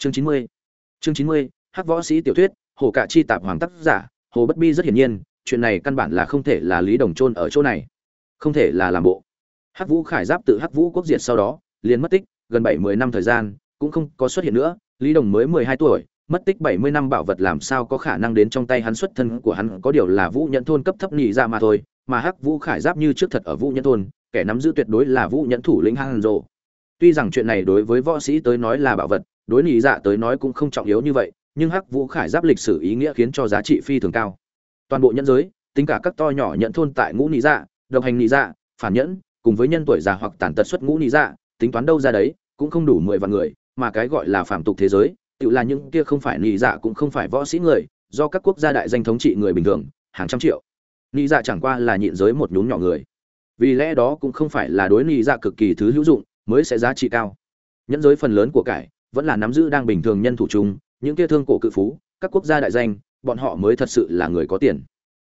chương chín mươi. Chương chín mươi, hắc võ sĩ tiểu thuyết, hồ cạ chi tạp hoàng tác giả, hồ bất bi rất hiển nhiên, chuyện này căn bản là không thể là lý đồng trôn ở chỗ này. Không thể là làm bộ. Hắc vũ khải giáp tự hắc vũ quốc diệt sau đó, liền mất tích, gần bảy mươi năm thời gian, cũng không có xuất hiện nữa, lý đồng mới mười hai tuổi, mất tích bảy mươi năm bảo vật làm sao có khả năng đến trong tay hắn xuất thân của hắn, có điều là vũ nhẫn thôn cấp thấp nhị ra mà thôi, mà hắc vũ khải giáp như trước thật ở vũ nhẫn thôn, kẻ nắm giữ tuyệt đối là vũ nhẫn thủ lĩnh hang rộ tuy rằng chuyện này đối với võ sĩ tới nói là bảo vật đối nhị dạ tới nói cũng không trọng yếu như vậy, nhưng hắc vũ khải giáp lịch sử ý nghĩa khiến cho giá trị phi thường cao. Toàn bộ nhân giới, tính cả các to nhỏ nhận thôn tại ngũ nhị dạ độc hành nhị dạ phản nhẫn, cùng với nhân tuổi già hoặc tàn tật xuất ngũ nhị dạ tính toán đâu ra đấy, cũng không đủ mười vạn người, mà cái gọi là phạm tục thế giới, tự là những kia không phải nhị dạ cũng không phải võ sĩ người, do các quốc gia đại danh thống trị người bình thường, hàng trăm triệu. Nhị dạ chẳng qua là nhịn giới một nhún nhỏ người. Vì lẽ đó cũng không phải là đối nhị dạ cực kỳ thứ hữu dụng, mới sẽ giá trị cao. Nhẫn giới phần lớn của cải vẫn là nắm giữ đang bình thường nhân thủ chung, những kia thương cổ cự phú, các quốc gia đại danh, bọn họ mới thật sự là người có tiền.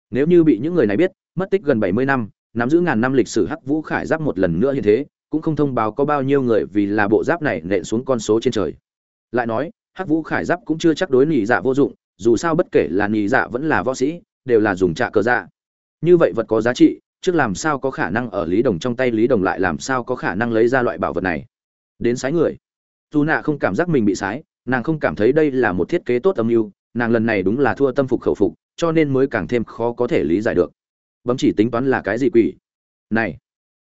Nếu như bị những người này biết, mất tích gần bảy mươi năm, nắm giữ ngàn năm lịch sử hắc vũ khải giáp một lần nữa như thế, cũng không thông báo có bao nhiêu người vì là bộ giáp này nện xuống con số trên trời. Lại nói, hắc vũ khải giáp cũng chưa chắc đối nhị dạ vô dụng, dù sao bất kể là nhị dạ vẫn là võ sĩ, đều là dùng trạ cờ dạ. Như vậy vật có giá trị, trước làm sao có khả năng ở lý đồng trong tay lý đồng lại làm sao có khả năng lấy ra loại bảo vật này? Đến sái người dù nạ không cảm giác mình bị sái, nàng không cảm thấy đây là một thiết kế tốt âm mưu, nàng lần này đúng là thua tâm phục khẩu phục, cho nên mới càng thêm khó có thể lý giải được. Bấm chỉ tính toán là cái gì quỷ? Này,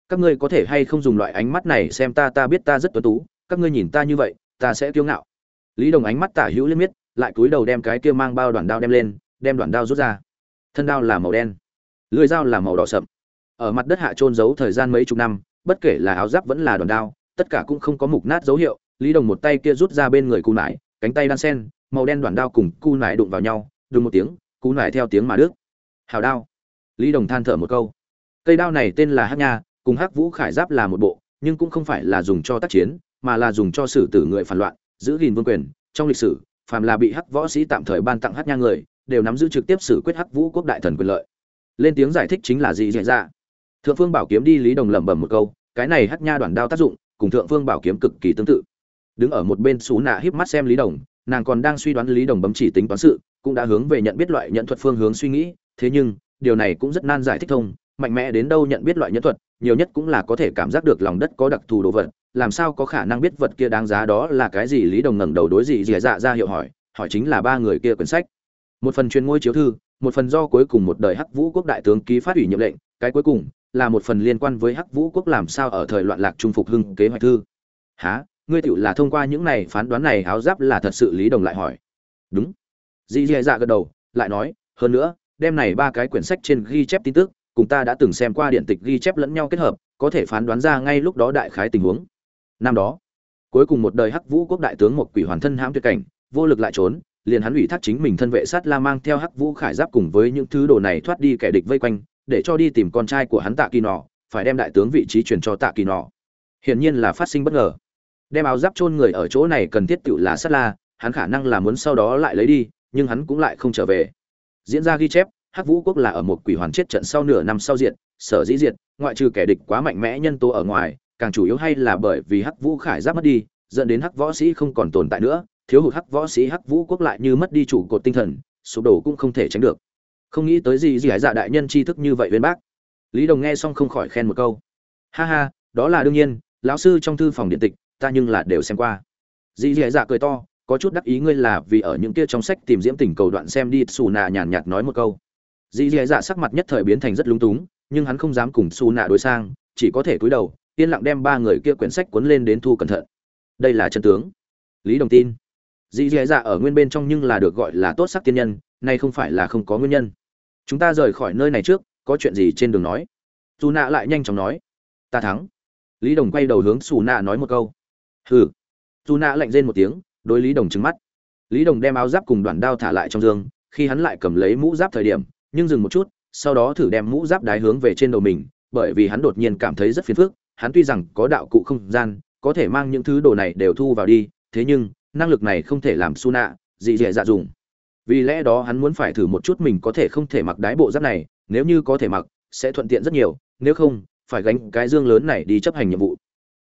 các ngươi có thể hay không dùng loại ánh mắt này xem ta ta biết ta rất tuấn tú, các ngươi nhìn ta như vậy, ta sẽ kiêu ngạo. Lý đồng ánh mắt tả hữu liếc miết, lại cúi đầu đem cái kia mang bao đoạn đao đem lên, đem đoạn đao rút ra. Thân đao là màu đen, lưỡi dao là màu đỏ sậm. Ở mặt đất hạ trôn giấu thời gian mấy chục năm, bất kể là áo giáp vẫn là đoạn đao, tất cả cũng không có mục nát dấu hiệu lý đồng một tay kia rút ra bên người cù nải, cánh tay đan sen, màu đen đoạn đao cùng cù nải đụng vào nhau, đùng một tiếng, Cú nải theo tiếng mà đứt. Hào đao. Lý đồng than thở một câu. Cây đao này tên là hắc nha, cùng hắc vũ khải giáp là một bộ, nhưng cũng không phải là dùng cho tác chiến, mà là dùng cho xử tử người phản loạn, giữ gìn vương quyền. Trong lịch sử, phàm là bị hắc võ sĩ tạm thời ban tặng hắc nha người, đều nắm giữ trực tiếp xử quyết hắc vũ quốc đại thần quyền lợi. Lên tiếng giải thích chính là gì dạy ra thượng phương bảo kiếm đi, lý đồng lẩm bẩm một câu, cái này hắc nha đoàn đao tác dụng, cùng thượng phương bảo kiếm cực kỳ tương tự đứng ở một bên xú nạ híp mắt xem lý đồng, nàng còn đang suy đoán lý đồng bấm chỉ tính toán sự, cũng đã hướng về nhận biết loại nhận thuật phương hướng suy nghĩ, thế nhưng, điều này cũng rất nan giải thích thông, mạnh mẽ đến đâu nhận biết loại nhân thuật, nhiều nhất cũng là có thể cảm giác được lòng đất có đặc thù đồ vật, làm sao có khả năng biết vật kia đáng giá đó là cái gì? Lý đồng ngẩng đầu đối gì dì dạ ra hiệu hỏi hỏi chính là ba người kia quyển sách. Một phần truyền ngôi chiếu thư, một phần do cuối cùng một đời hắc vũ quốc đại tướng ký phát ủy nhiệm lệnh, cái cuối cùng là một phần liên quan với hắc vũ quốc làm sao ở thời loạn lạc trung phục hưng kế hoạch thư. Há ngươi tiểu là thông qua những này phán đoán này áo giáp là thật sự lý đồng lại hỏi. Đúng. Dì dì dạ gật đầu, lại nói, hơn nữa đem này ba cái quyển sách trên ghi chép tin tức, cùng ta đã từng xem qua điện tịch ghi chép lẫn nhau kết hợp, có thể phán đoán ra ngay lúc đó đại khái tình huống. Năm đó, cuối cùng một đời hắc vũ quốc đại tướng một quỷ hoàn thân hãm tuyệt cảnh, vô lực lại trốn, liền hắn ủy thác chính mình thân vệ sát la mang theo hắc vũ khải giáp cùng với những thứ đồ này thoát đi kẻ địch vây quanh, để cho đi tìm con trai của hắn tạ kỳ nọ, phải đem đại tướng vị trí truyền cho tạ kỳ nọ. Hiển nhiên là phát sinh bất ngờ đem áo giáp chôn người ở chỗ này cần thiết tựu là sát la, hắn khả năng là muốn sau đó lại lấy đi, nhưng hắn cũng lại không trở về. Diễn ra ghi chép, hắc vũ quốc là ở một quỷ hoàn chết trận sau nửa năm sau diện sở dĩ diệt, ngoại trừ kẻ địch quá mạnh mẽ nhân tố ở ngoài, càng chủ yếu hay là bởi vì hắc vũ khải giáp mất đi, dẫn đến hắc võ sĩ không còn tồn tại nữa, thiếu hụt hắc võ sĩ hắc vũ quốc lại như mất đi chủ cột tinh thần, sụp đổ cũng không thể tránh được. Không nghĩ tới gì gì hải dạ đại nhân tri thức như vậy bên bác. Lý đồng nghe xong không khỏi khen một câu. Ha ha, đó là đương nhiên, lão sư trong thư phòng điện tịch ta nhưng là đều xem qua. Dì dì dạ cười to, có chút đắc ý ngươi là vì ở những kia trong sách tìm diễm tình cầu đoạn xem đi xù nạ nhàn nhạt nói một câu. Dì dì dạ sắc mặt nhất thời biến thành rất lúng túng, nhưng hắn không dám cùng xù nạ đối sang, chỉ có thể cúi đầu, yên lặng đem ba người kia quyển sách cuốn lên đến thu cẩn thận. Đây là chân tướng. Lý đồng tin. Dì dì dạ ở nguyên bên trong nhưng là được gọi là tốt sắc tiên nhân, nay không phải là không có nguyên nhân. Chúng ta rời khỏi nơi này trước, có chuyện gì trên đường nói? Dù nạ lại nhanh chóng nói. Ta thắng. Lý đồng quay đầu hướng xù nạ nói một câu hừ. Dù nạ lạnh rên một tiếng, đối lý đồng trứng mắt. Lý đồng đem áo giáp cùng đoàn đao thả lại trong giường khi hắn lại cầm lấy mũ giáp thời điểm, nhưng dừng một chút, sau đó thử đem mũ giáp đái hướng về trên đầu mình, bởi vì hắn đột nhiên cảm thấy rất phiền phức, hắn tuy rằng có đạo cụ không gian, có thể mang những thứ đồ này đều thu vào đi, thế nhưng, năng lực này không thể làm su nạ, dị dẻ dạ dùng. Vì lẽ đó hắn muốn phải thử một chút mình có thể không thể mặc đái bộ giáp này, nếu như có thể mặc, sẽ thuận tiện rất nhiều, nếu không, phải gánh cái dương lớn này đi chấp hành nhiệm vụ.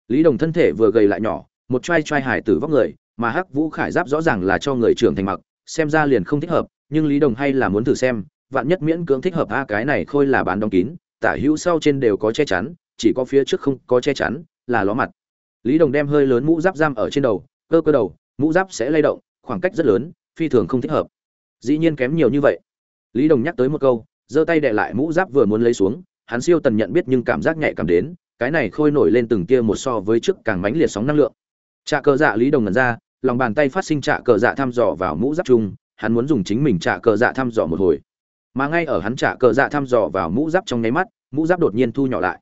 Lý đồng thân thể vừa gầy lại nhỏ một trai trai hải tử vóc người, mà hắc vũ khải giáp rõ ràng là cho người trưởng thành mặc, xem ra liền không thích hợp, nhưng lý đồng hay là muốn thử xem, vạn nhất miễn cưỡng thích hợp, a, cái này khôi là bán đóng kín, tả hữu sau trên đều có che chắn, chỉ có phía trước không có che chắn, là ló mặt. Lý đồng đem hơi lớn mũ giáp giam ở trên đầu, cơ cơ đầu, mũ giáp sẽ lay động, khoảng cách rất lớn, phi thường không thích hợp. Dĩ nhiên kém nhiều như vậy. Lý đồng nhắc tới một câu, giơ tay đệ lại mũ giáp vừa muốn lấy xuống, hắn siêu tần nhận biết nhưng cảm giác nhạy cảm đến, cái này khôi nổi lên từng kia một so với trước càng mãnh liệt sóng năng lượng trạ cờ dạ lý đồng ngẩn ra, lòng bàn tay phát sinh trạ cờ dạ thăm dò vào mũ giáp chung, hắn muốn dùng chính mình trạ cờ dạ thăm dò một hồi. Mà ngay ở hắn trạ cờ dạ thăm dò vào mũ giáp trong nháy mắt, mũ giáp đột nhiên thu nhỏ lại.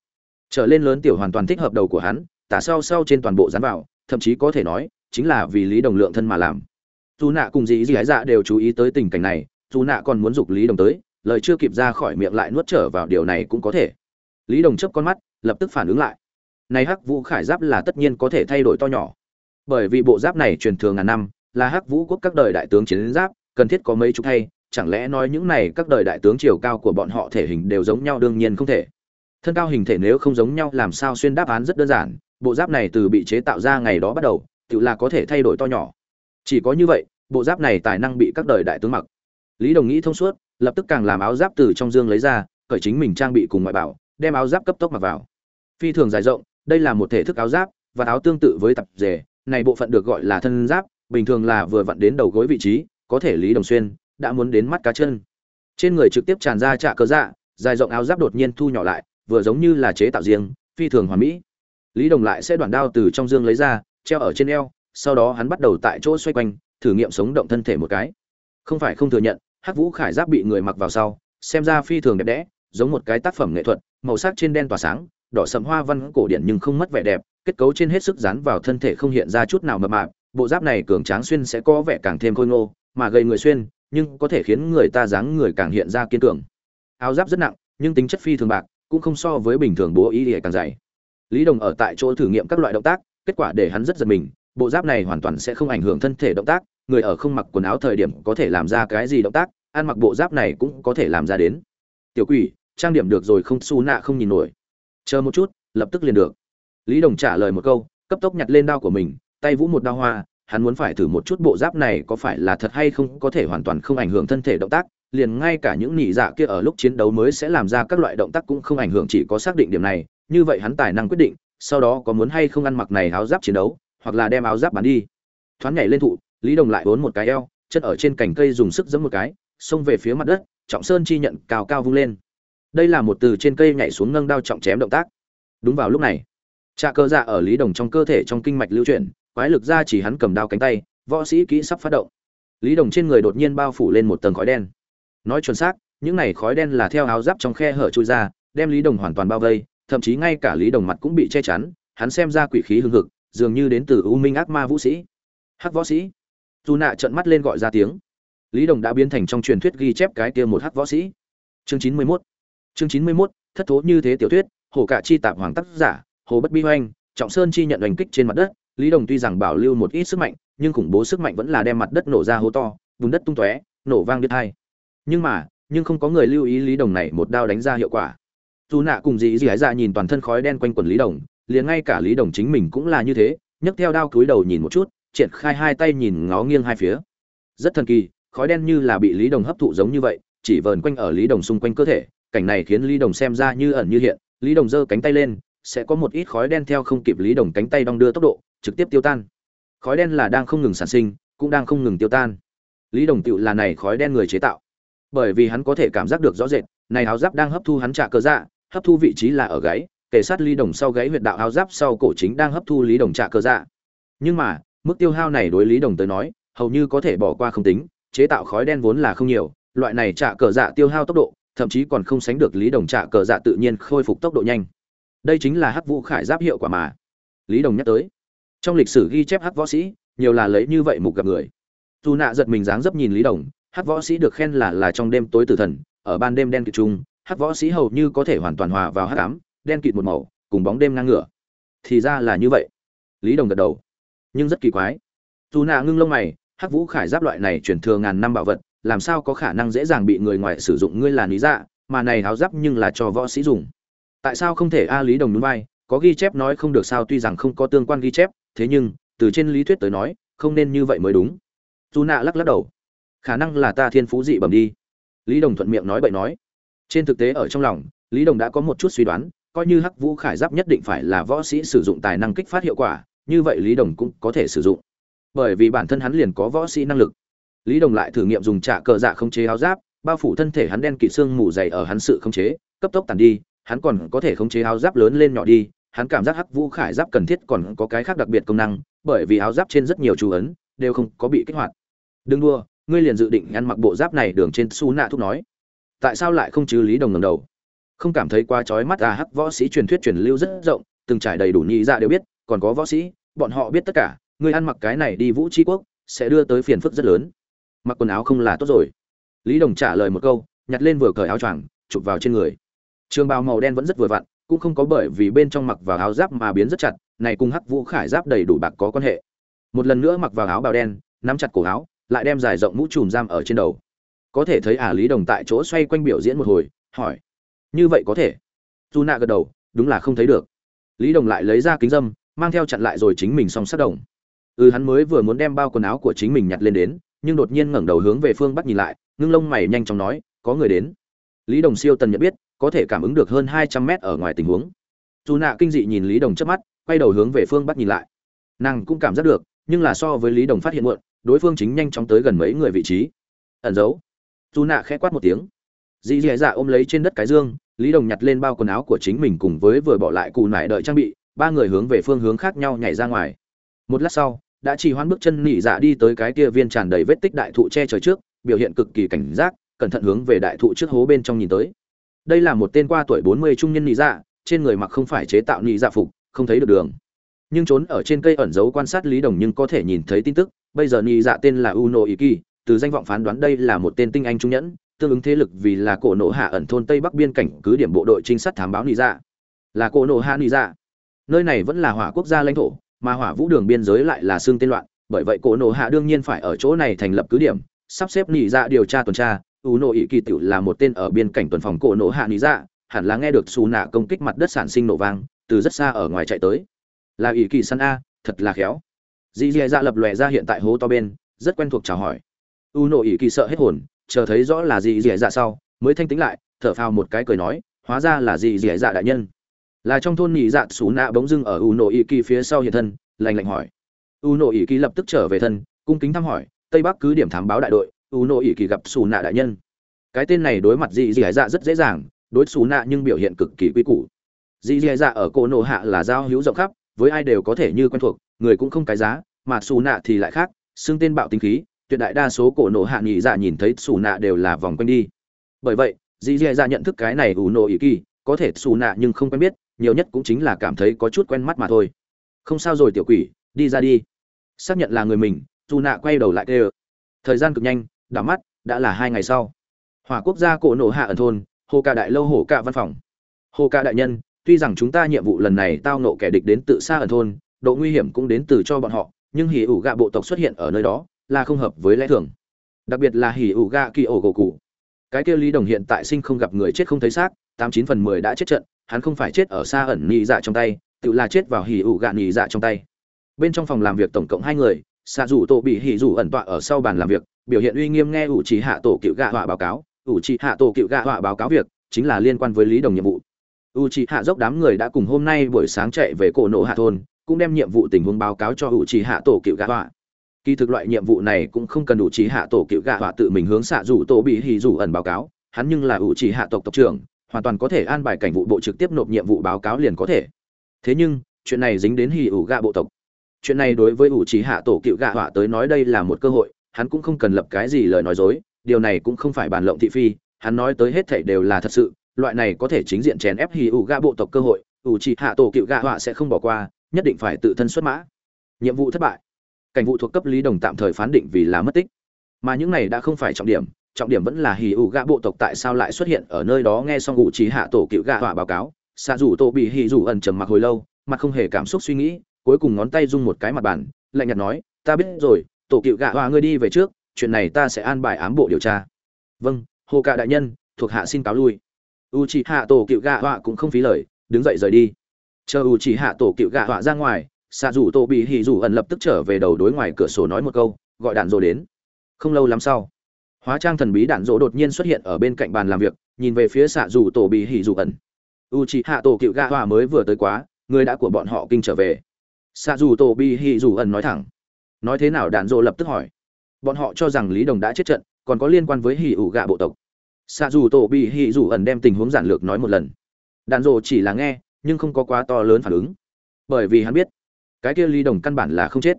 Trở lên lớn tiểu hoàn toàn thích hợp đầu của hắn, tả sau sau trên toàn bộ dán vào, thậm chí có thể nói, chính là vì lý đồng lượng thân mà làm. Dù nạ cùng dĩ dĩ dạ đều chú ý tới tình cảnh này, dù nạ còn muốn giục lý đồng tới, lời chưa kịp ra khỏi miệng lại nuốt trở vào điều này cũng có thể. Lý đồng chấp con mắt, lập tức phản ứng lại. Này hắc vũ khải giáp là tất nhiên có thể thay đổi to nhỏ bởi vì bộ giáp này truyền thường ngàn năm, là hắc vũ quốc các đời đại tướng chiến giáp, cần thiết có mấy chục thay, chẳng lẽ nói những này các đời đại tướng chiều cao của bọn họ thể hình đều giống nhau đương nhiên không thể. Thân cao hình thể nếu không giống nhau làm sao xuyên đáp án rất đơn giản, bộ giáp này từ bị chế tạo ra ngày đó bắt đầu, tự là có thể thay đổi to nhỏ. Chỉ có như vậy, bộ giáp này tài năng bị các đời đại tướng mặc. Lý đồng nghĩ thông suốt, lập tức càng làm áo giáp từ trong dương lấy ra, cởi chính mình trang bị cùng ngoại bảo, đem áo giáp cấp tốc mặc vào. Phi thường dài rộng, đây là một thể thức áo giáp, và áo tương tự với tập dề này bộ phận được gọi là thân giáp, bình thường là vừa vặn đến đầu gối vị trí, có thể lý đồng xuyên đã muốn đến mắt cá chân. Trên người trực tiếp tràn ra trạ cơ dạ dài rộng áo giáp đột nhiên thu nhỏ lại, vừa giống như là chế tạo riêng, phi thường hoàn mỹ. Lý đồng lại sẽ đoạn đao từ trong dương lấy ra, treo ở trên eo, sau đó hắn bắt đầu tại chỗ xoay quanh, thử nghiệm sống động thân thể một cái. Không phải không thừa nhận, hắc vũ khải giáp bị người mặc vào sau, xem ra phi thường đẹp đẽ, giống một cái tác phẩm nghệ thuật, màu sắc trên đen tỏa sáng, đỏ sẫm hoa văn cổ điển nhưng không mất vẻ đẹp kết cấu trên hết sức dán vào thân thể không hiện ra chút nào mập mạp, bộ giáp này cường tráng xuyên sẽ có vẻ càng thêm khôi ngô, mà gây người xuyên, nhưng có thể khiến người ta dáng người càng hiện ra kiên cường. Áo giáp rất nặng, nhưng tính chất phi thường bạc, cũng không so với bình thường bố ý ỉa càng dày. Lý đồng ở tại chỗ thử nghiệm các loại động tác, kết quả để hắn rất giật mình, bộ giáp này hoàn toàn sẽ không ảnh hưởng thân thể động tác, người ở không mặc quần áo thời điểm có thể làm ra cái gì động tác, ăn mặc bộ giáp này cũng có thể làm ra đến. Tiểu quỷ, trang điểm được rồi không, su nạ không nhìn nổi. Chờ một chút, lập tức liền được lý đồng trả lời một câu, cấp tốc nhặt lên đao của mình, tay vũ một đao hoa, hắn muốn phải thử một chút bộ giáp này có phải là thật hay không, có thể hoàn toàn không ảnh hưởng thân thể động tác, liền ngay cả những nỉ dạ kia ở lúc chiến đấu mới sẽ làm ra các loại động tác cũng không ảnh hưởng chỉ có xác định điểm này, như vậy hắn tài năng quyết định, sau đó có muốn hay không ăn mặc này áo giáp chiến đấu, hoặc là đem áo giáp bán đi. Thoáng nhảy lên thụ, lý đồng lại uốn một cái eo chân ở trên cành cây dùng sức giẫm một cái, xông về phía mặt đất, trọng sơn chi nhận cao cao vung lên. Đây là một từ trên cây nhảy xuống nâng đao trọng chém động tác. Đúng vào lúc này trà cơ dạ ở lý đồng trong cơ thể trong kinh mạch lưu chuyển, quái lực ra chỉ hắn cầm đao cánh tay, võ sĩ kỹ sắp phát động. Lý đồng trên người đột nhiên bao phủ lên một tầng khói đen. Nói chuẩn xác, những này khói đen là theo áo giáp trong khe hở trôi ra, đem lý đồng hoàn toàn bao vây, thậm chí ngay cả lý đồng mặt cũng bị che chắn, hắn xem ra quỷ khí hưng hực, dường như đến từ u minh ác ma vũ sĩ. Hắc võ sĩ. Dù nạ trợn mắt lên gọi ra tiếng. Lý đồng đã biến thành trong truyền thuyết ghi chép cái kia một hắc võ sĩ. Chương chín mươi mốt. Chương chín mươi mốt, thất thố như thế tiểu thuyết, hồ cả chi tạp hoàng tác giả hồ bất bi hoanh, trọng sơn chi nhận đánh kích trên mặt đất, lý đồng tuy rằng bảo lưu một ít sức mạnh, nhưng khủng bố sức mạnh vẫn là đem mặt đất nổ ra hố to, bùn đất tung tóe, nổ vang đứt hai. Nhưng mà, nhưng không có người lưu ý lý đồng này một đao đánh ra hiệu quả. Dù nạ cùng dì dì dạ nhìn toàn thân khói đen quanh quần lý đồng, liền ngay cả lý đồng chính mình cũng là như thế, nhấc theo đao cúi đầu nhìn một chút, triển khai hai tay nhìn ngó nghiêng hai phía. Rất thần kỳ, khói đen như là bị lý đồng hấp thụ giống như vậy, chỉ vờn quanh ở lý đồng xung quanh cơ thể, cảnh này khiến lý đồng xem ra như ẩn như hiện, lý đồng giơ cánh tay lên sẽ có một ít khói đen theo không kịp lý đồng cánh tay đong đưa tốc độ, trực tiếp tiêu tan. Khói đen là đang không ngừng sản sinh, cũng đang không ngừng tiêu tan. Lý đồng tựu là này khói đen người chế tạo. Bởi vì hắn có thể cảm giác được rõ rệt, này áo giáp đang hấp thu hắn trả cơ dạ hấp thu vị trí là ở gáy kể sát lý đồng sau gáy huyệt đạo áo giáp sau cổ chính đang hấp thu lý đồng trả cơ dạ. Nhưng mà, mức tiêu hao này đối lý đồng tới nói, hầu như có thể bỏ qua không tính, chế tạo khói đen vốn là không nhiều, loại này trả cờ dạ tiêu hao tốc độ, thậm chí còn không sánh được lý đồng trả cờ dạ tự nhiên khôi phục tốc độ nhanh đây chính là hắc vũ khải giáp hiệu quả mà. Lý đồng nhắc tới. Trong lịch sử ghi chép hắc võ sĩ nhiều là lấy như vậy mục gặp người. Dù nạ giật mình dáng dấp nhìn lý đồng hắc võ sĩ được khen là là trong đêm tối tử thần ở ban đêm đen kịt chung, hắc võ sĩ hầu như có thể hoàn toàn hòa vào hắc ám đen kịt một màu cùng bóng đêm ngang ngửa. Thì ra là như vậy. Lý đồng gật đầu. Nhưng rất kỳ quái. Dù nạ ngưng lông mày hắc vũ khải giáp loại này chuyển thừa ngàn năm bảo vật làm sao có khả năng dễ dàng bị người ngoài sử dụng ngươi là lý dạ mà này háo giáp nhưng là cho võ sĩ dùng tại sao không thể a lý đồng núi vai, có ghi chép nói không được sao tuy rằng không có tương quan ghi chép, thế nhưng, từ trên lý thuyết tới nói, không nên như vậy mới đúng. Dù nạ lắc lắc đầu. Khả năng là ta thiên phú dị bẩm đi. Lý đồng thuận miệng nói bậy nói. Trên thực tế ở trong lòng, lý đồng đã có một chút suy đoán, coi như hắc vũ khải giáp nhất định phải là võ sĩ sử dụng tài năng kích phát hiệu quả, như vậy lý đồng cũng có thể sử dụng. Bởi vì bản thân hắn liền có võ sĩ năng lực. Lý đồng lại thử nghiệm dùng trạ cờ dạ không chế áo giáp, bao phủ thân thể hắn đen kịt xương mù dày ở hắn sự không chế, cấp tốc tàn đi hắn còn có thể khống chế áo giáp lớn lên nhỏ đi, hắn cảm giác hắc vũ khải giáp cần thiết còn có cái khác đặc biệt công năng, bởi vì áo giáp trên rất nhiều chú ấn đều không có bị kích hoạt. Đừng đua ngươi liền dự định ăn mặc bộ giáp này đường trên su nạ thúc nói. Tại sao lại không chứ lý đồng ngầm đầu? Không cảm thấy quá trói mắt à hắc võ sĩ truyền thuyết truyền lưu rất rộng, từng trải đầy đủ nhị ra đều biết, còn có võ sĩ, bọn họ biết tất cả, ngươi ăn mặc cái này đi vũ tri quốc, sẽ đưa tới phiền phức rất lớn. Mặc quần áo không là tốt rồi. Lý đồng trả lời một câu, nhặt lên vừa cởi áo choàng, chụp vào trên người trường bào màu đen vẫn rất vừa vặn, cũng không có bởi vì bên trong mặc vào áo giáp mà biến rất chặt, này cùng hắc vũ khải giáp đầy đủ bạc có quan hệ. Một lần nữa mặc vào áo bào đen, nắm chặt cổ áo, lại đem dài rộng mũ trùm giam ở trên đầu. Có thể thấy ả à lý đồng tại chỗ xoay quanh biểu diễn một hồi, hỏi, như vậy có thể? Dù nạ gật đầu, đúng là không thấy được. Lý đồng lại lấy ra kính dâm, mang theo chặn lại rồi chính mình song sát đồng. Ừ hắn mới vừa muốn đem bao quần áo của chính mình nhặt lên đến, nhưng đột nhiên ngẩng đầu hướng về phương bắc nhìn lại, ngưng lông mày nhanh chóng nói, có người đến. Lý đồng siêu tần nhận biết có thể cảm ứng được hơn hai trăm mét ở ngoài tình huống. Dù nạ kinh dị nhìn lý đồng trước mắt, quay đầu hướng về phương bắc nhìn lại. Nàng cũng cảm giác được, nhưng là so với lý đồng phát hiện muộn, đối phương chính nhanh chóng tới gần mấy người vị trí. Ẩn giấu. Dù nạ khẽ quát một tiếng. Dì dì dạ ôm lấy trên đất cái dương, lý đồng nhặt lên bao quần áo của chính mình cùng với vừa bỏ lại cụ nải đợi trang bị, ba người hướng về phương hướng khác nhau nhảy ra ngoài. Một lát sau, đã chỉ hoãn bước chân nỉ dạ đi tới cái kia viên tràn đầy vết tích đại thụ che trời trước, biểu hiện cực kỳ cảnh giác, cẩn thận hướng về đại thụ trước hố bên trong nhìn tới đây là một tên qua tuổi bốn mươi trung nhân nị dạ trên người mặc không phải chế tạo nị dạ phục, không thấy được đường. Nhưng trốn ở trên cây ẩn giấu quan sát lý đồng nhưng có thể nhìn thấy tin tức, bây giờ nị dạ tên là uno iki từ danh vọng phán đoán đây là một tên tinh anh trung nhẫn, tương ứng thế lực vì là cổ nộ hạ ẩn thôn tây bắc biên cảnh cứ điểm bộ đội trinh sát thám báo nị dạ. Là cổ nộ hạ nị dạ. Nơi này vẫn là hỏa quốc gia lãnh thổ, mà hỏa vũ đường biên giới lại là xương tên loạn, bởi vậy cổ nộ hạ đương nhiên phải ở chỗ này thành lập cứ điểm, sắp xếp nị dạ điều tra tuần tra u nộ ỵ kỳ tiểu là một tên ở biên cảnh tuần phòng cổ nổ hạ lý dạ hẳn là nghe được xù nạ công kích mặt đất sản sinh nổ vang, từ rất xa ở ngoài chạy tới. Là ỵ kỳ săn a, thật là khéo. Dì dì dạ lập lòe ra hiện tại hố to bên, rất quen thuộc chào hỏi. U nộ ỵ kỳ sợ hết hồn, chờ thấy rõ là dì dì dạ sau, mới thanh tĩnh lại, thở phào một cái cười nói, hóa ra là dì dì dạ đại nhân. Là trong thôn nhị dạ xù nạ bỗng dưng ở u nộ ỵ kỳ phía sau hiện thân lành lạnh hỏi. U nộ ỵ kỳ lập tức trở về thân, cung kính thăm hỏi, tây bắc cứ điểm thám báo đại đội u nô ỵ kỳ gặp xù nạ đại nhân. Cái tên này đối mặt dị dị dạ rất dễ dàng, đối xù nạ nhưng biểu hiện cực kỳ quy củ. Dị dị dạ ở cổ nộ hạ là giao hữu rộng khắp, với ai đều có thể như quen thuộc, người cũng không cái giá, mà xù nạ thì lại khác, xưng tên bạo tinh khí, tuyệt đại đa số cổ nộ hạ nhị dạ nhìn thấy xù nạ đều là vòng quanh đi. Bởi vậy, dì dì dạ nhận thức cái này u nổ ỵ kỳ, có thể xù nạ nhưng không quen biết, nhiều nhất cũng chính là cảm thấy có chút quen mắt mà thôi. Không sao rồi tiểu quỷ, đi ra đi. Xác nhận là người mình dù nạ quay đầu lại kêu. Thời gian cực nhanh đảo mắt, đã là hai ngày sau. Hỏa quốc gia cổ nổ hạ ẩn thôn, hồ ca đại lâu hồ ca văn phòng. Hồ ca đại nhân, tuy rằng chúng ta nhiệm vụ lần này tao nộ kẻ địch đến tự xa ẩn thôn, độ nguy hiểm cũng đến từ cho bọn họ, nhưng hỉ ủ gạ bộ tộc xuất hiện ở nơi đó, là không hợp với lẽ thường. Đặc biệt là hỉ ủ gạ kỳ ổ gỗ cụ. Cái kia lý đồng hiện tại sinh không gặp người chết không thấy xác, tám chín phần mười đã chết trận, hắn không phải chết ở xa ẩn nhị dạ trong tay, tự là chết vào hỉ ủ gạ nhị dạ trong tay. Bên trong phòng làm việc tổng cộng hai người xạ dù tổ bị hỉ dù ẩn tọa ở sau bàn làm việc biểu hiện uy nghiêm nghe ủ trì hạ tổ cựu gạ họa báo cáo. Ủ trì hạ tổ cựu gạ họa báo cáo việc chính là liên quan với lý đồng nhiệm vụ. U trì hạ dốc đám người đã cùng hôm nay buổi sáng chạy về cổ nộ hạ thôn, cũng đem nhiệm vụ tình huống báo cáo cho ủ trì hạ tổ cựu gạ họa. Kỳ thực loại nhiệm vụ này cũng không cần ủ trì hạ tổ cựu gạ họa tự mình hướng xạ rủ tổ bị hỉ rủ ẩn báo cáo, hắn nhưng là ủ trì hạ tộc tộc trưởng, hoàn toàn có thể an bài cảnh vụ bộ trực tiếp nộp nhiệm vụ báo cáo liền có thể. Thế nhưng, chuyện này dính đến hỉ ủ gạ bộ tộc. Chuyện này đối với ủ trì hạ tổ cựu gạ họa tới nói đây là một cơ hội hắn cũng không cần lập cái gì lời nói dối, điều này cũng không phải bàn lộng thị phi, hắn nói tới hết thảy đều là thật sự, loại này có thể chính diện chèn ép hỉ ủ gạ bộ tộc cơ hội ủ trị hạ tổ cựu gạ họa sẽ không bỏ qua, nhất định phải tự thân xuất mã. Nhiệm vụ thất bại. Cảnh vụ thuộc cấp lý đồng tạm thời phán định vì là mất tích. Mà những này đã không phải trọng điểm trọng điểm vẫn là hỉ ủ gạ bộ tộc tại sao lại xuất hiện ở nơi đó nghe xong ủ trí hạ tổ cựu gạ họa báo cáo. Xa dù tổ bị hỉ dù ẩn trầm mặc hồi lâu, mặt không hề cảm xúc suy nghĩ, cuối cùng ngón tay rung một cái mặt bàn, lạnh nhạt nói, ta biết rồi tổ cựu gạ họa ngươi đi về trước, chuyện này ta sẽ an bài ám bộ điều tra. Vâng hồ cạ đại nhân, thuộc hạ xin cáo lui. U chỉ hạ tổ cựu gạ họa cũng không phí lời, đứng dậy rời đi. Chờ u chỉ hạ tổ cựu gạ họa ra ngoài xạ dù tổ bị hỉ dù ẩn lập tức trở về đầu đối ngoài cửa sổ nói một câu, gọi đạn dỗ đến. Không lâu lắm sau, hóa trang thần bí đạn dỗ đột nhiên xuất hiện ở bên cạnh bàn làm việc, nhìn về phía xạ dù tổ bị hỉ dù ẩn. U c hạ tổ cựu gạ hòa mới vừa tới quá, người đã của bọn họ kinh trở về. Xạ dù tổ bị hỉ dù ẩn nói thẳng nói thế nào đạn dỗ lập tức hỏi. Bọn họ cho rằng lý đồng đã chết trận, còn có liên quan với hỉ ủ gạ bộ tộc. Xạ dù tổ bị hỉ dù ẩn đem tình huống giản lược nói một lần. Đạn dỗ chỉ là nghe, nhưng không có quá to lớn phản ứng. Bởi vì hắn biết, cái kia lý đồng căn bản là không chết.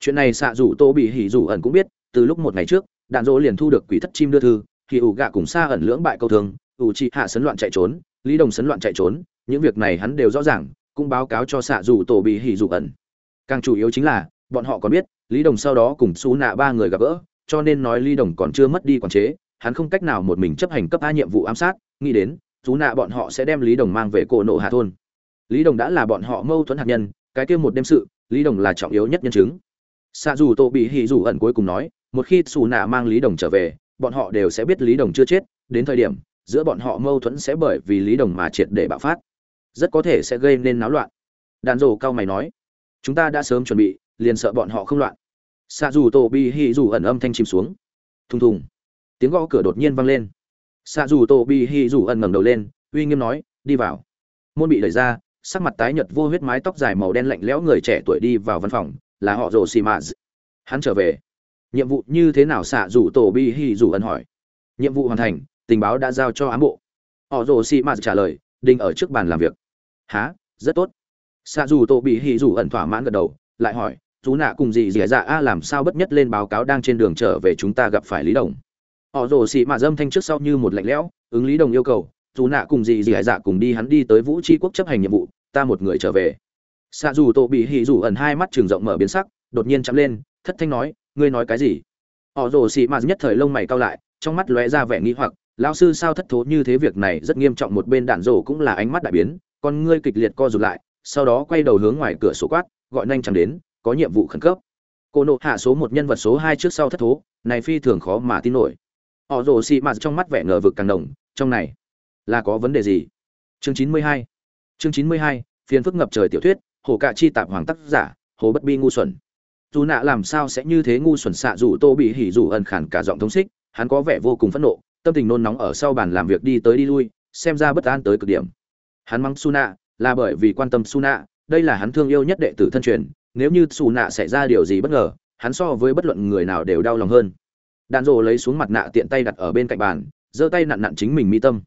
Chuyện này xạ dù tô bị hỉ dù ẩn cũng biết, từ lúc một ngày trước, đạn dỗ liền thu được quỷ thất chim đưa thư thì ủ gạ cùng xa ẩn lưỡng bại câu thương, ủ trị hạ sấn loạn chạy trốn, lý đồng sấn loạn chạy trốn, những việc này hắn đều rõ ràng, cũng báo cáo cho xạ dù tổ bị hỉ dù ẩn. Càng chủ yếu chính là bọn họ còn biết, lý đồng sau đó cùng xú nạ ba người gặp gỡ, cho nên nói lý đồng còn chưa mất đi quản chế, hắn không cách nào một mình chấp hành cấp a nhiệm vụ ám sát, nghĩ đến xú nạ bọn họ sẽ đem lý đồng mang về cổ nộ hạ thôn. Lý đồng đã là bọn họ mâu thuẫn hạt nhân, cái kia một đêm sự, lý đồng là trọng yếu nhất nhân chứng. Xa dù tô bị hỉ dù ẩn cuối cùng nói, một khi xù nạ mang lý đồng trở về, bọn họ đều sẽ biết lý đồng chưa chết, đến thời điểm, giữa bọn họ mâu thuẫn sẽ bởi vì lý đồng mà triệt để bạo phát. Rất có thể sẽ gây nên náo loạn. Đàn rồ cao mày nói, chúng ta đã sớm chuẩn bị liền sợ bọn họ không loạn. Xạ dù tổ bị hỉ dù ẩn âm thanh chìm xuống. Thùng thùng. Tiếng gõ cửa đột nhiên vang lên. Xạ dù tổ bị hỉ dù ẩn ngẩng đầu lên, uy nghiêm nói, đi vào. Môn bị đẩy ra, sắc mặt tái nhợt vô huyết mái tóc dài màu đen lạnh lẽo người trẻ tuổi đi vào văn phòng, là họ rồ xì mã hắn trở về. Nhiệm vụ như thế nào? Xạ dù tổ bi hi rủ ẩn hỏi. Nhiệm vụ hoàn thành, tình báo đã giao cho ám bộ. Họ rồ xì mạ trả lời đinh ở trước bàn làm việc. Há rất tốt. Xạ dù tổ bị hi rủ ẩn thỏa mãn gật đầu lại hỏi, chú nạ cùng gì dỉa dạ a làm sao bất nhất lên báo cáo đang trên đường trở về chúng ta gặp phải lý đồng? Họ rồ xì mà dâm thanh trước sau như một lạnh lẽo, ứng lý đồng yêu cầu, chú nạ cùng gì gì dạ cùng đi, hắn đi tới vũ tri quốc chấp hành nhiệm vụ, ta một người trở về. Xạ dù tổ bị hì dù ẩn hai mắt trường rộng mở biến sắc, đột nhiên chắm lên, thất thanh nói, ngươi nói cái gì? Họ rồ xị mạt nhất thời lông mày cao lại, trong mắt lóe ra vẻ nghi hoặc, lão sư sao thất thố như thế việc này, rất nghiêm trọng, một bên đạn rổ cũng là ánh mắt đại biến, con ngươi kịch liệt co rụt lại, sau đó quay đầu hướng ngoài cửa sổ quát gọi nhanh chẳng đến, có nhiệm vụ khẩn cấp. Cô nộ hạ số một nhân vật số hai trước sau thất thố, này phi thường khó mà tin nổi. Họ rồ xị mạt trong mắt vẻ ngờ vực càng đồng trong này là có vấn đề gì? Chương chín mươi hai. Chương chín mươi hai, phiền phức ngập trời tiểu thuyết, hồ cạ chi tạp hoàng tác giả, hồ bất bi ngu xuẩn. Dù nạ làm sao sẽ như thế ngu xuẩn xạ dù tô bị hỉ dù ẩn khản cả giọng thống xích, hắn có vẻ vô cùng phẫn nộ, tâm tình nôn nóng ở sau bàn làm việc đi tới đi lui, xem ra bất an tới cực điểm. Hắn mắng su nạ là bởi vì quan tâm su nạ đây là hắn thương yêu nhất đệ tử thân truyền, nếu như xù nạ xảy ra điều gì bất ngờ, hắn so với bất luận người nào đều đau lòng hơn. Đàn rồ lấy xuống mặt nạ tiện tay đặt ở bên cạnh bàn, giơ tay nặn nặn chính mình mi tâm.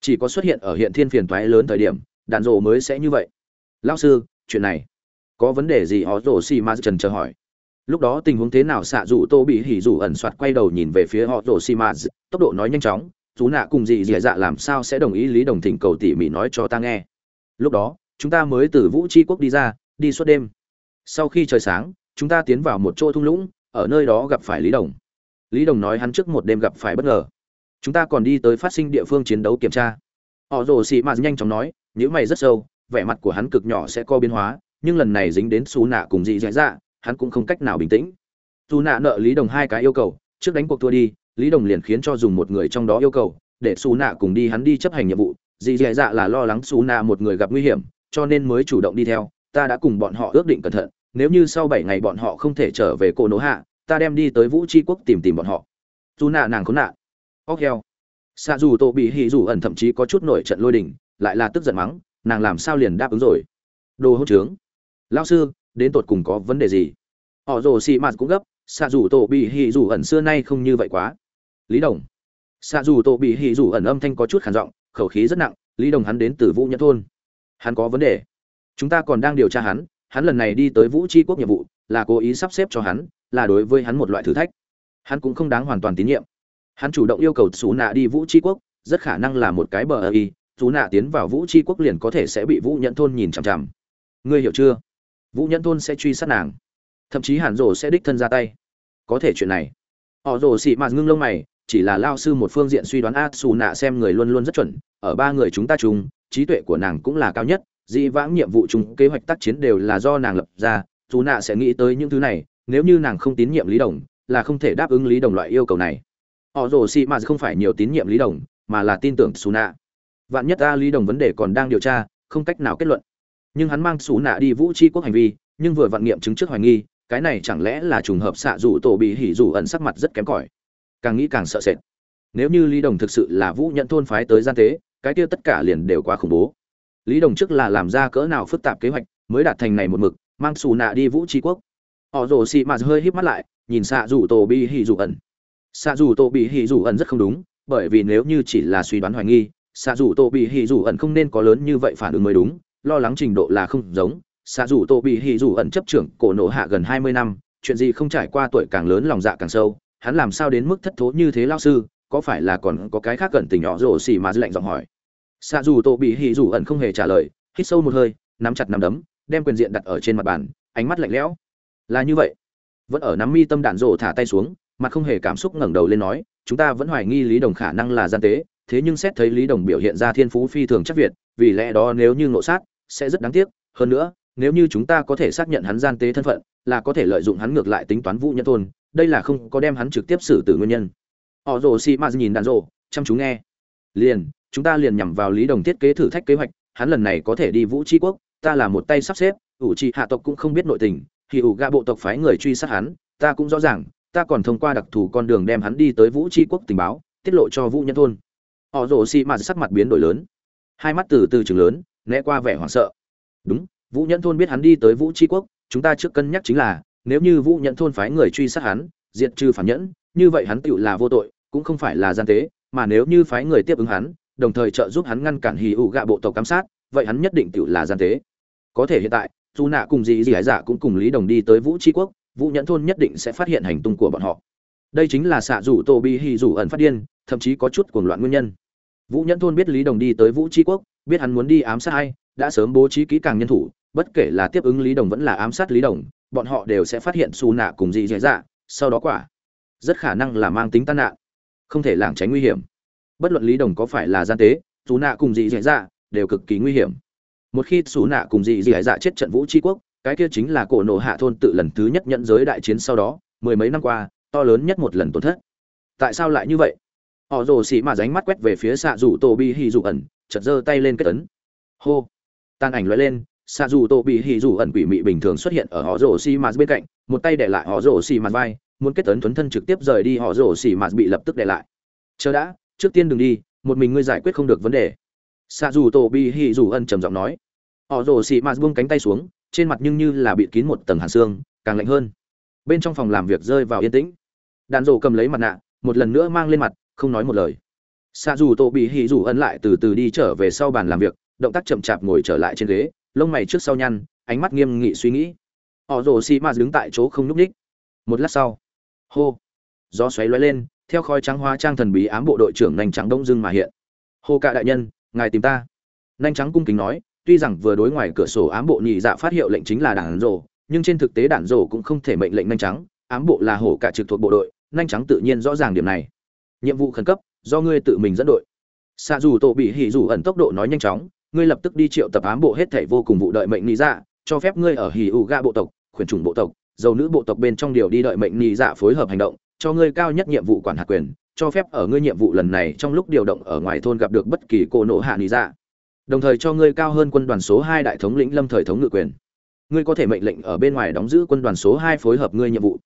Chỉ có xuất hiện ở hiện thiên phiền toái lớn thời điểm đàn rồ mới sẽ như vậy. Lao sư, chuyện này, có vấn đề gì? Họ rồ xì ma trần chờ hỏi. Lúc đó tình huống thế nào? Xạ dù tô bị hỉ dù ẩn soạt quay đầu nhìn về phía họ rồ xì ma, tốc độ nói nhanh chóng. Chú nạ cùng gì dì dạ làm sao sẽ đồng ý lý đồng thỉnh cầu tỉ mỉ nói cho ta nghe? Lúc đó chúng ta mới từ vũ tri quốc đi ra, đi suốt đêm. Sau khi trời sáng, chúng ta tiến vào một chỗ thung lũng, ở nơi đó gặp phải lý đồng. Lý đồng nói hắn trước một đêm gặp phải bất ngờ. Chúng ta còn đi tới phát sinh địa phương chiến đấu kiểm tra. Họ rồ xị mạt nhanh chóng nói nếu mày rất sâu, vẻ mặt của hắn cực nhỏ sẽ co biến hóa, nhưng lần này dính đến xù nạ cùng dị dạ dạ hắn cũng không cách nào bình tĩnh. Dù nạ nợ lý đồng hai cái yêu cầu, trước đánh cuộc thua đi. Lý đồng liền khiến cho dùng một người trong đó yêu cầu, để xù nạ cùng đi hắn đi chấp hành nhiệm vụ. Dị dạ dạ là lo lắng xù nạ một người gặp nguy hiểm cho nên mới chủ động đi theo, ta đã cùng bọn họ ước định cẩn thận, nếu như sau bảy ngày bọn họ không thể trở về cổ nỗ hạ, ta đem đi tới vũ tri quốc tìm tìm bọn họ. Dù nạ nàng khốn nạn. Óc heo. Xạ dù tổ bị hỉ dù ẩn thậm chí có chút nổi trận lôi đình, lại là tức giận mắng, nàng làm sao liền đáp ứng rồi? Đồ hỗn trướng. Lao sư, đến tột cùng có vấn đề gì? Họ rồ xì mạt cũng gấp xạ dù tổ bị hỉ dù ẩn xưa nay không như vậy quá. Lý đồng. Xạ dù tổ bị hỉ dù ẩn âm thanh có chút khản giọng, khẩu khí rất nặng, lý đồng hắn đến từ vũ nhẫn thôn hắn có vấn đề. Chúng ta còn đang điều tra hắn hắn lần này đi tới vũ tri quốc nhiệm vụ, là cố ý sắp xếp cho hắn, là đối với hắn một loại thử thách. Hắn cũng không đáng hoàn toàn tín nhiệm. Hắn chủ động yêu cầu xú nạ đi vũ tri quốc, rất khả năng là một cái bờ ơ y xú nạ tiến vào vũ tri quốc liền có thể sẽ bị vũ nhẫn thôn nhìn chằm chằm. Ngươi hiểu chưa? Vũ nhẫn thôn sẽ truy sát nàng. Thậm chí hàn rồ sẽ đích thân ra tay. Có thể chuyện này. Họ rồ xị mạt ngưng lông mày, chỉ là lao sư một phương diện suy đoán, a xù nạ xem người luôn luôn rất chuẩn, ở ba người chúng ta chung trí tuệ của nàng cũng là cao nhất dĩ vãng nhiệm vụ chung kế hoạch tác chiến đều là do nàng lập ra, dù nạ sẽ nghĩ tới những thứ này, nếu như nàng không tín nhiệm lý đồng, là không thể đáp ứng lý đồng loại yêu cầu này. Họ rồ xì mà không phải nhiều tín nhiệm lý đồng, mà là tin tưởng xù nạ. Vạn nhất ta lý đồng vấn đề còn đang điều tra, không cách nào kết luận. Nhưng hắn mang xù nạ đi vũ tri quốc hành vi, nhưng vừa vặn nghiệm chứng trước hoài nghi, cái này chẳng lẽ là trùng hợp xạ rủ tổ bị hỉ rủ ẩn sắc mặt rất kém cỏi. Càng nghĩ càng sợ sệt. Nếu như lý đồng thực sự là vũ nhận thôn phái tới gian tế cái kia tất cả liền đều quá khủng bố. Lý đồng trước là làm ra cỡ nào phức tạp kế hoạch, mới đạt thành này một mực, mang xù nạ đi vũ tri quốc. Họ rồ xị mạt hơi híp mắt lại, nhìn xạ rủ tổ bị hỉ rủ ẩn. Xạ rủ tổ bị hỉ rủ ẩn rất không đúng, bởi vì nếu như chỉ là suy đoán hoài nghi, xạ rủ tổ bị hỉ rủ ẩn không nên có lớn như vậy phản ứng mới đúng, lo lắng trình độ là không giống. Xạ rủ tổ bị hỉ rủ ẩn chấp trưởng cổ nổ hạ gần hai mươi năm, chuyện gì không trải qua tuổi càng lớn lòng dạ càng sâu, hắn làm sao đến mức thất thố như thế lao sư, có phải là còn có cái khác cẩn tình nhỏ rồ xì mà lạnh giọng hỏi xạ dù tổ bị hỉ dù ẩn không hề trả lời, hít sâu một hơi, nắm chặt nắm đấm, đem quyền diện đặt ở trên mặt bàn, ánh mắt lạnh lẽo. Là như vậy. Vẫn ở nắm mi tâm đạn rổ thả tay xuống, mặt không hề cảm xúc ngẩng đầu lên nói, chúng ta vẫn hoài nghi lý đồng khả năng là gian tế, thế nhưng xét thấy lý đồng biểu hiện ra thiên phú phi thường chắc việt, vì lẽ đó nếu như ngộ sát, sẽ rất đáng tiếc. Hơn nữa, nếu như chúng ta có thể xác nhận hắn gian tế thân phận, là có thể lợi dụng hắn ngược lại tính toán vũ nhân thôn, đây là không có đem hắn trực tiếp xử tử nguyên nhân. Họ rồ xì m nhìn đàn rộ chăm chú nghe. Liền chúng ta liền nhằm vào lý đồng thiết kế thử thách kế hoạch, hắn lần này có thể đi vũ tri quốc, ta là một tay sắp xếp, ủ trị hạ tộc cũng không biết nội tình, thì ủ gạ bộ tộc phái người truy sát hắn, ta cũng rõ ràng, ta còn thông qua đặc thù con đường đem hắn đi tới vũ tri quốc tình báo, tiết lộ cho vũ nhân thôn. Họ rồ xị mạt sắc mặt biến đổi lớn. Hai mắt từ từ chừng lớn, né qua vẻ hoảng sợ. Đúng, vũ nhân thôn biết hắn đi tới vũ tri quốc, chúng ta trước cân nhắc chính là, nếu như vũ nhận thôn phái người truy sát hắn, diệt trừ phản nhẫn, như vậy hắn tựu là vô tội, cũng không phải là gian tế, mà nếu như phái người tiếp ứng hắn đồng thời trợ giúp hắn ngăn cản hì ủ gạ bộ tộc giám sát, vậy hắn nhất định tự là gian tế có thể hiện tại, dù nạ cùng dì dì hải dạ cũng cùng lý đồng đi tới vũ tri quốc, vũ nhẫn thôn nhất định sẽ phát hiện hành tung của bọn họ. Đây chính là xạ rủ tô bi hì rủ ẩn phát điên, thậm chí có chút cuồng loạn nguyên nhân. Vũ nhẫn thôn biết lý đồng đi tới vũ tri quốc, biết hắn muốn đi ám sát hay đã sớm bố trí kỹ càng nhân thủ, bất kể là tiếp ứng lý đồng vẫn là ám sát lý đồng, bọn họ đều sẽ phát hiện xù nạ cùng dị dạy dạ sau đó quả, rất khả năng là mang tính tan nạn, không thể lảng tránh nguy hiểm bất luận lý đồng có phải là gian tế, dù nạ cùng dị dạ dạ đều cực kỳ nguy hiểm. Một khi xù nạ cùng dị dạy dạ chết trận vũ tri quốc, cái kia chính là cổ nổ hạ thôn tự lần thứ nhất nhận giới đại chiến sau đó, mười mấy năm qua, to lớn nhất một lần tổn thất. Tại sao lại như vậy? Họ rồ xì mà ránh mắt quét về phía xạ rủ tô bi hì rủ ẩn chật giơ tay lên kết tấn hô! Tàn ảnh loại lên, xạ dù tô bi hì dù ẩn quỷ mị bình thường xuất hiện ở họ rồ xì mà bên cạnh, một tay để lại họ rồ xì mà vai, muốn kết tấn thuấn thân trực tiếp rời đi họ rồ xì mà bị lập tức để lại. Chờ đã trước tiên đừng đi, một mình ngươi giải quyết không được vấn đề. Xạ dù tô bị hì dù Ân trầm giọng nói. Họ rồ xị mạt buông cánh tay xuống, trên mặt nhưng như là bị kín một tầng hàn xương, càng lạnh hơn. Bên trong phòng làm việc rơi vào yên tĩnh. Đàn rổ cầm lấy mặt nạ, một lần nữa mang lên mặt, không nói một lời. Xạ dù tô bị hì dù Ân lại từ từ đi trở về sau bàn làm việc, động tác chậm chạp ngồi trở lại trên ghế, lông mày trước sau nhăn, ánh mắt nghiêm nghị suy nghĩ. Họ rồ xị mạt đứng tại chỗ không nhúc ních một lát sau, hô, gió xoáy lóe lên theo khói trắng hóa trang thần bí ám bộ đội trưởng nhanh trắng đông dưng mà hiện. Hồ cạ đại nhân, ngài tìm ta. Nhanh trắng cung kính nói, tuy rằng vừa đối ngoài cửa sổ ám bộ nhị dạ phát hiệu lệnh chính là đảng rồ, nhưng trên thực tế đảng rồ cũng không thể mệnh lệnh nhanh trắng, ám bộ là hổ cả trực thuộc bộ đội nhanh trắng tự nhiên rõ ràng điểm này. Nhiệm vụ khẩn cấp, do ngươi tự mình dẫn đội. Xạ dù tổ bị hỉ dù ẩn tốc độ nói nhanh chóng, ngươi lập tức đi triệu tập ám bộ hết thảy vô cùng vụ đợi mệnh lý dạ cho phép ngươi ở hỉ ủ ga bộ tộc, khuyển chủng bộ tộc, dầu nữ bộ tộc bên trong điều đi đợi mệnh lý dạ phối hợp hành động cho ngươi cao nhất nhiệm vụ quản hạt quyền, cho phép ở ngươi nhiệm vụ lần này trong lúc điều động ở ngoài thôn gặp được bất kỳ cô nộ hạ lý dạ. Đồng thời cho ngươi cao hơn quân đoàn số hai đại thống lĩnh lâm thời thống ngự quyền. Ngươi có thể mệnh lệnh ở bên ngoài đóng giữ quân đoàn số hai phối hợp ngươi nhiệm vụ.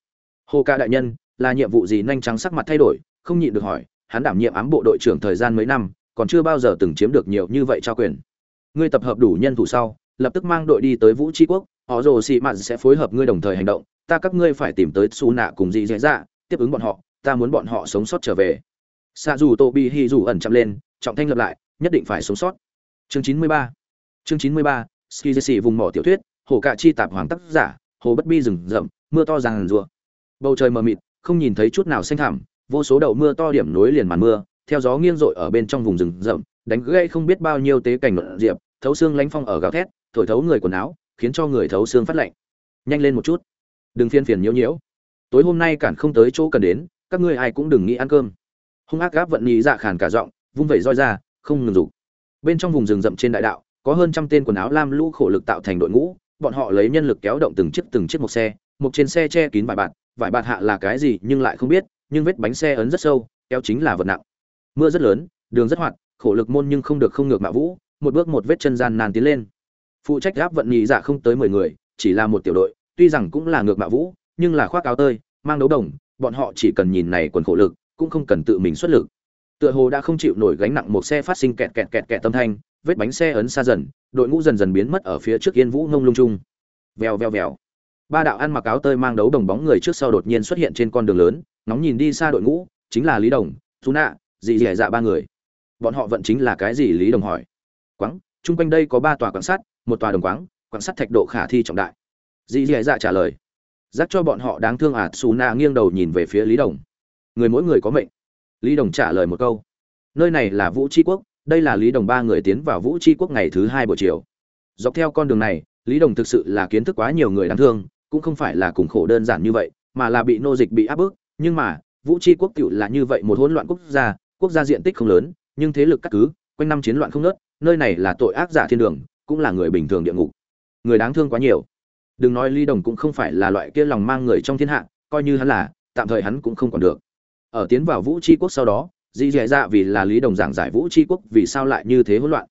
Hồ ca đại nhân, là nhiệm vụ gì nhanh trắng sắc mặt thay đổi, không nhịn được hỏi, hắn đảm nhiệm ám bộ đội trưởng thời gian mấy năm, còn chưa bao giờ từng chiếm được nhiều như vậy trao quyền. Ngươi tập hợp đủ nhân thủ sau, lập tức mang đội đi tới vũ tri quốc, họ rồ xị mạn sẽ phối hợp ngươi đồng thời hành động, ta các ngươi phải tìm tới su nạ cùng dị dạy dạ, dạ tiếp ứng bọn họ, ta muốn bọn họ sống sót trở về. Xa dù tô bị hy dù ẩn chậm lên, trọng thanh lập lại, nhất định phải sống sót. Chương chín mươi ba. Chương chín mươi ba ski jesse vùng mỏ tiểu thuyết, hồ cạ chi tạp hoàng tác giả, hồ bất bi rừng rậm, mưa to ràng rùa bầu trời mờ mịt, không nhìn thấy chút nào xanh thảm vô số đậu mưa to điểm nối liền màn mưa, theo gió nghiêng rội ở bên trong vùng rừng rậm, đánh gây không biết bao nhiêu tế cảnh luận diệp, thấu xương lánh phong ở gào thét, thổi thấu người quần áo, khiến cho người thấu xương phát lạnh. Nhanh lên một chút. Đừng phiền phiền nhiễu nhiễu tối hôm nay cản không tới chỗ cần đến, các ngươi ai cũng đừng nghĩ ăn cơm. Hung ác gáp vận nhị dạ khàn cả giọng, vung vẩy roi ra, không ngừng rủ bên trong vùng rừng rậm trên đại đạo, có hơn trăm tên quần áo lam lũ khổ lực tạo thành đội ngũ, bọn họ lấy nhân lực kéo động từng chiếc từng chiếc một xe, một trên xe che kín vải bạt vải bạt hạ là cái gì nhưng lại không biết, nhưng vết bánh xe ấn rất sâu kéo chính là vật nặng. Mưa rất lớn, đường rất hoạt, khổ lực môn nhưng không được không ngược mạ vũ, một bước một vết chân gian nan tiến lên. Phụ trách gáp vận nhị dạ không tới mười người, chỉ là một tiểu đội, tuy rằng cũng là ngược mạ vũ nhưng là khoác áo tơi, mang đấu đồng, bọn họ chỉ cần nhìn này quần khổ lực, cũng không cần tự mình xuất lực. Tựa hồ đã không chịu nổi gánh nặng một xe phát sinh kẹt kẹt kẹt kẹt tâm thanh, vết bánh xe ấn xa dần, đội ngũ dần dần biến mất ở phía trước yên vũ ngông lung chung vèo vèo vèo. Ba đạo ăn mặc áo tơi mang đấu đồng bóng người trước sau đột nhiên xuất hiện trên con đường lớn nóng nhìn đi xa đội ngũ, chính là lý đồng chú nạ dị dẻ dạ ba người. Bọn họ vận chính là cái gì lý đồng hỏi. Quáng, chung quanh đây có ba tòa quan sát một tòa đồng quáng quan sát thạch độ khả thi trọng đại. Dị dẻ dạ trả lời giác cho bọn họ đáng thương ạt xù nạ nghiêng đầu nhìn về phía lý đồng. Người mỗi người có mệnh. Lý đồng trả lời một câu. Nơi này là vũ tri quốc, đây là lý đồng ba người tiến vào vũ tri quốc ngày thứ hai buổi chiều. Dọc theo con đường này, lý đồng thực sự là kiến thức quá nhiều người đáng thương, cũng không phải là cùng khổ đơn giản như vậy, mà là bị nô dịch bị áp bức. Nhưng mà, vũ tri quốc cựu là như vậy một hỗn loạn quốc gia quốc gia diện tích không lớn, nhưng thế lực cắt cứ, quanh năm chiến loạn không nớt nơi này là tội ác giả thiên đường, cũng là người bình thường địa ngục. Người đáng thương quá nhiều đừng nói lý đồng cũng không phải là loại kia lòng mang người trong thiên hạ, coi như hắn là, tạm thời hắn cũng không còn được. Ở tiến vào vũ tri quốc sau đó, dì dẻ dạ vì là lý đồng giảng giải vũ tri quốc vì sao lại như thế hỗn loạn?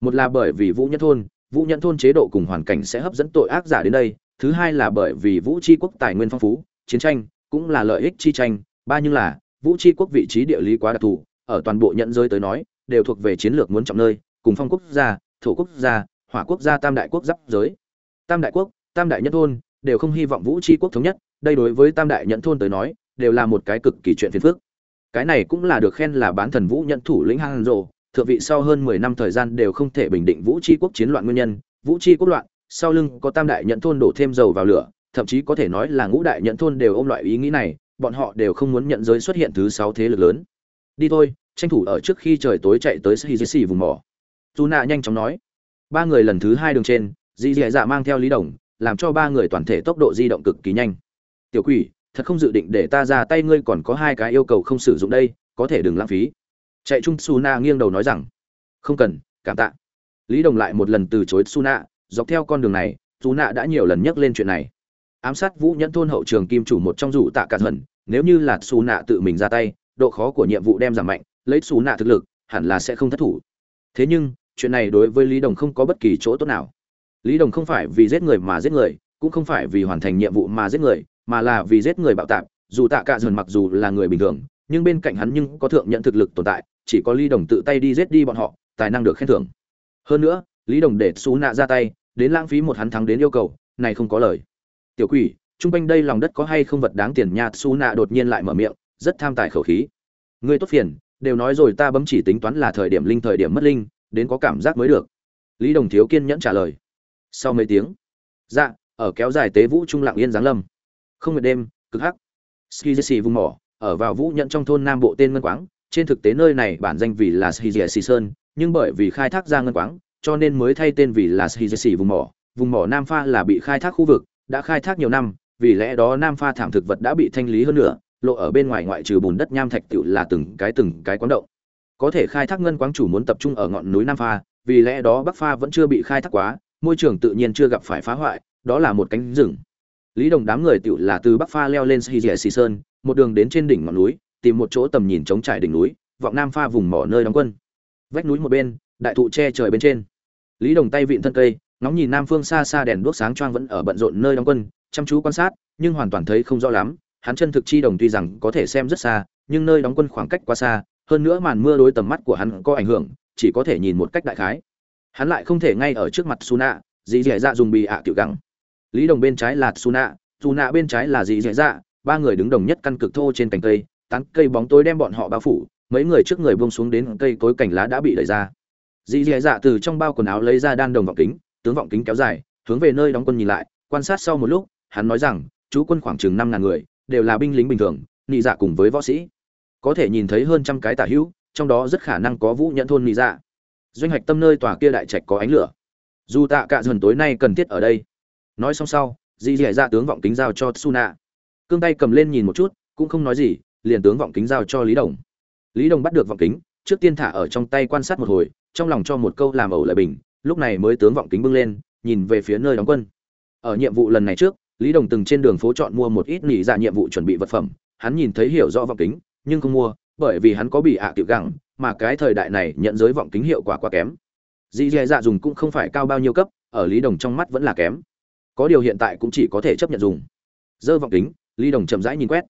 Một là bởi vì vũ nhân thôn, vũ nhân thôn chế độ cùng hoàn cảnh sẽ hấp dẫn tội ác giả đến đây, thứ hai là bởi vì vũ tri quốc tài nguyên phong phú, chiến tranh cũng là lợi ích chi tranh, ba nhưng là, vũ tri quốc vị trí địa lý quá đặc thù, ở toàn bộ nhận giới tới nói, đều thuộc về chiến lược muốn trọng nơi, cùng phong quốc gia, thổ quốc gia, hỏa quốc gia, tam đại quốc giáp giới. Tam đại quốc tam đại nhân thôn đều không hy vọng vũ tri quốc thống nhất đây đối với tam đại nhận thôn tới nói đều là một cái cực kỳ chuyện phiền phức cái này cũng là được khen là bán thần vũ nhận thủ lĩnh hang rồ thượng vị sau hơn mười năm thời gian đều không thể bình định vũ tri quốc chiến loạn nguyên nhân vũ tri quốc loạn sau lưng có tam đại nhận thôn đổ thêm dầu vào lửa thậm chí có thể nói là ngũ đại nhận thôn đều ôm loại ý nghĩ này bọn họ đều không muốn nhận giới xuất hiện thứ sáu thế lực lớn đi thôi tranh thủ ở trước khi trời tối chạy tới Sihisi vùng mỏ. dù nạ nhanh chóng nói. Ba người lần thứ hai đường trên, dì Dẻ Dạ mang theo Lý Đồng, làm cho ba người toàn thể tốc độ di động cực kỳ nhanh. Tiểu quỷ, thật không dự định để ta ra tay ngươi còn có hai cái yêu cầu không sử dụng đây, có thể đừng lãng phí. Chạy chung Suna nghiêng đầu nói rằng, không cần, cảm tạ. Lý Đồng lại một lần từ chối Suna, dọc theo con đường này, Suna đã nhiều lần nhắc lên chuyện này. Ám sát Vũ Nhẫn thôn hậu trường kim chủ một trong rủ tạ cả Thần. nếu như là Suna tự mình ra tay, độ khó của nhiệm vụ đem giảm mạnh, lấy xù nạ thực lực hẳn là sẽ không thất thủ thế nhưng chuyện này đối với lý đồng không có bất kỳ chỗ tốt nào lý đồng không phải vì giết người mà giết người, cũng không phải vì hoàn thành nhiệm vụ mà giết người, mà là vì giết người bạo tạp dù tạ cạ dần mặc dù là người bình thường, nhưng bên cạnh hắn nhưng có thượng nhận thực lực tồn tại, chỉ có lý đồng tự tay đi giết đi bọn họ, tài năng được khen thưởng. Hơn nữa, lý đồng để Sú nạ ra tay, đến lãng phí một hắn thắng đến yêu cầu, này không có lời. Tiểu quỷ, trung quanh đây lòng đất có hay không vật đáng tiền nha? Sú nạ đột nhiên lại mở miệng, rất tham tài khẩu khí. Ngươi tốt phiền, đều nói rồi ta bấm chỉ tính toán là thời điểm linh thời điểm mất linh, đến có cảm giác mới được. Lý đồng thiếu kiên nhẫn trả lời sau mấy tiếng. Dạ ở kéo dài tế vũ trung lặng yên giáng lâm. Không một đêm, cực hắc. Ski vùng mỏ, ở vào vũ nhận trong thôn nam bộ tên ngân quáng. Trên thực tế nơi này bản danh vì là ski sơn, nhưng bởi vì khai thác ra ngân quáng, cho nên mới thay tên vì là ski vùng mỏ. Vùng mỏ nam pha là bị khai thác khu vực, đã khai thác nhiều năm, vì lẽ đó nam pha thảm thực vật đã bị thanh lý hơn nữa lộ ở bên ngoài ngoại trừ bùn đất nham thạch tựu là từng cái từng cái quán động. Có thể khai thác ngân quáng chủ muốn tập trung ở ngọn núi nam pha, vì lẽ đó bắc pha vẫn chưa bị khai thác quá môi trường tự nhiên chưa gặp phải phá hoại đó là một cánh rừng. Lý đồng đám người tiểu là từ bắc pha leo lên xì sơn một đường đến trên đỉnh ngọn núi tìm một chỗ tầm nhìn chống trải đỉnh núi vọng nam pha vùng mỏ nơi đóng quân. Vách núi một bên đại thụ che trời bên trên. Lý đồng tay vịn thân cây ngóng nhìn nam phương xa xa đèn đuốc sáng choang vẫn ở bận rộn nơi đóng quân chăm chú quan sát nhưng hoàn toàn thấy không rõ lắm hắn chân thực chi đồng tuy rằng có thể xem rất xa, nhưng nơi đóng quân khoảng cách quá xa, hơn nữa màn mưa đối tầm mắt của hắn có ảnh hưởng, chỉ có thể nhìn một cách đại khái. Hắn lại không thể ngay ở trước mặt Suna, dì dẻ dạ dùng bì ạ tiểu gẳng. Lý Đồng bên trái là Suna, Suna bên trái là dì dẻ dạ, ba người đứng đồng nhất căn cực thô trên cành cây, tán cây bóng tối đem bọn họ bao phủ, mấy người trước người buông xuống đến cây cối cành lá đã bị đẩy ra. Dì dẻ dạ từ trong bao quần áo lấy ra đan đồng vọng kính, tướng vọng kính kéo dài, hướng về nơi đóng quân nhìn lại, quan sát sau một lúc, hắn nói rằng, chú quân khoảng chừng năm ngàn người, đều là binh lính bình thường nị dạ cùng với võ sĩ có thể nhìn thấy hơn trăm cái tả hữu trong đó rất khả năng có vũ nhẫn thôn nị dạ doanh hạch tâm nơi tòa kia đại trạch có ánh lửa. Dù tạ cả dần tối nay cần thiết ở đây. Nói xong sau, dì dì dạ tướng vọng kính giao cho suna cương tay cầm lên nhìn một chút, cũng không nói gì, liền tướng vọng kính giao cho lý đồng. Lý đồng bắt được vọng kính, trước tiên thả ở trong tay quan sát một hồi, trong lòng cho một câu làm ẩu lại bình, lúc này mới tướng vọng kính bưng lên, nhìn về phía nơi đóng quân. Ở nhiệm vụ lần này trước, lý đồng từng trên đường phố chọn mua một ít nỉ dạ nhiệm vụ chuẩn bị vật phẩm, hắn nhìn thấy hiểu rõ vọng kính, nhưng không mua, bởi vì hắn có bị ạ tiểu gẳng mà cái thời đại này nhận giới vọng kính hiệu quả quá kém. Dì dè dạ dùng cũng không phải cao bao nhiêu cấp ở lý đồng trong mắt vẫn là kém. Có điều hiện tại cũng chỉ có thể chấp nhận dùng. Dơ vọng kính lý đồng chậm rãi nhìn quét.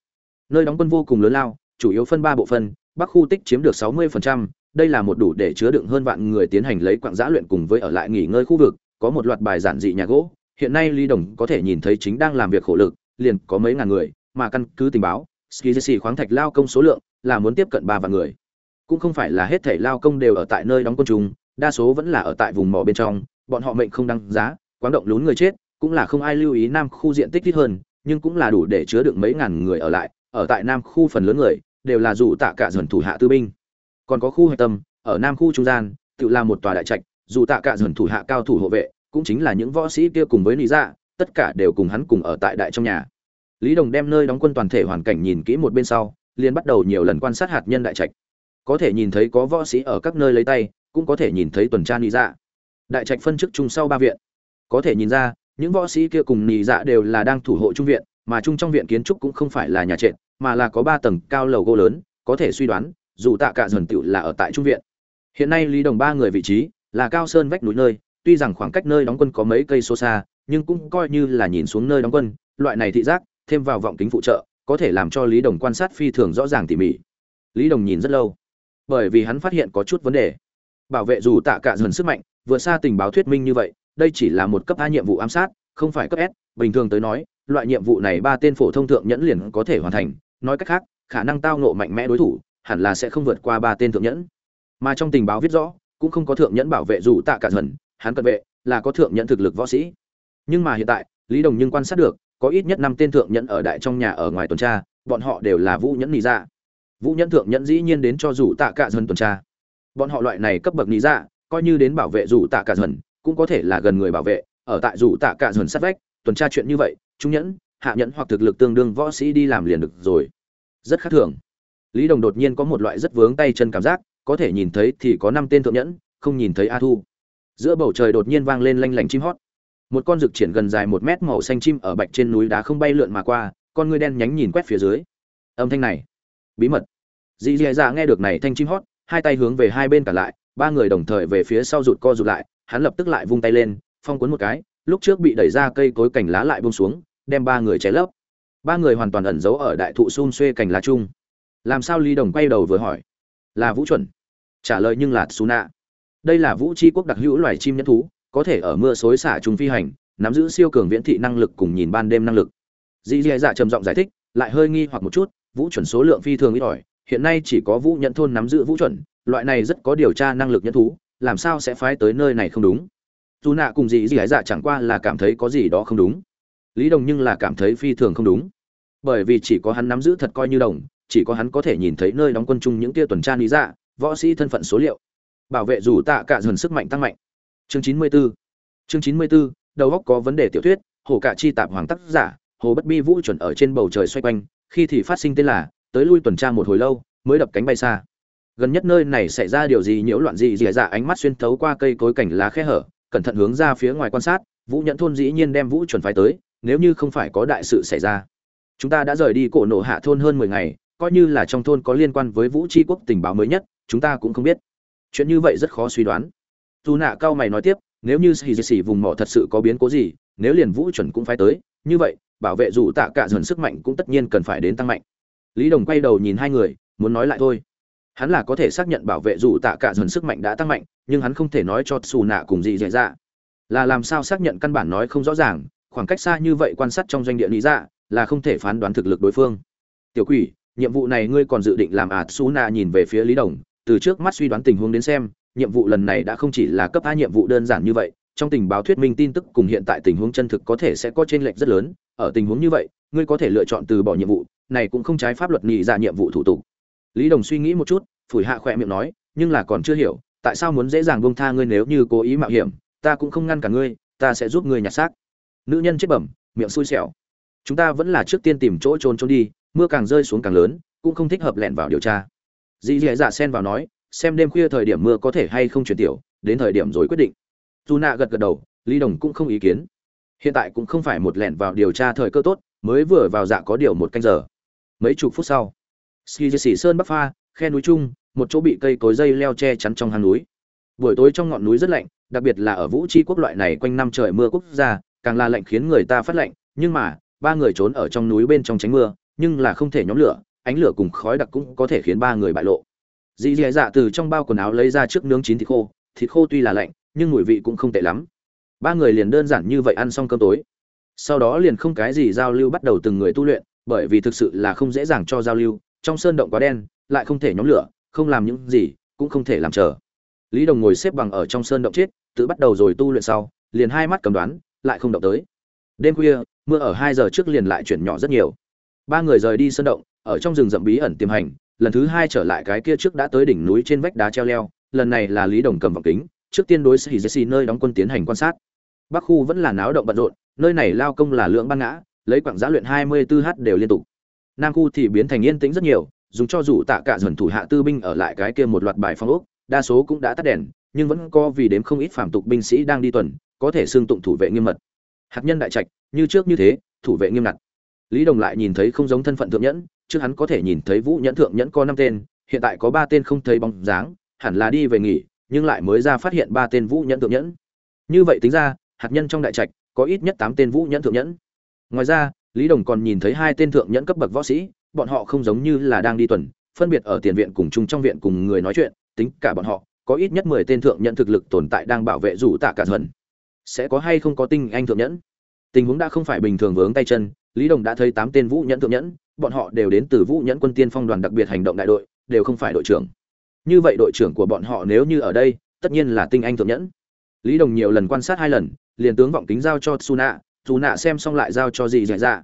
Nơi đóng quân vô cùng lớn lao chủ yếu phân ba bộ phân bắc khu tích chiếm được 60%, đây là một đủ để chứa đựng hơn vạn người tiến hành lấy quạng giã luyện cùng với ở lại nghỉ ngơi khu vực có một loạt bài giản dị nhà gỗ. Hiện nay lý đồng có thể nhìn thấy chính đang làm việc khổ lực liền có mấy ngàn người mà căn cứ tình báo ski khoáng thạch lao công số lượng là muốn tiếp cận ba vạn người cũng không phải là hết thể lao công đều ở tại nơi đóng quân trùng, đa số vẫn là ở tại vùng mỏ bên trong bọn họ mệnh không đăng giá quáng động lún người chết cũng là không ai lưu ý nam khu diện tích ít hơn nhưng cũng là đủ để chứa được mấy ngàn người ở lại ở tại nam khu phần lớn người đều là dù tạ cả dần thủ hạ tư binh. Còn có khu hạch tâm ở nam khu trung gian tự là một tòa đại trạch dù tạ cả dần thủ hạ cao thủ hộ vệ cũng chính là những võ sĩ kia cùng với lý dạ tất cả đều cùng hắn cùng ở tại đại trong nhà. Lý đồng đem nơi đóng quân toàn thể hoàn cảnh nhìn kỹ một bên sau liền bắt đầu nhiều lần quan sát hạt nhân đại trạch có thể nhìn thấy có võ sĩ ở các nơi lấy tay, cũng có thể nhìn thấy tuần tra nị dạ. Đại trạch phân chức chung sau ba viện. Có thể nhìn ra, những võ sĩ kia cùng nị dạ đều là đang thủ hộ trung viện, mà trung trong viện kiến trúc cũng không phải là nhà trệt, mà là có ba tầng cao lầu gỗ lớn, có thể suy đoán, dù tạ cả dần tựu là ở tại trung viện. Hiện nay lý đồng ba người vị trí là cao sơn vách núi nơi, tuy rằng khoảng cách nơi đóng quân có mấy cây số xa, nhưng cũng coi như là nhìn xuống nơi đóng quân, loại này thị giác, thêm vào vọng kính phụ trợ, có thể làm cho lý đồng quan sát phi thường rõ ràng tỉ mỉ. Lý đồng nhìn rất lâu bởi vì hắn phát hiện có chút vấn đề. Bảo vệ dù tạ cả dần sức mạnh vượt xa tình báo thuyết minh như vậy, đây chỉ là một cấp a nhiệm vụ ám sát, không phải cấp s. Bình thường tới nói, loại nhiệm vụ này ba tên phổ thông thượng nhẫn liền có thể hoàn thành. Nói cách khác, khả năng tao nộ mạnh mẽ đối thủ, hẳn là sẽ không vượt qua ba tên thượng nhẫn. Mà trong tình báo viết rõ, cũng không có thượng nhẫn bảo vệ dù tạ cả dần, hắn cận vệ là có thượng nhẫn thực lực võ sĩ. Nhưng mà hiện tại, lý đồng nhưng quan sát được, có ít nhất năm tên thượng nhẫn ở đại trong nhà ở ngoài tuần tra, bọn họ đều là vũ nhẫn nị ra vũ nhẫn thượng nhẫn dĩ nhiên đến cho dù tạ cả dần tuần tra. Bọn họ loại này cấp bậc nị dạ coi như đến bảo vệ dù tạ cả dần, cũng có thể là gần người bảo vệ. Ở tại dù tạ cả dần sát vách, tuần tra chuyện như vậy, trung nhẫn, hạ nhẫn hoặc thực lực tương đương võ sĩ đi làm liền được rồi. Rất khác thường. Lý đồng đột nhiên có một loại rất vướng tay chân cảm giác, có thể nhìn thấy thì có năm tên thượng nhẫn, không nhìn thấy a thu. Giữa bầu trời đột nhiên vang lên lanh lảnh chim hót. Một con rực triển gần dài một mét màu xanh chim ở bạch trên núi đá không bay lượn mà qua, con ngươi đen nhánh nhìn quét phía dưới. Âm thanh này, bí mật dì dì dạ nghe được này thanh chim hót, hai tay hướng về hai bên cả lại, ba người đồng thời về phía sau rụt co rụt lại, hắn lập tức lại vung tay lên, phong cuốn một cái, lúc trước bị đẩy ra cây cối cành lá lại buông xuống, đem ba người cháy lấp. Ba người hoàn toàn ẩn giấu ở đại thụ xun xuê cành lá chung. Làm sao ly đồng quay đầu vừa hỏi? Là vũ chuẩn. Trả lời nhưng là xú nạ. Đây là vũ tri quốc đặc hữu loài chim nhẫn thú, có thể ở mưa xối xả trùng phi hành, nắm giữ siêu cường viễn thị năng lực cùng nhìn ban đêm năng lực. Dì dì dạ trầm giọng giải thích, lại hơi nghi hoặc một chút, vũ chuẩn số lượng phi thường ít ỏi hiện nay chỉ có vũ nhận thôn nắm giữ vũ chuẩn loại này rất có điều tra năng lực nhân thú làm sao sẽ phái tới nơi này không đúng? Dù nạ cùng dì dì dạ chẳng qua là cảm thấy có gì đó không đúng. Lý đồng nhưng là cảm thấy phi thường không đúng. Bởi vì chỉ có hắn nắm giữ thật coi như đồng chỉ có hắn có thể nhìn thấy nơi đóng quân chung những tia tuần tra lý dạ võ sĩ thân phận số liệu. Bảo vệ dù tạ cả dần sức mạnh tăng mạnh. Chương chín mươi 94 chương chín mươi 94, đầu góc có vấn đề tiểu thuyết hồ cả chi tạp hoàng tác giả hồ bất bi vũ chuẩn ở trên bầu trời xoay quanh khi thì phát sinh tên là tới lui tuần tra một hồi lâu, mới đập cánh bay xa. Gần nhất nơi này xảy ra điều gì nhiễu loạn gì dì dạ ánh mắt xuyên thấu qua cây cối cảnh lá khe hở, cẩn thận hướng ra phía ngoài quan sát, vũ nhẫn thôn dĩ nhiên đem vũ chuẩn phái tới, nếu như không phải có đại sự xảy ra. Chúng ta đã rời đi cổ nổ hạ thôn hơn mười ngày, coi như là trong thôn có liên quan với vũ tri quốc tình báo mới nhất, chúng ta cũng không biết. Chuyện như vậy rất khó suy đoán. Dù nạ cao mày nói tiếp, nếu như xì xì vùng mỏ thật sự có biến cố gì, nếu liền vũ chuẩn cũng phái tới, như vậy, bảo vệ dù tạ cả dần sức mạnh cũng tất nhiên cần phải đến tăng mạnh lý đồng quay đầu nhìn hai người, muốn nói lại thôi. Hắn là có thể xác nhận bảo vệ dù tạ cả dần sức mạnh đã tăng mạnh, nhưng hắn không thể nói cho xù nạ cùng gì dạy dạ. Là làm sao xác nhận căn bản nói không rõ ràng, khoảng cách xa như vậy quan sát trong doanh địa lý dạ là không thể phán đoán thực lực đối phương. Tiểu quỷ, nhiệm vụ này ngươi còn dự định làm ạt xù nạ nhìn về phía lý đồng, từ trước mắt suy đoán tình huống đến xem, nhiệm vụ lần này đã không chỉ là cấp a nhiệm vụ đơn giản như vậy, trong tình báo thuyết minh tin tức cùng hiện tại tình huống chân thực có thể sẽ có trên lệch rất lớn. Ở tình huống như vậy, ngươi có thể lựa chọn từ bỏ nhiệm vụ này cũng không trái pháp luật nhị ra nhiệm vụ thủ tục. Lý đồng suy nghĩ một chút, phủi hạ khỏe miệng nói, nhưng là còn chưa hiểu, tại sao muốn dễ dàng buông tha ngươi nếu như cố ý mạo hiểm, ta cũng không ngăn cả ngươi, ta sẽ giúp ngươi nhặt xác. Nữ nhân chết bẩm, miệng xui xẻo. Chúng ta vẫn là trước tiên tìm chỗ trốn trốn đi, mưa càng rơi xuống càng lớn, cũng không thích hợp lẹn vào điều tra. Dì dì dạ xen vào nói, xem đêm khuya thời điểm mưa có thể hay không chuyển tiểu, đến thời điểm rồi quyết định. Dù nạ gật gật đầu, lý đồng cũng không ý kiến. Hiện tại cũng không phải một lẹn vào điều tra thời cơ tốt, mới vừa vào dạ có điều một canh giờ mấy chục phút sau. Ski xỉ sơn bắc pha, khe núi trung một chỗ bị cây cối dây leo che chắn trong hang núi. Buổi tối trong ngọn núi rất lạnh, đặc biệt là ở vũ tri quốc loại này quanh năm trời mưa quốc gia, càng là lạnh khiến người ta phát lạnh, nhưng mà, ba người trốn ở trong núi bên trong tránh mưa, nhưng là không thể nhóm lửa, ánh lửa cùng khói đặc cũng có thể khiến ba người bại lộ. Dì dì dạ từ trong bao quần áo lấy ra trước nướng chín thịt khô thịt khô tuy là lạnh, nhưng mùi vị cũng không tệ lắm. Ba người liền đơn giản như vậy ăn xong cơm tối. Sau đó liền không cái gì giao lưu bắt đầu từng người tu luyện bởi vì thực sự là không dễ dàng cho giao lưu, trong sơn động quá đen, lại không thể nhóm lửa, không làm những gì, cũng không thể làm chờ. Lý đồng ngồi xếp bằng ở trong sơn động chết, tự bắt đầu rồi tu luyện sau, liền hai mắt cầm đoán, lại không động tới. Đêm khuya, mưa ở hai giờ trước liền lại chuyển nhỏ rất nhiều. Ba người rời đi sơn động, ở trong rừng rậm bí ẩn tiềm hành, lần thứ hai trở lại cái kia trước đã tới đỉnh núi trên vách đá treo leo, lần này là lý đồng cầm vọng kính, trước tiên đối sĩ jesse nơi đóng quân tiến hành quan sát. Bắc khu vẫn là náo động bận rộn, nơi này lao công là lượng ban ngã lấy quặng giá luyện 24 h đều liên tục. Nam khu thì biến thành yên tĩnh rất nhiều, dùng cho dù tạ cả dần thủ hạ tư binh ở lại cái kia một loạt bài phong ốc, đa số cũng đã tắt đèn, nhưng vẫn có vì đếm không ít phàm tục binh sĩ đang đi tuần, có thể xương tụng thủ vệ nghiêm mật. Hạt nhân đại trạch, như trước như thế, thủ vệ nghiêm ngặt. Lý đồng lại nhìn thấy không giống thân phận thượng nhẫn, trước hắn có thể nhìn thấy vũ nhẫn thượng nhẫn có năm tên, hiện tại có ba tên không thấy bóng dáng, hẳn là đi về nghỉ, nhưng lại mới ra phát hiện ba tên vũ nhẫn thượng nhẫn. Như vậy tính ra, hạt nhân trong đại trạch có ít nhất tám tên vũ nhẫn thượng nhẫn ngoài ra, lý đồng còn nhìn thấy hai tên thượng nhẫn cấp bậc võ sĩ, bọn họ không giống như là đang đi tuần, phân biệt ở tiền viện cùng chung trong viện cùng người nói chuyện, tính cả bọn họ, có ít nhất mười tên thượng nhẫn thực lực tồn tại đang bảo vệ rủ tạ cả thuần. sẽ có hay không có tinh anh thượng nhẫn? Tình huống đã không phải bình thường vướng tay chân, lý đồng đã thấy tám tên vũ nhẫn thượng nhẫn, bọn họ đều đến từ vũ nhẫn quân tiên phong đoàn đặc biệt hành động đại đội, đều không phải đội trưởng. Như vậy đội trưởng của bọn họ nếu như ở đây, tất nhiên là tinh anh thượng nhẫn. Lý đồng nhiều lần quan sát hai lần, liền tướng vọng kính giao cho suna dù nạ xem xong lại giao cho dì dạy dạ.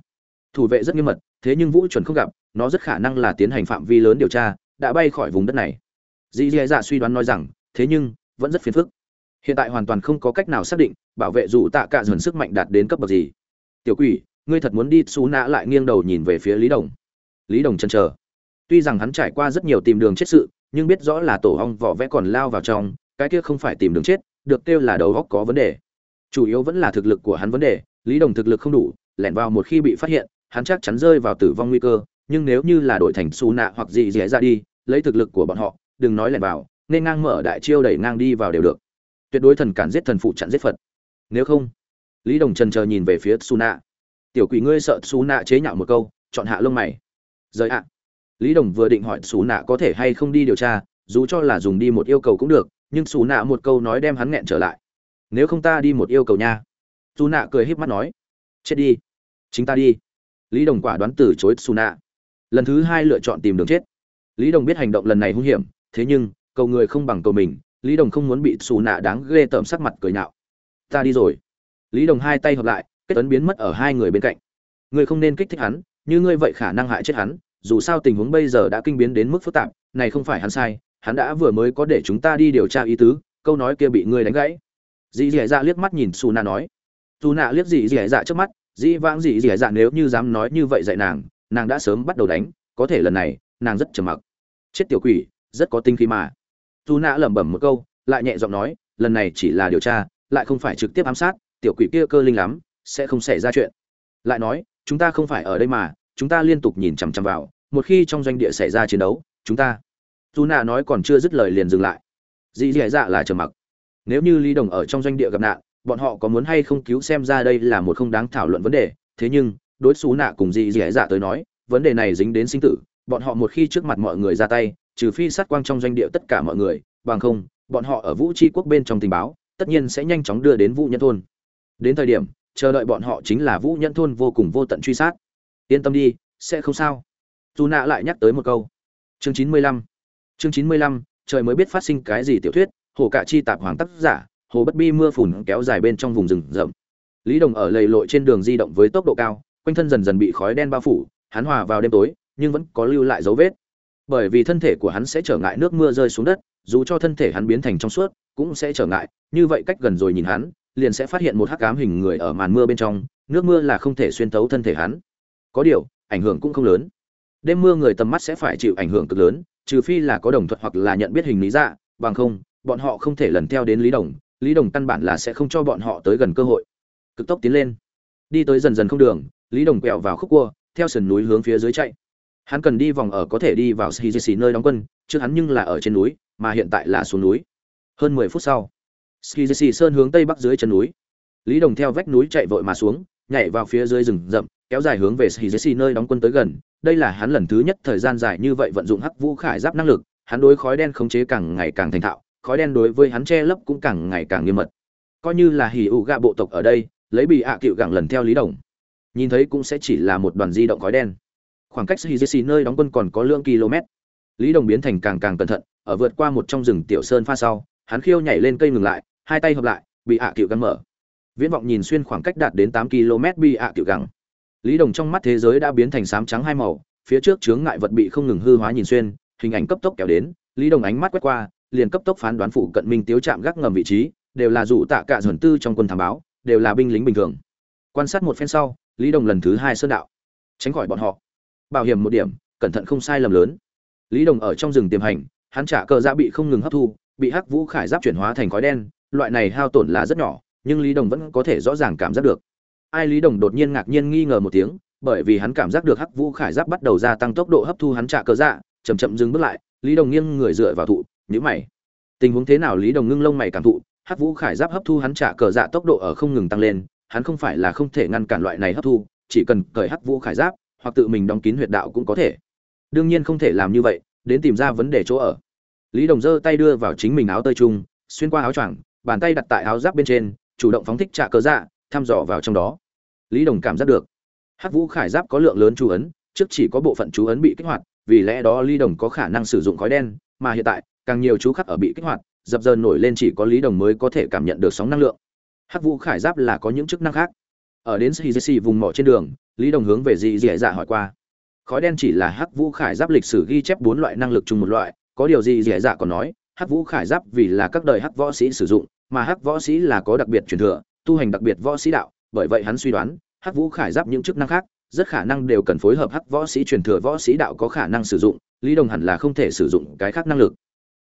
Thủ vệ rất nghiêm mật, thế nhưng vũ chuẩn không gặp, nó rất khả năng là tiến hành phạm vi lớn điều tra, đã bay khỏi vùng đất này. Dì dạy dạ suy đoán nói rằng, thế nhưng, vẫn rất phiền phức. Hiện tại hoàn toàn không có cách nào xác định, bảo vệ dù tạ cả dần sức mạnh đạt đến cấp bậc gì. Tiểu quỷ, ngươi thật muốn đi, xú nạ lại nghiêng đầu nhìn về phía lý đồng. Lý đồng chần chờ. Tuy rằng hắn trải qua rất nhiều tìm đường chết sự, nhưng biết rõ là tổ hong vỏ vẽ còn lao vào trong, cái kia không phải tìm đường chết, được kêu là đầu góc có vấn đề. Chủ yếu vẫn là thực lực của hắn vấn đề lý đồng thực lực không đủ, lẻn vào một khi bị phát hiện, hắn chắc chắn rơi vào tử vong nguy cơ, nhưng nếu như là đổi thành xù nạ hoặc gì dễ ra đi, lấy thực lực của bọn họ, đừng nói lẻn vào, nên ngang mở đại chiêu đẩy ngang đi vào đều được. Tuyệt đối thần cản giết thần phụ chặn giết phật. Nếu không, lý đồng trần chờ nhìn về phía xù nạ tiểu quỷ ngươi sợ xù nạ chế nhạo một câu, chọn hạ lông mày. Rời ạ. Lý đồng vừa định hỏi xù nạ có thể hay không đi điều tra, dù cho là dùng đi một yêu cầu cũng được, nhưng xù nạ một câu nói đem hắn nghẹn trở lại. Nếu không ta đi một yêu cầu nha dù nạ cười híp mắt nói, chết đi, chính ta đi. Lý đồng quả đoán từ chối xù nạ lần thứ hai lựa chọn tìm đường chết. Lý đồng biết hành động lần này hung hiểm, thế nhưng, cầu người không bằng cầu mình, lý đồng không muốn bị xù nạ đáng ghê tởm sắc mặt cười nhạo. Ta đi rồi. Lý đồng hai tay hợp lại, kết tấn biến mất ở hai người bên cạnh. Người không nên kích thích hắn, như ngươi vậy khả năng hại chết hắn, dù sao tình huống bây giờ đã kinh biến đến mức phức tạp, này không phải hắn sai, hắn đã vừa mới có để chúng ta đi điều tra ý tứ, câu nói kia bị ngươi đánh gãy. Dì dì dạ liếc mắt nhìn xù nạ nói dù nạ liếc dì dì dạ trước mắt, dĩ vãng dị dì dạ nếu như dám nói như vậy dạy nàng nàng đã sớm bắt đầu đánh, có thể lần này, nàng rất trầm mặc. Chết tiểu quỷ, rất có tinh khí mà. Dù nạ lẩm bẩm một câu, lại nhẹ giọng nói, lần này chỉ là điều tra, lại không phải trực tiếp ám sát, tiểu quỷ kia cơ linh lắm, sẽ không xảy ra chuyện. Lại nói, chúng ta không phải ở đây mà, chúng ta liên tục nhìn chằm chằm vào, một khi trong doanh địa xảy ra chiến đấu, chúng ta. Dù nạ nói còn chưa dứt lời liền dừng lại. Dị dì dạ là trầm mặc. Nếu như lý đồng ở trong doanh địa gặp nạn bọn họ có muốn hay không cứu xem ra đây là một không đáng thảo luận vấn đề, thế nhưng, đối xú nạ cùng dì dì dạ tới nói, vấn đề này dính đến sinh tử, bọn họ một khi trước mặt mọi người ra tay, trừ phi sát quang trong doanh địa tất cả mọi người, bằng không, bọn họ ở vũ tri quốc bên trong tình báo, tất nhiên sẽ nhanh chóng đưa đến vũ nhân thôn. Đến thời điểm, chờ đợi bọn họ chính là vũ nhân thôn vô cùng vô tận truy sát. Yên tâm đi, sẽ không sao. Dù nạ lại nhắc tới một câu. Chương chín mươi lăm. Chương chín mươi lăm, trời mới biết phát sinh cái gì tiểu thuyết, hồ cạ chi tạp hoàng tác giả hồ bất bi mưa phùn kéo dài bên trong vùng rừng rậm. Lý đồng ở lầy lội trên đường di động với tốc độ cao, quanh thân dần dần bị khói đen bao phủ, hắn hòa vào đêm tối, nhưng vẫn có lưu lại dấu vết. Bởi vì thân thể của hắn sẽ trở ngại nước mưa rơi xuống đất, dù cho thân thể hắn biến thành trong suốt, cũng sẽ trở ngại, như vậy cách gần rồi nhìn hắn, liền sẽ phát hiện một hắc ám hình người ở màn mưa bên trong, nước mưa là không thể xuyên tấu thân thể hắn. Có điều, ảnh hưởng cũng không lớn. Đêm mưa người tầm mắt sẽ phải chịu ảnh hưởng cực lớn, trừ phi là có đồng thuận hoặc là nhận biết hình lý dạ bằng không, bọn họ không thể lần theo đến lý đồng lý đồng căn bản là sẽ không cho bọn họ tới gần cơ hội. Cực tốc tiến lên. Đi tới dần dần không đường, lý đồng quẹo vào khúc cua, theo sườn núi hướng phía dưới chạy. Hắn cần đi vòng ở có thể đi vào xì nơi đóng quân trước hắn nhưng là ở trên núi, mà hiện tại là xuống núi. Hơn mười phút sau ski sơn hướng tây bắc dưới chân núi. Lý đồng theo vách núi chạy vội mà xuống, nhảy vào phía dưới rừng rậm, kéo dài hướng về Hizesi nơi đóng quân tới gần. Đây là hắn lần thứ nhất thời gian dài như vậy vận dụng hắc vũ khải giáp năng lực, hắn đối khói đen khống chế càng ngày càng thành thạo khói đen đối với hắn che lấp cũng càng ngày càng nghiêm mật. Coi như là hỉ ủ gạ bộ tộc ở đây, lấy bị ạ cựu gẳng lần theo lý đồng. Nhìn thấy cũng sẽ chỉ là một đoàn di động khói đen. Khoảng cách Hizesi nơi đóng quân còn có lượng km. Lý đồng biến thành càng càng cẩn thận, ở vượt qua một trong rừng tiểu sơn pha sau, hắn khiêu nhảy lên cây ngừng lại, hai tay hợp lại, bị ạ cựu gắn mở. Viễn vọng nhìn xuyên khoảng cách đạt đến tám km bị ạ cựu gẳng. Lý đồng trong mắt thế giới đã biến thành sám trắng hai màu, phía trước chướng ngại vật bị không ngừng hư hóa nhìn xuyên, hình ảnh cấp tốc kéo đến, lý đồng ánh mắt quét qua liền cấp tốc phán đoán phụ cận minh tiếu chạm gác ngầm vị trí, đều là rủ tạ cả dồn tư trong quân thám báo, đều là binh lính bình thường. Quan sát một phen sau, lý đồng lần thứ hai sơn đạo. Tránh khỏi bọn họ. Bảo hiểm một điểm, cẩn thận không sai lầm lớn. Lý đồng ở trong rừng tiềm hành, hắn trả cờ dạ bị không ngừng hấp thu, bị hắc vũ khải giáp chuyển hóa thành khói đen, loại này hao tổn là rất nhỏ, nhưng lý đồng vẫn có thể rõ ràng cảm giác được. Ai lý đồng đột nhiên ngạc nhiên nghi ngờ một tiếng, bởi vì hắn cảm giác được hắc vũ khải giáp bắt đầu gia tăng tốc độ hấp thu hắn trả cờ dạ chầm chậm dừng bước lại, lý đồng nghiêng người dựa vào thụ nhíu mày. Tình huống thế nào lý đồng ngưng lông mày cảm thụ, hắc vũ khải giáp hấp thu hắn trả cờ dạ tốc độ ở không ngừng tăng lên, hắn không phải là không thể ngăn cản loại này hấp thu, chỉ cần cởi hắc vũ khải giáp, hoặc tự mình đóng kín huyệt đạo cũng có thể. Đương nhiên không thể làm như vậy, đến tìm ra vấn đề chỗ ở. Lý đồng giơ tay đưa vào chính mình áo tơi trung xuyên qua áo choàng, bàn tay đặt tại áo giáp bên trên, chủ động phóng thích trả cờ dạ thăm dò vào trong đó. Lý đồng cảm giác được, hắc vũ khải giáp có lượng lớn chú ấn, trước chỉ có bộ phận chú ấn bị kích hoạt, vì lẽ đó lý đồng có khả năng sử dụng khói đen, mà hiện tại càng nhiều chú khắc ở bị kích hoạt, dập dờn nổi lên chỉ có lý đồng mới có thể cảm nhận được sóng năng lượng. Hắc vũ khải giáp là có những chức năng khác. Ở đến Hizesi vùng mỏ trên đường, lý đồng hướng về dì dì dạ hỏi qua. Khói đen chỉ là hắc vũ khải giáp lịch sử ghi chép bốn loại năng lực chung một loại, có điều gì dì dạ còn nói, hắc vũ khải giáp vì là các đời hắc võ sĩ sử dụng, mà hắc võ sĩ là có đặc biệt truyền thừa, tu hành đặc biệt võ sĩ đạo, bởi vậy hắn suy đoán, hắc vũ khải giáp những chức năng khác, rất khả năng đều cần phối hợp hắc võ sĩ truyền thừa võ sĩ đạo có khả năng sử dụng, lý đồng hẳn là không thể sử dụng cái khác năng lực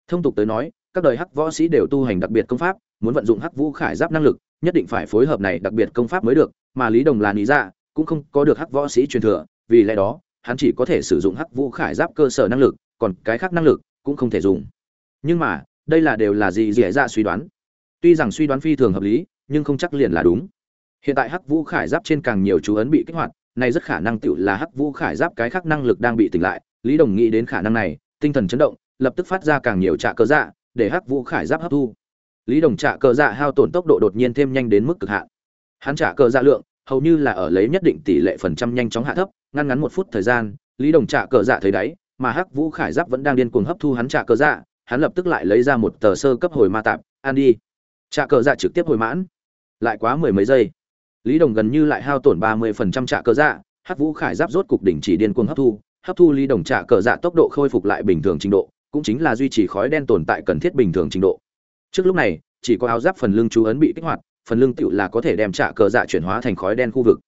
thông tục tới nói, các đời hắc võ sĩ đều tu hành đặc biệt công pháp, muốn vận dụng hắc vũ khải giáp năng lực, nhất định phải phối hợp này đặc biệt công pháp mới được, mà lý đồng là lý dạ cũng không có được hắc võ sĩ truyền thừa, vì lẽ đó, hắn chỉ có thể sử dụng hắc vũ khải giáp cơ sở năng lực, còn cái khác năng lực cũng không thể dùng. Nhưng mà, đây là đều là gì dễ dạ suy đoán. Tuy rằng suy đoán phi thường hợp lý, nhưng không chắc liền là đúng. Hiện tại hắc vũ khải giáp trên càng nhiều chú ấn bị kích hoạt, này rất khả năng tựu là hắc vũ khải giáp cái khác năng lực đang bị tỉnh lại, lý đồng nghĩ đến khả năng này, tinh thần chấn động lập tức phát ra càng nhiều trạ cơ dạ để hắc vũ khải giáp hấp thu. Lý đồng trạ cơ dạ hao tổn tốc độ đột nhiên thêm nhanh đến mức cực hạn. Hắn trả cơ dạ lượng, hầu như là ở lấy nhất định tỷ lệ phần trăm nhanh chóng hạ thấp, ngăn ngắn một phút thời gian, lý đồng trạ cơ dạ thấy đáy, mà hắc vũ khải giáp vẫn đang điên cuồng hấp thu hắn trả cơ dạ hắn lập tức lại lấy ra một tờ sơ cấp hồi ma tạp an đi trả cơ dạ trực tiếp hồi mãn. Lại quá mười mấy giây. Lý đồng gần như lại hao tổn ba mươi phần trăm trả cơ dạ hắc vũ khải giáp rốt cục đỉnh chỉ điên cuồng hấp thu hấp thu lý đồng trả cờ dạ tốc độ khôi phục lại bình thường trình độ cũng chính là duy trì khói đen tồn tại cần thiết bình thường trình độ. Trước lúc này, chỉ có áo giáp phần lưng chú ấn bị kích hoạt, phần lưng tựu là có thể đem trả cờ dạ chuyển hóa thành khói đen khu vực.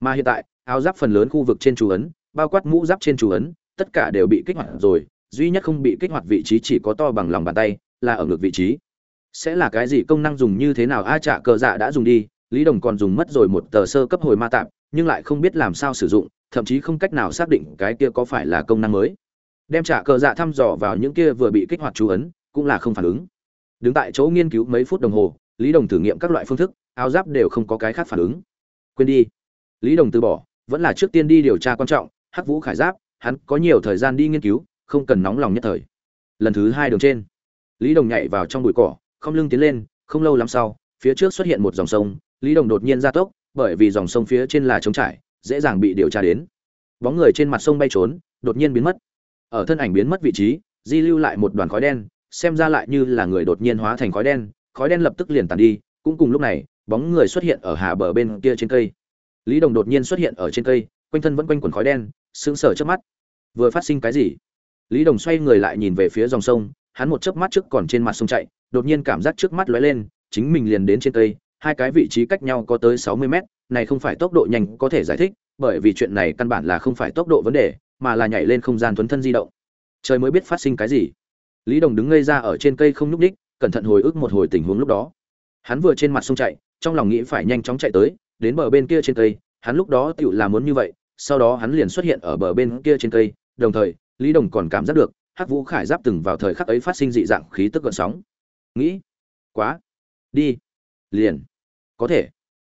Mà hiện tại, áo giáp phần lớn khu vực trên chú ấn, bao quát mũ giáp trên chú ấn, tất cả đều bị kích hoạt rồi, duy nhất không bị kích hoạt vị trí chỉ có to bằng lòng bàn tay, là ở ngược vị trí. Sẽ là cái gì công năng dùng như thế nào? A, trả cờ dạ đã dùng đi, lý đồng còn dùng mất rồi một tờ sơ cấp hồi ma tạm, nhưng lại không biết làm sao sử dụng, thậm chí không cách nào xác định cái kia có phải là công năng mới đem trả cờ dạ thăm dò vào những kia vừa bị kích hoạt chú ấn, cũng là không phản ứng. Đứng tại chỗ nghiên cứu mấy phút đồng hồ, lý đồng thử nghiệm các loại phương thức, áo giáp đều không có cái khác phản ứng. Quên đi. Lý đồng từ bỏ, vẫn là trước tiên đi điều tra quan trọng, hắc vũ khải giáp, hắn có nhiều thời gian đi nghiên cứu, không cần nóng lòng nhất thời. Lần thứ hai đường trên, lý đồng nhảy vào trong bụi cỏ, không lưng tiến lên, không lâu lắm sau, phía trước xuất hiện một dòng sông, lý đồng đột nhiên ra tốc, bởi vì dòng sông phía trên là trống trải, dễ dàng bị điều tra đến. Bóng người trên mặt sông bay trốn, đột nhiên biến mất ở thân ảnh biến mất vị trí, di lưu lại một đoàn khói đen, xem ra lại như là người đột nhiên hóa thành khói đen khói đen lập tức liền tàn đi, cũng cùng lúc này, bóng người xuất hiện ở hạ bờ bên kia trên cây. Lý đồng đột nhiên xuất hiện ở trên cây, quanh thân vẫn quanh quần khói đen, sững sờ trước mắt. Vừa phát sinh cái gì? Lý đồng xoay người lại nhìn về phía dòng sông, hắn một chớp mắt trước còn trên mặt sông chạy, đột nhiên cảm giác trước mắt lóe lên, chính mình liền đến trên cây, hai cái vị trí cách nhau có tới sáu mươi mét, này không phải tốc độ nhanh có thể giải thích, bởi vì chuyện này căn bản là không phải tốc độ vấn đề mà là nhảy lên không gian thuấn thân di động. Trời mới biết phát sinh cái gì. Lý đồng đứng ngây ra ở trên cây không nhúc ních, cẩn thận hồi ức một hồi tình huống lúc đó. Hắn vừa trên mặt sông chạy, trong lòng nghĩ phải nhanh chóng chạy tới, đến bờ bên kia trên cây, hắn lúc đó tựu là muốn như vậy, sau đó hắn liền xuất hiện ở bờ bên kia trên cây, đồng thời, lý đồng còn cảm giác được, hắc vũ khải giáp từng vào thời khắc ấy phát sinh dị dạng khí tức gợn sóng. Nghĩ, quá, đi, liền, có thể.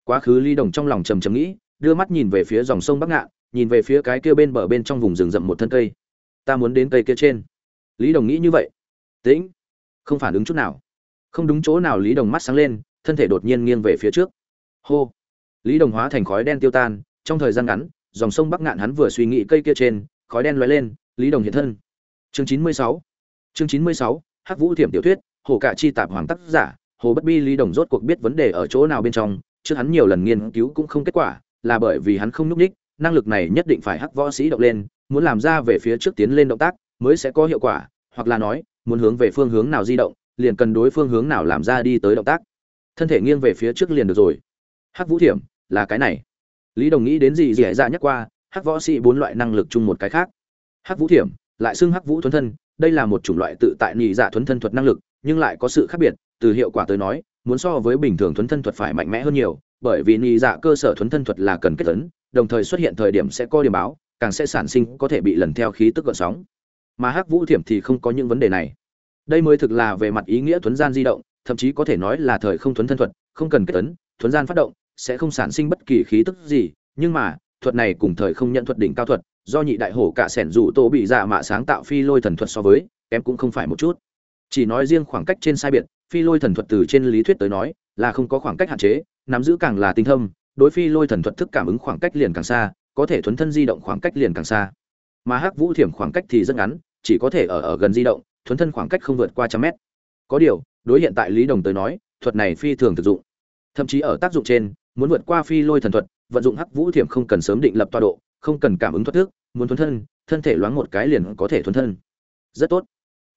Quá khứ lý đồng trong lòng trầm trầm nghĩ, đưa mắt nhìn về phía dòng sông bắc ngạn nhìn về phía cái kia bên bờ bên trong vùng rừng rậm một thân cây. Ta muốn đến cây kia trên. Lý đồng nghĩ như vậy. Tĩnh. Không phản ứng chút nào. Không đúng chỗ nào lý đồng mắt sáng lên, thân thể đột nhiên nghiêng về phía trước. Hô. Lý đồng hóa thành khói đen tiêu tan, trong thời gian ngắn, dòng sông bắc ngạn hắn vừa suy nghĩ cây kia trên, khói đen lóe lên, lý đồng hiện thân. Chương chín mươi sáu. Chương chín mươi sáu, hắc vũ thiểm tiểu thuyết, hồ cạ chi tạp hoàng tác giả, hồ bất bi lý đồng rốt cuộc biết vấn đề ở chỗ nào bên trong, trước hắn nhiều lần nghiên cứu cũng không kết quả, là bởi vì hắn không núp ních năng lực này nhất định phải hắc võ sĩ động lên muốn làm ra về phía trước tiến lên động tác mới sẽ có hiệu quả hoặc là nói muốn hướng về phương hướng nào di động liền cần đối phương hướng nào làm ra đi tới động tác. Thân thể nghiêng về phía trước liền được rồi. Hắc vũ thiểm là cái này. Lý đồng nghĩ đến gì dì dạ nhắc qua hắc võ sĩ bốn loại năng lực chung một cái khác. Hắc vũ thiểm lại xưng hắc vũ thuần thân đây là một chủng loại tự tại nhị dạ thuần thân thuật năng lực nhưng lại có sự khác biệt từ hiệu quả tới nói muốn so với bình thường thuần thân thuật phải mạnh mẽ hơn nhiều bởi vì nhị dạ cơ sở thuần thân thuật là cần kết ấn, đồng thời xuất hiện thời điểm sẽ có điểm báo, càng sẽ sản sinh có thể bị lần theo khí tức gợn sóng. Mà hắc vũ thiểm thì không có những vấn đề này. Đây mới thực là về mặt ý nghĩa thuấn gian di động, thậm chí có thể nói là thời không thuấn thân thuật, không cần kết tấn thuấn gian phát động, sẽ không sản sinh bất kỳ khí tức gì, nhưng mà, thuật này cùng thời không nhận thuật đỉnh cao thuật, do nhị đại hổ cả sẻn rủ tổ bị dạ mạ sáng tạo phi lôi thần thuật so với, kém cũng không phải một chút. Chỉ nói riêng khoảng cách trên sai biệt, phi lôi thần thuật từ trên lý thuyết tới nói, là không có khoảng cách hạn chế, nắm giữ càng là tinh thâm đối phi lôi thần thuật thức cảm ứng khoảng cách liền càng xa, có thể thuấn thân di động khoảng cách liền càng xa. Mà hắc vũ thiểm khoảng cách thì rất ngắn, chỉ có thể ở ở gần di động, thuấn thân khoảng cách không vượt qua trăm mét. Có điều, đối hiện tại lý đồng tới nói, thuật này phi thường thực dụng. Thậm chí ở tác dụng trên, muốn vượt qua phi lôi thần thuật, vận dụng hắc vũ thiểm không cần sớm định lập tọa độ, không cần cảm ứng thoát thức, muốn thuấn thân thân thể loáng một cái liền có thể thuấn thân. Rất tốt.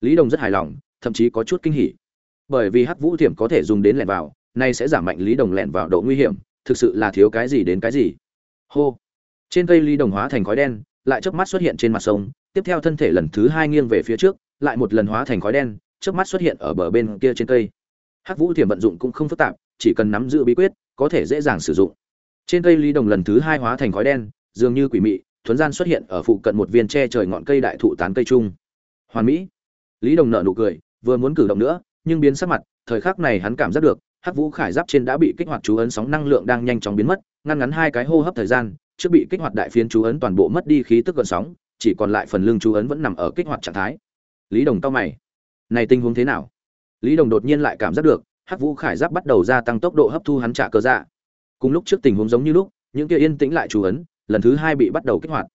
Lý đồng rất hài lòng, thậm chí có chút kinh hỉ. Bởi vì hắc vũ thiểm có thể dùng đến lẻn vào, nay sẽ giảm mạnh lý đồng lẻn vào độ nguy hiểm thực sự là thiếu cái gì đến cái gì. Hô. Trên cây ly đồng hóa thành khói đen, lại chớp mắt xuất hiện trên mặt sông, tiếp theo thân thể lần thứ hai nghiêng về phía trước, lại một lần hóa thành khói đen, chớp mắt xuất hiện ở bờ bên kia trên cây. Hắc vũ thiểm vận dụng cũng không phức tạp, chỉ cần nắm giữ bí quyết, có thể dễ dàng sử dụng. Trên cây ly đồng lần thứ hai hóa thành khói đen, dường như quỷ mị, thuấn gian xuất hiện ở phụ cận một viên tre trời ngọn cây đại thụ tán cây trung hoàn mỹ. Lý đồng nợ nụ cười, vừa muốn cử động nữa, nhưng biến sắc mặt, thời khắc này hắn cảm giác được hắc vũ khải giáp trên đã bị kích hoạt chú ấn sóng năng lượng đang nhanh chóng biến mất, ngăn ngắn hai cái hô hấp thời gian, trước bị kích hoạt đại phiến chú ấn toàn bộ mất đi khí tức gợn sóng, chỉ còn lại phần lưng chú ấn vẫn nằm ở kích hoạt trạng thái. Lý đồng tao mày. Này tình huống thế nào? Lý đồng đột nhiên lại cảm giác được, hắc vũ khải giáp bắt đầu gia tăng tốc độ hấp thu hắn trả cơ dạ. Cùng lúc trước tình huống giống như lúc, những kia yên tĩnh lại chú ấn, lần thứ hai bị bắt đầu kích hoạt.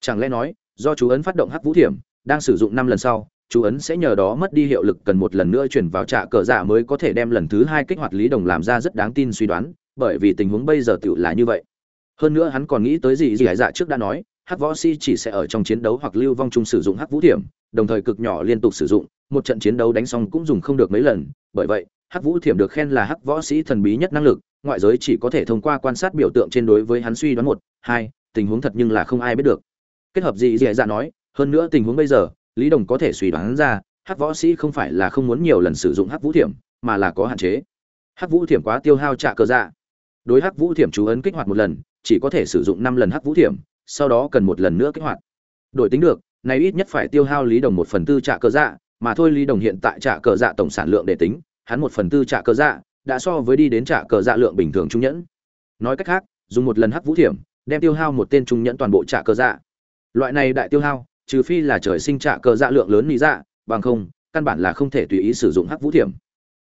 Chẳng lẽ nói, do chú ấn phát động hắc vũ thiểm, đang sử dụng năm lần sau chú ấn sẽ nhờ đó mất đi hiệu lực cần một lần nữa chuyển vào trạ cờ giả mới có thể đem lần thứ hai kích hoạt lý đồng làm ra rất đáng tin suy đoán, bởi vì tình huống bây giờ tựu là như vậy. Hơn nữa hắn còn nghĩ tới gì gì hải dạ trước đã nói, hắc võ si chỉ sẽ ở trong chiến đấu hoặc lưu vong chung sử dụng hắc vũ thiểm đồng thời cực nhỏ liên tục sử dụng, một trận chiến đấu đánh xong cũng dùng không được mấy lần, bởi vậy, hắc vũ thiểm được khen là hắc võ sĩ thần bí nhất năng lực, ngoại giới chỉ có thể thông qua quan sát biểu tượng trên đối với hắn suy đoán một, hai, tình huống thật nhưng là không ai biết được. Kết hợp gì dì dạ nói, hơn nữa tình huống bây giờ lý đồng có thể suy đoán ra, hắc võ sĩ không phải là không muốn nhiều lần sử dụng hắc vũ thiểm, mà là có hạn chế. Hắc vũ thiểm quá tiêu hao trạ cơ dạ. Đối hắc vũ thiểm chú ấn kích hoạt một lần, chỉ có thể sử dụng năm lần hắc vũ thiểm, sau đó cần một lần nữa kích hoạt. Đổi tính được, này ít nhất phải tiêu hao lý đồng một phần tư trạ cơ dạ mà thôi lý đồng hiện tại trạ cờ dạ tổng sản lượng để tính, hắn một phần tư trạ cờ dạ đã so với đi đến trạ cờ dạ lượng bình thường trung nhẫn. Nói cách khác, dùng một lần hắc vũ thiểm, đem tiêu hao một tên trung nhẫn toàn bộ trạ cờ dạ. Loại này đại tiêu hao trừ phi là trời sinh trạ cờ dạ lượng lớn lý dạ bằng không, căn bản là không thể tùy ý sử dụng hắc vũ thiểm.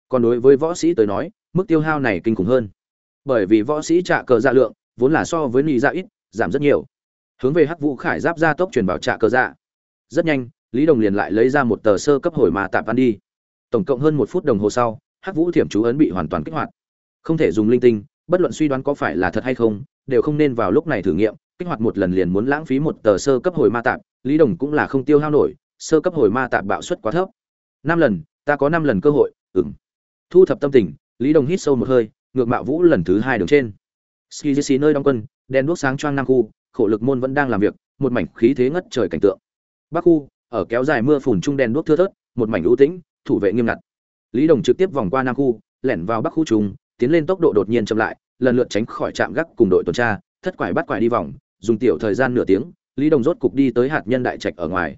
Còn đối với võ sĩ tới nói, mức tiêu hao này kinh khủng hơn. Bởi vì võ sĩ trạ cờ dạ lượng, vốn là so với lý dạ ít, giảm rất nhiều. Hướng về hắc vũ khải giáp ra tốc truyền vào trạ cờ dạ. Rất nhanh, lý đồng liền lại lấy ra một tờ sơ cấp hồi mà tạm ăn đi. Tổng cộng hơn một phút đồng hồ sau, hắc vũ thiểm chú ấn bị hoàn toàn kích hoạt. Không thể dùng linh tinh, bất luận suy đoán có phải là thật hay không, đều không nên vào lúc này thử nghiệm, kích hoạt một lần liền muốn lãng phí một tờ sơ cấp hồi ma tạp lý đồng cũng là không tiêu hao nổi, sơ cấp hồi ma tạp bạo suất quá thấp. Năm lần, ta có năm lần cơ hội ừng thu thập tâm tình, lý đồng hít sâu một hơi, ngược mạo vũ lần thứ hai đường trên. Ski nơi đóng quân, đèn đuốc sáng choang nam khu, khổ lực môn vẫn đang làm việc, một mảnh khí thế ngất trời cảnh tượng. Bắc khu, ở kéo dài mưa phùn trung đen đuốc thưa thớt, một mảnh ưu tĩnh, thủ vệ nghiêm ngặt. Lý đồng trực tiếp vòng qua nam khu, lẻn vào bắc khu trung tiến lên tốc độ đột nhiên chậm lại, lần lượt tránh khỏi trạm gác cùng đội tuần tra, thất quải bắt quải đi vòng, dùng tiểu thời gian nửa tiếng lý đồng rốt cục đi tới hạt nhân đại trạch ở ngoài.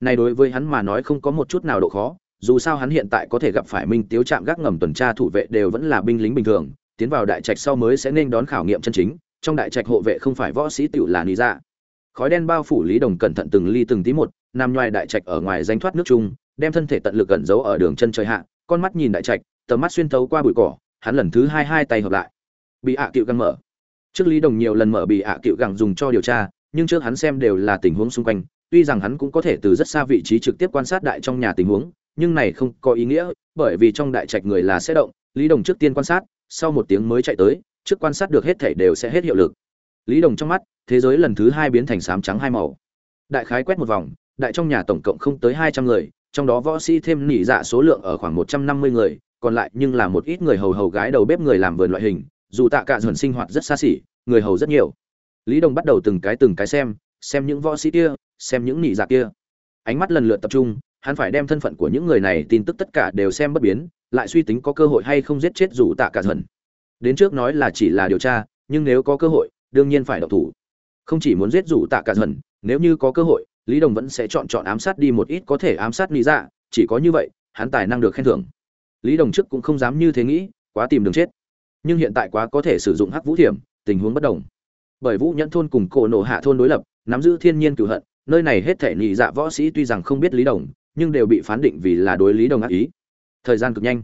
Này đối với hắn mà nói không có một chút nào độ khó, dù sao hắn hiện tại có thể gặp phải minh tiếu trạm gác ngầm tuần tra thủ vệ đều vẫn là binh lính bình thường, tiến vào đại trạch sau mới sẽ nên đón khảo nghiệm chân chính, trong đại trạch hộ vệ không phải võ sĩ tiểu là lý dạ. Khói đen bao phủ lý đồng cẩn thận từng ly từng tí một, nằm ngoài đại trạch ở ngoài danh thoát nước trung đem thân thể tận lực gần giấu ở đường chân trời hạ, con mắt nhìn đại trạch, tầm mắt xuyên thấu qua bụi cỏ, hắn lần thứ hai hai tay hợp lại. Bị ạ cựu găng mở. Trước lý đồng nhiều lần mở bị ạ cựu găng dùng cho điều tra nhưng trước hắn xem đều là tình huống xung quanh, tuy rằng hắn cũng có thể từ rất xa vị trí trực tiếp quan sát đại trong nhà tình huống, nhưng này không có ý nghĩa, bởi vì trong đại trạch người là sẽ động, lý đồng trước tiên quan sát, sau một tiếng mới chạy tới, trước quan sát được hết thể đều sẽ hết hiệu lực. Lý đồng trong mắt, thế giới lần thứ hai biến thành sám trắng hai màu. Đại khái quét một vòng, đại trong nhà tổng cộng không tới hai trăm người, trong đó võ sĩ thêm nỉ dạ số lượng ở khoảng một trăm năm mươi người, còn lại nhưng là một ít người hầu hầu gái đầu bếp người làm vườn loại hình, dù tạ cả dần sinh hoạt rất xa xỉ, người hầu rất nhiều lý đồng bắt đầu từng cái từng cái xem xem những võ sĩ kia, xem những nị dạ kia. Ánh mắt lần lượt tập trung, hắn phải đem thân phận của những người này tin tức tất cả đều xem bất biến, lại suy tính có cơ hội hay không giết chết dù tạ cả dần đến trước nói là chỉ là điều tra, nhưng nếu có cơ hội, đương nhiên phải độc thủ. Không chỉ muốn giết dù tạ cả dần nếu như có cơ hội, lý đồng vẫn sẽ chọn chọn ám sát đi một ít có thể ám sát nị dạ chỉ có như vậy, hắn tài năng được khen thưởng. Lý đồng trước cũng không dám như thế nghĩ, quá tìm đường chết. Nhưng hiện tại quá có thể sử dụng hắc vũ thiểm, tình huống bất đồng bởi vũ nhẫn thôn cùng cổ nổ hạ thôn đối lập, nắm giữ thiên nhiên cửu hận, nơi này hết thể nhị dạ võ sĩ tuy rằng không biết lý đồng, nhưng đều bị phán định vì là đối lý đồng ác ý. Thời gian cực nhanh.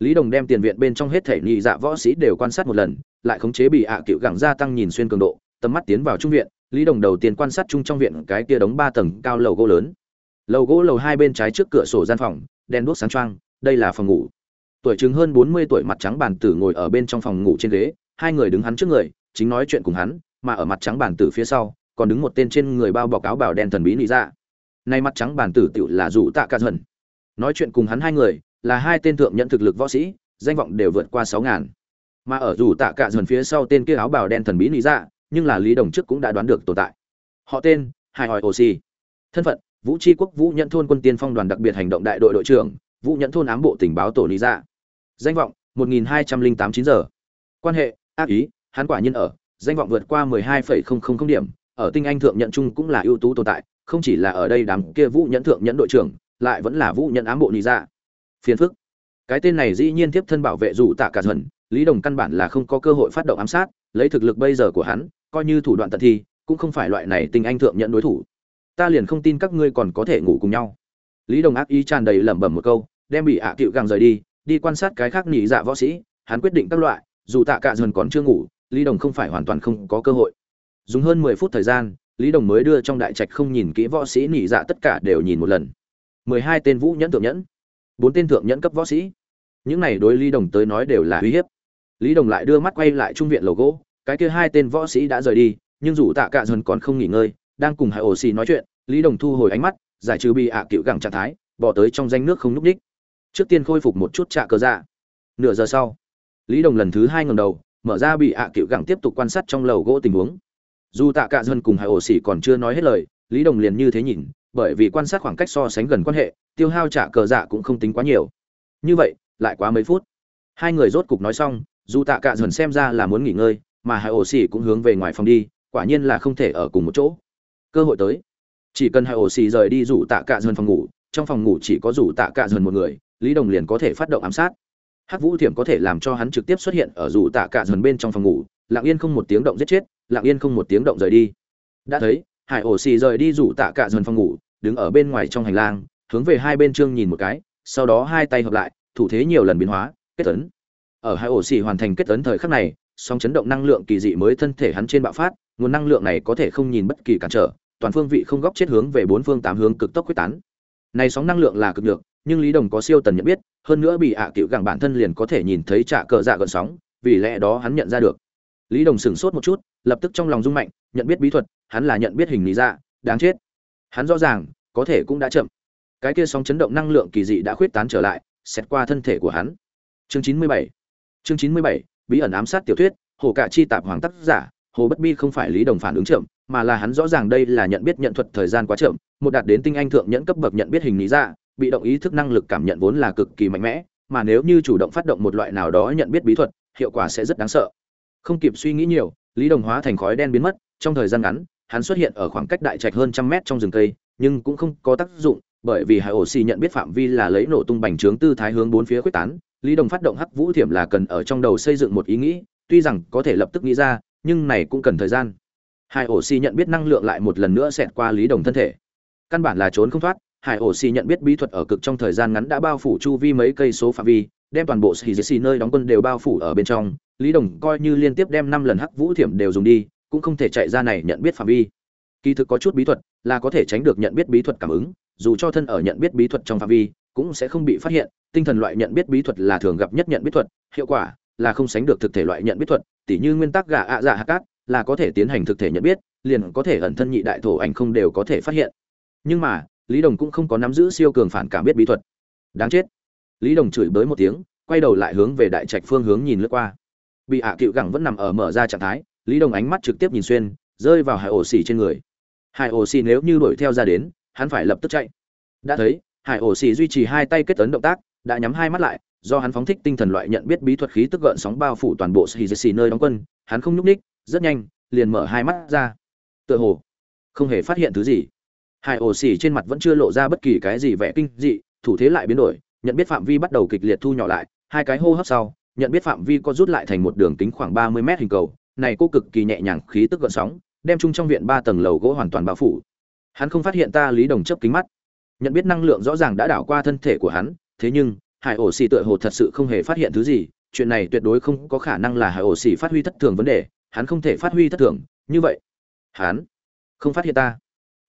Lý đồng đem tiền viện bên trong hết thể nhị dạ võ sĩ đều quan sát một lần, lại khống chế bị ạ cựu gẳng gia tăng nhìn xuyên cường độ, tầm mắt tiến vào trung viện, lý đồng đầu tiên quan sát chung trong viện cái kia đống ba tầng cao lầu gỗ lớn. Lầu gỗ lầu hai bên trái trước cửa sổ gian phòng, đèn đuốc sáng trăng đây là phòng ngủ. Tuổi chứng hơn bốn mươi tuổi mặt trắng bàn tử ngồi ở bên trong phòng ngủ trên ghế, hai người đứng hắn trước người, chính nói chuyện cùng hắn mà ở mặt trắng bản tử phía sau, còn đứng một tên trên người bao bọc áo bảo đen thần bí nị dạ. Nay mặt trắng bản tử tựu là rủ tạ ca dần nói chuyện cùng hắn hai người, là hai tên thượng nhận thực lực võ sĩ, danh vọng đều vượt qua sáu ngàn. Mà ở rủ tạ cả dần phía sau tên kia áo bào đen thần bí nị dạ nhưng là lý đồng trước cũng đã đoán được tồn tại. Họ tên hai hỏi oxy thân phận, vũ tri quốc vũ nhận thôn quân tiên phong đoàn đặc biệt hành động đại đội đội trưởng, vũ nhận thôn ám bộ tình báo tổ lý dạ. Danh vọng 1208 9 giờ. Quan hệ, ác ý, hắn quả nhiên ở danh vọng vượt qua 12,000 điểm ở tinh anh thượng nhận chung cũng là ưu tú tồn tại không chỉ là ở đây đám kia vũ nhẫn thượng nhẫn đội trưởng lại vẫn là vũ nhẫn ám bộ Nhị dạ. Phiền phức. Cái tên này dĩ nhiên tiếp thân bảo vệ dù tạ cả dần lý đồng căn bản là không có cơ hội phát động ám sát lấy thực lực bây giờ của hắn coi như thủ đoạn tận thi cũng không phải loại này tinh anh thượng nhận đối thủ. Ta liền không tin các ngươi còn có thể ngủ cùng nhau. Lý đồng ác ý tràn đầy lẩm bẩm một câu đem bị ạ à cựu gàng rời đi đi quan sát cái khác nhị dạ võ sĩ hắn quyết định các loại dù tạ cả dần còn chưa ngủ lý đồng không phải hoàn toàn không có cơ hội. Dùng hơn mười phút thời gian, lý đồng mới đưa trong đại trạch không nhìn kỹ võ sĩ nhị dạ tất cả đều nhìn một lần. mười hai tên vũ nhẫn thượng nhẫn, bốn tên thượng nhẫn cấp võ sĩ. Những này đối lý đồng tới nói đều là uy hiếp. Lý đồng lại đưa mắt quay lại trung viện lầu gỗ, cái kia hai tên võ sĩ đã rời đi, nhưng dù tạ cạ dần còn không nghỉ ngơi, đang cùng hải ổ xì nói chuyện, lý đồng thu hồi ánh mắt, giải trừ bị ạ à cựu gẳng trạng thái, bỏ tới trong danh nước không núp đích. Trước tiên khôi phục một chút trạ cơ dạ. Nửa giờ sau, lý đồng lần thứ hai ngầm đầu mở ra bị ạ à cựu gẳng tiếp tục quan sát trong lầu gỗ tình huống. Dù tạ cạ dần cùng hải ổ xỉ còn chưa nói hết lời, lý đồng liền như thế nhìn, bởi vì quan sát khoảng cách so sánh gần quan hệ, tiêu hao trả cờ dạ cũng không tính quá nhiều. Như vậy, lại quá mấy phút. Hai người rốt cục nói xong, dù tạ cạ dần xem ra là muốn nghỉ ngơi, mà Hải ổ xỉ cũng hướng về ngoài phòng đi, quả nhiên là không thể ở cùng một chỗ. Cơ hội tới. Chỉ cần Hải ổ xỉ rời đi rủ tạ cạ dần phòng ngủ, trong phòng ngủ chỉ có rủ tạ cạ dần một người, lý đồng liền có thể phát động ám sát hắc vũ thiểm có thể làm cho hắn trực tiếp xuất hiện ở rủ tạ cạ dần bên trong phòng ngủ, lặng yên không một tiếng động giết chết, lặng yên không một tiếng động rời đi. Đã thấy, hải ổ xì rời đi rủ tạ cạ dần phòng ngủ, đứng ở bên ngoài trong hành lang, hướng về hai bên trương nhìn một cái, sau đó hai tay hợp lại, thủ thế nhiều lần biến hóa, kết tấn ở hai ổ xì hoàn thành kết tấn thời khắc này song chấn động năng lượng kỳ dị mới thân thể hắn trên bạo phát, nguồn năng lượng này có thể không nhìn bất kỳ cản trở, toàn phương vị không góc chết hướng về bốn phương tám hướng cực tốc quyết tán. Này sóng năng lượng là cực được nhưng lý đồng có siêu tần nhận biết, hơn nữa bị ạ à cựu gẳng bản thân liền có thể nhìn thấy trả cờ dạ gợn sóng, vì lẽ đó hắn nhận ra được. Lý đồng sửng sốt một chút, lập tức trong lòng rung mạnh, nhận biết bí thuật, hắn là nhận biết hình lý dạ đáng chết. Hắn rõ ràng, có thể cũng đã chậm. Cái kia sóng chấn động năng lượng kỳ dị đã khuyết tán trở lại, xét qua thân thể của hắn. Chương chín mươi bảy. Chương chín mươi bảy, bí ẩn ám sát tiểu thuyết, hồ cạ chi tạp hoàng tác giả, hồ bất bi không phải lý đồng phản ứng chậm, mà là hắn rõ ràng đây là nhận biết nhận thuật thời gian quá chậm, một đạt đến tinh anh thượng nhẫn cấp bậc nhận biết hình lý dạ bị động ý thức năng lực cảm nhận vốn là cực kỳ mạnh mẽ, mà nếu như chủ động phát động một loại nào đó nhận biết bí thuật, hiệu quả sẽ rất đáng sợ. Không kịp suy nghĩ nhiều, lý đồng hóa thành khói đen biến mất, trong thời gian ngắn, hắn xuất hiện ở khoảng cách đại trạch hơn trăm mét trong rừng cây, nhưng cũng không có tác dụng, bởi vì hải ổ xì nhận biết phạm vi là lấy nổ tung bành trướng tư thái hướng bốn phía quyết tán, lý đồng phát động hắc vũ thiểm là cần ở trong đầu xây dựng một ý nghĩ, tuy rằng có thể lập tức nghĩ ra, nhưng này cũng cần thời gian. Hải ổ xì nhận biết năng lượng lại một lần nữa xẹt qua lý đồng thân thể. Căn bản là trốn không thoát hải ổ xì nhận biết bí thuật ở cực trong thời gian ngắn đã bao phủ chu vi mấy cây số phạm vi, đem toàn bộ xì xì nơi đóng quân đều bao phủ ở bên trong. Lý đồng coi như liên tiếp đem năm lần hắc vũ thiểm đều dùng đi, cũng không thể chạy ra này nhận biết phạm vi. Kỳ thực có chút bí thuật là có thể tránh được nhận biết bí thuật cảm ứng, dù cho thân ở nhận biết bí thuật trong phạm vi, cũng sẽ không bị phát hiện. Tinh thần loại nhận biết bí thuật là thường gặp nhất nhận biết thuật, hiệu quả là không sánh được thực thể loại nhận biết thuật, tỉ như nguyên tắc gà ạ dạ hạ cát là có thể tiến hành thực thể nhận biết, liền có thể ẩn thân nhị đại thổ ảnh không đều có thể phát hiện. Nhưng mà lý đồng cũng không có nắm giữ siêu cường phản cảm biết bí thuật. Đáng chết. Lý đồng chửi bới một tiếng, quay đầu lại hướng về đại trạch phương hướng nhìn lướt qua. Bị hạ cựu gẳng vẫn nằm ở mở ra trạng thái, lý đồng ánh mắt trực tiếp nhìn xuyên, rơi vào hải ổ xỉ trên người. Hải ổ xỉ nếu như đuổi theo ra đến, hắn phải lập tức chạy. Đã thấy, hải ổ xỉ duy trì hai tay kết tấn động tác, đã nhắm hai mắt lại, do hắn phóng thích tinh thần loại nhận biết bí thuật khí tức gợn sóng bao phủ toàn bộ xì xì nơi đóng quân, hắn không nhúc ních rất nhanh, liền mở hai mắt ra. Tựa hồ, không hề phát hiện thứ gì hải ổ xỉ trên mặt vẫn chưa lộ ra bất kỳ cái gì vẻ kinh dị, thủ thế lại biến đổi, nhận biết phạm vi bắt đầu kịch liệt thu nhỏ lại, hai cái hô hấp sau, nhận biết phạm vi có rút lại thành một đường kính khoảng ba mươi mét hình cầu, này cô cực kỳ nhẹ nhàng, khí tức gợn sóng, đem chung trong viện ba tầng lầu gỗ hoàn toàn bao phủ. Hắn không phát hiện ta lý đồng chấp kính mắt. Nhận biết năng lượng rõ ràng đã đảo qua thân thể của hắn, thế nhưng hải ổ xỉ tựa hồ thật sự không hề phát hiện thứ gì, chuyện này tuyệt đối không có khả năng là hải ổ xỉ phát huy thất thường vấn đề, hắn không thể phát huy thất thường, như vậy. Hắn không phát hiện ta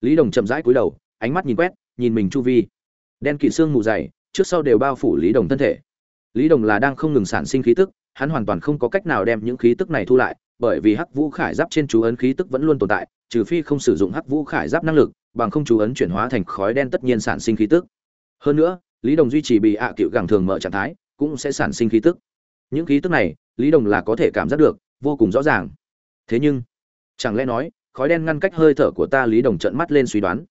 lý đồng chậm rãi cúi đầu, ánh mắt nhìn quét, nhìn mình chu vi. Đen kịt xương mù dày, trước sau đều bao phủ lý đồng thân thể. Lý đồng là đang không ngừng sản sinh khí tức, hắn hoàn toàn không có cách nào đem những khí tức này thu lại, bởi vì hắc vũ khải giáp trên chú ấn khí tức vẫn luôn tồn tại, trừ phi không sử dụng hắc vũ khải giáp năng lực, bằng không chú ấn chuyển hóa thành khói đen tất nhiên sản sinh khí tức. Hơn nữa, lý đồng duy trì bị ạ cựu gẳng thường mở trạng thái, cũng sẽ sản sinh khí tức. Những khí tức này, lý đồng là có thể cảm giác được, vô cùng rõ ràng. Thế nhưng, chẳng lẽ nói khói đen ngăn cách hơi thở của ta, lý đồng trợn mắt lên suy đoán.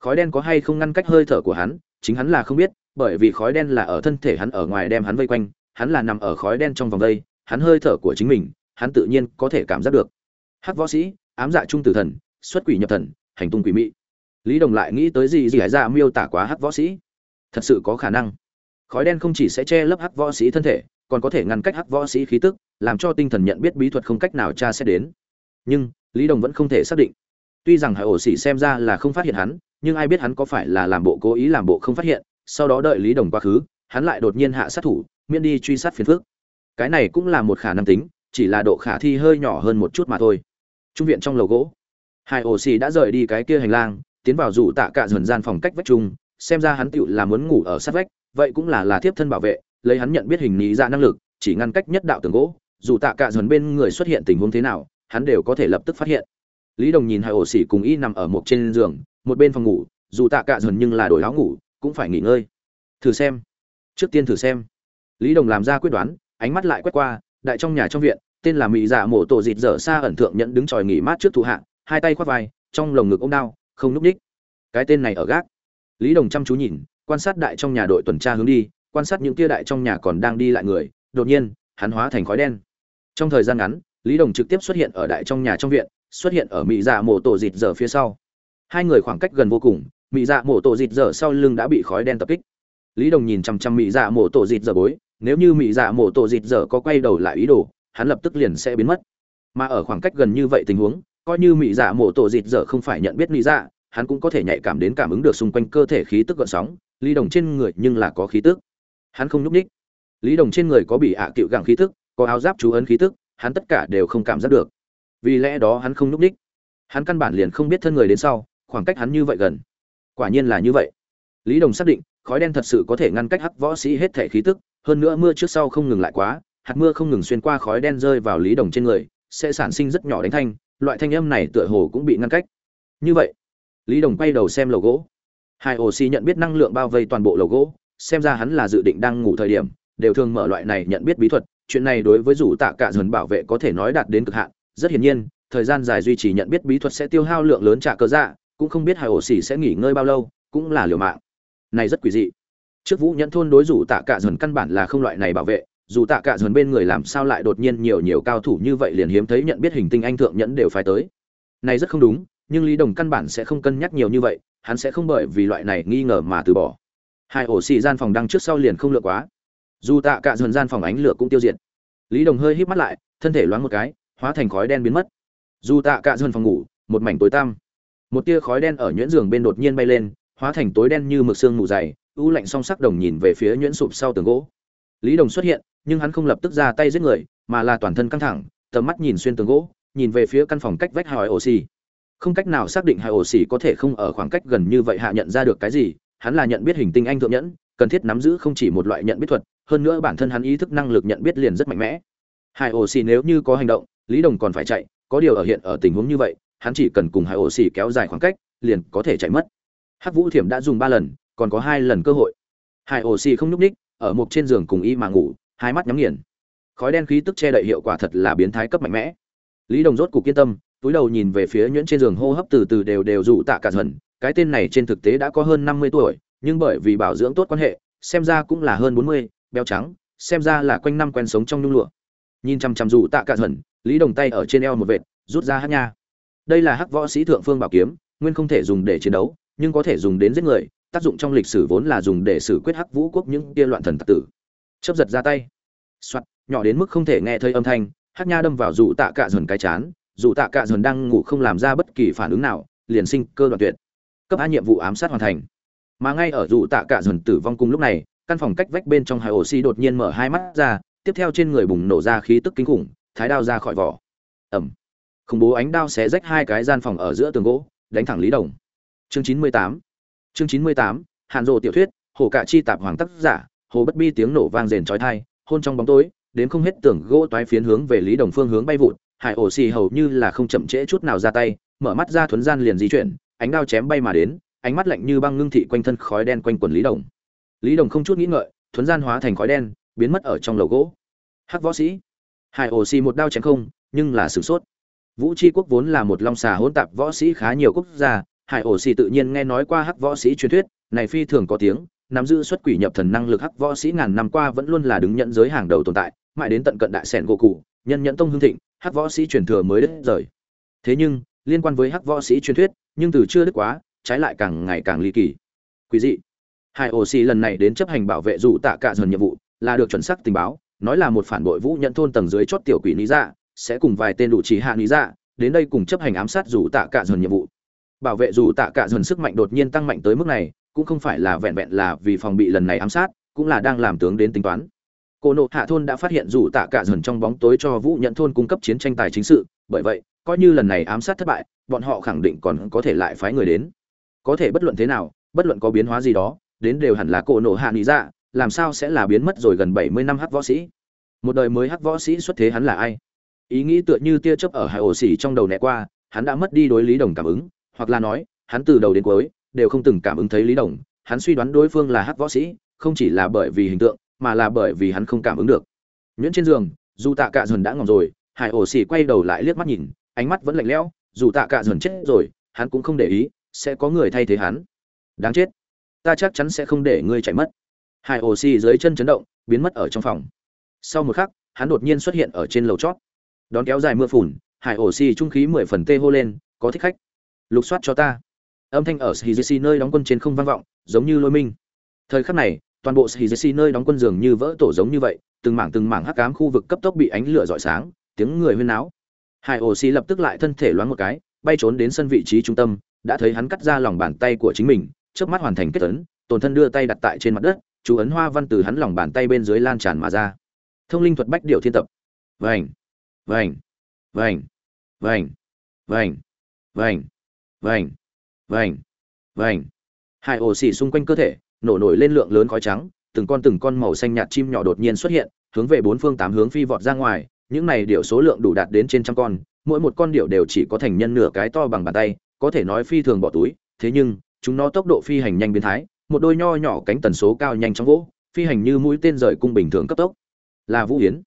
Khói đen có hay không ngăn cách hơi thở của hắn? Chính hắn là không biết, bởi vì khói đen là ở thân thể hắn ở ngoài đem hắn vây quanh, hắn là nằm ở khói đen trong vòng vây hắn hơi thở của chính mình, hắn tự nhiên có thể cảm giác được. Hắc võ sĩ, ám dạ trung tử thần, xuất quỷ nhập thần, hành tung quỷ mị. Lý đồng lại nghĩ tới gì gì hải ra miêu tả quá hắc võ sĩ. Thật sự có khả năng. Khói đen không chỉ sẽ che lấp hắc võ sĩ thân thể, còn có thể ngăn cách hắc võ sĩ khí tức, làm cho tinh thần nhận biết bí thuật không cách nào tra xét đến. Nhưng lý đồng vẫn không thể xác định. Tuy rằng hải ổ sĩ xem ra là không phát hiện hắn, nhưng ai biết hắn có phải là làm bộ cố ý làm bộ không phát hiện, sau đó đợi lý đồng quá khứ, hắn lại đột nhiên hạ sát thủ, miễn đi truy sát phiền phước cái này cũng là một khả năng tính, chỉ là độ khả thi hơi nhỏ hơn một chút mà thôi. Trung viện trong lầu gỗ. Hải ổ xỉ đã rời đi cái kia hành lang, tiến vào rủ tạ cả dần gian phòng cách vách chung, xem ra hắn tựu là muốn ngủ ở sát vách, vậy cũng là là tiếp thân bảo vệ, lấy hắn nhận biết hình lý ra năng lực, chỉ ngăn cách nhất đạo tường gỗ, dù tạ cả dần bên người xuất hiện tình huống thế nào hắn đều có thể lập tức phát hiện. Lý đồng nhìn hai ổ xỉ cùng y nằm ở một trên giường một bên phòng ngủ dù tạ cả dần nhưng là đổi áo ngủ cũng phải nghỉ ngơi. Thử xem. Trước tiên thử xem. Lý đồng làm ra quyết đoán ánh mắt lại quét qua đại trong nhà trong viện tên là mỹ dạ mổ tổ dịt dở xa ẩn thượng nhận đứng tròi nghỉ mát trước thủ hạ hai tay khoác vai trong lồng ngực ôm đau, không núp ních. Cái tên này ở gác. Lý đồng chăm chú nhìn quan sát đại trong nhà đội tuần tra hướng đi quan sát những tia đại trong nhà còn đang đi lại người đột nhiên hắn hóa thành khói đen. Trong thời gian ngắn lý đồng trực tiếp xuất hiện ở đại trong nhà trong viện, xuất hiện ở mỹ dạ mổ tổ dịt dở phía sau. Hai người khoảng cách gần vô cùng mỹ dạ mổ tổ dịt dở sau lưng đã bị khói đen tập kích. Lý đồng nhìn chằm chằm mỹ dạ mổ tổ dịt dở bối, nếu như mỹ dạ mổ tổ dịt dở có quay đầu lại ý đồ, hắn lập tức liền sẽ biến mất. Mà ở khoảng cách gần như vậy tình huống, coi như mỹ dạ mổ tổ dịt dở không phải nhận biết mỹ dạ hắn cũng có thể nhạy cảm đến cảm ứng được xung quanh cơ thể khí tức gợn sóng, lý đồng trên người nhưng là có khí tức. Hắn không nhúc ních lý đồng trên người có bị ạ à cựu gẳng khí tức, có áo giáp chú ấn khí tức hắn tất cả đều không cảm giác được. Vì lẽ đó hắn không núp ních hắn căn bản liền không biết thân người đến sau, khoảng cách hắn như vậy gần. Quả nhiên là như vậy. Lý đồng xác định, khói đen thật sự có thể ngăn cách hắc võ sĩ hết thể khí tức, hơn nữa mưa trước sau không ngừng lại quá, hạt mưa không ngừng xuyên qua khói đen rơi vào lý đồng trên người, sẽ sản sinh rất nhỏ đánh thanh, loại thanh âm này tựa hồ cũng bị ngăn cách. Như vậy, lý đồng quay đầu xem lầu gỗ. Hai ổ xi nhận biết năng lượng bao vây toàn bộ lầu gỗ, xem ra hắn là dự định đang ngủ thời điểm, đều thường mở loại này nhận biết bí thuật chuyện này đối với rủ tạ cả dần bảo vệ có thể nói đạt đến cực hạn. Rất hiển nhiên, thời gian dài duy trì nhận biết bí thuật sẽ tiêu hao lượng lớn trả cơ dạ cũng không biết hai ổ xỉ sẽ nghỉ ngơi bao lâu, cũng là liều mạng. Này rất quỷ dị. Trước vũ nhẫn thôn đối rủ tạ cả dần căn bản là không loại này bảo vệ, dù tạ cả dần bên người làm sao lại đột nhiên nhiều nhiều cao thủ như vậy liền hiếm thấy nhận biết hình tinh anh thượng nhẫn đều phải tới. Này rất không đúng, nhưng lý đồng căn bản sẽ không cân nhắc nhiều như vậy, hắn sẽ không bởi vì loại này nghi ngờ mà từ bỏ. Hai ổ xì gian phòng đăng trước sau liền không lựa quá dù tạ cả dần gian phòng ánh lửa cũng tiêu diệt. Lý đồng hơi híp mắt lại, thân thể loáng một cái, hóa thành khói đen biến mất. Dù tạ cả dần phòng ngủ, một mảnh tối tăm. Một tia khói đen ở nhuyễn giường bên đột nhiên bay lên, hóa thành tối đen như mực xương mù dày, u lạnh song sắc đồng nhìn về phía nhuyễn sụp sau tường gỗ. Lý đồng xuất hiện, nhưng hắn không lập tức ra tay giết người, mà là toàn thân căng thẳng, tầm mắt nhìn xuyên tường gỗ, nhìn về phía căn phòng cách vách hỏi ổ xì. Không cách nào xác định hai ổ xì có thể không ở khoảng cách gần như vậy hạ nhận ra được cái gì, hắn là nhận biết hình tinh anh thượng nhẫn, cần thiết nắm giữ không chỉ một loại nhận biết thuật hơn nữa bản thân hắn ý thức năng lực nhận biết liền rất mạnh mẽ. Hai ổ xì nếu như có hành động, lý đồng còn phải chạy, có điều ở hiện ở tình huống như vậy, hắn chỉ cần cùng hai ổ xì kéo dài khoảng cách, liền có thể chạy mất. Hắc vũ thiểm đã dùng ba lần, còn có hai lần cơ hội. Hai ổ xì không nhúc ních ở một trên giường cùng y mà ngủ, hai mắt nhắm nghiền. Khói đen khí tức che đậy hiệu quả thật là biến thái cấp mạnh mẽ. Lý đồng rốt cục yên tâm, túi đầu nhìn về phía nhuyễn trên giường hô hấp từ từ đều đều dụ tạ cả dần. Cái tên này trên thực tế đã có hơn năm mươi tuổi, nhưng bởi vì bảo dưỡng tốt quan hệ, xem ra cũng là hơn bốn mươi béo trắng, xem ra là quanh năm quen sống trong nhung lụa. Nhìn chăm chăm dù tạ cả dần, lý đồng tay ở trên eo một vệt, rút ra hát nha. Đây là hắc võ sĩ thượng phương bảo kiếm, nguyên không thể dùng để chiến đấu, nhưng có thể dùng đến giết người, tác dụng trong lịch sử vốn là dùng để xử quyết hắc vũ quốc những tia loạn thần tặc tử. Chấp giật ra tay. Soạt, nhỏ đến mức không thể nghe thấy âm thanh, hát nha đâm vào dù tạ cạ dần cái chán, dù tạ cạ dần đang ngủ không làm ra bất kỳ phản ứng nào, liền sinh cơ đoạn tuyệt. Cấp a nhiệm vụ ám sát hoàn thành. Mà ngay ở dù tạ cạ dần tử vong cùng lúc này căn phòng cách vách bên trong hai ổ xi đột nhiên mở hai mắt ra, tiếp theo trên người bùng nổ ra khí tức kinh khủng, thái đao ra khỏi vỏ. Ẩm khủng bố ánh đao xé rách hai cái gian phòng ở giữa tường gỗ, đánh thẳng lý đồng. Chương chín mươi tám. Chương chín mươi tám, hàn rộ tiểu thuyết, hồ cạ chi tạp hoàng tác giả, hồ bất bi tiếng nổ vang rền trói thai, hôn trong bóng tối, đến không hết tưởng gỗ toái phiến hướng về lý đồng phương hướng bay vụt hải ổ xì hầu như là không chậm trễ chút nào ra tay, mở mắt ra thuấn gian liền di chuyển, ánh đao chém bay mà đến, ánh mắt lạnh như băng ngưng thị quanh thân khói đen quanh quần lý đồng lý đồng không chút nghĩ ngợi, thuấn gian hóa thành khói đen, biến mất ở trong lầu gỗ. Hắc võ sĩ hải ổ xì một đao chém không, nhưng là sửng sốt. Vũ tri quốc vốn là một long xà hỗn tạp võ sĩ khá nhiều quốc gia hải ổ xì tự nhiên nghe nói qua hắc võ sĩ truyền thuyết, này phi thường có tiếng, nắm giữ xuất quỷ nhập thần năng lực hắc võ sĩ ngàn năm qua vẫn luôn là đứng nhận giới hàng đầu tồn tại, mãi đến tận cận đại sẻn gỗ cụ, nhân nhẫn tông hưng thịnh, hắc võ sĩ truyền thừa mới đứt rời. Thế nhưng, liên quan với hắc võ sĩ truyền thuyết, nhưng từ chưa đứt quá, trái lại càng ngày càng ly kỳ. Quý dị hai ổ xì lần này đến chấp hành bảo vệ dù tạ cả dần nhiệm vụ, là được chuẩn xác tình báo, nói là một phản bội vũ nhận thôn tầng dưới chót tiểu quỷ lý dạ sẽ cùng vài tên đủ chỉ hạ lý dạ đến đây cùng chấp hành ám sát dù tạ cả dần nhiệm vụ. Bảo vệ dù tạ cả dần sức mạnh đột nhiên tăng mạnh tới mức này, cũng không phải là vẹn vẹn là vì phòng bị lần này ám sát, cũng là đang làm tướng đến tính toán. Cô nộ hạ thôn đã phát hiện dù tạ cả dần trong bóng tối cho vũ nhận thôn cung cấp chiến tranh tài chính sự, bởi vậy, coi như lần này ám sát thất bại, bọn họ khẳng định còn có thể lại phái người đến. Có thể bất luận thế nào, bất luận có biến hóa gì đó đến đều hẳn là cổ nộ hạ nghĩ dạ, làm sao sẽ là biến mất rồi gần bảy mươi năm hắc võ sĩ? Một đời mới hắc võ sĩ xuất thế hắn là ai? Ý nghĩ tựa như tia chớp ở hải ổ xỉ trong đầu nẹ qua hắn đã mất đi đối lý đồng cảm ứng hoặc là nói hắn từ đầu đến cuối đều không từng cảm ứng thấy lý đồng. Hắn suy đoán đối phương là hắc võ sĩ không chỉ là bởi vì hình tượng mà là bởi vì hắn không cảm ứng được. Nhuyễn trên giường dù tạ cạ dần đã ngỏm rồi hải ổ xỉ quay đầu lại liếc mắt nhìn ánh mắt vẫn lạnh lẽo dù tạ cạ dần chết rồi hắn cũng không để ý sẽ có người thay thế hắn. Đáng chết ta chắc chắn sẽ không để ngươi chạy mất. Hải ổ dưới chân chấn động, biến mất ở trong phòng. Sau một khắc, hắn đột nhiên xuất hiện ở trên lầu chót. Đón kéo dài mưa phùn hải ổ trung khí mười phần tê hô lên, có thích khách, lục soát cho ta. Âm thanh ở Shizisi nơi đóng quân trên không vang vọng, giống như lôi minh. Thời khắc này, toàn bộ Shizisi nơi đóng quân dường như vỡ tổ giống như vậy, từng mảng từng mảng hắc ám khu vực cấp tốc bị ánh lửa rọi sáng, tiếng người huyên náo. Hải ổ lập tức lại thân thể loáng một cái, bay trốn đến sân vị trí trung tâm, đã thấy hắn cắt ra lòng bàn tay của chính mình trước mắt hoàn thành kết ấn, tổn thân đưa tay đặt tại trên mặt đất, chú ấn hoa văn từ hắn lòng bàn tay bên dưới lan tràn mà ra. Thông linh thuật bách điệu thiên tập. Vành vành vành vành vành vành vành vành vành. Hai ổ xì xung quanh cơ thể, nổ nổi lên lượng lớn khói trắng, từng con từng con màu xanh nhạt chim nhỏ đột nhiên xuất hiện, hướng về bốn phương tám hướng phi vọt ra ngoài, những này điệu số lượng đủ đạt đến trên trăm con, mỗi một con điệu đều chỉ có thành nhân nửa cái to bằng bàn tay, có thể nói phi thường bỏ túi, thế nhưng chúng nó tốc độ phi hành nhanh biến thái một đôi nho nhỏ cánh tần số cao nhanh trong vỗ phi hành như mũi tên rời cung bình thường cấp tốc là vũ hiến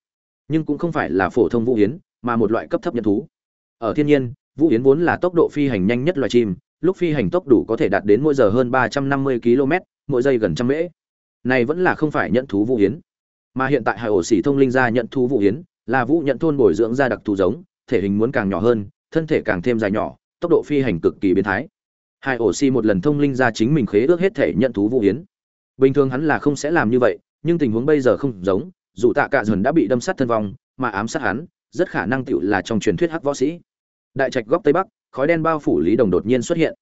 nhưng cũng không phải là phổ thông vũ hiến mà một loại cấp thấp nhân thú ở thiên nhiên vũ hiến vốn là tốc độ phi hành nhanh nhất loài chim lúc phi hành tốc đủ có thể đạt đến mỗi giờ hơn 350 km, mỗi giây gần trăm mễ. Này vẫn là không phải nhận thú vũ hiến. Mà hiện tại Hải ổ xỉ thông linh ra nhận thú vũ hiến, là vũ nhận thôn bồi dưỡng ra đặc thù giống, thể hình muốn càng nhỏ hơn, thân thể càng thêm dài nhỏ, tốc độ phi hành cực kỳ biến thái hai ổ xì một lần thông linh ra chính mình khế ước hết thể nhận thú vũ hiến bình thường hắn là không sẽ làm như vậy, nhưng tình huống bây giờ không giống, dù tạ cạ dần đã bị đâm sát thân vong, mà ám sát hắn, rất khả năng tựu là trong truyền thuyết hắc võ sĩ. Đại trạch góc tây bắc, khói đen bao phủ lý đồng đột nhiên xuất hiện.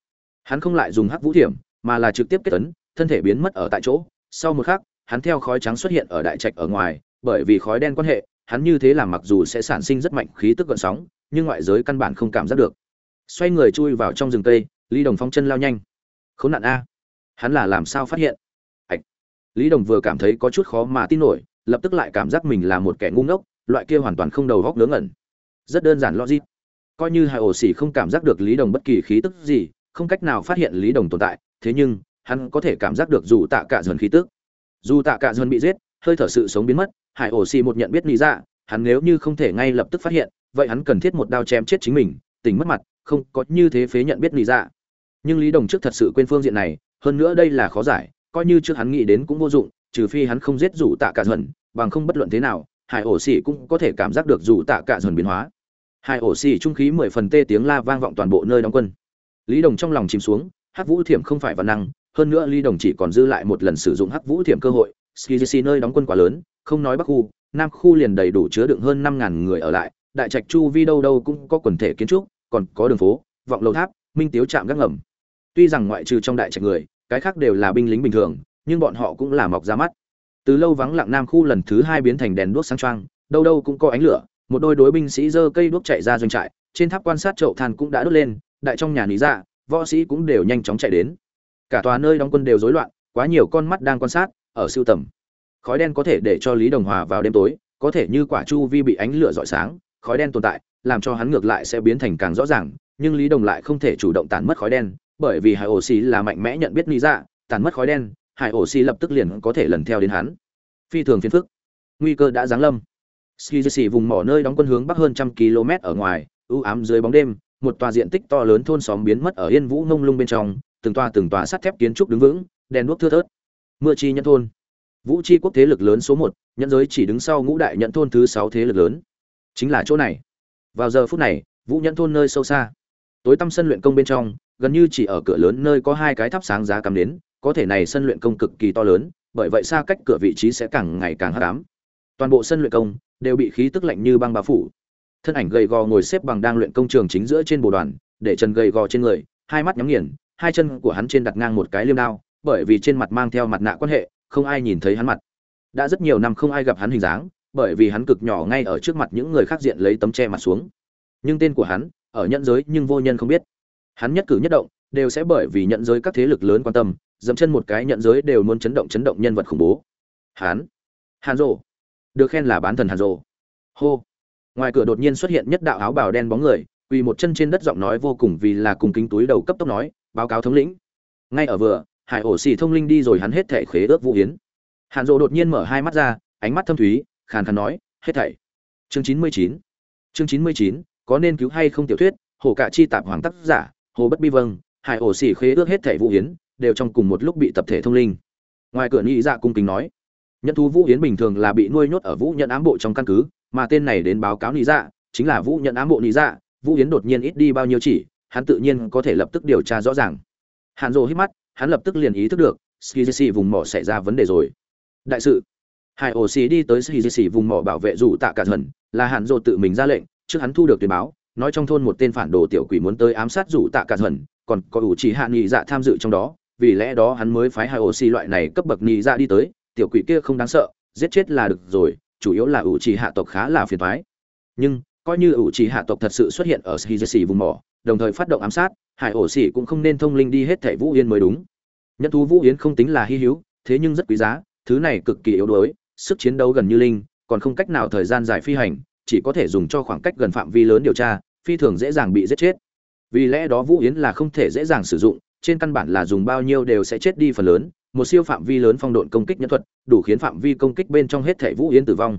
Hắn không lại dùng hắc vũ thiểm mà là trực tiếp kết tấn, thân thể biến mất ở tại chỗ. Sau một khắc, hắn theo khói trắng xuất hiện ở đại trạch ở ngoài, bởi vì khói đen quan hệ, hắn như thế làm mặc dù sẽ sản sinh rất mạnh khí tức gợn sóng, nhưng ngoại giới căn bản không cảm giác được. Xoay người chui vào trong rừng cây lý đồng phóng chân lao nhanh. Khốn nạn a. Hắn là làm sao phát hiện? Ạch. Lý đồng vừa cảm thấy có chút khó mà tin nổi, lập tức lại cảm giác mình là một kẻ ngu ngốc, loại kia hoàn toàn không đầu góc ngớ ngẩn. Rất đơn giản logic. Coi như hai ổ xỉ không cảm giác được lý đồng bất kỳ khí tức gì, không cách nào phát hiện lý đồng tồn tại, thế nhưng, hắn có thể cảm giác được dù tạ cả dần khí tức. Dù tạ cả dần bị giết, hơi thở sự sống biến mất hải ổ xỉ một nhận biết lý ra hắn nếu như không thể ngay lập tức phát hiện, vậy hắn cần thiết một đao chém chết chính mình, tỉnh mất mặt không có như thế phế nhận biết lý dạ. nhưng lý đồng trước thật sự quên phương diện này, hơn nữa đây là khó giải, coi như trước hắn nghĩ đến cũng vô dụng, trừ phi hắn không giết rủ tạ cả dần, bằng không bất luận thế nào, hải ổ xỉ cũng có thể cảm giác được rủ tạ cả dần biến hóa. Hải ổ xỉ trung khí mười phần tê tiếng la vang vọng toàn bộ nơi đóng quân. Lý đồng trong lòng chìm xuống, hắc vũ thiểm không phải văn năng, hơn nữa lý đồng chỉ còn dư lại một lần sử dụng hắc vũ thiểm cơ hội. Skizc nơi đóng quân quá lớn, không nói bắc khu, nam khu liền đầy đủ chứa đựng hơn năm ngàn người ở lại, đại trạch chu vi đâu đâu cũng có quần thể kiến trúc còn có đường phố vọng lầu tháp minh tiếu trạm gác ngầm. Tuy rằng ngoại trừ trong đại trạch người cái khác đều là binh lính bình thường nhưng bọn họ cũng là mọc ra mắt. Từ lâu vắng lặng nam khu lần thứ hai biến thành đèn đuốc sáng trăng đâu đâu cũng có ánh lửa một đôi đối binh sĩ giơ cây đuốc chạy ra doanh trại trên tháp quan sát chậu than cũng đã đốt lên đại trong nhà lý dạ, võ sĩ cũng đều nhanh chóng chạy đến. Cả tòa nơi đóng quân đều rối loạn quá nhiều con mắt đang quan sát ở siêu tầm. Khói đen có thể để cho lý đồng hòa vào đêm tối có thể như quả chu vi bị ánh lửa rọi sáng khói đen tồn tại, làm cho hắn ngược lại sẽ biến thành càng rõ ràng, nhưng lý đồng lại không thể chủ động tản mất khói đen, bởi vì hải ổ xì là mạnh mẽ nhận biết lý dạ tản mất khói đen, hải ổ xì lập tức liền có thể lần theo đến hắn. Phi thường phiền phức. Nguy cơ đã giáng lâm. Ski vùng mỏ nơi đóng quân hướng bắc hơn trăm km ở ngoài ưu ám dưới bóng đêm, một tòa diện tích to lớn thôn xóm biến mất ở yên vũ nông lung bên trong, từng tòa từng tòa sắt thép kiến trúc đứng vững, đèn đuốc thưa thớt. Mưa chi nhân thôn. Vũ chi quốc thế lực lớn số một nhận giới chỉ đứng sau ngũ đại nhận thôn thứ sáu thế lực lớn chính là chỗ này. Vào giờ phút này, vũ nhẫn thôn nơi sâu xa. Tối tăm sân luyện công bên trong, gần như chỉ ở cửa lớn nơi có hai cái thắp sáng giá cắm đến có thể này sân luyện công cực kỳ to lớn, bởi vậy xa cách cửa vị trí sẽ càng ngày càng hắc ám. Toàn bộ sân luyện công đều bị khí tức lạnh như băng bao phủ. Thân ảnh gầy gò ngồi xếp bằng đang luyện công trường chính giữa trên bồ đoàn, để chân gầy gò trên người, hai mắt nhắm nghiền, hai chân của hắn trên đặt ngang một cái liêm đao, bởi vì trên mặt mang theo mặt nạ quan hệ, không ai nhìn thấy hắn mặt. Đã rất nhiều năm không ai gặp hắn hình dáng bởi vì hắn cực nhỏ ngay ở trước mặt những người khác diện lấy tấm che mặt xuống. Nhưng tên của hắn, ở nhận giới nhưng vô nhân không biết. Hắn nhất cử nhất động, đều sẽ bởi vì nhận giới các thế lực lớn quan tâm, dẫm chân một cái nhận giới đều muốn chấn động chấn động nhân vật khủng bố. Hắn hàn rộ được khen là bán thần hàn rộ hô. Ngoài cửa đột nhiên xuất hiện nhất đạo áo bào đen bóng người, quỳ một chân trên đất giọng nói vô cùng vì là cùng kính túi đầu cấp tốc nói, báo cáo thống lĩnh. Ngay ở vừa, hải ổ xì thông linh đi rồi hắn hết thể khế ước vũ hiến. Hàn rộ đột nhiên mở hai mắt ra, ánh mắt thâm thúy khàn khàn nói, hết thảy. Chương chín mươi chín. Chương chín mươi chín, có nên cứu hay không tiểu thuyết, hồ cạ chi tạp hoàng tác giả, hồ bất bi vâng hải ổ xỉ khế ước hết thảy vũ hiến, đều trong cùng một lúc bị tập thể thông linh. Ngoài cửa nhị dạ cung kính nói nhân thú vũ hiến bình thường là bị nuôi nhốt ở vũ nhận ám bộ trong căn cứ, mà tên này đến báo cáo nhị dạ chính là vũ nhận ám bộ nhị dạ vũ hiến đột nhiên ít đi bao nhiêu chỉ, hắn tự nhiên có thể lập tức điều tra rõ ràng. Hàn rồ hít mắt, hắn lập tức liền ý thức được ski vùng mỏ xảy ra vấn đề rồi. Đại sự hải ổ xì đi tới xì xì vùng mỏ bảo vệ dù tạ cả dần là hạn rộ tự mình ra lệnh, trước hắn thu được tuyển báo, nói trong thôn một tên phản đồ tiểu quỷ muốn tới ám sát dù tạ cả dần còn có ủ chỉ hạ nghị dạ tham dự trong đó, vì lẽ đó hắn mới phái hải ổ xì loại này cấp bậc nghị dạ đi tới, tiểu quỷ kia không đáng sợ, giết chết là được rồi, chủ yếu là ủ chỉ hạ tộc khá là phiền toái. Nhưng, coi như ủ chỉ hạ tộc thật sự xuất hiện ở xì xì vùng mỏ, đồng thời phát động ám sát, hải ổ xì cũng không nên thông linh đi hết thẻ vũ yên mới đúng. Nhân thú vũ yến không tính là hy hữu, thế nhưng rất quý giá, thứ này cực kỳ yếu đuối sức chiến đấu gần như linh, còn không cách nào thời gian dài phi hành, chỉ có thể dùng cho khoảng cách gần phạm vi lớn điều tra, phi thường dễ dàng bị giết chết. Vì lẽ đó Vũ Yến là không thể dễ dàng sử dụng, trên căn bản là dùng bao nhiêu đều sẽ chết đi phần lớn, một siêu phạm vi lớn phong độn công kích nhân thuật, đủ khiến phạm vi công kích bên trong hết thể Vũ Yến tử vong.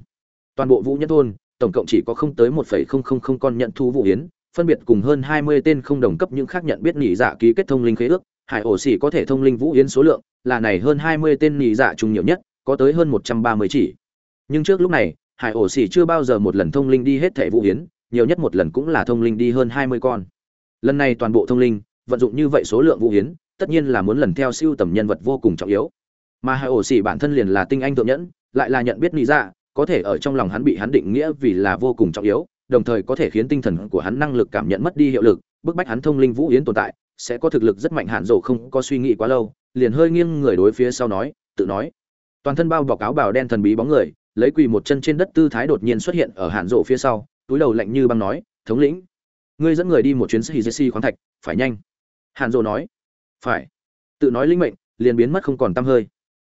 Toàn bộ Vũ Nhân thôn, tổng cộng chỉ có không tới 1.000 con nhận thu Vũ Yến, phân biệt cùng hơn 20 tên không đồng cấp những khác nhận biết nhị dạ ký kết thông linh khế ước, Hải ổ Sĩ có thể thông linh Vũ Yến số lượng, là này hơn 20 tên nhị dạ trùng nhiều nhất, có tới hơn một trăm ba mươi chỉ. Nhưng trước lúc này, hải ổ xỉ chưa bao giờ một lần thông linh đi hết thẻ vũ hiến, nhiều nhất một lần cũng là thông linh đi hơn hai mươi con. Lần này toàn bộ thông linh, vận dụng như vậy số lượng vũ hiến, tất nhiên là muốn lần theo siêu tầm nhân vật vô cùng trọng yếu. Mà Hải ổ xỉ bản thân liền là tinh anh thượng nhẫn, lại là nhận biết lý dạ có thể ở trong lòng hắn bị hắn định nghĩa vì là vô cùng trọng yếu, đồng thời có thể khiến tinh thần của hắn năng lực cảm nhận mất đi hiệu lực, bức bách hắn thông linh vũ hiến tồn tại, sẽ có thực lực rất mạnh hạn rộ không có suy nghĩ quá lâu, liền hơi nghiêng người đối phía sau nói, tự nói toàn thân bao bọc áo bào đen thần bí bóng người, lấy quỳ một chân trên đất tư thái đột nhiên xuất hiện ở hạn rộ phía sau, túi đầu lạnh như băng nói, thống lĩnh, ngươi dẫn người đi một chuyến sĩ jesse khoáng thạch, phải nhanh. Hạn rộ nói, phải. Tự nói linh mệnh, liền biến mất không còn t hơi.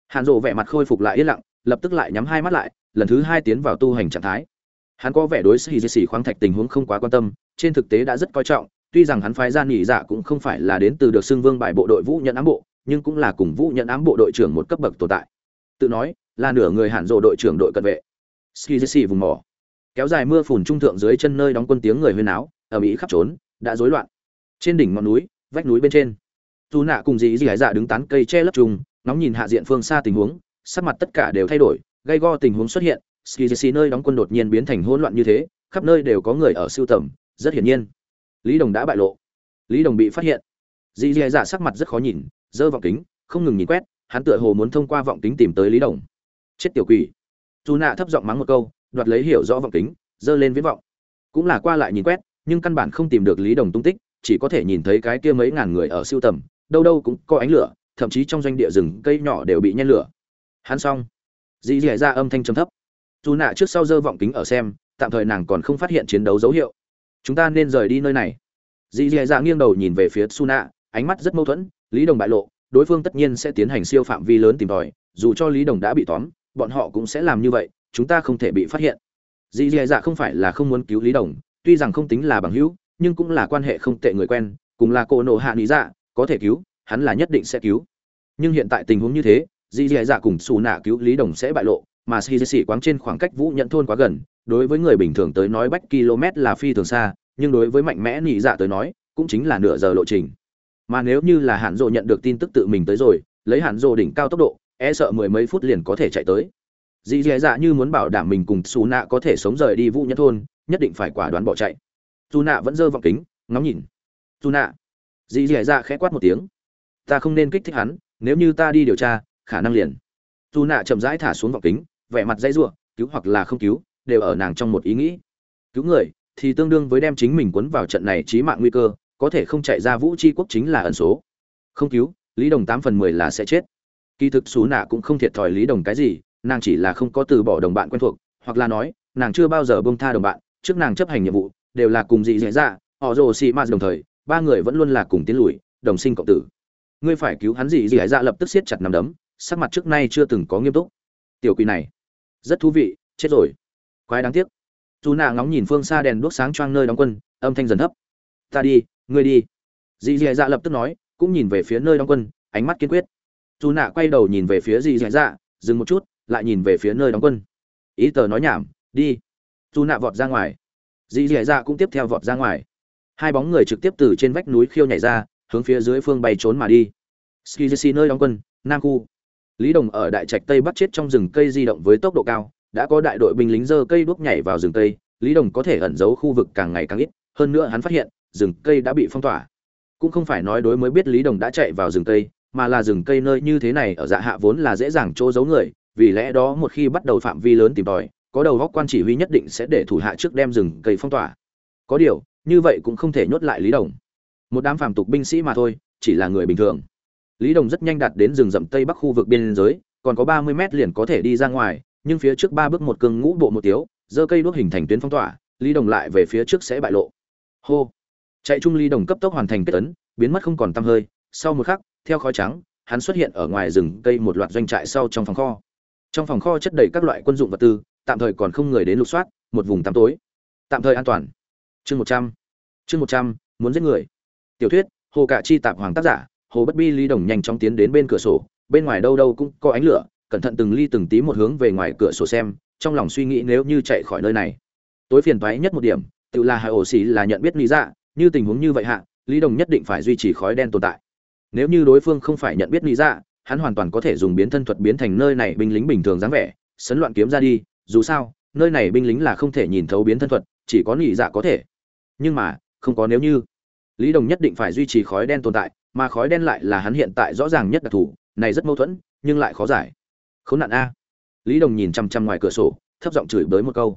Hạn rộ vẻ mặt khôi phục lại yên lặng, lập tức lại nhắm hai mắt lại, lần thứ hai tiến vào tu hành trạng thái. Hắn có vẻ đối sĩ jesse khoáng thạch tình huống không quá quan tâm, trên thực tế đã rất coi trọng, tuy rằng hắn phái ra nghỉ giả dạ cũng không phải là đến từ được xưng vương bài bộ đội vũ nhận ám bộ, nhưng cũng là cùng vũ nhận ám bộ đội trưởng một cấp bậc tồn tại tự nói, là nửa người hẳn rộ đội trưởng đội cận vệ. Ski vùng mỏ. Kéo dài mưa phùn trung thượng dưới chân nơi đóng quân tiếng người huyên áo ở mỹ khắp trốn, đã rối loạn. Trên đỉnh ngọn núi, vách núi bên trên. Tu nạ cùng dì dì hải dạ đứng tán cây che lấp trùng nóng nhìn hạ diện phương xa tình huống, sắc mặt tất cả đều thay đổi gây go tình huống xuất hiện ski nơi đóng quân đột nhiên biến thành hỗn loạn như thế, khắp nơi đều có người ở siêu tầm, rất hiển nhiên. Lý đồng đã bại lộ. Lý đồng bị phát hiện. Dì dì dạ sắc mặt rất khó nhìn dơ vọng kính, không ngừng nhìn quét hắn tựa hồ muốn thông qua vọng kính tìm tới lý đồng. Chết tiểu quỷ. Dù nạ thấp giọng mắng một câu, đoạt lấy hiểu rõ vọng kính dơ lên viễn vọng. Cũng là qua lại nhìn quét, nhưng căn bản không tìm được lý đồng tung tích, chỉ có thể nhìn thấy cái kia mấy ngàn người ở siêu tầm, đâu đâu cũng có ánh lửa, thậm chí trong doanh địa rừng cây nhỏ đều bị nhen lửa. Hắn xong. Dì dì ra âm thanh trầm thấp. Dù nạ trước sau dơ vọng kính ở xem, tạm thời nàng còn không phát hiện chiến đấu dấu hiệu. Chúng ta nên rời đi nơi này. Dì dì dạ nghiêng đầu nhìn về phía su nạ ánh mắt rất mâu thuẫn, lý đồng bại lộ đối phương tất nhiên sẽ tiến hành siêu phạm vi lớn tìm tòi, dù cho lý đồng đã bị tóm, bọn họ cũng sẽ làm như vậy, chúng ta không thể bị phát hiện. Dì dì dạ không phải là không muốn cứu lý đồng, tuy rằng không tính là bằng hữu, nhưng cũng là quan hệ không tệ người quen, cùng là cô nộ hạ lý dạ có thể cứu, hắn là nhất định sẽ cứu. Nhưng hiện tại tình huống như thế, dì dì dạ cùng xù nạ cứu lý đồng sẽ bại lộ, mà xì dì xì quáng trên khoảng cách vũ nhận thôn quá gần, đối với người bình thường tới nói bách km là phi thường xa, nhưng đối với mạnh mẽ nhị dạ tới nói, cũng chính là nửa giờ lộ trình mà nếu như là hạn rộ nhận được tin tức tự mình tới rồi, lấy hạn rộ đỉnh cao tốc độ e sợ mười mấy phút liền có thể chạy tới. Dì dì dạ như muốn bảo đảm mình cùng xù nạ có thể sống rời đi vũ nhân thôn, nhất định phải quả đoán bỏ chạy. Dù nạ vẫn dơ vọng kính ngóng nhìn. Dù nạ dì dì dạ khẽ quát một tiếng. Ta không nên kích thích hắn, nếu như ta đi điều tra, khả năng liền. Dù nạ chậm rãi thả xuống vọng kính, vẻ mặt dãy r cứu hoặc là không cứu, đều ở nàng trong một ý nghĩ. Cứu người, thì tương đương với đem chính mình cuốn vào trận này chí mạng nguy cơ có thể không chạy ra vũ tri quốc chính là ẩn số. Không cứu, lý đồng tám phần mười là sẽ chết. Kỳ thực xú nạ cũng không thiệt thòi lý đồng cái gì, nàng chỉ là không có từ bỏ đồng bạn quen thuộc, hoặc là nói, nàng chưa bao giờ bông tha đồng bạn, trước nàng chấp hành nhiệm vụ, đều là cùng dị dạy dạ họ rồ xì ma đồng thời, ba người vẫn luôn là cùng tiến lùi, đồng sinh cộng tử. Ngươi phải cứu hắn dị dị dạ lập tức siết chặt nằm đấm, sắc mặt trước nay chưa từng có nghiêm túc. Tiểu quỷ này, rất thú vị, chết rồi. Quái đáng tiếc. Dù nạ ngóng nhìn phương xa đèn đuốc sáng choang nơi đóng quân, âm thanh dần thấp. Ta đi ngươi đi. Dì dì dạ lập tức nói, cũng nhìn về phía nơi đóng quân, ánh mắt kiên quyết. Dù nạ quay đầu nhìn về phía dì dì dạ dừng một chút, lại nhìn về phía nơi đóng quân. Ý tờ nói nhảm, đi. Dù nạ vọt ra ngoài. Dì dì dạ cũng tiếp theo vọt ra ngoài. Hai bóng người trực tiếp từ trên vách núi khiêu nhảy ra, hướng phía dưới phương bay trốn mà đi. Skizc nơi đóng quân, nam khu. Lý đồng ở đại trạch tây bắt chết trong rừng cây di động với tốc độ cao, đã có đại đội binh lính dơ cây đuốc nhảy vào rừng cây, lý đồng có thể ẩn giấu khu vực càng ngày càng ít, hơn nữa hắn phát hiện rừng cây đã bị phong tỏa. Cũng không phải nói đối mới biết lý đồng đã chạy vào rừng cây, mà là rừng cây nơi như thế này ở dạ hạ vốn là dễ dàng chỗ giấu người, vì lẽ đó một khi bắt đầu phạm vi lớn tìm tòi, có đầu góc quan chỉ huy nhất định sẽ để thủ hạ trước đem rừng cây phong tỏa. Có điều, như vậy cũng không thể nhốt lại lý đồng. Một đám phàm tục binh sĩ mà thôi, chỉ là người bình thường. Lý đồng rất nhanh đạt đến rừng rậm tây bắc khu vực biên giới, còn có ba mươi mét liền có thể đi ra ngoài, nhưng phía trước ba bước một cưng ngũ bộ một tiếu giơ cây đuốc hình thành tuyến phong tỏa, lý đồng lại về phía trước sẽ bại lộ. Hô! Chạy trung ly đồng cấp tốc hoàn thành kết tấn biến mất không còn tăm hơi. Sau một khắc, theo khói trắng, hắn xuất hiện ở ngoài rừng cây một loạt doanh trại sau trong phòng kho. Trong phòng kho chất đầy các loại quân dụng vật tư, tạm thời còn không người đến lục soát, một vùng tăm tối. Tạm thời an toàn. Chương một trăm. Chương một trăm, muốn giết người. Tiểu thuyết, hồ cạ chi tạp hoàng tác giả, hồ bất bi ly đồng nhanh chóng tiến đến bên cửa sổ, bên ngoài đâu đâu cũng có ánh lửa, cẩn thận từng ly từng tí một hướng về ngoài cửa sổ xem, trong lòng suy nghĩ nếu như chạy khỏi nơi này. Tối phiền toái nhất một điểm, tự là hai ổ xì là nhận biết lý dạ như tình huống như vậy hạ, lý đồng nhất định phải duy trì khói đen tồn tại. Nếu như đối phương không phải nhận biết lý dạ hắn hoàn toàn có thể dùng biến thân thuật biến thành nơi này binh lính bình thường dáng vẻ, sấn loạn kiếm ra đi, dù sao, nơi này binh lính là không thể nhìn thấu biến thân thuật, chỉ có lý dạ có thể. Nhưng mà, không có nếu như. Lý đồng nhất định phải duy trì khói đen tồn tại, mà khói đen lại là hắn hiện tại rõ ràng nhất đặc thù, này rất mâu thuẫn, nhưng lại khó giải. Khốn nạn a. Lý đồng nhìn chằm chằm ngoài cửa sổ, thấp giọng chửi bới một câu.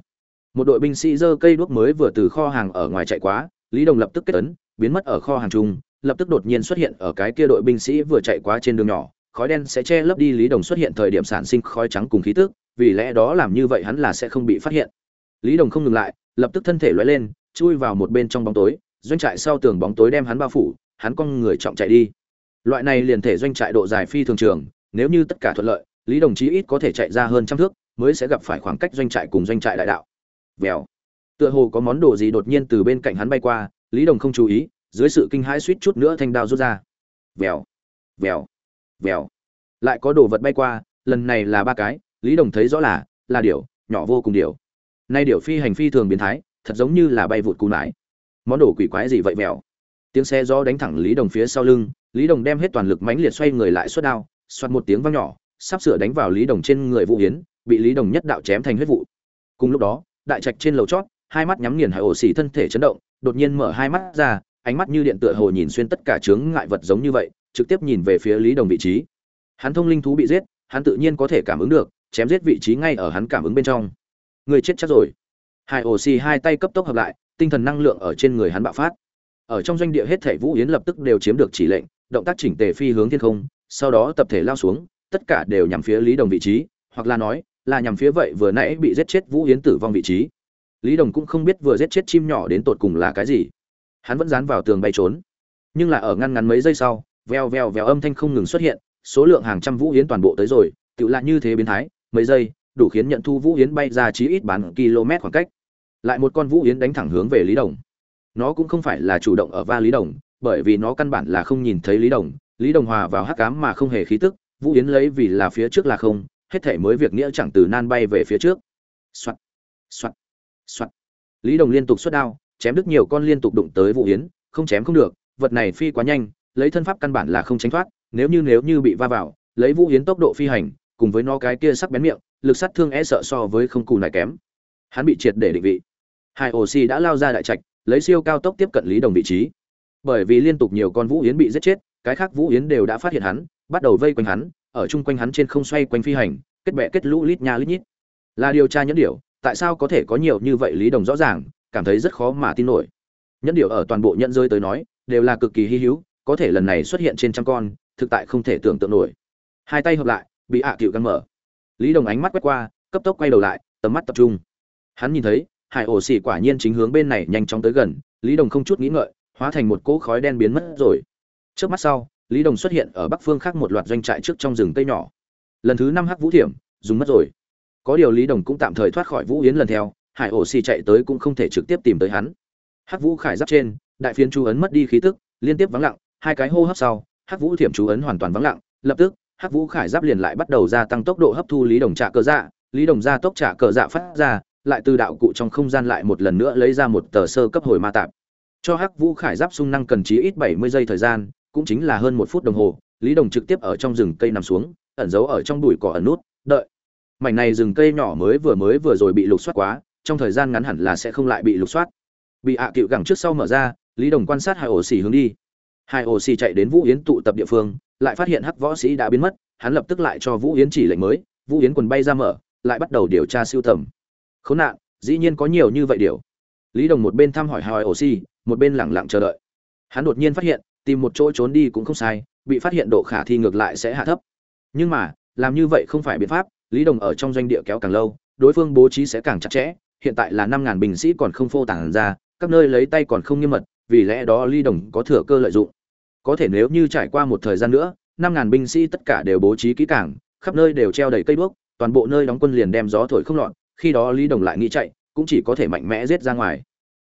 Một đội binh sĩ giơ cây đuốc mới vừa từ kho hàng ở ngoài chạy quá lý đồng lập tức kết ấn, biến mất ở kho hàng trung. lập tức đột nhiên xuất hiện ở cái kia đội binh sĩ vừa chạy qua trên đường nhỏ. Khói đen sẽ che lấp đi lý đồng xuất hiện thời điểm sản sinh khói trắng cùng khí tức, vì lẽ đó làm như vậy hắn là sẽ không bị phát hiện. Lý đồng không ngừng lại, lập tức thân thể lóe lên, chui vào một bên trong bóng tối, doanh trại sau tường bóng tối đem hắn bao phủ, hắn con người trọng chạy đi. Loại này liền thể doanh trại độ dài phi thường trường, nếu như tất cả thuận lợi, lý đồng chí ít có thể chạy ra hơn trăm thước, mới sẽ gặp phải khoảng cách doanh trại cùng doanh trại đại đạo. Vèo tựa hồ có món đồ gì đột nhiên từ bên cạnh hắn bay qua, lý đồng không chú ý, dưới sự kinh hãi suýt chút nữa thanh đao rút ra. Vèo vèo vèo. Lại có đồ vật bay qua, lần này là ba cái, lý đồng thấy rõ là là điểu nhỏ vô cùng điểu nay điểu phi hành phi thường biến thái, thật giống như là bay vụt cù nải. Món đồ quỷ quái gì vậy vèo? Tiếng xe gió đánh thẳng lý đồng phía sau lưng, lý đồng đem hết toàn lực mãnh liệt xoay người lại suốt đao xoát một tiếng vang nhỏ, sắp sửa đánh vào lý đồng trên người vũ hiến bị lý đồng nhất đạo chém thành huyết vụ. Cùng lúc đó, đại trạch trên lầu chót hai mắt nhắm nghiền hải ổ xỉ thân thể chấn động, đột nhiên mở hai mắt ra, ánh mắt như điện tựa hồ nhìn xuyên tất cả chướng ngại vật giống như vậy, trực tiếp nhìn về phía lý đồng vị trí. Hắn thông linh thú bị giết, hắn tự nhiên có thể cảm ứng được, chém giết vị trí ngay ở hắn cảm ứng bên trong. Người chết chắc rồi. Hải ổ xỉ hai tay cấp tốc hợp lại, tinh thần năng lượng ở trên người hắn bạo phát. Ở trong doanh địa hết thể vũ yến lập tức đều chiếm được chỉ lệnh, động tác chỉnh tề phi hướng thiên không, sau đó tập thể lao xuống, tất cả đều nhằm phía lý đồng vị trí, hoặc là nói, là nhằm phía vậy vừa nãy bị giết chết vũ yến tử vong vị trí lý đồng cũng không biết vừa giết chết chim nhỏ đến tột cùng là cái gì. Hắn vẫn dán vào tường bay trốn. Nhưng là ở ngăn ngắn mấy giây sau veo veo veo âm thanh không ngừng xuất hiện, số lượng hàng trăm vũ yến toàn bộ tới rồi tự lại như thế biến thái, mấy giây, đủ khiến nhận thu vũ yến bay ra chí ít bán km khoảng cách. Lại một con vũ yến đánh thẳng hướng về lý đồng. Nó cũng không phải là chủ động ở va lý đồng, bởi vì nó căn bản là không nhìn thấy lý đồng. Lý đồng hòa vào hắc cám mà không hề khí tức, vũ yến lấy vì là phía trước là không, hết thể mới việc nghĩa chẳng từ nan bay về phía trước. Soạt soạt soạt. Lý đồng liên tục xuất đao, chém đứt nhiều con liên tục đụng tới vũ yến, không chém không được, vật này phi quá nhanh, lấy thân pháp căn bản là không tránh thoát, nếu như nếu như bị va vào, lấy vũ yến tốc độ phi hành, cùng với nó cái kia sắc bén miệng, lực sát thương e sợ so với không cù này kém. Hắn bị triệt để định vị. Hai oxy đã lao ra đại trạch, lấy siêu cao tốc tiếp cận lý đồng vị trí. Bởi vì liên tục nhiều con vũ yến bị giết chết, cái khác vũ yến đều đã phát hiện hắn, bắt đầu vây quanh hắn, ở chung quanh hắn trên không xoay quanh phi hành, kết bè kết lũ lít nha lít nhít. Là điều tra nhẫn điểu tại sao có thể có nhiều như vậy lý đồng rõ ràng, cảm thấy rất khó mà tin nổi. Nhẫn điệu ở toàn bộ nhận rơi tới nói, đều là cực kỳ hy hữu, có thể lần này xuất hiện trên trăm con, thực tại không thể tưởng tượng nổi. Hai tay hợp lại, bị ạ à cựu căng mở. Lý đồng ánh mắt quét qua, cấp tốc quay đầu lại, tầm mắt tập trung. Hắn nhìn thấy, hải ổ xỉ quả nhiên chính hướng bên này nhanh chóng tới gần, lý đồng không chút nghĩ ngợi, hóa thành một cỗ khói đen biến mất rồi. Trước mắt sau, lý đồng xuất hiện ở bắc phương khác một loạt doanh trại trước trong rừng cây nhỏ. Lần thứ năm hắc vũ thiểm, dùng mất rồi có điều lý đồng cũng tạm thời thoát khỏi vũ yến lần theo, hải ổ xì chạy tới cũng không thể trực tiếp tìm tới hắn. Hắc vũ khải giáp trên, đại phiến chú ấn mất đi khí tức, liên tiếp vắng lặng, hai cái hô hấp sau, hắc vũ thiểm chú ấn hoàn toàn vắng lặng, lập tức, hắc vũ khải giáp liền lại bắt đầu gia tăng tốc độ hấp thu lý đồng trả cờ dạ lý đồng gia tốc trả cờ dạ phát ra, lại từ đạo cụ trong không gian lại một lần nữa lấy ra một tờ sơ cấp hồi ma tạp. Cho hắc vũ khải giáp sung năng cần chí ít bảy mươi giây thời gian, cũng chính là hơn một phút đồng hồ, lý đồng trực tiếp ở trong rừng cây nằm xuống, ẩn giấu ở trong bụi cỏ ẩn nút, đợi mảnh này rừng cây nhỏ mới vừa mới vừa rồi bị lục soát quá, trong thời gian ngắn hẳn là sẽ không lại bị lục soát. Bị hạ à cựu gẳng trước sau mở ra, lý đồng quan sát hai ổ xì hướng đi. Hai ổ xì chạy đến vũ yến tụ tập địa phương, lại phát hiện hắc võ sĩ đã biến mất, hắn lập tức lại cho vũ yến chỉ lệnh mới, vũ yến quần bay ra mở, lại bắt đầu điều tra siêu tầm. Khốn nạn, dĩ nhiên có nhiều như vậy điều. Lý đồng một bên thăm hỏi hai ổ xì một bên lẳng lặng chờ đợi. Hắn đột nhiên phát hiện, tìm một chỗ trốn đi cũng không sai, bị phát hiện độ khả thi ngược lại sẽ hạ thấp. Nhưng mà, làm như vậy không phải biện pháp lý đồng ở trong doanh địa kéo càng lâu, đối phương bố trí sẽ càng chặt chẽ, hiện tại là năm ngàn binh sĩ còn không phô tản ra, các nơi lấy tay còn không nghiêm mật, vì lẽ đó lý đồng có thừa cơ lợi dụng. Có thể nếu như trải qua một thời gian nữa, năm ngàn binh sĩ tất cả đều bố trí kỹ càng, khắp nơi đều treo đầy cây đuốc, toàn bộ nơi đóng quân liền đem gió thổi không lọt, khi đó lý đồng lại nghĩ chạy, cũng chỉ có thể mạnh mẽ giết ra ngoài.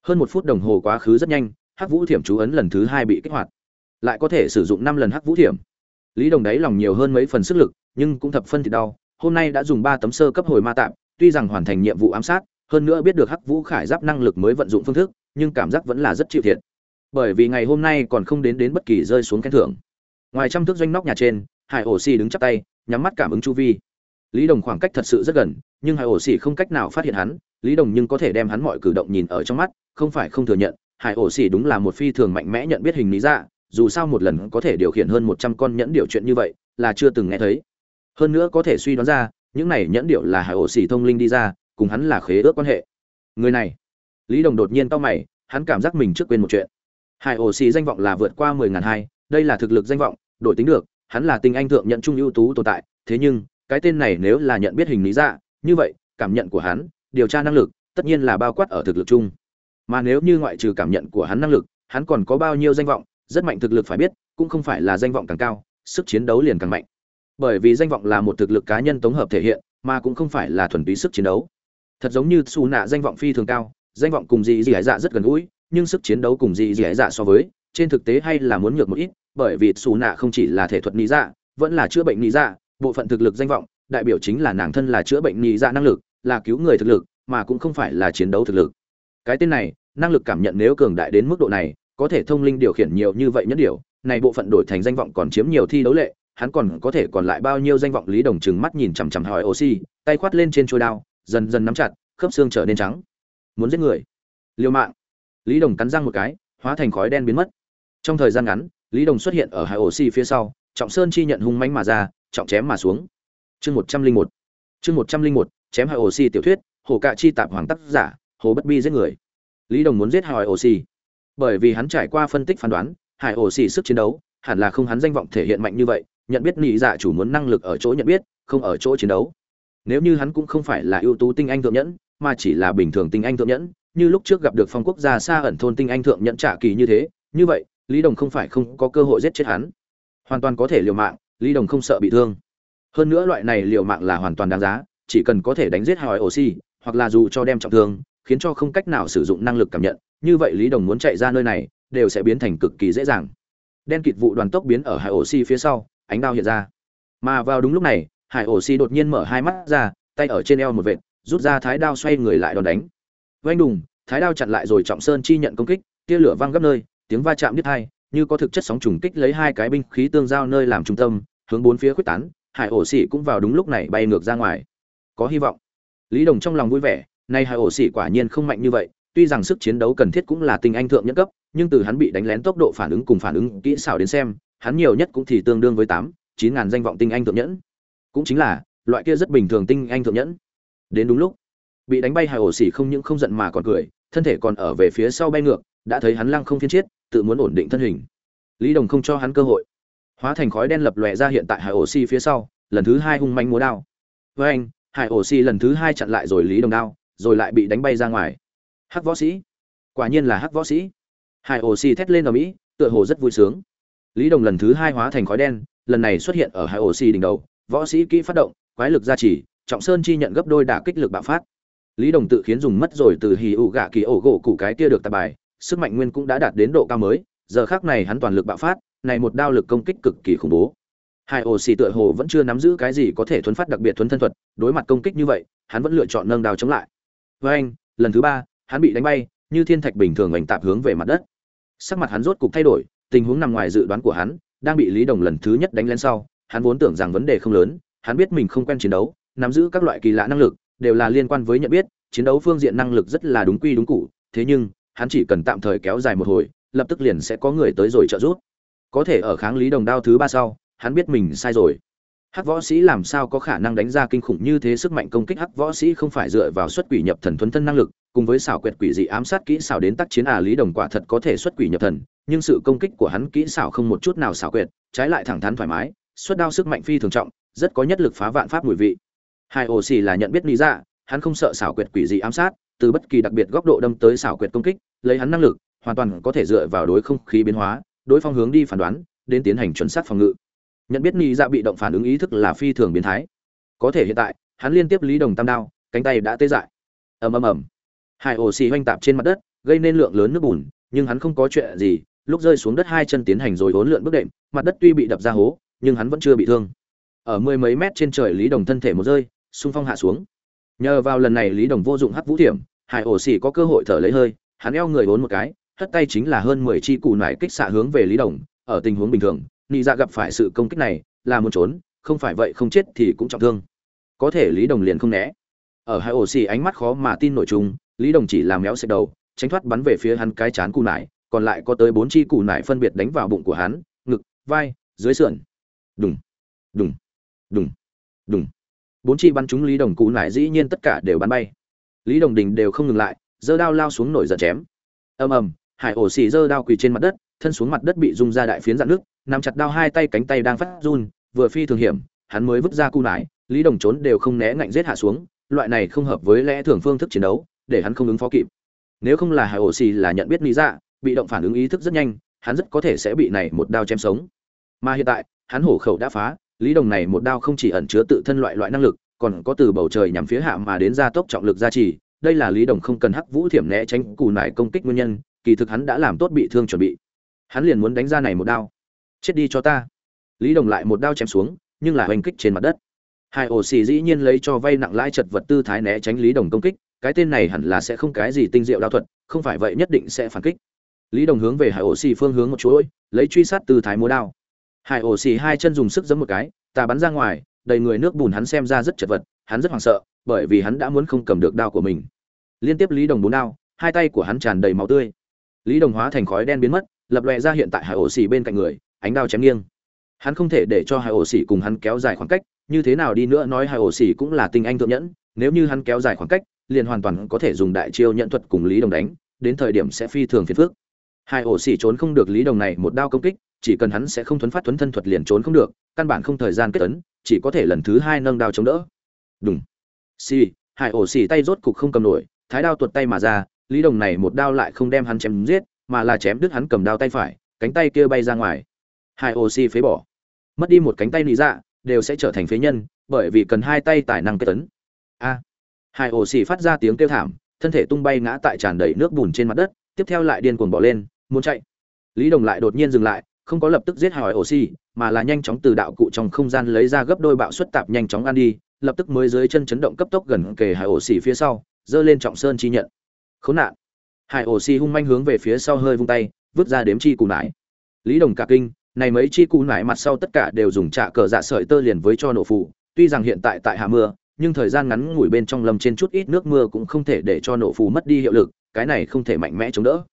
Hơn một phút đồng hồ quá khứ rất nhanh, hắc vũ thiểm chú ấn lần thứ hai bị kích hoạt. Lại có thể sử dụng năm lần hắc vũ thiểm. Lý đồng đáy lòng nhiều hơn mấy phần sức lực, nhưng cũng thập phân thì đau hôm nay đã dùng ba tấm sơ cấp hồi ma tạm, tuy rằng hoàn thành nhiệm vụ ám sát, hơn nữa biết được hắc vũ khải giáp năng lực mới vận dụng phương thức, nhưng cảm giác vẫn là rất chịu thiệt. Bởi vì ngày hôm nay còn không đến đến bất kỳ rơi xuống khen thưởng. Ngoài trăm thước doanh nóc nhà trên, hải ổ Xỉ đứng chắp tay, nhắm mắt cảm ứng chu vi. Lý đồng khoảng cách thật sự rất gần, nhưng hải ổ Xỉ không cách nào phát hiện hắn, lý đồng nhưng có thể đem hắn mọi cử động nhìn ở trong mắt, không phải không thừa nhận, hải ổ xỉ đúng là một phi thường mạnh mẽ nhận biết hình lý dạ dù sao một lần có thể điều khiển hơn một trăm con nhẫn điều chuyện như vậy, là chưa từng nghe thấy hơn nữa có thể suy đoán ra, những này nhẫn điệu là hải ổ xỉ thông linh đi ra, cùng hắn là khế ước quan hệ. Người này. Lý đồng đột nhiên tao mày, hắn cảm giác mình trước quên một chuyện. Hải ổ xỉ danh vọng là vượt qua mười ngàn hai, đây là thực lực danh vọng, đổi tính được, hắn là tinh anh thượng nhận trung ưu tú tồn tại, thế nhưng, cái tên này nếu là nhận biết hình lý dạ như vậy, cảm nhận của hắn, điều tra năng lực, tất nhiên là bao quát ở thực lực chung. Mà nếu như ngoại trừ cảm nhận của hắn năng lực, hắn còn có bao nhiêu danh vọng, rất mạnh thực lực phải biết, cũng không phải là danh vọng càng cao, sức chiến đấu liền càng mạnh bởi vì danh vọng là một thực lực cá nhân tổng hợp thể hiện, mà cũng không phải là thuần túy sức chiến đấu. Thật giống như xù nạ danh vọng phi thường cao, danh vọng cùng dị dị hải dạ rất gần gũi, nhưng sức chiến đấu cùng dị dị hải dạ so với, trên thực tế hay là muốn nhược một ít, bởi vì xù nạ không chỉ là thể thuật lý dạ vẫn là chữa bệnh lý dạ bộ phận thực lực danh vọng, đại biểu chính là nàng thân là chữa bệnh lý dạ năng lực, là cứu người thực lực, mà cũng không phải là chiến đấu thực lực. Cái tên này, năng lực cảm nhận nếu cường đại đến mức độ này, có thể thông linh điều khiển nhiều như vậy nhất điều, này bộ phận đổi thành danh vọng còn chiếm nhiều thi đấu lệ hắn còn có thể còn lại bao nhiêu danh vọng lý đồng chừng mắt nhìn chằm chằm hỏi oxy, tay khoát lên trên trôi đao, dần dần nắm chặt, khớp xương trở nên trắng. Muốn giết người? Liều mạng. Lý đồng cắn răng một cái, hóa thành khói đen biến mất. Trong thời gian ngắn, lý đồng xuất hiện ở hai oxy phía sau, trọng sơn chi nhận hung mãnh mà ra, trọng chém mà xuống. Chương một trăm linh một. Chương một trăm linh một, chém hai oxy tiểu thuyết, hồ cạ chi tạp hoàng tác giả, hồ bất bi giết người. Lý đồng muốn giết hai oxy. Bởi vì hắn trải qua phân tích phán đoán, hải ổ xì sức chiến đấu, hẳn là không hắn danh vọng thể hiện mạnh như vậy nhận biết nị dạ chủ muốn năng lực ở chỗ nhận biết, không ở chỗ chiến đấu. Nếu như hắn cũng không phải là ưu tú tinh anh thượng nhẫn, mà chỉ là bình thường tinh anh thượng nhẫn, như lúc trước gặp được phong quốc gia xa ẩn thôn tinh anh thượng nhẫn trả kỳ như thế, như vậy, lý đồng không phải không có cơ hội giết chết hắn. Hoàn toàn có thể liều mạng, lý đồng không sợ bị thương. Hơn nữa loại này liều mạng là hoàn toàn đáng giá, chỉ cần có thể đánh giết hỏi oxy, hoặc là dù cho đem trọng thương, khiến cho không cách nào sử dụng năng lực cảm nhận, như vậy lý đồng muốn chạy ra nơi này, đều sẽ biến thành cực kỳ dễ dàng. Đen kịt vụ đoàn tốc biến ở hải oxy xi phía sau ánh đao hiện ra. Mà vào đúng lúc này, hải ổ xì đột nhiên mở hai mắt ra, tay ở trên eo một vệt, rút ra thái đao xoay người lại đòn đánh. Oanh đùng, thái đao chặn lại rồi trọng sơn chi nhận công kích, tia lửa văng gấp nơi, tiếng va chạm đứt hai, như có thực chất sóng trùng kích lấy hai cái binh khí tương giao nơi làm trung tâm, hướng bốn phía quyết tán, hải ổ xỉ cũng vào đúng lúc này bay ngược ra ngoài. Có hy vọng. Lý đồng trong lòng vui vẻ, nay hải ổ xỉ quả nhiên không mạnh như vậy, tuy rằng sức chiến đấu cần thiết cũng là tinh anh thượng nhất cấp, nhưng từ hắn bị đánh lén tốc độ phản ứng cùng phản ứng kỹ xảo đến xem hắn nhiều nhất cũng thì tương đương với tám, chín ngàn danh vọng tinh anh thượng nhẫn. Cũng chính là, loại kia rất bình thường tinh anh thượng nhẫn. Đến đúng lúc, bị đánh bay hải ổ xỉ không những không giận mà còn cười, thân thể còn ở về phía sau bay ngược, đã thấy hắn lăng không phiên chiết tự muốn ổn định thân hình. Lý đồng không cho hắn cơ hội. Hóa thành khói đen lập lòe ra hiện tại hải ổ xỉ phía sau, lần thứ hai hung manh múa đao. Với anh hải ổ xỉ lần thứ hai chặn lại rồi lý đồng đao, rồi lại bị đánh bay ra ngoài. Hắc võ sĩ. Quả nhiên là hắc võ sĩ. Hải ổ sĩ thét lên ở mỹ, tựa hồ rất vui sướng lý đồng lần thứ hai hóa thành khói đen, lần này xuất hiện ở hải ổ đỉnh đầu, võ sĩ kỹ phát động, quái lực gia trì, trọng sơn chi nhận gấp đôi đả kích lực bạo phát. Lý đồng tự khiến dùng mất rồi từ hì ủ gạ kỳ ổ gỗ củ cái kia được tạp bài, sức mạnh nguyên cũng đã đạt đến độ cao mới, giờ khác này hắn toàn lực bạo phát, này một đao lực công kích cực kỳ khủng bố. Hai ổ tựa hồ vẫn chưa nắm giữ cái gì có thể thuấn phát đặc biệt thuấn thân thuật, đối mặt công kích như vậy, hắn vẫn lựa chọn nâng đao chống lại. Với anh, lần thứ ba, hắn bị đánh bay, như thiên thạch bình thường oanh tạp hướng về mặt đất. Sắc mặt hắn rốt cục thay đổi tình huống nằm ngoài dự đoán của hắn, đang bị lý đồng lần thứ nhất đánh lên sau, hắn vốn tưởng rằng vấn đề không lớn, hắn biết mình không quen chiến đấu, nắm giữ các loại kỳ lạ năng lực, đều là liên quan với nhận biết, chiến đấu phương diện năng lực rất là đúng quy đúng cụ, thế nhưng, hắn chỉ cần tạm thời kéo dài một hồi, lập tức liền sẽ có người tới rồi trợ giúp. Có thể ở kháng lý đồng đao thứ ba sau, hắn biết mình sai rồi. Hắc võ sĩ làm sao có khả năng đánh ra kinh khủng như thế sức mạnh công kích hắc võ sĩ không phải dựa vào xuất quỷ nhập thần thuần thân năng lực cùng với xảo quyệt quỷ dị ám sát kỹ xảo đến tác chiến à lý đồng quả thật có thể xuất quỷ nhập thần, nhưng sự công kích của hắn kỹ xảo không một chút nào xảo quyệt, trái lại thẳng thắn thoải mái, xuất đao sức mạnh phi thường trọng, rất có nhất lực phá vạn pháp mùi vị. Hai ổ xì là nhận biết lý ra hắn không sợ xảo quyệt quỷ dị ám sát, từ bất kỳ đặc biệt góc độ đâm tới xảo quyệt công kích, lấy hắn năng lực, hoàn toàn có thể dựa vào đối không khí biến hóa, đối phong hướng đi phán đoán, đến tiến hành chuẩn xác phòng ngự. Nhận biết lý dạ bị động phản ứng ý thức là phi thường biến thái. Có thể hiện tại, hắn liên tiếp lý đồng tam đao, cánh tay đã tê dại. Ầm ầm ầm hải ổ xì hoanh tạp trên mặt đất, gây nên lượng lớn nước bùn, nhưng hắn không có chuyện gì. Lúc rơi xuống đất hai chân tiến hành rồi hỗn lượn bước đệm, mặt đất tuy bị đập ra hố, nhưng hắn vẫn chưa bị thương. Ở mười mấy mét trên trời, lý đồng thân thể một rơi, xung phong hạ xuống. Nhờ vào lần này, lý đồng vô dụng hắc vũ thiểm, hải ổ xì có cơ hội thở lấy hơi, hắn eo người vốn một cái, hất tay chính là hơn mười chi cù nải kích xạ hướng về lý đồng. Ở tình huống bình thường, nị dạ gặp phải sự công kích này là muốn trốn, không phải vậy không chết thì cũng trọng thương. Có thể lý đồng liền không né. Ở hai ổ xì ánh mắt khó mà tin nổi chung lý đồng chỉ làm méo xẹt đầu, tránh thoát bắn về phía hắn cái chán cù nải, còn lại có tới bốn chi cù nải phân biệt đánh vào bụng của hắn, ngực, vai, dưới sườn. Đùng đùng đùng đùng. Bốn chi bắn trúng lý đồng cù nải dĩ nhiên tất cả đều bắn bay. Lý đồng đình đều không ngừng lại, giơ đao lao xuống nổi giận chém. Ầm ầm, hải ổ xì giơ đao quỳ trên mặt đất, thân xuống mặt đất bị rung ra đại phiến dạn nước nằm chặt đao hai tay cánh tay đang phát run, vừa phi thường hiểm, hắn mới vứt ra cù nải, lý đồng trốn đều không né ngạnh giết hạ xuống, loại này không hợp với lẽ thường phương thức chiến đấu để hắn không ứng phó kịp. Nếu không là hải ổ xì là nhận biết lý dạ bị động phản ứng ý thức rất nhanh, hắn rất có thể sẽ bị này một đao chém sống. Mà hiện tại, hắn hổ khẩu đã phá, lý đồng này một đao không chỉ ẩn chứa tự thân loại loại năng lực, còn có từ bầu trời nhằm phía hạ mà đến gia tốc trọng lực gia trì. Đây là lý đồng không cần hắc vũ thiểm né tránh cù nải công kích nguyên nhân, kỳ thực hắn đã làm tốt bị thương chuẩn bị. Hắn liền muốn đánh ra này một đao. Chết đi cho ta. Lý đồng lại một đao chém xuống, nhưng là hoành kích trên mặt đất. Hai ổ xì dĩ nhiên lấy cho vay nặng lãi chật vật tư thái né tránh lý đồng công kích cái tên này hẳn là sẽ không cái gì tinh diệu đao thuật, không phải vậy nhất định sẽ phản kích. Lý đồng hướng về hải ổ xì phương hướng một chuỗi, lấy truy sát từ thái múa đao. Hải ổ xì hai chân dùng sức giấm một cái, ta bắn ra ngoài, đầy người nước bùn hắn xem ra rất chật vật, hắn rất hoảng sợ, bởi vì hắn đã muốn không cầm được đao của mình. Liên tiếp lý đồng bốn đao, hai tay của hắn tràn đầy máu tươi. Lý đồng hóa thành khói đen biến mất, lập lòe ra hiện tại hải ổ xì bên cạnh người, ánh đao chém nghiêng. Hắn không thể để cho hải ổ xì cùng hắn kéo dài khoảng cách, như thế nào đi nữa nói hải ổ xì cũng là tinh anh thượng nhẫn, nếu như hắn kéo dài khoảng cách liền hoàn toàn có thể dùng đại chiêu nhận thuật cùng lý đồng đánh, đến thời điểm sẽ phi thường phiền phức. Hai ổ xỉ trốn không được lý đồng này một đao công kích, chỉ cần hắn sẽ không thuấn phát thuấn thân thuật liền trốn không được, căn bản không thời gian kết tấn chỉ có thể lần thứ hai nâng đao chống đỡ. Đúng xì, hai ổ xỉ tay rốt cục không cầm nổi, thái đao tuột tay mà ra, lý đồng này một đao lại không đem hắn chém giết, mà là chém đứt hắn cầm đao tay phải, cánh tay kia bay ra ngoài. Hai ổ xỉ phế bỏ. Mất đi một cánh tay lý dạ đều sẽ trở thành phế nhân, bởi vì cần hai tay tài năng kết tấn a hai ổ xì phát ra tiếng kêu thảm, thân thể tung bay ngã tại tràn đầy nước bùn trên mặt đất, tiếp theo lại điên cuồng bỏ lên, muốn chạy. Lý đồng lại đột nhiên dừng lại, không có lập tức giết hỏi ổ xì, mà là nhanh chóng từ đạo cụ trong không gian lấy ra gấp đôi bạo suất tạp nhanh chóng ăn đi, lập tức mới dưới chân chấn động cấp tốc gần kề hải ổ xì phía sau, giơ lên trọng sơn chi nhận. Khốn nạn. Hải ổ xì hung manh hướng về phía sau hơi vung tay, vứt ra đếm chi cù nải. Lý đồng cả kinh, này mấy chi cù nải mặt sau tất cả đều dùng trạ cờ dạ sợi tơ liền với cho nổ phụ, tuy rằng hiện tại tại hạ mưa nhưng thời gian ngắn ngủi bên trong lâm trên chút ít nước mưa cũng không thể để cho nổ phù mất đi hiệu lực, cái này không thể mạnh mẽ chống đỡ.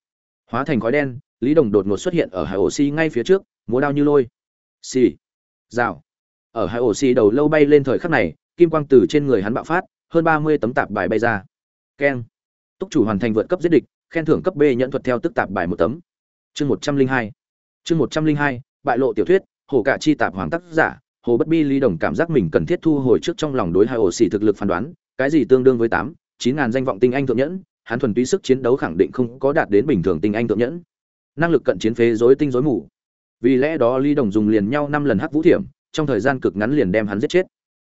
Hóa thành khói đen, lý đồng đột ngột xuất hiện ở hải ổ xi ngay phía trước, múa đao như lôi. Xì. Rào. Ở hải ổ xi đầu lâu bay lên thời khắc này, kim quang từ trên người hắn bạo phát, hơn ba mươi tấm tạp bài bay ra. Keng. Túc chủ hoàn thành vượt cấp giết địch, khen thưởng cấp b nhận thuật theo tức tạp bài một tấm. Chương một trăm linh hai. Chương một trăm linh hai, bại lộ tiểu thuyết hổ cả chi tạp hoàng tác giả hồ bất bi lý đồng cảm giác mình cần thiết thu hồi trước trong lòng đối hai ổ xỉ thực lực phán đoán, cái gì tương đương với tám, chín ngàn danh vọng tinh anh thượng nhẫn, hắn thuần túy sức chiến đấu khẳng định không có đạt đến bình thường tinh anh thượng nhẫn. Năng lực cận chiến phế rối tinh rối mù. Vì lẽ đó lý đồng dùng liền nhau năm lần hắc vũ thiểm, trong thời gian cực ngắn liền đem hắn giết chết.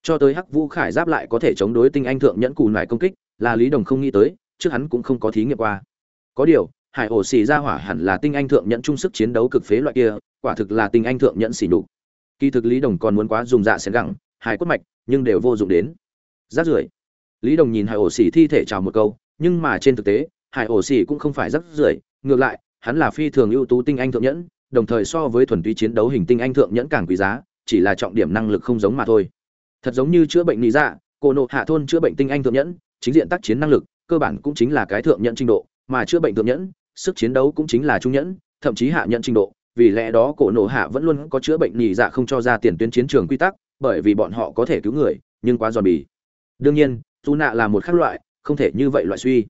Cho tới hắc vũ khải giáp lại có thể chống đối tinh anh thượng nhẫn cù nải công kích, là lý đồng không nghĩ tới, trước hắn cũng không có thí nghiệm qua. Có điều hải ổ xì ra hỏa hẳn là tinh anh thượng nhẫn trung sức chiến đấu cực phế loại kia, quả thực là tinh anh thượng nhẫn xỉ đục kỳ thực lý đồng còn muốn quá dùng dạ xén gẳng hài Quất mạch, nhưng đều vô dụng đến. Rác rưởi. Lý đồng nhìn hải ổ xỉ thi thể chào một câu, nhưng mà trên thực tế, hải ổ xỉ cũng không phải rác rưởi, ngược lại, hắn là phi thường ưu tú tinh anh thượng nhẫn, đồng thời so với thuần túy chiến đấu hình tinh anh thượng nhẫn càng quý giá, chỉ là trọng điểm năng lực không giống mà thôi. Thật giống như chữa bệnh lý dạ cô nộ hạ thôn chữa bệnh tinh anh thượng nhẫn, chính diện tác chiến năng lực, cơ bản cũng chính là cái thượng nhẫn trình độ, mà chữa bệnh thượng nhẫn, sức chiến đấu cũng chính là trung nhẫn, thậm chí hạ nhẫn trình độ vì lẽ đó cổ nổ hạ vẫn luôn có chữa bệnh nhị dạ không cho ra tiền tuyến chiến trường quy tắc, bởi vì bọn họ có thể cứu người, nhưng quá giòn bì. Đương nhiên, tu nạ là một khác loại, không thể như vậy loại suy.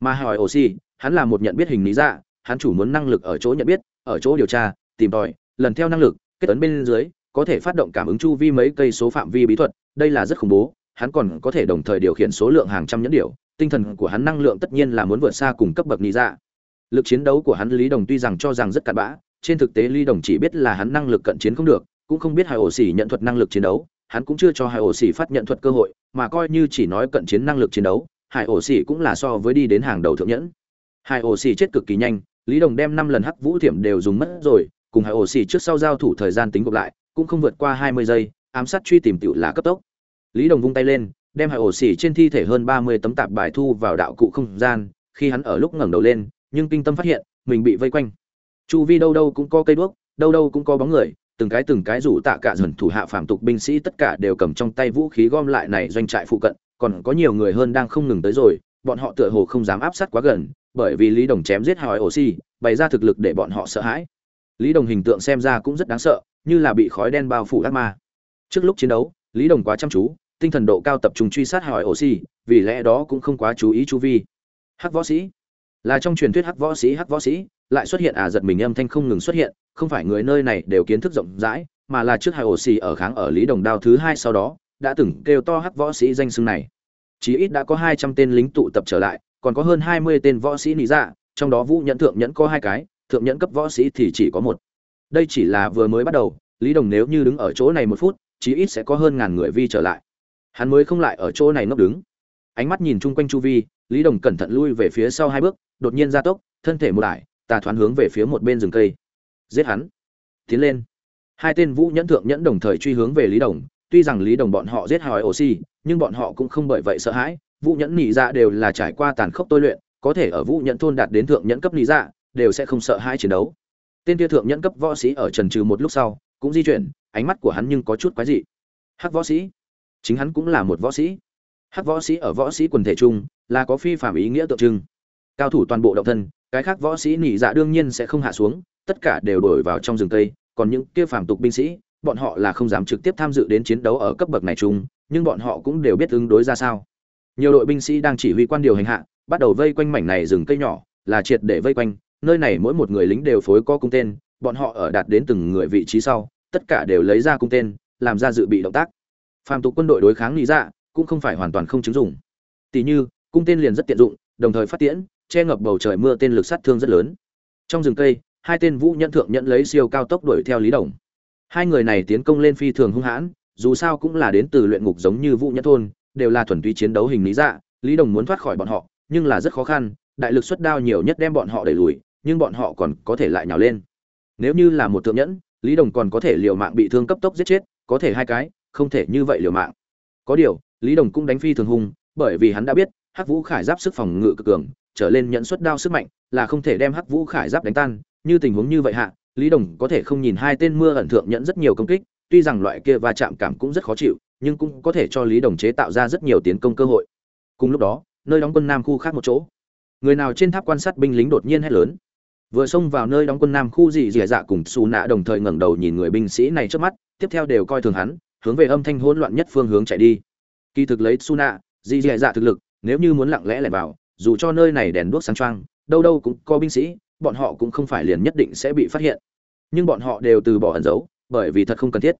Mà hỏi oxy, hắn là một nhận biết hình lý dạ hắn chủ muốn năng lực ở chỗ nhận biết, ở chỗ điều tra, tìm tòi, lần theo năng lực, kết ấn bên dưới, có thể phát động cảm ứng chu vi mấy cây số phạm vi bí thuật, đây là rất khủng bố, hắn còn có thể đồng thời điều khiển số lượng hàng trăm nhẫn điệu tinh thần của hắn năng lượng tất nhiên là muốn vượt xa cùng cấp bậc lý dạ. Lực chiến đấu của hắn lý đồng tuy rằng cho rằng rất cặn bã trên thực tế ly đồng chỉ biết là hắn năng lực cận chiến không được, cũng không biết hai ổ xỉ nhận thuật năng lực chiến đấu, hắn cũng chưa cho hai ổ xỉ phát nhận thuật cơ hội, mà coi như chỉ nói cận chiến năng lực chiến đấu, hải ổ xỉ cũng là so với đi đến hàng đầu thượng nhẫn. Hải ổ xỉ chết cực kỳ nhanh, lý đồng đem năm lần hắc vũ thiểm đều dùng mất rồi, cùng hải ổ xỉ trước sau giao thủ thời gian tính gộp lại, cũng không vượt qua hai mươi giây, ám sát truy tìm tựu là cấp tốc. Lý đồng vung tay lên, đem hải ổ xỉ trên thi thể hơn ba mươi tấm tạp bài thu vào đạo cụ không gian, khi hắn ở lúc ngẩng đầu lên, nhưng kinh tâm phát hiện, mình bị vây quanh chu vi đâu đâu cũng có cây đuốc, đâu đâu cũng có bóng người, từng cái từng cái rủ tạ cả dần thủ hạ phạm tục binh sĩ tất cả đều cầm trong tay vũ khí gom lại này doanh trại phụ cận, còn có nhiều người hơn đang không ngừng tới rồi, bọn họ tựa hồ không dám áp sát quá gần, bởi vì lý đồng chém giết hỏi oxy bày ra thực lực để bọn họ sợ hãi. Lý đồng hình tượng xem ra cũng rất đáng sợ, như là bị khói đen bao phủ ác ma. Trước lúc chiến đấu, lý đồng quá chăm chú, tinh thần độ cao tập trung truy sát hỏi oxy vì lẽ đó cũng không quá chú ý chu vi. Hắc võ sĩ. Là trong truyền thuyết hắc võ sĩ, hắc võ sĩ lại xuất hiện à giật mình âm thanh không ngừng xuất hiện, không phải người nơi này đều kiến thức rộng rãi, mà là trước hai ổ xì ở kháng ở lý đồng đao thứ hai sau đó, đã từng kêu to hắc võ sĩ danh xưng này. Chí ít đã có hai trăm tên lính tụ tập trở lại, còn có hơn hai mươi tên võ sĩ lý dạ trong đó vũ nhẫn thượng nhẫn có hai cái, thượng nhẫn cấp võ sĩ thì chỉ có một. Đây chỉ là vừa mới bắt đầu, lý đồng nếu như đứng ở chỗ này một phút, chí ít sẽ có hơn ngàn người vi trở lại. Hắn mới không lại ở chỗ này ngốc đứng. Ánh mắt nhìn chung quanh chu vi, lý đồng cẩn thận lui về phía sau hai bước, đột nhiên gia tốc, thân thể một lại tà thoáng hướng về phía một bên rừng cây. Giết hắn. Tiến lên. Hai tên vũ nhẫn thượng nhẫn đồng thời truy hướng về lý đồng. Tuy rằng lý đồng bọn họ giết hỏi oxy nhưng bọn họ cũng không bởi vậy sợ hãi. Vũ nhẫn Nị dạ đều là trải qua tàn khốc tôi luyện, có thể ở vũ nhẫn thôn đạt đến thượng nhẫn cấp Nị dạ đều sẽ không sợ hãi chiến đấu. Tên kia thượng nhẫn cấp võ sĩ ở trần trừ một lúc sau, cũng di chuyển, ánh mắt của hắn nhưng có chút quái dị. Hắc võ sĩ? Chính hắn cũng là một võ sĩ. Hắc võ sĩ ở võ sĩ quần thể chung là có phi phạm ý nghĩa tượng trưng. Cao thủ toàn bộ động thân cái khác võ sĩ nhị dạ đương nhiên sẽ không hạ xuống, tất cả đều đổi vào trong rừng tây. còn những kia phàm tục binh sĩ, bọn họ là không dám trực tiếp tham dự đến chiến đấu ở cấp bậc này chung, nhưng bọn họ cũng đều biết ứng đối ra sao nhiều đội binh sĩ đang chỉ huy quan điều hành hạ, bắt đầu vây quanh mảnh này rừng cây nhỏ, là triệt để vây quanh, nơi này mỗi một người lính đều phối có cung tên, bọn họ ở đạt đến từng người vị trí sau, tất cả đều lấy ra cung tên, làm ra dự bị động tác phàm tục quân đội đối kháng lý dạ cũng không phải hoàn toàn không chứng dụng tỷ như, cung tên liền rất tiện dụng, đồng thời phát tiễn che ngập bầu trời mưa tên lực sát thương rất lớn. Trong rừng cây, hai tên vũ nhẫn thượng nhẫn lấy siêu cao tốc đuổi theo lý đồng. Hai người này tiến công lên phi thường hung hãn, dù sao cũng là đến từ luyện ngục giống như vũ nhẫn thôn, đều là thuần túy chiến đấu hình lý dạ lý đồng muốn thoát khỏi bọn họ, nhưng là rất khó khăn, đại lực xuất đao nhiều nhất đem bọn họ đẩy lùi, nhưng bọn họ còn có thể lại nhào lên. Nếu như là một thượng nhẫn, lý đồng còn có thể liều mạng bị thương cấp tốc giết chết, có thể hai cái, không thể như vậy liều mạng. Có điều, lý đồng cũng đánh phi thường hung, bởi vì hắn đã biết, hắc vũ khải giáp sức phòng ngự cực cường trở lên nhận xuất đao sức mạnh, là không thể đem hắc vũ khải giáp đánh tan. Như tình huống như vậy hạ, lý đồng có thể không nhìn hai tên mưa ẩn thượng nhận rất nhiều công kích, tuy rằng loại kia va chạm cảm cũng rất khó chịu, nhưng cũng có thể cho lý đồng chế tạo ra rất nhiều tiến công cơ hội. Cùng lúc đó, nơi đóng quân nam khu khác một chỗ. Người nào trên tháp quan sát binh lính đột nhiên hét lớn. Vừa xông vào nơi đóng quân nam khu dị dì dạ cùng xù nạ đồng thời ngẩng đầu nhìn người binh sĩ này trước mắt, tiếp theo đều coi thường hắn, hướng về âm thanh hỗn loạn nhất phương hướng chạy đi. Kỳ thực lấy su nạ, dị dì dạ thực lực, nếu như muốn lặng lẽ lẻn vào dù cho nơi này đèn đuốc sáng choang, đâu đâu cũng có binh sĩ bọn họ cũng không phải liền nhất định sẽ bị phát hiện. Nhưng bọn họ đều từ bỏ ẩn giấu bởi vì thật không cần thiết.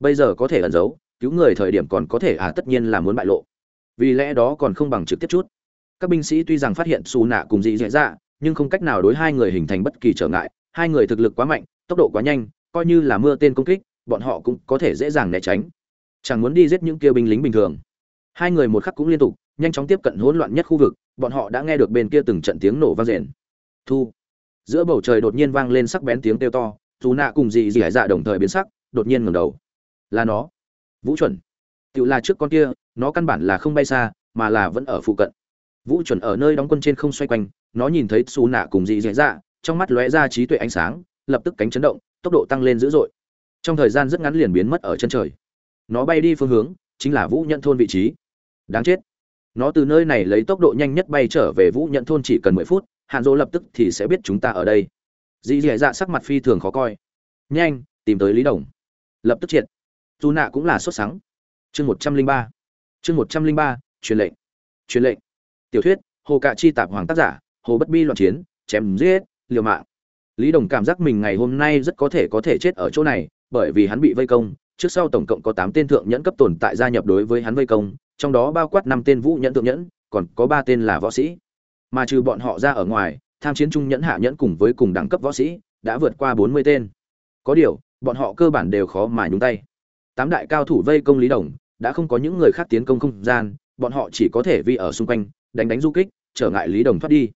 Bây giờ có thể ẩn giấu cứu người thời điểm còn có thể à tất nhiên là muốn bại lộ. Vì lẽ đó còn không bằng trực tiếp chút. Các binh sĩ tuy rằng phát hiện xù nạ cùng dị dạ dạ nhưng không cách nào đối hai người hình thành bất kỳ trở ngại. Hai người thực lực quá mạnh tốc độ quá nhanh coi như là mưa tên công kích bọn họ cũng có thể dễ dàng né tránh. Chẳng muốn đi giết những kia binh lính bình thường. Hai người một khắc cũng liên tục nhanh chóng tiếp cận hỗn loạn nhất khu vực bọn họ đã nghe được bên kia từng trận tiếng nổ vang rền. Thu. Giữa bầu trời đột nhiên vang lên sắc bén tiếng kêu to, dù nạ cùng dì dì hải dạ đồng thời biến sắc, đột nhiên ngẩng đầu. Là nó. Vũ chuẩn. Tự là trước con kia, nó căn bản là không bay xa, mà là vẫn ở phụ cận. Vũ chuẩn ở nơi đóng quân trên không xoay quanh, nó nhìn thấy xù nạ cùng dị dị dạ trong mắt lóe ra trí tuệ ánh sáng, lập tức cánh chấn động, tốc độ tăng lên dữ dội. Trong thời gian rất ngắn liền biến mất ở chân trời. Nó bay đi phương hướng, chính là vũ nhận thôn vị trí. Đáng chết nó từ nơi này lấy tốc độ nhanh nhất bay trở về vũ nhận thôn chỉ cần mười phút hạn dỗ lập tức thì sẽ biết chúng ta ở đây. Dì dì dạ sắc mặt phi thường khó coi. Nhanh, tìm tới lý đồng. Lập tức triệt. Dù nạ cũng là xuất sáng chương một trăm linh ba. Chương một trăm linh ba, truyền lệnh. Truyền lệnh. Tiểu thuyết, hồ cạ chi tạp hoàng tác giả, hồ bất bi loạn chiến, chém giết, liều mạng. Lý đồng cảm giác mình ngày hôm nay rất có thể có thể chết ở chỗ này, bởi vì hắn bị vây công trước sau tổng cộng có tám tên thượng nhẫn cấp tồn tại gia nhập đối với hắn vây công, trong đó bao quát năm tên vũ nhẫn thượng nhẫn, còn có ba tên là võ sĩ. Mà trừ bọn họ ra ở ngoài, tham chiến trung nhẫn hạ nhẫn cùng với cùng đẳng cấp võ sĩ, đã vượt qua bốn mươi tên. Có điều, bọn họ cơ bản đều khó mà nhúng tay. Tám đại cao thủ vây công lý đồng, đã không có những người khác tiến công không gian, bọn họ chỉ có thể vi ở xung quanh, đánh đánh du kích, trở ngại lý đồng thoát đi.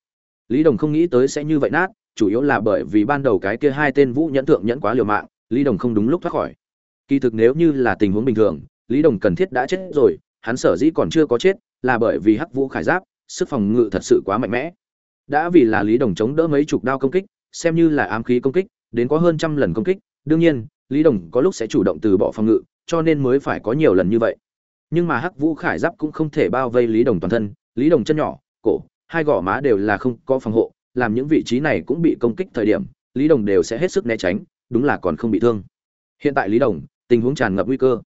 Lý đồng không nghĩ tới sẽ như vậy nát, chủ yếu là bởi vì ban đầu cái kia hai tên vũ nhẫn thượng nhẫn quá liều mạng, lý đồng không đúng lúc thoát khỏi kỳ thực nếu như là tình huống bình thường, lý đồng cần thiết đã chết rồi, hắn sở dĩ còn chưa có chết là bởi vì hắc vũ khải giáp, sức phòng ngự thật sự quá mạnh mẽ. Đã vì là lý đồng chống đỡ mấy chục đao công kích, xem như là ám khí công kích, đến có hơn trăm lần công kích, đương nhiên, lý đồng có lúc sẽ chủ động từ bỏ phòng ngự, cho nên mới phải có nhiều lần như vậy. Nhưng mà hắc vũ khải giáp cũng không thể bao vây lý đồng toàn thân, lý đồng chân nhỏ, cổ, hai gò má đều là không có phòng hộ, làm những vị trí này cũng bị công kích thời điểm, lý đồng đều sẽ hết sức né tránh, đúng là còn không bị thương. Hiện tại lý đồng tình huống tràn ngập nguy cơ.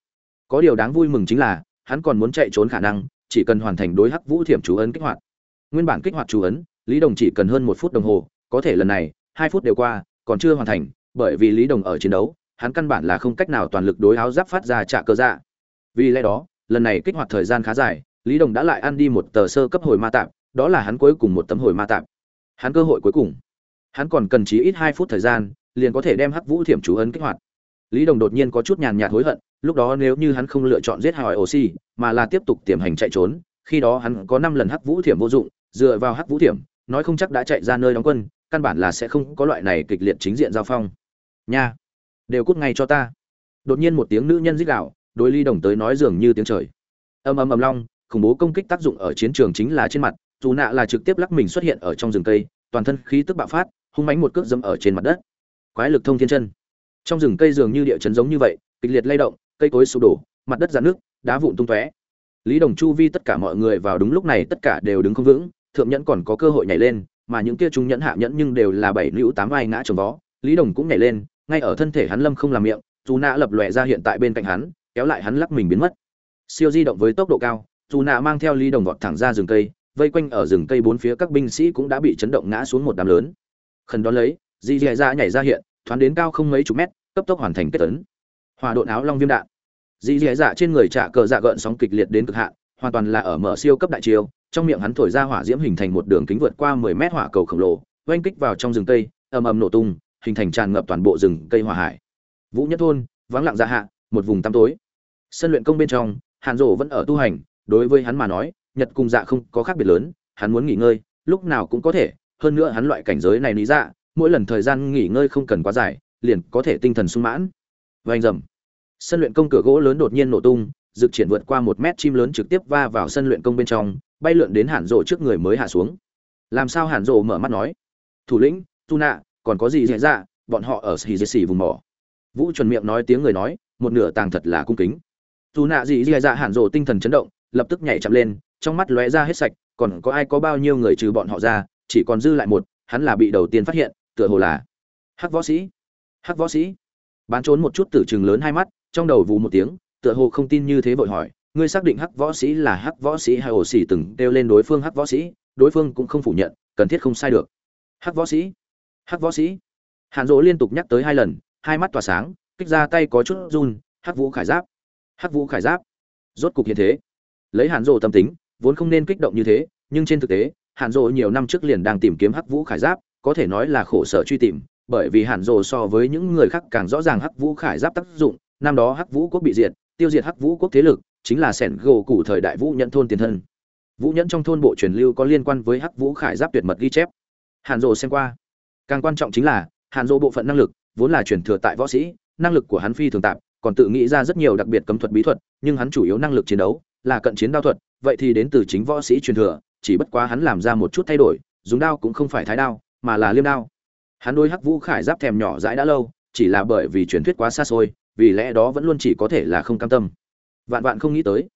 Có điều đáng vui mừng chính là, hắn còn muốn chạy trốn khả năng, chỉ cần hoàn thành đối hắc vũ thiểm chú ấn kích hoạt. Nguyên bản kích hoạt chú ấn, lý đồng chỉ cần hơn một phút đồng hồ, có thể lần này, hai phút đều qua, còn chưa hoàn thành, bởi vì lý đồng ở chiến đấu, hắn căn bản là không cách nào toàn lực đối áo giáp phát ra trả cơ dạ. Vì lẽ đó, lần này kích hoạt thời gian khá dài, lý đồng đã lại ăn đi một tờ sơ cấp hồi ma tạp, đó là hắn cuối cùng một tấm hồi ma tạp. Hắn cơ hội cuối cùng. Hắn còn cần chí ít hai phút thời gian, liền có thể đem hắc vũ thiểm chú ấn kích hoạt lý đồng đột nhiên có chút nhàn nhạt hối hận, lúc đó nếu như hắn không lựa chọn giết hỏi oxy, mà là tiếp tục tiềm hành chạy trốn, khi đó hắn có năm lần hắc vũ thiểm vô dụng, dựa vào hắc vũ thiểm, nói không chắc đã chạy ra nơi đóng quân, căn bản là sẽ không có loại này kịch liệt chính diện giao phong. Nha, đều cút ngay cho ta. Đột nhiên một tiếng nữ nhân rít gạo đối ly đồng tới nói dường như tiếng trời. Ầm ầm ầm long, khủng bố công kích tác dụng ở chiến trường chính là trên mặt, dù nạ là trực tiếp lắc mình xuất hiện ở trong rừng cây, toàn thân khí tức bạo phát, hung mánh một cước dâm ở trên mặt đất. Quái lực thông thiên chân trong rừng cây dường như địa chấn giống như vậy, kịch liệt lay động, cây cối sụp đổ, mặt đất ra nước đá vụn tung tóe. Lý đồng chu vi tất cả mọi người vào đúng lúc này tất cả đều đứng không vững, thượng nhẫn còn có cơ hội nhảy lên, mà những kia trung nhẫn hạ nhẫn nhưng đều là bảy nữ tám ai ngã trồng vó. Lý đồng cũng nhảy lên, ngay ở thân thể hắn lâm không làm miệng dù nạ lập lòe ra hiện tại bên cạnh hắn, kéo lại hắn lắc mình biến mất. Siêu di động với tốc độ cao dù nạ mang theo lý đồng vọt thẳng ra rừng cây, vây quanh ở rừng cây bốn phía các binh sĩ cũng đã bị chấn động ngã xuống một đám lớn. Khẩn đón lấy, di dì ra dạ nhảy ra hiện thoáng đến cao không mấy chục mét, cấp tốc hoàn thành kết tấn. Hòa độn áo long viêm đạn. Dì dì dạ trên người trạ cờ dạ gợn sóng kịch liệt đến cực hạn, hoàn toàn là ở mở siêu cấp đại chiêu, trong miệng hắn thổi ra hỏa diễm hình thành một đường kính vượt qua 10 mét hỏa cầu khổng lồ, oanh kích vào trong rừng cây, ầm ầm nổ tung, hình thành tràn ngập toàn bộ rừng cây hỏa hải. Vũ nhất thôn, vắng lặng dạ hạ, một vùng tăm tối. Sân luyện công bên trong, hàn rổ vẫn ở tu hành, đối với hắn mà nói, nhật cùng dạ không có khác biệt lớn, hắn muốn nghỉ ngơi, lúc nào cũng có thể, hơn nữa hắn loại cảnh giới này lý dạ mỗi lần thời gian nghỉ ngơi không cần quá dài, liền có thể tinh thần sung mãn. Vành rầm. Sân luyện công cửa gỗ lớn đột nhiên nổ tung dực triển vượt qua một mét chim lớn trực tiếp va vào sân luyện công bên trong, bay lượn đến hàn rộ trước người mới hạ xuống. Làm sao hàn rộ mở mắt nói? Thủ lĩnh, tu nạ còn có gì diễn ra dạ? bọn họ ở xì xì vùng mỏ. Vũ chuẩn miệng nói tiếng người nói, một nửa tàng thật là cung kính. Tuna nạ gì dì dạ hàn rộ tinh thần chấn động, lập tức nhảy chậm lên, trong mắt lóe ra hết sạch, còn có ai có bao nhiêu người trừ bọn họ ra, chỉ còn dư lại một, hắn là bị đầu tiên phát hiện tựa hồ là hắc võ sĩ. Hắc võ sĩ. Bán trốn một chút tử chừng lớn hai mắt, trong đầu vù một tiếng, tựa hồ không tin như thế vội hỏi, ngươi xác định hắc võ sĩ là hắc võ sĩ hay ổ xỉ từng đeo lên đối phương hắc võ sĩ? Đối phương cũng không phủ nhận, cần thiết không sai được. Hắc võ sĩ? Hắc võ sĩ? Hàn dỗ liên tục nhắc tới hai lần, hai mắt tỏa sáng, kích ra tay có chút run, hắc vũ khải giáp, hắc vũ khải giáp. Rốt cục hiện thế. Lấy hàn dỗ tâm tính, vốn không nên kích động như thế, nhưng trên thực tế, hàn dỗ nhiều năm trước liền đang tìm kiếm hắc vũ khải giáp có thể nói là khổ sở truy tìm, bởi vì hàn rồ so với những người khác càng rõ ràng hắc vũ khải giáp tác dụng, năm đó hắc vũ quốc bị diệt, tiêu diệt hắc vũ quốc thế lực, chính là sẻn gỗ cụ thời đại vũ nhẫn thôn tiền thân. Vũ nhẫn trong thôn bộ truyền lưu có liên quan với hắc vũ khải giáp tuyệt mật ghi chép. Hàn rồ xem qua. Càng quan trọng chính là, hàn rồ bộ phận năng lực, vốn là truyền thừa tại võ sĩ, năng lực của hắn phi thường tạp, còn tự nghĩ ra rất nhiều đặc biệt cấm thuật bí thuật, nhưng hắn chủ yếu năng lực chiến đấu là cận chiến đao thuật, vậy thì đến từ chính võ sĩ truyền thừa, chỉ bất quá hắn làm ra một chút thay đổi, dùng đao cũng không phải thái đao mà là liêm đao. Hắn đôi hắc vũ khải giáp thèm nhỏ dãi đã lâu, chỉ là bởi vì truyền thuyết quá xa xôi, vì lẽ đó vẫn luôn chỉ có thể là không cam tâm. Vạn vạn không nghĩ tới,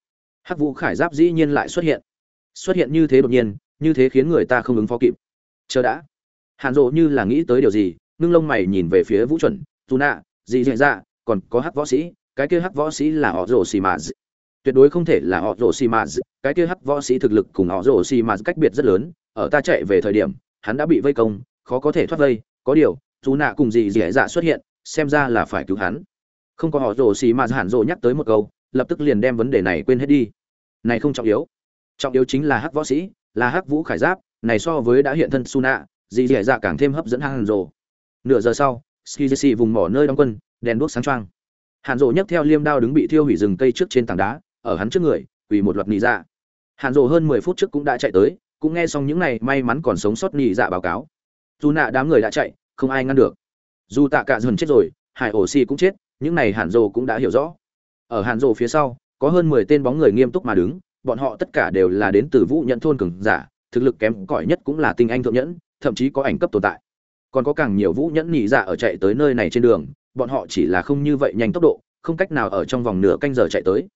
hắc vũ khải giáp dĩ nhiên lại xuất hiện. Xuất hiện như thế đột nhiên, như thế khiến người ta không ứng phó kịp. Chờ đã. Hàn rộ như là nghĩ tới điều gì, ngưng lông mày nhìn về phía vũ chuẩn dù nạ dị dạ dạ còn có hắc võ sĩ, cái kia hắc võ sĩ là họ rồ xì mà tuyệt đối không thể là họ rồ xì mà cái kia hắc võ sĩ thực lực cùng họ rồ xì mà cách biệt rất lớn, ở ta chạy về thời điểm hắn đã bị vây công, khó có thể thoát vây, có điều, dù nạ cùng dì dạ dạ xuất hiện, xem ra là phải cứu hắn. Không có họ rồ xì mà hàn rồ nhắc tới một câu, lập tức liền đem vấn đề này quên hết đi. Này không trọng yếu. Trọng yếu chính là hắc võ sĩ, là hắc vũ khải giáp, này so với đã hiện thân su nạ, dì dạ dạ càng thêm hấp dẫn hàn rồ. Nửa giờ sau, ski vùng mỏ nơi đóng quân, đèn đuốc sáng trăng hàn rồ nhấc theo liêm đao đứng bị thiêu hủy rừng cây trước trên tảng đá, ở hắn trước người, quỳ một loạt nị dạ. Hàn rồ hơn mười phút trước cũng đã chạy tới cũng nghe xong những này, may mắn còn sống sót nhị dạ báo cáo. Dù nạ đám người đã chạy, không ai ngăn được. Dù tạ cả dần chết rồi, hải ổ xì cũng chết, những này hàn rồ cũng đã hiểu rõ. Ở hàn rồ phía sau, có hơn mười tên bóng người nghiêm túc mà đứng, bọn họ tất cả đều là đến từ vũ nhận thôn cường giả, thực lực kém cỏi nhất cũng là tinh anh thượng nhẫn, thậm chí có ảnh cấp tồn tại. Còn có càng nhiều vũ nhẫn nhị dạ ở chạy tới nơi này trên đường, bọn họ chỉ là không như vậy nhanh tốc độ, không cách nào ở trong vòng nửa canh giờ chạy tới.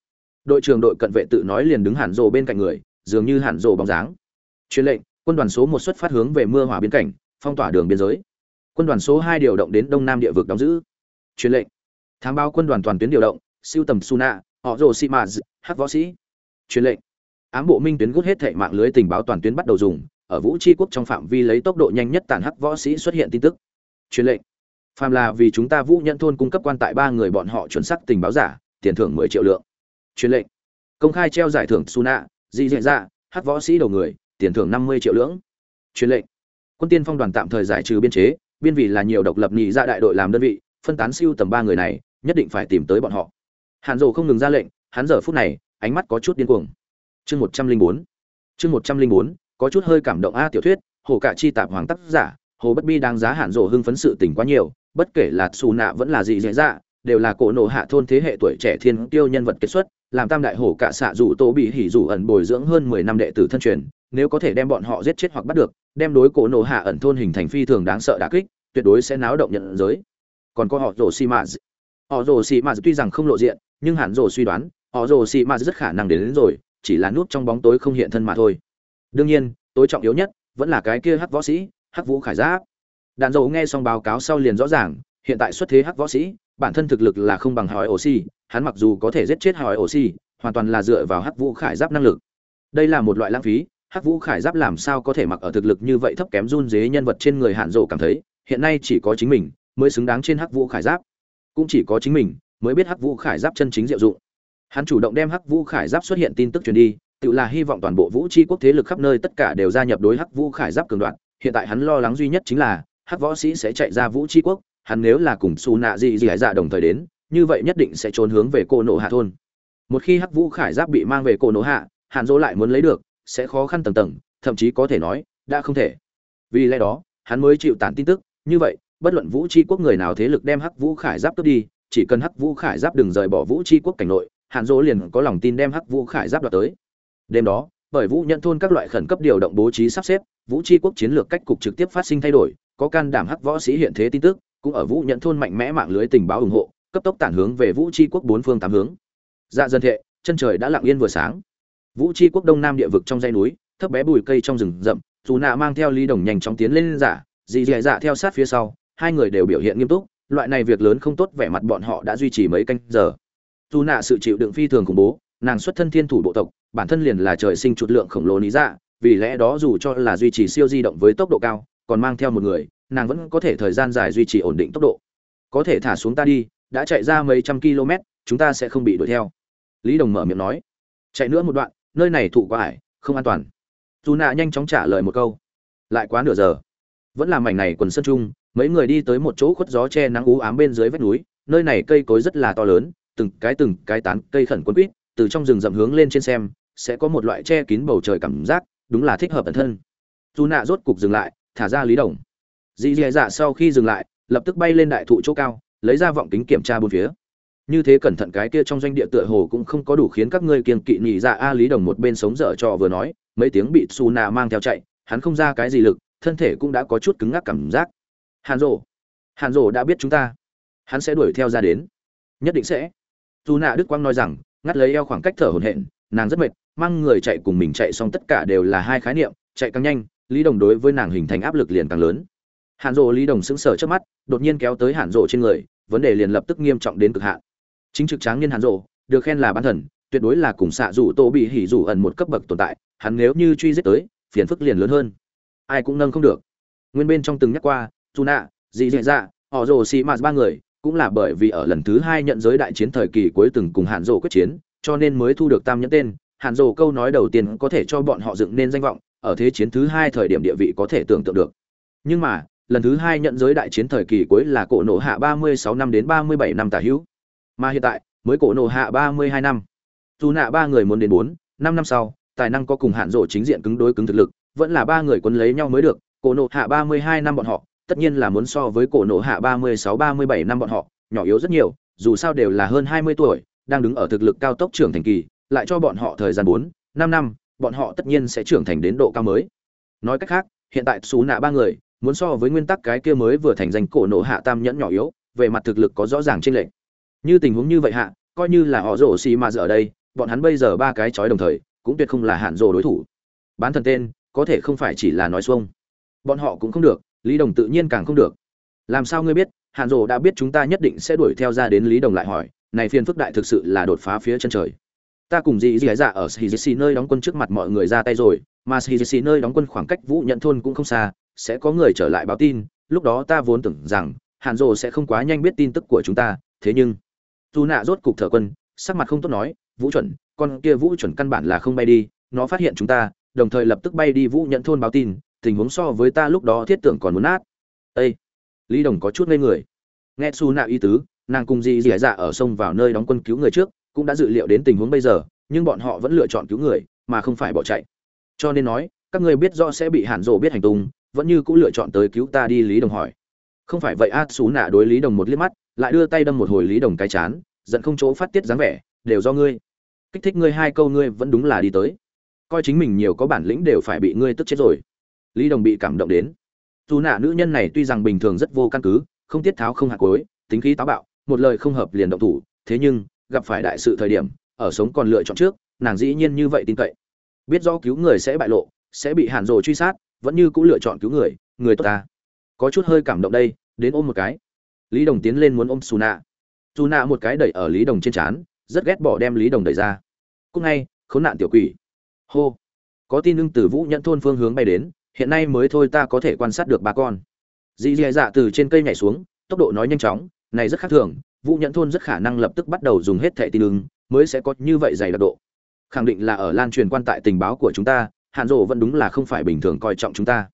Đội trưởng đội cận vệ tự nói liền đứng hẳn rồ bên cạnh người, dường như hẳn rồ bóng dáng truyền lệnh, quân đoàn số một xuất phát hướng về mưa hỏa biên cảnh, phong tỏa đường biên giới. Quân đoàn số hai điều động đến đông nam địa vực đóng giữ. Truyền lệnh, thám báo quân đoàn toàn tuyến điều động, siêu tầm suna, họ rồ sĩ maz hát võ sĩ. Truyền lệnh, ám bộ minh tuyến gút hết thệ mạng lưới tình báo toàn tuyến bắt đầu dùng, ở vũ tri quốc trong phạm vi lấy tốc độ nhanh nhất tàn hắc võ sĩ xuất hiện tin tức. Truyền lệnh, phàm là vì chúng ta vũ nhận thôn cung cấp quan tại ba người bọn họ chuẩn xác tình báo giả, tiền thưởng mười triệu lượng. Truyền lệnh, công khai treo giải thưởng suna di dạy ra hát võ sĩ đầu người tiền thưởng năm mươi triệu lưỡng. Truyền lệnh. Quân tiên phong đoàn tạm thời giải trừ biên chế, biên vị là nhiều độc lập nhị ra đại đội làm đơn vị, phân tán siêu tầm ba người này, nhất định phải tìm tới bọn họ. Hàn rồ không ngừng ra lệnh, hắn giờ phút này, ánh mắt có chút điên cuồng. Chương một trăm linh bốn. Chương một trăm linh bốn, có chút hơi cảm động a tiểu thuyết, hồ cả chi tạp hoàng tác giả, hồ bất bi đang giá hạn rồ hưng phấn sự tình quá nhiều, bất kể là xù nạ vẫn là gì dễ dạ đều là cổ nổ hạ thôn thế hệ tuổi trẻ thiên tiêu nhân vật kết xuất, làm tam đại hổ cả xạ dù tô bị hỉ dù ẩn bồi dưỡng hơn mười năm đệ tử thân truyền nếu có thể đem bọn họ giết chết hoặc bắt được đem đối cổ nổ hạ ẩn thôn hình thành phi thường đáng sợ đả kích tuyệt đối sẽ náo động nhận giới. Còn có họ rồ xi mã họ rồ xi mã tuy rằng không lộ diện nhưng hẳn rồ suy đoán họ rồ xi mã rất khả năng đến, đến rồi chỉ là núp trong bóng tối không hiện thân mà thôi. Đương nhiên tối trọng yếu nhất vẫn là cái kia hắc võ sĩ hắc vũ khải giáp. Đàn dầu nghe xong báo cáo sau liền rõ ràng hiện tại xuất thế hắc võ sĩ bản thân thực lực là không bằng hỏi oxy hắn mặc dù có thể giết chết hỏi oxy hoàn toàn là dựa vào hắc vũ khải giáp năng lực. Đây là một loại lãng phí hắc vũ khải giáp làm sao có thể mặc ở thực lực như vậy thấp kém run dế nhân vật trên người hạn rộ cảm thấy, hiện nay chỉ có chính mình mới xứng đáng trên hắc vũ khải giáp. Cũng chỉ có chính mình mới biết hắc vũ khải giáp chân chính diệu dụng. Hắn chủ động đem hắc vũ khải giáp xuất hiện tin tức truyền đi, tự là hy vọng toàn bộ vũ tri quốc thế lực khắp nơi tất cả đều gia nhập đối hắc vũ khải giáp cường đoạn hiện tại hắn lo lắng duy nhất chính là, hắc võ sĩ sẽ chạy ra vũ tri quốc, hắn nếu là cùng xù nạ gì gì hải dạ đồng thời đến, như vậy nhất định sẽ trốn hướng về cô nộ hạ thôn. Một khi hắc vũ khải giáp bị mang về cô nộ hạ, hạn dỗ lại muốn lấy được sẽ khó khăn tầng tầng, thậm chí có thể nói, đã không thể. Vì lẽ đó, hắn mới chịu tản tin tức, như vậy, bất luận vũ chi quốc người nào thế lực đem hắc vũ khải giáp cướp đi, chỉ cần hắc vũ khải giáp đừng rời bỏ vũ chi quốc cảnh nội, Hàn dỗ liền có lòng tin đem hắc vũ khải giáp đoạt tới. Đêm đó, bởi vũ nhận thôn các loại khẩn cấp điều động bố trí sắp xếp, vũ chi quốc chiến lược cách cục trực tiếp phát sinh thay đổi, có can đảm hắc võ sĩ hiện thế tin tức, cũng ở vũ nhận thôn mạnh mẽ mạng lưới tình báo ủng hộ, cấp tốc tản hướng về vũ chi quốc bốn phương tám hướng. Dạ dân thệ, chân trời đã lặng yên vừa sáng vũ tri quốc đông nam địa vực trong dãy núi, thấp bé bùi cây trong rừng rậm, dù nạ mang theo lý đồng nhanh chóng tiến lên giả, dì dì dạ theo sát phía sau, hai người đều biểu hiện nghiêm túc, loại này việc lớn không tốt, vẻ mặt bọn họ đã duy trì mấy canh giờ. Dù nạ sự chịu đựng phi thường khủng bố, nàng xuất thân thiên thủ bộ tộc, bản thân liền là trời sinh chuột lượng khổng lồ lý dạ vì lẽ đó dù cho là duy trì siêu di động với tốc độ cao, còn mang theo một người, nàng vẫn có thể thời gian dài duy trì ổn định tốc độ. Có thể thả xuống ta đi, đã chạy ra mấy trăm km chúng ta sẽ không bị đuổi theo. Lý đồng mở miệng nói. Chạy nữa một đoạn nơi này thụ quá ải, không an toàn. Dù nạ nhanh chóng trả lời một câu. Lại quá nửa giờ. Vẫn là mảnh này quần sân chung, mấy người đi tới một chỗ khuất gió che nắng ú ám bên dưới vách núi, nơi này cây cối rất là to lớn, từng cái từng cái tán cây khẩn quân quýt, từ trong rừng rậm hướng lên trên xem, sẽ có một loại che kín bầu trời cảm giác, đúng là thích hợp bản thân. Dù nạ rốt cục dừng lại, thả ra lý đồng. Dì dì dạ sau khi dừng lại, lập tức bay lên đại thụ chỗ cao, lấy ra vọng kính kiểm tra bốn phía như thế cẩn thận cái kia trong doanh địa tựa hồ cũng không có đủ khiến các ngươi kiên kỵ nhị dạ a lý đồng một bên sống dở trò vừa nói, mấy tiếng bị su nạ mang theo chạy, hắn không ra cái gì lực, thân thể cũng đã có chút cứng ngắc cảm giác. Hàn rổ hàn rổ đã biết chúng ta. Hắn sẽ đuổi theo ra đến. Nhất định sẽ. Dù nạ đức quang nói rằng, ngắt lấy eo khoảng cách thở hổn hển, nàng rất mệt, mang người chạy cùng mình chạy xong tất cả đều là hai khái niệm, chạy càng nhanh, lý đồng đối với nàng hình thành áp lực liền càng lớn. Hàn rộ lý đồng sững sờ trước mắt, đột nhiên kéo tới hàn rộ trên người, vấn đề liền lập tức nghiêm trọng đến cực hạn chính trực tráng niên hàn rộ được khen là bán thần, tuyệt đối là cùng xạ rủ tô bị hỉ rủ ẩn một cấp bậc tồn tại, hắn nếu như truy giết tới, phiền phức liền lớn hơn. Ai cũng nâng không được. Nguyên bên trong từng nhắc qua dù nạ dị dị dạ họ rồ xì mạt ba người, cũng là bởi vì ở lần thứ hai nhận giới đại chiến thời kỳ cuối từng cùng hàn rộ quyết chiến, cho nên mới thu được tam nhẫn tên. Hàn rộ câu nói đầu tiên có thể cho bọn họ dựng nên danh vọng, ở thế chiến thứ hai thời điểm địa vị có thể tưởng tượng được. Nhưng mà, lần thứ hai nhận giới đại chiến thời kỳ cuối là cổ nổ hạ 36 năm đến 37 năm tả hữu mà hiện tại mới cổ nổ hạ 32 năm. Dù nạ ba người muốn đến bốn năm năm sau tài năng có cùng hạn rổ chính diện cứng đối cứng thực lực vẫn là ba người quấn lấy nhau mới được. Cổ nổ hạ 32 năm bọn họ tất nhiên là muốn so với cổ nổ hạ 36 37 năm bọn họ nhỏ yếu rất nhiều dù sao đều là hơn 20 tuổi đang đứng ở thực lực cao tốc trưởng thành kỳ lại cho bọn họ thời gian 4, 5 năm bọn họ tất nhiên sẽ trưởng thành đến độ cao mới. Nói cách khác hiện tại xú nạ ba người muốn so với nguyên tắc cái kia mới vừa thành danh cổ nổ hạ tam nhẫn nhỏ yếu về mặt thực lực có rõ ràng trên lệch như tình huống như vậy hạ, coi như là họ rổ xì mà ở đây, bọn hắn bây giờ ba cái chói đồng thời, cũng tuyệt không là hạn rổ đối thủ. Bán thần tên, có thể không phải chỉ là nói xuông. Bọn họ cũng không được, lý đồng tự nhiên càng không được. Làm sao ngươi biết, hạn rồ đã biết chúng ta nhất định sẽ đuổi theo ra đến lý đồng lại hỏi, này phiền phức đại thực sự là đột phá phía chân trời. Ta cùng dì dì dạ ở Shizisi nơi đóng quân trước mặt mọi người ra tay rồi, mà Shizisi nơi đóng quân khoảng cách vũ nhận thôn cũng không xa, sẽ có người trở lại báo tin, lúc đó ta vốn tưởng rằng, hạn rồ sẽ không quá nhanh biết tin tức của chúng ta, thế nhưng dù nạ rốt cục thở quân, sắc mặt không tốt nói, vũ chuẩn, con kia vũ chuẩn căn bản là không bay đi, nó phát hiện chúng ta, đồng thời lập tức bay đi vũ nhận thôn báo tin, tình huống so với ta lúc đó thiết tưởng còn muốn nát. Ây lý đồng có chút ngây người. Nghe xu nạ y tứ, nàng cùng dì dì dạ ở sông vào nơi đóng quân cứu người trước, cũng đã dự liệu đến tình huống bây giờ, nhưng bọn họ vẫn lựa chọn cứu người, mà không phải bỏ chạy. Cho nên nói, các người biết rõ sẽ bị hàn rộ biết hành tung, vẫn như cũng lựa chọn tới cứu ta đi, lý đồng hỏi. Không phải vậy át xú nạ đối lý đồng một liếc mắt lại đưa tay đâm một hồi lý đồng cái chán, giận không chỗ phát tiết dáng vẻ, đều do ngươi. Kích thích ngươi hai câu ngươi vẫn đúng là đi tới. Coi chính mình nhiều có bản lĩnh đều phải bị ngươi tức chết rồi. Lý đồng bị cảm động đến. Dù nạ nữ nhân này tuy rằng bình thường rất vô căn cứ, không tiết tháo không hạt cối tính khí táo bạo, một lời không hợp liền động thủ, thế nhưng, gặp phải đại sự thời điểm, ở sống còn lựa chọn trước, nàng dĩ nhiên như vậy tin cậy. Biết rõ cứu người sẽ bại lộ, sẽ bị hàn rồ truy sát, vẫn như cũng lựa chọn cứu người người tốt ta. Có chút hơi cảm động đây, đến ôm một cái lý đồng tiến lên muốn ôm xù nạ xù nạ một cái đẩy ở lý đồng trên trán rất ghét bỏ đem lý đồng đẩy ra. Cúc ngay khốn nạn tiểu quỷ. Hô. Có tin ưng từ vũ nhẫn thôn phương hướng bay đến hiện nay mới thôi ta có thể quan sát được ba con. Dì dì dạ từ trên cây nhảy xuống tốc độ nói nhanh chóng này rất khác thường vũ nhẫn thôn rất khả năng lập tức bắt đầu dùng hết thẻ tin lưng, mới sẽ có như vậy dày đặc độ. Khẳng định là ở lan truyền quan tại tình báo của chúng ta hạn rộ vẫn đúng là không phải bình thường coi trọng chúng ta.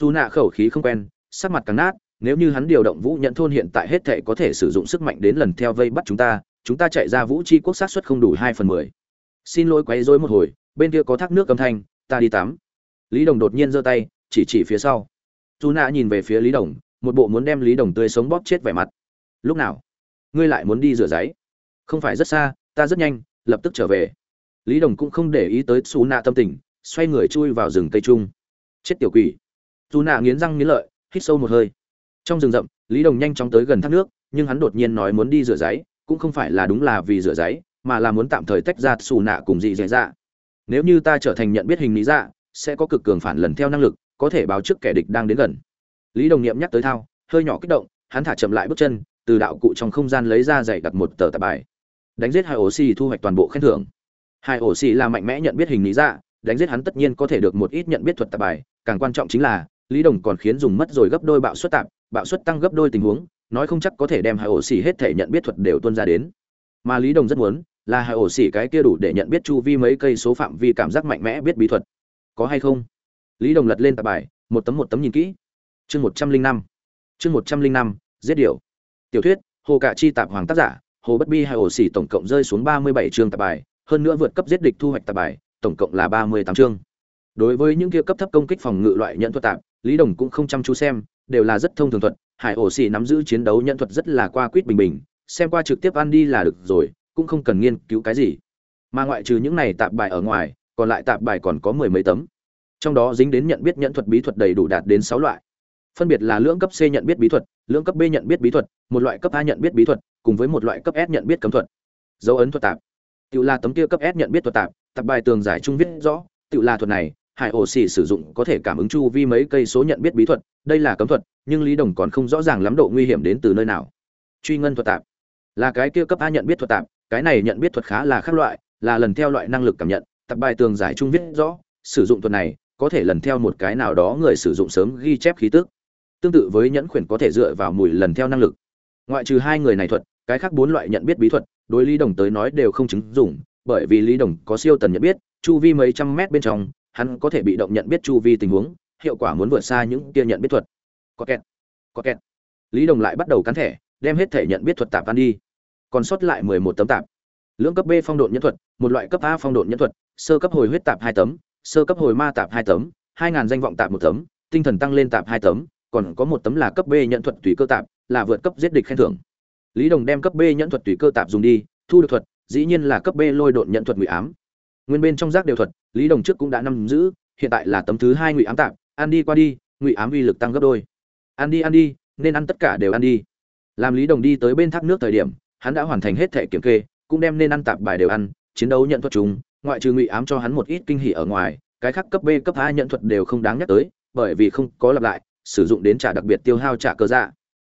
Dù nạ khẩu khí không quen sắc mặt càng nát nếu như hắn điều động vũ nhận thôn hiện tại hết thể có thể sử dụng sức mạnh đến lần theo vây bắt chúng ta chúng ta chạy ra vũ chi quốc sát xuất không đủ hai phần mười. Xin lỗi quấy rối một hồi, bên kia có thác nước âm thanh, ta đi tắm. Lý đồng đột nhiên giơ tay, chỉ chỉ phía sau. Dù nạ nhìn về phía lý đồng, một bộ muốn đem lý đồng tươi sống bóp chết vẻ mặt. Lúc nào? Ngươi lại muốn đi rửa giấy? Không phải rất xa, ta rất nhanh, lập tức trở về. Lý đồng cũng không để ý tới xù nạ tâm tình, xoay người chui vào rừng cây trung. Chết tiểu quỷ. Dù nạ nghiến răng nghiến lợi, hít sâu một hơi trong rừng rậm, lý đồng nhanh chóng tới gần thác nước, nhưng hắn đột nhiên nói muốn đi rửa giấy, cũng không phải là đúng là vì rửa giấy, mà là muốn tạm thời tách ra xù nạ cùng dị dạy dạ. Nếu như ta trở thành nhận biết hình lý dạ sẽ có cực cường phản lần theo năng lực, có thể báo trước kẻ địch đang đến gần. Lý đồng nghiệm nhắc tới thao, hơi nhỏ kích động, hắn thả chậm lại bước chân, từ đạo cụ trong không gian lấy ra dạy đặt một tờ tạp bài. Đánh giết hai ổ xì thu hoạch toàn bộ khen thưởng. Hai ổ xì là mạnh mẽ nhận biết hình lý dạ đánh giết hắn tất nhiên có thể được một ít nhận biết thuật tạp bài, càng quan trọng chính là, lý đồng còn khiến dùng mất rồi gấp đôi bạo suất tạp bạo suất tăng gấp đôi tình huống, nói không chắc có thể đem hai ổ xỉ hết thể nhận biết thuật đều tuân ra đến. Mà lý đồng rất muốn, là hai ổ xỉ cái kia đủ để nhận biết chu vi mấy cây số phạm vi cảm giác mạnh mẽ biết bí thuật. Có hay không? Lý đồng lật lên tạp bài, một tấm một tấm nhìn kỹ. Chương một trăm linh năm. Chương một trăm linh năm, giết điều tiểu thuyết, hồ cạ chi tạp hoàng tác giả, hồ bất bi hai ổ xỉ tổng cộng rơi xuống ba mươi bảy chương tạp bài, hơn nữa vượt cấp giết địch thu hoạch tạp bài, tổng cộng là ba mươi tám chương. Đối với những kia cấp thấp công kích phòng ngự loại nhận thuật tạp, lý đồng cũng không chăm chú xem đều là rất thông thường thuật, hải ổ xì nắm giữ chiến đấu nhận thuật rất là qua quýt bình bình, xem qua trực tiếp ăn đi là được rồi, cũng không cần nghiên cứu cái gì. Mà ngoại trừ những này tạp bài ở ngoài, còn lại tạp bài còn có mười mấy tấm. Trong đó dính đến nhận biết nhận thuật bí thuật đầy đủ đạt đến sáu loại. Phân biệt là lưỡng cấp c nhận biết bí thuật, lưỡng cấp b nhận biết bí thuật, một loại cấp a nhận biết bí thuật, cùng với một loại cấp s nhận biết cấm thuật. Dấu ấn thuật tạp. Tự là tấm kia cấp s nhận biết thuật tạp tạp bài tường giải trung viết rõ, tự là thuật này, hải ổ xỉ sử dụng có thể cảm ứng chu vi mấy cây số nhận biết bí thuật đây là cấm thuật, nhưng lý đồng còn không rõ ràng lắm độ nguy hiểm đến từ nơi nào. Truy ngân thuật tạp. Là cái kia cấp a nhận biết thuật tạp, cái này nhận biết thuật khá là khác loại, là lần theo loại năng lực cảm nhận, Tập bài tường giải trung viết rõ, sử dụng thuật này, có thể lần theo một cái nào đó người sử dụng sớm ghi chép khí tức. Tương tự với nhẫn khuyển có thể dựa vào mùi lần theo năng lực. Ngoại trừ hai người này thuật, cái khác bốn loại nhận biết bí thuật, đối lý đồng tới nói đều không chứng dụng, bởi vì lý đồng có siêu tần nhận biết, chu vi mấy trăm mét bên trong, hắn có thể bị động nhận biết chu vi tình huống hiệu quả muốn vượt xa những kia nhận biết thuật. Có kẹt có kẹt. Lý đồng lại bắt đầu cắn thẻ, đem hết thể nhận biết thuật tạp ăn đi. Còn sót lại mười một tấm tạp. Lưỡng cấp b phong độn nhân thuật, một loại cấp a phong độn nhân thuật, sơ cấp hồi huyết tạp hai tấm, sơ cấp hồi ma tạp hai tấm, hai ngàn danh vọng tạp một tấm, tinh thần tăng lên tạp hai tấm, còn có một tấm là cấp b nhận thuật tùy cơ tạp, là vượt cấp giết địch khen thưởng. Lý đồng đem cấp b nhận thuật tùy cơ tạp dùng đi, thu được thuật, dĩ nhiên là cấp b lôi độn nhận thuật ngụy ám. Nguyên bên trong giác đều thuật, lý đồng trước cũng đã nắm giữ, hiện tại là tấm thứ hai ngụy ám tạp ăn đi qua đi, ngụy ám uy lực tăng gấp đôi. Ăn đi ăn đi, nên ăn tất cả đều ăn đi. Làm lý đồng đi tới bên thác nước thời điểm, hắn đã hoàn thành hết thẻ kiểm kê, cũng đem nên ăn tạp bài đều ăn, chiến đấu nhận thuật chúng ngoại trừ ngụy ám cho hắn một ít kinh hỉ ở ngoài, cái khác cấp b, cấp a nhận thuật đều không đáng nhắc tới, bởi vì không có lặp lại, sử dụng đến trả đặc biệt tiêu hao trả cơ dạ.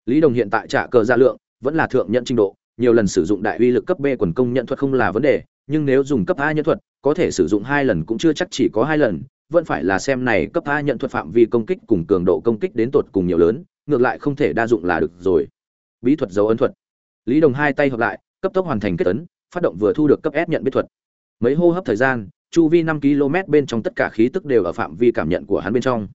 Lý đồng hiện tại trả cơ dạ lượng vẫn là thượng nhận trình độ, nhiều lần sử dụng đại uy lực cấp b quần công nhận thuật không là vấn đề, nhưng nếu dùng cấp a nhận thuật, có thể sử dụng hai lần cũng chưa chắc chỉ có hai lần vẫn phải là xem này cấp a nhận thuật phạm vi công kích cùng cường độ công kích đến tột cùng nhiều lớn, ngược lại không thể đa dụng là được rồi. Bí thuật dấu ấn thuật. Lý đồng hai tay hợp lại, cấp tốc hoàn thành kết ấn, phát động vừa thu được cấp s nhận biết thuật. Mấy hô hấp thời gian, chu vi năm km bên trong tất cả khí tức đều ở phạm vi cảm nhận của hắn bên trong.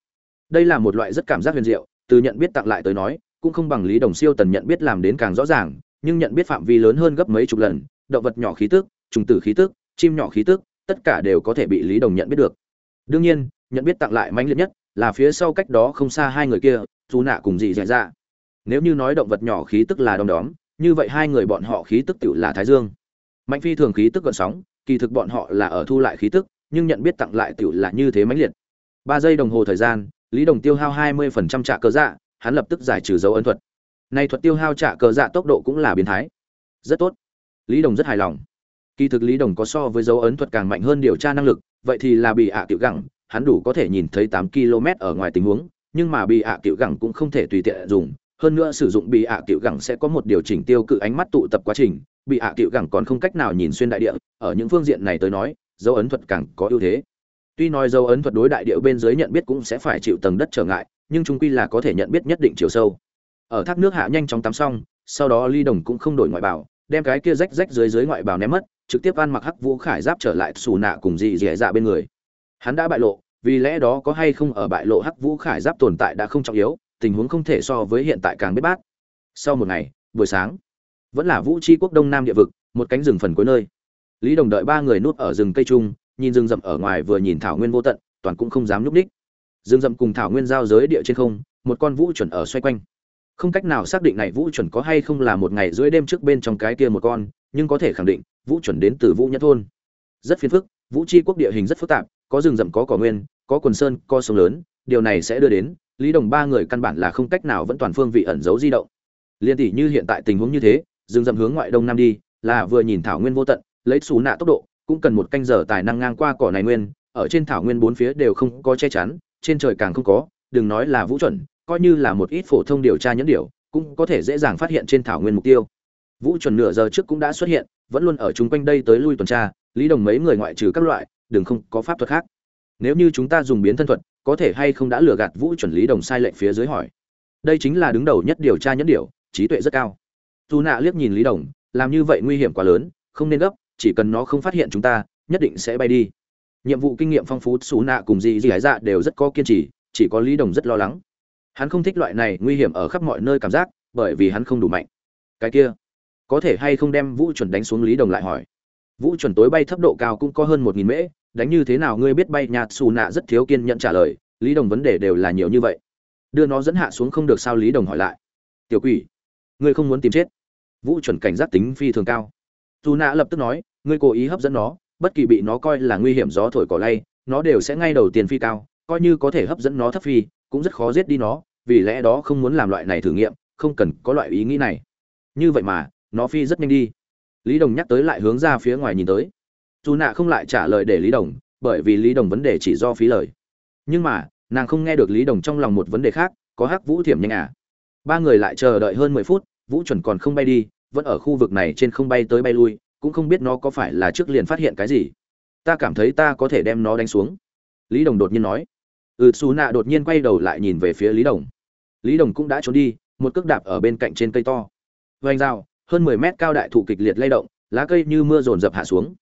Đây là một loại rất cảm giác huyền diệu, từ nhận biết tặng lại tới nói, cũng không bằng lý đồng siêu tần nhận biết làm đến càng rõ ràng, nhưng nhận biết phạm vi lớn hơn gấp mấy chục lần, động vật nhỏ khí tức, trùng tử khí tức, chim nhỏ khí tức, tất cả đều có thể bị lý đồng nhận biết được đương nhiên, nhận biết tặng lại mãnh liệt nhất là phía sau cách đó không xa hai người kia, dù nạ cùng dị dạy ra nếu như nói động vật nhỏ khí tức là đom đóm, như vậy hai người bọn họ khí tức tựu là thái dương. Mạnh phi thường khí tức gợn sóng, kỳ thực bọn họ là ở thu lại khí tức, nhưng nhận biết tặng lại tựu là như thế mãnh liệt. Ba giây đồng hồ thời gian, lý đồng tiêu hao hai mươi phần trăm trả cờ dạ hắn lập tức giải trừ dấu ấn thuật. Nay thuật tiêu hao trả cờ dạ tốc độ cũng là biến thái. Rất tốt. Lý đồng rất hài lòng. Kỳ thực lý đồng có so với dấu ấn thuật càng mạnh hơn điều tra năng lực vậy thì là bị ạ à tiểu gẳng, hắn đủ có thể nhìn thấy tám km ở ngoài tình huống, nhưng mà bị ạ à tiểu gẳng cũng không thể tùy tiện dùng, hơn nữa sử dụng bị ạ tiểu gẳng sẽ có một điều chỉnh tiêu cự ánh mắt tụ tập quá trình, bị ạ tiểu gẳng còn không cách nào nhìn xuyên đại địa, ở những phương diện này tới nói, dấu ấn thuật càng có ưu thế. Tuy nói dấu ấn thuật đối đại địa bên dưới nhận biết cũng sẽ phải chịu tầng đất trở ngại, nhưng trung quy là có thể nhận biết nhất định chiều sâu. Ở thác nước hạ nhanh chóng tắm xong, sau đó ly đồng cũng không đổi ngoại bào, đem cái kia rách rách dưới dưới ngoại bào ném mất trực tiếp ăn mặc hắc vũ khải giáp trở lại xù nạ cùng dị dẻ dạ bên người. Hắn đã bại lộ, vì lẽ đó có hay không ở bại lộ hắc vũ khải giáp tồn tại đã không trọng yếu, tình huống không thể so với hiện tại càng biết bát. Sau một ngày, buổi sáng, vẫn là vũ tri quốc đông nam địa vực, một cánh rừng phần cuối nơi. Lý đồng đợi ba người nuốt ở rừng cây trung nhìn rừng rậm ở ngoài vừa nhìn thảo nguyên vô tận, toàn cũng không dám núp ních rừng rậm cùng thảo nguyên giao giới địa trên không, một con vũ chuẩn ở xoay quanh. Không cách nào xác định này vũ chuẩn có hay không là một ngày rưỡi đêm trước bên trong cái kia một con, nhưng có thể khẳng định vũ chuẩn đến từ vũ nhất thôn. Rất phiền phức, vũ tri quốc địa hình rất phức tạp, có rừng rậm, có cỏ nguyên, có quần sơn, có sông lớn, điều này sẽ đưa đến, lý đồng ba người căn bản là không cách nào vẫn toàn phương vị ẩn giấu di động. Liên tỷ như hiện tại tình huống như thế, rừng rậm hướng ngoại đông nam đi, là vừa nhìn thảo nguyên vô tận, lấy xù nạ tốc độ, cũng cần một canh giờ tài năng ngang qua cỏ này nguyên, ở trên thảo nguyên bốn phía đều không có che chắn, trên trời càng không có, đừng nói là vũ chuẩn, coi như là một ít phổ thông điều tra nhẫn điều cũng có thể dễ dàng phát hiện trên thảo nguyên mục tiêu. Vũ chuẩn nửa giờ trước cũng đã xuất hiện vẫn luôn ở chung quanh đây tới lui tuần tra, lý đồng mấy người ngoại trừ các loại, đừng không có pháp thuật khác. Nếu như chúng ta dùng biến thân thuật, có thể hay không đã lừa gạt vũ chuẩn lý đồng sai lệnh phía dưới hỏi. Đây chính là đứng đầu nhất điều tra nhẫn điều trí tuệ rất cao. Dù nạ liếc nhìn lý đồng, làm như vậy nguy hiểm quá lớn, không nên gấp, chỉ cần nó không phát hiện chúng ta, nhất định sẽ bay đi. Nhiệm vụ kinh nghiệm phong phú xù nạ cùng dì dì gái dạ đều rất có kiên trì, chỉ có lý đồng rất lo lắng. Hắn không thích loại này nguy hiểm ở khắp mọi nơi cảm giác, bởi vì hắn không đủ mạnh. Cái kia có thể hay không đem vũ chuẩn đánh xuống lý đồng lại hỏi. Vũ chuẩn tối bay thấp độ cao cũng có hơn một nghìn mễ, đánh như thế nào ngươi biết bay nhạt xù nạ rất thiếu kiên nhận trả lời, lý đồng vấn đề đều là nhiều như vậy. Đưa nó dẫn hạ xuống không được sao lý đồng hỏi lại. Tiểu quỷ, ngươi không muốn tìm chết. Vũ chuẩn cảnh giác tính phi thường cao. Dù nạ lập tức nói, ngươi cố ý hấp dẫn nó, bất kỳ bị nó coi là nguy hiểm gió thổi cỏ lay, nó đều sẽ ngay đầu tiên phi cao, coi như có thể hấp dẫn nó thấp phi, cũng rất khó giết đi nó, vì lẽ đó không muốn làm loại này thử nghiệm, không cần có loại ý nghĩ này. Như vậy mà nó phi rất nhanh đi. Lý đồng nhắc tới lại hướng ra phía ngoài nhìn tới. Dù nạ không lại trả lời để lý đồng, bởi vì lý đồng vấn đề chỉ do phí lời. Nhưng mà, nàng không nghe được lý đồng trong lòng một vấn đề khác, có hắc vũ thiểm nhanh à. Ba người lại chờ đợi hơn mười phút, vũ chuẩn còn không bay đi, vẫn ở khu vực này trên không bay tới bay lui, cũng không biết nó có phải là trước liền phát hiện cái gì. Ta cảm thấy ta có thể đem nó đánh xuống. Lý đồng đột nhiên nói. Ừ xù nạ đột nhiên quay đầu lại nhìn về phía lý đồng. Lý đồng cũng đã trốn đi, một cước đạp ở bên cạnh trên cây to. Vành dao hơn mười mét cao đại thụ kịch liệt lay động, lá cây như mưa rồn rập hạ xuống.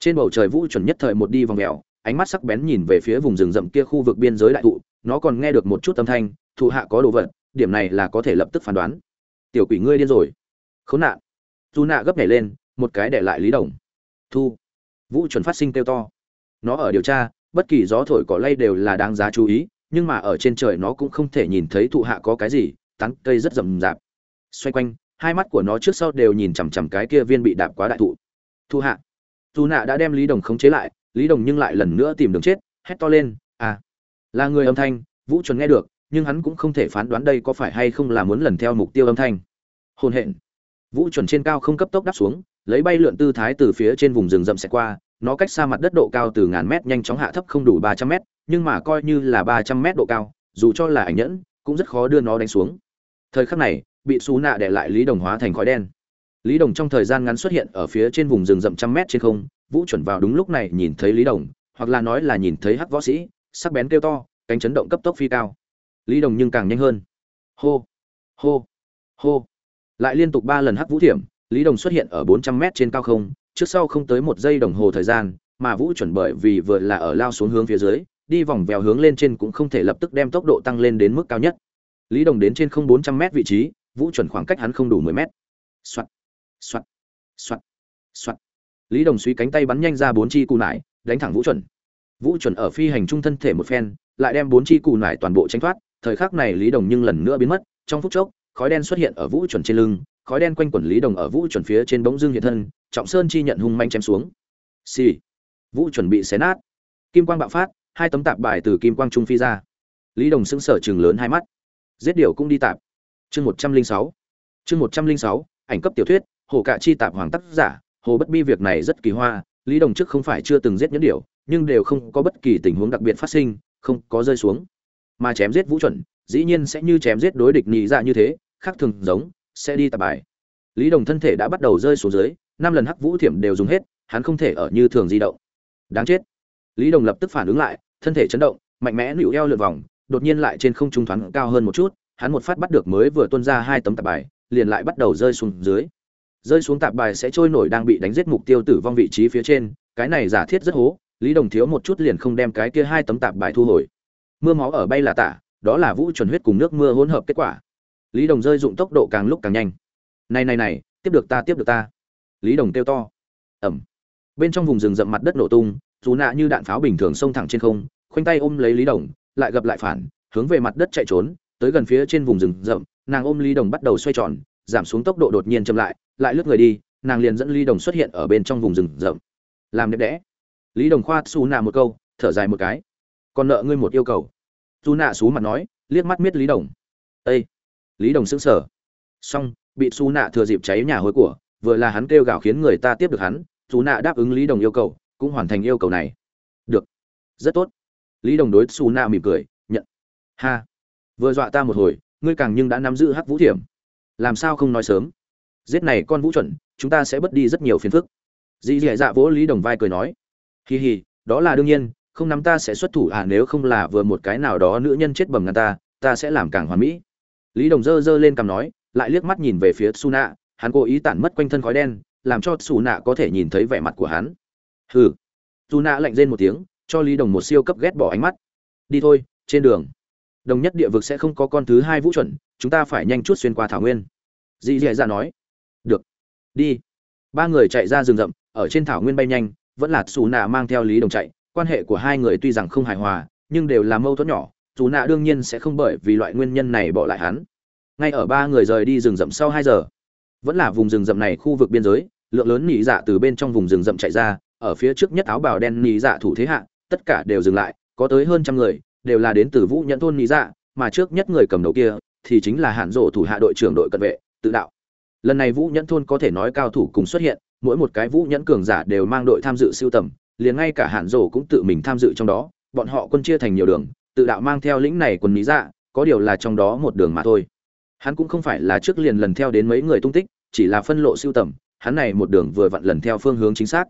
Trên bầu trời vũ chuẩn nhất thời một đi vòng mèo, ánh mắt sắc bén nhìn về phía vùng rừng rậm kia khu vực biên giới đại thụ, nó còn nghe được một chút âm thanh, thụ hạ có đồ vật, điểm này là có thể lập tức phán đoán. Tiểu quỷ ngươi điên rồi. Khốn nạn. Dù nạ gấp nhảy lên, một cái để lại lý đồng. Thu. Vũ chuẩn phát sinh kêu to. Nó ở điều tra, bất kỳ gió thổi cỏ lay đều là đáng giá chú ý, nhưng mà ở trên trời nó cũng không thể nhìn thấy thụ hạ có cái gì, tán cây rất rậm rạp. Xoay quanh hai mắt của nó trước sau đều nhìn chằm chằm cái kia viên bị đạp quá đại thụ. Thu hạ. Dù nạ đã đem lý đồng khống chế lại, lý đồng nhưng lại lần nữa tìm đường chết, hét to lên à. Là người âm thanh, vũ chuẩn nghe được, nhưng hắn cũng không thể phán đoán đây có phải hay không là muốn lần theo mục tiêu âm thanh. Hôn hẹn vũ chuẩn trên cao không cấp tốc đáp xuống, lấy bay lượn tư thái từ phía trên vùng rừng rậm xẹt qua, nó cách xa mặt đất độ cao từ ngàn mét nhanh chóng hạ thấp không đủ ba trăm mét, nhưng mà coi như là ba trăm mét độ cao, dù cho là ảnh nhẫn, cũng rất khó đưa nó đánh xuống. Thời khắc này bị xú nạ để lại lý đồng hóa thành khói đen. Lý đồng trong thời gian ngắn xuất hiện ở phía trên vùng rừng rậm trăm mét trên không, vũ chuẩn vào đúng lúc này nhìn thấy lý đồng, hoặc là nói là nhìn thấy hắc võ sĩ, sắc bén kêu to, cánh chấn động cấp tốc phi cao. Lý đồng nhưng càng nhanh hơn. Hô hô hô. Lại liên tục ba lần hắc vũ thiểm, lý đồng xuất hiện ở bốn trăm mét trên cao không, trước sau không tới một giây đồng hồ thời gian, mà vũ chuẩn bởi vì vừa là ở lao xuống hướng phía dưới, đi vòng vèo hướng lên trên cũng không thể lập tức đem tốc độ tăng lên đến mức cao nhất. Lý đồng đến trên không bốn trăm mét vị trí vũ chuẩn khoảng cách hắn không đủ mười mét. Soạt soạt soạt soạt. Lý đồng suy cánh tay bắn nhanh ra bốn chi cù nải, đánh thẳng vũ chuẩn. Vũ chuẩn ở phi hành trung thân thể một phen, lại đem bốn chi cù nải toàn bộ tránh thoát. Thời khắc này lý đồng nhưng lần nữa biến mất. Trong phút chốc, khói đen xuất hiện ở vũ chuẩn trên lưng, khói đen quanh quẩn lý đồng ở vũ chuẩn phía trên bỗng dương hiện thân, trọng sơn chi nhận hung manh chém xuống. Xì、sì. vũ chuẩn bị xé nát. Kim quang bạo phát, hai tấm tạp bài từ kim quang trung phi ra. Lý đồng sững sờ trừng lớn hai mắt. Giết điểu cũng đi tạp chương một trăm linh sáu, chương một trăm linh sáu, ảnh cấp tiểu thuyết, hồ cạ chi tạp hoàng tác giả, hồ bất bi việc này rất kỳ hoa, lý đồng trước không phải chưa từng giết nhẫn điệu nhưng đều không có bất kỳ tình huống đặc biệt phát sinh, không có rơi xuống. Mà chém giết vũ chuẩn, dĩ nhiên sẽ như chém giết đối địch nhị dạ như thế, khác thường giống, sẽ đi tạp bài. Lý đồng thân thể đã bắt đầu rơi xuống dưới, năm lần hắc vũ thiểm đều dùng hết, hắn không thể ở như thường di động. Đáng chết. Lý đồng lập tức phản ứng lại, thân thể chấn động, mạnh mẽ nịu eo lượn vòng, đột nhiên lại trên không trung thoáng cao hơn một chút hắn một phát bắt được mới vừa tuôn ra hai tấm tạp bài, liền lại bắt đầu rơi xuống dưới. Rơi xuống tạp bài sẽ trôi nổi đang bị đánh giết mục tiêu tử vong vị trí phía trên, cái này giả thiết rất hố, lý đồng thiếu một chút liền không đem cái kia hai tấm tạp bài thu hồi. Mưa máu ở bay là tả, đó là vũ chuẩn huyết cùng nước mưa hỗn hợp kết quả. Lý đồng rơi dụng tốc độ càng lúc càng nhanh. Này này này, tiếp được ta, tiếp được ta. Lý đồng kêu to. Ẩm. Bên trong vùng rừng rậm mặt đất nổ tung, dù nạ như đạn pháo bình thường xông thẳng trên không, khoanh tay ôm lấy lý đồng, lại gặp lại phản, hướng về mặt đất chạy trốn tới gần phía trên vùng rừng rậm, nàng ôm lý đồng bắt đầu xoay tròn, giảm xuống tốc độ đột nhiên chậm lại lại lướt người đi, nàng liền dẫn lý đồng xuất hiện ở bên trong vùng rừng rậm. Làm đẹp đẽ. Lý đồng khoa xù nạ một câu, thở dài một cái. Còn nợ ngươi một yêu cầu. Dù nạ xú mặt nói, liếc mắt miết lý đồng. Ây lý đồng sững sờ. Xong, bị xù nạ thừa dịp cháy nhà hối của, vừa là hắn kêu gào khiến người ta tiếp được hắn, xù nạ đáp ứng lý đồng yêu cầu, cũng hoàn thành yêu cầu này. Được. Rất tốt. Lý đồng đối xù nạ mỉm cười, nhận. Ha vừa dọa ta một hồi, ngươi càng nhưng đã nắm giữ hắc vũ thiểm. Làm sao không nói sớm? Giết này con vũ chuẩn, chúng ta sẽ bớt đi rất nhiều phiền phức. Dì dì dạ vỗ lý đồng vai cười nói. Hì hì đó là đương nhiên, không nắm ta sẽ xuất thủ à nếu không là vừa một cái nào đó nữ nhân chết bầm ngăn ta ta sẽ làm càng hoàn mỹ. Lý đồng dơ dơ lên cằm nói, lại liếc mắt nhìn về phía su nạ hắn cố ý tản mất quanh thân khói đen, làm cho su nạ có thể nhìn thấy vẻ mặt của hắn. Hừ. Su nạ lạnh rên một tiếng, cho lý đồng một siêu cấp ghét bỏ ánh mắt. Đi thôi, trên đường đồng nhất địa vực sẽ không có con thứ hai vũ chuẩn, chúng ta phải nhanh chút xuyên qua thảo nguyên. Dì dì dạ nói. Được. Đi. Ba người chạy ra rừng rậm, ở trên thảo nguyên bay nhanh, vẫn là xù nạ mang theo lý đồng chạy. Quan hệ của hai người tuy rằng không hài hòa, nhưng đều là mâu thuẫn nhỏ. Dù nạ đương nhiên sẽ không bởi vì loại nguyên nhân này bỏ lại hắn. Ngay ở ba người rời đi rừng rậm sau hai giờ, vẫn là vùng rừng rậm này khu vực biên giới, lượng lớn nỉ dạ từ bên trong vùng rừng rậm chạy ra, ở phía trước nhất áo bào đen nỉ dạ thủ thế hạ, tất cả đều dừng lại, có tới hơn trăm người đều là đến từ vũ nhẫn thôn nỉ dạ mà trước nhất người cầm đầu kia thì chính là hạn rộ thủ hạ đội trưởng đội cận vệ, tự đạo. Lần này vũ nhẫn thôn có thể nói cao thủ cùng xuất hiện, mỗi một cái vũ nhẫn cường giả đều mang đội tham dự siêu tầm, liền ngay cả hạn rổ cũng tự mình tham dự trong đó, bọn họ quân chia thành nhiều đường, tự đạo mang theo lĩnh này quân lý dạ có điều là trong đó một đường mà thôi. Hắn cũng không phải là trước liền lần theo đến mấy người tung tích, chỉ là phân lộ siêu tầm, hắn này một đường vừa vặn lần theo phương hướng chính xác.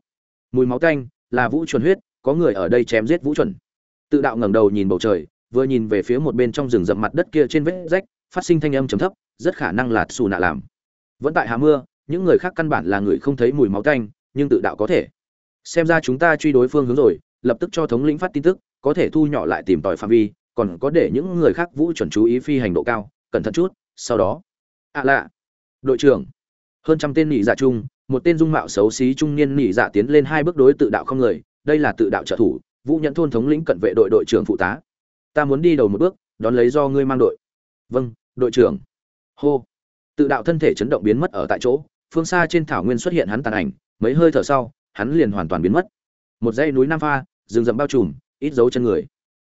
Mùi máu canh, là vũ chuẩn huyết, có người ở đây chém giết vũ chuẩn tự đạo ngẩng đầu nhìn bầu trời, vừa nhìn về phía một bên trong rừng rậm mặt đất kia trên vết rách, phát sinh thanh âm trầm thấp, rất khả năng là xù nạ làm. Vẫn tại hạ mưa, những người khác căn bản là người không thấy mùi máu tanh, nhưng tự đạo có thể. Xem ra chúng ta truy đối phương hướng rồi, lập tức cho thống lĩnh phát tin tức, có thể thu nhỏ lại tìm tòi phạm vi, còn có để những người khác vũ chuẩn chú ý phi hành độ cao, cẩn thận chút, sau đó. Ạ à lạ. Đội trưởng. Hơn trăm tên nỉ dạ chung, một tên dung mạo xấu xí trung niên nỉ dạ tiến lên hai bước đối tự đạo không người, đây là tự đạo trợ thủ vũ nhận thôn thống lĩnh cận vệ đội đội trưởng phụ tá. Ta muốn đi đầu một bước, đón lấy do ngươi mang đội. Vâng đội trưởng. Hô. Tự đạo thân thể chấn động biến mất ở tại chỗ, phương xa trên thảo nguyên xuất hiện hắn tàn ảnh, mấy hơi thở sau, hắn liền hoàn toàn biến mất. Một dãy núi nam pha, rừng rậm bao trùm, ít dấu chân người.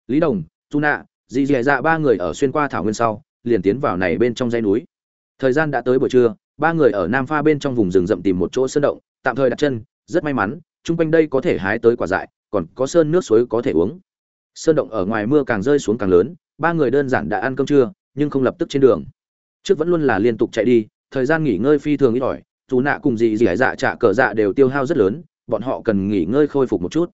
Lý đồng, tu nạ dì dì dạ ba người ở xuyên qua thảo nguyên sau, liền tiến vào này bên trong dãy núi. Thời gian đã tới buổi trưa, ba người ở nam pha bên trong vùng rừng rậm tìm một chỗ sơn động, tạm thời đặt chân, rất may mắn, chung quanh đây có thể hái tới quả dại còn có sơn nước suối có thể uống. Sơn động ở ngoài mưa càng rơi xuống càng lớn, ba người đơn giản đã ăn cơm trưa, nhưng không lập tức trên đường. Trước vẫn luôn là liên tục chạy đi, thời gian nghỉ ngơi phi thường ít ỏi, dù nạ cùng dì dì dạ trả cờ dạ đều tiêu hao rất lớn, bọn họ cần nghỉ ngơi khôi phục một chút.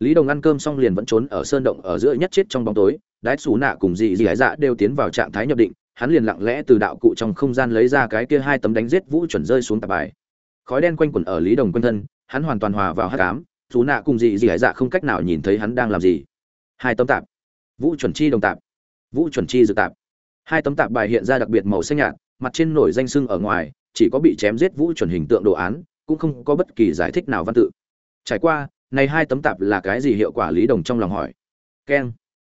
Lý đồng ăn cơm xong liền vẫn trốn ở sơn động ở giữa nhất chết trong bóng tối, đái xù nạ cùng dì dì dạ đều tiến vào trạng thái nhập định, hắn liền lặng lẽ từ đạo cụ trong không gian lấy ra cái kia hai tấm đánh giết vũ chuẩn rơi xuống tạp bài. Khói đen quanh quẩn ở lý đồng quanh thân, hắn hoàn toàn hòa vào hát cám dù nạ cùng dị dị hải dạ không cách nào nhìn thấy hắn đang làm gì. Hai tấm tạp. Vũ chuẩn chi đồng tạp. Vũ chuẩn chi dự tạp. Hai tấm tạp bài hiện ra đặc biệt màu xanh nhạt, mặt trên nổi danh sưng ở ngoài, chỉ có bị chém giết vũ chuẩn hình tượng đồ án, cũng không có bất kỳ giải thích nào văn tự. Trải qua, này hai tấm tạp là cái gì hiệu quả lý đồng trong lòng hỏi. Keng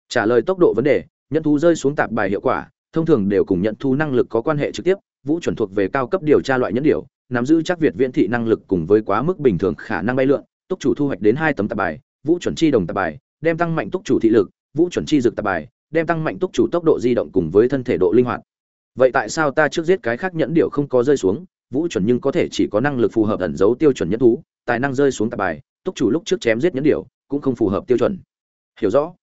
trả lời tốc độ vấn đề, nhận thú rơi xuống tạp bài hiệu quả, thông thường đều cùng nhận thú năng lực có quan hệ trực tiếp, vũ chuẩn thuộc về cao cấp điều tra loại nhẫn điều nắm giữ chắc việt viễn thị năng lực cùng với quá mức bình thường khả năng bay lượn túc chủ thu hoạch đến hai tấm tạp bài, vũ chuẩn chi đồng tạp bài, đem tăng mạnh túc chủ thị lực, vũ chuẩn chi dược tạp bài, đem tăng mạnh túc chủ tốc độ di động cùng với thân thể độ linh hoạt. Vậy tại sao ta trước giết cái khác nhẫn điệu không có rơi xuống, vũ chuẩn nhưng có thể chỉ có năng lực phù hợp ẩn dấu tiêu chuẩn nhất thú, tài năng rơi xuống tạp bài, túc chủ lúc trước chém giết nhẫn điệu cũng không phù hợp tiêu chuẩn. Hiểu rõ.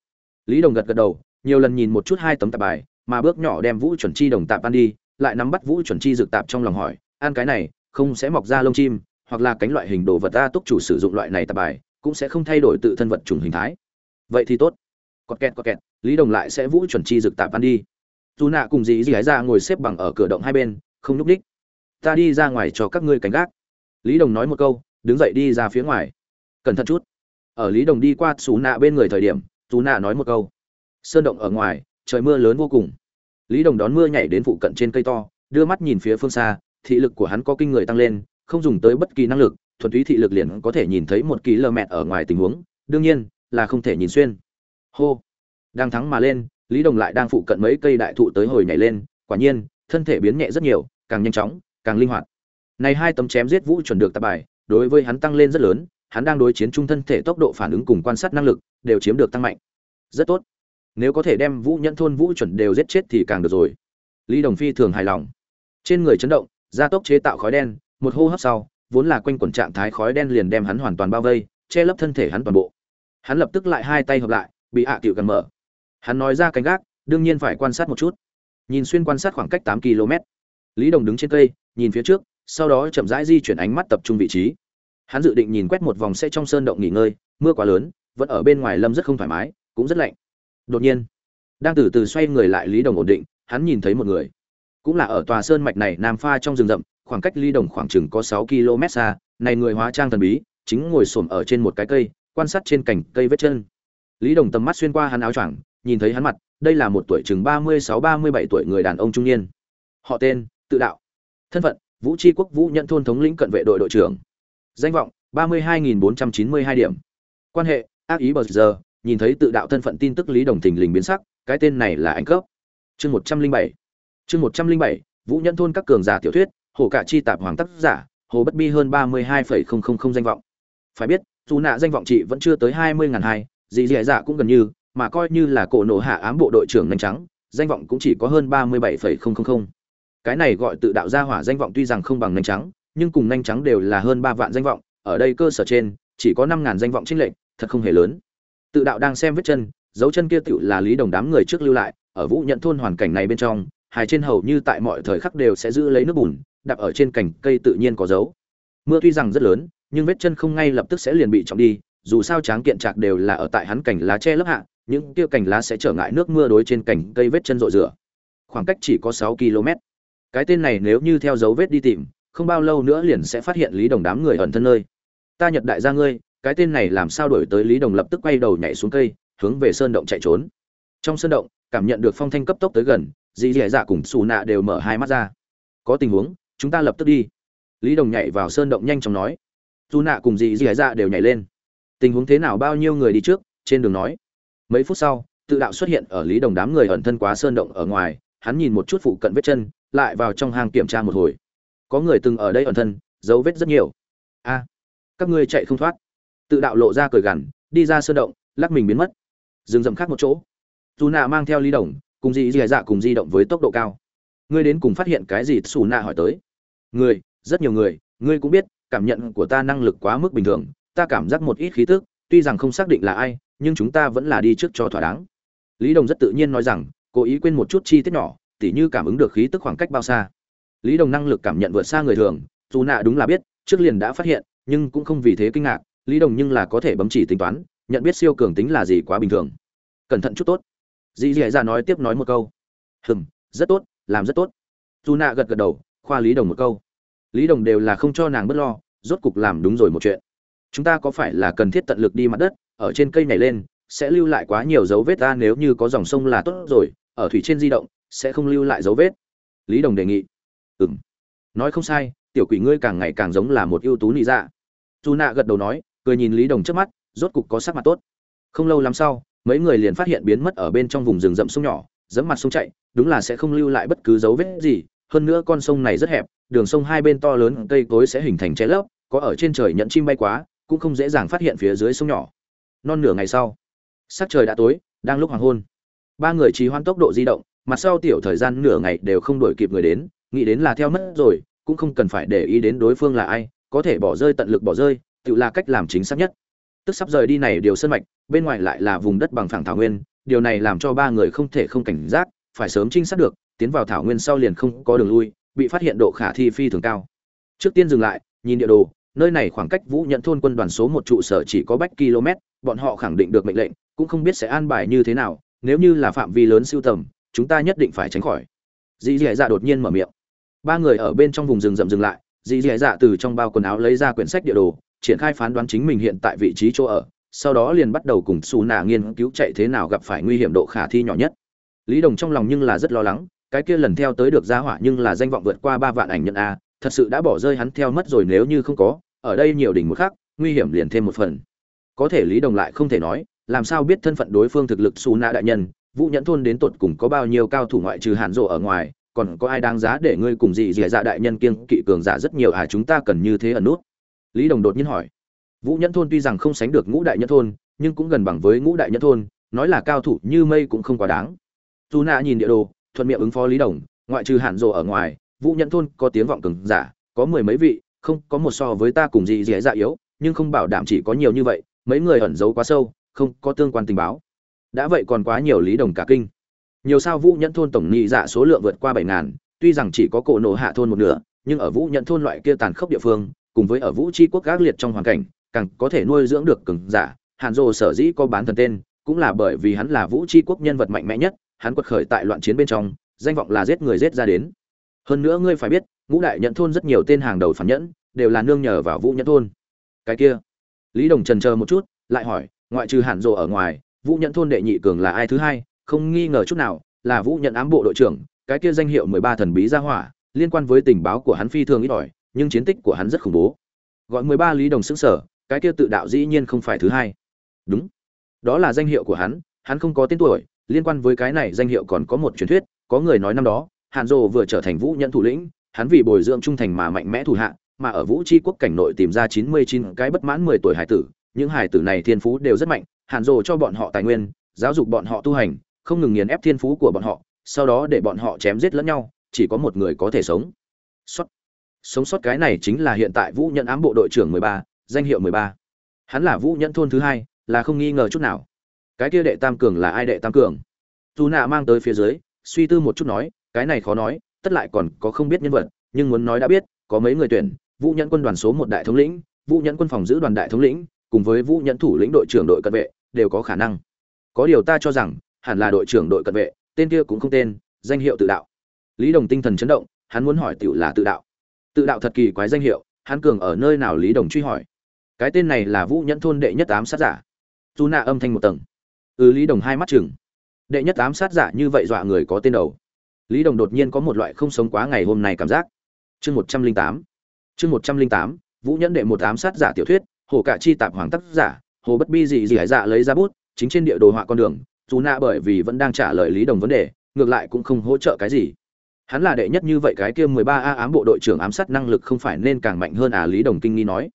Lý đồng gật gật đầu, nhiều lần nhìn một chút hai tấm tạp bài, mà bước nhỏ đem vũ chuẩn chi đồng tạp ăn đi, lại nắm bắt vũ chuẩn chi dược tạp trong lòng hỏi, ăn cái này, không sẽ mọc ra lông chim hoặc là cánh loại hình đồ vật ta túc chủ sử dụng loại này tạp bài, cũng sẽ không thay đổi tự thân vật chủng hình thái. Vậy thì tốt. Cọt kẹt cọt kẹt, lý đồng lại sẽ vũ chuẩn chi dược tạp ăn đi. Dù nạ cùng dì dì gái ra ngồi xếp bằng ở cửa động hai bên, không nhúc ních ta đi ra ngoài cho các ngươi cảnh gác. Lý đồng nói một câu, đứng dậy đi ra phía ngoài. Cẩn thận chút. Ở lý đồng đi qua xù nạ bên người thời điểm dù nạ nói một câu. Sơn động ở ngoài, trời mưa lớn vô cùng. Lý đồng đón mưa nhảy đến phụ cận trên cây to, đưa mắt nhìn phía phương xa, thị lực của hắn có kinh người tăng lên không dùng tới bất kỳ năng lực, thuần túy thị lực liền có thể nhìn thấy một km ở ngoài tình huống, đương nhiên là không thể nhìn xuyên. Hô. Đang thắng mà lên, lý đồng lại đang phụ cận mấy cây đại thụ tới hồi nhảy lên, quả nhiên, thân thể biến nhẹ rất nhiều, càng nhanh chóng, càng linh hoạt. Này hai tấm chém giết vũ chuẩn được tạp bài, đối với hắn tăng lên rất lớn, hắn đang đối chiến trung thân thể tốc độ phản ứng cùng quan sát năng lực, đều chiếm được tăng mạnh. Rất tốt. Nếu có thể đem vũ nhẫn thôn vũ chuẩn đều giết chết thì càng được rồi. Lý đồng phi thường hài lòng. Trên người chấn động, gia tốc chế tạo khói đen một hô hấp sau, vốn là quanh quẩn trạng thái khói đen liền đem hắn hoàn toàn bao vây, che lấp thân thể hắn toàn bộ. Hắn lập tức lại hai tay hợp lại, bị hạ à cựu gần mở. Hắn nói ra canh gác, đương nhiên phải quan sát một chút. Nhìn xuyên quan sát khoảng cách tám km. Lý đồng đứng trên cây, nhìn phía trước, sau đó chậm rãi di chuyển ánh mắt tập trung vị trí. Hắn dự định nhìn quét một vòng sẽ trong sơn động nghỉ ngơi, mưa quá lớn, vẫn ở bên ngoài lâm rất không thoải mái, cũng rất lạnh. Đột nhiên, đang từ từ xoay người lại lý đồng ổn định, hắn nhìn thấy một người cũng là ở tòa sơn mạch này nam pha trong rừng rậm, khoảng cách lý đồng khoảng chừng có sáu km xa, này người hóa trang thần bí, chính ngồi xổm ở trên một cái cây, quan sát trên cành cây vết chân. Lý đồng tầm mắt xuyên qua hắn áo choàng, nhìn thấy hắn mặt, đây là một tuổi chừng ba mươi sáu ba mươi bảy tuổi người đàn ông trung niên. Họ tên, tự đạo. Thân phận, vũ tri quốc vũ nhận thôn thống lĩnh cận vệ đội đội trưởng. Danh vọng, ba mươi hai nghìn bốn trăm chín mươi hai điểm. Quan hệ, ác ý bờ giờ, nhìn thấy tự đạo thân phận tin tức lý đồng thình lình biến sắc, cái tên này là anh cấp. Chương một trăm linh bảy chương một trăm linh bảy, vũ nhân thôn các cường giả tiểu thuyết, hồ cả chi tạp hoàng tác giả, hồ bất bi hơn ba mươi hai phẩy không không không danh vọng. Phải biết, dù nạ danh vọng chị vẫn chưa tới hai mươi ngàn hai, dì dì dạ cũng gần như, mà coi như là cổ nổ hạ ám bộ đội trưởng nhanh trắng, danh vọng cũng chỉ có hơn ba mươi bảy phẩy không không không. Cái này gọi tự đạo gia hỏa danh vọng tuy rằng không bằng nhanh trắng, nhưng cùng nhanh trắng đều là hơn ba vạn danh vọng, ở đây cơ sở trên, chỉ có năm ngàn danh vọng trinh lệnh thật không hề lớn. Tự đạo đang xem vết chân, dấu chân kia tựu là lý đồng đám người trước lưu lại, ở vũ nhận thôn hoàn cảnh này bên trong hài trên hầu như tại mọi thời khắc đều sẽ giữ lấy nước bùn, đạp ở trên cành cây tự nhiên có dấu. Mưa tuy rằng rất lớn, nhưng vết chân không ngay lập tức sẽ liền bị trọng đi, dù sao tráng kiện trạc đều là ở tại hắn cành lá che lấp hạ, những kia cành lá sẽ trở ngại nước mưa đối trên cành cây vết chân rội rửa. Khoảng cách chỉ có sáu km. Cái tên này nếu như theo dấu vết đi tìm, không bao lâu nữa liền sẽ phát hiện lý đồng đám người ẩn thân nơi. Ta nhật đại gia ngươi, cái tên này làm sao đổi tới lý đồng lập tức quay đầu nhảy xuống cây, hướng về sơn động chạy trốn. Trong sơn động, cảm nhận được phong thanh cấp tốc tới gần dì dì dạ cùng xù nạ đều mở hai mắt ra. Có tình huống, chúng ta lập tức đi. Lý đồng nhảy vào sơn động nhanh chóng nói. Dù nạ cùng dì dì dạ đều nhảy lên. Tình huống thế nào, bao nhiêu người đi trước? Trên đường nói. Mấy phút sau, tự đạo xuất hiện ở lý đồng đám người ẩn thân quá sơn động ở ngoài. Hắn nhìn một chút phụ cận vết chân, lại vào trong hang kiểm tra một hồi. Có người từng ở đây ẩn thân, dấu vết rất nhiều. A, các ngươi chạy không thoát. Tự đạo lộ ra cười gằn, đi ra sơn động, lắc mình biến mất. Dừng dậm khác một chỗ. Dù nạ mang theo lý đồng cùng dị dị dạ cùng di động với tốc độ cao. Ngươi đến cùng phát hiện cái gì? Xù nạ hỏi tới. Người, rất nhiều người, ngươi cũng biết, cảm nhận của ta năng lực quá mức bình thường, ta cảm giác một ít khí tức, tuy rằng không xác định là ai, nhưng chúng ta vẫn là đi trước cho thỏa đáng. Lý đồng rất tự nhiên nói rằng, cố ý quên một chút chi tiết nhỏ, tỉ như cảm ứng được khí tức khoảng cách bao xa. Lý đồng năng lực cảm nhận vượt xa người thường dù nạ đúng là biết, trước liền đã phát hiện, nhưng cũng không vì thế kinh ngạc, lý đồng nhưng là có thể bấm chỉ tính toán, nhận biết siêu cường tính là gì quá bình thường. Cẩn thận chút tốt dì dì ra nói tiếp nói một câu. Hừm, rất tốt, làm rất tốt. Dù nạ gật gật đầu, khoa lý đồng một câu. Lý đồng đều là không cho nàng b ấ t lo, rốt cục làm đúng rồi một chuyện. Chúng ta có phải là cần thiết tận lực đi mặt đất, ở trên cây này lên, sẽ lưu lại quá nhiều dấu vết ta nếu như có dòng sông là tốt rồi, ở thủy trên di động, sẽ không lưu lại dấu vết. Lý đồng đề nghị. Ừ m nói không sai, tiểu quỷ ngươi càng ngày càng giống là một ưu tú nị dạ. Dù nạ gật đầu nói, cười nhìn lý đồng trước mắt, rốt cục có sắc mặt tốt. Không lâu lắm sau mấy người liền phát hiện biến mất ở bên trong vùng rừng rậm sông nhỏ dẫm mặt sông chạy, đúng là sẽ không lưu lại bất cứ dấu vết gì, hơn nữa con sông này rất hẹp, đường sông hai bên to lớn, cây cối sẽ hình thành che lấp, có ở trên trời nhận chim bay quá, cũng không dễ dàng phát hiện phía dưới sông nhỏ. Non nửa ngày sau, sắc trời đã tối, đang lúc hoàng hôn. Ba người trì hoãn tốc độ di động, mặt sau tiểu thời gian nửa ngày đều không đổi kịp người đến, nghĩ đến là theo mất rồi, cũng không cần phải để ý đến đối phương là ai, có thể bỏ rơi tận lực bỏ rơi, tự là cách làm chính xác nhất tức sắp rời đi này điều sơn mạch, bên ngoài lại là vùng đất bằng phẳng thảo nguyên, điều này làm cho ba người không thể không cảnh giác, phải sớm trinh sát được, tiến vào thảo nguyên sau liền không có đường lui, bị phát hiện độ khả thi phi thường cao. Trước tiên dừng lại, nhìn địa đồ, nơi này khoảng cách vũ nhận thôn quân đoàn số một trụ sở chỉ có bách km, bọn họ khẳng định được mệnh lệnh, cũng không biết sẽ an bài như thế nào, nếu như là phạm vi lớn siêu tầm, chúng ta nhất định phải tránh khỏi. Dì dì dạ đột nhiên mở miệng. Ba người ở bên trong vùng rừng rậm dừng lại, dì dì dạ từ trong bao quần áo lấy ra quyển sách địa đồ triển khai phán đoán chính mình hiện tại vị trí chỗ ở, sau đó liền bắt đầu cùng xù nạ nghiên cứu chạy thế nào gặp phải nguy hiểm độ khả thi nhỏ nhất. Lý đồng trong lòng nhưng là rất lo lắng, cái kia lần theo tới được gia hỏa nhưng là danh vọng vượt qua ba vạn ảnh nhận a, thật sự đã bỏ rơi hắn theo mất rồi nếu như không có, ở đây nhiều đỉnh một khác nguy hiểm liền thêm một phần. Có thể lý đồng lại không thể nói, làm sao biết thân phận đối phương thực lực xù nạ đại nhân, vũ nhẫn thôn đến tột cùng có bao nhiêu cao thủ ngoại trừ hạn rộ ở ngoài, còn có ai đáng giá để ngươi cùng dị dị dạ đại nhân kiêng kỵ cường giả rất nhiều à chúng ta cần như thế ẩn nút lý đồng đột nhiên hỏi. Vũ nhẫn thôn tuy rằng không sánh được ngũ đại nhẫn thôn, nhưng cũng gần bằng với ngũ đại nhẫn thôn, nói là cao thủ như mây cũng không quá đáng. Dù nạ nhìn địa đồ, thuận miệng ứng phó lý đồng, ngoại trừ hạn rộ ở ngoài, vũ nhẫn thôn có tiếng vọng cường giả, có mười mấy vị, không có một so với ta cùng gì dễ dạ yếu, nhưng không bảo đảm chỉ có nhiều như vậy, mấy người ẩn giấu quá sâu, không có tương quan tình báo. Đã vậy còn quá nhiều lý đồng cả kinh. Nhiều sao vũ nhẫn thôn tổng nhị dạ số lượng vượt qua bảy ngàn, tuy rằng chỉ có cổ nổ hạ thôn một nửa, nhưng ở vũ nhẫn thôn loại kia tàn khốc địa phương cùng với ở vũ tri quốc gác liệt trong hoàn cảnh, càng có thể nuôi dưỡng được cường giả. Hàn dồ sở dĩ có bán thần tên, cũng là bởi vì hắn là vũ tri quốc nhân vật mạnh mẽ nhất, hắn quật khởi tại loạn chiến bên trong, danh vọng là giết người giết ra đến. Hơn nữa ngươi phải biết, ngũ đại nhận thôn rất nhiều tên hàng đầu phản nhẫn, đều là nương nhờ vào vũ nhẫn thôn. Cái kia, lý đồng trần chờ một chút, lại hỏi, ngoại trừ hàn dồ ở ngoài, vũ nhẫn thôn đệ nhị cường là ai thứ hai? Không nghi ngờ chút nào, là vũ nhận ám bộ đội trưởng, cái kia danh hiệu mười ba thần bí gia hỏa, liên quan với tình báo của hắn phi thường ít ỏi nhưng chiến tích của hắn rất khủng bố. Gọi mười ba lý đồng xứng sở, cái kia tự đạo dĩ nhiên không phải thứ hai. Đúng. Đó là danh hiệu của hắn hắn không có tên tuổi, liên quan với cái này danh hiệu còn có một truyền thuyết, có người nói năm đó, hàn dồ vừa trở thành vũ nhận thủ lĩnh, hắn vì bồi dưỡng trung thành mà mạnh mẽ thủ hạ, mà ở vũ tri quốc cảnh nội tìm ra chín mươi chín cái bất mãn mười tuổi hải tử, những hải tử này thiên phú đều rất mạnh, hàn dồ cho bọn họ tài nguyên, giáo dục bọn họ tu hành, không ngừng nghiền ép thiên phú của bọn họ, sau đó để bọn họ chém giết lẫn nhau, chỉ có một người có thể sống. Xuất sống sót cái này chính là hiện tại vũ nhận ám bộ đội trưởng mười ba, danh hiệu mười ba. Hắn là vũ nhẫn thôn thứ hai, là không nghi ngờ chút nào. Cái kia đệ tam cường là ai đệ tam cường? Dù nạ mang tới phía dưới, suy tư một chút nói, cái này khó nói, tất lại còn có không biết nhân vật, nhưng muốn nói đã biết, có mấy người tuyển, vũ nhẫn quân đoàn số một đại thống lĩnh, vũ nhẫn quân phòng giữ đoàn đại thống lĩnh, cùng với vũ nhẫn thủ lĩnh đội trưởng đội cận vệ, đều có khả năng. Có điều ta cho rằng, hẳn là đội trưởng đội cận vệ, tên kia cũng không tên, danh hiệu tự đạo. Lý đồng tinh thần chấn động, hắn muốn hỏi tiểu là tự đạo tự đạo thật kỳ quái danh hiệu, hắn cường ở nơi nào lý đồng truy hỏi. Cái tên này là vũ nhẫn thôn đệ nhất ám sát giả. Dù nạ âm thanh một tầng. Ừ lý đồng hai mắt chừng đệ nhất ám sát giả như vậy dọa người có tên đầu. Lý đồng đột nhiên có một loại không sống quá ngày hôm nay cảm giác. Chương một trăm linh tám. Chương một trăm linh tám, vũ nhẫn đệ một ám sát giả tiểu thuyết, hồ cạ chi tạp hoàng tác giả, hồ bất bi dị dị hải dạ lấy ra bút, chính trên địa đồ họa con đường, dù nạ bởi vì vẫn đang trả lời lý đồng vấn đề, ngược lại cũng không hỗ trợ cái gì hắn là đệ nhất như vậy cái kia mười ba a ám bộ đội trưởng ám sát năng lực không phải nên càng mạnh hơn à lý đồng kinh nghi nói.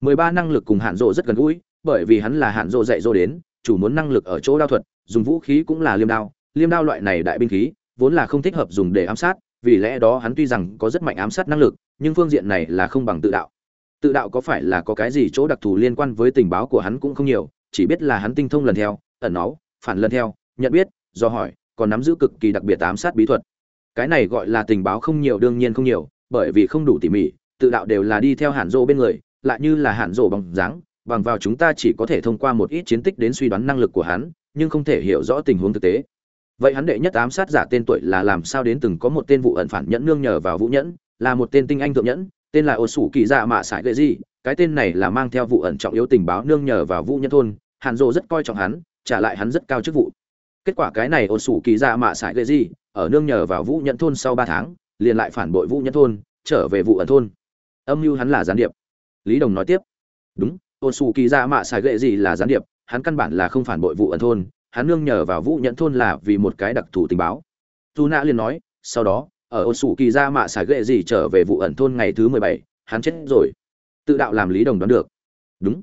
mười ba năng lực cùng hạn rộ rất gần gũi, bởi vì hắn là hạn rộ dạy dỗ đến, chủ muốn năng lực ở chỗ đao thuật, dùng vũ khí cũng là liêm đao. Liêm đao loại này đại binh khí, vốn là không thích hợp dùng để ám sát, vì lẽ đó hắn tuy rằng có rất mạnh ám sát năng lực, nhưng phương diện này là không bằng tự đạo. Tự đạo có phải là có cái gì chỗ đặc thù liên quan với tình báo của hắn cũng không nhiều, chỉ biết là hắn tinh thông lần theo, ẩn náu, phản lần theo, nhận biết, do hỏi, còn nắm giữ cực kỳ đặc biệt ám sát bí thuật cái này gọi là tình báo không nhiều, đương nhiên không nhiều, bởi vì không đủ tỉ mỉ, tự đạo đều là đi theo hàn rộ bên người, lại như là hàn rộ bằng dáng, bằng vào chúng ta chỉ có thể thông qua một ít chiến tích đến suy đoán năng lực của hắn, nhưng không thể hiểu rõ tình huống thực tế. Vậy hắn đệ nhất ám sát giả tên tuổi là làm sao đến từng có một tên vụ ẩn phản nhẫn nương nhờ vào vũ nhẫn, là một tên tinh anh thượng nhẫn, tên là ô sủ kỳ dạ mạ sải gậy gì cái tên này là mang theo vụ ẩn trọng yếu tình báo nương nhờ vào vũ nhẫn thôn, hàn rô rất coi trọng hắn, trả lại hắn rất cao chức vụ. Kết quả cái này ô sủ kỳ dạ mạ sải gậy gì ở nương nhờ vào vũ nhẫn thôn sau ba tháng, liền lại phản bội vũ nhẫn thôn, trở về vụ ẩn thôn. Âm mưu hắn là gián điệp. Lý đồng nói tiếp. Đúng ô sủ kỳ ra mạ sải gậy gì là gián điệp, hắn căn bản là không phản bội vụ ẩn thôn, hắn nương nhờ vào vũ nhẫn thôn là vì một cái đặc thù tình báo. Dù nạ liền nói, sau đó, ở ô sủ kỳ ra mạ xài gệ gì trở về vụ ẩn thôn ngày thứ mười bảy, hắn chết rồi. Tự đạo làm lý đồng đoán được. Đúng.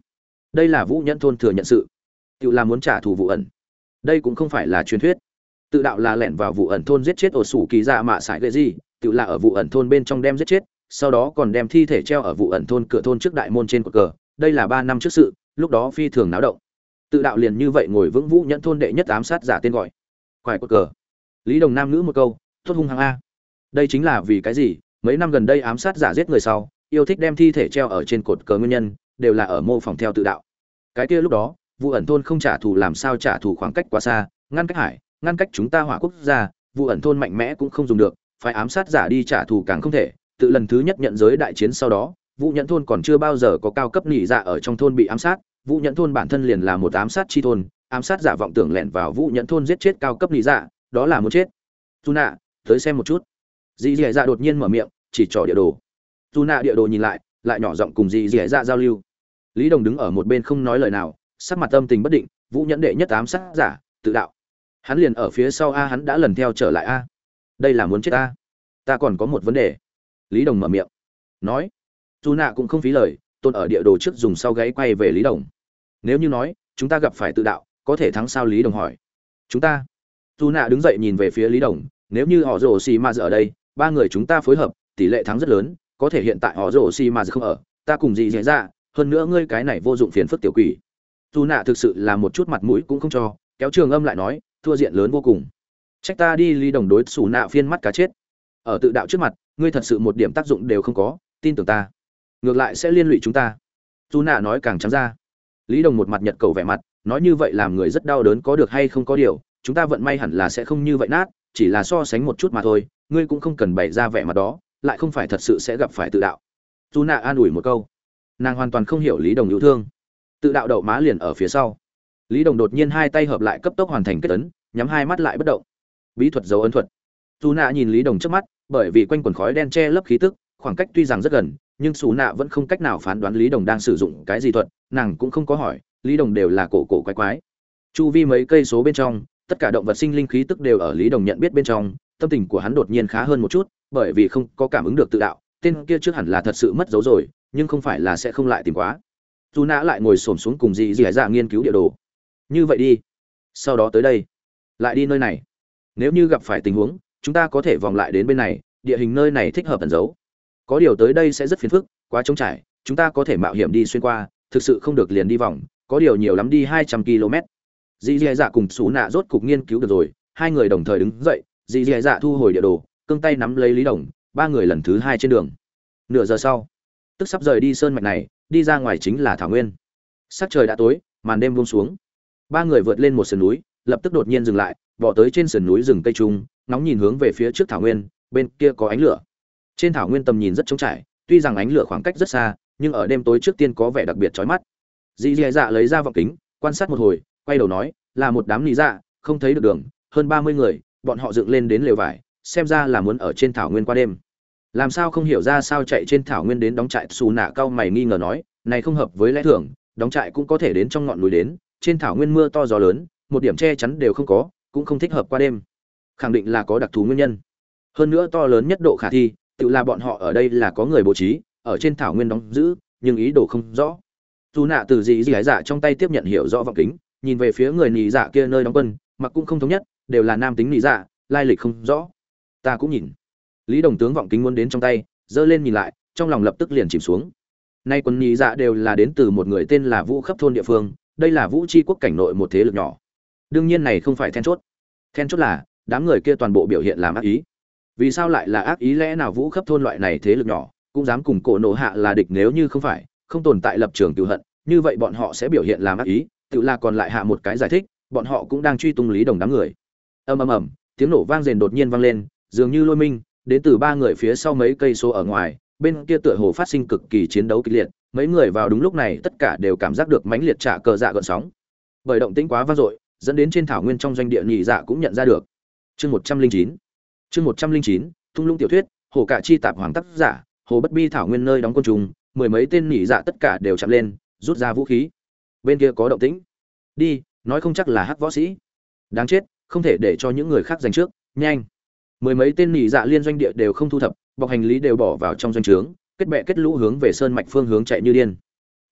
Đây là vũ nhẫn thôn thừa nhận sự. Tự làm muốn trả thù vụ ẩn. Đây cũng không phải là truyền thuyết tự đạo là lẻn vào vụ ẩn thôn giết chết ổ sủ kỳ dạ mạ sải gậy gì, tự là ở vụ ẩn thôn bên trong đem giết chết, sau đó còn đem thi thể treo ở vụ ẩn thôn cửa thôn trước đại môn trên cột cờ, đây là ba năm trước sự, lúc đó phi thường náo động. Tự đạo liền như vậy ngồi vững vũ nhẫn thôn đệ nhất ám sát giả tên gọi. Quải cột cờ. Lý đồng nam ngữ một câu thốt hung hăng a. Đây chính là vì cái gì? Mấy năm gần đây ám sát giả giết người sau, yêu thích đem thi thể treo ở trên cột cờ nguyên nhân, đều là ở mô phỏng theo tự đạo. Cái kia lúc đó, vụ ẩn thôn không trả thù làm sao trả thù khoảng cách quá xa, ngăn cách hải ngăn cách chúng ta hỏa quốc gia, vụ ẩn thôn mạnh mẽ cũng không dùng được, phải ám sát giả đi trả thù càng không thể. Tự lần thứ nhất nhận giới đại chiến sau đó, vụ nhận thôn còn chưa bao giờ có cao cấp nỉ dạ ở trong thôn bị ám sát. Vụ nhẫn thôn bản thân liền là một ám sát chi thôn, ám sát giả vọng tưởng lẻn vào vụ nhẫn thôn giết chết cao cấp nỉ dạ đó là muốn chết. Dù nạ, tới xem một chút. Dì dì dạ đột nhiên mở miệng, chỉ trỏ địa đồ. Dù nạ địa đồ nhìn lại lại nhỏ giọng cùng dì dì dạ giao lưu. Lý đồng đứng ở một bên không nói lời nào, sắc mặt tâm tình bất định, vũ nhẫn đệ nhất ám sát giả, tự đạo hắn liền ở phía sau a, hắn đã lần theo trở lại a. Đây là muốn chết a. Ta còn có một vấn đề. Lý đồng mở miệng. Nói. Dù nạ cũng không phí lời tôn ở địa đồ trước dùng sau gáy quay về lý đồng. Nếu như nói, chúng ta gặp phải tự đạo, có thể thắng sao lý đồng hỏi. Chúng ta. Dù nạ đứng dậy nhìn về phía lý đồng, nếu như họ rồ xì ma ở đây, ba người chúng ta phối hợp, tỷ lệ thắng rất lớn, có thể hiện tại họ rồ xì ma không ở, ta cùng gì dễ ra hơn nữa ngươi cái này vô dụng phiền phức tiểu quỷ. Dù nạ thực sự là một chút mặt mũi cũng không cho, kéo trường âm lại nói thua diện lớn vô cùng. Trách ta đi lý đồng đối xù nạ phiên mắt cá chết. Ở tự đạo trước mặt, ngươi thật sự một điểm tác dụng đều không có, tin tưởng ta. Ngược lại sẽ liên lụy chúng ta. Dù nạ nói càng trắng ra. Lý đồng một mặt nhật cầu vẻ mặt, nói như vậy làm người rất đau đớn có được hay không có điều, chúng ta vận may hẳn là sẽ không như vậy nát, chỉ là so sánh một chút mà thôi, ngươi cũng không cần bày ra vẻ mặt đó, lại không phải thật sự sẽ gặp phải tự đạo. Dù nạ an ủi một câu. Nàng hoàn toàn không hiểu lý đồng yêu thương. Tự đạo đậu má liền ở phía sau lý đồng đột nhiên hai tay hợp lại cấp tốc hoàn thành kết tấn nhắm hai mắt lại bất động. Bí thuật dấu ấn thuật. Dù nạ nhìn lý đồng trước mắt, bởi vì quanh quần khói đen che lấp khí tức, khoảng cách tuy rằng rất gần, nhưng xù nạ vẫn không cách nào phán đoán lý đồng đang sử dụng cái gì thuật, nàng cũng không có hỏi, lý đồng đều là cổ cổ quái quái. Chu vi mấy cây số bên trong, tất cả động vật sinh linh khí tức đều ở lý đồng nhận biết bên trong, tâm tình của hắn đột nhiên khá hơn một chút, bởi vì không có cảm ứng được tự đạo, tên kia trước hẳn là thật sự mất dấu rồi, nhưng không phải là sẽ không lại tìm quá. Dù nã lại ngồi xổm xuống cùng dì dì dạ nghiên cứu địa đồ như vậy đi. Sau đó tới đây. Lại đi nơi này. Nếu như gặp phải tình huống, chúng ta có thể vòng lại đến bên này, địa hình nơi này thích hợp ẩn giấu. Có điều tới đây sẽ rất phiền phức, quá trống trải, chúng ta có thể mạo hiểm đi xuyên qua, thực sự không được liền đi vòng, có điều nhiều lắm đi hai trăm km dì dì dạ cùng xú nạ rốt cục nghiên cứu được rồi, hai người đồng thời đứng dậy, dì dì dạ thu hồi địa đồ, cương tay nắm lấy lý đồng, ba người lần thứ hai trên đường. Nửa giờ sau, tức sắp rời đi sơn mạch này, đi ra ngoài chính là thảo nguyên. Sắc trời đã tối, màn đêm buông xuống ba người vượt lên một sườn núi, lập tức đột nhiên dừng lại, bỏ tới trên sườn núi rừng cây trung nóng nhìn hướng về phía trước thảo nguyên, bên kia có ánh lửa. Trên thảo nguyên tầm nhìn rất trống trải, tuy rằng ánh lửa khoảng cách rất xa, nhưng ở đêm tối trước tiên có vẻ đặc biệt chói mắt. Dì dì dạ lấy ra vọng kính, quan sát một hồi, quay đầu nói, là một đám lý dạ không thấy được đường, hơn ba mươi người, bọn họ dựng lên đến lều vải, xem ra là muốn ở trên thảo nguyên qua đêm. Làm sao không hiểu ra sao chạy trên thảo nguyên đến đóng trại xù nạ cao mày nghi ngờ nói, này không hợp với lẽ thường, đóng trại cũng có thể đến trong ngọn núi đến trên thảo nguyên mưa to gió lớn, một điểm che chắn đều không có, cũng không thích hợp qua đêm. Khẳng định là có đặc thù nguyên nhân. Hơn nữa to lớn nhất độ khả thi, tự là bọn họ ở đây là có người bố trí, ở trên thảo nguyên đóng giữ, nhưng ý đồ không rõ. Dù nạ từ dị dị dạ trong tay tiếp nhận hiểu rõ vọng kính, nhìn về phía người nị dạ kia nơi đóng quân, mặc cũng không thống nhất, đều là nam tính nị dạ lai lịch không rõ. Ta cũng nhìn. Lý đồng tướng vọng kính muốn đến trong tay, giơ lên nhìn lại, trong lòng lập tức liền chìm xuống. Nay quân nì dạ đều là đến từ một người tên là vũ khắp thôn địa phương đây là vũ tri quốc cảnh nội một thế lực nhỏ. Đương nhiên này không phải then chốt. Then chốt là, đám người kia toàn bộ biểu hiện làm ác ý. Vì sao lại là ác ý lẽ nào vũ khắp thôn loại này thế lực nhỏ, cũng dám cùng cổ nổ hạ là địch nếu như không phải, không tồn tại lập trường tự hận, như vậy bọn họ sẽ biểu hiện làm ác ý, tự là còn lại hạ một cái giải thích, bọn họ cũng đang truy tung lý đồng đám người. Ầm ầm ầm, tiếng nổ vang rền đột nhiên vang lên, dường như lôi minh, đến từ ba người phía sau mấy cây số ở ngoài, bên kia tựa hồ phát sinh cực kỳ chiến đấu kịch liệt mấy người vào đúng lúc này, tất cả đều cảm giác được mãnh liệt trả cờ dạ gợn sóng. Bởi động tĩnh quá vang dội, dẫn đến trên thảo nguyên trong doanh địa nhị dạ cũng nhận ra được. Chương một trăm linh chín. Chương một trăm linh chín, thung lũng tiểu thuyết, hồ cạ chi tạp hoàng tác giả, hồ bất bi thảo nguyên nơi đóng côn trùng, mười mấy tên nhị dạ tất cả đều chạm lên, rút ra vũ khí. Bên kia có động tĩnh. Đi, nói không chắc là hắc võ sĩ. Đáng chết, không thể để cho những người khác giành trước. Nhanh. Mười mấy tên nhị dạ liên doanh địa đều không thu thập, bọc hành lý đều bỏ vào trong doanh trướng kết bệ kết lũ hướng về sơn mạch phương hướng chạy như điên.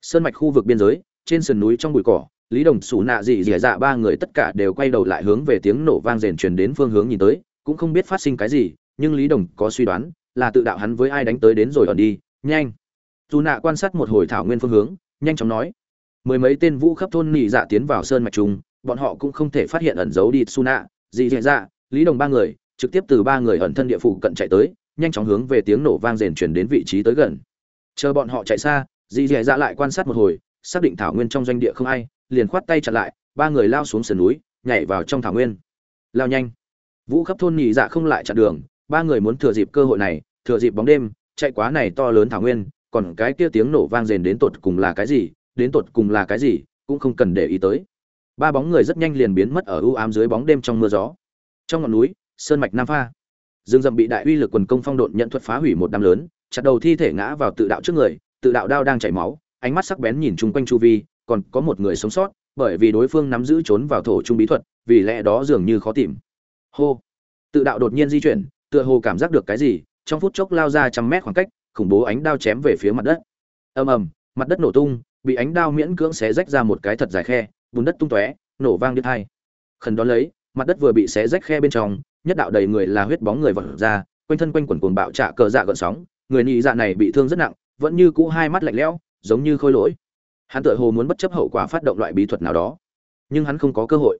Sơn mạch khu vực biên giới, trên sườn núi trong bụi cỏ, lý đồng xù nạ dị dỉa dạ ba người tất cả đều quay đầu lại hướng về tiếng nổ vang rền truyền đến phương hướng nhìn tới, cũng không biết phát sinh cái gì, nhưng lý đồng có suy đoán, là tự đạo hắn với ai đánh tới đến rồi ẩn đi, nhanh. Dù nạ quan sát một hồi thảo nguyên phương hướng, nhanh chóng nói, mười mấy tên vũ khắp thôn nị dạ tiến vào sơn mạch trùng, bọn họ cũng không thể phát hiện ẩn giấu đi su nạ dị dạ. Lý đồng ba người, trực tiếp từ ba người ẩn thân địa phủ cận chạy tới nhanh chóng hướng về tiếng nổ vang rền chuyển đến vị trí tới gần. Chờ bọn họ chạy xa, dì dì dạ lại quan sát một hồi, xác định thảo nguyên trong doanh địa không ai, liền khoát tay chặn lại, ba người lao xuống sườn núi, nhảy vào trong thảo nguyên. Lao nhanh. Vũ khắp thôn nhị dạ không lại chặn đường, ba người muốn thừa dịp cơ hội này, thừa dịp bóng đêm, chạy quá này to lớn thảo nguyên, còn cái kia tiếng nổ vang rền đến tột cùng là cái gì, đến tột cùng là cái gì, cũng không cần để ý tới. Ba bóng người rất nhanh liền biến mất ở ưu ám dưới bóng đêm trong mưa gió. Trong ngọn núi, sơn mạch nam pha dương dậm bị đại uy lực quần công phong độn nhận thuật phá hủy một đám lớn, chặt đầu thi thể ngã vào tự đạo trước người, tự đạo đao đang chảy máu, ánh mắt sắc bén nhìn chung quanh chu vi, còn có một người sống sót, bởi vì đối phương nắm giữ trốn vào thổ trung bí thuật, vì lẽ đó dường như khó tìm. Hô! Tự đạo đột nhiên di chuyển, tựa hồ cảm giác được cái gì, trong phút chốc lao ra trăm mét khoảng cách, khủng bố ánh đao chém về phía mặt đất. Ầm ầm, mặt đất nổ tung, bị ánh đao miễn cưỡng xé rách ra một cái thật dài khe, bùn đất tung tóe, nổ vang đứt hai khẩn đón lấy, mặt đất vừa bị xé rách khe bên trong nhất đạo đầy người là huyết bóng người vọt ra, quanh thân quanh quần cuồng bạo trả cờ dạ gợn sóng, người nhị dạ này bị thương rất nặng, vẫn như cũ hai mắt lạnh lẽo, giống như khôi lỗi. Hắn tựa hồ muốn bất chấp hậu quả phát động loại bí thuật nào đó, nhưng hắn không có cơ hội.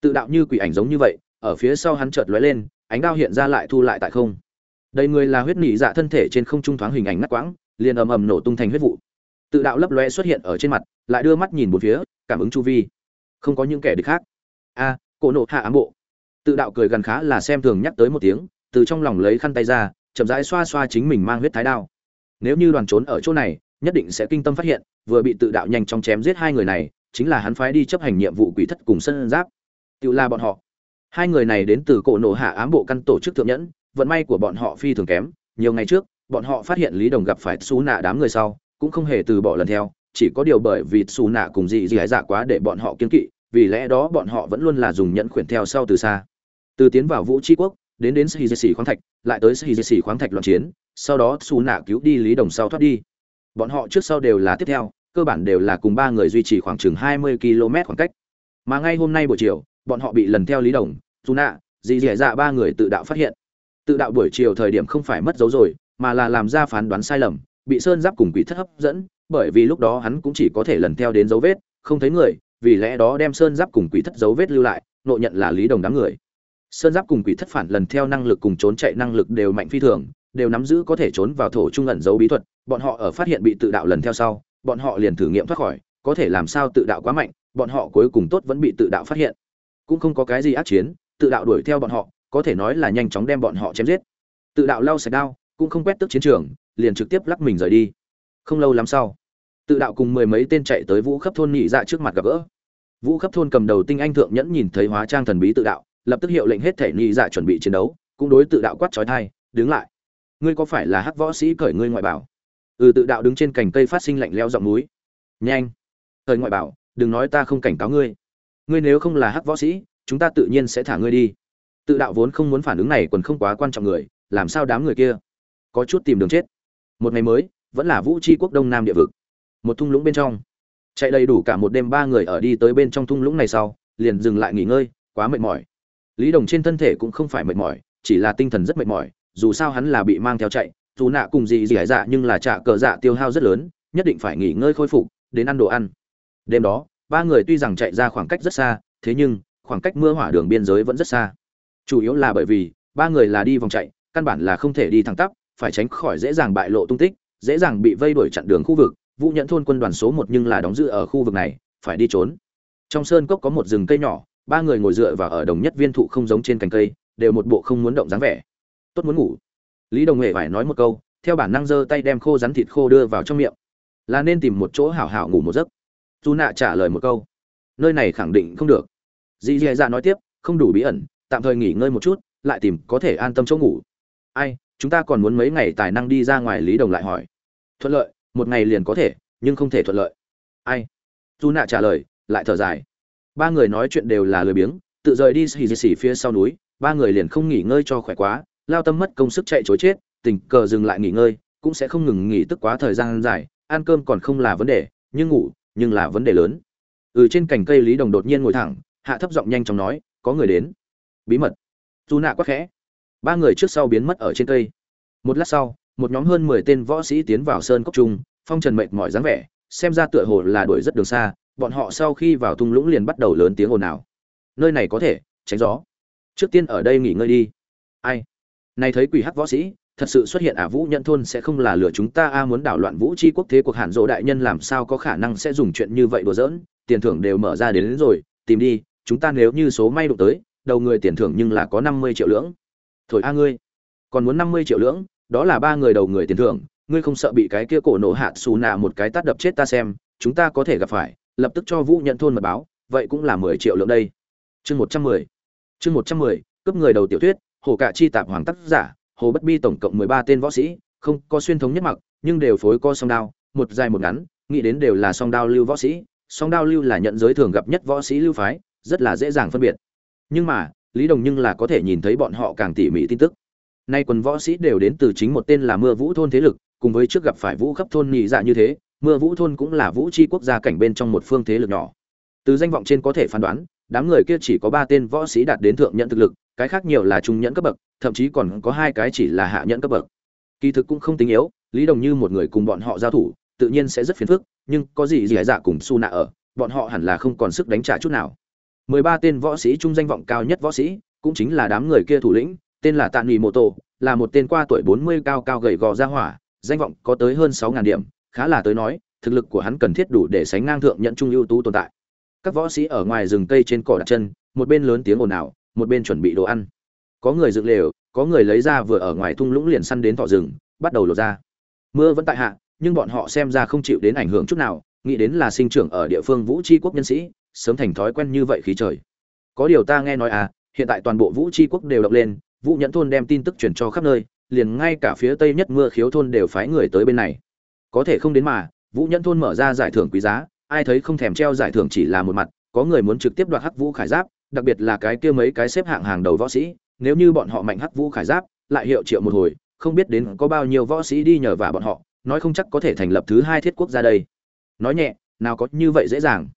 Tự đạo như quỷ ảnh giống như vậy, ở phía sau hắn chợt lóe lên, ánh đao hiện ra lại thu lại tại không. Đây người là huyết nhị dạ thân thể trên không trung thoáng hình ảnh ngắt quãng, liền ầm ầm nổ tung thành huyết vụ. Tự đạo lấp lóe xuất hiện ở trên mặt, lại đưa mắt nhìn bốn phía, cảm ứng chu vi. Không có những kẻ địch khác. A, cổ nộ hạ ám bộ tự đạo cười gần khá là xem thường nhắc tới một tiếng, từ trong lòng lấy khăn tay ra, chậm rãi xoa xoa chính mình mang huyết thái đao. Nếu như đoàn trốn ở chỗ này, nhất định sẽ kinh tâm phát hiện, vừa bị tự đạo nhanh chóng chém giết hai người này, chính là hắn phái đi chấp hành nhiệm vụ quỷ thất cùng sân giáp. Tự la bọn họ. Hai người này đến từ cổ nổ hạ ám bộ căn tổ chức thượng nhẫn, vận may của bọn họ phi thường kém, nhiều ngày trước, bọn họ phát hiện lý đồng gặp phải xú nạ đám người sau, cũng không hề từ bỏ lần theo, chỉ có điều bởi vì xù nạ cùng dị dị dạ quá để bọn họ kiên kỵ, vì lẽ đó bọn họ vẫn luôn là dùng nhẫn khuyển theo sau từ xa từ tiến vào vũ tri quốc, đến đến sĩ sĩ khoáng thạch, lại tới sĩ sĩ khoáng thạch loạn chiến, sau đó xù nạ cứu đi lý đồng sau thoát đi. Bọn họ trước sau đều là tiếp theo, cơ bản đều là cùng ba người duy trì khoảng chừng hai mươi km khoảng cách. Mà ngay hôm nay buổi chiều, bọn họ bị lần theo lý đồng xù nạ dì dẻ dạ ba người tự đạo phát hiện. Tự đạo buổi chiều thời điểm không phải mất dấu rồi, mà là làm ra phán đoán sai lầm, bị sơn giáp cùng quỷ thất hấp dẫn, bởi vì lúc đó hắn cũng chỉ có thể lần theo đến dấu vết, không thấy người, vì lẽ đó đem sơn giáp cùng quỷ thất dấu vết lưu lại, nội nhận là lý đồng đám người sơn giáp cùng quỷ thất phản lần theo năng lực cùng trốn chạy năng lực đều mạnh phi thường, đều nắm giữ có thể trốn vào thổ trung ẩn giấu bí thuật, bọn họ ở phát hiện bị tự đạo lần theo sau, bọn họ liền thử nghiệm thoát khỏi, có thể làm sao tự đạo quá mạnh, bọn họ cuối cùng tốt vẫn bị tự đạo phát hiện. Cũng không có cái gì ác chiến, tự đạo đuổi theo bọn họ, có thể nói là nhanh chóng đem bọn họ chém giết. Tự đạo lau sạch đao, cũng không quét tức chiến trường, liền trực tiếp lắc mình rời đi. Không lâu lắm sau, tự đạo cùng mười mấy tên chạy tới vũ khắp thôn nhị dạ trước mặt gặp gỡ. Vũ khắp thôn cầm đầu tinh anh thượng nhẫn nhìn thấy hóa trang thần bí tự đạo lập tức hiệu lệnh hết thể nhị dạ chuẩn bị chiến đấu, cũng đối tự đạo quát trói thai, đứng lại. Ngươi có phải là hắc võ sĩ cởi ngươi ngoại bảo? Ừ tự đạo đứng trên cành cây phát sinh lạnh leo giọng núi. Nhanh, cởi ngoại bảo, đừng nói ta không cảnh cáo ngươi. Ngươi nếu không là hắc võ sĩ, chúng ta tự nhiên sẽ thả ngươi đi. Tự đạo vốn không muốn phản ứng này còn không quá quan trọng người, làm sao đám người kia có chút tìm đường chết. Một ngày mới, vẫn là vũ tri quốc đông nam địa vực. Một thung lũng bên trong. Chạy đầy đủ cả một đêm ba người ở đi tới bên trong thung lũng này sau, liền dừng lại nghỉ ngơi, quá mệt mỏi lý đồng trên thân thể cũng không phải mệt mỏi, chỉ là tinh thần rất mệt mỏi, dù sao hắn là bị mang theo chạy, dù nạ cùng gì gì hải dạ nhưng là trả cờ dạ tiêu hao rất lớn, nhất định phải nghỉ ngơi khôi phục, đến ăn đồ ăn. Đêm đó, ba người tuy rằng chạy ra khoảng cách rất xa, thế nhưng, khoảng cách mưa hỏa đường biên giới vẫn rất xa. Chủ yếu là bởi vì, ba người là đi vòng chạy, căn bản là không thể đi thẳng tắp, phải tránh khỏi dễ dàng bại lộ tung tích, dễ dàng bị vây đuổi chặn đường khu vực. Vũ nhẫn thôn quân đoàn số một nhưng là đóng giữ ở khu vực này, phải đi trốn. Trong sơn cốc có một rừng cây nhỏ ba người ngồi dựa vào ở đồng nhất viên thụ không giống trên cành cây, đều một bộ không muốn động dáng vẻ. Tốt muốn ngủ. Lý đồng huệ phải nói một câu, theo bản năng giơ tay đem khô rắn thịt khô đưa vào trong miệng. Là nên tìm một chỗ hảo hảo ngủ một giấc. Dù nạ trả lời một câu. Nơi này khẳng định không được. Dì dì dạ nói tiếp, không đủ bí ẩn, tạm thời nghỉ ngơi một chút, lại tìm có thể an tâm chỗ ngủ. Ai, chúng ta còn muốn mấy ngày tài năng đi ra ngoài, lý đồng lại hỏi. Thuận lợi, một ngày liền có thể, nhưng không thể thuận lợi. Ai? Dù nạ trả lời, lại thở dài ba người nói chuyện đều là lười biếng, tự rời đi xì xì phía sau núi, ba người liền không nghỉ ngơi cho khỏe quá, lao tâm mất công sức chạy chối chết, tình cờ dừng lại nghỉ ngơi, cũng sẽ không ngừng nghỉ tức quá thời gian dài, ăn cơm còn không là vấn đề, nhưng ngủ, nhưng là vấn đề lớn. Ừ trên cành cây lý đồng đột nhiên ngồi thẳng, hạ thấp giọng nhanh chóng nói, có người đến. Bí mật. Dù nạ quá khẽ. Ba người trước sau biến mất ở trên cây. Một lát sau, một nhóm hơn mười tên võ sĩ tiến vào sơn cốc trung, phong trần mệt mỏi dáng vẻ, xem ra tựa hồ là đuổi rất đường xa bọn họ sau khi vào thung lũng liền bắt đầu lớn tiếng ồn ào. Nơi này có thể tránh gió. Trước tiên ở đây nghỉ ngơi đi. Ai? Này thấy quỷ hắc võ sĩ thật sự xuất hiện ả vũ nhận thôn sẽ không là lừa chúng ta a muốn đảo loạn vũ chi quốc thế cuộc hàn dỗ đại nhân làm sao có khả năng sẽ dùng chuyện như vậy đùa giỡn? Tiền thưởng đều mở ra đến, đến rồi tìm đi chúng ta nếu như số may đụng tới đầu người tiền thưởng nhưng là có năm mươi triệu lưỡng. Thổi a ngươi còn muốn năm mươi triệu lưỡng? Đó là ba người đầu người tiền thưởng ngươi không sợ bị cái kia cổ nổ hạ xù nạ một cái tát đập chết ta xem chúng ta có thể gặp phải lập tức cho vũ nhận thôn mật báo, vậy cũng là mười triệu lượng đây. Chương một trăm mười. Chương một trăm mười cấp người đầu tiểu thuyết, hồ cạ chi tạp hoàng tác giả, hồ bất bi tổng cộng mười ba tên võ sĩ, không có xuyên thống nhất mặc, nhưng đều phối co song đao, một dài một ngắn, nghĩ đến đều là song đao lưu võ sĩ, song đao lưu là nhận giới thường gặp nhất võ sĩ lưu phái, rất là dễ dàng phân biệt. Nhưng mà, lý đồng nhưng là có thể nhìn thấy bọn họ càng tỉ mỉ tin tức. Nay quần võ sĩ đều đến từ chính một tên là mưa vũ thôn thế lực, cùng với trước gặp phải vũ khắp thôn nhị dạ như thế mưa vũ thôn cũng là vũ chi quốc gia cảnh bên trong một phương thế lực nhỏ. Từ danh vọng trên có thể phán đoán, đám người kia chỉ có ba tên võ sĩ đạt đến thượng nhận thực lực, cái khác nhiều là trung nhẫn cấp bậc, thậm chí còn có hai cái chỉ là hạ nhẫn cấp bậc. Kỳ thực cũng không tính yếu, lý đồng như một người cùng bọn họ giao thủ, tự nhiên sẽ rất phiền phức, nhưng có gì gì dạ cùng su nạ ở, bọn họ hẳn là không còn sức đánh trả chút nào. Mười ba tên võ sĩ trung danh vọng cao nhất võ sĩ, cũng chính là đám người kia thủ lĩnh, tên là tạ nghỉ mô tô là một tên qua tuổi bốn mươi cao cao gầy gò ra hỏa, danh vọng có tới hơn sáu ngàn điểm khá là tới nói, thực lực của hắn cần thiết đủ để sánh ngang thượng nhận trung ưu tú tồn tại. Các võ sĩ ở ngoài rừng cây trên cỏ đặt chân, một bên lớn tiếng ồn ào, một bên chuẩn bị đồ ăn. Có người dựng lều, có người lấy ra vừa ở ngoài thung lũng liền săn đến thọ rừng, bắt đầu lột ra mưa vẫn tại hạ, nhưng bọn họ xem ra không chịu đến ảnh hưởng chút nào, nghĩ đến là sinh trưởng ở địa phương vũ tri quốc nhân sĩ, sớm thành thói quen như vậy khí trời. Có điều ta nghe nói à hiện tại toàn bộ vũ tri quốc đều động lên, vũ nhẫn thôn đem tin tức truyền cho khắp nơi, liền ngay cả phía tây nhất mưa khiếu thôn đều phái người tới bên này có thể không đến mà, vũ nhẫn thôn mở ra giải thưởng quý giá, ai thấy không thèm treo giải thưởng chỉ là một mặt, có người muốn trực tiếp đoạt hắc vũ khải giáp, đặc biệt là cái kia mấy cái xếp hạng hàng đầu võ sĩ, nếu như bọn họ mạnh hắc vũ khải giáp, lại hiệu triệu một hồi, không biết đến có bao nhiêu võ sĩ đi nhờ vả bọn họ, nói không chắc có thể thành lập thứ hai thiết quốc ra đây. Nói nhẹ, nào có như vậy dễ dàng.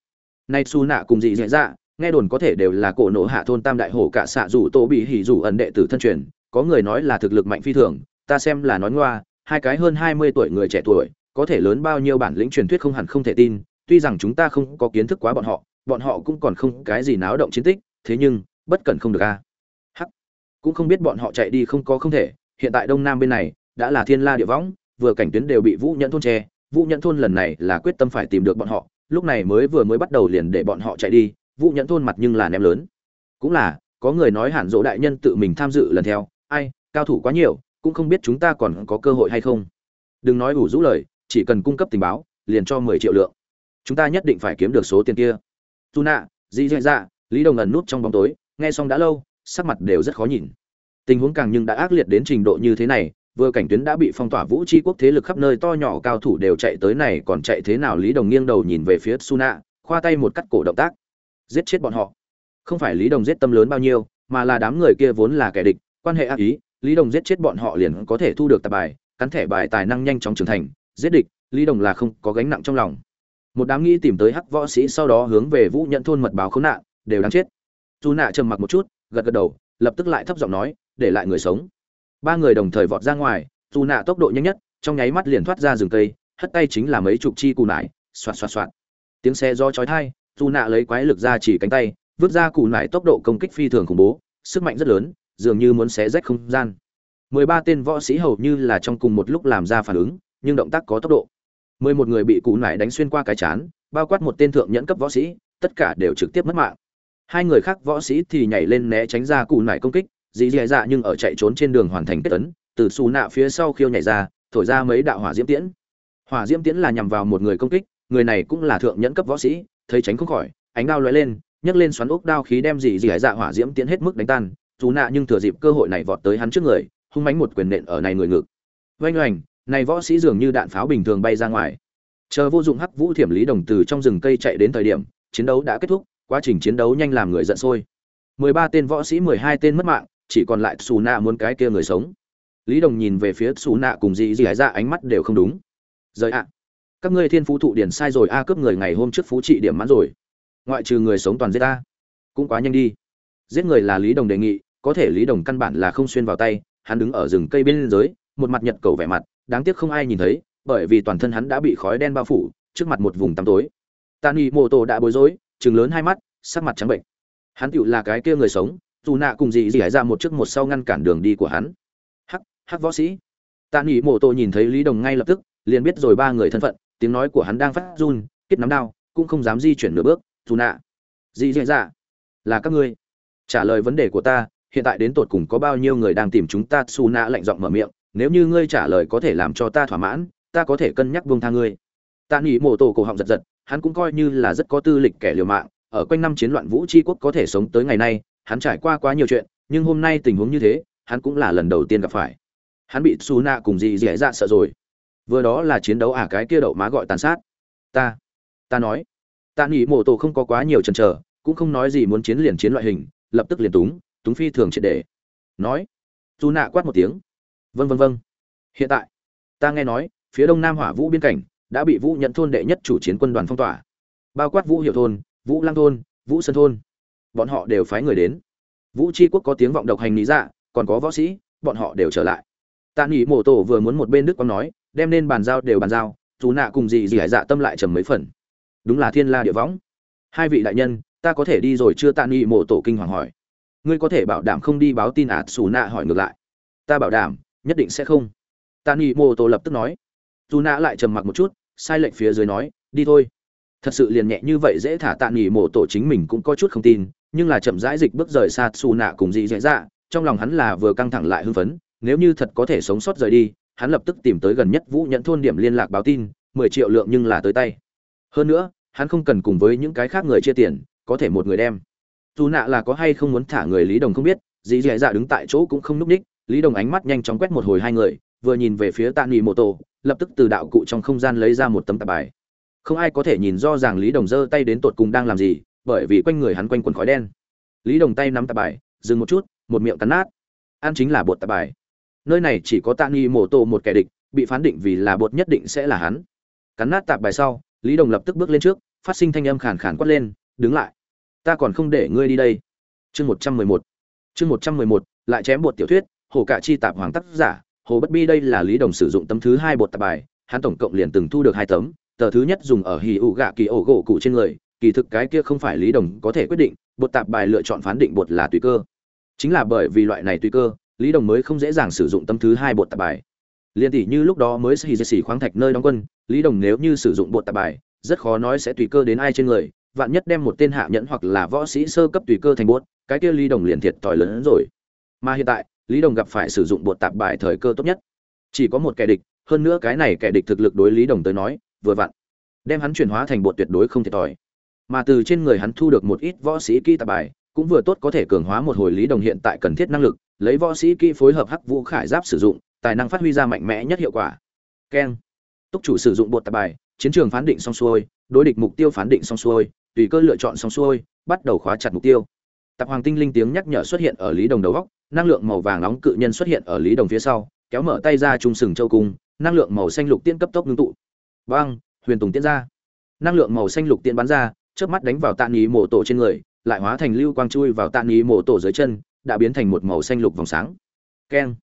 Nay su nạ cùng dị dễ dạ nghe đồn có thể đều là cổ nộ hạ thôn tam đại hổ cả xạ rủ tổ bị hỉ rủ ẩn đệ tử thân truyền, có người nói là thực lực mạnh phi thường, ta xem là nói ngoa, hai cái hơn hai mươi tuổi người trẻ tuổi có thể lớn bao nhiêu bản lĩnh truyền thuyết không hẳn không thể tin, tuy rằng chúng ta không có kiến thức quá bọn họ bọn họ cũng còn không cái gì náo động chiến tích, thế nhưng, bất cần không được a. Hắc. Cũng không biết bọn họ chạy đi không có không thể, hiện tại đông nam bên này, đã là thiên la địa võng, vừa cảnh tuyến đều bị vũ nhẫn thôn che, vũ nhẫn thôn lần này là quyết tâm phải tìm được bọn họ, lúc này mới vừa mới bắt đầu liền để bọn họ chạy đi, vũ nhẫn thôn mặt nhưng là ném lớn. Cũng là, có người nói hẳn dỗ đại nhân tự mình tham dự lần theo, ai, cao thủ quá nhiều, cũng không biết chúng ta còn có cơ hội hay không. Đừng nói ủ rũ lời chỉ cần cung cấp tình báo, liền cho mười triệu lượng. Chúng ta nhất định phải kiếm được số tiền kia. Tu nạ dị dạ dạ lý đồng ẩn nút trong bóng tối, nghe xong đã lâu, sắc mặt đều rất khó nhìn. Tình huống càng nhưng đã ác liệt đến trình độ như thế này, vừa cảnh tuyến đã bị phong tỏa vũ tri quốc thế lực khắp nơi to nhỏ cao thủ đều chạy tới này, còn chạy thế nào lý đồng nghiêng đầu nhìn về phía suna khoa tay một cắt cổ động tác. Giết chết bọn họ. Không phải lý đồng giết tâm lớn bao nhiêu, mà là đám người kia vốn là kẻ địch, quan hệ ác ý, lý đồng giết chết bọn họ liền có thể thu được tạp bài, cắn thẻ bài tài năng nhanh chóng trưởng thành giết địch, lý đồng là không có gánh nặng trong lòng. Một đám nghĩ tìm tới hắc võ sĩ sau đó hướng về vũ nhận thôn mật báo khốn nạn, đều đáng chết. Dù nạ trầm mặc một chút, gật gật đầu, lập tức lại thấp giọng nói, để lại người sống. Ba người đồng thời vọt ra ngoài dù nạ tốc độ nhanh nhất, trong nháy mắt liền thoát ra rừng cây, hất tay chính là mấy chục chi cù nải, xoạt xoạt xoạt. Tiếng xe do chói thai dù nạ lấy quái lực ra chỉ cánh tay, vứt ra cù nải tốc độ công kích phi thường khủng bố, sức mạnh rất lớn, dường như muốn xé rách không gian. Mười ba tên võ sĩ hầu như là trong cùng một lúc làm ra phản ứng nhưng động tác có tốc độ. Mười một người bị cụ nải đánh xuyên qua cái chán, bao quát một tên thượng nhẫn cấp võ sĩ, tất cả đều trực tiếp mất mạng. Hai người khác võ sĩ thì nhảy lên né tránh ra cụ nải công kích, dì dì dạ nhưng ở chạy trốn trên đường hoàn thành kết tấn, từ xù nạ phía sau khiêu nhảy ra, thổi ra mấy đạo hỏa diễm tiễn. Hỏa diễm tiễn là nhằm vào một người công kích, người này cũng là thượng nhẫn cấp võ sĩ, thấy tránh không khỏi, ánh đao lóe lên, nhấc lên xoắn ốc đao khí đem dì dì dạ hỏa diễm tiễn hết mức đánh tan. Dù nạ nhưng thừa dịp cơ hội này vọt tới hắn trước người, hung mánh một quyền nện ở này người ngực. Vênh oành này võ sĩ dường như đạn pháo bình thường bay ra ngoài. Chờ vô dụng hắc vũ thiểm lý đồng từ trong rừng cây chạy đến thời điểm, chiến đấu đã kết thúc, quá trình chiến đấu nhanh làm người giận sôi. Mười ba tên võ sĩ, mười hai tên mất mạng, chỉ còn lại xù nạ muốn cái kia người sống. Lý đồng nhìn về phía xù nạ cùng dì dì hải ra ánh mắt đều không đúng. Rời ạ. Các ngươi thiên phú thụ điển sai rồi, a cướp người ngày hôm trước phú trị điểm mãn rồi. Ngoại trừ người sống toàn giết ta, cũng quá nhanh đi. Giết người là lý đồng đề nghị, có thể lý đồng căn bản là không xuyên vào tay, hắn đứng ở rừng cây bên dưới một mặt nhật cầu vẻ mặt, đáng tiếc không ai nhìn thấy, bởi vì toàn thân hắn đã bị khói đen bao phủ, trước mặt một vùng tăm tối. Tani mô tô đã bối rối chừng lớn hai mắt, sắc mặt trắng bệnh. Hắn tựu là cái kia người sống, dù nạ cùng dị dị hải ra một trước một sau ngăn cản đường đi của hắn. Hắc hắc võ sĩ. Tani mô tô nhìn thấy lý đồng ngay lập tức, liền biết rồi ba người thân phận, tiếng nói của hắn đang phát run kết nắm đao, cũng không dám di chuyển nửa bước, dù nạ. Dị dị dạ là các ngươi. Trả lời vấn đề của ta, hiện tại đến tột cùng có bao nhiêu người đang tìm chúng ta? Xù nạ lạnh giọng mở miệng nếu như ngươi trả lời có thể làm cho ta thỏa mãn, ta có thể cân nhắc buông tha ngươi. Tạ nghỉ mổ tổ cổ họng giật giật, hắn cũng coi như là rất có tư lịch kẻ liều mạng, ở quanh năm chiến loạn vũ tri quốc có thể sống tới ngày nay, hắn trải qua quá nhiều chuyện, nhưng hôm nay tình huống như thế, hắn cũng là lần đầu tiên gặp phải. Hắn bị xù nạ cùng dì dì dạ sợ rồi. Vừa đó là chiến đấu à cái kia đậu má gọi tàn sát. Ta ta nói. Tạ nghỉ mổ tổ không có quá nhiều chần chờ, cũng không nói gì muốn chiến liền chiến loại hình, lập tức liền túng túng phi thường triệt để. Nói. Dù nạ quát một tiếng vân vân vân hiện tại, ta nghe nói, phía đông nam hỏa vũ biên cảnh đã bị vũ nhận thôn đệ nhất chủ chiến quân đoàn phong tỏa. Bao quát vũ hiệu thôn, vũ lang thôn, vũ sơn thôn. Bọn họ đều phái người đến. Vũ tri quốc có tiếng vọng độc hành lý dạ còn có võ sĩ, bọn họ đều trở lại. Tạ nghỉ mổ tổ vừa muốn một bên đức quang nói, đem nên bàn giao đều bàn giao, dù nạ cùng gì gì hải dạ tâm lại trầm mấy phần. Đúng là thiên la địa võng. Hai vị đại nhân, ta có thể đi rồi chưa? Tạ nghỉ mổ tổ kinh hoàng hỏi. Ngươi có thể bảo đảm không đi báo tin ạt xù nạ hỏi ngược lại. Ta bảo đảm nhất định sẽ không. Tàn nghỉ mổ tổ lập tức nói. Dù nạ lại trầm mặc một chút, sai lệnh phía dưới nói, đi thôi. Thật sự liền nhẹ như vậy dễ thả tạ nghỉ mổ tổ chính mình cũng có chút không tin, nhưng là chậm rãi dịch bước rời xa xù nạ cùng dị dễ dạ trong lòng hắn là vừa căng thẳng lại hưng phấn, nếu như thật có thể sống sót rời đi, hắn lập tức tìm tới gần nhất vũ nhận thôn điểm liên lạc báo tin, mười triệu lượng nhưng là tới tay. Hơn nữa, hắn không cần cùng với những cái khác người chia tiền, có thể một người đem. Dù nạ là có hay không muốn thả người lý đồng không biết, dì dì dạ đứng tại chỗ cũng không núp ních lý đồng ánh mắt nhanh chóng quét một hồi hai người, vừa nhìn về phía tạ nghỉ mô tô lập tức từ đạo cụ trong không gian lấy ra một tấm tạp bài. Không ai có thể nhìn do ràng lý đồng giơ tay đến tột cùng đang làm gì, bởi vì quanh người hắn quanh quần khói đen. Lý đồng tay nắm tạp bài, dừng một chút, một miệng cắn nát. Ăn chính là bột tạp bài. Nơi này chỉ có tạ nghi mổ Tô một kẻ địch, bị phán định vì là bột nhất định sẽ là hắn. Cắn nát tạp bài sau, lý đồng lập tức bước lên trước, phát sinh thanh âm khàn khàn quát lên, đứng lại. Ta còn không để ngươi đi đây. Chương một trăm mười một. Chương một trăm mười một, lại chém bột tiểu thuyết hồ cả chi tạp hoàng tác giả, hồ bất bi đây là lý đồng sử dụng tấm thứ hai bột tạp bài, hắn tổng cộng liền từng thu được hai tấm, tờ thứ nhất dùng ở hì ụ gạ kỳ ổ gỗ cụ trên người, kỳ thực cái kia không phải lý đồng có thể quyết định, bột tạp bài lựa chọn phán định bột là tùy cơ. Chính là bởi vì loại này tùy cơ, lý đồng mới không dễ dàng sử dụng tấm thứ hai bột tạp bài. Liên tỷ như lúc đó mới xì xì khoáng thạch nơi đóng quân, lý đồng nếu như sử dụng bột tạp bài, rất khó nói sẽ tùy cơ đến ai trên người, vạn nhất đem một tên hạ nhẫn hoặc là võ sĩ sơ cấp tùy cơ thành bột, cái kia lý đồng liền thiệt thòi lớn hơn rồi. Mà hiện tại lý đồng gặp phải sử dụng bột tạp bài thời cơ tốt nhất. Chỉ có một kẻ địch, hơn nữa cái này kẻ địch thực lực đối lý đồng tới nói, vừa vặn, đem hắn chuyển hóa thành bột tuyệt đối không thiệt thòi. Mà từ trên người hắn thu được một ít võ sĩ kỹ tạp bài, cũng vừa tốt có thể cường hóa một hồi lý đồng hiện tại cần thiết năng lực, lấy võ sĩ kỹ phối hợp hắc vũ khải giáp sử dụng, tài năng phát huy ra mạnh mẽ nhất hiệu quả. Keng. Túc chủ sử dụng bột tạp bài, chiến trường phán định xong xuôi, đối địch mục tiêu phán định xong xuôi, tùy cơ lựa chọn xong xuôi, bắt đầu khóa chặt mục tiêu. Tạp hoàng tinh linh tiếng nhắc nhở xuất hiện ở lý đồng đầu góc năng lượng màu vàng nóng cự nhân xuất hiện ở lý đồng phía sau kéo mở tay ra trung sừng châu cung năng lượng màu xanh lục tiên cấp tốc ngưng tụ. Bang, huyền tùng tiên ra. Năng lượng màu xanh lục tiên bắn ra trước mắt đánh vào tạ ý mổ tổ trên người lại hóa thành lưu quang chui vào tạ ý mổ tổ dưới chân đã biến thành một màu xanh lục vòng sáng. Keng.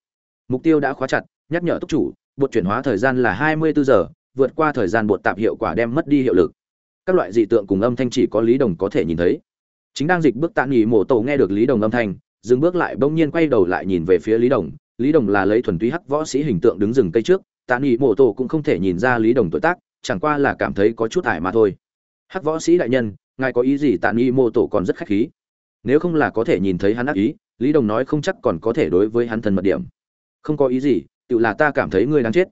Mục tiêu đã khóa chặt nhắc nhở túc chủ bột chuyển hóa thời gian là hai mươi bốn giờ vượt qua thời gian bột tạp hiệu quả đem mất đi hiệu lực. Các loại dị tượng cùng âm thanh chỉ có lý đồng có thể nhìn thấy. Chính đang dịch bước tạ nghỉ mổ tổ nghe được lý đồng âm thanh dừng bước lại bỗng nhiên quay đầu lại nhìn về phía lý đồng. Lý đồng là lấy thuần túy hắc võ sĩ hình tượng đứng rừng cây trước, tạ nghị mộ tổ cũng không thể nhìn ra lý đồng tuổi tác, chẳng qua là cảm thấy có chút ải mà thôi. Hắc võ sĩ đại nhân, ngài có ý gì? Tạ nghị mộ tổ còn rất khách khí. Nếu không là có thể nhìn thấy hắn ác ý, lý đồng nói không chắc còn có thể đối với hắn thần mật điểm. Không có ý gì, tự là ta cảm thấy ngươi đáng chết.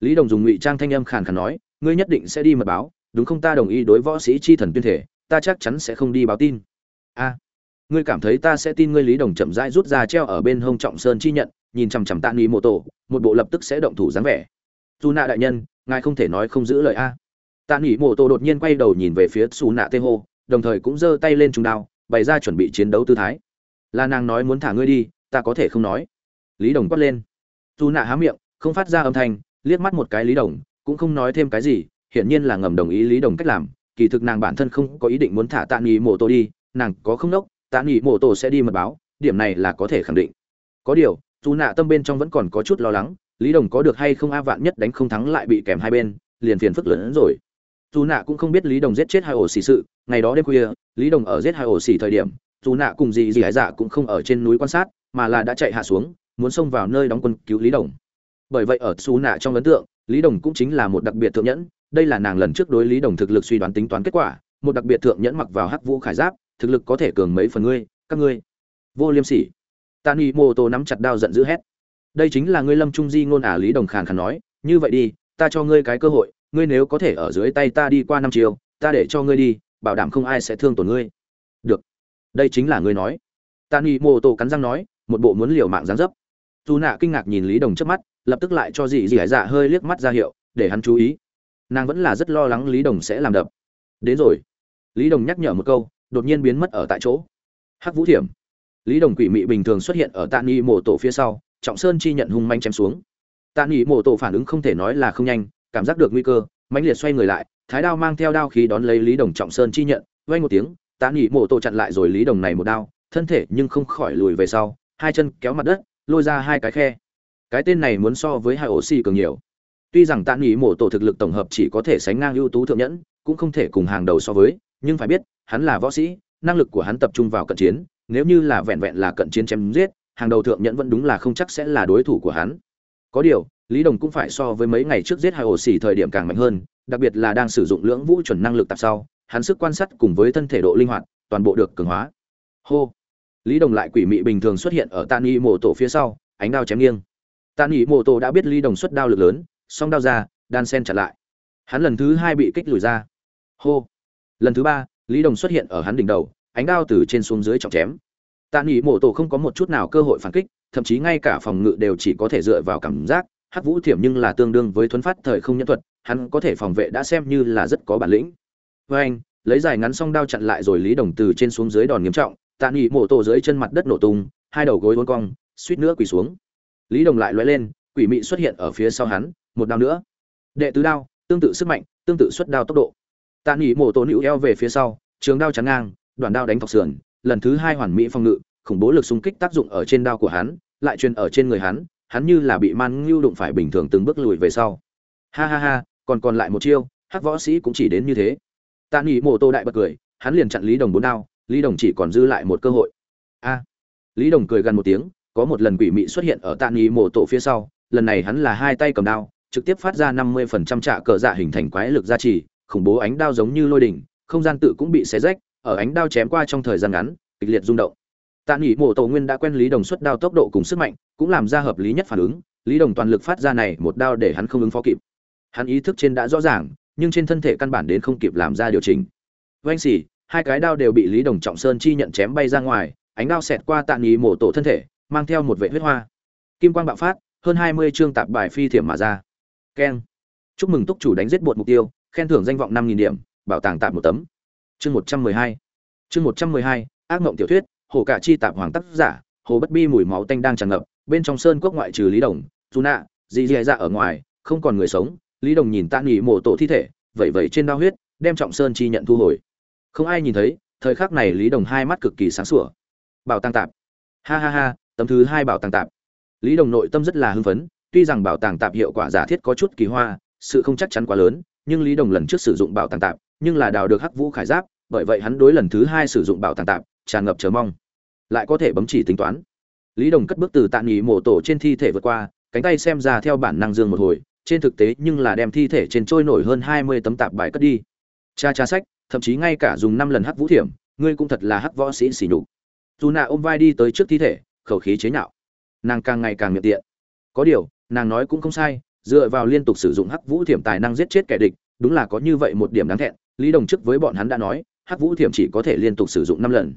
Lý đồng dùng ngụy trang thanh âm khàn khàn nói, ngươi nhất định sẽ đi mật báo, đúng không? Ta đồng ý đối võ sĩ chi thần tuyên thể, ta chắc chắn sẽ không đi báo tin. A ngươi cảm thấy ta sẽ tin ngươi lý đồng chậm rãi rút ra treo ở bên hông trọng sơn chi nhận, nhìn chằm chằm tạ nghi mô tổ, một bộ lập tức sẽ động thủ dáng vẻ. Dù nạ đại nhân, ngài không thể nói không giữ lời a. Tạ nghi mô tổ đột nhiên quay đầu nhìn về phía xù nạ tê hô, đồng thời cũng giơ tay lên trùng đao, bày ra chuẩn bị chiến đấu tư thái. Là nàng nói muốn thả ngươi đi, ta có thể không nói. Lý đồng quát lên. Dù nạ há miệng, không phát ra âm thanh, liếc mắt một cái lý đồng, cũng không nói thêm cái gì, hiển nhiên là ngầm đồng ý lý đồng cách làm. Kỳ thực nàng bản thân không có ý định muốn thả tạ nghi mô tổ đi, nàng có không đốc tạ nghỉ mô tổ sẽ đi mật báo, điểm này là có thể khẳng định. Có điều, dù nạ tâm bên trong vẫn còn có chút lo lắng, lý đồng có được hay không a vạn nhất đánh không thắng lại bị kèm hai bên, liền phiền phức lớn hơn rồi. Dù nạ cũng không biết lý đồng giết chết hai ổ xì sự, ngày đó đêm khuya, lý đồng ở giết hai ổ xì thời điểm, dù nạ cùng gì gì hải dạ cũng không ở trên núi quan sát, mà là đã chạy hạ xuống, muốn xông vào nơi đóng quân cứu lý đồng. Bởi vậy ở xù nạ trong ấn tượng, lý đồng cũng chính là một đặc biệt thượng nhẫn, đây là nàng lần trước đối lý đồng thực lực suy đoán tính toán kết quả, một đặc biệt thượng nhẫn mặc vào hắc vũ khải giáp thực lực có thể cường mấy phần ngươi, các ngươi. Vô liêm sỉ. Tạ nghị mô tô nắm chặt đao giận dữ hét. Đây chính là ngươi lâm trung di ngôn ả lý đồng khàn khàn nói, như vậy đi, ta cho ngươi cái cơ hội, ngươi nếu có thể ở dưới tay ta đi qua năm chiều, ta để cho ngươi đi, bảo đảm không ai sẽ thương tổn ngươi. Được. Đây chính là ngươi nói. Tạ nghị mô tô cắn răng nói, một bộ muốn liều mạng gián dấp. Dù nạ kinh ngạc nhìn lý đồng trước mắt, lập tức lại cho dị dị hải dạ hơi liếc mắt ra hiệu, để hắn chú ý. Nàng vẫn là rất lo lắng lý đồng sẽ làm đập. Đến rồi. Lý đồng nhắc nhở một câu đột nhiên biến mất ở tại chỗ. Hắc vũ thiểm, lý đồng quỷ mị bình thường xuất hiện ở tạ nghi mộ tổ phía sau, trọng sơn chi nhận hung manh chém xuống. Tạ nghi mộ tổ phản ứng không thể nói là không nhanh, cảm giác được nguy cơ, mãnh liệt xoay người lại, thái đao mang theo đao khí đón lấy lý đồng trọng sơn chi nhận vay một tiếng, tạ nghi mộ tổ chặn lại rồi lý đồng này một đao, thân thể nhưng không khỏi lùi về sau, hai chân kéo mặt đất, lôi ra hai cái khe. Cái tên này muốn so với hai ổ xì cường nhiều. Tuy rằng tạ nghi mộ tổ thực lực tổng hợp chỉ có thể sánh ngang ưu tú thượng nhẫn, cũng không thể cùng hàng đầu so với, nhưng phải biết hắn là võ sĩ, năng lực của hắn tập trung vào cận chiến, nếu như là vẹn vẹn là cận chiến chém giết, hàng đầu thượng nhẫn vẫn đúng là không chắc sẽ là đối thủ của hắn. Có điều, lý đồng cũng phải so với mấy ngày trước giết hai ổ xỉ thời điểm càng mạnh hơn, đặc biệt là đang sử dụng lưỡng vũ chuẩn năng lực tập sau, hắn sức quan sát cùng với thân thể độ linh hoạt, toàn bộ được cường hóa. Hô! Lý đồng lại quỷ mị bình thường xuất hiện ở Tani Mô mộ tổ phía sau, ánh đao chém nghiêng. Tani Mô mộ tổ đã biết lý đồng xuất đao lực lớn, song đao ra, đan sen chặt lại. Hắn lần thứ hai bị kích lùi ra. Hô! Lần thứ ba lý đồng xuất hiện ở hắn đỉnh đầu, ánh đao từ trên xuống dưới chọc chém. Tạ nghỉ mộ tổ không có một chút nào cơ hội phản kích, thậm chí ngay cả phòng ngự đều chỉ có thể dựa vào cảm giác. Hắc vũ thiểm nhưng là tương đương với thuấn phát thời không nhân thuật, hắn có thể phòng vệ đã xem như là rất có bản lĩnh. Với anh, lấy dài ngắn song đao chặn lại rồi lý đồng từ trên xuống dưới đòn nghiêm trọng, tạ nghỉ mộ tổ dưới chân mặt đất nổ tung, hai đầu gối uốn cong, suýt nữa quỳ xuống. Lý đồng lại loay lên, quỷ mị xuất hiện ở phía sau hắn, một đao nữa. Đệ tứ đao, tương tự sức mạnh, tương tự xuất đao tốc độ tạ nghỉ mổ tổ nữ eo về phía sau trường đao chắn ngang đoàn đao đánh thọc sườn lần thứ hai hoàn mỹ phòng ngự khủng bố lực xung kích tác dụng ở trên đao của hắn lại truyền ở trên người hắn hắn như là bị man ngưu đụng phải bình thường từng bước lùi về sau. Ha ha ha còn còn lại một chiêu hắc võ sĩ cũng chỉ đến như thế. Tạ nghỉ mổ tô đại bật cười hắn liền chặn lý đồng bốn đao lý đồng chỉ còn dư lại một cơ hội. A! Lý đồng cười gần một tiếng có một lần quỷ mị xuất hiện ở tạ nghỉ mổ tổ phía sau lần này hắn là hai tay cầm đao trực tiếp phát ra 50% trả cờ dạ hình thành quái lực gia trì, khủng bố ánh đao giống như lôi đỉnh, không gian tự cũng bị xé rách, ở ánh đao chém qua trong thời gian ngắn, kịch liệt rung động. Tạ Nghị Mộ Tổ Nguyên đã quen Lý Đồng xuất đao tốc độ cùng sức mạnh, cũng làm ra hợp lý nhất phản ứng, Lý Đồng toàn lực phát ra này một đao để hắn không ứng phó kịp. Hắn ý thức trên đã rõ ràng, nhưng trên thân thể căn bản đến không kịp làm ra điều chỉnh. Vành xỉ, hai cái đao đều bị Lý Đồng trọng sơn chi nhận chém bay ra ngoài, ánh đao xẹt qua Tạ Nghị Mộ Tổ thân thể, mang theo một vệ huyết hoa. Kim quang bạo phát, hơn 20 chương tạp bài phi thiểm mà ra keng chúc mừng túc chủ đánh giết bột mục tiêu khen thưởng danh vọng năm nghìn điểm, bảo tàng tạm một tấm. Chương một trăm mười hai. Chương một trăm mười hai, ác mộng tiểu thuyết, hồ cả chi tạp hoàng tác giả, hồ bất bi mùi máu tanh đang tràn ngập, bên trong sơn quốc ngoại trừ lý đồng, dù nạ, dì dì dạ ở ngoài, không còn người sống, lý đồng nhìn tạ nghỉ mổ tổ thi thể vẩy vẩy trên đao huyết, đem trọng sơn chi nhận thu hồi. Không ai nhìn thấy, thời khắc này lý đồng hai mắt cực kỳ sáng sủa. Bảo tàng tạp. Ha ha ha, tấm thứ hai bảo tàng tạp. Lý đồng nội tâm rất là hưng phấn, tuy rằng bảo tàng tạp hiệu quả giả thiết có chút kỳ hoa, sự không chắc chắn quá lớn nhưng lý đồng lần trước sử dụng bảo tàng tạp, nhưng là đào được hắc vũ khải giáp, bởi vậy hắn đối lần thứ hai sử dụng bảo tàng tạp tràn ngập chờ mong. Lại có thể bấm chỉ tính toán. Lý đồng cất bước từ tạ nghỉ mổ tổ trên thi thể vượt qua, cánh tay xem ra theo bản năng dương một hồi, trên thực tế nhưng là đem thi thể trên trôi nổi hơn hai mươi tấm tạp bài cất đi. Cha cha sách, thậm chí ngay cả dùng năm lần hắc vũ thiểm, ngươi cũng thật là hắc võ sĩ xỉ nhục. Dù nạ ôm vai đi tới trước thi thể, khẩu khí chế nhạo. Nàng càng ngày càng miệng tiện. Có điều, nàng nói cũng không sai dựa vào liên tục sử dụng hắc vũ thiểm tài năng giết chết kẻ địch, đúng là có như vậy một điểm đáng thẹn, lý đồng trước với bọn hắn đã nói, hắc vũ thiểm chỉ có thể liên tục sử dụng năm lần.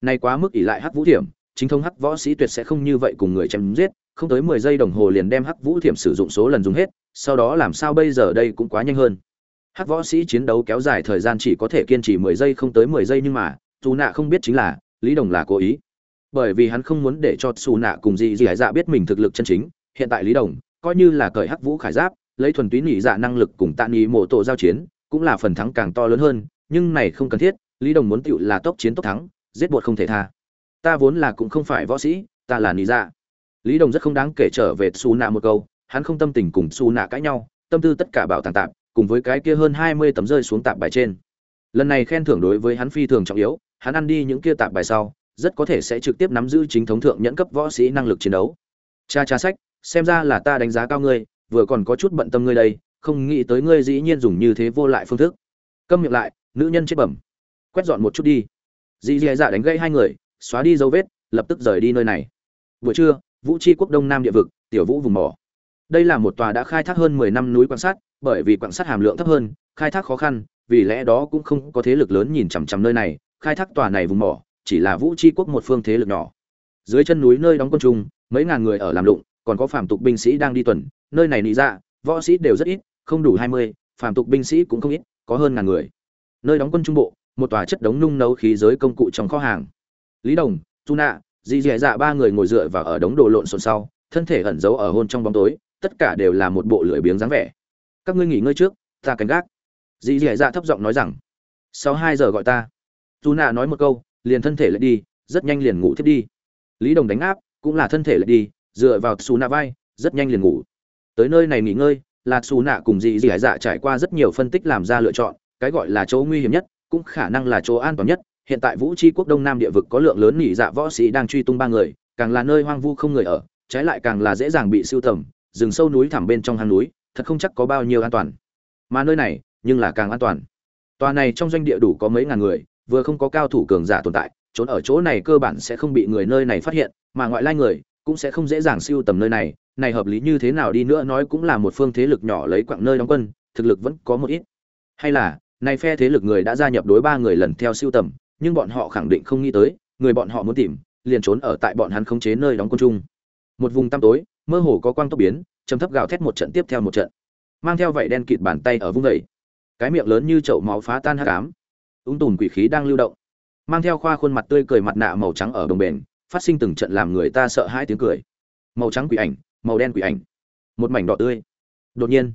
Nay quá mức ỷ lại hắc vũ thiểm, chính thống hắc võ sĩ tuyệt sẽ không như vậy cùng người chém giết, không tới mười giây đồng hồ liền đem hắc vũ thiểm sử dụng số lần dùng hết, sau đó làm sao bây giờ đây cũng quá nhanh hơn. Hắc võ sĩ chiến đấu kéo dài thời gian chỉ có thể kiên trì mười giây không tới mười giây nhưng mà dù nạ không biết chính là, lý đồng là cố ý. Bởi vì hắn không muốn để cho xù nạ cùng dị dị dạ biết mình thực lực chân chính, hiện tại lý đồng coi như là cởi hắc vũ khải giáp, lấy thuần túy nhị dạ năng lực cùng tạ nghỉ mộ tổ giao chiến, cũng là phần thắng càng to lớn hơn, nhưng này không cần thiết, lý đồng muốn tựu là tốc chiến tốc thắng, giết bột không thể tha. Ta vốn là cũng không phải võ sĩ, ta là nhị dạ. Lý đồng rất không đáng kể trở về xù nạ một câu, hắn không tâm tình cùng xù nạ cãi nhau, tâm tư tất cả bảo tàng tạp, cùng với cái kia hơn hai mươi tấm rơi xuống tạp bài trên. Lần này khen thưởng đối với hắn phi thường trọng yếu, hắn ăn đi những kia tạp bài sau, rất có thể sẽ trực tiếp nắm giữ chính thống thượng nhẫn cấp võ sĩ năng lực chiến đấu. Cha cha sách xem ra là ta đánh giá cao ngươi, vừa còn có chút bận tâm ngươi đây, không nghĩ tới ngươi dĩ nhiên dùng như thế vô lại phương thức. Câm miệng lại, nữ nhân chết bẩm. Quét dọn một chút đi. Dì dì dạ đánh gây hai người, xóa đi dấu vết, lập tức rời đi nơi này. Buổi trưa, vũ tri quốc đông nam địa vực, tiểu vũ vùng mỏ. Đây là một tòa đã khai thác hơn mười năm núi quan sát, bởi vì quan sát hàm lượng thấp hơn, khai thác khó khăn, vì lẽ đó cũng không có thế lực lớn nhìn chằm chằm nơi này, khai thác tòa này vùng mỏ, chỉ là vũ tri quốc một phương thế lực nhỏ. Dưới chân núi nơi đóng quân trung mấy ngàn người ở làm lụng còn có phàm tục binh sĩ đang đi tuần, nơi này nị dạ võ sĩ đều rất ít, không đủ hai mươi, phàm tục binh sĩ cũng không ít, có hơn ngàn người. Nơi đóng quân trung bộ, một tòa chất đống nung nấu khí giới công cụ trong kho hàng. Lý đồng tu nạ dì dì dạ ba người ngồi dựa và ở đống đồ lộn xộn sau, thân thể ẩn giấu ở hôn trong bóng tối, tất cả đều là một bộ lưỡi biếng dáng vẻ. Các ngươi nghỉ ngơi trước, ta canh gác. Dì dì dạ thấp giọng nói rằng, sau hai giờ gọi ta. Tu nạ nói một câu, liền thân thể lại đi, rất nhanh liền ngủ thiếp đi. Lý đồng đánh áp, cũng là thân thể lại đi dựa vào xù nạ vai, rất nhanh liền ngủ. Tới nơi này nghỉ ngơi, là xù nạ cùng dì hải dạ trải qua rất nhiều phân tích làm ra lựa chọn, cái gọi là chỗ nguy hiểm nhất, cũng khả năng là chỗ an toàn nhất. Hiện tại vũ tri quốc đông nam địa vực có lượng lớn nghỉ dạ võ sĩ đang truy tung ba người, càng là nơi hoang vu không người ở, trái lại càng là dễ dàng bị siêu tầm, rừng sâu núi thẳm bên trong hang núi, thật không chắc có bao nhiêu an toàn. Mà nơi này, nhưng là càng an toàn. Tòa này trong doanh địa đủ có mấy ngàn người, vừa không có cao thủ cường giả tồn tại, trốn ở chỗ này cơ bản sẽ không bị người nơi này phát hiện, mà ngoại lai người cũng sẽ không dễ dàng siêu tầm nơi này. Này hợp lý như thế nào đi nữa nói cũng là một phương thế lực nhỏ lấy quặng nơi đóng quân, thực lực vẫn có một ít. Hay là, này phe thế lực người đã gia nhập đối ba người lần theo siêu tầm, nhưng bọn họ khẳng định không nghĩ tới, người bọn họ muốn tìm, liền trốn ở tại bọn hắn khống chế nơi đóng quân chung. Một vùng tăm tối, mơ hồ có quang tốc biến chấm thấp gào thét một trận tiếp theo một trận, mang theo vảy đen kịt bàn tay ở vung vẩy cái miệng lớn như chậu máu phá tan hắc ám. Ung tùm quỷ khí đang lưu động. Mang theo khoa khuôn mặt tươi cười mặt nạ màu trắng ở đồng bền phát sinh từng trận làm người ta sợ hãi tiếng cười. Màu trắng quỷ ảnh, màu đen quỷ ảnh. Một mảnh đỏ tươi. Đột nhiên,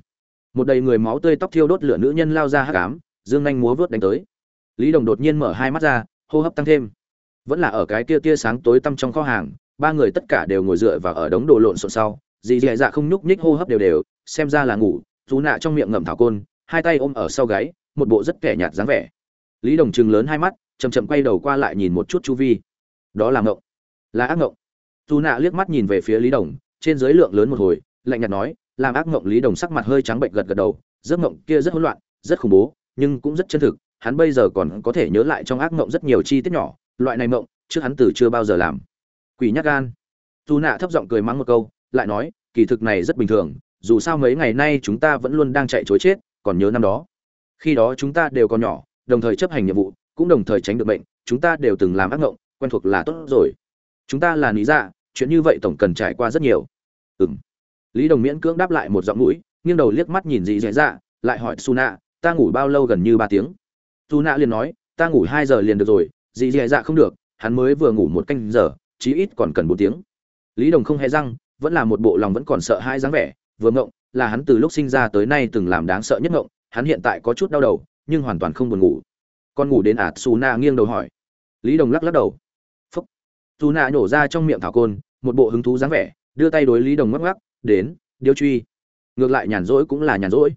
một đầy người máu tươi tóc thiêu đốt lửa nữ nhân lao ra hắc ám, dương nhanh múa vớt đánh tới. Lý đồng đột nhiên mở hai mắt ra, hô hấp tăng thêm. Vẫn là ở cái kia tia sáng tối tăm trong kho hàng, ba người tất cả đều ngồi dựa và ở đống đồ lộn xộn sau. Dì dì dạ không nhúc nhích hô hấp đều đều, xem ra là ngủ rú nạ trong miệng ngậm thảo côn, hai tay ôm ở sau gáy, một bộ rất kẻ nhạt dáng vẻ. Lý đồng chừng lớn hai mắt chầm chậm quay đầu qua lại nhìn một chút chu vi. Đó là ngộng là ác ngộng. Dù nạ liếc mắt nhìn về phía lý đồng, trên dưới lượng lớn một hồi, lạnh nhạt nói, làm ác ngộng lý đồng sắc mặt hơi trắng bệnh gật gật đầu, giấc ngộng kia rất hỗn loạn, rất khủng bố, nhưng cũng rất chân thực, hắn bây giờ còn có thể nhớ lại trong ác ngộng rất nhiều chi tiết nhỏ, loại này ngộng, trước hắn từ chưa bao giờ làm. Quỷ nhắc gan. Dù nạ thấp giọng cười mắng một câu, lại nói, kỳ thực này rất bình thường, dù sao mấy ngày nay chúng ta vẫn luôn đang chạy chối chết, còn nhớ năm đó. Khi đó chúng ta đều còn nhỏ, đồng thời chấp hành nhiệm vụ, cũng đồng thời tránh được bệnh, chúng ta đều từng làm ác ngộng, quen thuộc là tốt rồi chúng ta là lý dạ chuyện như vậy tổng cần trải qua rất nhiều. Ừm. Lý đồng miễn cưỡng đáp lại một giọng mũi, nghiêng đầu liếc mắt nhìn dì dì dạ lại hỏi su nạ ta ngủ bao lâu gần như ba tiếng? Su nạ liền nói, ta ngủ hai giờ liền được rồi, dì dì dạ không được, hắn mới vừa ngủ một canh giờ, chí ít còn cần bốn tiếng. Lý đồng không hề răng, vẫn là một bộ lòng vẫn còn sợ hai dáng vẻ, vừa ngộng, là hắn từ lúc sinh ra tới nay từng làm đáng sợ nhất ngộng, hắn hiện tại có chút đau đầu, nhưng hoàn toàn không buồn ngủ. Con ngủ đến ạt su na nghiêng đầu hỏi. Lý đồng lắc lắc đầu su na nhổ ra trong miệng thảo côn, một bộ hứng thú dáng vẻ, đưa tay đối lý đồng ngắc ngắc đến, điêu truy. Ngược lại nhàn rỗi cũng là nhàn rỗi.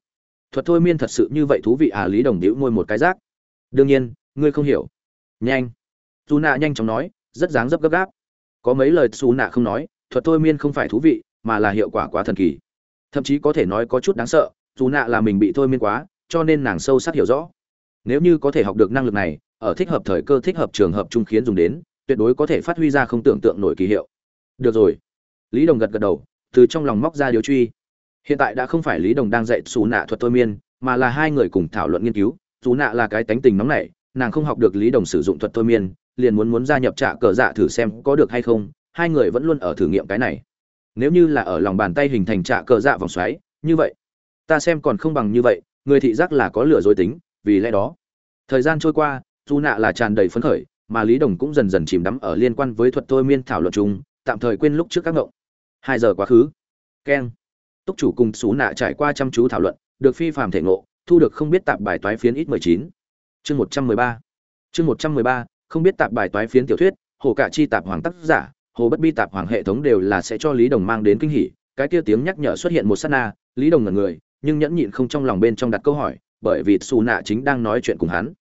Thuật thôi miên thật sự như vậy thú vị à lý đồng đĩu môi một cái rác. Đương nhiên, ngươi không hiểu. Nhanh. Dù nạ nhanh chóng nói, rất dáng dấp gấp gáp. Có mấy lời xù nạ không nói, thuật thôi miên không phải thú vị, mà là hiệu quả quá thần kỳ. Thậm chí có thể nói có chút đáng sợ, dù nạ là mình bị thôi miên quá, cho nên nàng sâu sắc hiểu rõ. Nếu như có thể học được năng lực này, ở thích hợp thời cơ, thích hợp trường hợp trung khiến dùng đến tuyệt đối có thể phát huy ra không tưởng tượng nổi kỳ hiệu. Được rồi. Lý đồng gật gật đầu, từ trong lòng móc ra điều truy. Hiện tại đã không phải lý đồng đang dạy xù nạ thuật thôi miên, mà là hai người cùng thảo luận nghiên cứu. Xù nạ là cái tánh tình nóng nảy, nàng không học được lý đồng sử dụng thuật thôi miên, liền muốn muốn gia nhập trạ cờ dạ thử xem có được hay không, hai người vẫn luôn ở thử nghiệm cái này. Nếu như là ở lòng bàn tay hình thành trạ cờ dạ vòng xoáy, như vậy, ta xem còn không bằng như vậy, người thị giác là có lửa dối tính, vì lẽ đó. Thời gian trôi qua dù nạ là tràn đầy phấn khởi mà lý đồng cũng dần dần chìm đắm ở liên quan với thuật thôi miên thảo luận chung, tạm thời quên lúc trước các ngộng. Hai giờ quá khứ. Keng. Túc chủ cùng Sú nạ trải qua chăm chú thảo luận, được phi phàm thể ngộ, thu được không biết tạp bài toái phiến ít mười chín. Chương một trăm mười ba. Chương một trăm mười ba, không biết tạp bài toái phiến tiểu thuyết, hồ cả chi tạp hoàng tác giả, hồ bất bi tạp hoàng hệ thống đều là sẽ cho lý đồng mang đến kinh hỉ, cái kia tiếng nhắc nhở xuất hiện một sát na, lý đồng ngẩn người, nhưng nhẫn nhịn không trong lòng bên trong đặt câu hỏi, bởi vì Sú nạ chính đang nói chuyện cùng hắn.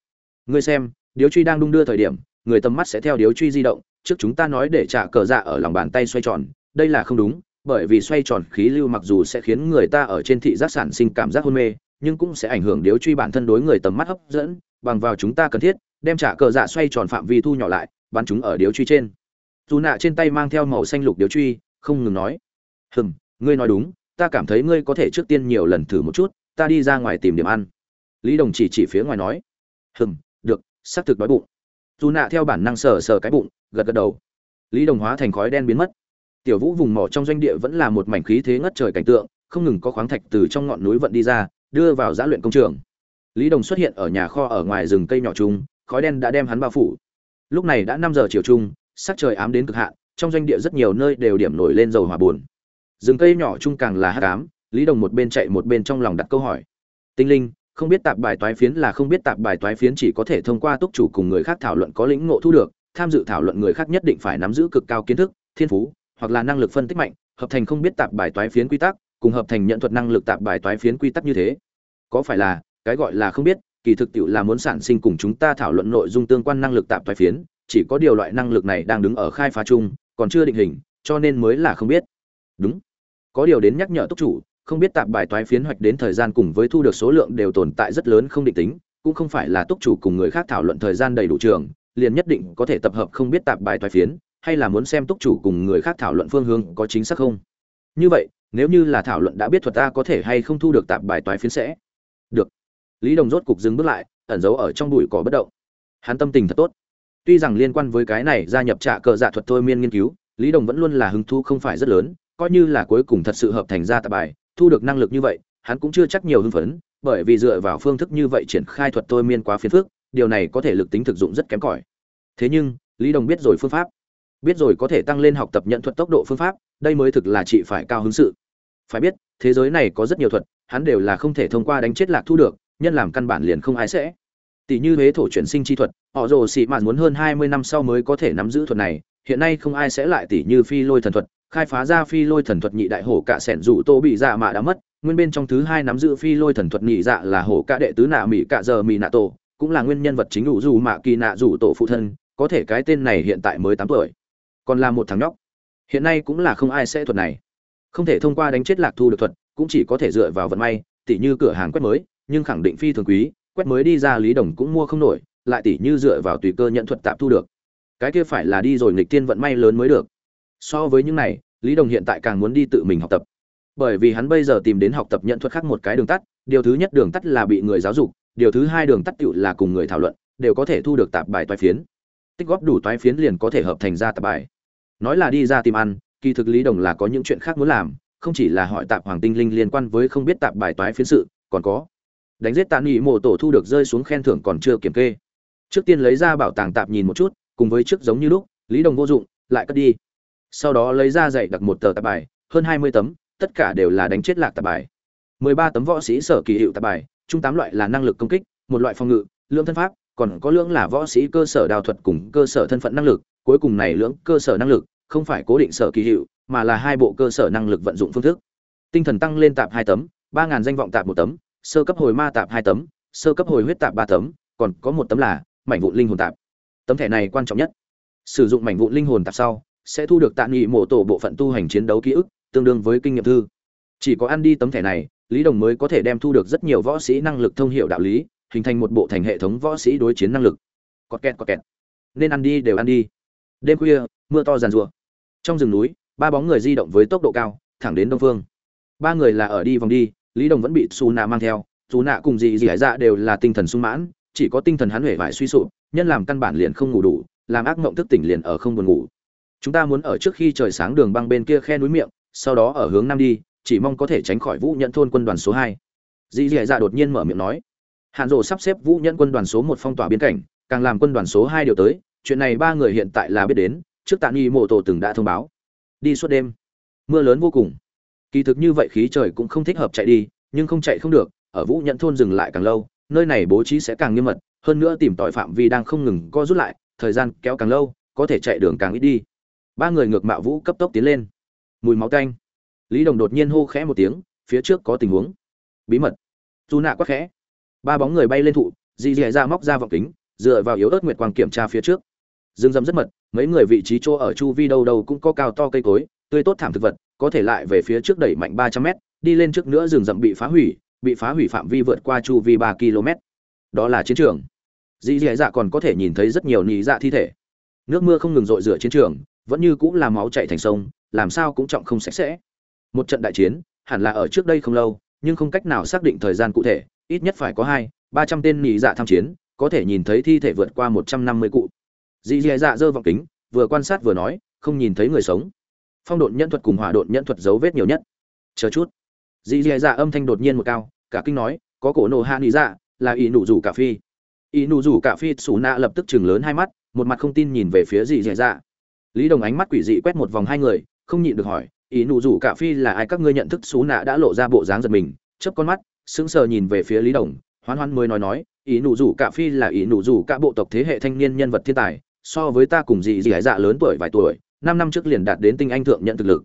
Ngươi xem, điếu truy đang đung đưa thời điểm người tầm mắt sẽ theo điếu truy di động, trước chúng ta nói để trả cờ dạ ở lòng bàn tay xoay tròn. Đây là không đúng, bởi vì xoay tròn khí lưu mặc dù sẽ khiến người ta ở trên thị giác sản sinh cảm giác hôn mê, nhưng cũng sẽ ảnh hưởng điếu truy bản thân đối người tầm mắt hấp dẫn. Bằng vào chúng ta cần thiết, đem trả cờ dạ xoay tròn phạm vi thu nhỏ lại, bắn chúng ở điếu truy trên. Dù nạ trên tay mang theo màu xanh lục điếu truy, không ngừng nói, hừm, ngươi nói đúng, ta cảm thấy ngươi có thể trước tiên nhiều lần thử một chút, ta đi ra ngoài tìm điểm ăn. Lý đồng chỉ chỉ phía ngoài nói, hừm, được, xác thực đói bụng dù nạ theo bản năng sờ sờ cái bụng, gật gật đầu. Lý đồng hóa thành khói đen biến mất. Tiểu vũ vùng mỏ trong doanh địa vẫn là một mảnh khí thế ngất trời cảnh tượng, không ngừng có khoáng thạch từ trong ngọn núi vận đi ra, đưa vào giã luyện công trường. Lý đồng xuất hiện ở nhà kho ở ngoài rừng cây nhỏ chung, khói đen đã đem hắn bao phủ. Lúc này đã năm giờ chiều chung, sắc trời ám đến cực hạn, trong doanh địa rất nhiều nơi đều điểm nổi lên dầu hỏa buồn. Rừng cây nhỏ chung càng là hát ám, lý đồng một bên chạy một bên trong lòng đặt câu hỏi. Tinh linh không biết tạp bài toái phiến là không biết tạp bài toái phiến chỉ có thể thông qua túc chủ cùng người khác thảo luận có lĩnh ngộ thu được, tham dự thảo luận người khác nhất định phải nắm giữ cực cao kiến thức, thiên phú, hoặc là năng lực phân tích mạnh, hợp thành không biết tạp bài toái phiến quy tắc, cùng hợp thành nhận thuật năng lực tạp bài toái phiến quy tắc như thế. Có phải là, cái gọi là không biết, kỳ thực tiệu là muốn sản sinh cùng chúng ta thảo luận nội dung tương quan năng lực tạp toái phiến, chỉ có điều loại năng lực này đang đứng ở khai phá chung, còn chưa định hình, cho nên mới là không biết. Đúng. Có điều đến nhắc nhở túc chủ không biết tạp bài toái phiến hoạch đến thời gian cùng với thu được số lượng đều tồn tại rất lớn không định tính, cũng không phải là túc chủ cùng người khác thảo luận thời gian đầy đủ trường, liền nhất định có thể tập hợp không biết tạp bài toái phiến, hay là muốn xem túc chủ cùng người khác thảo luận phương hướng có chính xác không. Như vậy, nếu như là thảo luận đã biết thuật ta có thể hay không thu được tạp bài toái phiến sẽ được. Lý đồng rốt cục dừng bước lại, ẩn giấu ở trong bụi cỏ bất động. Hắn tâm tình thật tốt. Tuy rằng liên quan với cái này gia nhập trạ cờ dạ thuật thôi miên nghiên cứu, lý đồng vẫn luôn là hứng thu không phải rất lớn, coi như là cuối cùng thật sự hợp thành ra tạp bài thu được năng lực như vậy, hắn cũng chưa chắc nhiều hưng phấn, bởi vì dựa vào phương thức như vậy triển khai thuật thôi miên quá phiền phức, điều này có thể lực tính thực dụng rất kém cỏi. Thế nhưng, lý đồng biết rồi phương pháp. Biết rồi có thể tăng lên học tập nhận thuật tốc độ phương pháp, đây mới thực là chị phải cao hứng sự. Phải biết, thế giới này có rất nhiều thuật, hắn đều là không thể thông qua đánh chết lạc thu được, nhân làm căn bản liền không ai sẽ. Tỷ như huế thổ chuyển sinh chi thuật, họ rồ xị mạn muốn hơn hai mươi năm sau mới có thể nắm giữ thuật này, hiện nay không ai sẽ lại tỷ như phi lôi thần thuật khai phá ra phi lôi thần thuật nhị đại hổ cả sẻn rủ tô bị dạ mạ đã mất, nguyên bên trong thứ hai nắm giữ phi lôi thần thuật nhị dạ là hổ cả đệ tứ nạ mỹ cả giờ mỹ nạ tổ, cũng là nguyên nhân vật chính đủ dù mạ kỳ nạ rủ tổ phụ thân, có thể cái tên này hiện tại mới tám tuổi. Còn là một thằng nhóc. Hiện nay cũng là không ai sẽ thuật này. Không thể thông qua đánh chết lạc thu được thuật, cũng chỉ có thể dựa vào vận may tỷ như cửa hàng quét mới, nhưng khẳng định phi thường quý, quét mới đi ra lý đồng cũng mua không nổi, lại tỷ như dựa vào tùy cơ nhận thuật tạm thu được. Cái kia phải là đi rồi nghịch tiên vận may lớn mới được so với những này, lý đồng hiện tại càng muốn đi tự mình học tập. Bởi vì hắn bây giờ tìm đến học tập nhận thuật khác một cái đường tắt, điều thứ nhất đường tắt là bị người giáo dục, điều thứ hai đường tắt tựu là cùng người thảo luận, đều có thể thu được tạp bài toái phiến. Tích góp đủ toái phiến liền có thể hợp thành ra tạp bài. Nói là đi ra tìm ăn, kỳ thực lý đồng là có những chuyện khác muốn làm, không chỉ là hỏi tạp hoàng tinh linh liên quan với không biết tạp bài toái phiến sự, còn có đánh giết tạ nghị mộ tổ thu được rơi xuống khen thưởng còn chưa kiểm kê. Trước tiên lấy ra bảo tàng tạp nhìn một chút, cùng với trước giống như lúc, lý đồng vô dụng, lại cất đi sau đó lấy ra dạy đặt một tờ tạp bài, hơn hai mươi tấm, tất cả đều là đánh chết lạc tạp bài. mười ba tấm võ sĩ sở kỳ hiệu tạp bài, chung tám loại là năng lực công kích, một loại phòng ngự, lưỡng thân pháp, còn có lưỡng là võ sĩ cơ sở đào thuật cùng cơ sở thân phận năng lực, cuối cùng này lưỡng cơ sở năng lực không phải cố định sở kỳ hiệu, mà là hai bộ cơ sở năng lực vận dụng phương thức. Tinh thần tăng lên tạp hai tấm, ba ngàn danh vọng tạp một tấm, sơ cấp hồi ma tạp hai tấm, sơ cấp hồi huyết tạp ba tấm, còn có một tấm là mảnh vụn linh hồn tạp. Tấm thẻ này quan trọng nhất. Sử dụng mảnh vụn linh hồn tạp sau sẽ thu được tạ nghị mộ tổ bộ phận tu hành chiến đấu ký ức, tương đương với kinh nghiệm thư. Chỉ có ăn đi tấm thẻ này, lý đồng mới có thể đem thu được rất nhiều võ sĩ năng lực thông hiệu đạo lý, hình thành một bộ thành hệ thống võ sĩ đối chiến năng lực. Có kẹt có kẹt. Nên ăn đi đều ăn đi. Đêm khuya, mưa to giàn rùa trong rừng núi, ba bóng người di động với tốc độ cao, thẳng đến đông phương. Ba người là ở đi vòng đi, lý đồng vẫn bị xù nạ mang theo. Dù nạ cùng dị dị hải dạ đều là tinh thần sung mãn, chỉ có tinh thần hắn huệ vải suy sụp, nhân làm căn bản liền không ngủ đủ, làm ác mộng thức tỉnh liền ở không buồn ngủ chúng ta muốn ở trước khi trời sáng đường băng bên kia khe núi miệng, sau đó ở hướng nam đi, chỉ mong có thể tránh khỏi vũ nhận thôn quân đoàn số hai. Dì dì dạ đột nhiên mở miệng nói. Hạn rộ sắp xếp vũ nhận quân đoàn số một phong tỏa biên cảnh, càng làm quân đoàn số hai điều tới, chuyện này ba người hiện tại là biết đến, trước tạ nghi mộ tổ từng đã thông báo. Đi suốt đêm. Mưa lớn vô cùng. Kỳ thực như vậy khí trời cũng không thích hợp chạy đi, nhưng không chạy không được, ở vũ nhận thôn dừng lại càng lâu, nơi này bố trí sẽ càng nghiêm mật, hơn nữa tìm tòi phạm vi đang không ngừng co rút lại, thời gian kéo càng lâu, có thể chạy đường càng ít đi ba người ngược mạo vũ cấp tốc tiến lên. Mùi máu tanh. Lý đồng đột nhiên hô khẽ một tiếng, phía trước có tình huống. Bí mật. Dù nạ quá khẽ. Ba bóng người bay lên thụ, dì dì ra móc ra vọng kính, dựa vào yếu ớt nguyệt quang kiểm tra phía trước. Rừng rậm rất mật, mấy người vị trí chỗ ở chu vi đâu đâu cũng có cao to cây cối, tươi tốt thảm thực vật, có thể lại về phía trước đẩy mạnh ba trăm mét, đi lên trước nữa rừng rậm bị phá hủy, bị phá hủy phạm vi vượt qua chu vi ba km. Đó là chiến trường. Dì dì dạ còn có thể nhìn thấy rất nhiều nị dạ thi thể. Nước mưa không ngừng rội rửa chiến trường vẫn như cũng là máu chảy thành sông, làm sao cũng trọng không sạch sẽ. Một trận đại chiến, hẳn là ở trước đây không lâu, nhưng không cách nào xác định thời gian cụ thể, ít nhất phải có hai, ba trăm tên nhị dạ tham chiến, có thể nhìn thấy thi thể vượt qua một trăm năm mươi cụ. Dị dì dạ giơ vọng kính, vừa quan sát vừa nói, không nhìn thấy người sống. Phong độn nhân thuật cùng hỏa độn nhân thuật dấu vết nhiều nhất. Chờ chút. Dị dì dạ âm thanh đột nhiên một cao, cả kinh nói, có cổ nổ hạ nhị dạ là ỷ nụ rủ cả phi. Ỷ nụ rủ cả phi Suna lập tức chừng lớn hai mắt, một mặt không tin nhìn về phía Dị dì dạ lý đồng ánh mắt quỷ dị quét một vòng hai người, không nhịn được hỏi, ý nụ rủ cả phi là ai? Các ngươi nhận thức xú nạ đã lộ ra bộ dáng giật mình. Chớp con mắt, sững sờ nhìn về phía lý đồng, hoan hoan mới nói nói, ý nụ rủ cả phi là ý nụ rủ cả bộ tộc thế hệ thanh niên nhân vật thiên tài, so với ta cùng Dị Dị hải dạ lớn tuổi vài tuổi, năm năm trước liền đạt đến tinh anh thượng nhận thực lực.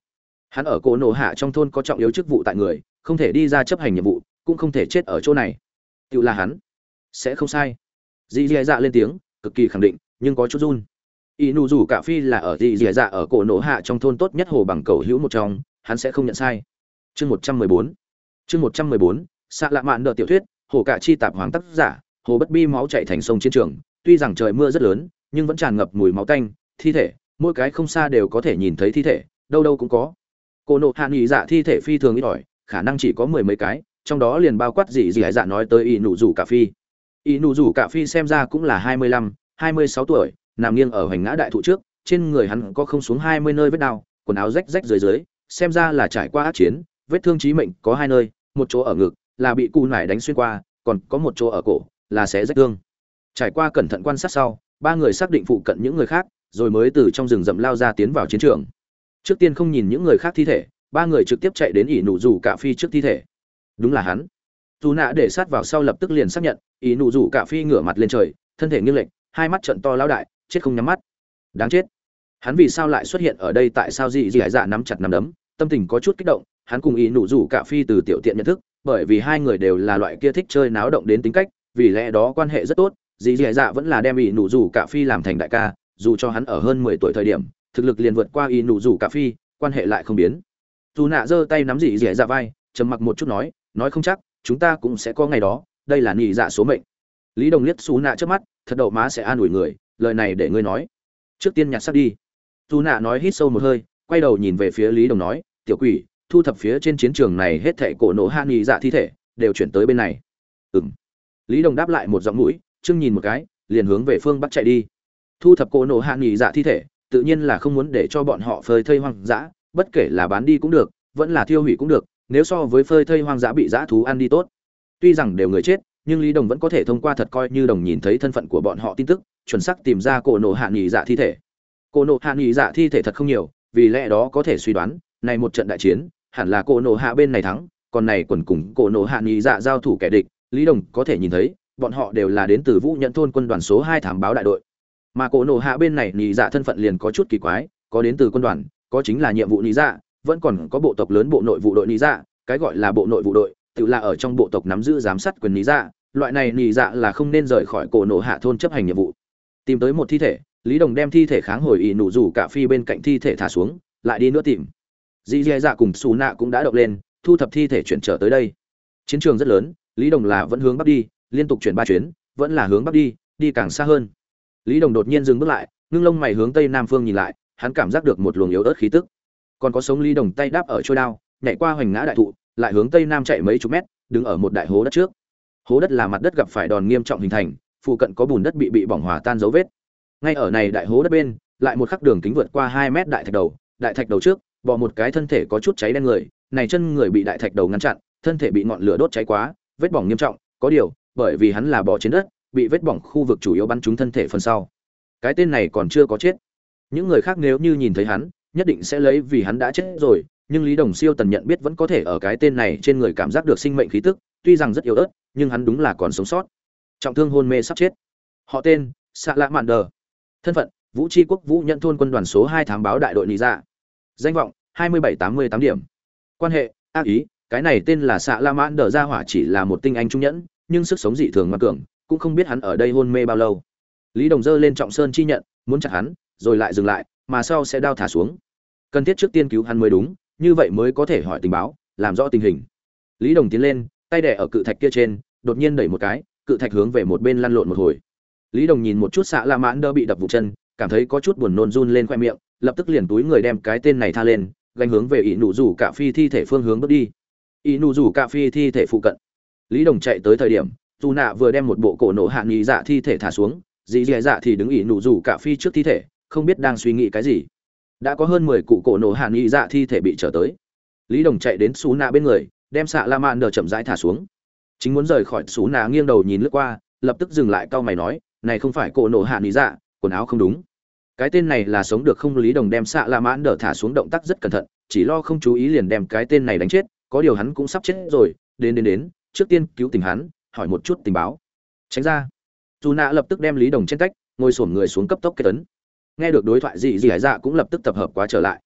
Hắn ở cổ nổ hạ trong thôn có trọng yếu chức vụ tại người, không thể đi ra chấp hành nhiệm vụ, cũng không thể chết ở chỗ này. Tự là hắn, sẽ không sai. Dị dị dạ lên tiếng, cực kỳ khẳng định, nhưng có chút run ý nụ rủ cả phi là ở dị dì dạ ở cổ nổ hạ trong thôn tốt nhất hồ bằng cầu hữu một trong, hắn sẽ không nhận sai. Chương một trăm mười bốn. Chương một trăm mười bốn xạ lạ mạn nợ tiểu thuyết, hồ cả chi tạp hoàng tác giả, hồ bất bi máu chảy thành sông chiến trường, tuy rằng trời mưa rất lớn, nhưng vẫn tràn ngập mùi máu tanh, thi thể, mỗi cái không xa đều có thể nhìn thấy thi thể, đâu đâu cũng có. Cổ nộ hạ nghỉ dạ thi thể phi thường ít ỏi, khả năng chỉ có mười mấy cái, trong đó liền bao quát gì gì dạ nói tới y nụ rủ cả phi. Y nụ rủ cả phi xem ra cũng là hai mươi lăm, hai mươi sáu tuổi nằm nghiêng ở hoành ngã đại thụ trước, trên người hắn có không xuống hai mươi nơi vết đau, quần áo rách rách dưới dưới, xem ra là trải qua ác chiến, vết thương chí mệnh có hai nơi, một chỗ ở ngực, là bị cù nải đánh xuyên qua, còn có một chỗ ở cổ, là sẽ rách thương. Trải qua cẩn thận quan sát sau, ba người xác định phụ cận những người khác, rồi mới từ trong rừng rậm lao ra tiến vào chiến trường. Trước tiên không nhìn những người khác thi thể, ba người trực tiếp chạy đến ỷ nụ rủ cả phi trước thi thể. Đúng là hắn. Dù nạ để sát vào sau lập tức liền xác nhận, ỷ nụ rủ cả phi ngửa mặt lên trời, thân thể nghiêng lệch, hai mắt trận to lao đại chết không nhắm mắt. Đáng chết. Hắn vì sao lại xuất hiện ở đây tại sao dị dị hải dạ nắm chặt nắm đấm? Tâm tình có chút kích động, hắn cùng ý nụ rủ cả phi từ tiểu tiện nhận thức, bởi vì hai người đều là loại kia thích chơi náo động đến tính cách, vì lẽ đó quan hệ rất tốt dị dì dạ vẫn là đem ý nụ rủ cả phi làm thành đại ca, dù cho hắn ở hơn mười tuổi thời điểm, thực lực liền vượt qua ý nụ rủ cả phi, quan hệ lại không biến. Dù nạ giơ tay nắm dị dì dạ vai, trầm mặc một chút nói nói không chắc, chúng ta cũng sẽ có ngày đó, đây là nhị dạ số mệnh. Lý đồng liếc xú nạ trước mắt, thật đậu má sẽ an ủi người lời này để ngươi nói. Trước tiên nhặt sắt đi. Dù nạ nói hít sâu một hơi, quay đầu nhìn về phía lý đồng nói, tiểu quỷ, thu thập phía trên chiến trường này hết thảy cổ nổ hạ nghị dạ thi thể, đều chuyển tới bên này. Ừng lý đồng đáp lại một giọng mũi chưng nhìn một cái, liền hướng về phương bắc chạy đi. Thu thập cổ nổ hạ nghị dạ thi thể, tự nhiên là không muốn để cho bọn họ phơi thây hoang dã, bất kể là bán đi cũng được, vẫn là thiêu hủy cũng được, nếu so với phơi thây hoang dã bị dã thú ăn đi tốt. Tuy rằng đều người chết, nhưng lý đồng vẫn có thể thông qua thật coi như đồng nhìn thấy thân phận của bọn họ tin tức chuẩn xác tìm ra cổ nổ hạ nghỉ dạ thi thể. Cổ nổ hạ nghỉ dạ thi thể thật không nhiều, vì lẽ đó có thể suy đoán, này một trận đại chiến, hẳn là cổ nổ hạ bên này thắng, còn này quần cùng cổ nổ hạ nghỉ dạ giao thủ kẻ địch, lý đồng có thể nhìn thấy, bọn họ đều là đến từ vũ nhận thôn quân đoàn số hai thảm báo đại đội. Mà cổ nổ hạ bên này nghỉ dạ thân phận liền có chút kỳ quái, có đến từ quân đoàn, có chính là nhiệm vụ nghỉ dạ vẫn còn có bộ tộc lớn bộ nội vụ đội nghỉ dạ cái gọi là bộ nội vụ đội, tự là ở trong bộ tộc nắm giữ giám sát quyền nghỉ dạ loại này nghỉ dạ là không nên rời khỏi cổ nổ hạ thôn chấp hành nhiệm vụ tìm tới một thi thể, lý đồng đem thi thể kháng hồi ỷ nụ rủ cả phi bên cạnh thi thể thả xuống, lại đi nữa tìm. Dì dè dạ cùng xù nạ cũng đã động lên, thu thập thi thể chuyển trở tới đây. Chiến trường rất lớn, lý đồng là vẫn hướng bắc đi, liên tục chuyển ba chuyến, vẫn là hướng bắc đi đi càng xa hơn. Lý đồng đột nhiên dừng bước lại, ngưng lông mày hướng tây nam phương nhìn lại, hắn cảm giác được một luồng yếu ớt khí tức. Còn có sống lý đồng tay đáp ở trôi đao, nhảy qua hoành ngã đại thụ, lại hướng tây nam chạy mấy chục mét, đứng ở một đại hố đất trước. Hố đất là mặt đất gặp phải đòn nghiêm trọng hình thành phụ cận có bùn đất bị bị bỏng hòa tan dấu vết. Ngay ở này đại hố đất bên, lại một khắc đường kính vượt qua hai mét đại thạch đầu, đại thạch đầu trước bỏ một cái thân thể có chút cháy đen người, này chân người bị đại thạch đầu ngăn chặn, thân thể bị ngọn lửa đốt cháy quá, vết bỏng nghiêm trọng, có điều, bởi vì hắn là bò trên đất, bị vết bỏng khu vực chủ yếu bắn trúng thân thể phần sau. Cái tên này còn chưa có chết. Những người khác nếu như nhìn thấy hắn, nhất định sẽ lấy vì hắn đã chết rồi, nhưng lý đồng siêu tần nhận biết vẫn có thể ở cái tên này trên người cảm giác được sinh mệnh khí tức, tuy rằng rất yếu ớt, nhưng hắn đúng là còn sống sót trọng thương hôn mê sắp chết. Họ tên xạ lạ mạn đờ thân phận, vũ tri quốc vũ nhận thôn quân đoàn số hai thám báo đại đội lý dạ. Danh vọng, hai mươi bảy tám mươi tám điểm. Quan hệ, ác ý, cái này tên là xạ la mãn đờ ra hỏa chỉ là một tinh anh trung nhẫn, nhưng sức sống dị thường ngoan cường, cũng không biết hắn ở đây hôn mê bao lâu. Lý đồng dơ lên trọng sơn chi nhận, muốn chặt hắn, rồi lại dừng lại, mà sau sẽ đao thả xuống. Cần thiết trước tiên cứu hắn mới đúng, như vậy mới có thể hỏi tình báo, làm rõ tình hình. Lý đồng tiến lên, tay đẻ ở cự thạch kia trên, đột nhiên đẩy một cái cự thạch hướng về một bên lăn lộn một hồi. Lý đồng nhìn một chút xạ la mãn đơ bị đập vụ chân, cảm thấy có chút buồn nôn run lên khoe miệng, lập tức liền túi người đem cái tên này tha lên, gánh hướng về ỷ nụ rủ cạ phi thi thể phương hướng bước đi. Ỷ nụ rủ cạ phi thi thể phụ cận. Lý đồng chạy tới thời điểm, dù nạ vừa đem một bộ cổ nổ hạ nghị dạ thi thể thả xuống, dì dì dạ thì đứng ỷ nụ rủ cạ phi trước thi thể, không biết đang suy nghĩ cái gì. Đã có hơn mười cụ cổ nổ hạ nghị dạ thi thể bị trở tới. Lý đồng chạy đến xú nạ bên người, đem xạ la mạn đờ chậm rãi thả xuống chính muốn rời khỏi xú nà nghiêng đầu nhìn lướt qua, lập tức dừng lại, cau mày nói, này không phải cổ nổ hạ lý dạ quần áo không đúng. Cái tên này là sống được không lý đồng đem xạ la mãn đỡ thả xuống động tác rất cẩn thận, chỉ lo không chú ý liền đem cái tên này đánh chết, có điều hắn cũng sắp chết rồi, đến đến đến, trước tiên cứu tình hắn, hỏi một chút tình báo. Tránh ra. Dù nạ lập tức đem lý đồng trên tách, ngồi xổm người xuống cấp tốc kết tấn nghe được đối thoại gì gì hải dạ cũng lập tức tập hợp quá trở lại.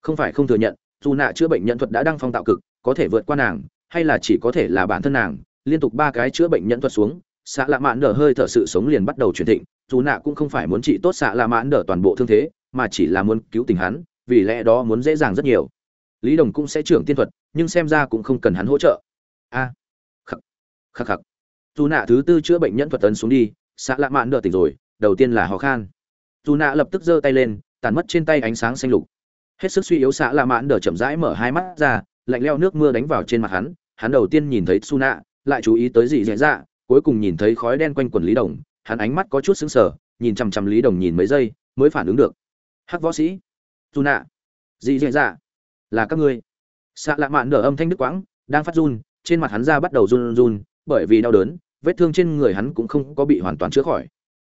Không phải không thừa nhận, dù nạ chữa bệnh nhận thuật đã đăng phong tạo cực, có thể vượt qua nàng, hay là chỉ có thể là bản thân nàng liên tục ba cái chữa bệnh nhân thuật xuống xạ lạ mãn đờ hơi thở sự sống liền bắt đầu truyền thịnh dù nạ cũng không phải muốn trị tốt xạ lạ mãn đờ toàn bộ thương thế mà chỉ là muốn cứu tình hắn vì lẽ đó muốn dễ dàng rất nhiều. Lý đồng cũng sẽ trưởng tiên thuật nhưng xem ra cũng không cần hắn hỗ trợ. A à, khắc khắc khắc. Dù nạ thứ tư chữa bệnh nhẫn thuật tấn xuống đi xạ lạ mãn đờ tỉnh rồi đầu tiên là ho khan. Dù nạ lập tức giơ tay lên tàn mất trên tay ánh sáng xanh lục. Hết sức suy yếu xạ lạ mãn đờ chậm rãi mở hai mắt ra lạnh leo nước mưa đánh vào trên mặt hắn hắn đầu tiên nhìn thấy su nạ lại chú ý tới gì dễ dạ cuối cùng nhìn thấy khói đen quanh quần lý đồng, hắn ánh mắt có chút sững sờ, nhìn chằm chằm lý đồng nhìn mấy giây, mới phản ứng được. Hắc võ sĩ dù nạ dị dễ dạ là các ngươi. Xạ lạ mạn nở âm thanh đức quãng, đang phát run, trên mặt hắn ra bắt đầu run run, bởi vì đau đớn, vết thương trên người hắn cũng không có bị hoàn toàn chữa khỏi.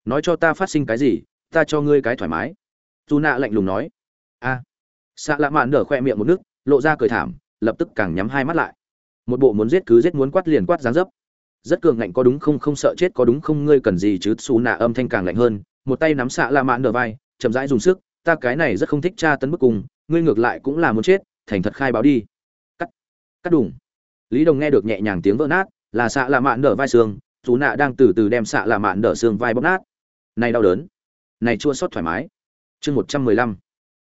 Nói cho ta phát sinh cái gì, ta cho ngươi cái thoải mái. Dù nạ lạnh lùng nói. A. À. xạ lạ mạn nở khoe miệng một nước, lộ ra cười thảm, lập tức càng nhắm hai mắt lại một bộ muốn giết cứ giết muốn quát liền quát dáng dấp. Rất cường ngạnh có đúng không không sợ chết có đúng không, ngươi cần gì chứ? Xù nạ âm thanh càng lạnh hơn, một tay nắm xạ la mãn nở vai, chậm rãi dùng sức, ta cái này rất không thích tra tấn bức cùng, ngươi ngược lại cũng là muốn chết, thành thật khai báo đi. Cắt cắt đủng lý đồng nghe được nhẹ nhàng tiếng vỡ nát, là xạ la mãn nở vai xương xù nạ đang từ từ đem xạ la mãn nở xương vai bóp nát. Này đau đớn. Này chua xót thoải mái. Chương một trăm mười lăm.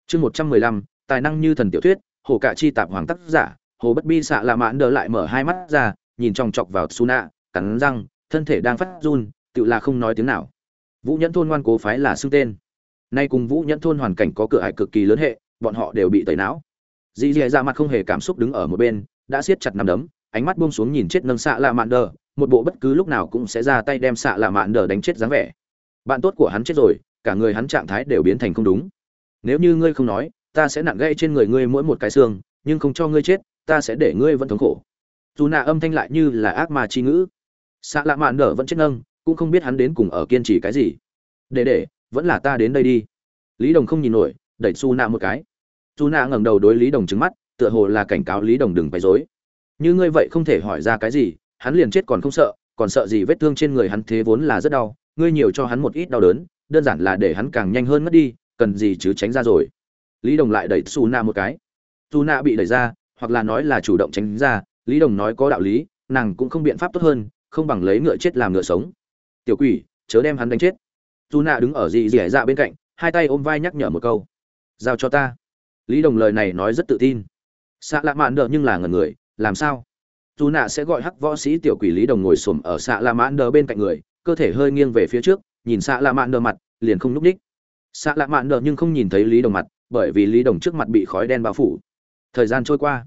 Chương một trăm mười lăm, tài năng như thần tiểu thuyết, hồ cạ chi tạp hoàng tác giả hồ bất bi xạ lạ mãn đờ lại mở hai mắt ra nhìn chòng chọc vào Suna, nạ cắn răng thân thể đang phát run tự là không nói tiếng nào. Vũ nhẫn thôn ngoan cố phái là xưng tên. Nay cùng vũ nhẫn thôn hoàn cảnh có cửa hại cực kỳ lớn hệ bọn họ đều bị tẩy não. Dì dì ra mặt không hề cảm xúc đứng ở một bên đã siết chặt nằm đấm ánh mắt buông xuống nhìn chết nâng xạ lạ mạn đờ một bộ bất cứ lúc nào cũng sẽ ra tay đem xạ lạ mạn đờ đánh chết dáng vẻ. Bạn tốt của hắn chết rồi cả người hắn trạng thái đều biến thành không đúng. Nếu như ngươi không nói ta sẽ nặng gây trên người ngươi mỗi một cái xương nhưng không cho ngươi chết ta sẽ để ngươi vẫn thống khổ. Dù nạ âm thanh lại như là ác ma chi ngữ. Xạ lạ mạn nở vẫn chết nâng cũng không biết hắn đến cùng ở kiên trì cái gì. Để để, vẫn là ta đến đây đi. Lý đồng không nhìn nổi, đẩy su nạ một cái. Su nạ ngẩng đầu đối lý đồng trứng mắt, tựa hồ là cảnh cáo lý đồng đừng bày dối như ngươi vậy không thể hỏi ra cái gì, hắn liền chết còn không sợ, còn sợ gì vết thương trên người hắn thế vốn là rất đau, ngươi nhiều cho hắn một ít đau đớn, đơn giản là để hắn càng nhanh hơn mất đi, cần gì chứ tránh ra rồi. Lý đồng lại đẩy su nạ một cái. Su nạ bị đẩy ra hoặc là nói là chủ động tránh ra, lý đồng nói có đạo lý, nàng cũng không biện pháp tốt hơn, không bằng lấy ngựa chết làm ngựa sống. Tiểu quỷ, chớ đem hắn đánh chết. Dù nạ đứng ở dị dẻ dạ bên cạnh, hai tay ôm vai nhắc nhở một câu. Giao cho ta. Lý đồng lời này nói rất tự tin. Xạ lạ mạn đờ nhưng là ngần người, làm sao? Dù nạ sẽ gọi hắc võ sĩ tiểu quỷ lý đồng ngồi xổm ở xạ lạ mạn đờ bên cạnh người, cơ thể hơi nghiêng về phía trước, nhìn xạ lạ mạn đờ mặt, liền không núp đích. Xạ lạ mạn đờ nhưng không nhìn thấy lý đồng mặt, bởi vì lý đồng trước mặt bị khói đen bao phủ. Thời gian trôi qua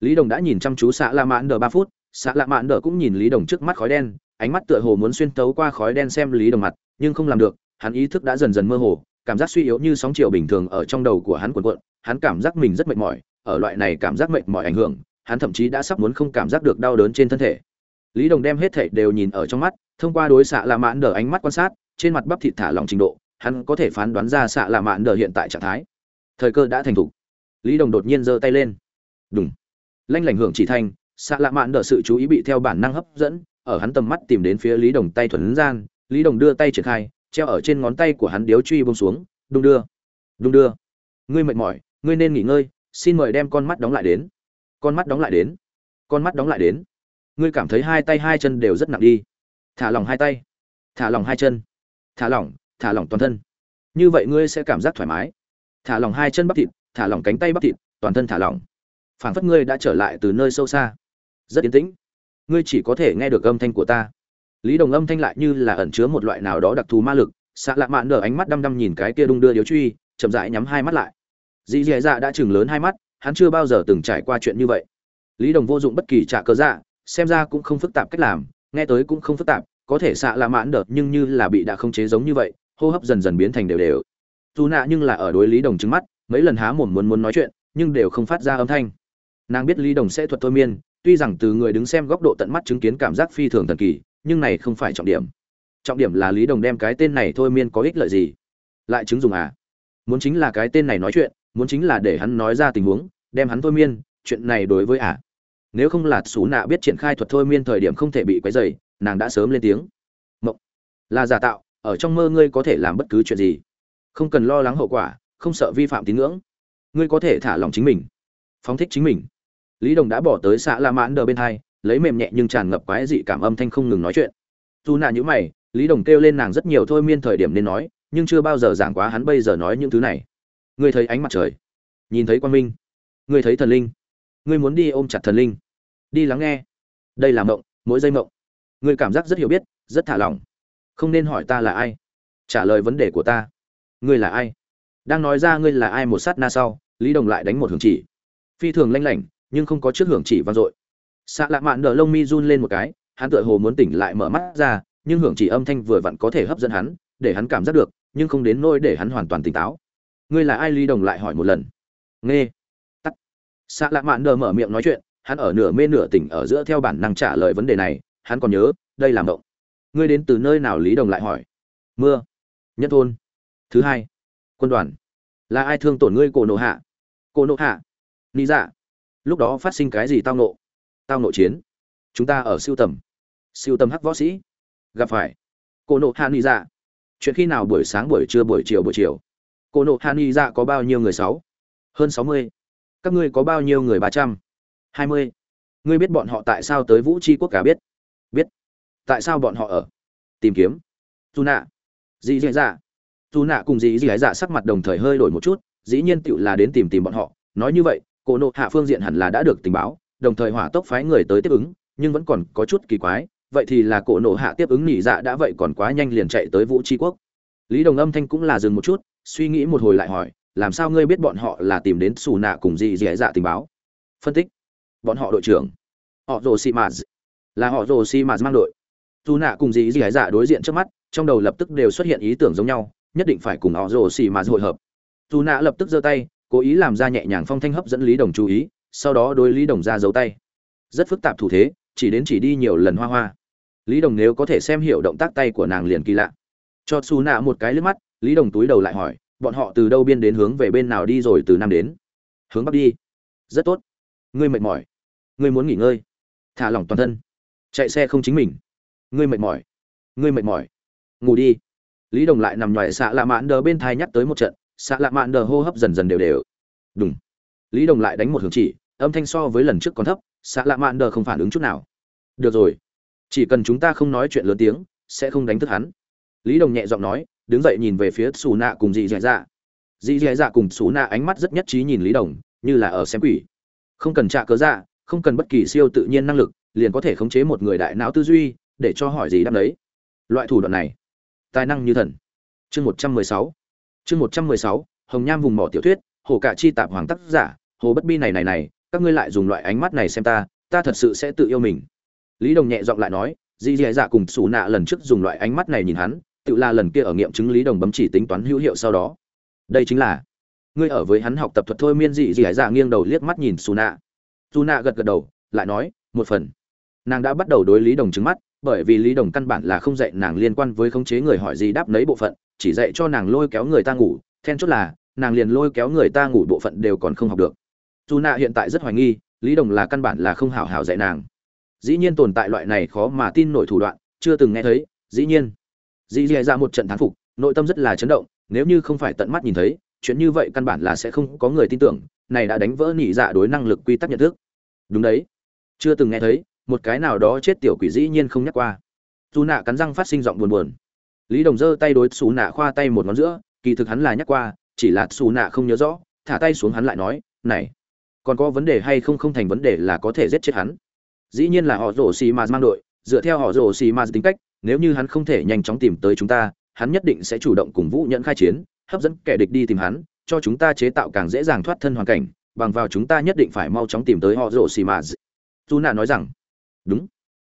lý đồng đã nhìn chăm chú xạ lạ mạn đờ ba phút xạ lạ mạn đờ cũng nhìn lý đồng trước mắt khói đen, ánh mắt tựa hồ muốn xuyên tấu qua khói đen xem lý đồng mặt, nhưng không làm được, hắn ý thức đã dần dần mơ hồ, cảm giác suy yếu như sóng chiều bình thường ở trong đầu của hắn cuộn cuộn, hắn cảm giác mình rất mệt mỏi, ở loại này cảm giác mệt mỏi ảnh hưởng, hắn thậm chí đã sắp muốn không cảm giác được đau đớn trên thân thể. Lý đồng đem hết thể đều nhìn ở trong mắt, thông qua đối xạ lạ mạn đờ ánh mắt quan sát, trên mặt bắp thịt thả lỏng trình độ, hắn có thể phán đoán ra xạ lạ mạn đờ hiện tại trạng thái. Thời cơ đã thành thục. Lý đồng đột nhiên giơ tay lên. Đúng lanh lảnh hưởng chỉ thanh xạ lạ mạn đờ sự chú ý bị theo bản năng hấp dẫn, ở hắn tầm mắt tìm đến phía lý đồng tay thuần gian, lý đồng đưa tay triển khai, treo ở trên ngón tay của hắn điếu truy bông xuống, đung đưa đung đưa. Ngươi mệt mỏi, ngươi nên nghỉ ngơi, xin mời đem con mắt đóng lại đến. Con mắt đóng lại đến, con mắt đóng lại đến. Ngươi cảm thấy hai tay hai chân đều rất nặng đi. Thả lỏng hai tay, thả lỏng hai chân, thả lỏng thả lỏng toàn thân. Như vậy ngươi sẽ cảm giác thoải mái. Thả lỏng hai chân bắp thịt, thả lỏng cánh tay bắp thịt, toàn thân thả lỏng phảng phất ngươi đã trở lại từ nơi sâu xa. Rất yên tĩnh. Ngươi chỉ có thể nghe được âm thanh của ta. Lý đồng âm thanh lại như là ẩn chứa một loại nào đó đặc thù ma lực. Xạ lạ mạn đờ ánh mắt đăm đăm nhìn cái kia đung đưa điếu truy, chậm rãi nhắm hai mắt lại. Dì dì dạ đã chừng lớn hai mắt, hắn chưa bao giờ từng trải qua chuyện như vậy. Lý đồng vô dụng bất kỳ trả cớ dạ xem ra cũng không phức tạp cách làm, nghe tới cũng không phức tạp, có thể xạ lạ mạn đợt nhưng như là bị đã không chế giống như vậy, hô hấp dần dần biến thành đều đều. Dù nạ nhưng là ở đối lý đồng trứng mắt, mấy lần há mồm muốn muốn nói chuyện, nhưng đều không phát ra âm thanh nàng biết lý đồng sẽ thuật thôi miên, tuy rằng từ người đứng xem góc độ tận mắt chứng kiến cảm giác phi thường thần kỳ, nhưng này không phải trọng điểm. Trọng điểm là lý đồng đem cái tên này thôi miên có ích lợi gì? Lại chứng dùng à? Muốn chính là cái tên này nói chuyện, muốn chính là để hắn nói ra tình huống, đem hắn thôi miên, chuyện này đối với à? Nếu không là xú nạ biết triển khai thuật thôi miên thời điểm không thể bị quấy dày nàng đã sớm lên tiếng. Mộng. Là giả tạo, ở trong mơ ngươi có thể làm bất cứ chuyện gì. Không cần lo lắng hậu quả, không sợ vi phạm tín ngưỡng. Ngươi có thể thả lòng chính mình. Phóng thích chính mình lý đồng đã bỏ tới xã la mãn đờ bên hai, lấy mềm nhẹ nhưng tràn ngập quái dị cảm âm thanh không ngừng nói chuyện. Dù nạ nhữ mày, lý đồng kêu lên nàng rất nhiều thôi miên thời điểm nên nói, nhưng chưa bao giờ giảng quá hắn bây giờ nói những thứ này. Ngươi thấy ánh mặt trời. Nhìn thấy quan minh. Ngươi thấy thần linh. Ngươi muốn đi ôm chặt thần linh. Đi lắng nghe. Đây là mộng, mỗi giây mộng. Ngươi cảm giác rất hiểu biết, rất thả lỏng. Không nên hỏi ta là ai. Trả lời vấn đề của ta. Ngươi là ai? Đang nói ra ngươi là ai một sát na sau, lý đồng lại đánh một hưởng chỉ. Phi thường lanh lảnh nhưng không có trước hưởng chỉ vang dội. Xạ lạ mạn nở lông mi run lên một cái, hắn tựa hồ muốn tỉnh lại mở mắt ra, nhưng hưởng chỉ âm thanh vừa vặn có thể hấp dẫn hắn, để hắn cảm giác được, nhưng không đến nỗi để hắn hoàn toàn tỉnh táo. Ngươi là ai lý đồng lại hỏi một lần. Nghe. Tắt. Xạ lạ mạn nở mở miệng nói chuyện, hắn ở nửa mê nửa tỉnh ở giữa theo bản năng trả lời vấn đề này, hắn còn nhớ, đây là mộng. Ngươi đến từ nơi nào lý đồng lại hỏi? Mưa. Nhất thôn. Thứ hai. Quân đoàn. Là ai thương tổn ngươi, cổ nộ hạ? Cổ nộ hạ. Lý dạ lúc đó phát sinh cái gì tao nộ tao nộ chiến. Chúng ta ở siêu tầm. Siêu tầm hắc võ sĩ. Gặp phải. Cô nộ hạ lý dạ. Chuyện khi nào buổi sáng, buổi trưa, buổi chiều buổi chiều? Cô nộ hạ lý dạ có bao nhiêu người sáu? Hơn sáu mươi. Các ngươi có bao nhiêu người ba trăm? Hai mươi. Ngươi biết bọn họ tại sao tới vũ tri quốc cả biết? Biết. Tại sao bọn họ ở? Tìm kiếm. Dù nạ dì dì dạ. Dù nạ cùng dì dì dạ sắc mặt đồng thời hơi đổi một chút, dĩ nhiên tựu là đến tìm tìm bọn họ. Nói như vậy cổ nộ hạ phương diện hẳn là đã được tình báo, đồng thời hỏa tốc phái người tới tiếp ứng, nhưng vẫn còn có chút kỳ quái, vậy thì là cổ nộ hạ tiếp ứng nhị dạ đã vậy còn quá nhanh liền chạy tới vũ tri quốc. Lý đồng âm thanh cũng là dừng một chút, suy nghĩ một hồi lại hỏi, làm sao ngươi biết bọn họ là tìm đến xù nạ cùng dị dị dạ tình báo? Phân tích. Bọn họ đội trưởng. Họ rồ xì mạt. Là họ rồ xì mạt mang đội. Dù nạ cùng dị dị dạ đối diện trước mắt, trong đầu lập tức đều xuất hiện ý tưởng giống nhau, nhất định phải cùng họ rồ xì mạt hội hợp. Dù nạ lập tức giơ tay cố ý làm ra nhẹ nhàng phong thanh hấp dẫn lý đồng chú ý, sau đó đối lý đồng ra giấu tay. Rất phức tạp thủ thế, chỉ đến chỉ đi nhiều lần hoa hoa. Lý đồng nếu có thể xem hiểu động tác tay của nàng liền kỳ lạ. Cho xù nạ một cái lướt mắt, lý đồng túi đầu lại hỏi, bọn họ từ đâu biên đến hướng về bên nào đi rồi từ nam đến? Hướng bắc đi. Rất tốt. Ngươi mệt mỏi. Ngươi muốn nghỉ ngơi. Thả lỏng toàn thân. Chạy xe không chính mình. Ngươi mệt mỏi. Ngươi mệt mỏi. Ngủ đi. Lý đồng lại nằm ngoài xạ lạ mạn đờ bên thai nhắc tới một trận xạ lạ mạn đờ hô hấp dần dần đều đều. Đúng lý đồng lại đánh một hướng chỉ, âm thanh so với lần trước còn thấp xạ lạ mạn đờ không phản ứng chút nào. Được rồi. Chỉ cần chúng ta không nói chuyện lớn tiếng, sẽ không đánh thức hắn. Lý đồng nhẹ giọng nói, đứng dậy nhìn về phía xù nạ cùng dì dì dạ. Dì dì dạ cùng xù nạ ánh mắt rất nhất trí nhìn lý đồng, như là ở xem quỷ. Không cần trả cớ dạ không cần bất kỳ siêu tự nhiên năng lực, liền có thể khống chế một người đại não tư duy, để cho hỏi gì đáp đấy loại thủ đoạn này, tài năng như thần. Chương một trăm mười sáu chương một trăm mười sáu, hồng nham vùng mỏ tiểu thuyết, hồ cả chi tạp hoàng tác giả, hồ bất bi này này này, các ngươi lại dùng loại ánh mắt này xem ta ta thật sự sẽ tự yêu mình. Lý đồng nhẹ giọng lại nói, dì dì dạ cùng xù nạ lần trước dùng loại ánh mắt này nhìn hắn, tự là lần kia ở nghiệm chứng lý đồng bấm chỉ tính toán hữu hiệu sau đó. Đây chính là, ngươi ở với hắn học tập thuật thôi miên dị dị dạ nghiêng đầu liếc mắt nhìn xù nạ. Xù nạ gật gật đầu, lại nói, một phần. Nàng đã bắt đầu đối lý đồng trứng mắt, bởi vì lý đồng căn bản là không dạy nàng liên quan với khống chế người hỏi gì đáp nấy bộ phận chỉ dạy cho nàng lôi kéo người ta ngủ, then chốt là, nàng liền lôi kéo người ta ngủ bộ phận đều còn không học được. Dù nạ hiện tại rất hoài nghi, lý đồng là căn bản là không hảo hảo dạy nàng. Dĩ nhiên tồn tại loại này khó mà tin nổi thủ đoạn, chưa từng nghe thấy, dĩ nhiên. Dĩ dì ra một trận thán phục, nội tâm rất là chấn động, nếu như không phải tận mắt nhìn thấy, chuyện như vậy căn bản là sẽ không có người tin tưởng, này đã đánh vỡ nỉ dạ đối năng lực quy tắc nhận thức. Đúng đấy. Chưa từng nghe thấy, một cái nào đó chết tiểu quỷ dĩ nhiên không nhắc qua. Dù nạ cắn răng phát sinh giọng buồn buồn lý đồng giơ tay đối xù nạ khoa tay một ngón giữa, kỳ thực hắn là nhắc qua, chỉ là xù nạ không nhớ rõ, thả tay xuống hắn lại nói, này, còn có vấn đề hay không không thành vấn đề là có thể giết chết hắn. Dĩ nhiên là họ rổ xì mà mang đội, dựa theo họ rổ xì mà tính cách, nếu như hắn không thể nhanh chóng tìm tới chúng ta, hắn nhất định sẽ chủ động cùng vũ nhẫn khai chiến, hấp dẫn kẻ địch đi tìm hắn, cho chúng ta chế tạo càng dễ dàng thoát thân hoàn cảnh, bằng vào chúng ta nhất định phải mau chóng tìm tới họ rổ xì mà. Dù nạ nói rằng, đúng.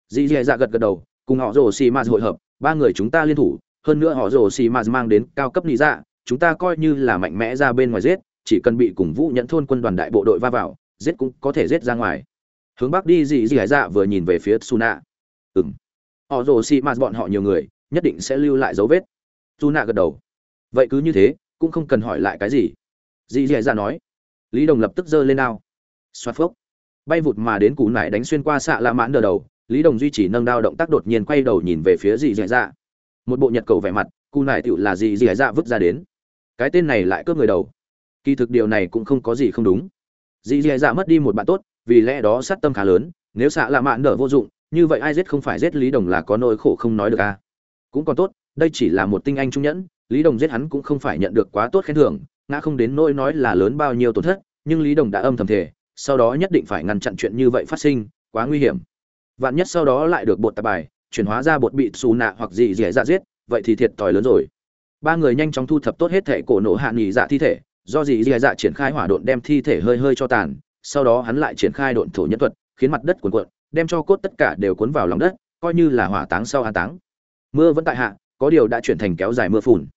Dì dì dạ gật gật đầu, cùng họ rổ xì mà hội hợp ba người chúng ta liên thủ, hơn nữa họ rồ xì mà mang đến cao cấp lý dạ chúng ta coi như là mạnh mẽ ra bên ngoài giết, chỉ cần bị cùng vũ nhẫn thôn quân đoàn đại bộ đội va vào, giết cũng có thể giết ra ngoài. Hướng bắc đi dị dị hải dạ vừa nhìn về phía suna. Ừng họ rồ xì mạt bọn họ nhiều người, nhất định sẽ lưu lại dấu vết. Suna gật đầu. Vậy cứ như thế, cũng không cần hỏi lại cái gì. Dị dị hải dạ nói. Lý đồng lập tức giơ lên ao xoát phốc. Bay vụt mà đến cú nải đánh xuyên qua xạ la mãn đờ đầu lý đồng duy trì nâng đao động tác đột nhiên quay đầu nhìn về phía dì dị dạ. Một bộ nhật cầu vẻ mặt cú nải tựu là dì dị dạ vứt ra đến. Cái tên này lại cướp người đầu. Kỳ thực điều này cũng không có gì không đúng. Dì dì dạ mất đi một bạn tốt, vì lẽ đó sát tâm khá lớn, nếu xạ lạ mạ nở vô dụng, như vậy ai giết không phải giết lý đồng là có nỗi khổ không nói được à. cũng còn tốt, đây chỉ là một tinh anh trung nhẫn, lý đồng giết hắn cũng không phải nhận được quá tốt khen thưởng, ngã không đến nỗi nói là lớn bao nhiêu tổn thất, nhưng lý đồng đã âm thầm thể sau đó nhất định phải ngăn chặn chuyện như vậy phát sinh, quá nguy hiểm vạn nhất sau đó lại được bột tạp bài, chuyển hóa ra bột bị xù nạ hoặc gì dẻ dạ giết, vậy thì thiệt tòi lớn rồi. Ba người nhanh chóng thu thập tốt hết thể cổ nổ hạ nghỉ dạ thi thể, do gì dì dạ triển khai hỏa độn đem thi thể hơi hơi cho tàn, sau đó hắn lại triển khai độn thổ nhân thuật, khiến mặt đất cuồn cuộn, đem cho cốt tất cả đều cuốn vào lòng đất, coi như là hỏa táng sau an táng. Mưa vẫn tại hạ, có điều đã chuyển thành kéo dài mưa phùn.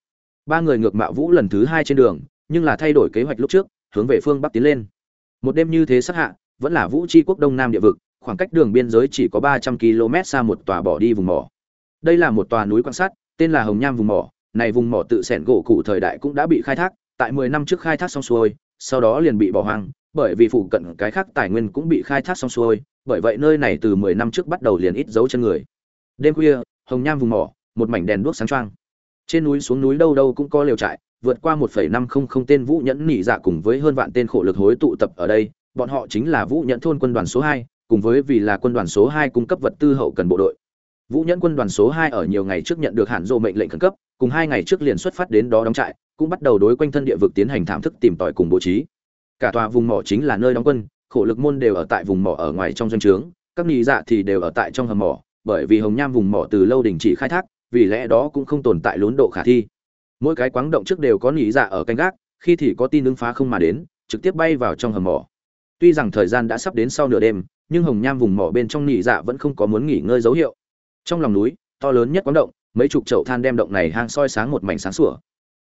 Ba người ngược mạo vũ lần thứ hai trên đường, nhưng là thay đổi kế hoạch lúc trước, hướng về phương bắc tiến lên. Một đêm như thế sắc hạ, vẫn là vũ tri quốc đông nam địa vực khoảng cách đường biên giới chỉ có ba trăm km xa một tòa bỏ đi vùng mỏ đây là một tòa núi quan sát tên là hồng nham vùng mỏ này vùng mỏ tự sẻn gỗ cụ thời đại cũng đã bị khai thác tại 10 năm trước khai thác xong xuôi, sau đó liền bị bỏ hoang, bởi vì phụ cận cái khác tài nguyên cũng bị khai thác xong xuôi, bởi vậy nơi này từ 10 năm trước bắt đầu liền ít dấu chân người. Đêm khuya, hồng nham vùng mỏ, một mảnh đèn đuốc sáng choang. Trên núi xuống núi đâu đâu cũng có liều trại, vượt qua 1.500 tên vũ nhẫn nỉ dạ cùng với hơn vạn tên khổ lực hối tụ tập ở đây, bọn họ chính là vũ nhẫn thôn quân đoàn số 2, cùng với vì là quân đoàn số 2 cung cấp vật tư hậu cần bộ đội. Vũ nhẫn quân đoàn số 2 ở nhiều ngày trước nhận được hạn dô mệnh lệnh khẩn cấp, cùng hai ngày trước liền xuất phát đến đó đóng trại, cũng bắt đầu đối quanh thân địa vực tiến hành thám thức tìm tòi cùng bố trí. Cả tòa vùng mỏ chính là nơi đóng quân khổ lực môn đều ở tại vùng mỏ ở ngoài trong doanh trướng các nị dạ thì đều ở tại trong hầm mỏ bởi vì hồng nham vùng mỏ từ lâu đình chỉ khai thác vì lẽ đó cũng không tồn tại lún độ khả thi. Mỗi cái quáng động trước đều có nị dạ ở canh gác khi thì có tin ứng phá không mà đến trực tiếp bay vào trong hầm mỏ. Tuy rằng thời gian đã sắp đến sau nửa đêm nhưng hồng nham vùng mỏ bên trong nị dạ vẫn không có muốn nghỉ ngơi dấu hiệu. Trong lòng núi, to lớn nhất quán động, mấy chục chậu than đem động này hang soi sáng một mảnh sáng sủa.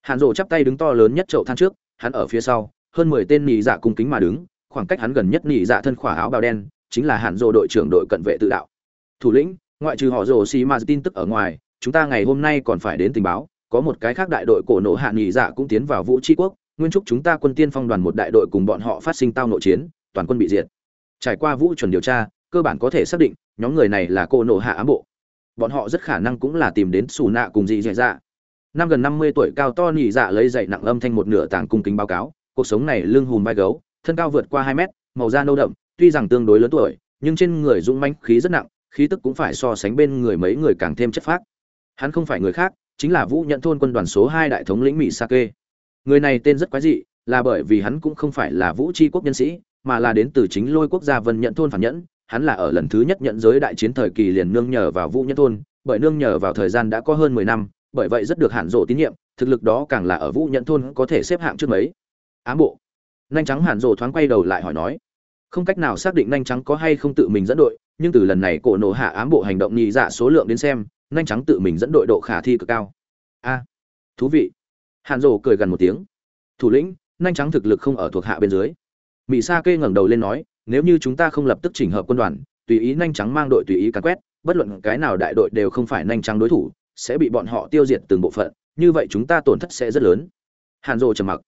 Hàn rộ chắp tay đứng to lớn nhất chậu than trước, hắn ở phía sau, hơn mười tên nhị dạ cung kính mà đứng, khoảng cách hắn gần nhất nhị dạ thân khỏa áo bào đen, chính là hàn rộ đội trưởng đội cận vệ tự đạo. Thủ lĩnh, ngoại trừ họ rồ xì mà tin tức ở ngoài, chúng ta ngày hôm nay còn phải đến tình báo, có một cái khác đại đội cổ nộ hạ nghỉ dạ cũng tiến vào vũ tri quốc, nguyên Trúc chúng ta quân tiên phong đoàn một đại đội cùng bọn họ phát sinh tao nội chiến, toàn quân bị diệt trải qua vũ chuẩn điều tra, cơ bản có thể xác định, nhóm người này là cô nộ hạ ám bộ. Bọn họ rất khả năng cũng là tìm đến xù nạ cùng dị dạ dạ. Năm gần năm mươi tuổi cao to nhị dạ lấy dậy nặng âm thanh một nửa tảng cung kính báo cáo, cuộc sống này lưng hùm vai gấu, thân cao vượt qua hai mét, màu da nâu đậm, tuy rằng tương đối lớn tuổi, nhưng trên người dũng manh khí rất nặng, khí tức cũng phải so sánh bên người mấy người càng thêm chất phác. Hắn không phải người khác, chính là vũ nhận thôn quân đoàn số hai đại thống lĩnh mỹ sa kê. người này tên rất quái dị, là bởi vì hắn cũng không phải là vũ tri quốc nhân sĩ mà là đến từ chính lôi quốc gia vân nhận thôn phản nhẫn, hắn là ở lần thứ nhất nhận giới đại chiến thời kỳ liền nương nhờ vào vũ nhẫn thôn, bởi nương nhờ vào thời gian đã có hơn mười năm, bởi vậy rất được hạn rộ tín nhiệm, thực lực đó càng là ở vũ nhẫn thôn có thể xếp hạng trước mấy. Ám bộ. Nhanh trắng hạn rộ thoáng quay đầu lại hỏi nói, không cách nào xác định nhanh trắng có hay không tự mình dẫn đội, nhưng từ lần này cổ nổ hạ ám bộ hành động nhị dạ số lượng đến xem nhanh trắng tự mình dẫn đội độ khả thi cực cao. A. Thú vị. Hạn rộ cười gần một tiếng. Thủ lĩnh nhanh trắng thực lực không ở thuộc hạ bên dưới mỹ sa kê ngẩng đầu lên nói, nếu như chúng ta không lập tức chỉnh hợp quân đoàn, tùy ý nhanh trắng mang đội tùy ý càn quét, bất luận cái nào đại đội đều không phải nhanh trắng đối thủ, sẽ bị bọn họ tiêu diệt từng bộ phận, như vậy chúng ta tổn thất sẽ rất lớn. Hàn rộ trầm mặc.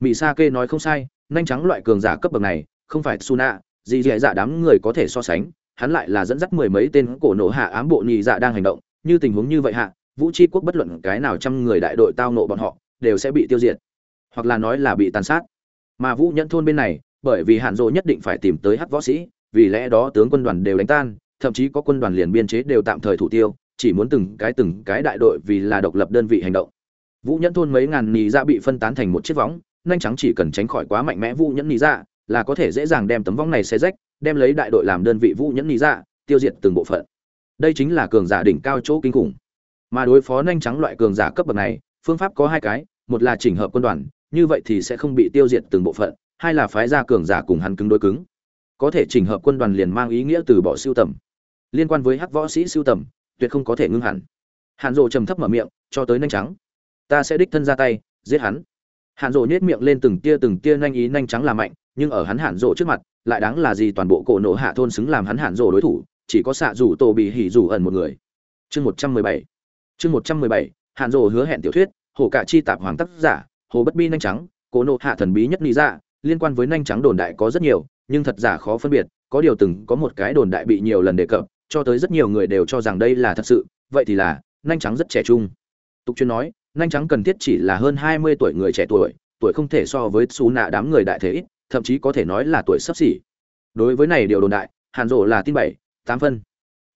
Mỹ sa kê nói không sai, nhanh trắng loại cường giả cấp bậc này, không phải suna gì dì dạ đám người có thể so sánh, hắn lại là dẫn dắt mười mấy tên cổ nổ hạ ám bộ nhị dạ đang hành động, như tình huống như vậy hạ, vũ tri quốc bất luận cái nào trăm người đại đội tao nộ bọn họ, đều sẽ bị tiêu diệt, hoặc là nói là bị tàn sát. Mà vũ nhẫn thôn bên này bởi vì hạn rộ nhất định phải tìm tới hắc võ sĩ, vì lẽ đó tướng quân đoàn đều đánh tan, thậm chí có quân đoàn liền biên chế đều tạm thời thủ tiêu, chỉ muốn từng cái từng cái đại đội vì là độc lập đơn vị hành động. Vũ nhẫn thôn mấy ngàn nì ra bị phân tán thành một chiếc võng, nhanh trắng chỉ cần tránh khỏi quá mạnh mẽ vũ nhẫn nì ra là có thể dễ dàng đem tấm võng này xé rách, đem lấy đại đội làm đơn vị vũ nhẫn nì ra tiêu diệt từng bộ phận. Đây chính là cường giả đỉnh cao chỗ kinh khủng. Mà đối phó nhanh trắng loại cường giả cấp bậc này, phương pháp có hai cái, một là chỉnh hợp quân đoàn, như vậy thì sẽ không bị tiêu diệt từng bộ phận hai là phái ra cường giả cùng hắn cứng đối cứng. Có thể chỉnh hợp quân đoàn liền mang ý nghĩa từ bỏ siêu tầm. Liên quan với hắc võ sĩ siêu tầm, tuyệt không có thể ngưng hẳn. Hàn rộ trầm thấp mở miệng, cho tới nhanh trắng. Ta sẽ đích thân ra tay, giết hắn. Hàn rộ nhếch miệng lên từng tia từng tia nhanh ý nhanh trắng là mạnh, nhưng ở hắn hàn rộ trước mặt, lại đáng là gì toàn bộ cổ nổ hạ thôn xứng làm hắn hàn rộ đối thủ, chỉ có xạ rủ tổ bị hỉ rủ ẩn một người. Chương một trăm mười bảy. Chương một trăm mười bảy, hàn rộ hứa hẹn tiểu thuyết, hồ cả chi tạp hoàng tác giả, hồ bất bi nhanh trắng, cổ nổ hạ thần bí nhất lý ra dạ, liên quan với nhanh trắng đồn đại có rất nhiều, nhưng thật giả khó phân biệt, có điều từng có một cái đồn đại bị nhiều lần đề cập, cho tới rất nhiều người đều cho rằng đây là thật sự, vậy thì là nhanh trắng rất trẻ trung. Tục chuyên nói nhanh trắng cần thiết chỉ là hơn hai mươi tuổi người trẻ tuổi tuổi không thể so với xú nạ đám người đại thế ít, thậm chí có thể nói là tuổi sắp xỉ. Đối với này điều đồn đại, hàn Dụ là tin bảy, tám phân.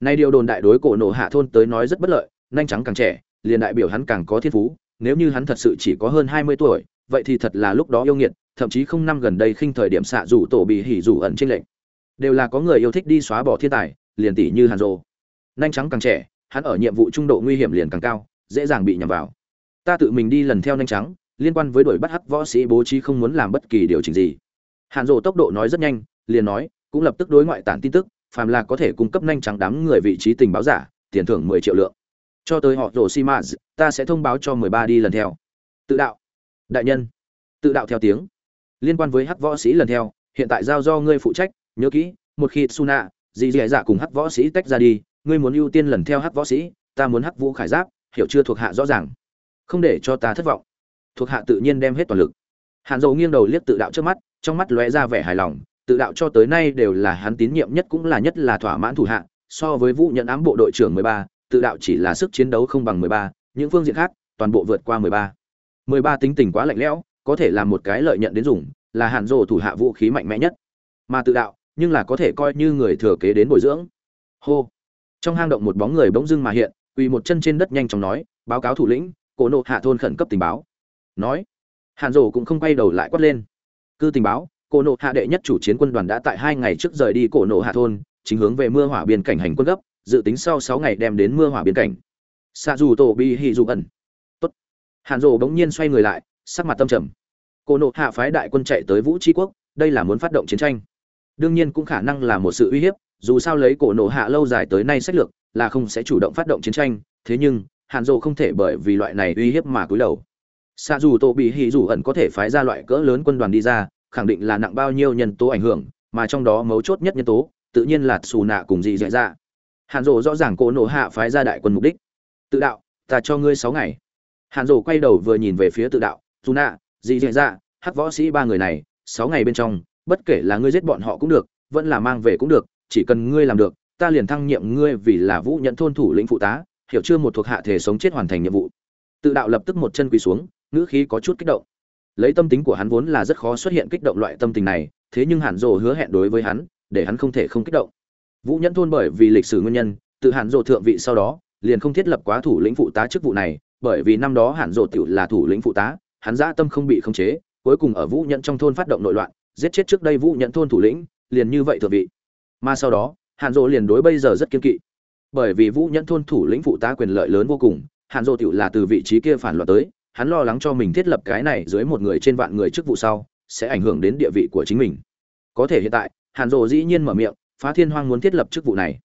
Nay điều đồn đại đối cổ nổ hạ thôn tới nói rất bất lợi nhanh trắng càng trẻ, liền đại biểu hắn càng có thiên phú, nếu như hắn thật sự chỉ có hơn hai mươi tuổi, vậy thì thật là lúc đó yêu nghiệt thậm chí không năm gần đây khinh thời điểm xạ rủ tổ bị hỉ rủ ẩn trên lệnh. Đều là có người yêu thích đi xóa bỏ thiên tài, liền tỷ như hàn rồ nhanh trắng càng trẻ, hắn ở nhiệm vụ trung độ nguy hiểm liền càng cao, dễ dàng bị nhầm vào. Ta tự mình đi lần theo nhanh trắng, liên quan với đuổi bắt hắc võ sĩ bố trí không muốn làm bất kỳ điều chỉnh gì. Hàn rồ tốc độ nói rất nhanh, liền nói, cũng lập tức đối ngoại tản tin tức, phàm là có thể cung cấp nhanh trắng đám người vị trí tình báo giả, tiền thưởng mười triệu lượng. Cho tới họ rồ simaz ta sẽ thông báo cho mười ba đi lần theo. Tự đạo. Đại nhân. Tự đạo theo tiếng liên quan với hắc võ sĩ lần theo hiện tại giao do ngươi phụ trách nhớ kỹ một khi suna dì dì dạ cùng hắc võ sĩ tách ra đi ngươi muốn ưu tiên lần theo hắc võ sĩ ta muốn hắc vũ khải giáp hiểu chưa thuộc hạ rõ ràng. Không để cho ta thất vọng. Thuộc hạ tự nhiên đem hết toàn lực. Hàn dầu nghiêng đầu liếc tự đạo trước mắt trong mắt lóe ra vẻ hài lòng tự đạo cho tới nay đều là hắn tín nhiệm nhất cũng là nhất là thỏa mãn thủ hạ so với vũ nhận ám bộ đội trưởng 13, tự đạo chỉ là sức chiến đấu không bằng 13, những phương diện khác toàn bộ vượt qua 13. 13 tính tình quá lạnh lẽo có thể làm một cái lợi nhận đến dùng, là hàn rồ thủ hạ vũ khí mạnh mẽ nhất. Mà tự đạo, nhưng là có thể coi như người thừa kế đến bồi dưỡng. Hô. Trong hang động một bóng người bỗng dưng mà hiện, quỳ một chân trên đất nhanh chóng nói, báo cáo thủ lĩnh, cổ nộ hạ thôn khẩn cấp tình báo. Nói. Hàn rổ cũng không quay đầu lại quát lên. Cư tình báo, cổ nộ hạ đệ nhất chủ chiến quân đoàn đã tại hai ngày trước rời đi cổ nộ hạ thôn, chính hướng về mưa hỏa biên cảnh hành quân gấp, dự tính sau sáu ngày đem đến mưa hỏa biên cảnh. Xa dù tổ bi hì dù ẩn. Tốt. Hàn rổ bỗng nhiên xoay người lại sắc mặt tâm trầm. Cô nộ hạ phái đại quân chạy tới vũ tri quốc, đây là muốn phát động chiến tranh. Đương nhiên cũng khả năng là một sự uy hiếp, dù sao lấy cổ nộ hạ lâu dài tới nay sách lược, là không sẽ chủ động phát động chiến tranh, thế nhưng, hàn dộ không thể bởi vì loại này uy hiếp mà cúi đầu. Xa dù tổ bị hì dù ẩn có thể phái ra loại cỡ lớn quân đoàn đi ra, khẳng định là nặng bao nhiêu nhân tố ảnh hưởng, mà trong đó mấu chốt nhất nhân tố, tự nhiên là xù nạ cùng dị dạ ra hàn dộ rõ ràng cổ nộ hạ phái ra đại quân mục đích. Tự đạo, ta cho ngươi sáu ngày. Hàn dộ quay đầu vừa nhìn về phía tự đạo dù nạ dị dạ dạ hắc võ sĩ ba người này, sáu ngày bên trong, bất kể là ngươi giết bọn họ cũng được, vẫn là mang về cũng được, chỉ cần ngươi làm được, ta liền thăng nhiệm ngươi vì là vũ nhận thôn thủ lĩnh phụ tá, hiểu chưa một thuộc hạ thể sống chết hoàn thành nhiệm vụ. Tự đạo lập tức một chân quỳ xuống, ngữ khí có chút kích động. Lấy tâm tính của hắn vốn là rất khó xuất hiện kích động loại tâm tình này, thế nhưng hàn rồ hứa hẹn đối với hắn, để hắn không thể không kích động. Vũ nhẫn thôn bởi vì lịch sử nguyên nhân, tự hàn rồ thượng vị sau đó, liền không thiết lập quá thủ lĩnh phụ tá chức vụ này, bởi vì năm đó hàn rồ tiểu là thủ lĩnh phụ tá hắn dã tâm không bị khống chế, cuối cùng ở vũ nhẫn trong thôn phát động nội loạn, giết chết trước đây vũ nhẫn thôn thủ lĩnh, liền như vậy thừa vị. Mà sau đó, Hàn Dỗ liền đối bây giờ rất kiên kỵ. Bởi vì vũ nhẫn thôn thủ lĩnh phụ tá quyền lợi lớn vô cùng, Hàn Dỗ tiểu là từ vị trí kia phản loạn tới, hắn lo lắng cho mình thiết lập cái này dưới một người trên vạn người chức vụ sau, sẽ ảnh hưởng đến địa vị của chính mình. Có thể hiện tại, hàn Dỗ dĩ nhiên mở miệng, phá thiên hoang muốn thiết lập chức vụ này.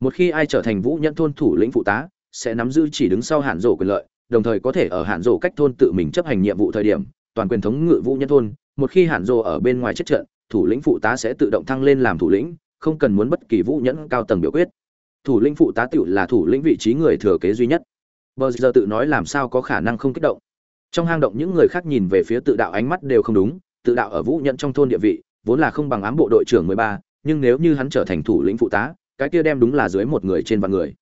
Một khi ai trở thành vũ nhẫn thôn thủ lĩnh phụ tá, sẽ nắm giữ chỉ đứng sau Hàn Dỗ quyền lợi đồng thời có thể ở hạn rổ cách thôn tự mình chấp hành nhiệm vụ thời điểm, toàn quyền thống ngự vũ nhẫn thôn, một khi hạn rổ ở bên ngoài chết trận, thủ lĩnh phụ tá sẽ tự động thăng lên làm thủ lĩnh, không cần muốn bất kỳ vũ nhẫn cao tầng biểu quyết. Thủ lĩnh phụ tá tự là thủ lĩnh vị trí người thừa kế duy nhất. Bờ giờ tự nói làm sao có khả năng không kích động. Trong hang động những người khác nhìn về phía tự đạo ánh mắt đều không đúng, tự đạo ở vũ nhẫn trong thôn địa vị, vốn là không bằng ám bộ đội trưởng mười ba, nhưng nếu như hắn trở thành thủ lĩnh phụ tá, cái kia đem đúng là dưới một người trên vạn người.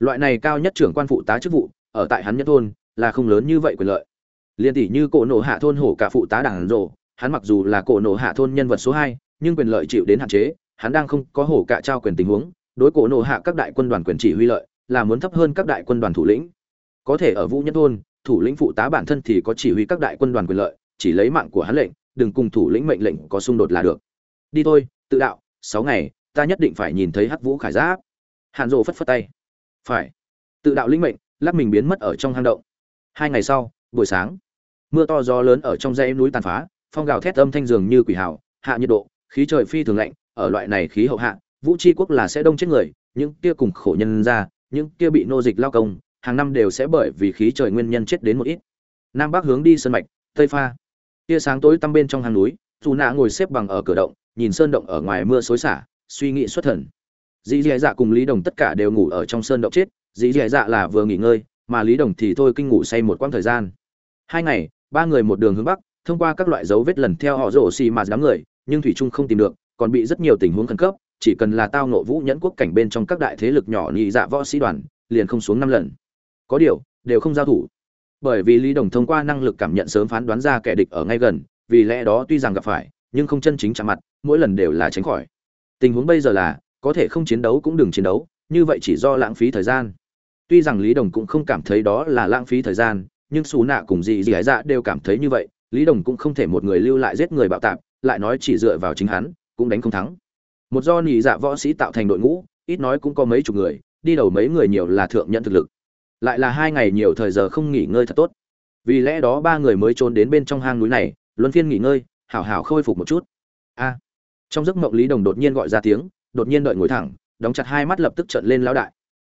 Loại này cao nhất trưởng quan phụ tá chức vụ ở tại hắn nhất thôn, là không lớn như vậy quyền lợi. Liên tỷ như cổ nổ hạ thôn hổ cả phụ tá đảng rồ hắn mặc dù là cổ nổ hạ thôn nhân vật số hai, nhưng quyền lợi chịu đến hạn chế, hắn đang không có hổ cả trao quyền tình huống, đối cổ nổ hạ các đại quân đoàn quyền chỉ huy lợi, là muốn thấp hơn các đại quân đoàn thủ lĩnh. Có thể ở vũ nhất thôn, thủ lĩnh phụ tá bản thân thì có chỉ huy các đại quân đoàn quyền lợi, chỉ lấy mạng của hắn lệnh, đừng cùng thủ lĩnh mệnh lệnh có xung đột là được. Đi thôi, tự đạo, sáu ngày, ta nhất định phải nhìn thấy hắc vũ khải giáp. Hàn rộ phất phất tay. Phải. Tự đạo lĩnh mệnh lắp mình biến mất ở trong hang động. Hai ngày sau, buổi sáng, mưa to gió lớn ở trong dãy núi tàn phá, phong gào thét âm thanh dường như quỷ hào, hạ nhiệt độ, khí trời phi thường lạnh, ở loại này khí hậu hạ, vũ tri quốc là sẽ đông chết người, những kia cùng khổ nhân ra, những kia bị nô dịch lao công, hàng năm đều sẽ bởi vì khí trời nguyên nhân chết đến một ít. Nam bắc hướng đi sơn mạch, tây pha. Tia sáng tối tăm bên trong hang núi dù nạ ngồi xếp bằng ở cửa động, nhìn sơn động ở ngoài mưa xối xả, suy nghĩ xuất thần. Dì dì dạ cùng lý đồng tất cả đều ngủ ở trong sơn động chết dì dì dạ là vừa nghỉ ngơi, mà lý đồng thì thôi kinh ngủ say một quãng thời gian. Hai ngày, ba người một đường hướng bắc, thông qua các loại dấu vết lần theo họ rổ xì mà đám người, nhưng thủy trung không tìm được, còn bị rất nhiều tình huống khẩn cấp, chỉ cần là tao nộ vũ nhẫn quốc cảnh bên trong các đại thế lực nhỏ nhị dạ võ sĩ đoàn, liền không xuống năm lần. Có điều, đều không giao thủ. Bởi vì lý đồng thông qua năng lực cảm nhận sớm phán đoán ra kẻ địch ở ngay gần, vì lẽ đó tuy rằng gặp phải, nhưng không chân chính chạm mặt, mỗi lần đều là tránh khỏi. Tình huống bây giờ là, có thể không chiến đấu cũng đừng chiến đấu, như vậy chỉ do lãng phí thời gian tuy rằng lý đồng cũng không cảm thấy đó là lãng phí thời gian, nhưng xù nạ cùng dì dì ái dạ đều cảm thấy như vậy, lý đồng cũng không thể một người lưu lại giết người bạo tạp lại nói chỉ dựa vào chính hắn, cũng đánh không thắng. Một do nhị dạ võ sĩ tạo thành đội ngũ, ít nói cũng có mấy chục người, đi đầu mấy người nhiều là thượng nhận thực lực. Lại là hai ngày nhiều thời giờ không nghỉ ngơi thật tốt. Vì lẽ đó ba người mới trốn đến bên trong hang núi này, luân phiên nghỉ ngơi, hảo hảo khôi phục một chút. A. Trong giấc mộng lý đồng đột nhiên gọi ra tiếng, đột nhiên đợi ngồi thẳng, đóng chặt hai mắt lập tức trợn lên lão đại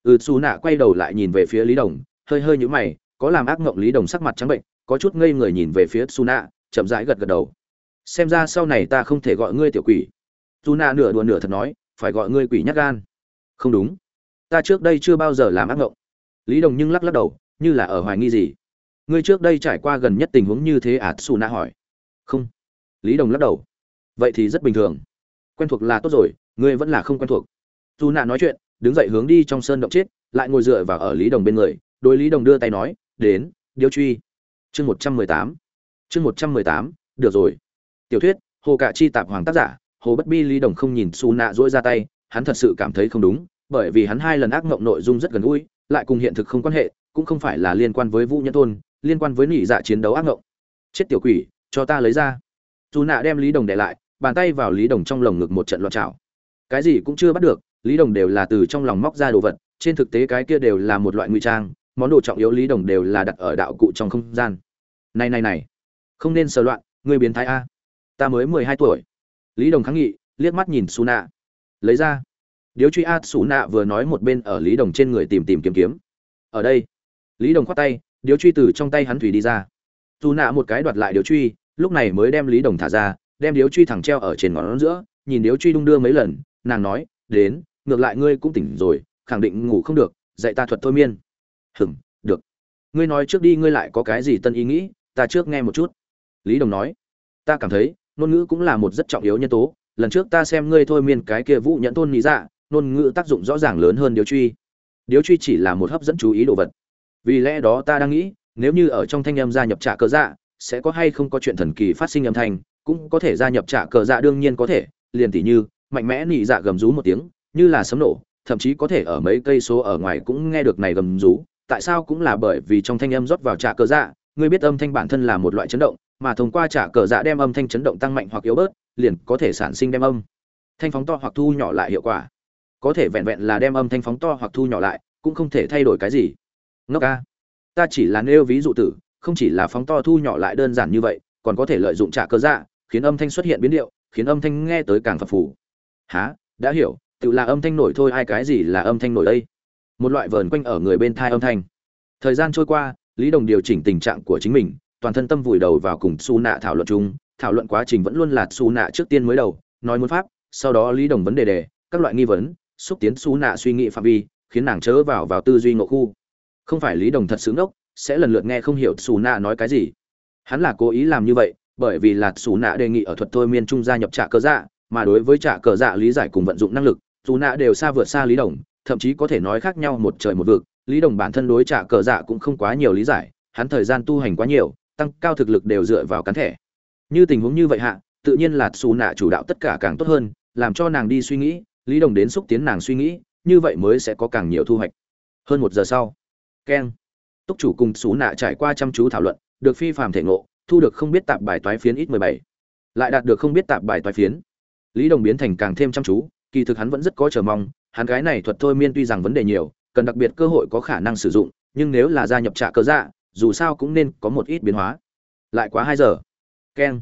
ừ xù nạ quay đầu lại nhìn về phía lý đồng, hơi hơi nhũ mày, có làm ác mộng lý đồng sắc mặt trắng bệnh, có chút ngây người nhìn về phía xù nạ chậm rãi gật gật đầu. Xem ra sau này ta không thể gọi ngươi tiểu quỷ. Xù nạ nửa đùa nửa thật nói, phải gọi ngươi quỷ nhắc gan. Không đúng. Ta trước đây chưa bao giờ làm ác mộng lý đồng nhưng lắc lắc đầu, như là ở hoài nghi gì. Ngươi trước đây trải qua gần nhất tình huống như thế à? Xù nạ hỏi. Không. Lý đồng lắc đầu. Vậy thì rất bình thường. Quen thuộc là tốt rồi, ngươi vẫn là không quen thuộc. Dù nạ nói chuyện đứng dậy hướng đi trong sơn động chết, lại ngồi dựa vào ở lý đồng bên người đôi lý đồng đưa tay nói, đến điếu truy. Chương một trăm mười tám. Chương một trăm mười tám, được rồi. Tiểu thuyết, hồ cạ chi tạp hoàng tác giả, hồ bất bi lý đồng không nhìn xù nạ dỗi ra tay, hắn thật sự cảm thấy không đúng, bởi vì hắn hai lần ác mộng nội dung rất gần gũi, lại cùng hiện thực không quan hệ, cũng không phải là liên quan với vũ nhân thôn, liên quan với nỉ dạ chiến đấu ác mộng. Chết tiểu quỷ, cho ta lấy ra. Dù nạ đem lý đồng để lại, bàn tay vào lý đồng trong lồng ngực một trận loạn trào cái gì cũng chưa bắt được lý đồng đều là từ trong lòng móc ra đồ vật, trên thực tế cái kia đều là một loại ngụy trang, món đồ trọng yếu lý đồng đều là đặt ở đạo cụ trong không gian. Này này này, không nên sờ loạn người biến thái a. Ta mới mười hai tuổi. Lý đồng kháng nghị, liếc mắt nhìn su nạ lấy ra. Điếu truy a su nạ vừa nói một bên ở lý đồng trên người tìm tìm kiếm kiếm. Ở đây. Lý đồng khoát tay, điếu truy từ trong tay hắn thủy đi ra. Su nạ một cái đoạt lại điếu truy, lúc này mới đem lý đồng thả ra, đem điếu truy thẳng treo ở trên ngón giữa, nhìn điếu truy đung đưa mấy lần, nàng nói, đến ngược lại ngươi cũng tỉnh rồi, khẳng định ngủ không được, dạy ta thuật thôi miên. Hừm, được. Ngươi nói trước đi, ngươi lại có cái gì tân ý nghĩ, ta trước nghe một chút. Lý đồng nói. Ta cảm thấy, ngôn ngữ cũng là một rất trọng yếu nhân tố, lần trước ta xem ngươi thôi miên cái kia vũ nhẫn tôn lý dạ ngôn ngữ tác dụng rõ ràng lớn hơn điếu truy. Điếu truy chỉ là một hấp dẫn chú ý đồ vật. Vì lẽ đó ta đang nghĩ, nếu như ở trong thanh âm gia nhập trả cờ dạ sẽ có hay không có chuyện thần kỳ phát sinh âm thanh, cũng có thể gia nhập trả cờ dạ đương nhiên có thể, liền tỉ như, mạnh mẽ nị dạ gầm rú một tiếng như là sấm nổ, thậm chí có thể ở mấy cây số ở ngoài cũng nghe được này gầm rú. Tại sao cũng là bởi vì trong thanh âm rót vào trạ cờ dạ ngươi biết âm thanh bản thân là một loại chấn động, mà thông qua trạ cờ dạ đem âm thanh chấn động tăng mạnh hoặc yếu bớt, liền có thể sản sinh đem âm thanh phóng to hoặc thu nhỏ lại hiệu quả. Có thể vẹn vẹn là đem âm thanh phóng to hoặc thu nhỏ lại, cũng không thể thay đổi cái gì. Ngốc ca. Ta chỉ là nêu ví dụ tử, không chỉ là phóng to thu nhỏ lại đơn giản như vậy, còn có thể lợi dụng trả cơ dạ khiến âm thanh xuất hiện biến điệu, khiến âm thanh nghe tới càng phập phù. Há đã hiểu tự là âm thanh nổi thôi, ai cái gì là âm thanh nổi đây? Một loại vờn quanh ở người bên thai âm thanh. Thời gian trôi qua, lý đồng điều chỉnh tình trạng của chính mình, toàn thân tâm vùi đầu vào cùng su nạ thảo luận chung. Thảo luận quá trình vẫn luôn là su nạ trước tiên mới đầu, nói muốn pháp, sau đó lý đồng vấn đề đề, các loại nghi vấn, xúc tiến su nạ suy nghĩ phạm vi, khiến nàng chớ vào vào tư duy ngộ khu. Không phải lý đồng thật xứng ốc sẽ lần lượt nghe không hiểu su nạ nói cái gì. Hắn là cố ý làm như vậy, bởi vì là su nạ đề nghị ở thuật thôi miên trung gia nhập trả cờ dạ mà đối với trả cờ dạ lý giải cùng vận dụng năng lực dù nạ đều xa vượt xa lý đồng, thậm chí có thể nói khác nhau một trời một vực. Lý đồng bản thân đối trả cờ dạ cũng không quá nhiều lý giải, hắn thời gian tu hành quá nhiều, tăng cao thực lực đều dựa vào cắn thẻ. Như tình huống như vậy hạ, tự nhiên là xù nạ chủ đạo tất cả càng tốt hơn, làm cho nàng đi suy nghĩ, lý đồng đến xúc tiến nàng suy nghĩ, như vậy mới sẽ có càng nhiều thu hoạch. Hơn một giờ sau keng túc chủ cùng xù nạ trải qua chăm chú thảo luận, được phi phạm thể ngộ, thu được không biết tạp bài toái phiến ít mười bảy. Lại đạt được không biết tạp bài toái phiến. Lý đồng biến thành càng thêm chăm chú kỳ thực hắn vẫn rất có chờ mong, hắn gái này thuật thôi miên tuy rằng vấn đề nhiều, cần đặc biệt cơ hội có khả năng sử dụng, nhưng nếu là gia nhập trả cơ dạ dù sao cũng nên có một ít biến hóa. Lại quá hai giờ. Keng.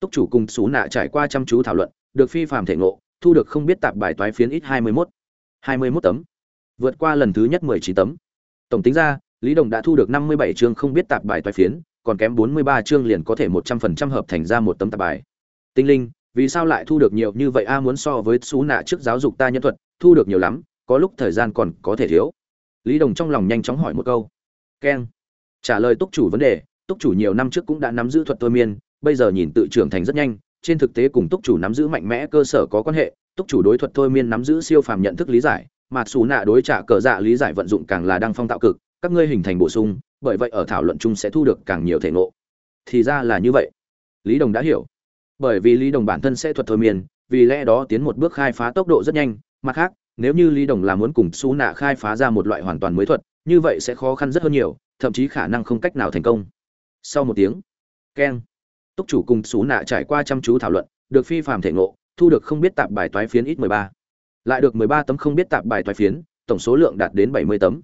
Túc chủ cùng Sú nạ trải qua chăm chú thảo luận, được phi phàm thể ngộ, thu được không biết tạp bài toái phiến ít hai mươi mốt. hai mươi mốt tấm. Vượt qua lần thứ nhất mười chín tấm. Tổng tính ra, lý đồng đã thu được năm mươi bảy chương không biết tạp bài toái phiến, còn kém bốn mươi ba chương liền có thể một trăm phần trăm hợp thành ra một tấm tạp bài. Tinh linh vì sao lại thu được nhiều như vậy? A, muốn so với xú nạ trước giáo dục ta nhân thuật, thu được nhiều lắm, có lúc thời gian còn có thể thiếu. Lý đồng trong lòng nhanh chóng hỏi một câu. Keng trả lời túc chủ vấn đề, túc chủ nhiều năm trước cũng đã nắm giữ thuật thôi miên, bây giờ nhìn tự trưởng thành rất nhanh, trên thực tế cùng túc chủ nắm giữ mạnh mẽ cơ sở có quan hệ, túc chủ đối thuật thôi miên nắm giữ siêu phàm nhận thức lý giải, mà xù nạ đối trả cờ dạ lý giải vận dụng càng là đăng phong tạo cực, các ngươi hình thành bổ sung, bởi vậy ở thảo luận chung sẽ thu được càng nhiều thể ngộ. Thì ra là như vậy. Lý đồng đã hiểu bởi vì lý đồng bản thân sẽ thuật thôi miên, vì lẽ đó tiến một bước khai phá tốc độ rất nhanh. Mặt khác, nếu như lý đồng là muốn cùng xú nạ khai phá ra một loại hoàn toàn mới thuật, như vậy sẽ khó khăn rất hơn nhiều, thậm chí khả năng không cách nào thành công. Sau một tiếng, keng, túc chủ cùng xú nạ trải qua chăm chú thảo luận, được phi phạm thể ngộ, thu được không biết tạp bài toái phiến ít mười ba. Lại được mười ba tấm không biết tạp bài toái phiến, tổng số lượng đạt đến bảy mươi tấm.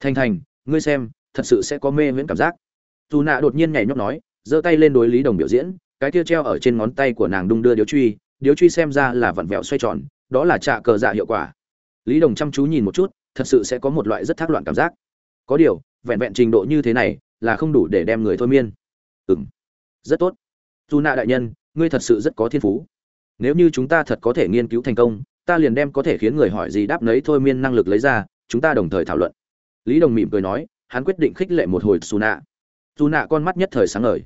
Thành thành, ngươi xem, thật sự sẽ có mê miễn cảm giác. Dù nạ đột nhiên nhảy nhót nói, giơ tay lên đối lý đồng biểu diễn cái kia treo ở trên ngón tay của nàng đung đưa điếu truy điếu truy xem ra là vặn vẹo xoay tròn, đó là trạ cờ dạ hiệu quả. Lý đồng chăm chú nhìn một chút, thật sự sẽ có một loại rất thác loạn cảm giác. Có điều, vẹn vẹn trình độ như thế này, là không đủ để đem người thôi miên. Ừ m rất tốt. Dù nạ đại nhân, ngươi thật sự rất có thiên phú. Nếu như chúng ta thật có thể nghiên cứu thành công, ta liền đem có thể khiến người hỏi gì đáp nấy thôi miên năng lực lấy ra, chúng ta đồng thời thảo luận. Lý đồng mỉm cười nói, hắn quyết định khích lệ một hồi xù nạ dù nạ con mắt nhất thời sáng ngời.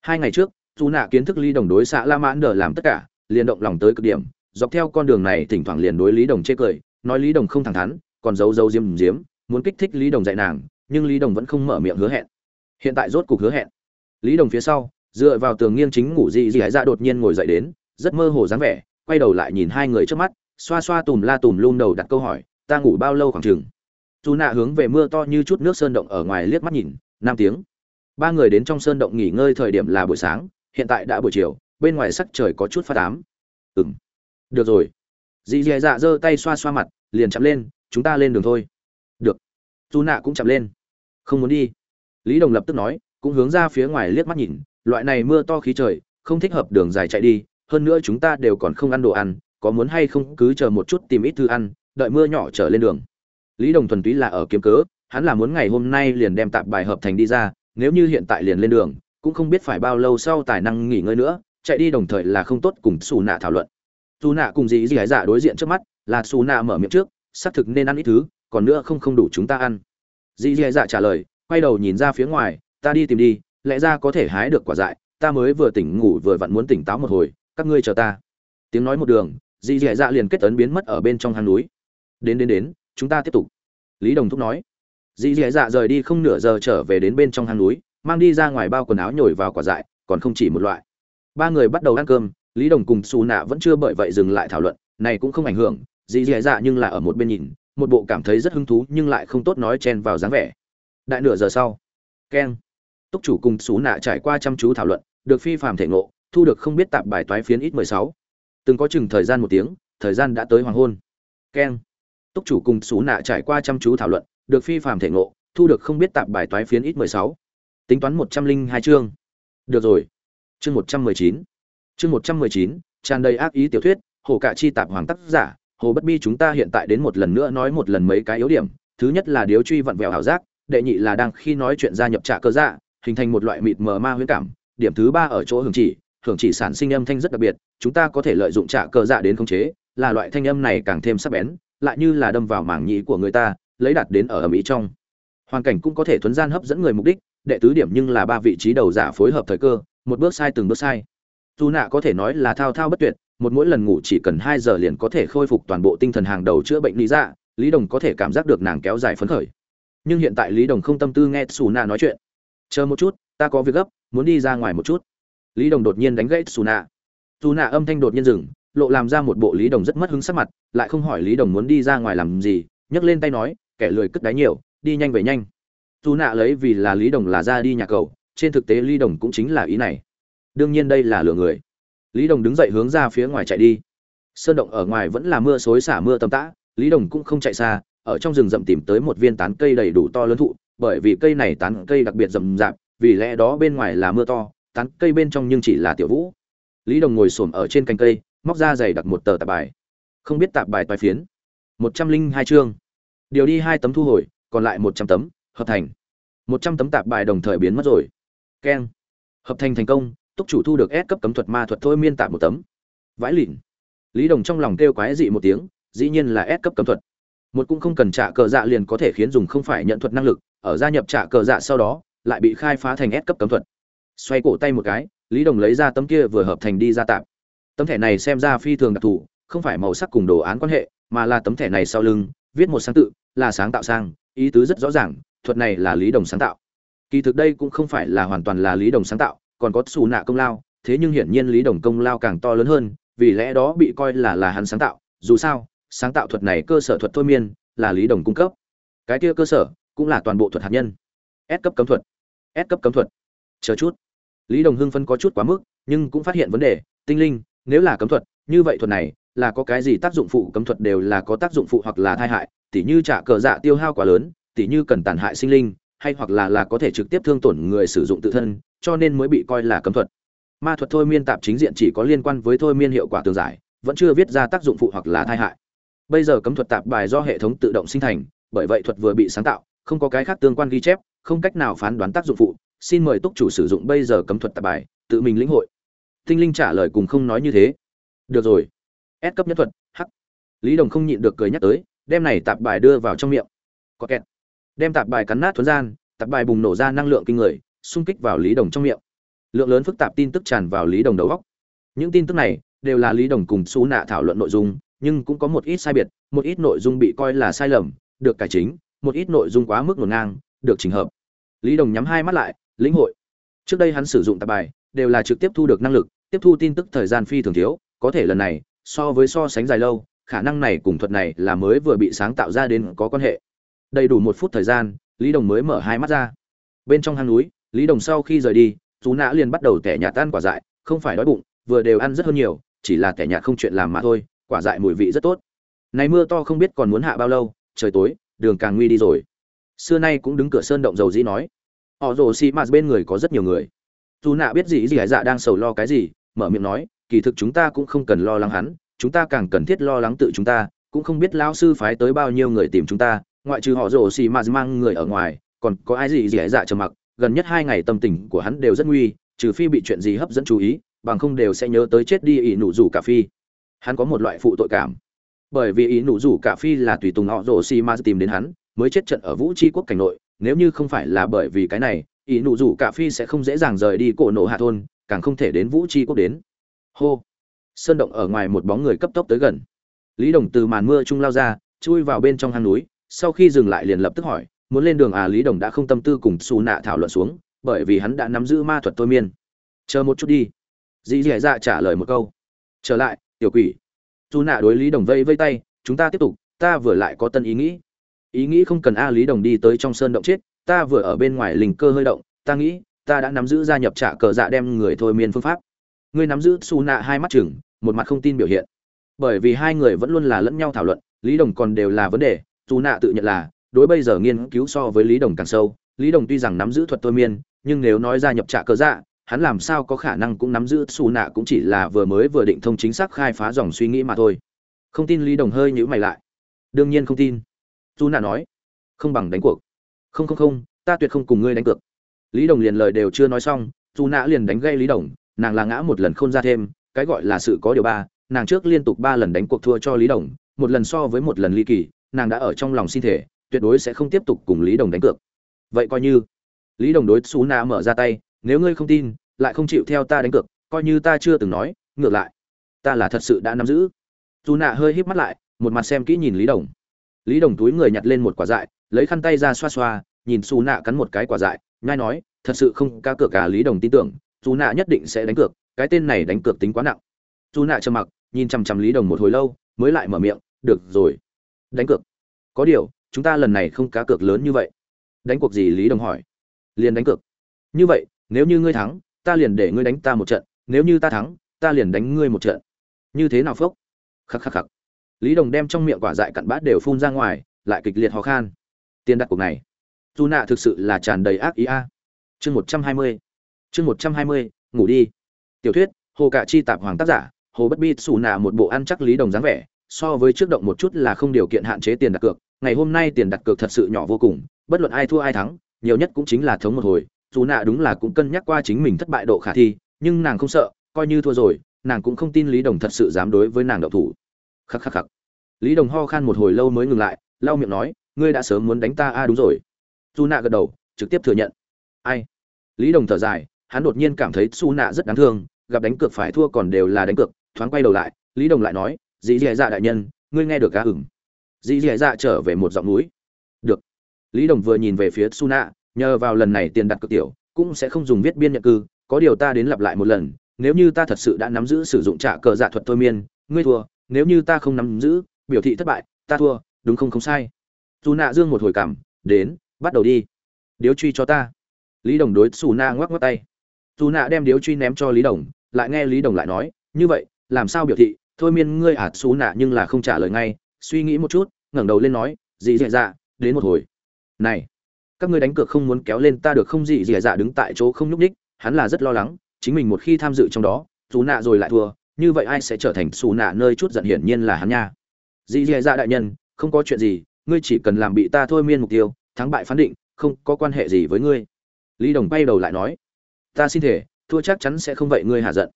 Hai ngày trước dù nạ kiến thức lý đồng đối xạ la mãn đờ làm tất cả, liền động lòng tới cực điểm, dọc theo con đường này thỉnh thoảng liền đối lý đồng chê cười, nói lý đồng không thẳng thắn, còn giấu giấu diếm diếm, muốn kích thích lý đồng dạy nàng, nhưng lý đồng vẫn không mở miệng hứa hẹn. Hiện tại rốt cục hứa hẹn. Lý đồng phía sau, dựa vào tường nghiêng chính ngủ dị dị hải dạ đột nhiên ngồi dậy đến, rất mơ hồ dáng vẻ, quay đầu lại nhìn hai người trước mắt, xoa xoa tùm la tùm lum đầu đặt câu hỏi, ta ngủ bao lâu khoảng chừng? Dù nạ hướng về mưa to như chút nước sơn động ở ngoài liếc mắt nhìn, năm tiếng. Ba người đến trong sơn động nghỉ ngơi thời điểm là buổi sáng hiện tại đã buổi chiều, bên ngoài sắc trời có chút phát ám. Ừng được rồi. Dì dì dạ giơ tay xoa xoa mặt, liền chậm lên, chúng ta lên đường thôi. Được. Dù nạ cũng chậm lên. Không muốn đi. Lý đồng lập tức nói, cũng hướng ra phía ngoài liếc mắt nhìn, loại này mưa to khí trời, không thích hợp đường dài chạy đi, hơn nữa chúng ta đều còn không ăn đồ ăn, có muốn hay không cứ chờ một chút tìm ít thư ăn, đợi mưa nhỏ trở lên đường. Lý đồng thuần túy là ở kiếm cớ, hắn là muốn ngày hôm nay liền đem tạp bài hợp thành đi ra, nếu như hiện tại liền lên đường cũng không biết phải bao lâu sau tài năng nghỉ ngơi nữa, chạy đi đồng thời là không tốt cùng xù nạ thảo luận. Xù nạ cùng dì dì dạ đối diện trước mắt, là xù nạ mở miệng trước, xác thực nên ăn ít thứ, còn nữa không không đủ chúng ta ăn. Dì dì dạ trả lời, quay đầu nhìn ra phía ngoài, ta đi tìm đi, lẽ ra có thể hái được quả dại, ta mới vừa tỉnh ngủ vừa vặn muốn tỉnh táo một hồi, các ngươi chờ ta. Tiếng nói một đường dì dì dạ liền kết tấn biến mất ở bên trong hang núi. Đến đến đến, chúng ta tiếp tục. Lý đồng thúc nói. Dì dì dạ rời đi không nửa giờ trở về đến bên trong hang núi mang đi ra ngoài bao quần áo nhồi vào quả dại, còn không chỉ một loại. Ba người bắt đầu ăn cơm, lý đồng cùng xù nạ vẫn chưa bởi vậy dừng lại thảo luận, này cũng không ảnh hưởng, dì dì dạ nhưng là ở một bên nhìn, một bộ cảm thấy rất hứng thú nhưng lại không tốt nói chen vào dáng vẻ. Đại nửa giờ sau, keng, túc chủ cùng xú nạ trải qua chăm chú thảo luận, được phi phạm thể ngộ, thu được không biết tạp bài toái phiến ít mười sáu. Từng có chừng thời gian một tiếng, thời gian đã tới hoàng hôn. Keng, túc chủ cùng xú nạ trải qua chăm chú thảo luận, được phi phạm thể ngộ, thu được không biết tạp bài toái phiến ít mười sáu tính toán một trăm linh hai chương. Được rồi. Chương một trăm mười chín. Chương một trăm mười chín, tràn đầy ác ý tiểu thuyết, hồ cạ chi tạp hoàng tác giả, hồ bất bi chúng ta hiện tại đến một lần nữa nói một lần mấy cái yếu điểm. Thứ nhất là điếu truy vặn vẹo ảo giác, đệ nhị là đang khi nói chuyện gia nhập trạ cơ dạ hình thành một loại mịt mờ ma huyễn cảm. Điểm thứ ba ở chỗ hưởng chỉ hưởng chỉ sản sinh âm thanh rất đặc biệt, chúng ta có thể lợi dụng trạ cơ dạ đến khống chế, là loại thanh âm này càng thêm sắc bén, lại như là đâm vào mảng nhĩ của người ta, lấy đạt đến ở ẩm ý trong. Hoàn cảnh cũng có thể thuấn gian hấp dẫn người mục đích đệ tứ điểm nhưng là ba vị trí đầu giả phối hợp thời cơ, một bước sai từng bước sai. Dù nạ có thể nói là thao thao bất tuyệt, một mỗi lần ngủ chỉ cần hai giờ liền có thể khôi phục toàn bộ tinh thần hàng đầu chữa bệnh lý dạ lý đồng có thể cảm giác được nàng kéo dài phấn khởi. Nhưng hiện tại lý đồng không tâm tư nghe xù nạ nói chuyện. Chờ một chút, ta có việc gấp, muốn đi ra ngoài một chút. Lý đồng đột nhiên đánh gãy xù nạ. Xù nạ âm thanh đột nhiên dừng, lộ làm ra một bộ lý đồng rất mất hứng sắc mặt, lại không hỏi lý đồng muốn đi ra ngoài làm gì, nhấc lên tay nói, kẻ lười cất đáy nhiều, đi nhanh về nhanh dù nạ lấy vì là lý đồng là ra đi nhà cầu, trên thực tế lý đồng cũng chính là ý này. Đương nhiên đây là lừa người. Lý đồng đứng dậy hướng ra phía ngoài chạy đi. Sơn động ở ngoài vẫn là mưa xối xả mưa tầm tã, lý đồng cũng không chạy xa, ở trong rừng rậm tìm tới một viên tán cây đầy đủ to lớn thụ, bởi vì cây này tán cây đặc biệt rậm rạp, vì lẽ đó bên ngoài là mưa to, tán cây bên trong nhưng chỉ là tiểu vũ. Lý đồng ngồi xổm ở trên cành cây, móc ra giày đặt một tờ tạp bài. Không biết tạp bài toái phiến. Một trăm linh hai chương. Điều đi hai tấm thu hồi, còn lại một trăm tấm hợp thành. Một trăm tấm tạp bài đồng thời biến mất rồi. Keng. Hợp thành thành công, túc chủ thu được S cấp cấm thuật ma thuật thôi miên tạp một tấm. Vãi lịn. Lý đồng trong lòng kêu quái dị một tiếng, dĩ nhiên là S cấp cấm thuật. Một cũng không cần trả cờ dạ liền có thể khiến dùng không phải nhận thuật năng lực, ở gia nhập trả cờ dạ sau đó, lại bị khai phá thành S cấp cấm thuật. Xoay cổ tay một cái, lý đồng lấy ra tấm kia vừa hợp thành đi ra tạp. Tấm thẻ này xem ra phi thường đặc thù, không phải màu sắc cùng đồ án quan hệ, mà là tấm thẻ này sau lưng, viết một sáng tự, là sáng tạo sang, ý tứ rất rõ ràng thuật này là lý đồng sáng tạo. Kỳ thực đây cũng không phải là hoàn toàn là lý đồng sáng tạo, còn có xù nạ công lao, thế nhưng hiển nhiên lý đồng công lao càng to lớn hơn, vì lẽ đó bị coi là là hắn sáng tạo. Dù sao, sáng tạo thuật này cơ sở thuật thôi miên, là lý đồng cung cấp. Cái kia cơ sở, cũng là toàn bộ thuật hạt nhân. S cấp cấm thuật. S cấp cấm thuật. Chờ chút. Lý đồng hưng phân có chút quá mức, nhưng cũng phát hiện vấn đề, tinh linh, nếu là cấm thuật, như vậy thuật này, là có cái gì tác dụng phụ? Cấm thuật đều là có tác dụng phụ hoặc là tai hại, tỉ như trả cờ dạ tiêu hao quá lớn tỉ như cần tàn hại sinh linh, hay hoặc là là có thể trực tiếp thương tổn người sử dụng tự thân, cho nên mới bị coi là cấm thuật. Ma thuật thôi miên tạp chính diện chỉ có liên quan với thôi miên hiệu quả tương giải, vẫn chưa viết ra tác dụng phụ hoặc là tai hại. Bây giờ cấm thuật tạp bài do hệ thống tự động sinh thành, bởi vậy thuật vừa bị sáng tạo, không có cái khác tương quan ghi chép, không cách nào phán đoán tác dụng phụ. Xin mời túc chủ sử dụng bây giờ cấm thuật tạp bài, tự mình lĩnh hội. Tinh linh trả lời cùng không nói như thế. Được rồi. S cấp nhất thuật hắc lý đồng không nhịn được cười nhắc tới, đem này tạp bài đưa vào trong miệng. Có kẹt đem tạp bài cắn nát thuấn gian, tạp bài bùng nổ ra năng lượng kinh người, xung kích vào lý đồng trong miệng. Lượng lớn phức tạp tin tức tràn vào lý đồng đầu góc những tin tức này đều là lý đồng cùng xú nạ thảo luận nội dung, nhưng cũng có một ít sai biệt, một ít nội dung bị coi là sai lầm, được cải chính, một ít nội dung quá mức ngổn ngang, được chỉnh hợp. Lý đồng nhắm hai mắt lại, lĩnh hội. Trước đây hắn sử dụng tạp bài, đều là trực tiếp thu được năng lực, tiếp thu tin tức thời gian phi thường thiếu, có thể lần này, so với so sánh dài lâu, khả năng này cùng thuật này là mới vừa bị sáng tạo ra đến có quan hệ đầy đủ một phút thời gian, lý đồng mới mở hai mắt ra. Bên trong hang núi, lý đồng sau khi rời đi, chú nã liền bắt đầu tẻ nhạt tan quả dại, không phải đói bụng, vừa đều ăn rất hơn nhiều, chỉ là tẻ nhạt không chuyện làm mà thôi, quả dại mùi vị rất tốt. Này mưa to không biết còn muốn hạ bao lâu, trời tối, đường càng nguy đi rồi. Xưa nay cũng đứng cửa sơn động dầu dĩ nói, họ rồ xì mạt bên người có rất nhiều người. Dù nạ biết gì gì hải dạ đang sầu lo cái gì, mở miệng nói, kỳ thực chúng ta cũng không cần lo lắng hắn, chúng ta càng cần thiết lo lắng tự chúng ta, cũng không biết lão sư phái tới bao nhiêu người tìm chúng ta ngoại trừ họ rồ xì mạt mang người ở ngoài, còn có ai gì gì dạ trầm mặc, gần nhất hai ngày tâm tình của hắn đều rất nguy, trừ phi bị chuyện gì hấp dẫn chú ý, bằng không đều sẽ nhớ tới chết đi ỷ nụ rủ cả phi. Hắn có một loại phụ tội cảm. Bởi vì ý nụ rủ cả phi là tùy tùng họ rồ xì ma tìm đến hắn, mới chết trận ở vũ tri quốc cảnh nội, nếu như không phải là bởi vì cái này ý nụ rủ cả phi sẽ không dễ dàng rời đi cổ nổ hạ thôn, càng không thể đến vũ tri quốc đến. Hô. Sơn động ở ngoài một bóng người cấp tốc tới gần. Lý đồng từ màn mưa trung lao ra, chui vào bên trong hang núi sau khi dừng lại liền lập tức hỏi, muốn lên đường à? Lý đồng đã không tâm tư cùng xù nạ thảo luận xuống, bởi vì hắn đã nắm giữ ma thuật thôi miên. Chờ một chút đi. Dì dì dạ trả lời một câu. Trở lại, tiểu quỷ. Dù nạ đối lý đồng vây vây tay, chúng ta tiếp tục, ta vừa lại có tân ý nghĩ. Ý nghĩ không cần a, lý đồng đi tới trong sơn động chết, ta vừa ở bên ngoài linh cơ hơi động, ta nghĩ, ta đã nắm giữ gia nhập trả cờ dạ đem người thôi miên phương pháp. Ngươi nắm giữ su nạ hai mắt chừng, một mặt không tin biểu hiện. Bởi vì hai người vẫn luôn là lẫn nhau thảo luận, lý đồng còn đều là vấn đề dù nạ tự nhận là, đối bây giờ nghiên cứu so với lý đồng càng sâu. Lý đồng tuy rằng nắm giữ thuật thôi miên, nhưng nếu nói gia nhập trạ cờ dạ hắn làm sao có khả năng cũng nắm giữ xù nạ cũng chỉ là vừa mới vừa định thông chính xác khai phá dòng suy nghĩ mà thôi. Không tin lý đồng hơi nhữ mày lại. Đương nhiên không tin. Dù nạ nói, không bằng đánh cuộc. Không không không, ta tuyệt không cùng ngươi đánh cược. Lý đồng liền lời đều chưa nói xong, dù nạ liền đánh gây lý đồng, nàng là ngã một lần không ra thêm, cái gọi là sự có điều ba, nàng trước liên tục ba lần đánh cuộc thua cho lý đồng, một lần so với một lần ly kỳ nàng đã ở trong lòng xin thể, tuyệt đối sẽ không tiếp tục cùng lý đồng đánh cược. Vậy coi như, lý đồng đối xú nạ mở ra tay, nếu ngươi không tin, lại không chịu theo ta đánh cược, coi như ta chưa từng nói, ngược lại, ta là thật sự đã nắm giữ. Dù nạ hơi híp mắt lại, một mặt xem kỹ nhìn lý đồng. Lý đồng túi người nhặt lên một quả dại, lấy khăn tay ra xoa xoa, nhìn xù nạ cắn một cái quả dại, nhai nói, thật sự không ca cược cả lý đồng tin tưởng dù nạ nhất định sẽ đánh cược, cái tên này đánh cược tính quá nặng. Dù nạ trầm mặc, nhìn chằm chằm lý đồng một hồi lâu, mới lại mở miệng, được rồi đánh cược. Có điều, chúng ta lần này không cá cược lớn như vậy. Đánh cuộc gì lý đồng hỏi. Liền đánh cược. Như vậy, nếu như ngươi thắng, ta liền để ngươi đánh ta một trận. Nếu như ta thắng, ta liền đánh ngươi một trận. Như thế nào phốc? Khắc khắc khắc. Lý đồng đem trong miệng quả dại cặn bát đều phun ra ngoài, lại kịch liệt ho khan. Tiền đặt cuộc này. Dù nạ thực sự là tràn đầy ác ý a. Chương một trăm hai mươi. Chương một trăm hai mươi, ngủ đi. Tiểu thuyết, hồ cạ chi tạp hoàng tác giả, hồ bất bi xù nạ một bộ ăn chắc lý đồng dáng vẻ so với trước động một chút là không điều kiện hạn chế tiền đặt cược, ngày hôm nay tiền đặt cược thật sự nhỏ vô cùng, bất luận ai thua ai thắng, nhiều nhất cũng chính là thống một hồi, dù nạ đúng là cũng cân nhắc qua chính mình thất bại độ khả thi, nhưng nàng không sợ, coi như thua rồi, nàng cũng không tin lý đồng thật sự dám đối với nàng đậu thủ. Khắc khắc khắc. Lý đồng ho khan một hồi lâu mới ngừng lại, lau miệng nói, ngươi đã sớm muốn đánh ta, a, đúng rồi. Dù nạ gật đầu, trực tiếp thừa nhận. Ai? Lý đồng thở dài, hắn đột nhiên cảm thấy su nạ rất đáng thương, gặp đánh cược phải thua còn đều là đánh cược, thoáng quay đầu lại, lý đồng lại nói dì dì dạ đại nhân, ngươi nghe được cá ửng. Dì dì dạ trở về một giọng núi. Được. Lý đồng vừa nhìn về phía su nạ nhờ vào lần này tiền đặt cược tiểu, cũng sẽ không dùng viết biên nhận cư, có điều ta đến lặp lại một lần, nếu như ta thật sự đã nắm giữ sử dụng trả cờ dạ thuật thôi miên, ngươi thua, nếu như ta không nắm giữ, biểu thị thất bại, ta thua, đúng không không sai. Dù nạ dương một hồi cảm, đến, bắt đầu đi. Điếu truy cho ta. Lý đồng đối xù na ngoắc ngoắc tay. Dù nạ đem điếu truy ném cho lý đồng, lại nghe lý đồng lại nói, như vậy, làm sao biểu thị thôi miên ngươi ạt xù nạ nhưng là không trả lời ngay, suy nghĩ một chút, ngẩng đầu lên nói dị dạ dạ đến một hồi. Này, các ngươi đánh cược không muốn kéo lên ta được không? Dị dạ dạ đứng tại chỗ không nhúc ních hắn là rất lo lắng, chính mình một khi tham dự trong đó xù nạ rồi lại thua, như vậy ai sẽ trở thành xù nạ nơi chút giận hiển nhiên là hắn nha. Dị dạ dạ đại nhân, không có chuyện gì, ngươi chỉ cần làm bị ta thôi miên mục tiêu, thắng bại phán định, không có quan hệ gì với ngươi. Lý đồng bay đầu lại nói, ta xin thể thua chắc chắn sẽ không vậy ngươi hạ giận.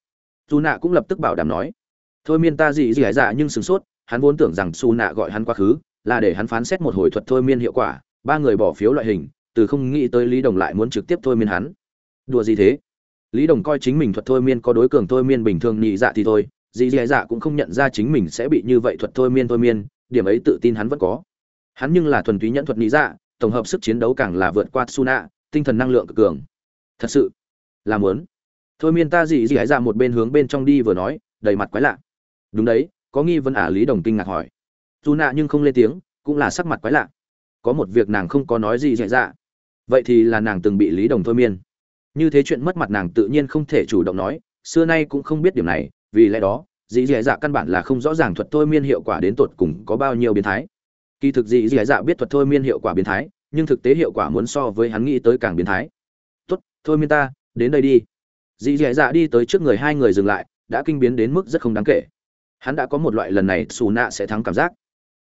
Dù nạ cũng lập tức bảo đảm nói thôi miên ta gì gì hải dạ nhưng sửng sốt hắn vốn tưởng rằng su nạ gọi hắn quá khứ là để hắn phán xét một hồi thuật thôi miên hiệu quả ba người bỏ phiếu loại hình từ không nghĩ tới lý đồng lại muốn trực tiếp thôi miên hắn đùa gì thế lý đồng coi chính mình thuật thôi miên có đối cường thôi miên bình thường nhị dạ thì thôi dì dì dạ cũng không nhận ra chính mình sẽ bị như vậy thuật thôi miên thôi miên điểm ấy tự tin hắn vẫn có hắn nhưng là thuần túy nhẫn thuật nhị dạ tổng hợp sức chiến đấu càng là vượt qua Suna, tinh thần năng lượng cực cường. Thật sự, là muốn. Thôi miên ta dì dì dạ một bên hướng bên trong đi vừa nói, đầy mặt quái lạ. Đúng đấy, có nghi vấn ả Lý Đồng kinh ngạc hỏi. dù nạ nhưng không lên tiếng, cũng là sắc mặt quái lạ. Có một việc nàng không có nói gì dễ dạ. Vậy thì là nàng từng bị Lý Đồng thôi miên. Như thế chuyện mất mặt nàng tự nhiên không thể chủ động nói, xưa nay cũng không biết điểm này, vì lẽ đó, dì dì dạ căn bản là không rõ ràng thuật thôi miên hiệu quả đến tột cùng có bao nhiêu biến thái kỳ thực dị dì dạ biết thuật thôi miên hiệu quả biến thái nhưng thực tế hiệu quả muốn so với hắn nghĩ tới càng biến thái tốt thôi miên ta đến đây đi dị dì dạ đi tới trước người hai người dừng lại đã kinh biến đến mức rất không đáng kể hắn đã có một loại lần này xù nạ sẽ thắng cảm giác.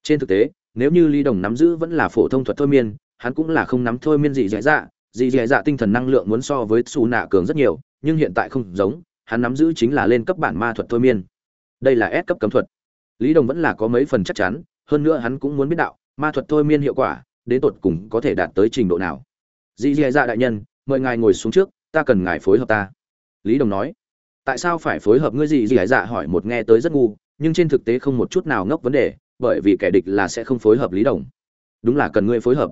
Trên thực tế, nếu như ly đồng nắm giữ vẫn là phổ thông thuật thôi miên, hắn cũng là không nắm thôi miên gì dễ dạ. Dị dễ dạ tinh thần năng lượng muốn so với xù nạ cường rất nhiều, nhưng hiện tại không giống, hắn nắm giữ chính là lên cấp bản ma thuật thôi miên. Đây là S cấp cấm thuật. Lý đồng vẫn là có mấy phần chắc chắn, hơn nữa hắn cũng muốn biết đạo, ma thuật thôi miên hiệu quả, đến tột cùng có thể đạt tới trình độ nào. Dì dì dạ đại nhân, mời ngài ngồi xuống trước, ta cần ngài phối hợp ta. Lý đồng nói, tại sao phải phối hợp ngươi dì dì dạ hỏi một nghe tới rất ngu nhưng trên thực tế không một chút nào ngốc vấn đề, bởi vì kẻ địch là sẽ không phối hợp lý đồng. Đúng là cần ngươi phối hợp.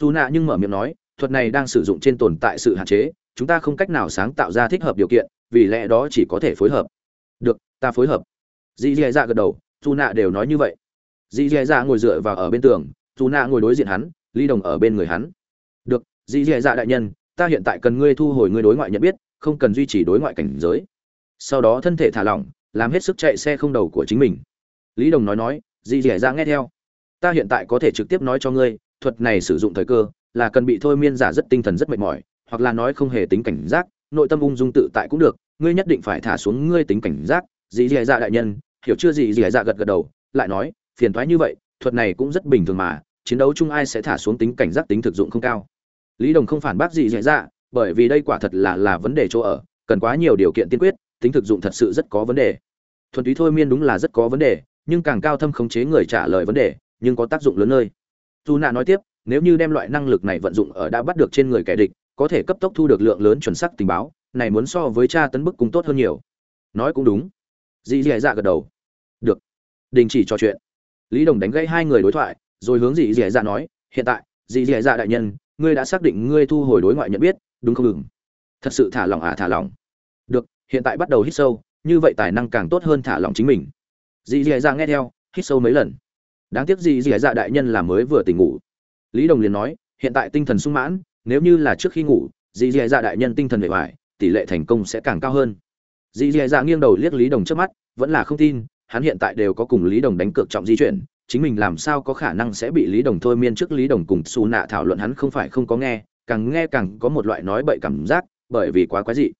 Dù nạ nhưng mở miệng nói, thuật này đang sử dụng trên tồn tại sự hạn chế, chúng ta không cách nào sáng tạo ra thích hợp điều kiện, vì lẽ đó chỉ có thể phối hợp. Được, ta phối hợp. Dì dì dạ gật đầu, dù nạ đều nói như vậy. Dì dì dạ ngồi dựa vào ở bên tường, dù nạ ngồi đối diện hắn, ly đồng ở bên người hắn. Được, dì dì dạ đại nhân, ta hiện tại cần ngươi thu hồi ngươi đối ngoại nhận biết, không cần duy trì đối ngoại cảnh giới. Sau đó thân thể thả lỏng làm hết sức chạy xe không đầu của chính mình. Lý đồng nói nói, dì dì ra dạ nghe theo. Ta hiện tại có thể trực tiếp nói cho ngươi, thuật này sử dụng thời cơ là cần bị thôi miên giả rất tinh thần rất mệt mỏi, hoặc là nói không hề tính cảnh giác, nội tâm ung dung tự tại cũng được, ngươi nhất định phải thả xuống ngươi tính cảnh giác. Dì dì ra dạ đại nhân, hiểu chưa? Gì dì dạ gật gật đầu, lại nói, phiền thoái như vậy, thuật này cũng rất bình thường mà, chiến đấu chung ai sẽ thả xuống tính cảnh giác tính thực dụng không cao. Lý đồng không phản bác gì dễ dạ bởi vì đây quả thật là là vấn đề chỗ ở, cần quá nhiều điều kiện tiên quyết tính thực dụng thật sự rất có vấn đề. Thuần túy thôi miên đúng là rất có vấn đề, nhưng càng cao thâm khống chế người trả lời vấn đề, nhưng có tác dụng lớn nơi. Dù nạ nói tiếp, nếu như đem loại năng lực này vận dụng ở đã bắt được trên người kẻ địch, có thể cấp tốc thu được lượng lớn chuẩn xác tình báo, này muốn so với cha tấn bức cũng tốt hơn nhiều. Nói cũng đúng. Dì dì dạ gật đầu. Được. Đình chỉ trò chuyện. Lý đồng đánh gãy hai người đối thoại, rồi hướng dì dì dạ nói, hiện tại, dì dì dạ đại nhân, ngươi đã xác định ngươi thu hồi đối ngoại nhận biết, đúng không? Ngừng thật sự thả lỏng à thả lỏng hiện tại bắt đầu hít sâu, như vậy tài năng càng tốt hơn thả lỏng chính mình. Dì dì dạ nghe theo, hít sâu mấy lần. Đáng tiếc dì dì dạ đại nhân là mới vừa tỉnh ngủ. Lý đồng liền nói, hiện tại tinh thần sung mãn, nếu như là trước khi ngủ, dì dì dạ đại nhân tinh thần bề ngoài tỷ lệ thành công sẽ càng cao hơn. Dì dì dạ nghiêng đầu liếc lý đồng trước mắt, vẫn là không tin, hắn hiện tại đều có cùng lý đồng đánh cược trọng di chuyển, chính mình làm sao có khả năng sẽ bị lý đồng thôi miên trước lý đồng cùng xù nạ thảo luận hắn không phải không có nghe, càng nghe càng có một loại nói bậy cảm giác, bởi vì quá quái dị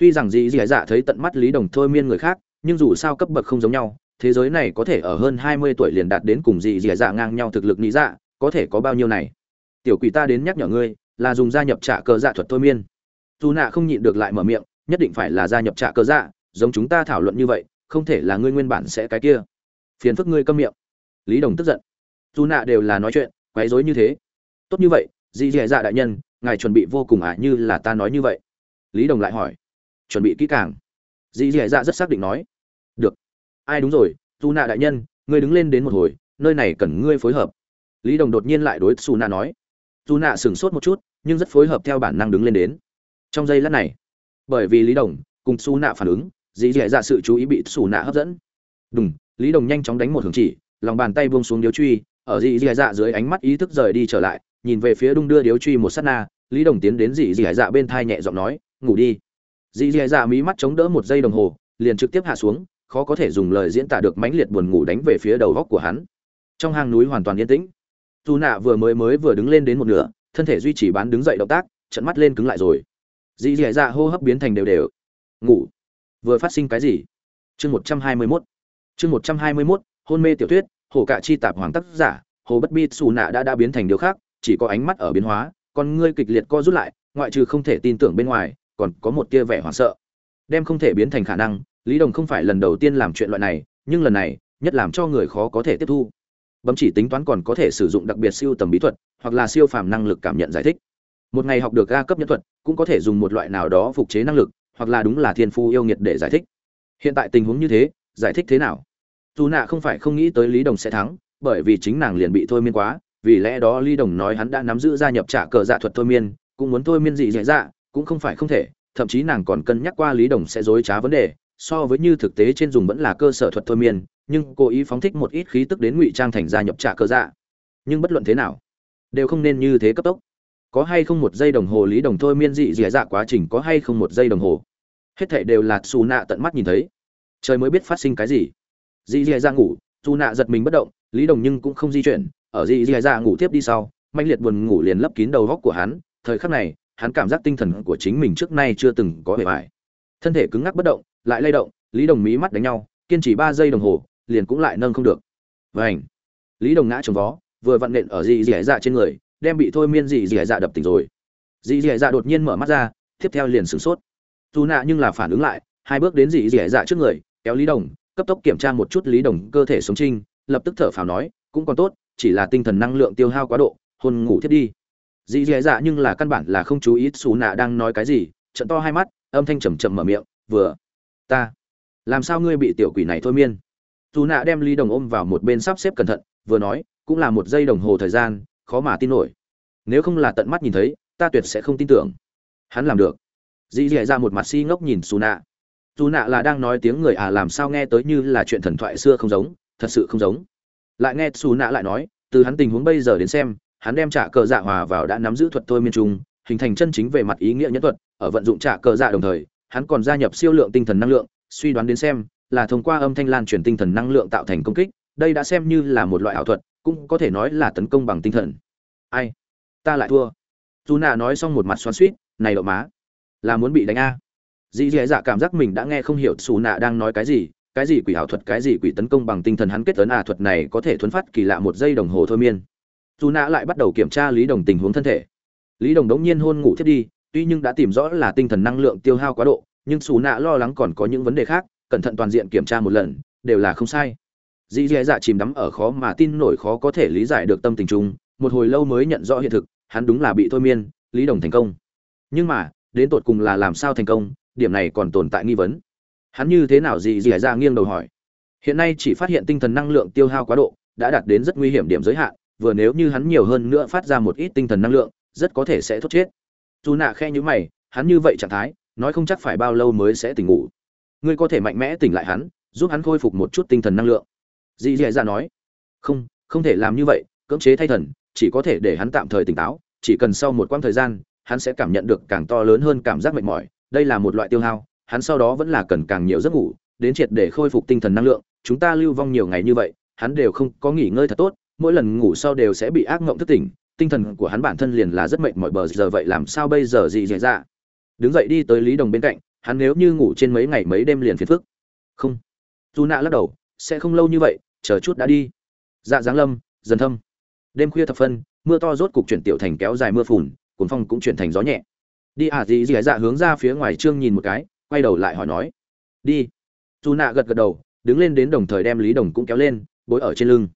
tuy rằng dì dì dạ thấy tận mắt lý đồng thôi miên người khác, nhưng dù sao cấp bậc không giống nhau, thế giới này có thể ở hơn hai mươi tuổi liền đạt đến cùng dì dì dạ ngang nhau thực lực nghĩ dạ có thể có bao nhiêu này? Tiểu quỷ ta đến nhắc nhở ngươi, là dùng gia nhập trạ cờ dạ thuật thôi miên. Dù nạ không nhịn được lại mở miệng, nhất định phải là gia nhập trạ cờ dạ giống chúng ta thảo luận như vậy, không thể là ngươi nguyên bản sẽ cái kia. Phiền phức ngươi câm miệng. Lý đồng tức giận. Dù nạ đều là nói chuyện, quấy rối như thế. Tốt như vậy dì dì dạ đại nhân, ngài chuẩn bị vô cùng ả như là ta nói như vậy. Lý đồng lại hỏi chuẩn bị kỹ càng. Dì dì dạ rất xác định nói. Được. Ai đúng rồi dù nạ đại nhân, ngươi đứng lên đến một hồi, nơi này cần ngươi phối hợp. Lý đồng đột nhiên lại đối xù nạ nói. Dù nạ sửng sốt một chút, nhưng rất phối hợp theo bản năng đứng lên đến. Trong giây lát này, bởi vì lý đồng cùng xù nạ phản ứng, dì dì dạ sự chú ý bị xù nạ hấp dẫn. Đúng lý đồng nhanh chóng đánh một hướng chỉ, lòng bàn tay buông xuống điếu truy, ở dì dì dạ dưới ánh mắt ý thức rời đi trở lại, nhìn về phía đung đưa điếu truy một sát na, lý đồng tiến đến dì dì dạ bên thai nhẹ giọng nói, ngủ đi dì dì dạ mí mắt chống đỡ một giây đồng hồ, liền trực tiếp hạ xuống, khó có thể dùng lời diễn tả được mãnh liệt buồn ngủ đánh về phía đầu góc của hắn. Trong hang núi hoàn toàn yên tĩnh. Dù nạ vừa mới mới vừa đứng lên đến một nửa, thân thể duy trì bán đứng dậy động tác, trận mắt lên cứng lại rồi. Dì dì dạ hô hấp biến thành đều đều. Ngủ. Vừa phát sinh cái gì? Chương một trăm hai mươi mốt. Chương một trăm hai mươi mốt, hôn mê tiểu thuyết, hồ cạ chi tạp hoàng tác giả, hồ bất bi xù nạ đã đã biến thành điều khác, chỉ có ánh mắt ở biến hóa còn ngươi kịch liệt co rút lại, ngoại trừ không thể tin tưởng bên ngoài còn có một tia vẻ hoảng sợ. Đem không thể biến thành khả năng, lý đồng không phải lần đầu tiên làm chuyện loại này, nhưng lần này, nhất làm cho người khó có thể tiếp thu. Bấm chỉ tính toán còn có thể sử dụng đặc biệt siêu tầm bí thuật, hoặc là siêu phàm năng lực cảm nhận giải thích. Một ngày học được ga cấp nhân thuật, cũng có thể dùng một loại nào đó phục chế năng lực, hoặc là đúng là thiên phu yêu nghiệt để giải thích. Hiện tại tình huống như thế, giải thích thế nào? Dù nạ không phải không nghĩ tới lý đồng sẽ thắng, bởi vì chính nàng liền bị thôi miên quá, vì lẽ đó lý đồng nói hắn đã nắm giữ gia nhập trả cờ dạ thuật thôi miên, cũng muốn thôi miên dị dễ dạ, dạ cũng không phải không thể, thậm chí nàng còn cân nhắc qua lý đồng sẽ dối trá vấn đề, so với như thực tế trên dùng vẫn là cơ sở thuật thôi miên, nhưng cố ý phóng thích một ít khí tức đến ngụy trang thành gia nhập trả cơ dạ. Nhưng bất luận thế nào, đều không nên như thế cấp tốc. Có hay không một giây đồng hồ lý đồng thôi miên dị dị dạ quá trình, có hay không một giây đồng hồ? Hết thảy đều là xù nạ tận mắt nhìn thấy. Trời mới biết phát sinh cái gì. Dị dị dạ ngủ xù nạ giật mình bất động, lý đồng nhưng cũng không di chuyển, ở dị dị dạ ngủ tiếp đi sau manh liệt buồn ngủ liền lấp kín đầu góc của hắn. Thời khắc này hắn cảm giác tinh thần của chính mình trước nay chưa từng có vẻ vải thân thể cứng ngắc bất động, lại lay động, lý đồng mí mắt đánh nhau, kiên trì ba giây đồng hồ, liền cũng lại nâng không được. Vảnh lý đồng ngã trồng vó, vừa vặn nện ở dị dẻ dạ trên người, đem bị thôi miên dị dẻ dạ đập tỉnh rồi. Dị dẻ dạ đột nhiên mở mắt ra, tiếp theo liền sửng sốt. Dù nạ nhưng là phản ứng lại, hai bước đến dị dẻ dạ trước người, kéo lý đồng, cấp tốc kiểm tra một chút lý đồng cơ thể sống trinh lập tức thở phào nói, cũng còn tốt, chỉ là tinh thần năng lượng tiêu hao quá độ hôn ngủ thiết đi dị dì dạ nhưng là căn bản là không chú ý xù nạ đang nói cái gì, trận to hai mắt, âm thanh chầm chậm mở miệng, vừa, ta, làm sao ngươi bị tiểu quỷ này thôi miên? Dù nạ đem ly đồng ôm vào một bên sắp xếp cẩn thận, vừa nói, cũng là một giây đồng hồ thời gian, khó mà tin nổi. Nếu không là tận mắt nhìn thấy, ta tuyệt sẽ không tin tưởng. Hắn làm được. Dì dì ra một mặt si ngốc nhìn xù nạ. Dù nạ là đang nói tiếng người à làm sao nghe tới như là chuyện thần thoại xưa không giống, thật sự không giống. Lại nghe xù nạ lại nói, từ hắn tình huống bây giờ đến xem hắn đem trả cờ dạ hòa vào đã nắm giữ thuật thôi miên trung, hình thành chân chính về mặt ý nghĩa nhân thuật, ở vận dụng trả cờ dạ đồng thời, hắn còn gia nhập siêu lượng tinh thần năng lượng, suy đoán đến xem là thông qua âm thanh lan truyền tinh thần năng lượng tạo thành công kích, đây đã xem như là một loại ảo thuật, cũng có thể nói là tấn công bằng tinh thần. Ai? Ta lại thua. Dù nạ nói xong một mặt xoắn suýt này đậu má, là muốn bị đánh a? Dì dì dạ cảm giác mình đã nghe không hiểu xù nạ đang nói cái gì cái gì quỷ ảo thuật, cái gì quỷ tấn công bằng tinh thần hắn kết tấn à thuật này có thể thuấn phát kỳ lạ một giây đồng hồ thôi miên dù nạ lại bắt đầu kiểm tra lý đồng tình huống thân thể. Lý đồng đống nhiên hôn ngủ thiết đi, tuy nhưng đã tìm rõ là tinh thần năng lượng tiêu hao quá độ, nhưng xù nạ lo lắng còn có những vấn đề khác, cẩn thận toàn diện kiểm tra một lần, đều là không sai. Dì dì dạ chìm đắm ở khó mà tin nổi khó có thể lý giải được tâm tình chung, một hồi lâu mới nhận rõ hiện thực, hắn đúng là bị thôi miên, lý đồng thành công. Nhưng mà, đến tột cùng là làm sao thành công, điểm này còn tồn tại nghi vấn. Hắn như thế nào gì gì ra nghiêng đầu hỏi. Hiện nay chỉ phát hiện tinh thần năng lượng tiêu hao quá độ, đã đạt đến rất nguy hiểm điểm giới hạn vừa nếu như hắn nhiều hơn nữa phát ra một ít tinh thần năng lượng, rất có thể sẽ thốt chết. Dù nạ khe như mày, hắn như vậy trạng thái, nói không chắc phải bao lâu mới sẽ tỉnh ngủ. Ngươi có thể mạnh mẽ tỉnh lại hắn, giúp hắn khôi phục một chút tinh thần năng lượng. Dì dì ra nói. Không không thể làm như vậy, cưỡng chế thay thần, chỉ có thể để hắn tạm thời tỉnh táo, chỉ cần sau một quãng thời gian, hắn sẽ cảm nhận được càng to lớn hơn cảm giác mệt mỏi. Đây là một loại tiêu hao, hắn sau đó vẫn là cần càng nhiều giấc ngủ, đến triệt để khôi phục tinh thần năng lượng. Chúng ta lưu vong nhiều ngày như vậy, hắn đều không có nghỉ ngơi thật tốt mỗi lần ngủ sau đều sẽ bị ác mộng thức tỉnh, tinh thần của hắn bản thân liền là rất mệt mỏi bờ giờ vậy làm sao bây giờ gì xảy ra dạ? đứng dậy đi tới lý đồng bên cạnh, hắn nếu như ngủ trên mấy ngày mấy đêm liền phiền phức. Không. Dù nạ lắc đầu, sẽ không lâu như vậy, chờ chút đã đi. Dạ giáng lâm, dần thâm. Đêm khuya thập phân, mưa to rốt cục chuyển tiểu thành kéo dài mưa phùn, cuốn phong cũng chuyển thành gió nhẹ. Đi à gì gì dạ? Hướng ra phía ngoài trương nhìn một cái, quay đầu lại hỏi nói. Đi. Dù nạ gật gật đầu, đứng lên đến đồng thời đem lý đồng cũng kéo lên, bối ở trên lưng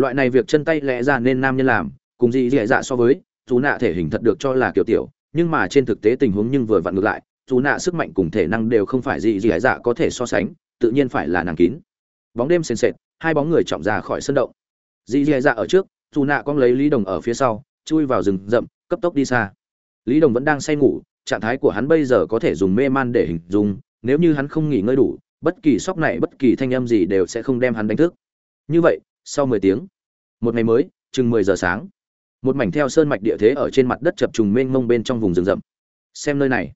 loại này việc chân tay lẽ ra nên nam nhân làm, cùng gì dì dạ so với, dù nạ thể hình thật được cho là kiểu tiểu, nhưng mà trên thực tế tình huống nhưng vừa vặn ngược lại, dù nạ sức mạnh cùng thể năng đều không phải gì dì dạ có thể so sánh, tự nhiên phải là nàng kín. Bóng đêm sền sệt, hai bóng người trọng ra khỏi sân động. Dị dì dạ ở trước, dù nạ con lấy lý đồng ở phía sau, chui vào rừng rậm, cấp tốc đi xa. Lý đồng vẫn đang say ngủ, trạng thái của hắn bây giờ có thể dùng mê man để hình dung, nếu như hắn không nghỉ ngơi đủ, bất kỳ sóc này bất kỳ thanh âm gì đều sẽ không đem hắn đánh thức. Như vậy sau mười tiếng, một ngày mới, chừng mười giờ sáng, một mảnh theo sơn mạch địa thế ở trên mặt đất chập trùng mênh mông bên trong vùng rừng rậm. Xem nơi này.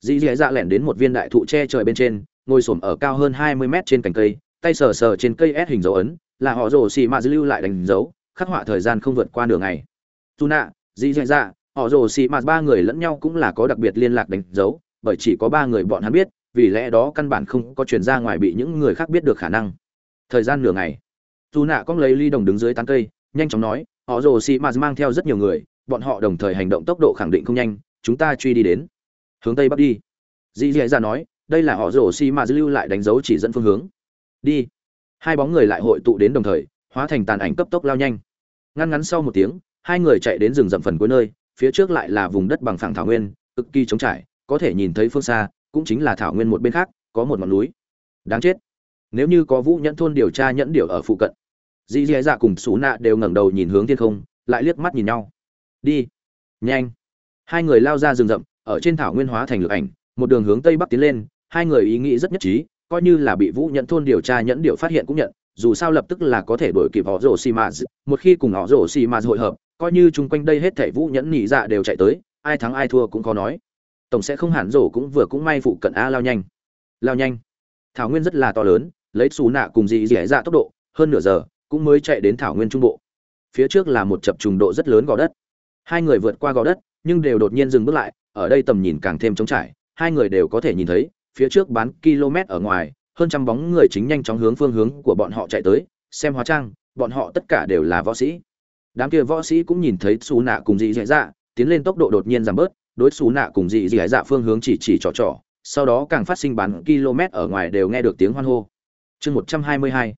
Dì dì dạ lẻn đến một viên đại thụ che trời bên trên, ngồi xổm ở cao hơn hai mươi mét trên cành cây, tay sờ sờ trên cây ép hình dấu ấn, là họ rồ xì mạ lưu lại đánh dấu, khắc họa thời gian không vượt qua nửa ngày. Dù nạ dì dì dạ họ rồ xì mạt ba người lẫn nhau cũng là có đặc biệt liên lạc đánh dấu, bởi chỉ có ba người bọn hắn biết, vì lẽ đó căn bản không có chuyển ra ngoài bị những người khác biết được khả năng. Thời gian nửa ngày dù nạ cong lấy ly đồng đứng dưới tán cây, nhanh chóng nói, họ rồ xì mạt mang theo rất nhiều người, bọn họ đồng thời hành động tốc độ khẳng định không nhanh, chúng ta truy đi đến. Hướng tây bắc đi. Dì dì ra nói, đây là họ rồ xì mạt lưu lại đánh dấu chỉ dẫn phương hướng. Đi. Hai bóng người lại hội tụ đến đồng thời, hóa thành tàn ảnh cấp tốc lao nhanh. Ngăn ngắn sau một tiếng, hai người chạy đến rừng rậm phần cuối nơi, phía trước lại là vùng đất bằng phẳng thảo nguyên, cực kỳ trống trải, có thể nhìn thấy phương xa, cũng chính là thảo nguyên một bên khác, có một ngọn núi. Đáng chết. Nếu như có vũ nhẫn thôn điều tra nhẫn điều ở phụ cận dì dì dạ cùng xú nạ đều ngẩng đầu nhìn hướng thiên không, lại liếc mắt nhìn nhau. Đi. Nhanh. Hai người lao ra rừng rậm, ở trên thảo nguyên hóa thành lực ảnh, một đường hướng tây bắc tiến lên, hai người ý nghĩ rất nhất trí, coi như là bị vũ nhẫn thôn điều tra nhẫn điệu phát hiện cũng nhận, dù sao lập tức là có thể đổi kịp họ rổ xì mà một khi cùng họ rổ xì mà hội hợp, coi như chung quanh đây hết thảy vũ nhẫn nhị dạ đều chạy tới, ai thắng ai thua cũng khó nói. Tổng sẽ không hẳn rổ cũng vừa cũng may phụ cận a lao nhanh. Lao nhanh. Thảo nguyên rất là to lớn, lấy xù nạ cùng dị dẻ dạ tốc độ, hơn nửa giờ cũng mới chạy đến thảo nguyên trung bộ. Phía trước là một chập trùng độ rất lớn gò đất. Hai người vượt qua gò đất, nhưng đều đột nhiên dừng bước lại, ở đây tầm nhìn càng thêm trống trải, hai người đều có thể nhìn thấy, phía trước bán km ở ngoài, hơn trăm bóng người chính nhanh chóng hướng phương hướng của bọn họ chạy tới, xem hóa trang, bọn họ tất cả đều là võ sĩ. Đám kia võ sĩ cũng nhìn thấy xù nạ cùng dị dị dạ tiến lên tốc độ đột nhiên giảm bớt, đối xù nạ cùng dị dị dạ phương hướng chỉ chỉ trò trò, sau đó càng phát sinh bán km ở ngoài đều nghe được tiếng hoan hô. Chương một trăm hai mươi hai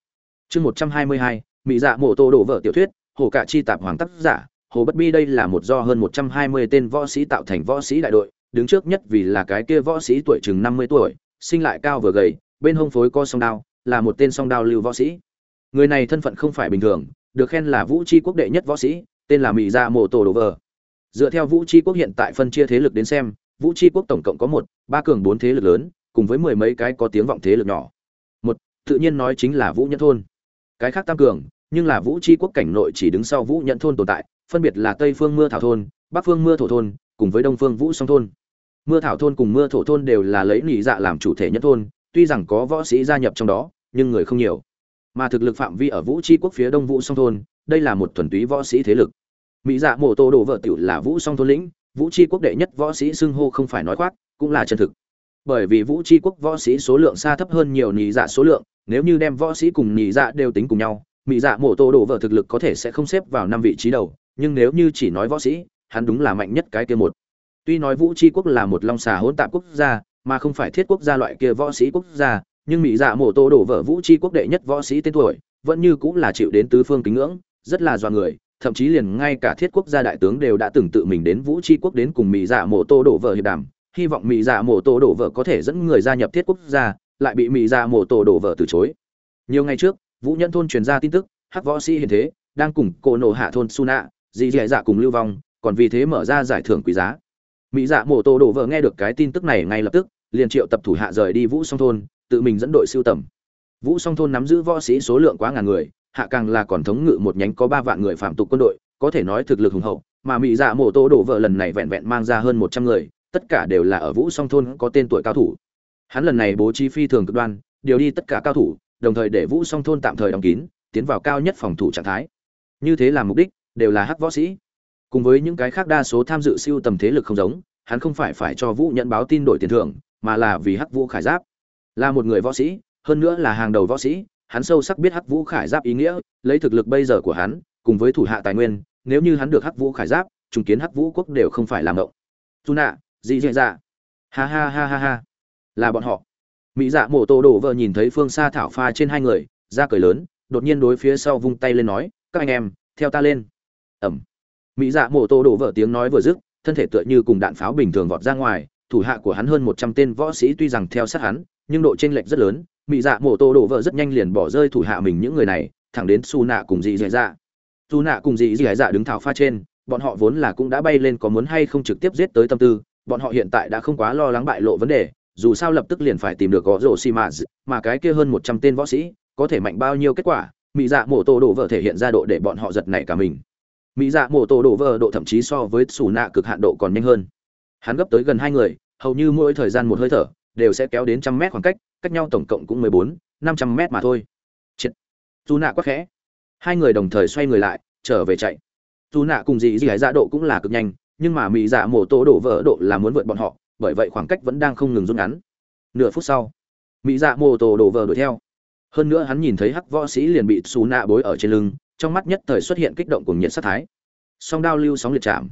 chương một trăm hai mươi hai mỹ dạ mộ tô đổ vợ tiểu thuyết, hồ cả chi tạp hoàng tác giả, hồ bất bi đây là một do hơn một trăm hai mươi tên võ sĩ tạo thành võ sĩ đại đội, đứng trước nhất vì là cái kia võ sĩ tuổi chừng năm mươi tuổi, sinh lại cao vừa gầy, bên hông phối co song đao, là một tên song đao lưu võ sĩ. Người này thân phận không phải bình thường, được khen là vũ tri quốc đệ nhất võ sĩ, tên là mỹ dạ mộ tô đổ vợ. Dựa theo vũ tri quốc hiện tại phân chia thế lực đến xem, vũ tri quốc tổng cộng có một, ba cường bốn thế lực lớn, cùng với mười mấy cái có tiếng vọng thế lực nhỏ. Một, tự nhiên nói chính là vũ nhân thôn cái khác tam cường, nhưng là vũ tri quốc cảnh nội chỉ đứng sau vũ nhận thôn tồn tại, phân biệt là tây phương mưa thảo thôn, bắc phương mưa thổ thôn, cùng với đông phương vũ song thôn. Mưa thảo thôn cùng mưa thổ thôn đều là lấy nỉ dạ làm chủ thể nhất thôn, tuy rằng có võ sĩ gia nhập trong đó, nhưng người không nhiều. Mà thực lực phạm vi ở vũ tri quốc phía đông vũ song thôn, đây là một thuần túy võ sĩ thế lực. Mỹ dạ mổ tô đồ vợ tiểu là vũ song thôn lĩnh, vũ tri quốc đệ nhất võ sĩ xưng hô không phải nói khoác, cũng là chân thực. Bởi vì vũ tri quốc võ sĩ số lượng xa thấp hơn nhiều nỉ dạ số lượng nếu như đem võ sĩ cùng nhị dạ đều tính cùng nhau mỹ dạ mổ tô đổ vợ thực lực có thể sẽ không xếp vào năm vị trí đầu, nhưng nếu như chỉ nói võ sĩ, hắn đúng là mạnh nhất cái kia một. Tuy nói vũ tri quốc là một long xà hỗn tạp quốc gia, mà không phải thiết quốc gia loại kia võ sĩ quốc gia, nhưng mỹ dạ mổ tô đổ vợ vũ tri quốc đệ nhất võ sĩ tên tuổi, vẫn như cũng là chịu đến tứ phương kính ngưỡng, rất là do người, thậm chí liền ngay cả thiết quốc gia đại tướng đều đã từng tự mình đến vũ tri quốc đến cùng mỹ dạ mổ tô đổ vợ hiệp đàm, hy vọng mỹ dạ mổ tô đổ vợ có thể dẫn người gia nhập thiết quốc gia lại bị mỹ dạ mộ tô đổ vợ từ chối. Nhiều ngày trước, vũ nhân thôn truyền ra tin tức, hắc võ sĩ hiền thế, đang cùng cổ nổ hạ thôn suna dì dì dạ cùng lưu vong, còn vì thế mở ra giải thưởng quý giá. Mỹ dạ mộ tô đổ vợ nghe được cái tin tức này ngay lập tức, liền triệu tập thủ hạ rời đi vũ song thôn, tự mình dẫn đội siêu tầm. Vũ song thôn nắm giữ võ sĩ số lượng quá ngàn người, hạ càng là còn thống ngự một nhánh có ba vạn người phạm tục quân đội, có thể nói thực lực hùng hậu, mà mỹ dạ mộ tô đổ vợ lần này vẹn vẹn mang ra hơn một trăm người, tất cả đều là ở vũ song thôn có tên tuổi cao thủ hắn lần này bố trí phi thường cực đoan điều đi tất cả cao thủ đồng thời để vũ song thôn tạm thời đóng kín tiến vào cao nhất phòng thủ trạng thái. Như thế là mục đích đều là hắc võ sĩ. Cùng với những cái khác đa số tham dự siêu tầm thế lực không giống hắn không phải phải cho vũ nhận báo tin đổi tiền thưởng mà là vì hắc vũ khải giáp. Là một người võ sĩ hơn nữa là hàng đầu võ sĩ hắn sâu sắc biết hắc vũ khải giáp ý nghĩa lấy thực lực bây giờ của hắn cùng với thủ hạ tài nguyên nếu như hắn được hắc vũ khải giáp trùng kiến hắc vũ quốc đều không phải làm động Tuna, gì dễ dạ. Ha ha ha ha ha là bọn họ. Mỹ dạ mổ tổ đổ vợ nhìn thấy phương xa thảo pha trên hai người, ra cười lớn, đột nhiên đối phía sau vung tay lên nói, các anh em, theo ta lên. Ẩm. Mỹ dạ mổ tổ đổ vợ tiếng nói vừa dứt, thân thể tựa như cùng đạn pháo bình thường vọt ra ngoài, thủ hạ của hắn hơn một trăm tên võ sĩ tuy rằng theo sát hắn, nhưng độ chênh lệch rất lớn. Mỹ dạ mổ tổ đổ vợ rất nhanh liền bỏ rơi thủ hạ mình những người này, thẳng đến su nạ cùng dị dạ dạ. Su nạ cùng dị dạ dạ đứng thảo pha trên, bọn họ vốn là cũng đã bay lên có muốn hay không trực tiếp giết tới tâm tư, bọn họ hiện tại đã không quá lo lắng bại lộ vấn đề dù sao lập tức liền phải tìm được gõ rổ xì mà mà cái kia hơn một trăm tên võ sĩ, có thể mạnh bao nhiêu kết quả mỹ dạ mổ tổ đổ vợ thể hiện ra độ để bọn họ giật nảy cả mình. Mỹ dạ mổ tổ đổ vợ độ thậm chí so với xù nạ cực hạn độ còn nhanh hơn. Hắn gấp tới gần hai người, hầu như mỗi thời gian một hơi thở, đều sẽ kéo đến trăm mét khoảng cách cách nhau tổng cộng cũng mười bốn, năm trăm mét mà thôi. Chết. dù nạ quá khẽ. Hai người đồng thời xoay người lại, trở về chạy. Dù nạ cùng dì dì dạ độ cũng là cực nhanh, nhưng mà mỹ dạ mổ tổ đổ vỡ độ là muốn vượt bọn họ bởi vậy khoảng cách vẫn đang không ngừng rút ngắn. Nửa phút sau, mỹ dạ mô tô đổ vờ đuổi theo. Hơn nữa hắn nhìn thấy hắc võ sĩ liền bị xù nạ bối ở trên lưng, trong mắt nhất thời xuất hiện kích động cùng nhiệt sát thái. Song đao lưu sóng liệt chạm.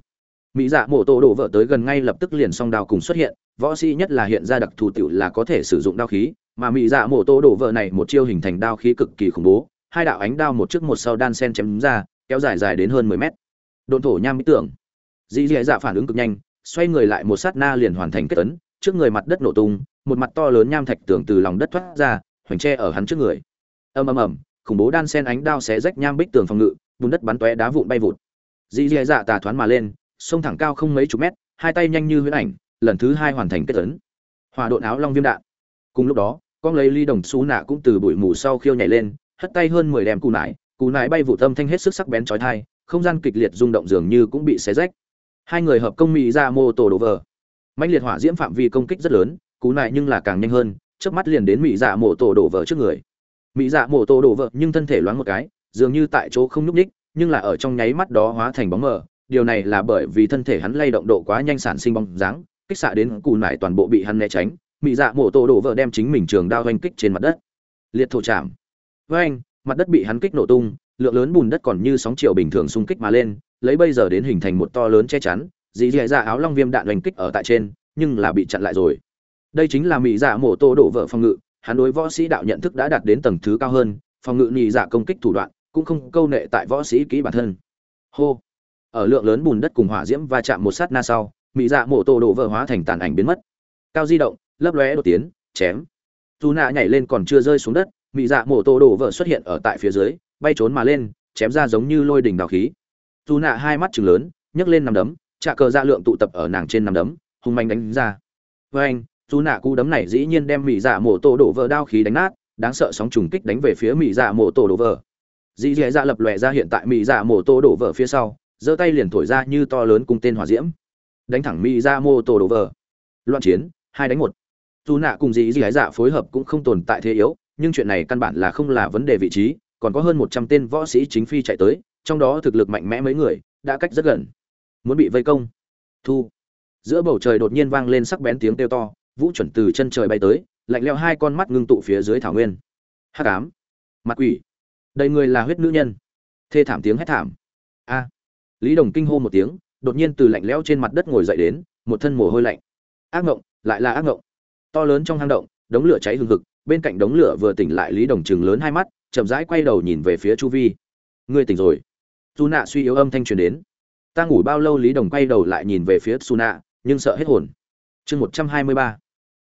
Mỹ dạ mô tô đổ vợ tới gần ngay lập tức liền song đao cùng xuất hiện, võ sĩ nhất là hiện ra đặc thù tiểu là có thể sử dụng đao khí, mà mỹ dạ mô tô đổ vợ này một chiêu hình thành đao khí cực kỳ khủng bố, hai đạo ánh đao một trước một sau đan sen chém ra, kéo dài dài đến hơn mười mét. Đồn thổ nham mỹ tưởng. Dì dì dạ phản ứng cực nhanh xoay người lại một sát na liền hoàn thành kết tấn trước người mặt đất nổ tung, một mặt to lớn nham thạch tưởng từ lòng đất thoát ra, hoành tre ở hắn trước người. Ầm ầm ầm, khủng bố đan sen ánh đao xé rách nham bích tường phòng ngự, bùn đất bắn tóe đá vụn bay vụt. Dì dì dạ tà thoáng mà lên, sông thẳng cao không mấy chục mét, hai tay nhanh như huyễn ảnh, lần thứ hai hoàn thành kết tấn hòa độn áo long viêm đạn. Cùng lúc đó, con lấy ly đồng xú nạ cũng từ bụi mù sau khiêu nhảy lên, hất tay hơn mười đem cù nải cù nải bay vụ tâm thanh hết sức sắc bén trói thai không gian kịch liệt rung động dường như cũng bị xé rách hai người hợp công mỹ ra mô tổ đồ vờ. Mạnh liệt hỏa diễm phạm vi công kích rất lớn, cú này nhưng là càng nhanh hơn trước mắt liền đến mỹ dạ mô tổ đổ vỡ trước người. Mỹ dạ mô tổ đổ vỡ nhưng thân thể loáng một cái, dường như tại chỗ không nhúc ních nhưng là ở trong nháy mắt đó hóa thành bóng mờ. Điều này là bởi vì thân thể hắn lay động độ quá nhanh sản sinh bóng dáng, kích xạ đến cù nải toàn bộ bị hắn né tránh. Mỹ dạ mổ tổ đổ vỡ đem chính mình trường đao oanh kích trên mặt đất. Liệt thổ chạm. Với anh mặt đất bị hắn kích nổ tung, lượng lớn bùn đất còn như sóng chiều bình thường xung kích mà lên lấy bây giờ đến hình thành một to lớn che chắn, dì dì dạ áo long viêm đạn đánh kích ở tại trên, nhưng là bị chặn lại rồi. Đây chính là mỹ dạ mổ tô đổ vợ phòng ngự, hắn đối võ sĩ đạo nhận thức đã đạt đến tầng thứ cao hơn, phòng ngự nhị dạ công kích thủ đoạn cũng không câu nệ tại võ sĩ kỹ bản thân. Hô. Ở lượng lớn bùn đất cùng hỏa diễm va chạm một sát na sau mỹ dạ mổ tô đổ vợ hóa thành tàn ảnh biến mất. Cao di động, lấp lóe đột tiến, chém. Dù nạ nhảy lên còn chưa rơi xuống đất mỹ dạ mổ tô đổ vợ xuất hiện ở tại phía dưới, bay trốn mà lên, chém ra giống như lôi đỉnh đào khí dù nạ hai mắt chừng lớn, nhấc lên nằm đấm trà cờ dạ lượng tụ tập ở nàng trên nằm đấm, hung manh đánh ra. Với anh dù nạ cú đấm này dĩ nhiên đem mỹ dạ mộ tổ đổ vỡ đao khí đánh nát, đáng sợ sóng trùng kích đánh về phía mỹ dạ mộ tổ đổ vỡ dĩ dạ dạ lập lòe ra hiện tại mỹ dạ mổ tổ đổ vỡ phía sau, giơ tay liền thổi ra như to lớn cùng tên hỏa diễm. Đánh thẳng mỹ dạ mổ tổ đổ vỡ loạn chiến, hai đánh một. Dù nạ cùng dĩ dạ dạ phối hợp cũng không tồn tại thế yếu, nhưng chuyện này căn bản là không là vấn đề vị trí, còn có hơn một trăm tên võ sĩ chính phi chạy tới trong đó thực lực mạnh mẽ mấy người, đã cách rất gần. Muốn bị vây công. Thu. Giữa bầu trời đột nhiên vang lên sắc bén tiếng kêu to, vũ chuẩn từ chân trời bay tới, lạnh leo hai con mắt ngưng tụ phía dưới thảo nguyên. Hắc ám. Mặt quỷ. Đầy người là huyết nữ nhân. Thê thảm tiếng hét thảm. A. Lý đồng kinh hô một tiếng, đột nhiên từ lạnh lẽo trên mặt đất ngồi dậy đến, một thân mồ hôi lạnh. Ác ngộng lại là ác ngộng to lớn trong hang động, đống lửa cháy hừng hực, bên cạnh đống lửa vừa tỉnh lại lý đồng chừng lớn hai mắt, chậm rãi quay đầu nhìn về phía chu vi. Ngươi tỉnh rồi dù nạ suy yếu âm thanh truyền đến. Ta ngủ bao lâu lý đồng quay đầu lại nhìn về phía su nạ nhưng sợ hết hồn. Chương một trăm hai mươi ba.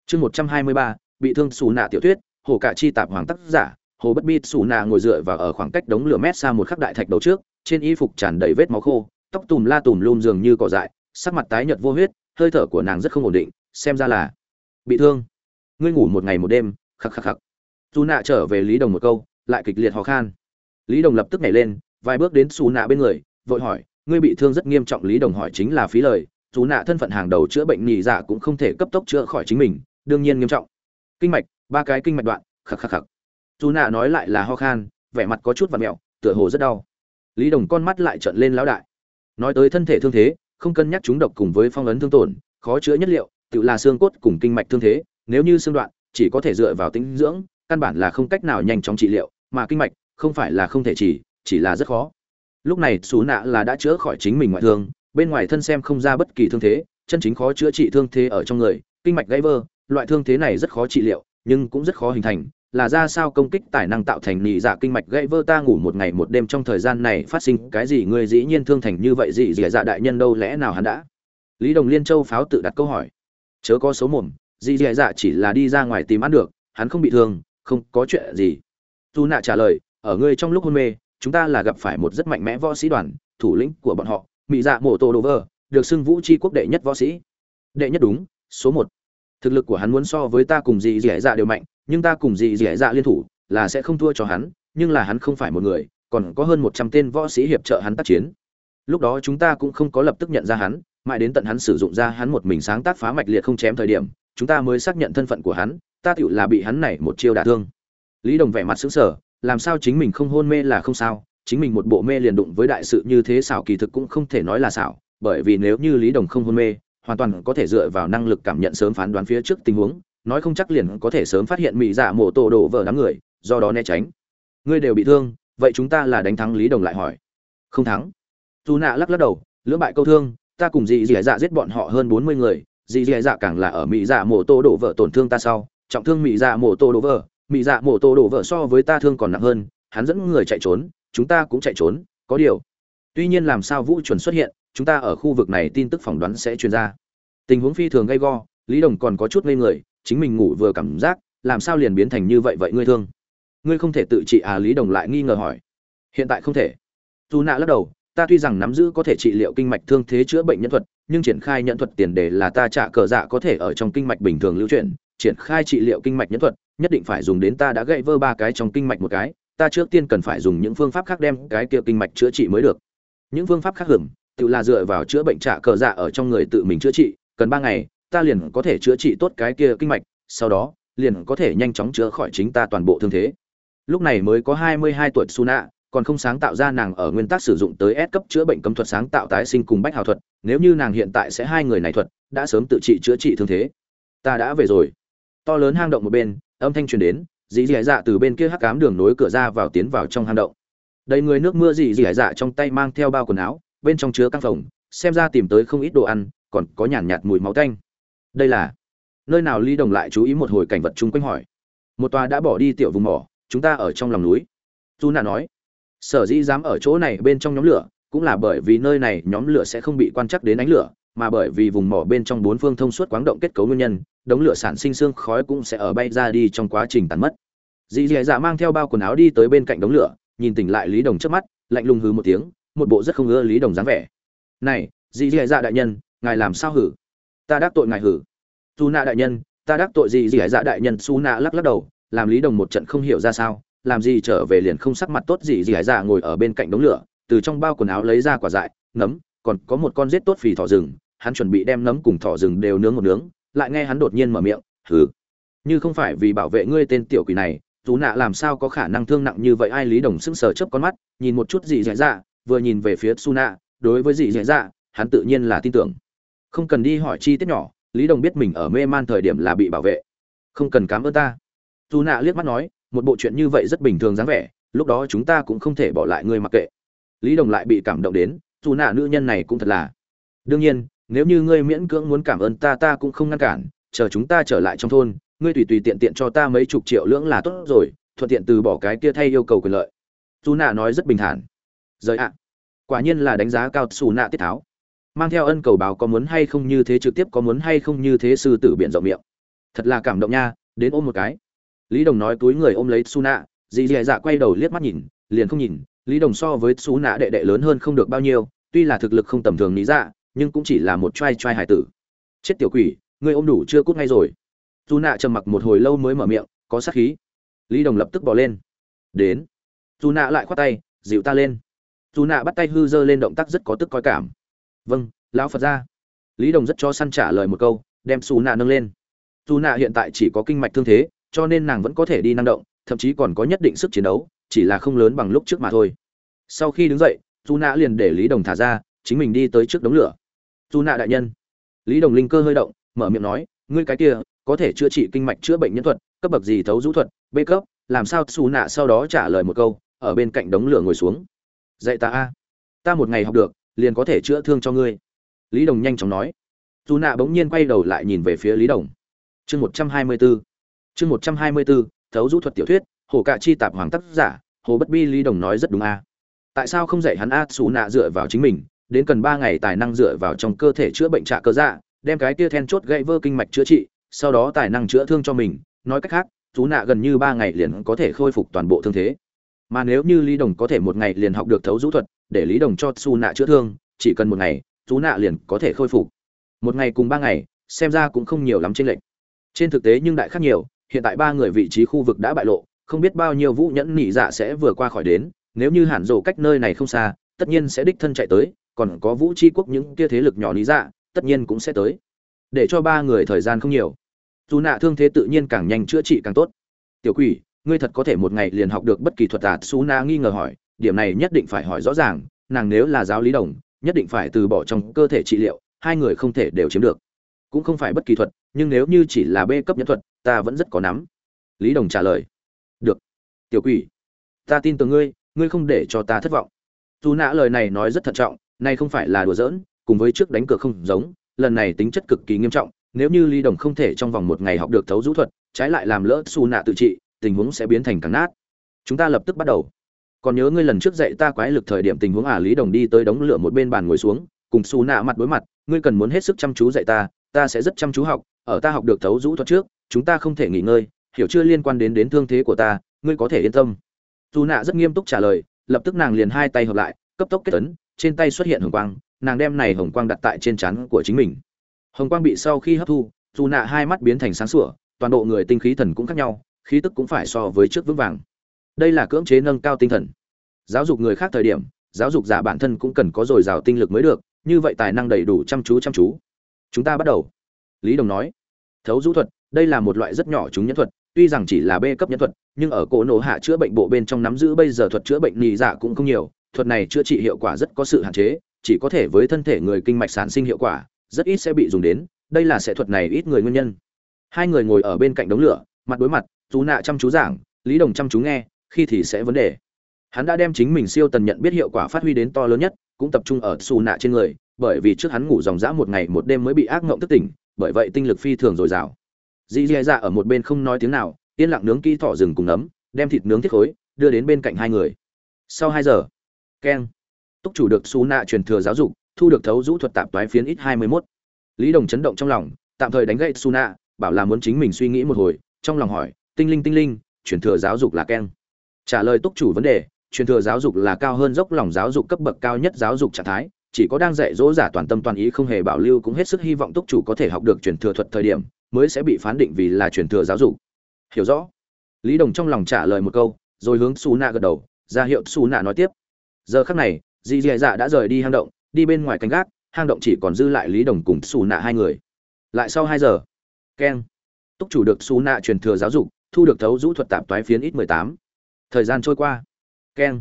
Chương một trăm hai mươi ba, bị thương xù nạ tiểu tuyết hồ cả chi tạp hoàng tác giả, hồ bất bi xù nạ ngồi dựa vào ở khoảng cách đống lửa mét xa một khắc đại thạch đầu trước, trên y phục tràn đầy vết máu khô, tóc tùm la tùm lum dường như cỏ dại, sắc mặt tái nhợt vô huyết, hơi thở của nàng rất không ổn định, xem ra là bị thương. Ngươi ngủ một ngày một đêm, khắc khắc khắc. Dù nạ trở về lý đồng một câu, lại kịch liệt ho khan. Lý đồng lập tức nhảy lên vài bước đến xù nạ bên người, vội hỏi, ngươi bị thương rất nghiêm trọng, lý đồng hỏi chính là phí lời. Xù nạ thân phận hàng đầu chữa bệnh nhì dạ cũng không thể cấp tốc chữa khỏi chính mình, đương nhiên nghiêm trọng. Kinh mạch, ba cái kinh mạch đoạn, khắc khắc khắc. Xù nạ nói lại là ho khan, vẻ mặt có chút và mẹo, tựa hồ rất đau. Lý đồng con mắt lại trợn lên lão đại. Nói tới thân thể thương thế, không cân nhắc chúng độc cùng với phong ấn thương tổn, khó chữa nhất liệu, tự là xương cốt cùng kinh mạch thương thế, nếu như xương đoạn, chỉ có thể dựa vào tính dưỡng, căn bản là không cách nào nhanh chóng trị liệu, mà kinh mạch, không phải là không thể chỉ chỉ là rất khó. Lúc này xú nạ là đã chữa khỏi chính mình ngoại thương, bên ngoài thân xem không ra bất kỳ thương thế, chân chính khó chữa trị thương thế ở trong người, kinh mạch gãy vơ loại thương thế này rất khó trị liệu, nhưng cũng rất khó hình thành, là ra sao công kích tài năng tạo thành nị dạ kinh mạch gãy vơ ta ngủ một ngày một đêm trong thời gian này phát sinh cái gì, người dĩ nhiên thương thành như vậy gì, dì dạ đại nhân đâu lẽ nào hắn đã? Lý đồng liên châu pháo tự đặt câu hỏi. Chớ có số mồm, dì dì dạ chỉ là đi ra ngoài tìm ăn được, hắn không bị thương, không có chuyện gì. Dù nạ trả lời, ở ngươi trong lúc hôn mê chúng ta là gặp phải một rất mạnh mẽ võ sĩ đoàn, thủ lĩnh của bọn họ mỹ dạ mổ tổ đồ vơ, được xưng vũ tri quốc đệ nhất võ sĩ. Đệ nhất đúng, số một. Thực lực của hắn muốn so với ta cùng dì dì dạ đều mạnh, nhưng ta cùng dì dì dạ liên thủ là sẽ không thua cho hắn, nhưng là hắn không phải một người, còn có hơn một trăm tên võ sĩ hiệp trợ hắn tác chiến. Lúc đó chúng ta cũng không có lập tức nhận ra hắn, mãi đến tận hắn sử dụng ra hắn một mình sáng tác phá mạch liệt không chém thời điểm, chúng ta mới xác nhận thân phận của hắn, ta tựu là bị hắn này một chiêu đả thương. Lý đồng vẻ mặt xứng sở làm sao chính mình không hôn mê là không sao, chính mình một bộ mê liền đụng với đại sự như thế xảo kỳ thực cũng không thể nói là xảo, bởi vì nếu như lý đồng không hôn mê, hoàn toàn có thể dựa vào năng lực cảm nhận sớm phán đoán phía trước tình huống, nói không chắc liền có thể sớm phát hiện mỹ dạ mổ tổ đổ vỡ đám người, do đó né tránh. Ngươi đều bị thương, vậy chúng ta là đánh thắng lý đồng lại hỏi. Không thắng. Dù nạ lắc lắc đầu, lưỡng bại câu thương, ta cùng dì dì dạ giết bọn họ hơn bốn mươi người, dì dì dạ càng là ở mỹ dạ mổ tổ đổ vỡ tổn thương ta sau, trọng thương mỹ dạ mổ tổ đổ vỡ mỹ dạ mổ tổ đổ vỡ so với ta thương còn nặng hơn, hắn dẫn người chạy trốn, chúng ta cũng chạy trốn, có điều. Tuy nhiên làm sao vũ chuẩn xuất hiện, chúng ta ở khu vực này tin tức phỏng đoán sẽ truyền ra. Tình huống phi thường gay go, lý đồng còn có chút ngây người, chính mình ngủ vừa cảm giác, làm sao liền biến thành như vậy vậy ngươi thương? Ngươi không thể tự trị à? Lý đồng lại nghi ngờ hỏi. Hiện tại không thể. Dù nạ lắc đầu, ta tuy rằng nắm giữ có thể trị liệu kinh mạch thương thế chữa bệnh nhân thuật, nhưng triển khai nhận thuật tiền đề là ta trả cờ dạ có thể ở trong kinh mạch bình thường lưu chuyển triển khai trị liệu kinh mạch nhẫn thuật nhất định phải dùng đến ta đã gãy vơ ba cái trong kinh mạch một cái ta trước tiên cần phải dùng những phương pháp khác đem cái kia kinh mạch chữa trị mới được những phương pháp khác hưởng tự là dựa vào chữa bệnh trả cờ dạ ở trong người tự mình chữa trị cần ba ngày ta liền có thể chữa trị tốt cái kia kinh mạch sau đó liền có thể nhanh chóng chữa khỏi chính ta toàn bộ thương thế lúc này mới có hai mươi hai tuổi Suna, còn không sáng tạo ra nàng ở nguyên tắc sử dụng tới S cấp chữa bệnh cấm thuật sáng tạo tái sinh cùng bách hào thuật, nếu như nàng hiện tại sẽ hai người này thuật, đã sớm tự trị chữa trị thương thế. Ta đã về rồi. To lớn hang động một bên, âm thanh truyền đến, dì dì dạ từ bên kia hắc cám đường nối cửa ra vào tiến vào trong hang động. Đầy người nước mưa dì dì dạ trong tay mang theo bao quần áo, bên trong chứa căng phòng, xem ra tìm tới không ít đồ ăn, còn có nhàn nhạt, nhạt mùi máu tanh. Đây là nơi nào ly Đồng lại chú ý một hồi cảnh vật chung quanh hỏi. Một tòa đã bỏ đi tiểu vùng mỏ, chúng ta ở trong lòng núi. Tu nạ nói sở dĩ dám ở chỗ này bên trong nhóm lửa cũng là bởi vì nơi này nhóm lửa sẽ không bị quan trắc đến ánh lửa mà bởi vì vùng mỏ bên trong bốn phương thông suốt quáng động kết cấu nguyên nhân, đống lửa sản sinh xương khói cũng sẽ ở bay ra đi trong quá trình tàn mất. Dì dì dạ mang theo bao quần áo đi tới bên cạnh đống lửa, nhìn tỉnh lại lý đồng trước mắt, lạnh lùng hừ một tiếng, một bộ rất không ưa lý đồng dáng vẻ. Này, dì dì dạ đại nhân, ngài làm sao hử? Ta đắc tội ngài hử. Su nạ đại nhân, ta đắc tội dì dì dạ đại nhân, su nạ lắc lắc đầu, làm lý đồng một trận không hiểu ra sao, làm gì trở về liền không sắc mặt tốt gì gì hải dạ ngồi ở bên cạnh đống lửa, từ trong bao quần áo lấy ra quả dại, nấm, còn có một con rết tốt phì thỏ rừng hắn chuẩn bị đem nấm cùng thỏ rừng đều nướng một nướng, lại nghe hắn đột nhiên mở miệng, hừ, như không phải vì bảo vệ ngươi tên tiểu quỷ này tú nạ làm sao có khả năng thương nặng như vậy? Ai lý đồng sững sờ chớp con mắt, nhìn một chút gì dễ dạ, dạ vừa nhìn về phía su nạ đối với gì dễ dạ, dạ hắn tự nhiên là tin tưởng. Không cần đi hỏi chi tiết nhỏ, lý đồng biết mình ở mê man thời điểm là bị bảo vệ. Không cần cám ơn ta. Tú nạ liếc mắt nói, một bộ chuyện như vậy rất bình thường dáng vẻ, lúc đó chúng ta cũng không thể bỏ lại ngươi mặc kệ. Lý đồng lại bị cảm động đến dù nạ nữ nhân này cũng thật là. Đương nhiên nếu như ngươi miễn cưỡng muốn cảm ơn ta ta cũng không ngăn cản, chờ chúng ta trở lại trong thôn, ngươi tùy tùy tiện tiện cho ta mấy chục triệu lưỡng là tốt rồi, thuận tiện từ bỏ cái kia thay yêu cầu quyền lợi. Dù nạ nói rất bình thản. Giới ạ. Quả nhiên là đánh giá cao xù nạ tiết tháo. Mang theo ân cầu báo có muốn hay không như thế trực tiếp, có muốn hay không như thế sư tử biện rộng miệng. Thật là cảm động nha, đến ôm một cái. Lý đồng nói túi người ôm lấy su nạ dì dì dạ quay đầu liếc mắt nhìn, liền không nhìn. Lý đồng so với su nạ đệ đệ lớn hơn không được bao nhiêu, tuy là thực lực không tầm thường lý dạ nhưng cũng chỉ là một trai trai hải tử. Chết tiểu quỷ, ngươi ôm đủ chưa cút ngay rồi. Dù nạ trầm mặc một hồi lâu mới mở miệng, có sát khí. Lý đồng lập tức bỏ lên. Đến. Dù nạ lại khoát tay, dịu ta lên. Dù nạ bắt tay hư dơ lên động tác rất có tức coi cảm. Vâng lão phật ra. Lý đồng rất cho săn trả lời một câu, đem xù nạ nâng lên. Dù nạ hiện tại chỉ có kinh mạch thương thế, cho nên nàng vẫn có thể đi năng động, thậm chí còn có nhất định sức chiến đấu, chỉ là không lớn bằng lúc trước mà thôi. Sau khi đứng dậy dù nạ liền để lý đồng thả ra, chính mình đi tới trước đống lửa su nạ đại nhân. Lý đồng linh cơ hơi động, mở miệng nói, ngươi cái kia, có thể chữa trị kinh mạch chữa bệnh nhân thuật, cấp bậc gì thấu rũ thuật, b cấp, làm sao? Su nạ sau đó trả lời một câu, ở bên cạnh đống lửa ngồi xuống. Dạy ta a, ta một ngày học được, liền có thể chữa thương cho ngươi. Lý đồng nhanh chóng nói. Dù nạ bỗng nhiên quay đầu lại nhìn về phía lý đồng. Chương một trăm hai mươi bốn chương một trăm hai mươi bốn thấu rũ thuật tiểu thuyết, hồ cạ chi tạp hoàng tác giả, hồ bất bi lý đồng nói rất đúng a. Tại sao không dạy hắn a? Xù nạ dựa vào chính mình đến cần ba ngày tài năng dựa vào trong cơ thể chữa bệnh trạ cơ dạ đem cái kia then chốt gãy vơ kinh mạch chữa trị, sau đó tài năng chữa thương cho mình. Nói cách khác, chú nạ gần như ba ngày liền có thể khôi phục toàn bộ thương thế. Mà nếu như lý đồng có thể một ngày liền học được thấu rũ thuật, để lý đồng cho xù nạ chữa thương, chỉ cần một ngày, chú nạ liền có thể khôi phục. Một ngày cùng ba ngày, xem ra cũng không nhiều lắm trên lệnh trên thực tế nhưng đại khác nhiều, hiện tại ba người vị trí khu vực đã bại lộ, không biết bao nhiêu vũ nhẫn nỉ dạ sẽ vừa qua khỏi đến, nếu như hẳn rổ cách nơi này không xa, tất nhiên sẽ đích thân chạy tới còn có vũ tri quốc những kia thế lực nhỏ lý dạ tất nhiên cũng sẽ tới. Để cho ba người thời gian không nhiều. Dù nạ thương thế tự nhiên càng nhanh chữa trị càng tốt. Tiểu quỷ, ngươi thật có thể một ngày liền học được bất kỳ thuật tạt xú na nghi ngờ hỏi. Điểm này nhất định phải hỏi rõ ràng, nàng nếu là giáo lý đồng, nhất định phải từ bỏ trong cơ thể trị liệu, hai người không thể đều chiếm được. Cũng không phải bất kỳ thuật, nhưng nếu như chỉ là b cấp nhân thuật, ta vẫn rất có nắm. Lý đồng trả lời. Được. Tiểu quỷ, ta tin tưởng ngươi ngươi không để cho ta thất vọng. Dù nã lời này nói rất thận trọng nay không phải là đùa giỡn cùng với trước đánh cược không giống lần này tính chất cực kỳ nghiêm trọng nếu như lý đồng không thể trong vòng một ngày học được thấu vũ thuật trái lại làm lỡ Su nạ tự trị tình huống sẽ biến thành càng nát. Chúng ta lập tức bắt đầu. Còn nhớ ngươi lần trước dạy ta quái lực thời điểm tình huống à lý đồng đi tới đống lửa một bên bàn ngồi xuống cùng Su nạ mặt đối mặt ngươi cần muốn hết sức chăm chú dạy ta ta sẽ rất chăm chú học ở ta học được thấu vũ thuật trước chúng ta không thể nghỉ ngơi hiểu chưa liên quan đến đến thương thế của ta ngươi có thể yên tâm. Su nạ rất nghiêm túc trả lời lập tức nàng liền hai tay hợp lại cấp tốc kết ấn, trên tay xuất hiện hồng quang, nàng đem này hồng quang đặt tại trên trán của chính mình. Hồng quang bị sau khi hấp thu, dù nạ hai mắt biến thành sáng sủa, toàn bộ người tinh khí thần cũng khác nhau, khí tức cũng phải so với trước vững vàng. Đây là cưỡng chế nâng cao tinh thần. Giáo dục người khác thời điểm, giáo dục giả bản thân cũng cần có dồi dào tinh lực mới được, như vậy tài năng đầy đủ chăm chú chăm chú. Chúng ta bắt đầu. Lý đồng nói, thấu rũ thuật, đây là một loại rất nhỏ chúng nhẫn thuật tuy rằng chỉ là b cấp nhân thuật, nhưng ở cổ nổ hạ chữa bệnh bộ bên trong nắm giữ bây giờ thuật chữa bệnh nhị dạ cũng không nhiều, thuật này chữa trị hiệu quả rất có sự hạn chế, chỉ có thể với thân thể người kinh mạch sản sinh hiệu quả, rất ít sẽ bị dùng đến, đây là sẽ thuật này ít người nguyên nhân. Hai người ngồi ở bên cạnh đống lửa, mặt đối mặt chú nạ chăm chú giảng, lý đồng chăm chú nghe, khi thì sẽ vấn đề. Hắn đã đem chính mình siêu tần nhận biết hiệu quả phát huy đến to lớn nhất, cũng tập trung ở xù nạ trên người, bởi vì trước hắn ngủ dòng dã một ngày một đêm mới bị ác ngộng thức tỉnh, bởi vậy tinh lực phi thường dồi dào dì dì dạ ở một bên không nói tiếng nào, yên lặng nướng kỹ thỏ rừng cùng nấm, đem thịt nướng thiết khối, đưa đến bên cạnh hai người. Sau hai giờ, keng, túc chủ được xú nạ truyền thừa giáo dục, thu được thấu rũ thuật tạp toái phiến ít hai mươi mốt. Lý đồng chấn động trong lòng, tạm thời đánh gậy xú nạ bảo là muốn chính mình suy nghĩ một hồi, trong lòng hỏi, tinh linh tinh linh, truyền thừa giáo dục là keng? Trả lời túc chủ vấn đề, truyền thừa giáo dục là cao hơn dốc lòng giáo dục cấp bậc cao nhất giáo dục trạng thái, chỉ có đang dạy dỗ giả toàn tâm toàn ý không hề bảo lưu cũng hết sức hy vọng túc chủ có thể học được truyền thừa thuật thời điểm mới sẽ bị phán định vì là truyền thừa giáo dục. Hiểu rõ? Lý đồng trong lòng trả lời một câu, rồi hướng xù nạ gật đầu, ra hiệu xù nạ nói tiếp. Giờ khắc này, dì dì dạ đã rời đi hang động, đi bên ngoài canh gác, hang động chỉ còn dư lại lý đồng cùng xù nạ hai người. Lại sau hai giờ, keng, túc chủ được xù nạ truyền thừa giáo dục, thu được thấu rũ thuật tạp toái phiến ít mười tám. Thời gian trôi qua. Keng,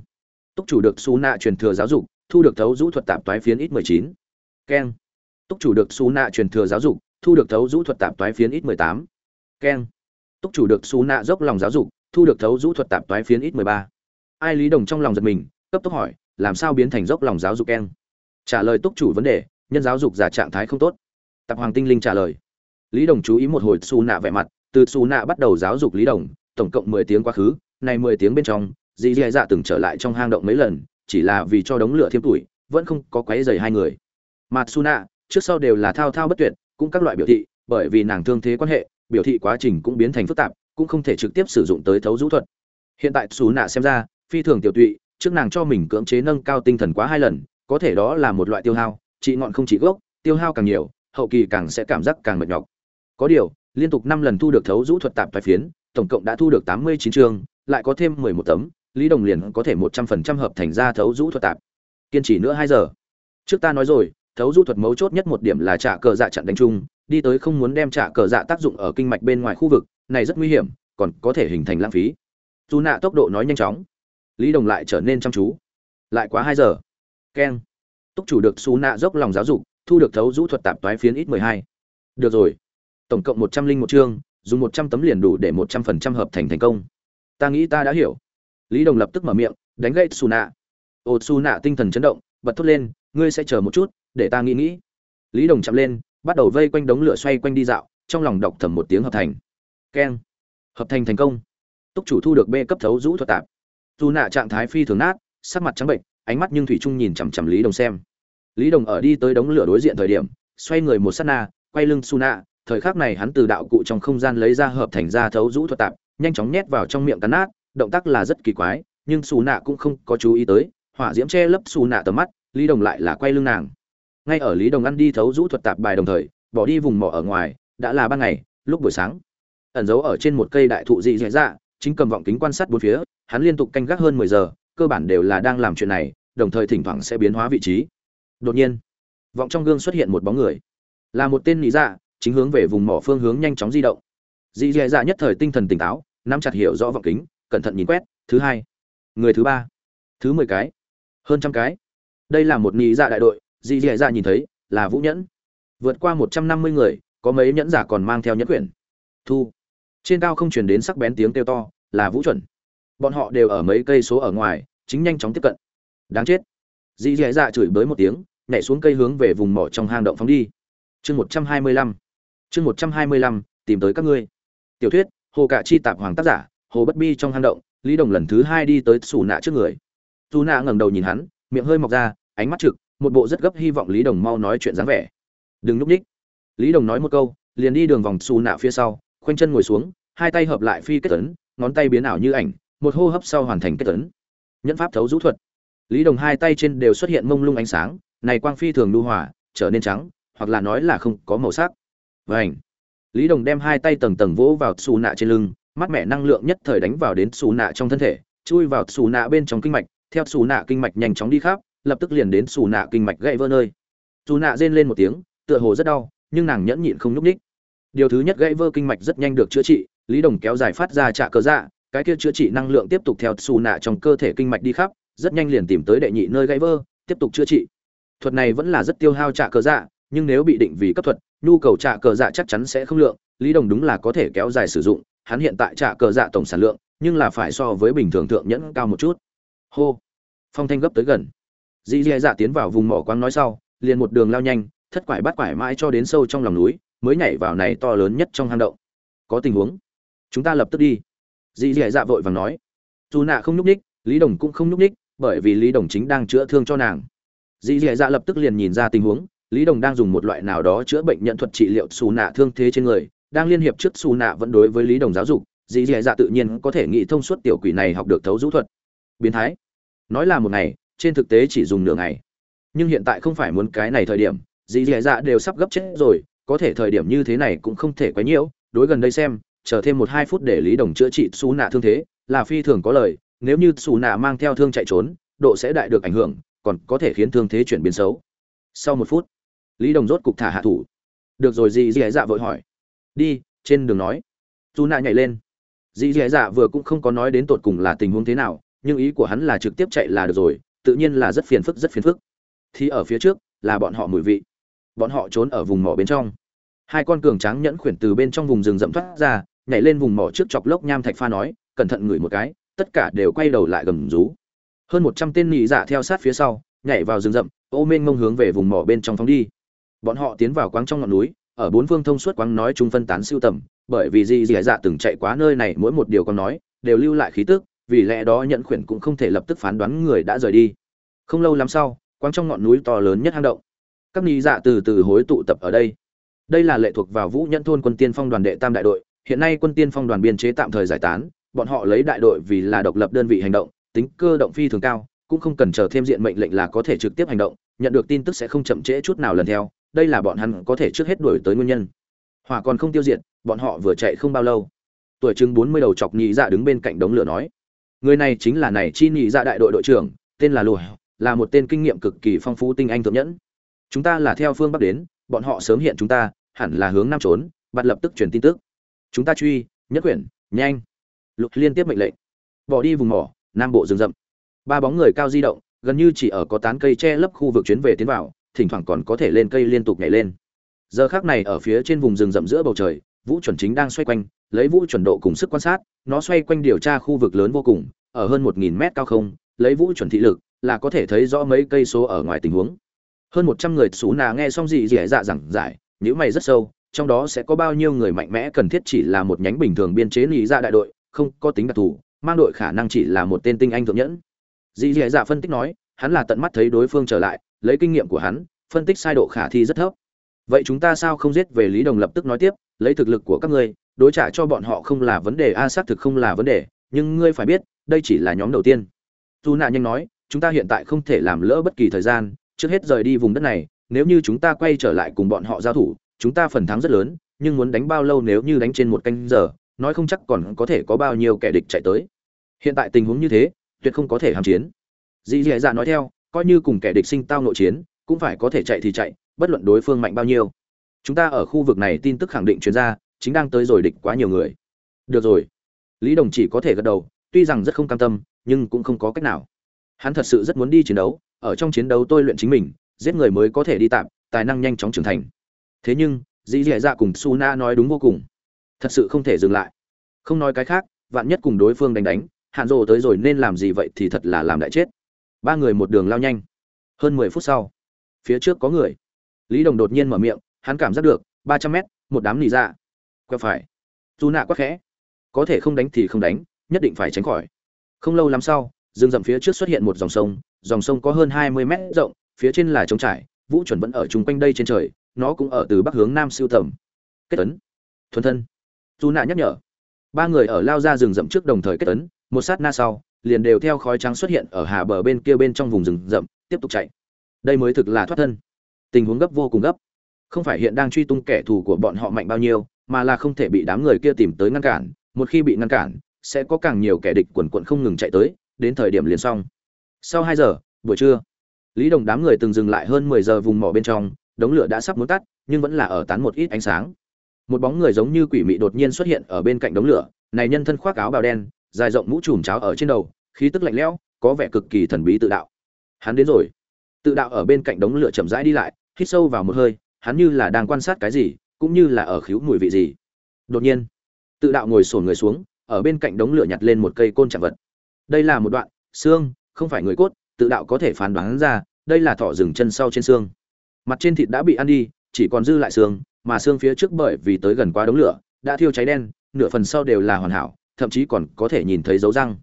túc chủ được xù nạ truyền thừa giáo dục, thu được thấu rũ thuật tạp toái phiến ít mười chín. Keng, túc chủ được xù nạ truyền thừa giáo dục thu được thấu rũ thuật tạp toái phiến ít mười tám. Keng. Túc chủ được xú nạ dốc lòng giáo dục, thu được thấu rũ thuật tạp toái phiến ít mười ba. Ai lý đồng trong lòng giật mình, cấp tốc hỏi, làm sao biến thành dốc lòng giáo dục keng? Trả lời túc chủ vấn đề, nhân giáo dục giả trạng thái không tốt. Tạp hoàng tinh linh trả lời. Lý đồng chú ý một hồi xù nạ vẻ mặt, từ xù nạ bắt đầu giáo dục lý đồng, tổng cộng mười tiếng quá khứ này mười tiếng bên trong, dì dì dạ từng trở lại trong hang động mấy lần, chỉ là vì cho đống lửa thiêm tuổi vẫn không có quấy dày hai người. Mặt su nạ trước sau đều là thao thao bất tuyệt cũng các loại biểu thị, bởi vì nàng thương thế quan hệ, biểu thị quá trình cũng biến thành phức tạp, cũng không thể trực tiếp sử dụng tới thấu rũ thuật. Hiện tại xù nạ xem ra, phi thường tiểu tụy, trước nàng cho mình cưỡng chế nâng cao tinh thần quá hai lần, có thể đó là một loại tiêu hao trị ngọn không trị gốc, tiêu hao càng nhiều, hậu kỳ càng sẽ cảm giác càng mệt nhọc. Có điều, liên tục năm lần thu được thấu rũ thuật tạp tài phiến, tổng cộng đã thu được tám mươi chín chương, lại có thêm mười một tấm, lý đồng liền có thể một trăm phần trăm hợp thành ra thấu rũ thuật tạp. Kiên trì nữa hai giờ. Trước ta nói rồi thấu du thuật mấu chốt nhất một điểm là trả cờ dạ chặn đánh chung, đi tới không muốn đem trả cờ dạ tác dụng ở kinh mạch bên ngoài khu vực, này rất nguy hiểm, còn có thể hình thành lãng phí. Dù nạ tốc độ nói nhanh chóng, lý đồng lại trở nên chăm chú. Lại quá hai giờ. Keng. Túc chủ được xù nạ dốc lòng giáo dục, thu được thấu du thuật tạp toái phiến ít mười hai. Được rồi. Tổng cộng một trăm linh một chương, dùng một trăm tấm liền đủ để một trăm phần trăm hợp thành thành công. Ta nghĩ ta đã hiểu. Lý đồng lập tức mở miệng, đánh gậy xù nạ. Ô xù nạ tinh thần chấn động, bật thốt lên, ngươi sẽ chờ một chút để ta nghĩ nghĩ. Lý đồng chậm lên, bắt đầu vây quanh đống lửa xoay quanh đi dạo, trong lòng đọc thầm một tiếng hợp thành. Keng. Hợp thành thành công. Túc chủ thu được b cấp thấu rũ thuật tạp. Dù nạ trạng thái phi thường nát, sắc mặt trắng bệnh, ánh mắt nhưng thủy trung nhìn chằm chằm lý đồng xem. Lý đồng ở đi tới đống lửa đối diện thời điểm, xoay người một s á t na, quay lưng su nạ. Thời khắc này hắn từ đạo cụ trong không gian lấy ra hợp thành ra thấu rũ thuật tạp, nhanh chóng nhét vào trong miệng cắn nát, động tác là rất kỳ quái, nhưng su nạ cũng không có chú ý tới, hỏa diễm che lấp su nạ tầm mắt, lý đồng lại là quay lưng nàng ngay ở lý đồng ăn đi thấu rũ thuật tạp bài đồng thời, bỏ đi vùng mỏ ở ngoài, đã là ban ngày, lúc buổi sáng. Ẩn giấu ở trên một cây đại thụ dị dạy dạ chính cầm vọng kính quan sát bốn phía, hắn liên tục canh gác hơn mười giờ, cơ bản đều là đang làm chuyện này, đồng thời thỉnh thoảng sẽ biến hóa vị trí. Đột nhiên, vọng trong gương xuất hiện một bóng người. Là một tên lý dạ chính hướng về vùng mỏ phương hướng nhanh chóng di động. Dị dạy dạ nhất thời tinh thần tỉnh táo, nắm chặt hiểu rõ vọng kính, cẩn thận nhìn quét, thứ hai. Người thứ ba. Thứ mười cái. Hơn trăm cái. Đây là một nghĩ dạ đại đội dị dì dạ nhìn thấy, là vũ nhẫn. Vượt qua một trăm năm mươi người, có mấy nhẫn giả còn mang theo nhẫn quyển. Thu. Trên cao không chuyển đến sắc bén tiếng kêu to, là vũ chuẩn. Bọn họ đều ở mấy cây số ở ngoài, chính nhanh chóng tiếp cận. Đáng chết. Dị dì dạ chửi bới một tiếng, nhảy xuống cây hướng về vùng mỏ trong hang động phóng đi. Chương một trăm hai mươi lăm. Chương một trăm hai mươi lăm, tìm tới các ngươi. Tiểu thuyết, hồ Cả chi tạp hoàng tác giả, hồ bất bi trong hang động, lý đồng lần thứ hai đi tới xù nạ trước người. Dù nạ ngẩng đầu nhìn hắn, miệng hơi mọc ra, ánh mắt trực một bộ rất gấp hy vọng lý đồng mau nói chuyện dáng vẻ. Đừng núp ních. Lý đồng nói một câu, liền đi đường vòng xù nạ phía sau, khoanh chân ngồi xuống, hai tay hợp lại phi kết tấn ngón tay biến ảo như ảnh, một hô hấp sau hoàn thành kết tấn nhẫn pháp thấu rũ thuật. Lý đồng hai tay trên đều xuất hiện mông lung ánh sáng, này quang phi thường lưu hỏa trở nên trắng, hoặc là nói là không có màu sắc. Vảnh lý đồng đem hai tay tầng tầng vỗ vào xù nạ trên lưng mắt mẹ năng lượng nhất thời đánh vào đến xù nạ trong thân thể, chui vào xù nạ bên trong kinh mạch, theo xù nạ kinh mạch nhanh chóng đi khắp lập tức liền đến xù nạ kinh mạch gãy vỡ nơi. Dù nạ rên lên một tiếng, tựa hồ rất đau, nhưng nàng nhẫn nhịn không nhúc ních điều thứ nhất gãy vỡ kinh mạch rất nhanh được chữa trị, lý đồng kéo dài phát ra trạ cơ dạ cái kia chữa trị năng lượng tiếp tục theo xù nạ trong cơ thể kinh mạch đi khắp, rất nhanh liền tìm tới đệ nhị nơi gãy vỡ, tiếp tục chữa trị. Thuật này vẫn là rất tiêu hao trạ cơ dạ nhưng nếu bị định vì cấp thuật, nhu cầu trạ cơ dạ chắc chắn sẽ không lượng, lý đồng đúng là có thể kéo dài sử dụng, hắn hiện tại trạ cơ dạ tổng sản lượng, nhưng là phải so với bình thường thượng nhẫn cao một chút. Hô. Phong thanh gấp tới gần dì dì dạ tiến vào vùng mỏ quáng nói sau, liền một đường lao nhanh, thất quải bắt quải mãi cho đến sâu trong lòng núi, mới nhảy vào này to lớn nhất trong hang động. Có tình huống? Chúng ta lập tức đi. Dì dì dạ vội vàng nói. Dù nạ không nhúc ních lý đồng cũng không nhúc ních bởi vì lý đồng chính đang chữa thương cho nàng. Dì dì dạ lập tức liền nhìn ra tình huống, lý đồng đang dùng một loại nào đó chữa bệnh nhận thuật trị liệu xù nạ thương thế trên người, đang liên hiệp trước xù nạ vẫn đối với lý đồng giáo dục dì dì dạ tự nhiên có thể nghĩ thông suốt tiểu quỷ này học được thấu rũ thuật. Biến thái. Nói là một ngày trên thực tế chỉ dùng nửa ngày. Nhưng hiện tại không phải muốn cái này thời điểm, dì dì dạ đều sắp gấp chết rồi, có thể thời điểm như thế này cũng không thể quá nhiễu đối gần đây xem, chờ thêm một hai phút để lý đồng chữa trị xù nạ thương thế, là phi thường có lời. Nếu như xù nạ mang theo thương chạy trốn, độ sẽ đại được ảnh hưởng, còn có thể khiến thương thế chuyển biến xấu. Sau một phút, lý đồng rốt cục thả hạ thủ. Được rồi, dì dì dạ vội hỏi. Đi, trên đường nói. Dù nạ nhảy lên. Dì dì dạ vừa cũng không có nói đến tột cùng là tình huống thế nào, nhưng ý của hắn là trực tiếp chạy là được rồi tự nhiên là rất phiền phức, rất phiền phức. Thì ở phía trước, là bọn họ mùi vị. Bọn họ trốn ở vùng mỏ bên trong. Hai con cường tráng nhẫn khuyển từ bên trong vùng rừng rậm thoát ra, nhảy lên vùng mỏ trước chọc lốc nham thạch pha nói, cẩn thận ngửi một cái, tất cả đều quay đầu lại gầm rú. Hơn một trăm tên nhị dạ theo sát phía sau, nhảy vào rừng rậm, ô mênh mông hướng về vùng mỏ bên trong phóng đi. Bọn họ tiến vào quáng trong ngọn núi, ở bốn phương thông suốt quáng nói chúng phân tán siêu tầm, bởi vì gì dì dạ từng chạy quá nơi này mỗi một điều con nói, đều lưu lại khí tức, vì lẽ đó nhẫn khuyển cũng không thể lập tức phán đoán người đã rời đi không lâu lắm sau quang trong ngọn núi to lớn nhất hang động. Các nhị dạ từ từ hối tụ tập ở đây. Đây là lệ thuộc vào vũ nhẫn thôn quân tiên phong đoàn đệ tam đại đội. Hiện nay quân tiên phong đoàn biên chế tạm thời giải tán, bọn họ lấy đại đội vì là độc lập đơn vị hành động, tính cơ động phi thường cao, cũng không cần chờ thêm diện mệnh lệnh là có thể trực tiếp hành động, nhận được tin tức sẽ không chậm trễ chút nào lần theo, đây là bọn hắn có thể trước hết đuổi tới nguyên nhân. Hỏa còn không tiêu diệt, bọn họ vừa chạy không bao lâu. Tuổi chừng bốn mươi đầu chọc nhị dạ đứng bên cạnh đống lửa nói, người này chính là này chi nhị dạ đại đội đội trưởng, tên là lùi là một tên kinh nghiệm cực kỳ phong phú tinh anh thượng nhẫn. Chúng ta là theo phương bắc đến, bọn họ sớm hiện chúng ta, hẳn là hướng nam trốn bạn lập tức truyền tin tức. Chúng ta truy, nhất quyển, nhanh. Lục liên tiếp mệnh lệnh. Bỏ đi vùng mỏ, nam bộ rừng rậm. Ba bóng người cao di động, gần như chỉ ở có tán cây che lấp khu vực chuyến về tiến vào, thỉnh thoảng còn có thể lên cây liên tục nhảy lên. Giờ khác này ở phía trên vùng rừng rậm giữa bầu trời, vũ chuẩn chính đang xoay quanh, lấy vũ chuẩn độ cùng sức quan sát, nó xoay quanh điều tra khu vực lớn vô cùng, ở hơn một nghìn mét cao không, lấy vũ chuẩn thị lực là có thể thấy rõ mấy cây số ở ngoài tình huống. Hơn một trăm người xú nà nghe xong gì dỉ dạ giảng giải nhữ mày rất sâu, trong đó sẽ có bao nhiêu người mạnh mẽ cần thiết chỉ là một nhánh bình thường biên chế lý ra dạ đại đội, không có tính đặc thù, mang đội khả năng chỉ là một tên tinh anh thượng nhẫn. Dì dì dạ phân tích nói, hắn là tận mắt thấy đối phương trở lại, lấy kinh nghiệm của hắn, phân tích sai độ khả thi rất thấp. Vậy chúng ta sao không giết về lý đồng lập tức nói tiếp, lấy thực lực của các ngươi, đối trả cho bọn họ không là vấn đề, a xác thực không là vấn đề, nhưng ngươi phải biết, đây chỉ là nhóm đầu tiên. Dù nạ nhanh nói chúng ta hiện tại không thể làm lỡ bất kỳ thời gian, trước hết rời đi vùng đất này, nếu như chúng ta quay trở lại cùng bọn họ giao thủ, chúng ta phần thắng rất lớn, nhưng muốn đánh bao lâu nếu như đánh trên một canh giờ, nói không chắc còn có thể có bao nhiêu kẻ địch chạy tới. Hiện tại tình huống như thế, tuyệt không có thể hàm chiến. Dì dì dạ nói theo, coi như cùng kẻ địch sinh tao nội chiến, cũng phải có thể chạy thì chạy, bất luận đối phương mạnh bao nhiêu. Chúng ta ở khu vực này tin tức khẳng định chuyên gia chính đang tới rồi địch quá nhiều người. Được rồi. Lý đồng chỉ có thể gật đầu, tuy rằng rất không cam tâm, nhưng cũng không có cách nào hắn thật sự rất muốn đi chiến đấu, ở trong chiến đấu tôi luyện chính mình, giết người mới có thể đi tạm, tài năng nhanh chóng trưởng thành. Thế nhưng dì dì dạ cùng su na nói đúng vô cùng. Thật sự không thể dừng lại. Không nói cái khác, vạn nhất cùng đối phương đánh đánh, hạn rồ tới rồi nên làm gì vậy thì thật là làm đại chết. Ba người một đường lao nhanh. Hơn mười phút sau, phía trước có người. Lý đồng đột nhiên mở miệng, hắn cảm giác được, ba trăm mét, một đám nỉ ra dạ. quẹo phải. Dù nạ quá khẽ. Có thể không đánh thì không đánh, nhất định phải tránh khỏi. Không lâu lắm sau rừng rậm phía trước xuất hiện một dòng sông dòng sông có hơn hai mươi mét rộng, phía trên là trống trải, vũ chuẩn vẫn ở chung quanh đây trên trời, nó cũng ở từ bắc hướng nam siêu tầm. Kết tấn thuần thân. Dù nạ nhắc nhở. Ba người ở lao ra rừng rậm trước đồng thời kết tấn một sát na sau, liền đều theo khói trắng xuất hiện ở hà bờ bên kia bên trong vùng rừng rậm, tiếp tục chạy. Đây mới thực là thoát thân. Tình huống gấp vô cùng gấp. Không phải hiện đang truy tung kẻ thù của bọn họ mạnh bao nhiêu, mà là không thể bị đám người kia tìm tới ngăn cản. Một khi bị ngăn cản, sẽ có càng nhiều kẻ địch quần quận không ngừng chạy tới đến thời điểm liền xong. Sau hai giờ, buổi trưa, lý đồng đám người từng dừng lại hơn mười giờ vùng mỏ bên trong, đống lửa đã sắp muốn tắt, nhưng vẫn là ở tán một ít ánh sáng. Một bóng người giống như quỷ mị đột nhiên xuất hiện ở bên cạnh đống lửa, này nhân thân khoác áo bào đen, dài rộng mũ trùm cháo ở trên đầu, khí tức lạnh lẽo, có vẻ cực kỳ thần bí tự đạo. Hắn đến rồi. Tự đạo ở bên cạnh đống lửa chậm rãi đi lại, hít sâu vào một hơi, hắn như là đang quan sát cái gì, cũng như là ở khíu mùi vị gì. Đột nhiên, tự đạo ngồi sổn người xuống, ở bên cạnh đống lửa nhặt lên một cây côn chạm vật đây là một đoạn, xương, không phải người cốt, tự đạo có thể phán đoán ra, đây là thỏ rừng chân sau trên xương. Mặt trên thịt đã bị ăn đi, chỉ còn dư lại xương, mà xương phía trước bởi vì tới gần quá đống lửa, đã thiêu cháy đen, nửa phần sau đều là hoàn hảo, thậm chí còn có thể nhìn thấy dấu răng.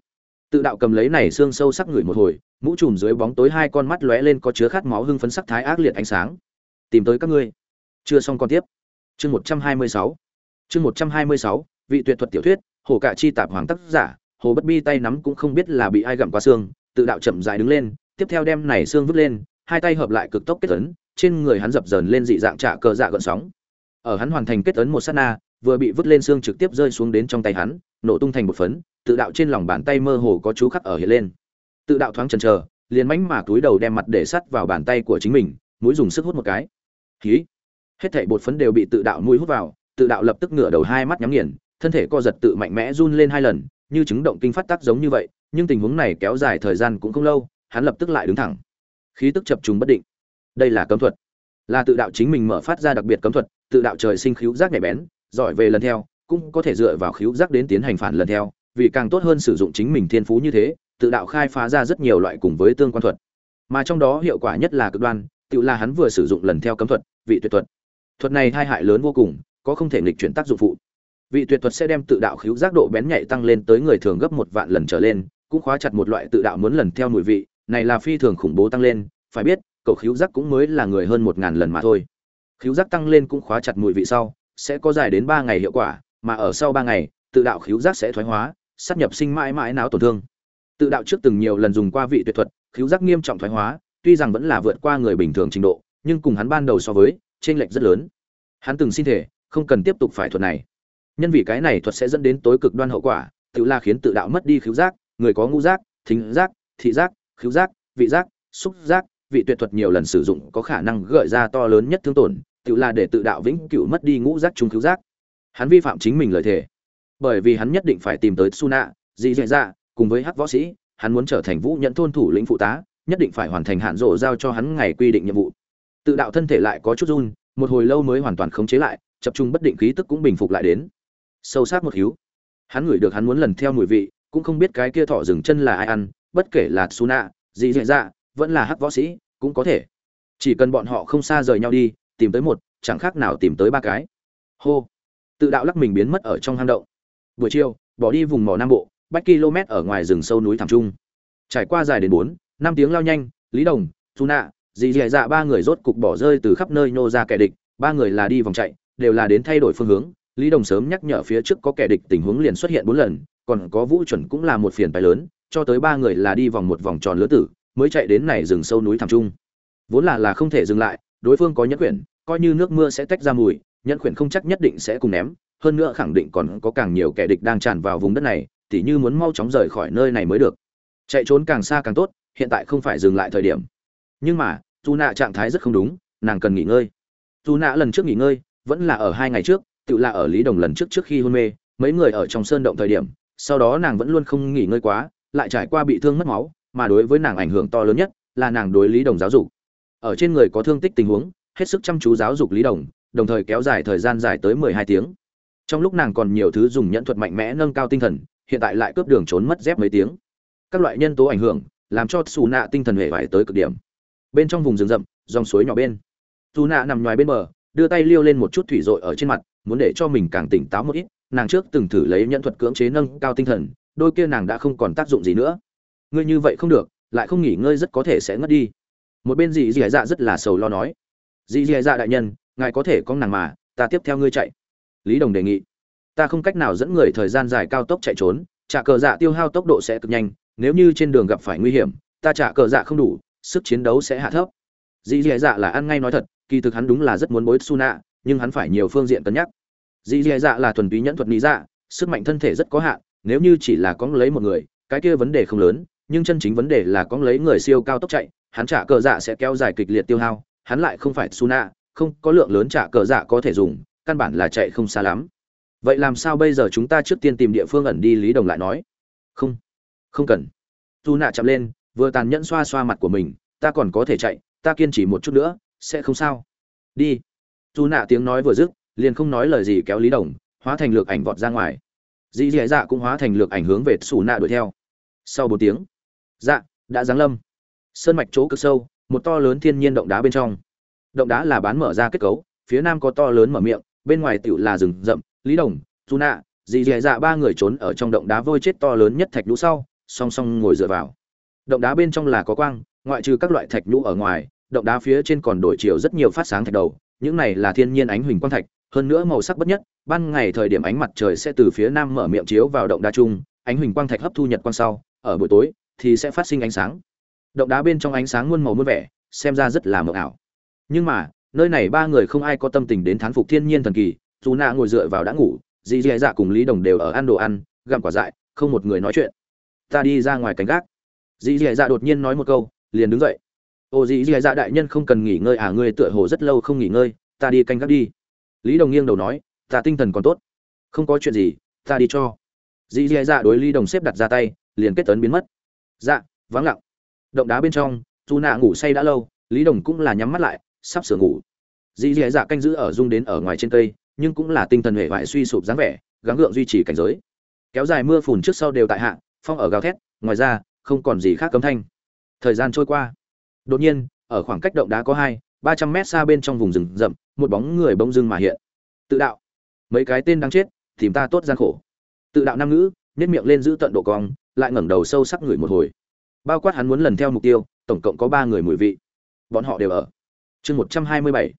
Tự đạo cầm lấy này xương sâu sắc ngửi một hồi, mũ trùm dưới bóng tối hai con mắt lóe lên có chứa khát máu hưng phấn sắc thái ác liệt ánh sáng. Tìm tới các ngươi. Chưa xong con tiếp. Chương một trăm hai mươi sáu. Chương một trăm hai mươi sáu, vị tuyệt thuật tiểu thuyết, hồ cạ chi tạp hoàng tác giả hồ bất bi tay nắm cũng không biết là bị ai gặm qua xương, tự đạo chậm dài đứng lên, tiếp theo đem này xương vứt lên, hai tay hợp lại cực tốc kết ấn, trên người hắn dập dờn lên dị dạng trả cờ dạ gợn sóng. Ở hắn hoàn thành kết ấn một sát na, vừa bị vứt lên xương trực tiếp rơi xuống đến trong tay hắn, nổ tung thành một phấn, tự đạo trên lòng bàn tay mơ hồ có chú khắc ở hiện lên. Tự đạo thoáng chần chờ, liền mánh mà túi đầu đem mặt để sắt vào bàn tay của chính mình, mũi dùng sức hút một cái. Khí hết thảy bột phấn đều bị tự đạo mũi hút vào, tự đạo lập tức ngửa đầu hai mắt nhắm nghiền, thân thể co giật tự mạnh mẽ run lên hai lần như chứng động kinh phát tác giống như vậy, nhưng tình huống này kéo dài thời gian cũng không lâu, hắn lập tức lại đứng thẳng. Khí tức chập trùng bất định. Đây là cấm thuật. Là tự đạo chính mình mở phát ra đặc biệt cấm thuật, tự đạo trời sinh khíu giác nhạy bén, giỏi về lần theo, cũng có thể dựa vào khíu giác đến tiến hành phản lần theo, vì càng tốt hơn sử dụng chính mình thiên phú như thế, tự đạo khai phá ra rất nhiều loại cùng với tương quan thuật. Mà trong đó hiệu quả nhất là cực đoan, tự là hắn vừa sử dụng lần theo cấm thuật, vị tuyệt thuật. Thuật này hai hại lớn vô cùng, có không thể nghịch chuyển tác dụng phụ vị tuyệt thuật sẽ đem tự đạo khiếu giác độ bén nhạy tăng lên tới người thường gấp một vạn lần trở lên, cũng khóa chặt một loại tự đạo muốn lần theo mùi vị, này là phi thường khủng bố tăng lên, phải biết, cậu khiếu giác cũng mới là người hơn một ngàn lần mà thôi. Khíu giác tăng lên cũng khóa chặt mùi vị sau, sẽ có dài đến ba ngày hiệu quả, mà ở sau ba ngày, tự đạo khiếu giác sẽ thoái hóa sát nhập sinh mãi mãi não tổn thương. Tự đạo trước từng nhiều lần dùng qua vị tuyệt thuật khiếu giác nghiêm trọng thoái hóa, tuy rằng vẫn là vượt qua người bình thường trình độ, nhưng cùng hắn ban đầu so với, chênh lệch rất lớn. Hắn từng xin thể, không cần tiếp tục phải thuật này nhân vì cái này thuật sẽ dẫn đến tối cực đoan hậu quả, tự la khiến tự đạo mất đi khiếu giác, người có ngũ giác, thính giác, thị giác khiếu giác, vị giác, xúc giác, vị tuyệt thuật nhiều lần sử dụng có khả năng gợi ra to lớn nhất thương tổn, tự là để tự đạo vĩnh cửu mất đi ngũ giác trung khiếu giác. Hắn vi phạm chính mình lời thề. Bởi vì hắn nhất định phải tìm tới suna dị dạy ra cùng với hắc võ sĩ, hắn muốn trở thành vũ nhận thôn thủ lĩnh phụ tá, nhất định phải hoàn thành hạn rộ giao cho hắn ngày quy định nhiệm vụ. Tự đạo thân thể lại có chút run, một hồi lâu mới hoàn toàn khống chế lại, tập trung bất định khí tức cũng bình phục lại đến sâu sắc một hiếu hắn ngửi được hắn muốn lần theo mùi vị cũng không biết cái kia thỏ dừng chân là ai ăn bất kể là suna dị dạ dạ vẫn là hắc võ sĩ cũng có thể. Chỉ cần bọn họ không xa rời nhau đi tìm tới một chẳng khác nào tìm tới ba cái. Hô. Tự đạo lắc mình biến mất ở trong hang động. Buổi chiều bỏ đi vùng mỏ nam bộ bách km ở ngoài rừng sâu núi thẳm trung. Trải qua dài đến bốn năm tiếng lao nhanh lý đồng Suna, nạ dì dì dạ ba người rốt cục bỏ rơi từ khắp nơi nô ra kẻ địch ba người là đi vòng chạy đều là đến thay đổi phương hướng lý đồng sớm nhắc nhở phía trước có kẻ địch tình huống liền xuất hiện bốn lần, còn có vũ chuẩn cũng là một phiền phải lớn, cho tới ba người là đi vòng một vòng tròn lứa tử, mới chạy đến này rừng sâu núi thẳm trung. Vốn là là không thể dừng lại, đối phương có nhẫn quyển, coi như nước mưa sẽ tách ra mùi, nhẫn quyển không chắc nhất định sẽ cùng ném, hơn nữa khẳng định còn có càng nhiều kẻ địch đang tràn vào vùng đất này, tỉ như muốn mau chóng rời khỏi nơi này mới được. Chạy trốn càng xa càng tốt, hiện tại không phải dừng lại thời điểm. Nhưng mà, Tu nạ trạng thái rất không đúng, nàng cần nghỉ ngơi. Tu nạ lần trước nghỉ ngơi, vẫn là ở hai ngày trước tự là ở lý đồng lần trước trước khi hôn mê, mấy người ở trong sơn động thời điểm, sau đó nàng vẫn luôn không nghỉ ngơi quá, lại trải qua bị thương mất máu, mà đối với nàng ảnh hưởng to lớn nhất là nàng đối lý đồng giáo dục. Ở trên người có thương tích tình huống, hết sức chăm chú giáo dục lý đồng đồng thời kéo dài thời gian dài tới mười hai tiếng. Trong lúc nàng còn nhiều thứ dùng nhẫn thuật mạnh mẽ nâng cao tinh thần, hiện tại lại cướp đường trốn mất dép mấy tiếng. Các loại nhân tố ảnh hưởng, làm cho xù nạ tinh thần hệ vải tới cực điểm. Bên trong vùng rừng rậm, dòng suối nhỏ bên. Xù nạ nằm ngoài bên bờ đưa tay liêu lên một chút thủy dội ở trên mặt, muốn để cho mình càng tỉnh táo một ít. Nàng trước từng thử lấy nhận thuật cưỡng chế nâng cao tinh thần, đôi kia nàng đã không còn tác dụng gì nữa. Ngươi như vậy không được, lại không nghỉ ngơi rất có thể sẽ ngất đi. Một bên dì dì dạ rất là sầu lo nói. Dì dì dạ đại nhân, ngài có thể có nàng mà, ta tiếp theo ngươi chạy. Lý đồng đề nghị. Ta không cách nào dẫn người thời gian dài cao tốc chạy trốn, trả cờ dạ tiêu hao tốc độ sẽ cực nhanh, nếu như trên đường gặp phải nguy hiểm, ta trả cờ dạ không đủ, sức chiến đấu sẽ hạ thấp. Dì dì dạ là ăn ngay nói thật kỳ thực hắn đúng là rất muốn bối Suna, nhưng hắn phải nhiều phương diện cân nhắc. Dì dì dạ là thuần túy nhẫn thuật lý dạ sức mạnh thân thể rất có hạn nếu như chỉ là có lấy một người cái kia vấn đề không lớn nhưng chân chính vấn đề là có lấy người siêu cao tốc chạy hắn trả cờ dạ sẽ kéo dài kịch liệt tiêu hao hắn lại không phải Suna, không có lượng lớn trả cờ dạ có thể dùng căn bản là chạy không xa lắm. Vậy làm sao bây giờ chúng ta trước tiên tìm địa phương ẩn đi lý đồng lại nói. Không không cần. Tu nạ chậm lên vừa tàn nhẫn xoa xoa mặt của mình ta còn có thể chạy ta kiên trì một chút nữa sẽ không sao. Đi. Dù nạ tiếng nói vừa dứt, liền không nói lời gì kéo lý đồng, hóa thành lược ảnh vọt ra ngoài. Dì dì dạ cũng hóa thành lược ảnh hướng về xù nạ đuổi theo. Sau bốn tiếng dạ đã giáng lâm. Sơn mạch chỗ cực sâu, một to lớn thiên nhiên động đá bên trong. Động đá là bán mở ra kết cấu, phía nam có to lớn mở miệng, bên ngoài tựu là rừng rậm. Lý đồng, dù nạ, dì dì dạ ba người trốn ở trong động đá vôi chết to lớn nhất thạch lũ sau, song song ngồi dựa vào. Động đá bên trong là có quang, ngoại trừ các loại thạch nhũ ở ngoài động đá phía trên còn đổi chiều rất nhiều phát sáng thạch đầu, những này là thiên nhiên ánh huỳnh quang thạch, hơn nữa màu sắc bất nhất, ban ngày thời điểm ánh mặt trời sẽ từ phía nam mở miệng chiếu vào động đá chung, ánh huỳnh quang thạch hấp thu nhật quang sau, ở buổi tối thì sẽ phát sinh ánh sáng. Động đá bên trong ánh sáng muôn màu muôn vẻ, xem ra rất là mờ ảo. Nhưng mà, nơi này ba người không ai có tâm tình đến thán phục thiên nhiên thần kỳ, dù nạ ngồi dựa vào đã ngủ, dì dì dạ cùng lý đồng đều ở ăn đồ ăn, gặm quả dại, không một người nói chuyện. Ta đi ra ngoài cánh gác. Dì dì dạ đột nhiên nói một câu, liền đứng dậy. Ô dì dì dạ đại nhân không cần nghỉ ngơi à ngươi tựa hồ rất lâu không nghỉ ngơi, ta đi canh gác đi. Lý đồng nghiêng đầu nói, ta tinh thần còn tốt. Không có chuyện gì, ta đi cho. Dì dì dạ đối lý đồng xếp đặt ra tay, liền kết tấn biến mất. Dạ vắng lặng. Động đá bên trong, dù nạ ngủ say đã lâu, lý đồng cũng là nhắm mắt lại, sắp sửa ngủ. Dì dì dạ canh giữ ở dung đến ở ngoài trên cây, nhưng cũng là tinh thần hệ vải suy sụp dáng vẻ, gắng gượng duy trì cảnh giới. Kéo dài mưa phùn trước sau đều tại hạ, phong ở gào thét, ngoài ra, không còn gì khác cấm thanh. Thời gian trôi qua đột nhiên, ở khoảng cách động đá có hai, ba trăm mét xa bên trong vùng rừng rậm, một bóng người bỗng dưng mà hiện. Tự đạo. Mấy cái tên đang chết, tìm ta tốt gian khổ. Tự đạo nam ngữ nếp miệng lên giữ tận độ cong, lại ngẩng đầu sâu sắc người một hồi. Bao quát hắn muốn lần theo mục tiêu, tổng cộng có ba người mùi vị. Bọn họ đều ở. Chương một trăm hai mươi bảy.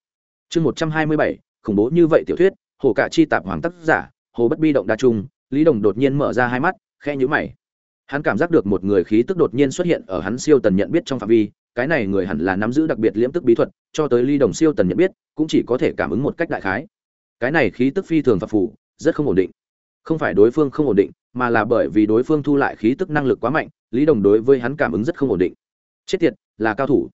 Chương một trăm hai mươi bảy, khủng bố như vậy tiểu thuyết, hồ cả chi tạp hoàng tác giả, hồ bất bi động đa trung lý đồng đột nhiên mở ra hai mắt khe nhữ mày. Hắn cảm giác được một người khí tức đột nhiên xuất hiện ở hắn siêu tần nhận biết trong phạm vi cái này người hẳn là nắm giữ đặc biệt liễm tức bí thuật, cho tới ly đồng siêu tần nhận biết, cũng chỉ có thể cảm ứng một cách đại khái. Cái này khí tức phi thường phập phù, rất không ổn định. Không phải đối phương không ổn định, mà là bởi vì đối phương thu lại khí tức năng lực quá mạnh, lý đồng đối với hắn cảm ứng rất không ổn định. Chết tiệt, là cao thủ.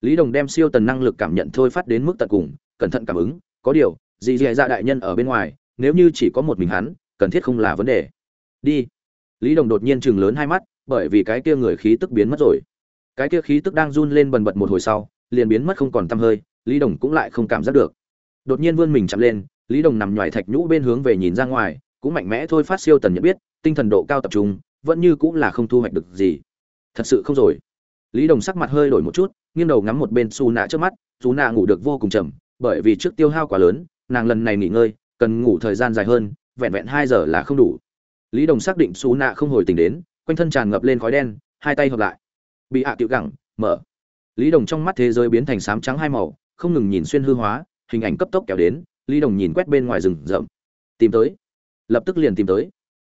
Lý đồng đem siêu tần năng lực cảm nhận thôi phát đến mức tận cùng, cẩn thận cảm ứng, có điều, dì dì dạ đại nhân ở bên ngoài, nếu như chỉ có một mình hắn, cần thiết không là vấn đề. Đi. Lý đồng đột nhiên chừng lớn hai mắt, bởi vì cái kia người khí tức biến mất rồi cái kia khí tức đang run lên bần bật một hồi sau, liền biến mất không còn tăm hơi, lý đồng cũng lại không cảm giác được. Đột nhiên vươn mình chậm lên, lý đồng nằm ngoài thạch nhũ bên hướng về nhìn ra ngoài, cũng mạnh mẽ thôi phát siêu tần nhận biết, tinh thần độ cao tập trung, vẫn như cũng là không thu hoạch được gì. Thật sự không rồi. Lý đồng sắc mặt hơi đổi một chút, nghiêng đầu ngắm một bên xù nạ trước mắt xù nạ ngủ được vô cùng chậm, bởi vì trước tiêu hao quá lớn, nàng lần này nghỉ ngơi, cần ngủ thời gian dài hơn, vẹn vẹn hai giờ là không đủ. Lý đồng xác định xù nạ không hồi tỉnh đến, quanh thân tràn ngập lên khói đen, hai tay hợp lại bị hạ à tiểu gẳng, mở. Lý đồng trong mắt thế giới biến thành sám trắng hai màu, không ngừng nhìn xuyên hư hóa, hình ảnh cấp tốc kéo đến, lý đồng nhìn quét bên ngoài rừng rậm. Tìm tới. Lập tức liền tìm tới.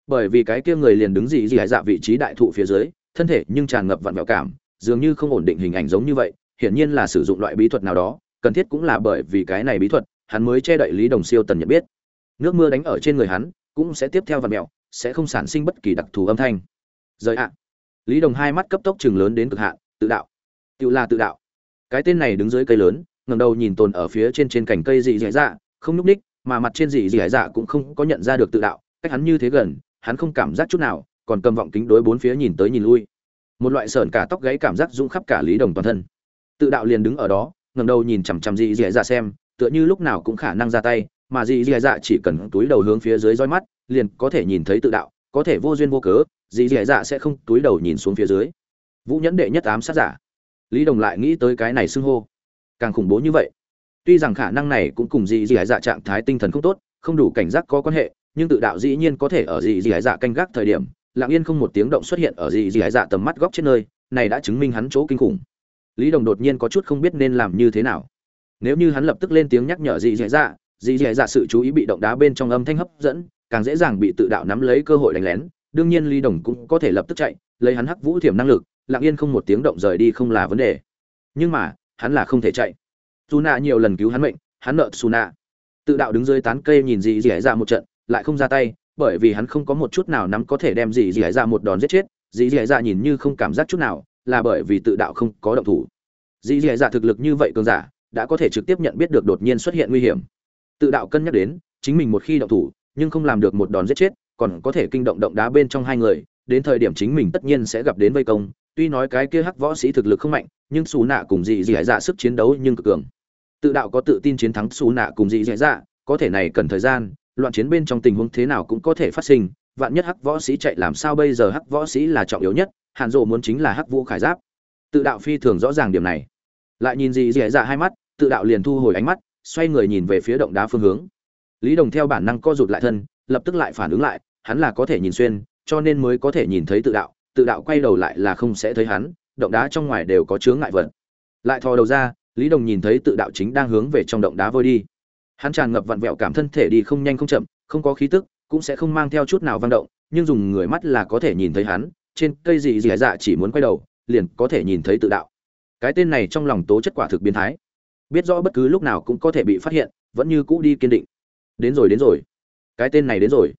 Bởi vì cái kia người liền đứng dị dị dạ vị trí đại thụ phía dưới, thân thể nhưng tràn ngập vặn vẹo cảm, dường như không ổn định hình ảnh giống như vậy, hiển nhiên là sử dụng loại bí thuật nào đó, cần thiết cũng là bởi vì cái này bí thuật, hắn mới che đậy lý đồng siêu tần nhận biết. Nước mưa đánh ở trên người hắn, cũng sẽ tiếp theo vặn mẹo, sẽ không sản sinh bất kỳ đặc thù âm thanh. Rời ạ lý đồng hai mắt cấp tốc chừng lớn đến cực hạn, tự đạo. Tự là tự đạo. Cái tên này đứng dưới cây lớn ngầm đầu nhìn tồn ở phía trên trên cành cây dị dị dạ không nhúc ních mà mặt trên dị dị dạ cũng không có nhận ra được tự đạo, cách hắn như thế gần, hắn không cảm giác chút nào, còn cầm vọng kính đối bốn phía nhìn tới nhìn lui. Một loại sởn cả tóc gáy cảm giác rung khắp cả lý đồng toàn thân. Tự đạo liền đứng ở đó ngầm đầu nhìn chằm chằm dị dị dạ xem, tựa như lúc nào cũng khả năng ra tay, mà dị dị dạ chỉ cần túi đầu hướng phía dưới roi mắt, liền có thể nhìn thấy tự đạo, có thể vô duyên vô cớ dị dị dạ sẽ không túi đầu nhìn xuống phía dưới. Vũ nhẫn đệ nhất ám sát giả. Lý đồng lại nghĩ tới cái này xưng hô. Càng khủng bố như vậy. Tuy rằng khả năng này cũng cùng dị dị dạ trạng thái tinh thần không tốt, không đủ cảnh giác có quan hệ, nhưng tự đạo dĩ nhiên có thể ở dị dị dạ canh gác thời điểm, lặng yên không một tiếng động xuất hiện ở dị dị dạ tầm mắt góc trên nơi, này đã chứng minh hắn chỗ kinh khủng. Lý đồng đột nhiên có chút không biết nên làm như thế nào. Nếu như hắn lập tức lên tiếng nhắc nhở dị dị dạ dị dị dạ sự chú ý bị động đá bên trong âm thanh hấp dẫn, càng dễ dàng bị tự đạo nắm lấy cơ hội đánh lén đương nhiên lý đồng cũng có thể lập tức chạy, lấy hắn hắc vũ thiểm năng lực, lặng yên không một tiếng động rời đi không là vấn đề. Nhưng mà, hắn là không thể chạy. Suna nhiều lần cứu hắn mệnh, hắn nợ Suna. tự đạo đứng dưới tán cây nhìn dị dị ra một trận, lại không ra tay, bởi vì hắn không có một chút nào nắm có thể đem dị dị ra một đòn giết chết. Dị dị ra nhìn như không cảm giác chút nào, là bởi vì tự đạo không có động thủ. Dị dị ra thực lực như vậy cường giả, đã có thể trực tiếp nhận biết được đột nhiên xuất hiện nguy hiểm. Tự đạo cân nhắc đến, chính mình một khi động thủ, nhưng không làm được một đòn giết chết còn có thể kinh động động đá bên trong hai người, đến thời điểm chính mình tất nhiên sẽ gặp đến vây công. Tuy nói cái kia hắc võ sĩ thực lực không mạnh, nhưng xù nạ cùng dị dị dạ sức chiến đấu nhưng cực cường. Tự đạo có tự tin chiến thắng xù nạ cùng dị dị dạ có thể này cần thời gian, loạn chiến bên trong tình huống thế nào cũng có thể phát sinh. Vạn nhất hắc võ sĩ chạy làm sao bây giờ hắc võ sĩ là trọng yếu nhất, hàn rộ muốn chính là hắc vũ khải giáp. Tự đạo phi thường rõ ràng điểm này. Lại nhìn dị dị dạ hai mắt, tự đạo liền thu hồi ánh mắt, xoay người nhìn về phía động đá phương hướng. Lý đồng theo bản năng co rụt lại thân, lập tức lại phản ứng lại hắn là có thể nhìn xuyên, cho nên mới có thể nhìn thấy tự đạo tự đạo quay đầu lại là không sẽ thấy hắn, động đá trong ngoài đều có chướng ngại vật. Lại thò đầu ra, lý đồng nhìn thấy tự đạo chính đang hướng về trong động đá vôi đi. Hắn tràn ngập vặn vẹo cảm thân thể đi không nhanh không chậm, không có khí tức, cũng sẽ không mang theo chút nào vận động, nhưng dùng người mắt là có thể nhìn thấy hắn, trên cây gì gì dạ chỉ muốn quay đầu, liền có thể nhìn thấy tự đạo. Cái tên này trong lòng tố chất quả thực biến thái. Biết rõ bất cứ lúc nào cũng có thể bị phát hiện, vẫn như cũ đi kiên định. Đến rồi đến rồi. Cái tên này đến rồi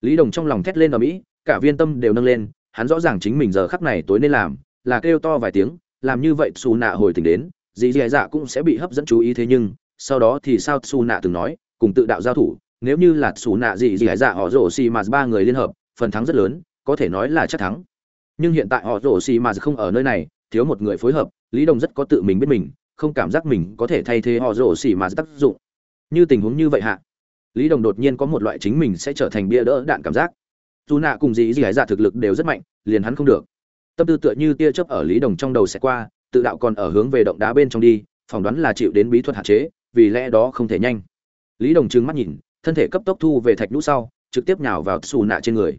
lý đồng trong lòng thét lên ở mỹ cả viên tâm đều nâng lên, hắn rõ ràng chính mình giờ khắc này tối nên làm, là kêu to vài tiếng, làm như vậy xù nạ hồi tỉnh đến, dì dì dạ cũng sẽ bị hấp dẫn chú ý thế nhưng, sau đó thì sao xù nạ từng nói, cùng tự đạo giao thủ, nếu như là xù nạ dì dì dạ họ rổ xì mà ba người liên hợp, phần thắng rất lớn, có thể nói là chắc thắng. Nhưng hiện tại họ rổ xì mà không ở nơi này, thiếu một người phối hợp, lý đồng rất có tự mình biết mình, không cảm giác mình có thể thay thế họ rổ xì mà tác dụng. Như tình huống như vậy hạ lý đồng đột nhiên có một loại chính mình sẽ trở thành bia đỡ đạn cảm giác. Dù nạ cùng dì dì dạ thực lực đều rất mạnh, liền hắn không được. Tâm tư tựa như tia chớp ở lý đồng trong đầu sẽ qua, tự đạo còn ở hướng về động đá bên trong đi, phỏng đoán là chịu đến bí thuật hạn chế, vì lẽ đó không thể nhanh. Lý đồng trừng mắt nhìn, thân thể cấp tốc thu về thạch nhũ sau, trực tiếp nhào vào xù nạ trên người.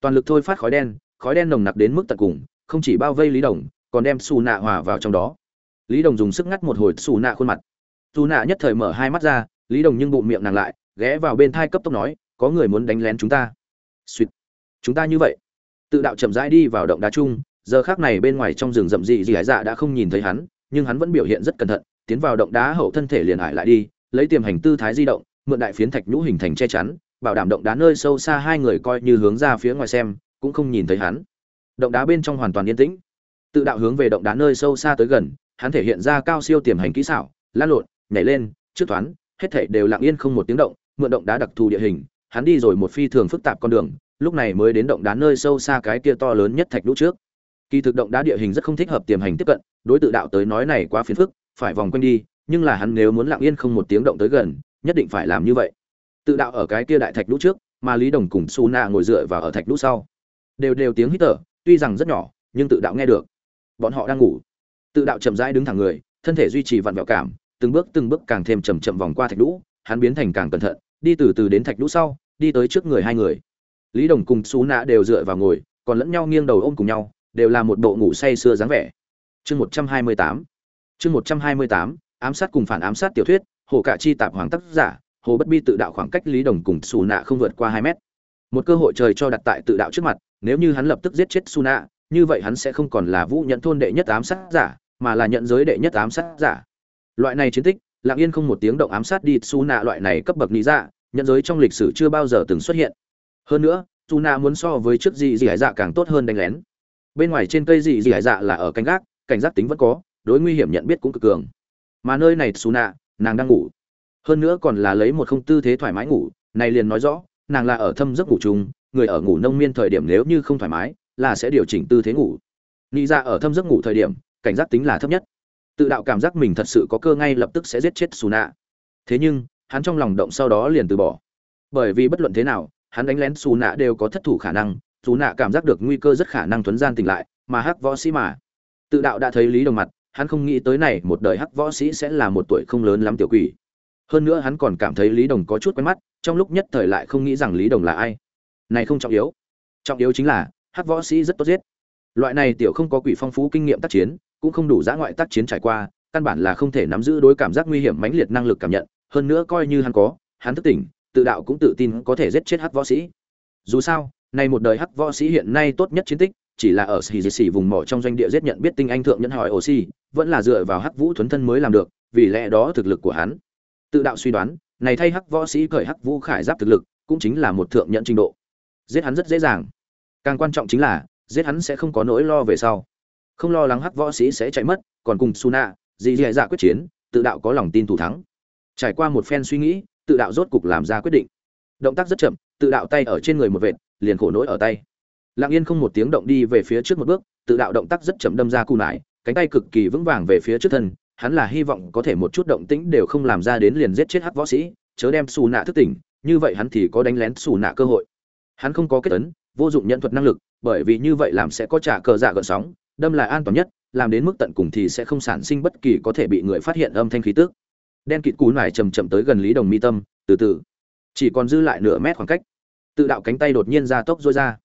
Toàn lực thôi phát khói đen khói đen nồng nặc đến mức tận cùng, không chỉ bao vây lý đồng, còn đem xù nạ hòa vào trong đó. Lý đồng dùng sức ngắt một hồi xù nạ khuôn mặt. Xù nạ nhất thời mở hai mắt ra, lý đồng nhưng bụng miệng nàng lại ghé vào bên thai cấp tốc nói, có người muốn đánh lén chúng ta. Suýt chúng ta như vậy. Tự đạo chậm rãi đi vào động đá chung, giờ khác này bên ngoài trong rừng rậm dị dị hải dạ đã không nhìn thấy hắn, nhưng hắn vẫn biểu hiện rất cẩn thận, tiến vào động đá hậu thân thể liền hải lại đi, lấy tiềm hành tư thái di động, mượn đại phiến thạch nhũ hình thành che chắn, bảo đảm động đá nơi sâu xa hai người coi như hướng ra phía ngoài xem, cũng không nhìn thấy hắn. Động đá bên trong hoàn toàn yên tĩnh. Tự đạo hướng về động đá nơi sâu xa tới gần, hắn thể hiện ra cao siêu tiềm hành kỹ xảo lan lộn, nhảy lên, trước thoáng, hết thảy đều lặng yên không một tiếng động mượn động đá đặc thù địa hình, hắn đi rồi một phi thường phức tạp con đường, lúc này mới đến động đá nơi sâu xa cái kia to lớn nhất thạch lũ trước. Kỳ thực động đá địa hình rất không thích hợp tiềm hành tiếp cận, đối tự đạo tới nói này quá phiền phức, phải vòng quanh đi, nhưng là hắn nếu muốn lặng yên không một tiếng động tới gần, nhất định phải làm như vậy. Tự đạo ở cái kia đại thạch lũ trước, mà lý đồng cùng su na ngồi dựa vào ở thạch lũ sau. Đều đều tiếng hít thở, tuy rằng rất nhỏ, nhưng tự đạo nghe được. Bọn họ đang ngủ. Tự đạo chậm rãi đứng thẳng người, thân thể duy trì vặn vẹo cảm, từng bước từng bước càng thêm chậm chậm vòng qua thạch lũ, hắn biến thành càng cẩn thận đi từ từ đến thạch lũ sau, đi tới trước người hai người. Lý đồng cùng xú nạ đều dựa vào ngồi, còn lẫn nhau nghiêng đầu ôm cùng nhau, đều là một bộ ngủ say sưa dáng vẻ. Chương một trăm hai mươi tám. Chương một trăm hai mươi tám, ám sát cùng phản ám sát tiểu thuyết, hồ cạ chi tạp hoàng tác giả, hồ bất bi tự đạo khoảng cách lý đồng cùng xù nạ không vượt qua hai mét. Một cơ hội trời cho đặt tại tự đạo trước mặt, nếu như hắn lập tức giết chết xù nạ như vậy hắn sẽ không còn là vũ nhận thôn đệ nhất ám sát giả, mà là nhận giới đệ nhất ám sát giả. Loại này chiến tích, lặng yên không một tiếng động ám sát đi xù nạ loại này cấp bậc lý dạ nhận giới trong lịch sử chưa bao giờ từng xuất hiện. Hơn nữa, dù nạ muốn so với trước gì dị hải dạ càng tốt hơn đánh lén. Bên ngoài trên cây dị dị hải dạ là ở canh gác, cảnh giác tính vẫn có, đối nguy hiểm nhận biết cũng cực cường. Mà nơi này xù nạ nàng đang ngủ. Hơn nữa còn là lấy một không tư thế thoải mái ngủ, này liền nói rõ, nàng là ở thâm giấc ngủ chung, người ở ngủ nông miên thời điểm nếu như không thoải mái, là sẽ điều chỉnh tư thế ngủ. Nghĩ ra dạ ở thâm giấc ngủ thời điểm, cảnh giác tính là thấp nhất. Tự đạo cảm giác mình thật sự có cơ ngay lập tức sẽ giết chết xù nạ thế nhưng hắn trong lòng động sau đó liền từ bỏ. Bởi vì bất luận thế nào, hắn đánh lén xù nạ đều có thất thủ khả năng xù nạ cảm giác được nguy cơ rất khả năng thuấn gian tỉnh lại, mà hắc võ sĩ mà. Tự đạo đã thấy lý đồng mặt, hắn không nghĩ tới này một đời hắc võ sĩ sẽ là một tuổi không lớn lắm tiểu quỷ. Hơn nữa hắn còn cảm thấy lý đồng có chút quen mắt, trong lúc nhất thời lại không nghĩ rằng lý đồng là ai. Này không trọng yếu. Trọng yếu chính là, hắc võ sĩ rất tốt giết. Loại này tiểu không có quỷ phong phú kinh nghiệm tác chiến, cũng không đủ giã ngoại tác chiến trải qua, căn bản là không thể nắm giữ đối cảm giác nguy hiểm mãnh liệt năng lực cảm nhận hơn nữa coi như hắn có, hắn thức tỉnh, tự đạo cũng tự tin có thể giết chết hắc võ sĩ. Dù sao, nay một đời hắc võ sĩ hiện nay tốt nhất chiến tích, chỉ là ở xì xì vùng mỏ trong doanh địa giết nhận biết tinh anh thượng nhân hỏi oxy vẫn là dựa vào hắc vũ thuấn thân mới làm được, vì lẽ đó thực lực của hắn. Tự đạo suy đoán, này thay hắc võ sĩ cởi hắc vũ khải giáp thực lực, cũng chính là một thượng nhận trình độ. Giết hắn rất dễ dàng. Càng quan trọng chính là, giết hắn sẽ không có nỗi lo về sau. Không lo lắng hắc võ sĩ sẽ chạy mất, còn cùng suna, dì dì dạ quyết chiến, tự đạo có lòng tin thủ thắng trải qua một phen suy nghĩ, tự đạo rốt cục làm ra quyết định. Động tác rất chậm, tự đạo tay ở trên người một vệt, liền khổ nỗi ở tay. Lặng yên không một tiếng động đi về phía trước một bước, tự đạo động tác rất chậm đâm ra cù nải, cánh tay cực kỳ vững vàng về phía trước thân, hắn là hy vọng có thể một chút động tĩnh đều không làm ra đến liền giết chết hắc võ sĩ, chớ đem xù nạ thức tỉnh, như vậy hắn thì có đánh lén xù nạ cơ hội. Hắn không có kết tấn vô dụng nhận thuật năng lực, bởi vì như vậy làm sẽ có trả cờ dạ gợn sóng, đâm là an toàn nhất, làm đến mức tận cùng thì sẽ không sản sinh bất kỳ có thể bị người phát hiện âm thanh khí tức đen kịt cú nải chầm chậm tới gần lý đồng mi tâm, từ từ. Chỉ còn dư lại nửa mét khoảng cách. Tự đạo cánh tay đột nhiên ra tốc dối ra.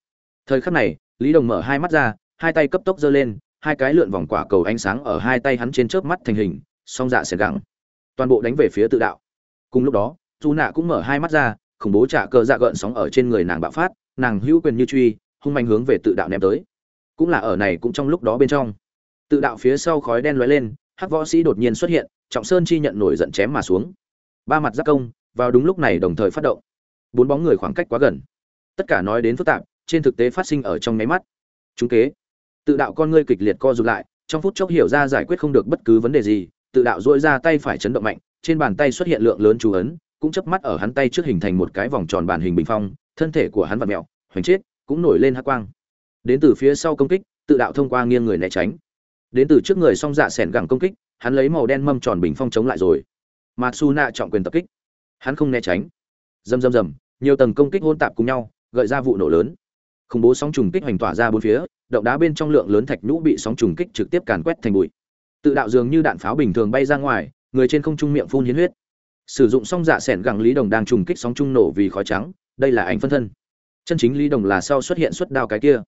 Thời khắc này, lý đồng mở hai mắt ra, hai tay cấp tốc giơ lên, hai cái lượn vòng quả cầu ánh sáng ở hai tay hắn trên chớp mắt thành hình, song dạ sẽ gẳng toàn bộ đánh về phía tự đạo. Cùng lúc đó dù nạ cũng mở hai mắt ra, khủng bố trả cờ dạ gợn sóng ở trên người nàng bạo phát, nàng hữu quyền như truy, hung manh hướng về tự đạo ném tới. Cũng là ở này cũng trong lúc đó bên trong. Tự đạo phía sau khói đen lóe lên, hắc võ sĩ đột nhiên xuất hiện trọng sơn chi nhận nổi giận chém mà xuống. Ba mặt giác công, vào đúng lúc này đồng thời phát động. Bốn bóng người khoảng cách quá gần. Tất cả nói đến phức tạp, trên thực tế phát sinh ở trong nháy mắt. Chúng kế. Tự đạo con ngươi kịch liệt co rụt lại, trong phút chốc hiểu ra giải quyết không được bất cứ vấn đề gì, tự đạo dỗi ra tay phải chấn động mạnh, trên bàn tay xuất hiện lượng lớn chú ấn, cũng chớp mắt ở hắn tay trước hình thành một cái vòng tròn bản hình bình phong, thân thể của hắn vặn mẹo hoành chết, cũng nổi lên hắc quang. Đến từ phía sau công kích, tự đạo thông qua nghiêng người né tránh. Đến từ trước người song dạ sẻn gẳng công kích hắn lấy màu đen mâm tròn bình phong chống lại rồi. Mà su nạ trọng quyền tập kích. Hắn không né tránh. Rầm rầm rầm, nhiều tầng công kích hôn tạp cùng nhau, gợi ra vụ nổ lớn. Khủng bố sóng trùng kích hoành tỏa ra bốn phía, động đá bên trong lượng lớn thạch nhũ bị sóng trùng kích trực tiếp càn quét thành bụi. Tự đạo dường như đạn pháo bình thường bay ra ngoài, người trên không trung miệng phun hiến huyết. Sử dụng song dạ sẻn gẳng lý đồng đang trùng kích sóng trung nổ vì khói trắng, đây là ảnh phân thân. Chân chính lý đồng là sau xuất hiện xuất đao cái kia.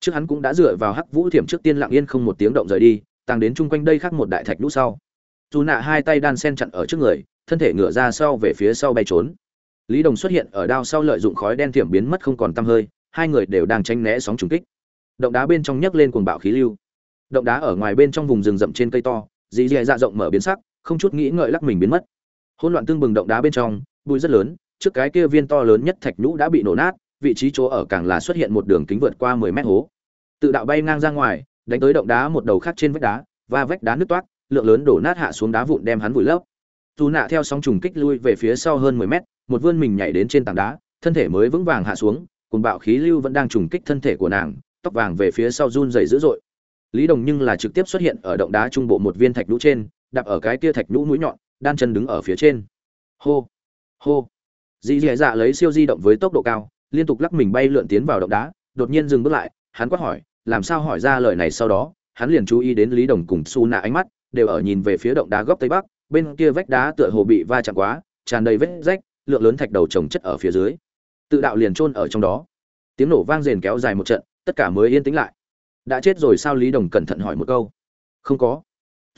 Trước hắn cũng đã dựa vào hắc vũ thiểm trước tiên lặng yên không một tiếng động rời đi tăng đến chung quanh đây khác một đại thạch lũ sau. Dù nạ hai tay đan sen chặn ở trước người, thân thể ngửa ra sau về phía sau bay trốn. Lý đồng xuất hiện ở đao sau lợi dụng khói đen thiểm biến mất không còn tăm hơi, hai người đều đang tranh né sóng trùng kích. Động đá bên trong nhấc lên cuồng bạo khí lưu. Động đá ở ngoài bên trong vùng rừng rậm trên cây to, dì dì dạ rộng mở biến sắc, không chút nghĩ ngợi lắc mình biến mất. Hỗn loạn tương bừng động đá bên trong, bụi rất lớn, trước cái kia viên to lớn nhất thạch nhũ đã bị nổ nát, vị trí chỗ ở càng là xuất hiện một đường kính vượt qua mười mét hố. Tự đạo bay ngang ra ngoài đánh tới động đá một đầu khác trên vách đá và vách đá nứt toát lượng lớn đổ nát hạ xuống đá vụn đem hắn vùi lấp. Dù nạ theo sóng trùng kích lui về phía sau hơn mười mét, một vươn mình nhảy đến trên tảng đá, thân thể mới vững vàng hạ xuống cùng bạo khí lưu vẫn đang trùng kích thân thể của nàng, tóc vàng về phía sau run rẩy dữ dội. Lý đồng nhưng là trực tiếp xuất hiện ở động đá trung bộ một viên thạch nhũ trên, đạp ở cái kia thạch nhũ mũi nhọn, đan chân đứng ở phía trên. Hô hô. Dì dì dạ lấy siêu di động với tốc độ cao, liên tục lắc mình bay lượn tiến vào động đá, đột nhiên dừng bước lại, hắn quát hỏi làm sao hỏi ra lời này sau đó, hắn liền chú ý đến lý đồng cùng su nạ ánh mắt, đều ở nhìn về phía động đá góc tây bắc, bên kia vách đá tựa hồ bị va chạm quá, tràn đầy vết rách, lượng lớn thạch đầu trồng chất ở phía dưới. Tự đạo liền chôn ở trong đó. Tiếng nổ vang rền kéo dài một trận, tất cả mới yên tĩnh lại. Đã chết rồi sao lý đồng cẩn thận hỏi một câu? Không có.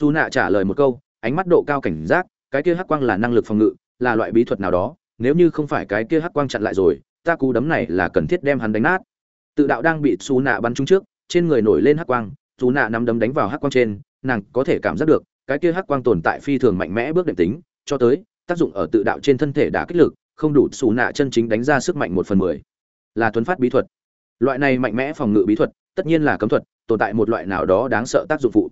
Dù nạ trả lời một câu, ánh mắt độ cao cảnh giác, cái kia hắc quang là năng lực phòng ngự, là loại bí thuật nào đó, nếu như không phải cái kia hắc quang chặn lại rồi, ta cú đấm này là cần thiết đem hắn đánh nát. Tự đạo đang bị xù nạ bắn trúng trước trên người nổi lên hắc quang, dù nạ nắm đấm đánh vào hắc quang trên, nàng có thể cảm giác được, cái kia hắc quang tồn tại phi thường mạnh mẽ bước đệm tính, cho tới, tác dụng ở tự đạo trên thân thể đã kích lực, không đủ xù nạ chân chính đánh ra sức mạnh một phần mười. Là tuấn phát bí thuật. Loại này mạnh mẽ phòng ngự bí thuật, tất nhiên là cấm thuật, tồn tại một loại nào đó đáng sợ tác dụng phụ.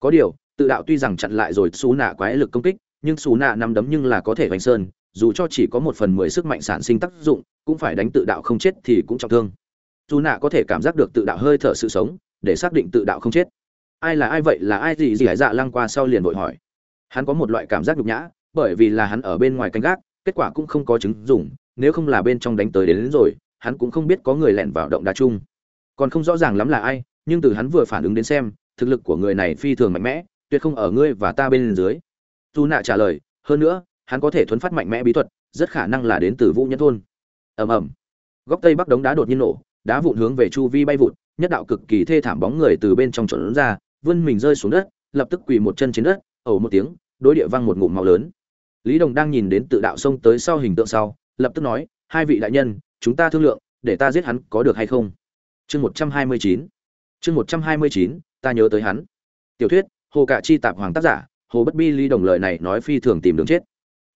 Có điều, tự đạo tuy rằng chặn lại rồi xù nạ quái lực công kích, nhưng xù nạ nắm đấm nhưng là có thể vành sơn, dù cho chỉ có một phần mười sức mạnh sản sinh tác dụng, cũng phải đánh tự đạo không chết thì cũng trọng thương dù nạ có thể cảm giác được tự đạo hơi thở sự sống để xác định tự đạo không chết. Ai là ai vậy? Là ai gì gì? Hải dạ lăng qua sau liền vội hỏi. Hắn có một loại cảm giác nhục nhã bởi vì là hắn ở bên ngoài canh gác kết quả cũng không có chứng dùng nếu không là bên trong đánh tới đến, đến rồi hắn cũng không biết có người lẻn vào động đá chung. Còn không rõ ràng lắm là ai nhưng từ hắn vừa phản ứng đến xem thực lực của người này phi thường mạnh mẽ tuyệt không ở ngươi và ta bên dưới. Dù nạ trả lời hơn nữa hắn có thể thuấn phát mạnh mẽ bí thuật rất khả năng là đến từ vũ nhân thôn. Ầm ầm. Góc tây bắc đống đá đột nhiên nổ đá vụn hướng về chu vi bay vụt, nhất đạo cực kỳ thê thảm bóng người từ bên trong trộn ra, vươn mình rơi xuống đất, lập tức quỳ một chân trên đất, ẩu một tiếng, đối địa văng một ngụm máu lớn. Lý đồng đang nhìn đến tự đạo xông tới sau hình tượng sau, lập tức nói, hai vị đại nhân, chúng ta thương lượng, để ta giết hắn có được hay không? Chương một trăm hai mươi chín, chương một trăm hai mươi chín, ta nhớ tới hắn. Tiểu thuyết, hồ cạ chi tạp hoàng tác giả, hồ bất bi lý đồng lời này nói phi thường tìm đường chết.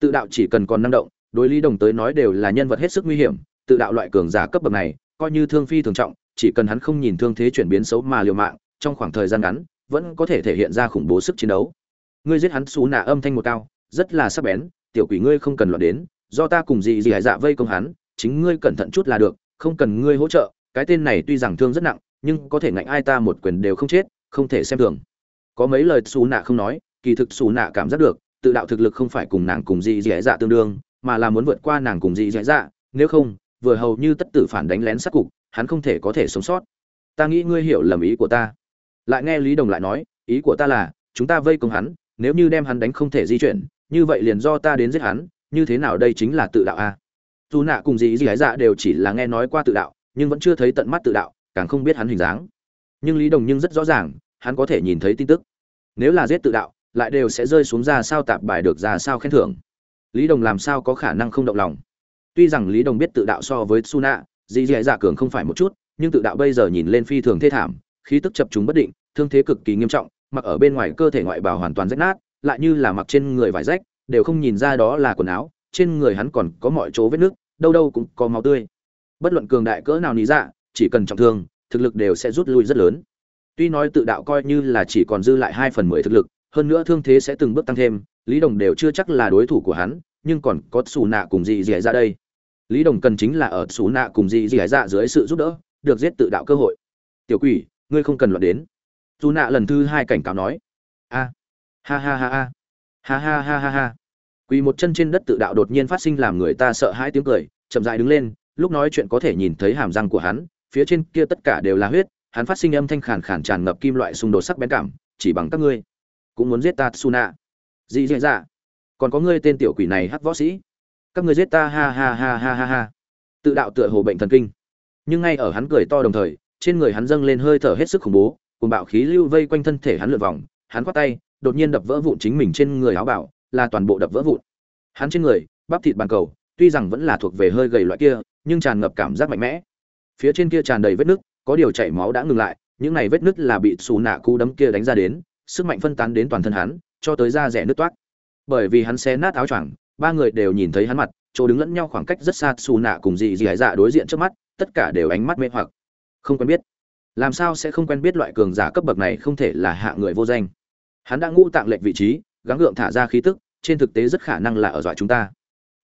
Tự đạo chỉ cần còn năng động, đối lý đồng tới nói đều là nhân vật hết sức nguy hiểm, tự đạo loại cường giả cấp bậc này coi như thương phi thường trọng, chỉ cần hắn không nhìn thương thế chuyển biến xấu mà liều mạng, trong khoảng thời gian ngắn, vẫn có thể thể hiện ra khủng bố sức chiến đấu. Ngươi giết hắn, xú nạ âm thanh một cao, rất là sắc bén, tiểu quỷ ngươi không cần loạn đến, do ta cùng gì gì hải dạ vây công hắn, chính ngươi cẩn thận chút là được, không cần ngươi hỗ trợ, cái tên này tuy rằng thương rất nặng, nhưng có thể ngạnh ai ta một quyền đều không chết, không thể xem thường. Có mấy lời xù nạ không nói, kỳ thực xù nạ cảm giác được, tự đạo thực lực không phải cùng nàng cùng dị dẻ dạ tương đương, mà là muốn vượt qua nàng cùng dị dẻ dạ nếu không vừa hầu như tất tử phản đánh lén sát cục, hắn không thể có thể sống sót. Ta nghĩ ngươi hiểu lầm ý của ta. Lại nghe lý đồng lại nói, ý của ta là, chúng ta vây công hắn, nếu như đem hắn đánh không thể di chuyển, như vậy liền do ta đến giết hắn, như thế nào đây chính là tự đạo a? Dù nạ cùng gì gì gái dạ đều chỉ là nghe nói qua tự đạo, nhưng vẫn chưa thấy tận mắt tự đạo, càng không biết hắn hình dáng. Nhưng lý đồng nhưng rất rõ ràng, hắn có thể nhìn thấy tin tức. Nếu là giết tự đạo, lại đều sẽ rơi xuống ra sao tạp bài được ra sao khen thưởng. Lý đồng làm sao có khả năng không động lòng? Tuy rằng lý đồng biết tự đạo so với suna dì dì dạ cường không phải một chút, nhưng tự đạo bây giờ nhìn lên phi thường thê thảm, khí tức chập chúng bất định, thương thế cực kỳ nghiêm trọng, mặc ở bên ngoài cơ thể ngoại bào hoàn toàn rách nát, lại như là mặc trên người vải rách, đều không nhìn ra đó là quần áo, trên người hắn còn có mọi chỗ vết nước, đâu đâu cũng có máu tươi. Bất luận cường đại cỡ nào lý dạ chỉ cần trọng thương, thực lực đều sẽ rút lui rất lớn. Tuy nói tự đạo coi như là chỉ còn dư lại hai phần mười thực lực, hơn nữa thương thế sẽ từng bước tăng thêm, lý đồng đều chưa chắc là đối thủ của hắn, nhưng còn có xù nạ cùng dị dị ra đây lý đồng cần chính là ở xú nạ cùng dị dị dạ dưới sự giúp đỡ, được giết tự đạo cơ hội. Tiểu quỷ, ngươi không cần loạn đến. Dù nạ lần thứ hai cảnh cáo nói. A. Ha ha ha ha. Ha ha ha ha ha. Quỳ một chân trên đất tự đạo đột nhiên phát sinh làm người ta sợ hãi tiếng cười, chậm dại đứng lên, lúc nói chuyện có thể nhìn thấy hàm răng của hắn, phía trên kia tất cả đều là huyết, hắn phát sinh âm thanh khàn khàn tràn ngập kim loại xung đột sắc bén cảm, chỉ bằng các ngươi. Cũng muốn giết ta suna dị dạ dạ. Còn có ngươi tên tiểu quỷ này hắc võ sĩ các ngươi giết ta, ha ha ha ha ha ha. Tự đạo tựa hồ bệnh thần kinh. Nhưng ngay ở hắn cười to đồng thời, trên người hắn dâng lên hơi thở hết sức khủng bố cùng bạo khí lưu vây quanh thân thể hắn lượn vòng, hắn quát tay, đột nhiên đập vỡ vụn chính mình trên người áo bảo, là toàn bộ đập vỡ vụn. Hắn trên người, bắp thịt bàn cầu, tuy rằng vẫn là thuộc về hơi gầy loại kia, nhưng tràn ngập cảm giác mạnh mẽ. Phía trên kia tràn đầy vết nứt, có điều chảy máu đã ngừng lại, những này vết nứt là bị xù nạ cú đấm kia đánh ra đến, sức mạnh phân tán đến toàn thân hắn, cho tới da rẻ nứt toát bởi vì hắn xé nát áo choàng ba người đều nhìn thấy hắn mặt, chỗ đứng lẫn nhau khoảng cách rất xa xù nạ cùng dị dị hải dạ đối diện trước mắt, tất cả đều ánh mắt mê hoặc. Không quen biết. Làm sao sẽ không quen biết loại cường giả cấp bậc này không thể là hạ người vô danh? Hắn đã ngũ tạng lệch vị trí, gắng gượng thả ra khí tức, trên thực tế rất khả năng là ở dọa chúng ta.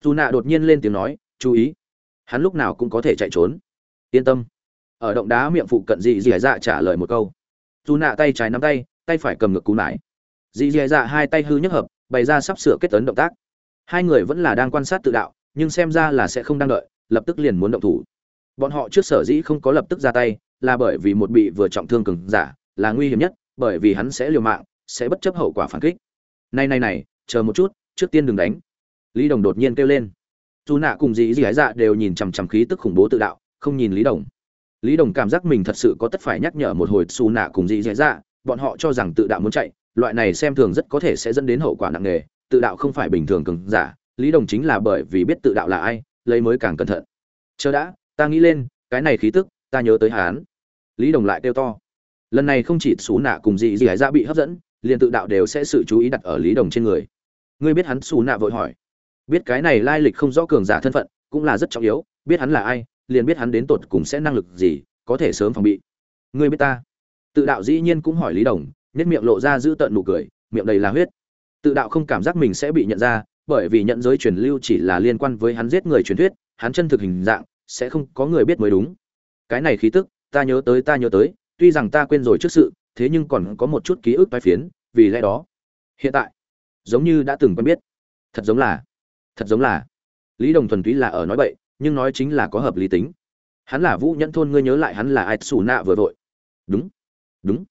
Dù nạ đột nhiên lên tiếng nói, chú ý, hắn lúc nào cũng có thể chạy trốn. Yên tâm. Ở động đá miệng phụ cận dị dị dạ, dạ trả lời một câu. Dù nạ tay trái nắm tay tay phải cầm ngực cú nải. Dị dị dạ, dạ hai tay hư nhất hợp, bày ra sắp sửa kết tấn động tác hai người vẫn là đang quan sát tự đạo, nhưng xem ra là sẽ không đang đợi, lập tức liền muốn động thủ. Bọn họ trước sở dĩ không có lập tức ra tay, là bởi vì một bị vừa trọng thương cường giả, là nguy hiểm nhất, bởi vì hắn sẽ liều mạng, sẽ bất chấp hậu quả phản kích. Này này này, chờ một chút, trước tiên đừng đánh. Lý đồng đột nhiên kêu lên. Dù nạ cùng dĩ dĩ ái dạ đều nhìn chằm chằm khí tức khủng bố tự đạo, không nhìn lý đồng. Lý đồng cảm giác mình thật sự có tất phải nhắc nhở một hồi xù nạ cùng dĩ dĩ dạ bọn họ cho rằng tự đạo muốn chạy, loại này xem thường rất có thể sẽ dẫn đến hậu quả nặng nề tự đạo không phải bình thường cường giả, lý đồng chính là bởi vì biết tự đạo là ai, lấy mới càng cẩn thận. Chờ đã, ta nghĩ lên, cái này khí tức, ta nhớ tới hán lý đồng lại kêu to. Lần này không chỉ xú nạ cùng dị dị hải ra bị hấp dẫn, liền tự đạo đều sẽ sự chú ý đặt ở lý đồng trên người. Ngươi biết hắn xù nạ vội hỏi. Biết cái này lai lịch không rõ cường giả thân phận, cũng là rất trọng yếu, biết hắn là ai, liền biết hắn đến tột cùng sẽ năng lực gì, có thể sớm phòng bị. Ngươi biết ta? Tự đạo dĩ nhiên cũng hỏi lý đồng nhất miệng lộ ra giữ tợn nụ cười, miệng đầy là huyết tự đạo không cảm giác mình sẽ bị nhận ra, bởi vì nhận giới truyền lưu chỉ là liên quan với hắn giết người truyền thuyết, hắn chân thực hình dạng, sẽ không có người biết mới đúng. Cái này khí tức, ta nhớ tới, ta nhớ tới, tuy rằng ta quên rồi trước sự, thế nhưng còn có một chút ký ức tái phiến, vì lẽ đó. Hiện tại, giống như đã từng quen biết. Thật giống là, thật giống là. Lý đồng thuần túy là ở nói bậy, nhưng nói chính là có hợp lý tính. Hắn là vũ nhẫn thôn, ngươi nhớ lại hắn là ai? Xù nạ vừa vội. Đúng đúng.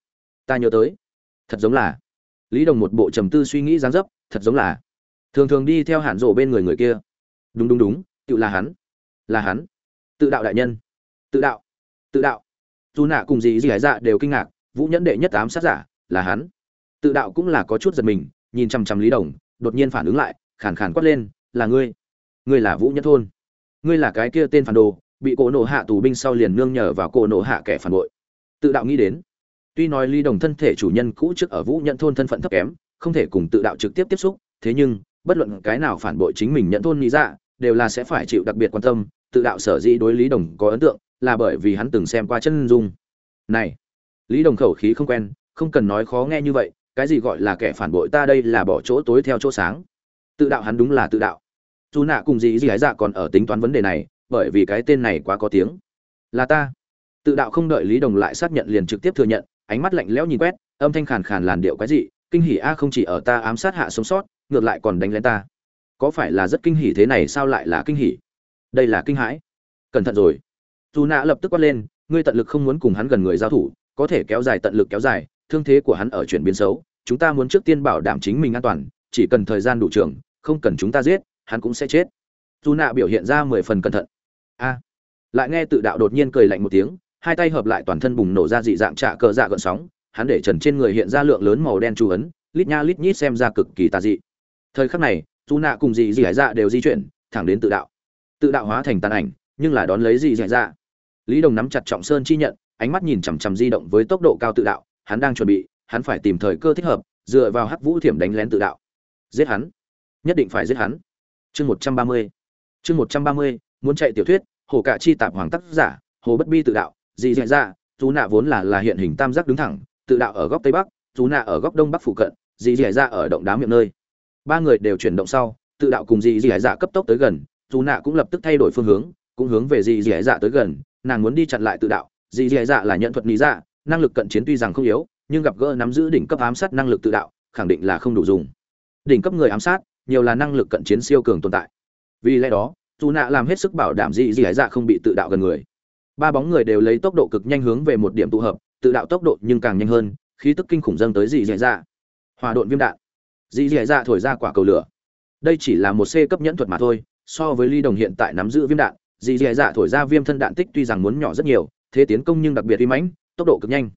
Ta nhớ tới. Thật giống là lý đồng một bộ trầm tư suy nghĩ dáng dấp, thật giống là thường thường đi theo hạn rộ bên người người kia. Đúng đúng đúng, tự là hắn. Là hắn. Tự đạo đại nhân. Tự đạo. Tự đạo. Dù nạ cùng dì dì hải dạ đều kinh ngạc, vũ nhẫn đệ nhất ám sát giả là hắn. Tự đạo cũng là có chút giật mình, nhìn chằm chằm lý đồng, đột nhiên phản ứng lại, khàn khàn quát lên, là ngươi. Ngươi là vũ nhẫn thôn. Ngươi là cái kia tên phản đồ, bị cổ nổ hạ tù binh sau liền nương nhờ vào cổ nổ hạ kẻ phản bội. Tự đạo nghĩ đến tuy nói lý đồng thân thể chủ nhân cũ trước ở vũ nhận thôn thân phận thấp kém, không thể cùng tự đạo trực tiếp tiếp xúc, thế nhưng, bất luận cái nào phản bội chính mình nhận thôn lý dạ đều là sẽ phải chịu đặc biệt quan tâm, tự đạo sở dĩ đối lý đồng có ấn tượng, là bởi vì hắn từng xem qua chân dung. Này, lý đồng khẩu khí không quen, không cần nói khó nghe như vậy, cái gì gọi là kẻ phản bội ta đây là bỏ chỗ tối theo chỗ sáng. Tự đạo hắn đúng là tự đạo. Dù nạ cùng gì gì dạ còn ở tính toán vấn đề này, bởi vì cái tên này quá có tiếng. Là ta. Tự đạo không đợi lý đồng lại xác nhận liền trực tiếp thừa nhận ánh mắt lạnh lẽo nhìn quét, âm thanh khàn khàn làn điệu cái gì kinh hỉ a không chỉ ở ta ám sát hạ sống sót, ngược lại còn đánh lên ta. Có phải là rất kinh hỉ thế này sao lại là kinh hỉ? Đây là kinh hãi. Cẩn thận rồi. Dù nạ lập tức quát lên, ngươi tận lực không muốn cùng hắn gần người giao thủ, có thể kéo dài tận lực kéo dài, thương thế của hắn ở chuyển biến xấu, chúng ta muốn trước tiên bảo đảm chính mình an toàn, chỉ cần thời gian đủ trường, không cần chúng ta giết, hắn cũng sẽ chết. Dù nạ biểu hiện ra mười phần cẩn thận. A. Lại nghe tự đạo đột nhiên cười lạnh một tiếng hai tay hợp lại toàn thân bùng nổ ra dị dạng trạ cờ dạ gợn sóng, hắn để trần trên người hiện ra lượng lớn màu đen chu ấn, lít nha lít nhít xem ra cực kỳ tà dị. Thời khắc này, dù nạ cùng dị dị hải dạ đều di chuyển, thẳng đến tự đạo. Tự đạo hóa thành tàn ảnh, nhưng là đón lấy dị dị dạ, dạ. Lý đồng nắm chặt trọng sơn chi nhận, ánh mắt nhìn chằm chằm di động với tốc độ cao tự đạo, hắn đang chuẩn bị, hắn phải tìm thời cơ thích hợp, dựa vào hắc vũ thiểm đánh lén tự đạo. Giết hắn. Nhất định phải giết hắn. Chương một trăm ba mươi. Chương một trăm ba mươi, muốn chạy tiểu thuyết, hồ cạ chi tạp hoàng tác giả, hồ bất bi tự đạo dì dì dạ dù nạ vốn là là hiện hình tam giác đứng thẳng, tự đạo ở góc tây bắc dù nạ ở góc đông bắc phụ cận, dì dì dạ ở động đá miệng nơi. Ba người đều chuyển động sau, tự đạo cùng dì dì dạ cấp tốc tới gần dù nạ cũng lập tức thay đổi phương hướng, cũng hướng về dì dì dạ tới gần, nàng muốn đi chặn lại tự đạo, dì dì dạ là nhận thuật lý dạ năng lực cận chiến tuy rằng không yếu, nhưng gặp gỡ nắm giữ đỉnh cấp ám sát năng lực tự đạo, khẳng định là không đủ dùng. Đỉnh cấp người ám sát, nhiều là năng lực cận chiến siêu cường tồn tại. Vì lẽ đó dù nạ làm hết sức bảo đảm dị dị dạ không bị tự đạo gần người ba bóng người đều lấy tốc độ cực nhanh hướng về một điểm tụ hợp, tự đạo tốc độ nhưng càng nhanh hơn, khí tức kinh khủng dâng tới dị Dẻ dạ. Hòa độn viêm đạn. Dị Dẻ dạ thổi ra quả cầu lửa. Đây chỉ là một c cấp nhẫn thuật mà thôi, so với ly đồng hiện tại nắm giữ viêm đạn, dị Dẻ dạ thổi ra viêm thân đạn tích tuy rằng muốn nhỏ rất nhiều, thế tiến công nhưng đặc biệt uy mãnh, tốc độ cực nhanh.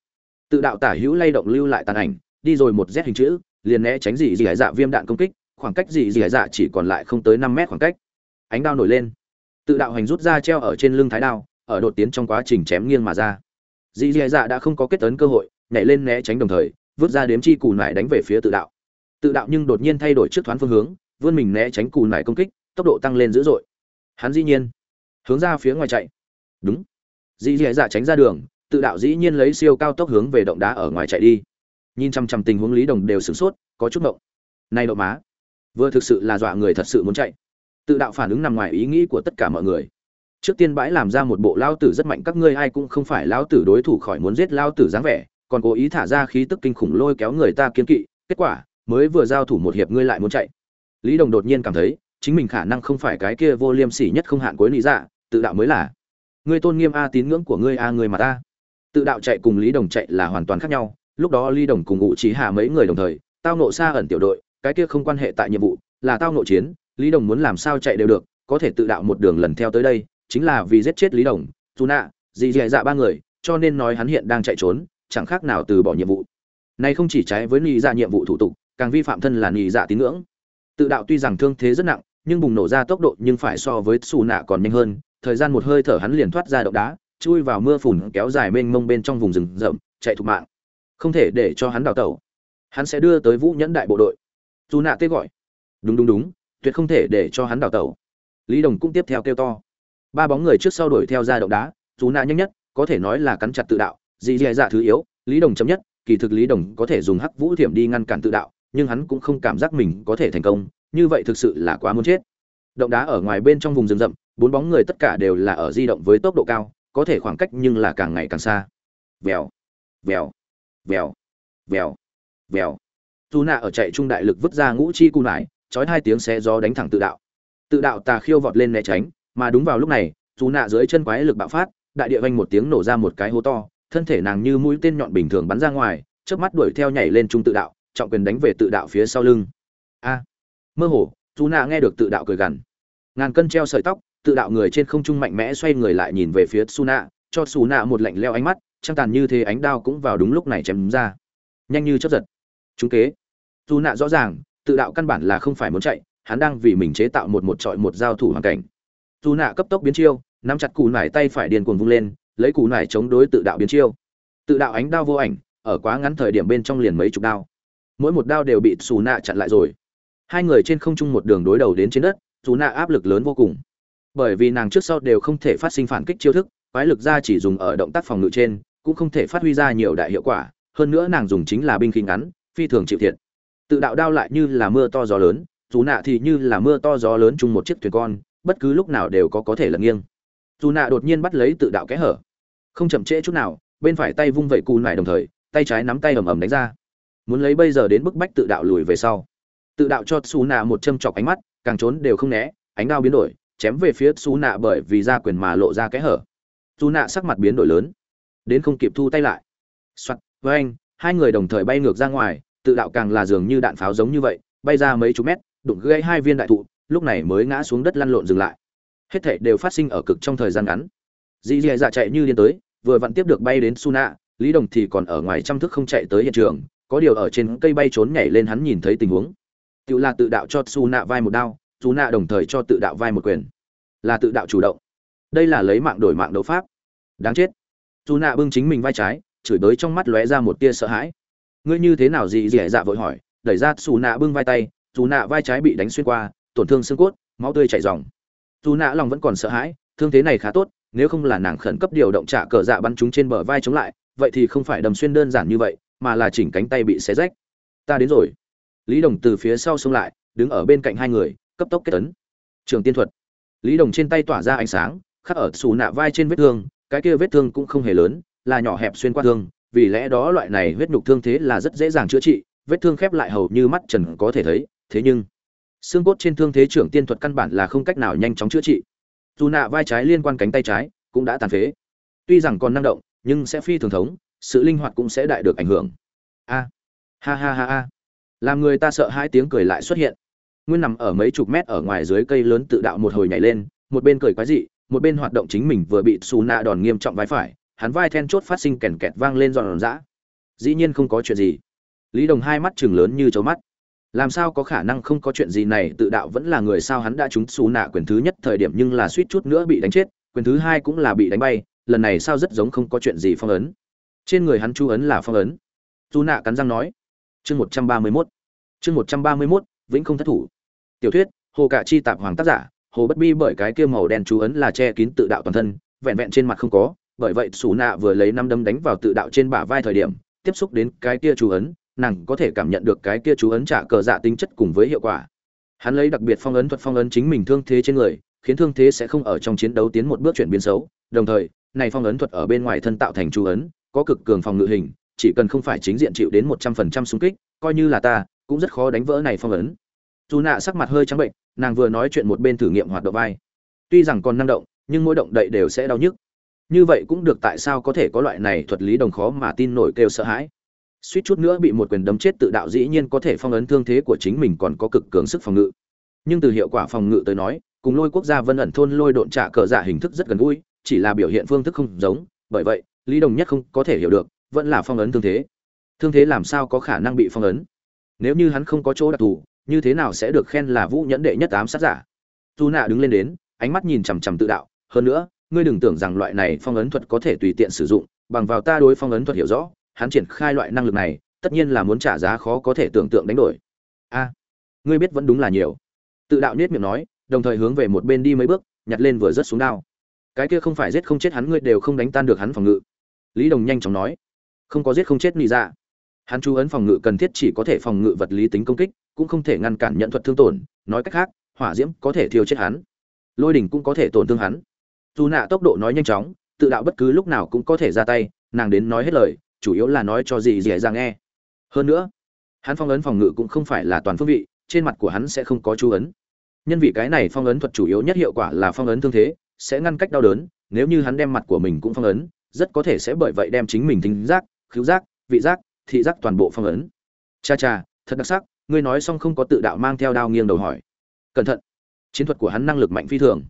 Tự đạo tả hữu lay động lưu lại tàn ảnh, đi rồi một z hình chữ, liền né tránh dị Dẻ dạ viêm đạn công kích, khoảng cách dị Dẻ dạ chỉ còn lại không tới năm mét khoảng cách. Ánh đao nổi lên. Tự đạo hành rút ra treo ở trên lưng thái đao ở đột tiến trong quá trình chém nghiêng mà ra. Dị dị dạ đã không có kết tấn cơ hội, nhảy lên né tránh đồng thời, vứt ra đếm chi cù nải đánh về phía tự đạo. Tự đạo nhưng đột nhiên thay đổi trước thoáng phương hướng, vươn mình né tránh cù nải công kích, tốc độ tăng lên dữ dội. Hắn dĩ nhiên, hướng ra phía ngoài chạy. Đúng. Dị dị dạ tránh ra đường, tự đạo dĩ nhiên lấy siêu cao tốc hướng về động đá ở ngoài chạy đi. Nhìn chăm chăm tình huống lý đồng đều sửng sốt, có chút ngộng. Này độ má, vừa thực sự là dọa người thật sự muốn chạy. Tự đạo phản ứng nằm ngoài ý nghĩ của tất cả mọi người trước tiên bãi làm ra một bộ lao tử rất mạnh, các ngươi ai cũng không phải lao tử đối thủ khỏi muốn giết lao tử dáng vẻ, còn cố ý thả ra khí tức kinh khủng lôi kéo người ta kiên kỵ, kết quả, mới vừa giao thủ một hiệp ngươi lại muốn chạy. Lý đồng đột nhiên cảm thấy, chính mình khả năng không phải cái kia vô liêm sỉ nhất không hạn cuối lý dạ tự đạo mới là. Ngươi tôn nghiêm a tín ngưỡng của ngươi a người mà ta. Tự đạo chạy cùng lý đồng chạy là hoàn toàn khác nhau, lúc đó lý đồng cùng ngụ trí hạ mấy người đồng thời, tao nộ xa ẩn tiểu đội, cái kia không quan hệ tại nhiệm vụ, là tao nộ chiến, lý đồng muốn làm sao chạy đều được, có thể tự đạo một đường lần theo tới đây chính là vì giết chết lý đồng, dù nạ, dì dì dạ ba người, cho nên nói hắn hiện đang chạy trốn, chẳng khác nào từ bỏ nhiệm vụ. Này không chỉ trái với nhị dạ nhiệm vụ thủ tục, càng vi phạm thân là nhị dạ tín ngưỡng. Tự đạo tuy rằng thương thế rất nặng, nhưng bùng nổ ra tốc độ nhưng phải so với xù nạ còn nhanh hơn, thời gian một hơi thở hắn liền thoát ra động đá, chui vào mưa phùn kéo dài mênh mông bên trong vùng rừng rậm, chạy thục mạng. Không thể để cho hắn đào tẩu. Hắn sẽ đưa tới vũ nhẫn đại bộ đội. Dù nạ tê gọi. Đúng đúng đúng, tuyệt không thể để cho hắn đào tẩu. Lý đồng cũng tiếp theo kêu to ba bóng người trước sau đuổi theo ra động đá, dù nạ nhanh nhất, có thể nói là cắn chặt tự đạo dị dì dạ thứ yếu, lý đồng chấm nhất, kỳ thực lý đồng có thể dùng hắc vũ thiểm đi ngăn cản tự đạo, nhưng hắn cũng không cảm giác mình có thể thành công, như vậy thực sự là quá muốn chết. Động đá ở ngoài bên trong vùng rừng rậm, bốn bóng người tất cả đều là ở di động với tốc độ cao, có thể khoảng cách nhưng là càng ngày càng xa. Vèo vèo vèo vèo vèo. Dù nạ ở chạy trung đại lực vứt ra ngũ chi cù nải, chói hai tiếng xe gió đánh thẳng tự đạo. Tự đạo tà khiêu vọt lên né tránh mà đúng vào lúc này, dù nạ dưới chân quái lực bạo phát, đại địa vanh một tiếng nổ ra một cái hố to, thân thể nàng như mũi tên nhọn bình thường bắn ra ngoài trước mắt đuổi theo nhảy lên trung tự đạo, trọng quyền đánh về tự đạo phía sau lưng. A! Mơ hồ, dù nạ nghe được tự đạo cười gằn. Ngàn cân treo sợi tóc, tự đạo người trên không trung mạnh mẽ xoay người lại nhìn về phía su nạ, cho su nạ một lạnh leo ánh mắt trang tàn như thế ánh đao cũng vào đúng lúc này chém ra. Nhanh như chớp giật. Chúng kế. Dù nạ rõ ràng, tự đạo căn bản là không phải muốn chạy, hắn đang vì mình chế tạo một một trọi một giao thủ hoàn cảnh dù nạ cấp tốc biến chiêu, nắm chặt cù nải tay phải điền cuồng vung lên, lấy cù nải chống đối tự đạo biến chiêu. Tự đạo ánh đao vô ảnh, ở quá ngắn thời điểm bên trong liền mấy chục đao. Mỗi một đao đều bị xù nạ chặn lại rồi. Hai người trên không trung một đường đối đầu đến trên đất xù nạ áp lực lớn vô cùng. Bởi vì nàng trước sau đều không thể phát sinh phản kích chiêu thức, quái lực ra chỉ dùng ở động tác phòng ngự trên, cũng không thể phát huy ra nhiều đại hiệu quả, hơn nữa nàng dùng chính là binh khí ngắn, phi thường chịu thiệt. Tự đạo đao lại như là mưa to gió lớn dù nạ thì như là mưa to gió lớn chung một chiếc thuyền con bất cứ lúc nào đều có có thể lật nghiêng. Dù nạ đột nhiên bắt lấy tự đạo kẽ hở. Không chậm trễ chút nào, bên phải tay vung vẩy cù nải đồng thời, tay trái nắm tay ầm ầm đánh ra. Muốn lấy bây giờ đến bức bách tự đạo lùi về sau. Tự đạo cho xù nạ một châm chọc ánh mắt, càng trốn đều không né, ánh đao biến đổi, chém về phía xù nạ bởi vì ra quyền mà lộ ra kẽ hở. Dù nạ sắc mặt biến đổi lớn, đến không kịp thu tay lại. Soạt với anh hai người đồng thời bay ngược ra ngoài, tự đạo càng là dường như đạn pháo giống như vậy, bay ra mấy chục mét, đụng gãy hai viên đại thụ lúc này mới ngã xuống đất lăn lộn dừng lại. Hết thảy đều phát sinh ở cực trong thời gian ngắn. Dì dì dạ chạy như điên tới, vừa vặn tiếp được bay đến suna lý đồng thì còn ở ngoài trăm thức không chạy tới hiện trường, có điều ở trên cây bay trốn nhảy lên hắn nhìn thấy tình huống. Tự là tự đạo cho suna vai một đao suna đồng thời cho tự đạo vai một quyền. Là tự đạo chủ động. Đây là lấy mạng đổi mạng đấu pháp. Đáng chết. Suna bưng chính mình vai trái, chửi bới trong mắt lóe ra một tia sợ hãi. Ngươi như thế nào gì dì dạ vội hỏi, đẩy ra suna bưng vai tay suna vai trái bị đánh xuyên qua tổn thương xương cốt, máu tươi chảy ròng. Dù nạ lòng vẫn còn sợ hãi, thương thế này khá tốt, nếu không là nàng khẩn cấp điều động trả cờ dạ bắn chúng trên bờ vai chống lại, vậy thì không phải đầm xuyên đơn giản như vậy, mà là chỉnh cánh tay bị xé rách. Ta đến rồi. Lý đồng từ phía sau xông lại, đứng ở bên cạnh hai người, cấp tốc kết tấn. Trường tiên thuật. Lý đồng trên tay tỏa ra ánh sáng, khắc ở xù nạ vai trên vết thương, cái kia vết thương cũng không hề lớn, là nhỏ hẹp xuyên qua thương, vì lẽ đó loại này huyết nhục thương thế là rất dễ dàng chữa trị, vết thương khép lại hầu như mắt trần có thể thấy, thế nhưng xương cốt trên thương thế trưởng tiên thuật căn bản là không cách nào nhanh chóng chữa trị. Dù nạ vai trái liên quan cánh tay trái cũng đã tàn phế. Tuy rằng còn năng động, nhưng sẽ phi thường thống, sự linh hoạt cũng sẽ đại được ảnh hưởng. A. Ha ha ha ha. Làm người ta sợ hai tiếng cười lại xuất hiện. Nguyên nằm ở mấy chục mét ở ngoài dưới cây lớn tự đạo một hồi nhảy lên, một bên cười quái dị, một bên hoạt động chính mình vừa bị xù nạ đòn nghiêm trọng vai phải, hắn vai then chốt phát sinh kèn kẹt vang lên giòn giã. Dĩ nhiên không có chuyện gì. Lý đồng hai mắt chừng lớn như chấu mắt làm sao có khả năng không có chuyện gì này, tự đạo vẫn là người sao hắn đã trúng xù nạ quyền thứ nhất thời điểm nhưng là suýt chút nữa bị đánh chết, quyền thứ hai cũng là bị đánh bay, lần này sao rất giống không có chuyện gì phong ấn. Trên người hắn chu ấn là phong ấn. Dù nạ cắn răng nói. Chương một trăm ba mươi mốt. Chương một trăm ba mươi mốt, vĩnh không thất thủ. Tiểu thuyết, hồ cạ chi tạp hoàng tác giả, hồ bất bi bởi cái kia màu đen chú ấn là che kín tự đạo toàn thân, vẹn vẹn trên mặt không có, bởi vậy xù nạ vừa lấy năm đấm đánh vào tự đạo trên bả vai thời điểm, tiếp xúc đến cái kia chú ấn nàng có thể cảm nhận được cái kia chú ấn trả cờ dạ tính chất cùng với hiệu quả. Hắn lấy đặc biệt phong ấn thuật phong ấn chính mình thương thế trên người, khiến thương thế sẽ không ở trong chiến đấu tiến một bước chuyển biến xấu. Đồng thời, này phong ấn thuật ở bên ngoài thân tạo thành chú ấn, có cực cường phòng ngự hình, chỉ cần không phải chính diện chịu đến một trăm phần trăm xung kích, coi như là ta, cũng rất khó đánh vỡ này phong ấn. Dù nạ sắc mặt hơi trắng bệnh, nàng vừa nói chuyện một bên thử nghiệm hoạt động vai. Tuy rằng còn năng động, nhưng mỗi động đậy đều sẽ đau nhức. Như vậy cũng được tại sao có thể có loại này thuật lý đồng khó mà tin nổi kêu sợ hãi suýt chút nữa bị một quyền đấm chết tự đạo dĩ nhiên có thể phong ấn thương thế của chính mình còn có cực cường sức phòng ngự. Nhưng từ hiệu quả phòng ngự tới nói, cùng lôi quốc gia vân ẩn thôn lôi độn trả cờ giả hình thức rất gần gũi, chỉ là biểu hiện phương thức không giống, bởi vậy, lý đồng nhất không có thể hiểu được, vẫn là phong ấn thương thế. Thương thế làm sao có khả năng bị phong ấn? Nếu như hắn không có chỗ đặc thù, như thế nào sẽ được khen là vũ nhẫn đệ nhất ám sát giả? Dù nạ đứng lên đến, ánh mắt nhìn chằm chằm tự đạo, hơn nữa, ngươi đừng tưởng rằng loại này phong ấn thuật có thể tùy tiện sử dụng, bằng vào ta đối phong ấn thuật hiểu rõ hắn triển khai loại năng lực này, tất nhiên là muốn trả giá khó có thể tưởng tượng đánh đổi. A, ngươi biết vẫn đúng là nhiều. Tự đạo nết miệng nói, đồng thời hướng về một bên đi mấy bước, nhặt lên vừa rớt xuống đao. Cái kia không phải giết không chết hắn ngươi đều không đánh tan được hắn phòng ngự. Lý đồng nhanh chóng nói, không có giết không chết nị dạ. hắn chú ấn phòng ngự cần thiết chỉ có thể phòng ngự vật lý tính công kích, cũng không thể ngăn cản nhận thuật thương tổn, nói cách khác, hỏa diễm có thể thiêu chết hắn. Lôi đỉnh cũng có thể tổn thương hắn. Dù nạ tốc độ nói nhanh chóng, tự đạo bất cứ lúc nào cũng có thể ra tay, nàng đến nói hết lời chủ yếu là nói cho gì dì ra nghe. Hơn nữa, hắn phong ấn phòng ngự cũng không phải là toàn phương vị, trên mặt của hắn sẽ không có chú ấn. Nhân vì cái này phong ấn thuật chủ yếu nhất hiệu quả là phong ấn thương thế, sẽ ngăn cách đau đớn, nếu như hắn đem mặt của mình cũng phong ấn, rất có thể sẽ bởi vậy đem chính mình thính giác, khứu giác, vị giác, thị giác toàn bộ phong ấn. Cha cha, thật đặc sắc, ngươi nói xong không có tự đạo mang theo đao nghiêng đầu hỏi. Cẩn thận, chiến thuật của hắn năng lực mạnh phi thường.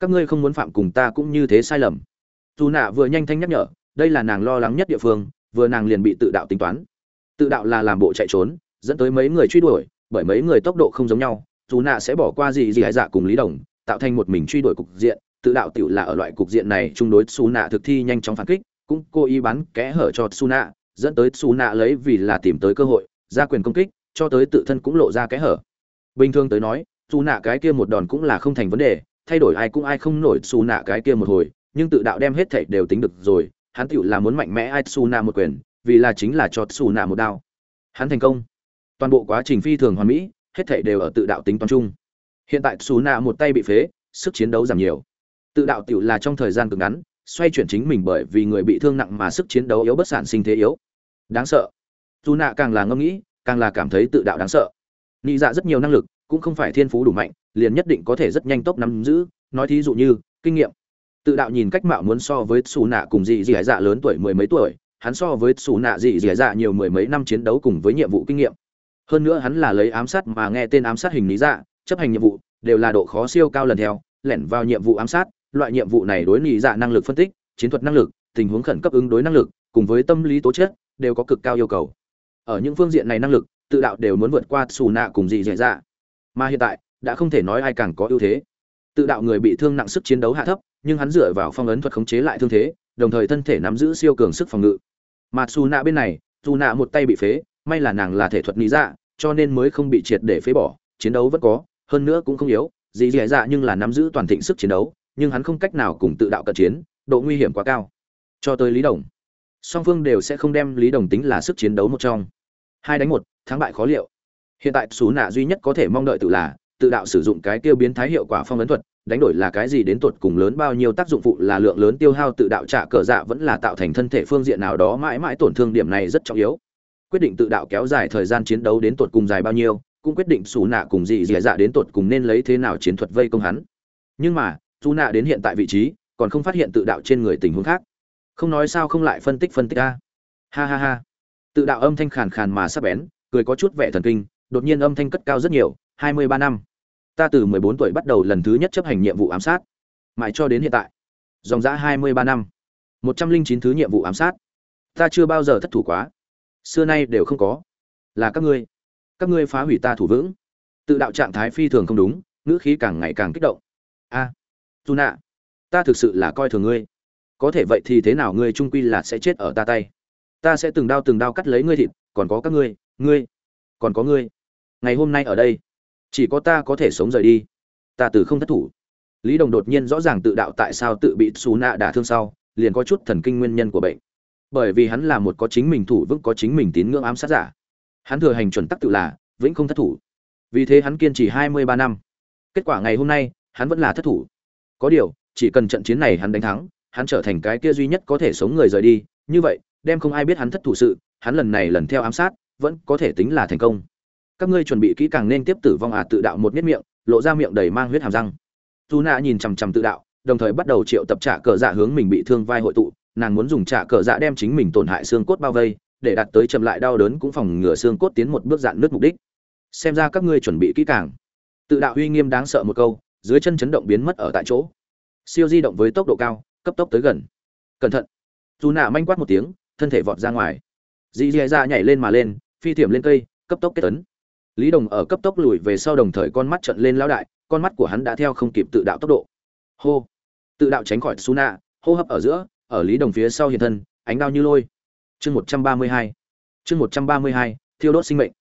Các ngươi không muốn phạm cùng ta cũng như thế sai lầm. Dù nạ vừa nhanh thanh nhắc nhở, đây là nàng lo lắng nhất địa phương vừa nàng liền bị tự đạo tính toán. Tự đạo là làm bộ chạy trốn, dẫn tới mấy người truy đuổi, bởi mấy người tốc độ không giống nhau, dù nạ sẽ bỏ qua gì gì hải dạ cùng lý đồng, tạo thành một mình truy đuổi cục diện, tự đạo tiểu là ở loại cục diện này chung đối xù nạ thực thi nhanh chóng phản kích, cũng cố ý bắn kẽ hở cho xù nạ, dẫn tới xù nạ lấy vì là tìm tới cơ hội, ra quyền công kích, cho tới tự thân cũng lộ ra kẽ hở. Bình thường tới nói xù nạ cái kia một đòn cũng là không thành vấn đề, thay đổi ai cũng ai không nổi xù nạ cái kia một hồi, nhưng tự đạo đem hết thảy đều tính được rồi hắn tựu là muốn mạnh mẽ Aitsuna một quyền, vì là chính là cho Tsuna một đao. Hắn thành công. Toàn bộ quá trình phi thường hoàn mỹ, hết thảy đều ở tự đạo tính toán chung. Hiện tại Tsuna một tay bị phế, sức chiến đấu giảm nhiều. Tự đạo tiểu là trong thời gian cực ngắn, xoay chuyển chính mình bởi vì người bị thương nặng mà sức chiến đấu yếu bất sản sinh thế yếu. Đáng sợ. Tsuna càng là ngẫm nghĩ, càng là cảm thấy tự đạo đáng sợ. Nị dạ rất nhiều năng lực, cũng không phải thiên phú đủ mạnh, liền nhất định có thể rất nhanh tốc nắm giữ. Nói thí dụ như, kinh nghiệm tự đạo nhìn cách mạo muốn so với xù nạ cùng dị dị dạ, dạ lớn tuổi mười mấy tuổi, hắn so với xù nạ dị dị dạ, dạ nhiều mười mấy năm chiến đấu cùng với nhiệm vụ kinh nghiệm. Hơn nữa hắn là lấy ám sát mà nghe tên ám sát hình lý dạ chấp hành nhiệm vụ đều là độ khó siêu cao lần theo, lẻn vào nhiệm vụ ám sát, loại nhiệm vụ này đối lý dạ năng lực phân tích, chiến thuật năng lực, tình huống khẩn cấp ứng đối năng lực, cùng với tâm lý tố chất đều có cực cao yêu cầu. Ở những phương diện này năng lực, tự đạo đều muốn vượt qua xù nạ cùng dị dị dạ. dạ. Mà hiện tại, đã không thể nói ai càng có ưu thế. Tự đạo người bị thương nặng sức chiến đấu hạ thấp nhưng hắn dựa vào phong ấn thuật khống chế lại thương thế, đồng thời thân thể nắm giữ siêu cường sức phòng ngự. Mà xù nạ bên này dù nạ một tay bị phế, may là nàng là thể thuật lý dạ cho nên mới không bị triệt để phế bỏ, chiến đấu vẫn có, hơn nữa cũng không yếu, dì dì dạ nhưng là nắm giữ toàn thịnh sức chiến đấu, nhưng hắn không cách nào cùng tự đạo cận chiến, độ nguy hiểm quá cao. Cho tới lý đồng, song phương đều sẽ không đem lý đồng tính là sức chiến đấu một trong. Hai đánh một, thắng bại khó liệu. Hiện tại xù nạ duy nhất có thể mong đợi tự là, tự đạo sử dụng cái tiêu biến thái hiệu quả phong ấn thuật đánh đổi là cái gì đến tột cùng lớn bao nhiêu tác dụng phụ là lượng lớn tiêu hao tự đạo trả cờ dạ vẫn là tạo thành thân thể phương diện nào đó mãi mãi tổn thương điểm này rất trọng yếu. Quyết định tự đạo kéo dài thời gian chiến đấu đến tột cùng dài bao nhiêu, cũng quyết định xù nạ cùng dị dị dạ đến tột cùng nên lấy thế nào chiến thuật vây công hắn. Nhưng mà dù nạ đến hiện tại vị trí, còn không phát hiện tự đạo trên người tình huống khác. Không nói sao không lại phân tích phân tích a. Ha ha ha. Tự đạo âm thanh khàn khàn mà sắp bén, cười có chút vẻ thần kinh, đột nhiên âm thanh cất cao rất nhiều, hai mươi ba năm ta từ mười bốn tuổi bắt đầu lần thứ nhất chấp hành nhiệm vụ ám sát. Mãi cho đến hiện tại. Dòng dã hai mươi ba năm. một trăm linh chín thứ nhiệm vụ ám sát. Ta chưa bao giờ thất thủ quá. Xưa nay đều không có. Là các ngươi. Các ngươi phá hủy ta thủ vững. Tự đạo trạng thái phi thường không đúng ngữ khí càng ngày càng kích động. A. À, dù nạ ta thực sự là coi thường ngươi. Có thể vậy thì thế nào ngươi trung quy là sẽ chết ở ta tay. Ta sẽ từng đao từng đao cắt lấy ngươi thịt còn có các ngươi ngươi còn có ngươi. Ngày hôm nay ở đây chỉ có ta có thể sống rời đi. Ta từ không thất thủ. Lý đồng đột nhiên rõ ràng tự đạo tại sao tự bị xù nạ đả thương sau, liền có chút thần kinh nguyên nhân của bệnh. Bởi vì hắn là một có chính mình thủ vững có chính mình tín ngưỡng ám sát giả. Hắn thừa hành chuẩn tắc tự là, vĩnh không thất thủ. Vì thế hắn kiên trì hai mươi ba năm. Kết quả ngày hôm nay, hắn vẫn là thất thủ. Có điều, chỉ cần trận chiến này hắn đánh thắng, hắn trở thành cái kia duy nhất có thể sống người rời đi. Như vậy, đem không ai biết hắn thất thủ sự, hắn lần này lần theo ám sát, vẫn có thể tính là thành công các ngươi chuẩn bị kỹ càng nên tiếp tử vong à tự đạo một miết miệng lộ ra miệng đầy mang huyết hàm răng dù nạ nhìn chằm chằm tự đạo đồng thời bắt đầu triệu tập trả cờ dạ hướng mình bị thương vai hội tụ nàng muốn dùng trả cờ dạ đem chính mình tổn hại xương cốt bao vây để đạt tới chậm lại đau đớn cũng phòng ngừa xương cốt tiến một bước dạn nước mục đích xem ra các ngươi chuẩn bị kỹ càng tự đạo uy nghiêm đáng sợ một câu dưới chân chấn động biến mất ở tại chỗ siêu di động với tốc độ cao cấp tốc tới gần cẩn thận dù nạ manh quát một tiếng thân thể vọt ra ngoài dì dì ra nhảy lên mà lên phi thiểm lên cây cấp tốc kết tấn lý đồng ở cấp tốc lùi về sau đồng thời con mắt trận lên lão đại, con mắt của hắn đã theo không kịp tự đạo tốc độ. Hô! Tự đạo tránh khỏi su nạ hô hấp ở giữa, ở lý đồng phía sau hiện thân, ánh đao như lôi. Chương một trăm ba mươi hai. Chương một trăm ba mươi hai, thiêu đốt sinh mệnh.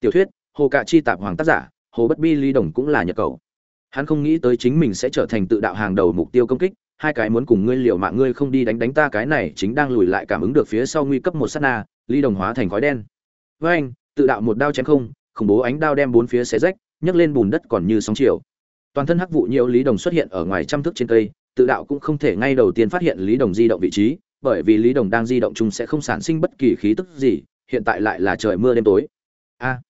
Tiểu thuyết, hồ cạ chi tạp hoàng tác giả, hồ bất bi lý đồng cũng là nhật cầu. Hắn không nghĩ tới chính mình sẽ trở thành tự đạo hàng đầu mục tiêu công kích, hai cái muốn cùng ngươi liều mạng ngươi không đi đánh đánh ta cái này chính đang lùi lại cảm ứng được phía sau nguy cấp một sát na ly đồng hóa thành khói đen. Với anh, tự đạo một đao chém không khủng bố ánh đao đem bốn phía xé rách, nhấc lên bùn đất còn như sóng chiều. Toàn thân hắc vụ nhiều lý đồng xuất hiện ở ngoài trăm thước trên cây, tự đạo cũng không thể ngay đầu tiên phát hiện lý đồng di động vị trí, bởi vì lý đồng đang di động chung sẽ không sản sinh bất kỳ khí tức gì, hiện tại lại là trời mưa đêm tối. A,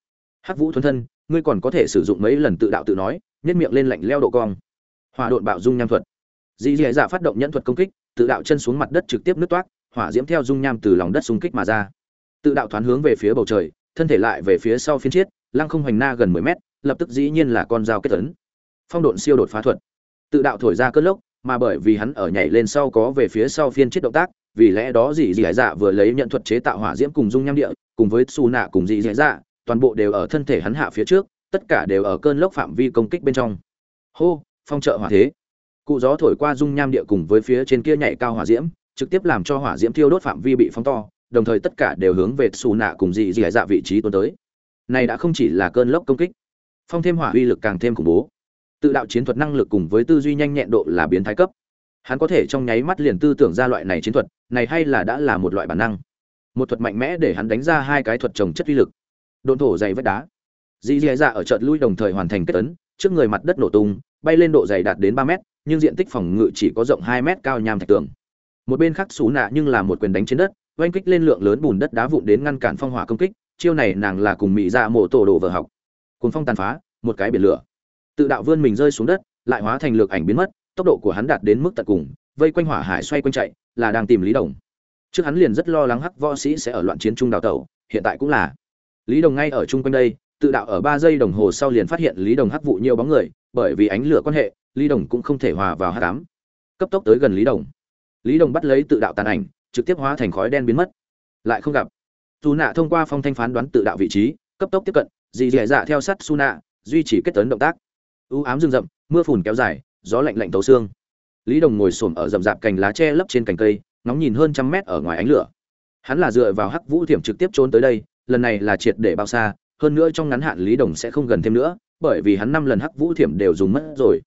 hắc vũ thuần thân, ngươi còn có thể sử dụng mấy lần tự đạo tự nói nhét miệng lên lạnh leo độ cong. Hòa độn bạo dung nham thuật. Dì dì dạ phát động nhẫn thuật công kích, tự đạo chân xuống mặt đất trực tiếp nứt toát hỏa diễm theo dung nham từ lòng đất xung kích mà ra. Tự đạo thoáng hướng về phía bầu trời, thân thể lại về phía sau phiên chiết lăng không hoành na gần mười mét, lập tức dĩ nhiên là con dao kết tấn phong độn siêu đột phá thuật. Tự đạo thổi ra cơn lốc, mà bởi vì hắn ở nhảy lên sau có về phía sau phiên chiết động tác, vì lẽ đó dị dì dạ vừa lấy nhận thuật chế tạo hỏa diễm cùng dung nham địa, cùng với su nạ cùng dị dì dạ toàn bộ đều ở thân thể hắn hạ phía trước, tất cả đều ở cơn lốc phạm vi công kích bên trong. Hô, phong trợ hỏa thế. Cụ gió thổi qua dung nham địa cùng với phía trên kia nhảy cao hỏa diễm, trực tiếp làm cho hỏa diễm thiêu đốt phạm vi bị phóng to, đồng thời tất cả đều hướng về xù nạ cùng dị dị dạ vị trí tuôn tới này đã không chỉ là cơn lốc công kích, phong thêm hỏa uy lực càng thêm khủng bố. Tự đạo chiến thuật năng lực cùng với tư duy nhanh nhẹn độ là biến thái cấp. Hắn có thể trong nháy mắt liền tư tưởng ra loại này chiến thuật, này hay là đã là một loại bản năng. Một thuật mạnh mẽ để hắn đánh ra hai cái thuật trồng chất uy lực. Độn thổ dày vách đá. Dì dì dạ ở trận lui đồng thời hoàn thành kết tấn trước người mặt đất nổ tung, bay lên độ dày đạt đến ba mét, nhưng diện tích phòng ngự chỉ có rộng hai mét cao nham thạch tường. Một bên khác xú nạ nhưng là một quyền đánh trên đất, oanh kích lên lượng lớn bùn đất đá vụn đến ngăn cản phong hỏa công kích chiêu này nàng là cùng mỹ dạ mộ tổ đồ vợ học. Cuốn phong tàn phá, một cái biển lửa. Tự đạo vươn mình rơi xuống đất, lại hóa thành lược ảnh biến mất, tốc độ của hắn đạt đến mức tận cùng, vây quanh hỏa hải xoay quanh chạy, là đang tìm lý đồng. Trước hắn liền rất lo lắng hắc võ sĩ sẽ ở loạn chiến trung đào tẩu, hiện tại cũng là. Lý đồng ngay ở chung quanh đây, tự đạo ở ba giây đồng hồ sau liền phát hiện lý đồng hắc vụ nhiều bóng người, bởi vì ánh lửa quan hệ, lý đồng cũng không thể hòa vào hắc ám. Cấp tốc tới gần lý đồng. Lý đồng bắt lấy tự đạo tàn ảnh, trực tiếp hóa thành khói đen biến mất. Lại không gặp dù nạ thông qua phong thanh phán đoán tự đạo vị trí, cấp tốc tiếp cận, dì dì dạ theo sát su nạ duy trì kết tấn động tác. U ám rừng rậm, mưa phùn kéo dài, gió lạnh lạnh tấu xương. Lý đồng ngồi xổm ở rậm rạp cành lá tre lấp trên cành cây nóng nhìn hơn trăm mét ở ngoài ánh lửa. Hắn là dựa vào hắc vũ thiểm trực tiếp trốn tới đây, lần này là triệt để bao xa, hơn nữa trong ngắn hạn lý đồng sẽ không gần thêm nữa, bởi vì hắn năm lần hắc vũ thiểm đều dùng mất rồi.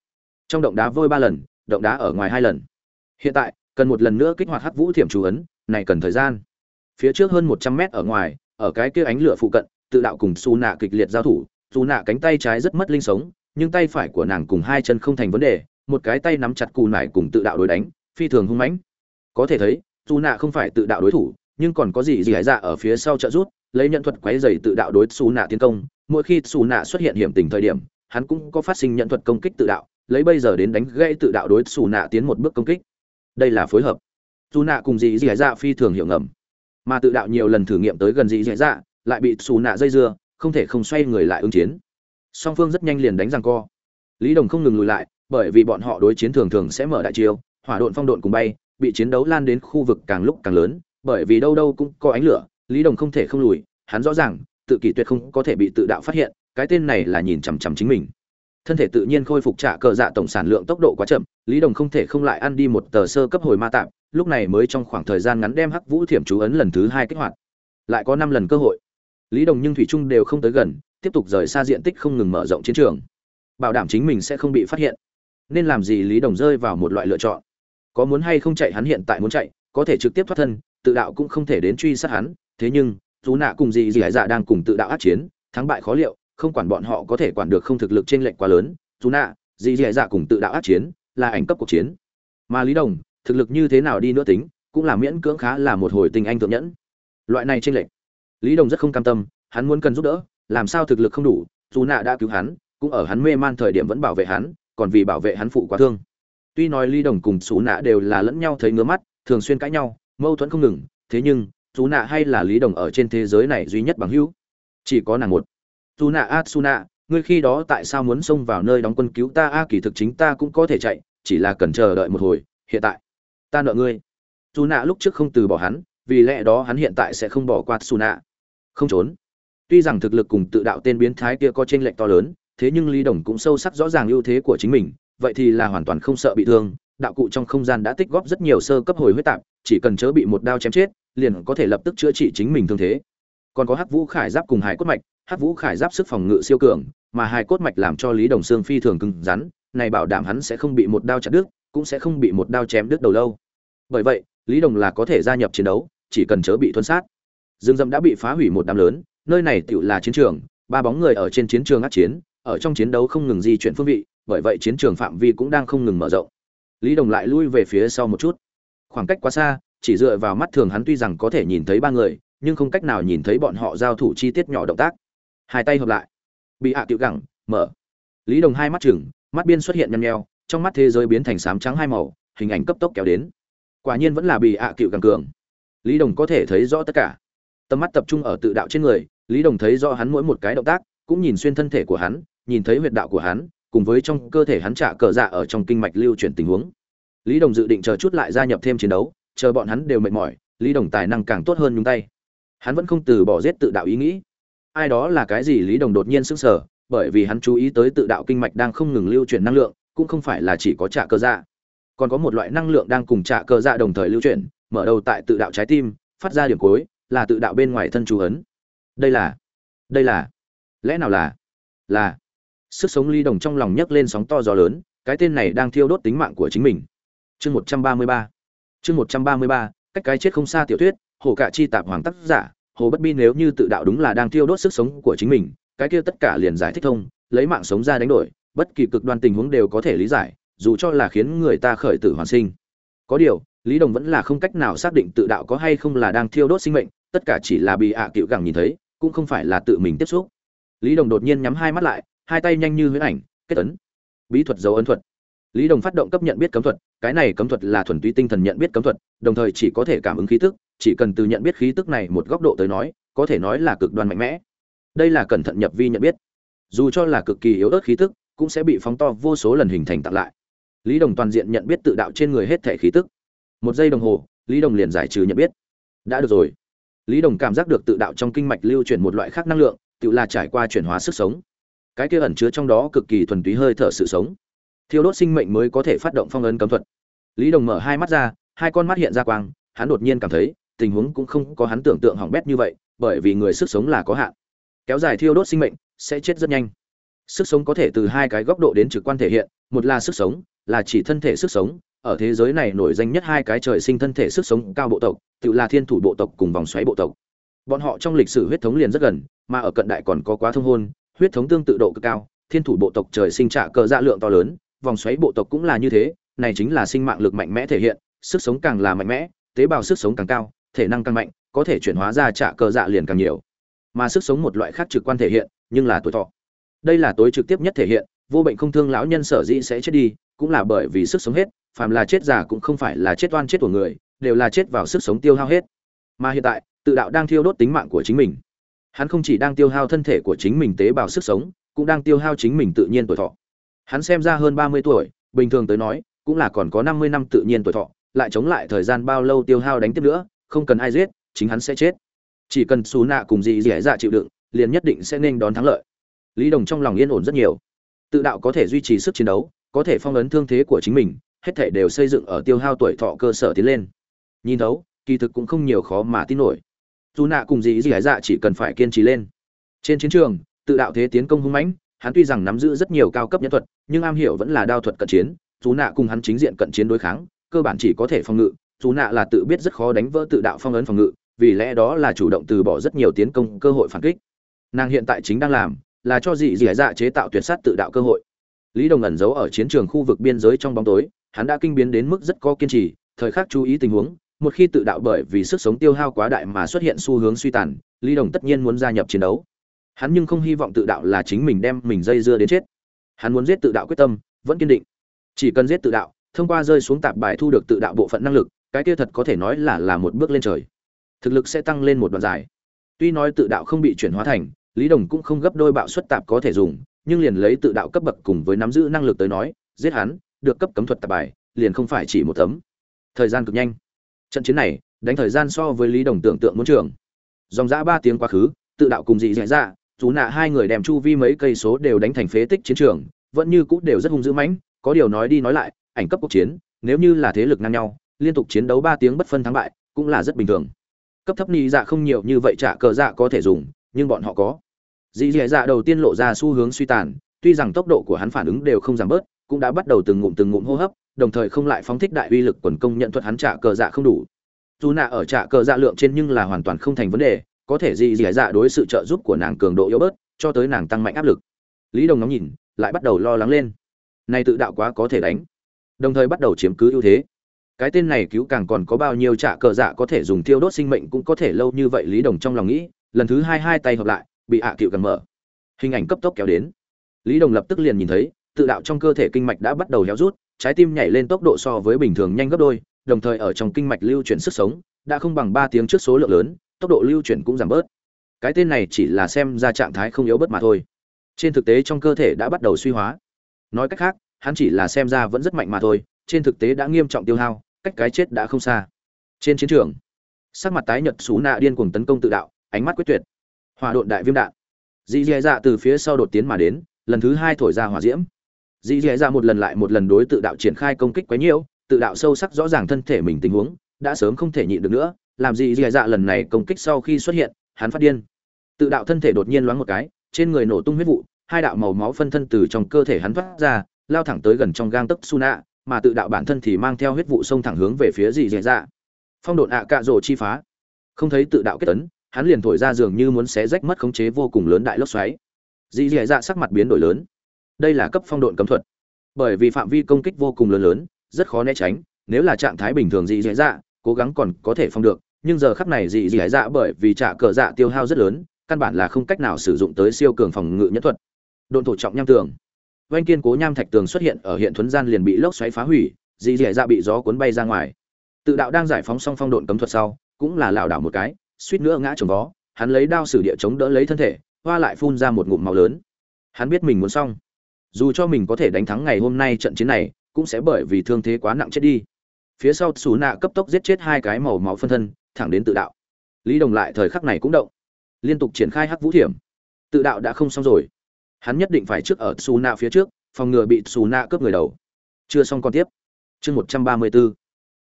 Trong động đá vôi ba lần, động đá ở ngoài hai lần. Hiện tại, cần một lần nữa kích hoạt hắc vũ thiểm chú ấn, này cần thời gian phía trước hơn một trăm mét ở ngoài, ở cái kia ánh lửa phụ cận, tự đạo cùng su nạ kịch liệt giao thủ. Dù nạ cánh tay trái rất mất linh sống, nhưng tay phải của nàng cùng hai chân không thành vấn đề, một cái tay nắm chặt cù nải cùng tự đạo đối đánh, phi thường hung mãnh. Có thể thấy dù nạ không phải tự đạo đối thủ, nhưng còn có gì gì hải dạ ở phía sau trợ rút lấy nhận thuật quấy dày tự đạo đối xù nạ tiến công. Mỗi khi xù nạ xuất hiện hiểm tình thời điểm, hắn cũng có phát sinh nhận thuật công kích tự đạo, lấy bây giờ đến đánh gây tự đạo đối xù nạ tiến một bước công kích. Đây là phối hợp. Dù nạ cùng gì gì hải dạ phi thường hiểu ngầm mà tự đạo nhiều lần thử nghiệm tới gần dị dị dạ lại bị xù nạ dây dưa, không thể không xoay người lại ứng chiến. Song phương rất nhanh liền đánh răng co. Lý đồng không ngừng lùi lại, bởi vì bọn họ đối chiến thường thường sẽ mở đại chiêu, hỏa độn phong độn cùng bay, bị chiến đấu lan đến khu vực càng lúc càng lớn, bởi vì đâu đâu cũng có ánh lửa, lý đồng không thể không lùi, hắn rõ ràng, tự kỷ tuyệt không có thể bị tự đạo phát hiện, cái tên này là nhìn chằm chằm chính mình. Thân thể tự nhiên khôi phục trả cờ dạ tổng sản lượng tốc độ quá chậm, lý đồng không thể không lại ăn đi một tờ sơ cấp hồi ma tạm lúc này mới trong khoảng thời gian ngắn đem hắc vũ thiểm chú ấn lần thứ hai kích hoạt. Lại có năm lần cơ hội. Lý đồng nhưng thủy trung đều không tới gần, tiếp tục rời xa diện tích không ngừng mở rộng chiến trường. Bảo đảm chính mình sẽ không bị phát hiện. Nên làm gì lý đồng rơi vào một loại lựa chọn. Có muốn hay không chạy, hắn hiện tại muốn chạy, có thể trực tiếp thoát thân, tự đạo cũng không thể đến truy sát hắn. Thế nhưng, dù nạ cùng gì gì hải dạ đang cùng tự đạo át chiến, thắng bại khó liệu, không quản bọn họ có thể quản được không thực lực trên lệnh quá lớn, dù nạ, gì gì hải dạ cùng tự đạo át chiến, là ảnh cấp cuộc chiến. Mà lý đồng thực lực như thế nào đi nữa tính cũng là miễn cưỡng khá là một hồi tình anh thượng nhẫn. Loại này trên lệch, lý đồng rất không cam tâm hắn muốn cần giúp đỡ làm sao thực lực không đủ dù nạ đã cứu hắn cũng ở hắn mê man thời điểm vẫn bảo vệ hắn còn vì bảo vệ hắn phụ quá thương. Tuy nói lý đồng cùng xú nạ đều là lẫn nhau thấy ngứa mắt thường xuyên cãi nhau mâu thuẫn không ngừng thế nhưng xú nạ hay là lý đồng ở trên thế giới này duy nhất bằng hữu. Chỉ có nàng một. Xú nạ Atsuna, nạ ngươi khi đó tại sao muốn xông vào nơi đóng quân cứu ta? A kỳ thực chính ta cũng có thể chạy chỉ là cần chờ đợi một hồi hiện tại ta nợ ngươi. Dù nạ lúc trước không từ bỏ hắn, vì lẽ đó hắn hiện tại sẽ không bỏ qua xù nạ. Không trốn. Tuy rằng thực lực cùng tự đạo tên biến thái kia có chênh lệch to lớn, thế nhưng lý đồng cũng sâu sắc rõ ràng ưu thế của chính mình, vậy thì là hoàn toàn không sợ bị thương. Đạo cụ trong không gian đã tích góp rất nhiều sơ cấp hồi huyết tạp, chỉ cần chớ bị một đao chém chết, liền có thể lập tức chữa trị chính mình thương thế. Còn có hắc vũ khải giáp cùng hải cốt mạch, hắc vũ khải giáp sức phòng ngự siêu cường, mà hải cốt mạch làm cho lý đồng xương phi thường cứng rắn, này bảo đảm hắn sẽ không bị một đao chặt đứt, cũng sẽ không bị một đao chém đứt đầu lâu bởi vậy, lý đồng là có thể gia nhập chiến đấu, chỉ cần chớ bị thuân sát. Rừng rậm đã bị phá hủy một đám lớn, nơi này tựu là chiến trường, ba bóng người ở trên chiến trường át chiến, ở trong chiến đấu không ngừng di chuyển phương vị, bởi vậy chiến trường phạm vi cũng đang không ngừng mở rộng. Lý đồng lại lui về phía sau một chút. Khoảng cách quá xa, chỉ dựa vào mắt thường hắn tuy rằng có thể nhìn thấy ba người, nhưng không cách nào nhìn thấy bọn họ giao thủ chi tiết nhỏ động tác. Hai tay hợp lại. Bị hạ à tiểu gẳng, mở. Lý đồng hai mắt chừng mắt biên xuất hiện nhăn nheo, trong mắt thế giới biến thành sám trắng hai màu, hình ảnh cấp tốc kéo đến quả nhiên vẫn là bị ạ à cựu càng cường. Lý đồng có thể thấy rõ tất cả. Tầm mắt tập trung ở tự đạo trên người, lý đồng thấy rõ hắn mỗi một cái động tác, cũng nhìn xuyên thân thể của hắn, nhìn thấy huyệt đạo của hắn, cùng với trong cơ thể hắn trả cờ dạ ở trong kinh mạch lưu chuyển tình huống. Lý đồng dự định chờ chút lại gia nhập thêm chiến đấu, chờ bọn hắn đều mệt mỏi, lý đồng tài năng càng tốt hơn nhúng tay. Hắn vẫn không từ bỏ giết tự đạo ý nghĩ. Ai đó là cái gì lý đồng đột nhiên sững sờ, bởi vì hắn chú ý tới tự đạo kinh mạch đang không ngừng lưu chuyển năng lượng, cũng không phải là chỉ có trả cơ dạ còn có một loại năng lượng đang cùng trả cờ dạ đồng thời lưu chuyển, mở đầu tại tự đạo trái tim, phát ra điểm cuối, là tự đạo bên ngoài thân chú ấn. Đây là đây là, lẽ nào là là, sức sống ly đồng trong lòng nhấc lên sóng to gió lớn, cái tên này đang thiêu đốt tính mạng của chính mình. Chương một trăm ba mươi ba, chương một trăm ba mươi ba, cách cái chết không xa tiểu thuyết, hồ cạ chi tạp hoàng tác giả, hồ bất bi nếu như tự đạo đúng là đang thiêu đốt sức sống của chính mình, cái kia tất cả liền giải thích thông, lấy mạng sống ra đánh đổi, bất kỳ cực đoan tình huống đều có thể lý giải dù cho là khiến người ta khởi tử hoàn sinh. Có điều, lý đồng vẫn là không cách nào xác định tự đạo có hay không là đang thiêu đốt sinh mệnh, tất cả chỉ là bị ạ à cựu gẳng nhìn thấy, cũng không phải là tự mình tiếp xúc. Lý đồng đột nhiên nhắm hai mắt lại, hai tay nhanh như huyễn ảnh, kết ấn. Bí thuật dấu ấn thuật. Lý đồng phát động cấp nhận biết cấm thuật, cái này cấm thuật là thuần túy tinh thần nhận biết cấm thuật, đồng thời chỉ có thể cảm ứng khí tức, chỉ cần từ nhận biết khí tức này một góc độ tới nói, có thể nói là cực đoan mạnh mẽ. Đây là cẩn thận nhập vi nhận biết. Dù cho là cực kỳ yếu ớt khí tức, cũng sẽ bị phóng to vô số lần hình thành tặng lại lý đồng toàn diện nhận biết tự đạo trên người hết thể khí tức. Một giây đồng hồ, lý đồng liền giải trừ nhận biết. Đã được rồi. Lý đồng cảm giác được tự đạo trong kinh mạch lưu chuyển một loại khác năng lượng, tự là trải qua chuyển hóa sức sống. Cái kia ẩn chứa trong đó cực kỳ thuần túy hơi thở sự sống. Thiêu đốt sinh mệnh mới có thể phát động phong ấn cấm thuật. Lý đồng mở hai mắt ra, hai con mắt hiện ra quang, hắn đột nhiên cảm thấy, tình huống cũng không có hắn tưởng tượng hỏng bét như vậy, bởi vì người sức sống là có hạn. Kéo dài thiêu đốt sinh mệnh, sẽ chết rất nhanh. Sức sống có thể từ hai cái góc độ đến trực quan thể hiện, một là sức sống là chỉ thân thể sức sống, ở thế giới này nổi danh nhất hai cái trời sinh thân thể sức sống cao bộ tộc, tự là thiên thủ bộ tộc cùng vòng xoáy bộ tộc. Bọn họ trong lịch sử huyết thống liền rất gần, mà ở cận đại còn có quá thông hôn, huyết thống tương tự độ cực cao, thiên thủ bộ tộc trời sinh trả cờ dạ lượng to lớn, vòng xoáy bộ tộc cũng là như thế, này chính là sinh mạng lực mạnh mẽ thể hiện, sức sống càng là mạnh mẽ, tế bào sức sống càng cao, thể năng càng mạnh, có thể chuyển hóa ra trả cờ dạ liền càng nhiều. Mà sức sống một loại khác trực quan thể hiện, nhưng là tuổi thọ. Đây là tối trực tiếp nhất thể hiện, vô bệnh không thương lão nhân sở dĩ sẽ chết đi cũng là bởi vì sức sống hết, phàm là chết già cũng không phải là chết oan chết của người, đều là chết vào sức sống tiêu hao hết. Mà hiện tại, tự đạo đang thiêu đốt tính mạng của chính mình. Hắn không chỉ đang tiêu hao thân thể của chính mình tế bào sức sống, cũng đang tiêu hao chính mình tự nhiên tuổi thọ. Hắn xem ra hơn ba mươi tuổi, bình thường tới nói, cũng là còn có năm mươi năm tự nhiên tuổi thọ, lại chống lại thời gian bao lâu tiêu hao đánh tiếp nữa, không cần ai giết, chính hắn sẽ chết. Chỉ cần xù nạ cùng dị dẻ dạ chịu đựng, liền nhất định sẽ nên đón thắng lợi. Lý đồng trong lòng yên ổn rất nhiều. Tự đạo có thể duy trì sức chiến đấu có thể phong ấn thương thế của chính mình, hết thể đều xây dựng ở tiêu hao tuổi thọ cơ sở tiến lên. Nhìn thấu, kỳ thực cũng không nhiều khó mà tin nổi. Dù nạ cùng dị dị dạ chỉ cần phải kiên trì lên. Trên chiến trường, tự đạo thế tiến công hung mãnh, hắn tuy rằng nắm giữ rất nhiều cao cấp nhân thuật, nhưng am hiểu vẫn là đao thuật cận chiến, dù nạ cùng hắn chính diện cận chiến đối kháng, cơ bản chỉ có thể phòng ngự, dù nạ là tự biết rất khó đánh vỡ tự đạo phong ấn phòng ngự, vì lẽ đó là chủ động từ bỏ rất nhiều tiến công cơ hội phản kích. Nàng hiện tại chính đang làm, là cho dị dị dạ chế tạo tuyệt sát tự đạo cơ hội lý đồng ẩn giấu ở chiến trường khu vực biên giới trong bóng tối, hắn đã kinh biến đến mức rất có kiên trì, thời khắc chú ý tình huống, một khi tự đạo bởi vì sức sống tiêu hao quá đại mà xuất hiện xu hướng suy tàn, lý đồng tất nhiên muốn gia nhập chiến đấu. Hắn nhưng không hy vọng tự đạo là chính mình đem mình dây dưa đến chết. Hắn muốn giết tự đạo quyết tâm, vẫn kiên định. Chỉ cần giết tự đạo, thông qua rơi xuống tạp bài thu được tự đạo bộ phận năng lực, cái kia thật có thể nói là là một bước lên trời. Thực lực sẽ tăng lên một đoạn dài. Tuy nói tự đạo không bị chuyển hóa thành, lý đồng cũng không gấp đôi bạo suất tạp có thể dùng nhưng liền lấy tự đạo cấp bậc cùng với nắm giữ năng lực tới nói giết hắn được cấp cấm thuật tạp bài liền không phải chỉ một tấm. Thời gian cực nhanh. Trận chiến này đánh thời gian so với lý đồng tưởng tượng muốn trường. Dòng dã ba tiếng quá khứ tự đạo cùng dị dị dạ, ra, chú nạ hai người đem chu vi mấy cây số đều đánh thành phế tích chiến trường vẫn như cũ đều rất hung dữ mãnh có điều nói đi nói lại ảnh cấp cuộc chiến nếu như là thế lực ngang nhau liên tục chiến đấu ba tiếng bất phân thắng bại cũng là rất bình thường. Cấp thấp nhị dạ không nhiều như vậy trả cờ dạ có thể dùng nhưng bọn họ có dị dì dạ đầu tiên lộ ra xu hướng suy tàn, tuy rằng tốc độ của hắn phản ứng đều không giảm bớt, cũng đã bắt đầu từng ngụm từng ngụm hô hấp, đồng thời không lại phóng thích đại uy lực quần công nhận thuật hắn trả cờ dạ không đủ. Dù nạ ở trả cờ dạ lượng trên nhưng là hoàn toàn không thành vấn đề, có thể dị dì dạ đối sự trợ giúp của nàng cường độ yếu bớt, cho tới nàng tăng mạnh áp lực. Lý đồng ngắm nhìn, lại bắt đầu lo lắng lên. Này tự đạo quá có thể đánh. Đồng thời bắt đầu chiếm cứ ưu thế. Cái tên này cứu càng còn có bao nhiêu trả cờ dạ có thể dùng tiêu đốt sinh mệnh cũng có thể lâu như vậy, lý đồng trong lòng nghĩ, lần thứ hai hai tay hợp lại bị ạ à cựu càng mở. Hình ảnh cấp tốc kéo đến. Lý đồng lập tức liền nhìn thấy, tự đạo trong cơ thể kinh mạch đã bắt đầu héo rút, trái tim nhảy lên tốc độ so với bình thường nhanh gấp đôi, đồng thời ở trong kinh mạch lưu chuyển sức sống, đã không bằng ba tiếng trước số lượng lớn, tốc độ lưu chuyển cũng giảm bớt. Cái tên này chỉ là xem ra trạng thái không yếu bớt mà thôi. Trên thực tế trong cơ thể đã bắt đầu suy hóa. Nói cách khác, hắn chỉ là xem ra vẫn rất mạnh mà thôi, trên thực tế đã nghiêm trọng tiêu hao, cách cái chết đã không xa. Trên chiến trường, sắc mặt tái nhật xú nạ điên cuồng tấn công tự đạo, ánh mắt quyết tuyệt hỏa độn đại viêm đạn. Dì dì dạ từ phía sau đột tiến mà đến, lần thứ hai thổi ra hỏa diễm. Dì dì dạ một lần lại một lần đối tự đạo triển khai công kích quấy nhiễu tự đạo sâu sắc rõ ràng thân thể mình tình huống, đã sớm không thể nhịn được nữa, làm gì dì dạ lần này công kích sau khi xuất hiện, hắn phát điên. Tự đạo thân thể đột nhiên loáng một cái, trên người nổ tung huyết vụ, hai đạo màu máu phân thân từ trong cơ thể hắn phát ra, lao thẳng tới gần trong gang tấc su nạ mà tự đạo bản thân thì mang theo huyết vụ xông thẳng hướng về phía dì dì dạ. Phong độn ạ cạ rồ chi phá. Không thấy tự đạo kết tấn hắn liền thổi ra dường như muốn xé rách mất khống chế vô cùng lớn đại lốc xoáy. Dì dì dạ sắc mặt biến đổi lớn. Đây là cấp phong độn cấm thuật. Bởi vì phạm vi công kích vô cùng lớn lớn, rất khó né tránh, nếu là trạng thái bình thường dì dì dạ cố gắng còn có thể phong được, nhưng giờ khắp này dì dì dạ bởi vì trả cờ dạ tiêu hao rất lớn, căn bản là không cách nào sử dụng tới siêu cường phòng ngự nhất thuật. Độn thổ trọng nham tường. Oanh kiên cố nham thạch tường xuất hiện ở hiện thuấn gian liền bị lốc xoáy phá hủy, dì dì dạ bị gió cuốn bay ra ngoài. Tự đạo đang giải phóng xong phong độn cấm thuật sau, cũng là lảo đảo một cái suýt nữa ngã chồng vó, hắn lấy đao sử địa chống đỡ lấy thân thể, hoa lại phun ra một ngụm máu lớn. Hắn biết mình muốn xong. Dù cho mình có thể đánh thắng ngày hôm nay trận chiến này, cũng sẽ bởi vì thương thế quá nặng chết đi. Phía sau xù nạ cấp tốc giết chết hai cái màu máu phân thân, thẳng đến tự đạo. Lý đồng lại thời khắc này cũng động. Liên tục triển khai hắc vũ thiểm. Tự đạo đã không xong rồi. Hắn nhất định phải trước ở xù nạ phía trước, phòng ngừa bị xù nạ cướp người đầu. Chưa xong còn tiếp. Chương một trăm ba mươi b ố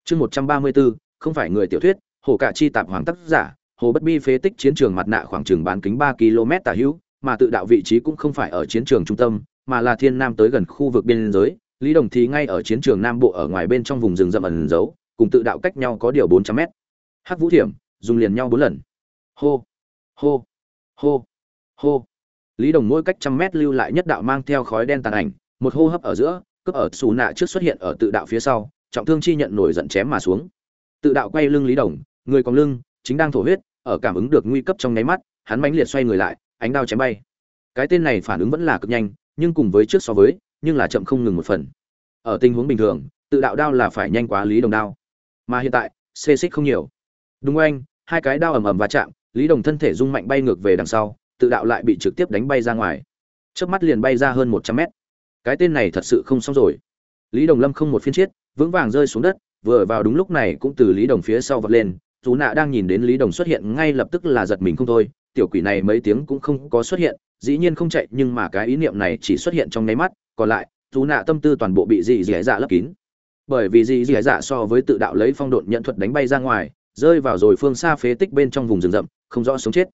chương một trăm ba mươi b ố không phải người tiểu thuyết, hồ cả chi tạp hoàng tác giả hồ bất bi phế tích chiến trường mặt nạ khoảng trường bán kính ba km tả hữu, mà tự đạo vị trí cũng không phải ở chiến trường trung tâm, mà là thiên nam tới gần khu vực biên giới. Lý đồng thì ngay ở chiến trường nam bộ ở ngoài bên trong vùng rừng rậm ẩn giấu, cùng tự đạo cách nhau có điều bốn trăm mét. Hắc vũ thiểm, dùng liền nhau bốn lần. Hô hô hô hô. Lý đồng mỗi cách trăm mét lưu lại nhất đạo mang theo khói đen tàn ảnh, một hô hấp ở giữa, cướp ở xù nạ trước xuất hiện ở tự đạo phía sau, trọng thương chi nhận nổi giận chém mà xuống. Tự đạo quay lưng lý đồng, người còn lưng, chính đang thổ huyết ở cảm ứng được nguy cấp trong nháy mắt hắn mãnh liệt xoay người lại ánh đao chém bay. Cái tên này phản ứng vẫn là cực nhanh nhưng cùng với trước so với nhưng là chậm không ngừng một phần. Ở tình huống bình thường tự đạo đao là phải nhanh quá lý đồng đao. Mà hiện tại xê xích không nhiều. Đúng anh hai cái đao ầm ầm va chạm lý đồng thân thể rung mạnh bay ngược về đằng sau tự đạo lại bị trực tiếp đánh bay ra ngoài. Chớp mắt liền bay ra hơn một trăm mét. Cái tên này thật sự không xong rồi. Lý đồng lâm không một phiên chết, vững vàng rơi xuống đất vừa vào đúng lúc này cũng từ lý đồng phía sau vọt lên dù nạ đang nhìn đến lý đồng xuất hiện ngay lập tức là giật mình không thôi, tiểu quỷ này mấy tiếng cũng không có xuất hiện, dĩ nhiên không chạy, nhưng mà cái ý niệm này chỉ xuất hiện trong nháy mắt, còn lại dù nạ tâm tư toàn bộ bị dị dị dạ lấp kín. Bởi vì dị dị dạ so với tự đạo lấy phong độn nhận thuật đánh bay ra ngoài, rơi vào rồi phương xa phế tích bên trong vùng rừng rậm, không rõ sống chết.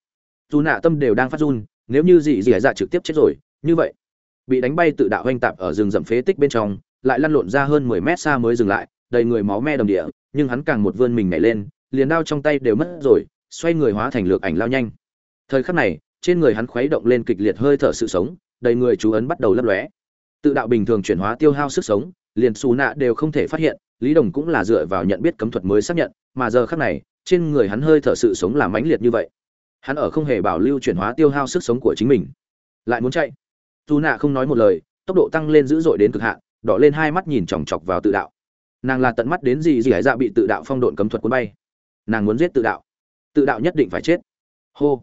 Dù nạ tâm đều đang phát run, nếu như dị dị dạ trực tiếp chết rồi, như vậy, bị đánh bay tự đạo hoành tạp ở rừng rậm phế tích bên trong, lại lăn lộn ra hơn mười mét xa mới dừng lại, đầy người máu me đồng địa, nhưng hắn càng một vươn mình nhảy lên liền đao trong tay đều mất rồi, xoay người hóa thành lược ảnh lao nhanh. Thời khắc này, trên người hắn khuấy động lên kịch liệt hơi thở sự sống, đầy người chú ấn bắt đầu lấp lóe. Tự đạo bình thường chuyển hóa tiêu hao sức sống, liền xù nạ đều không thể phát hiện, lý đồng cũng là dựa vào nhận biết cấm thuật mới xác nhận, mà giờ khắc này, trên người hắn hơi thở sự sống là mãnh liệt như vậy. Hắn ở không hề bảo lưu chuyển hóa tiêu hao sức sống của chính mình. Lại muốn chạy. Dù nạ không nói một lời, tốc độ tăng lên dữ dội đến cực hạn, đỏ lên hai mắt nhìn chòng chọc vào tự đạo. Nàng là tận mắt đến gì gì hải dạ bị tự đạo phong độn cấm thuật cuốn bay nàng muốn giết tự đạo. Tự đạo nhất định phải chết. Hô.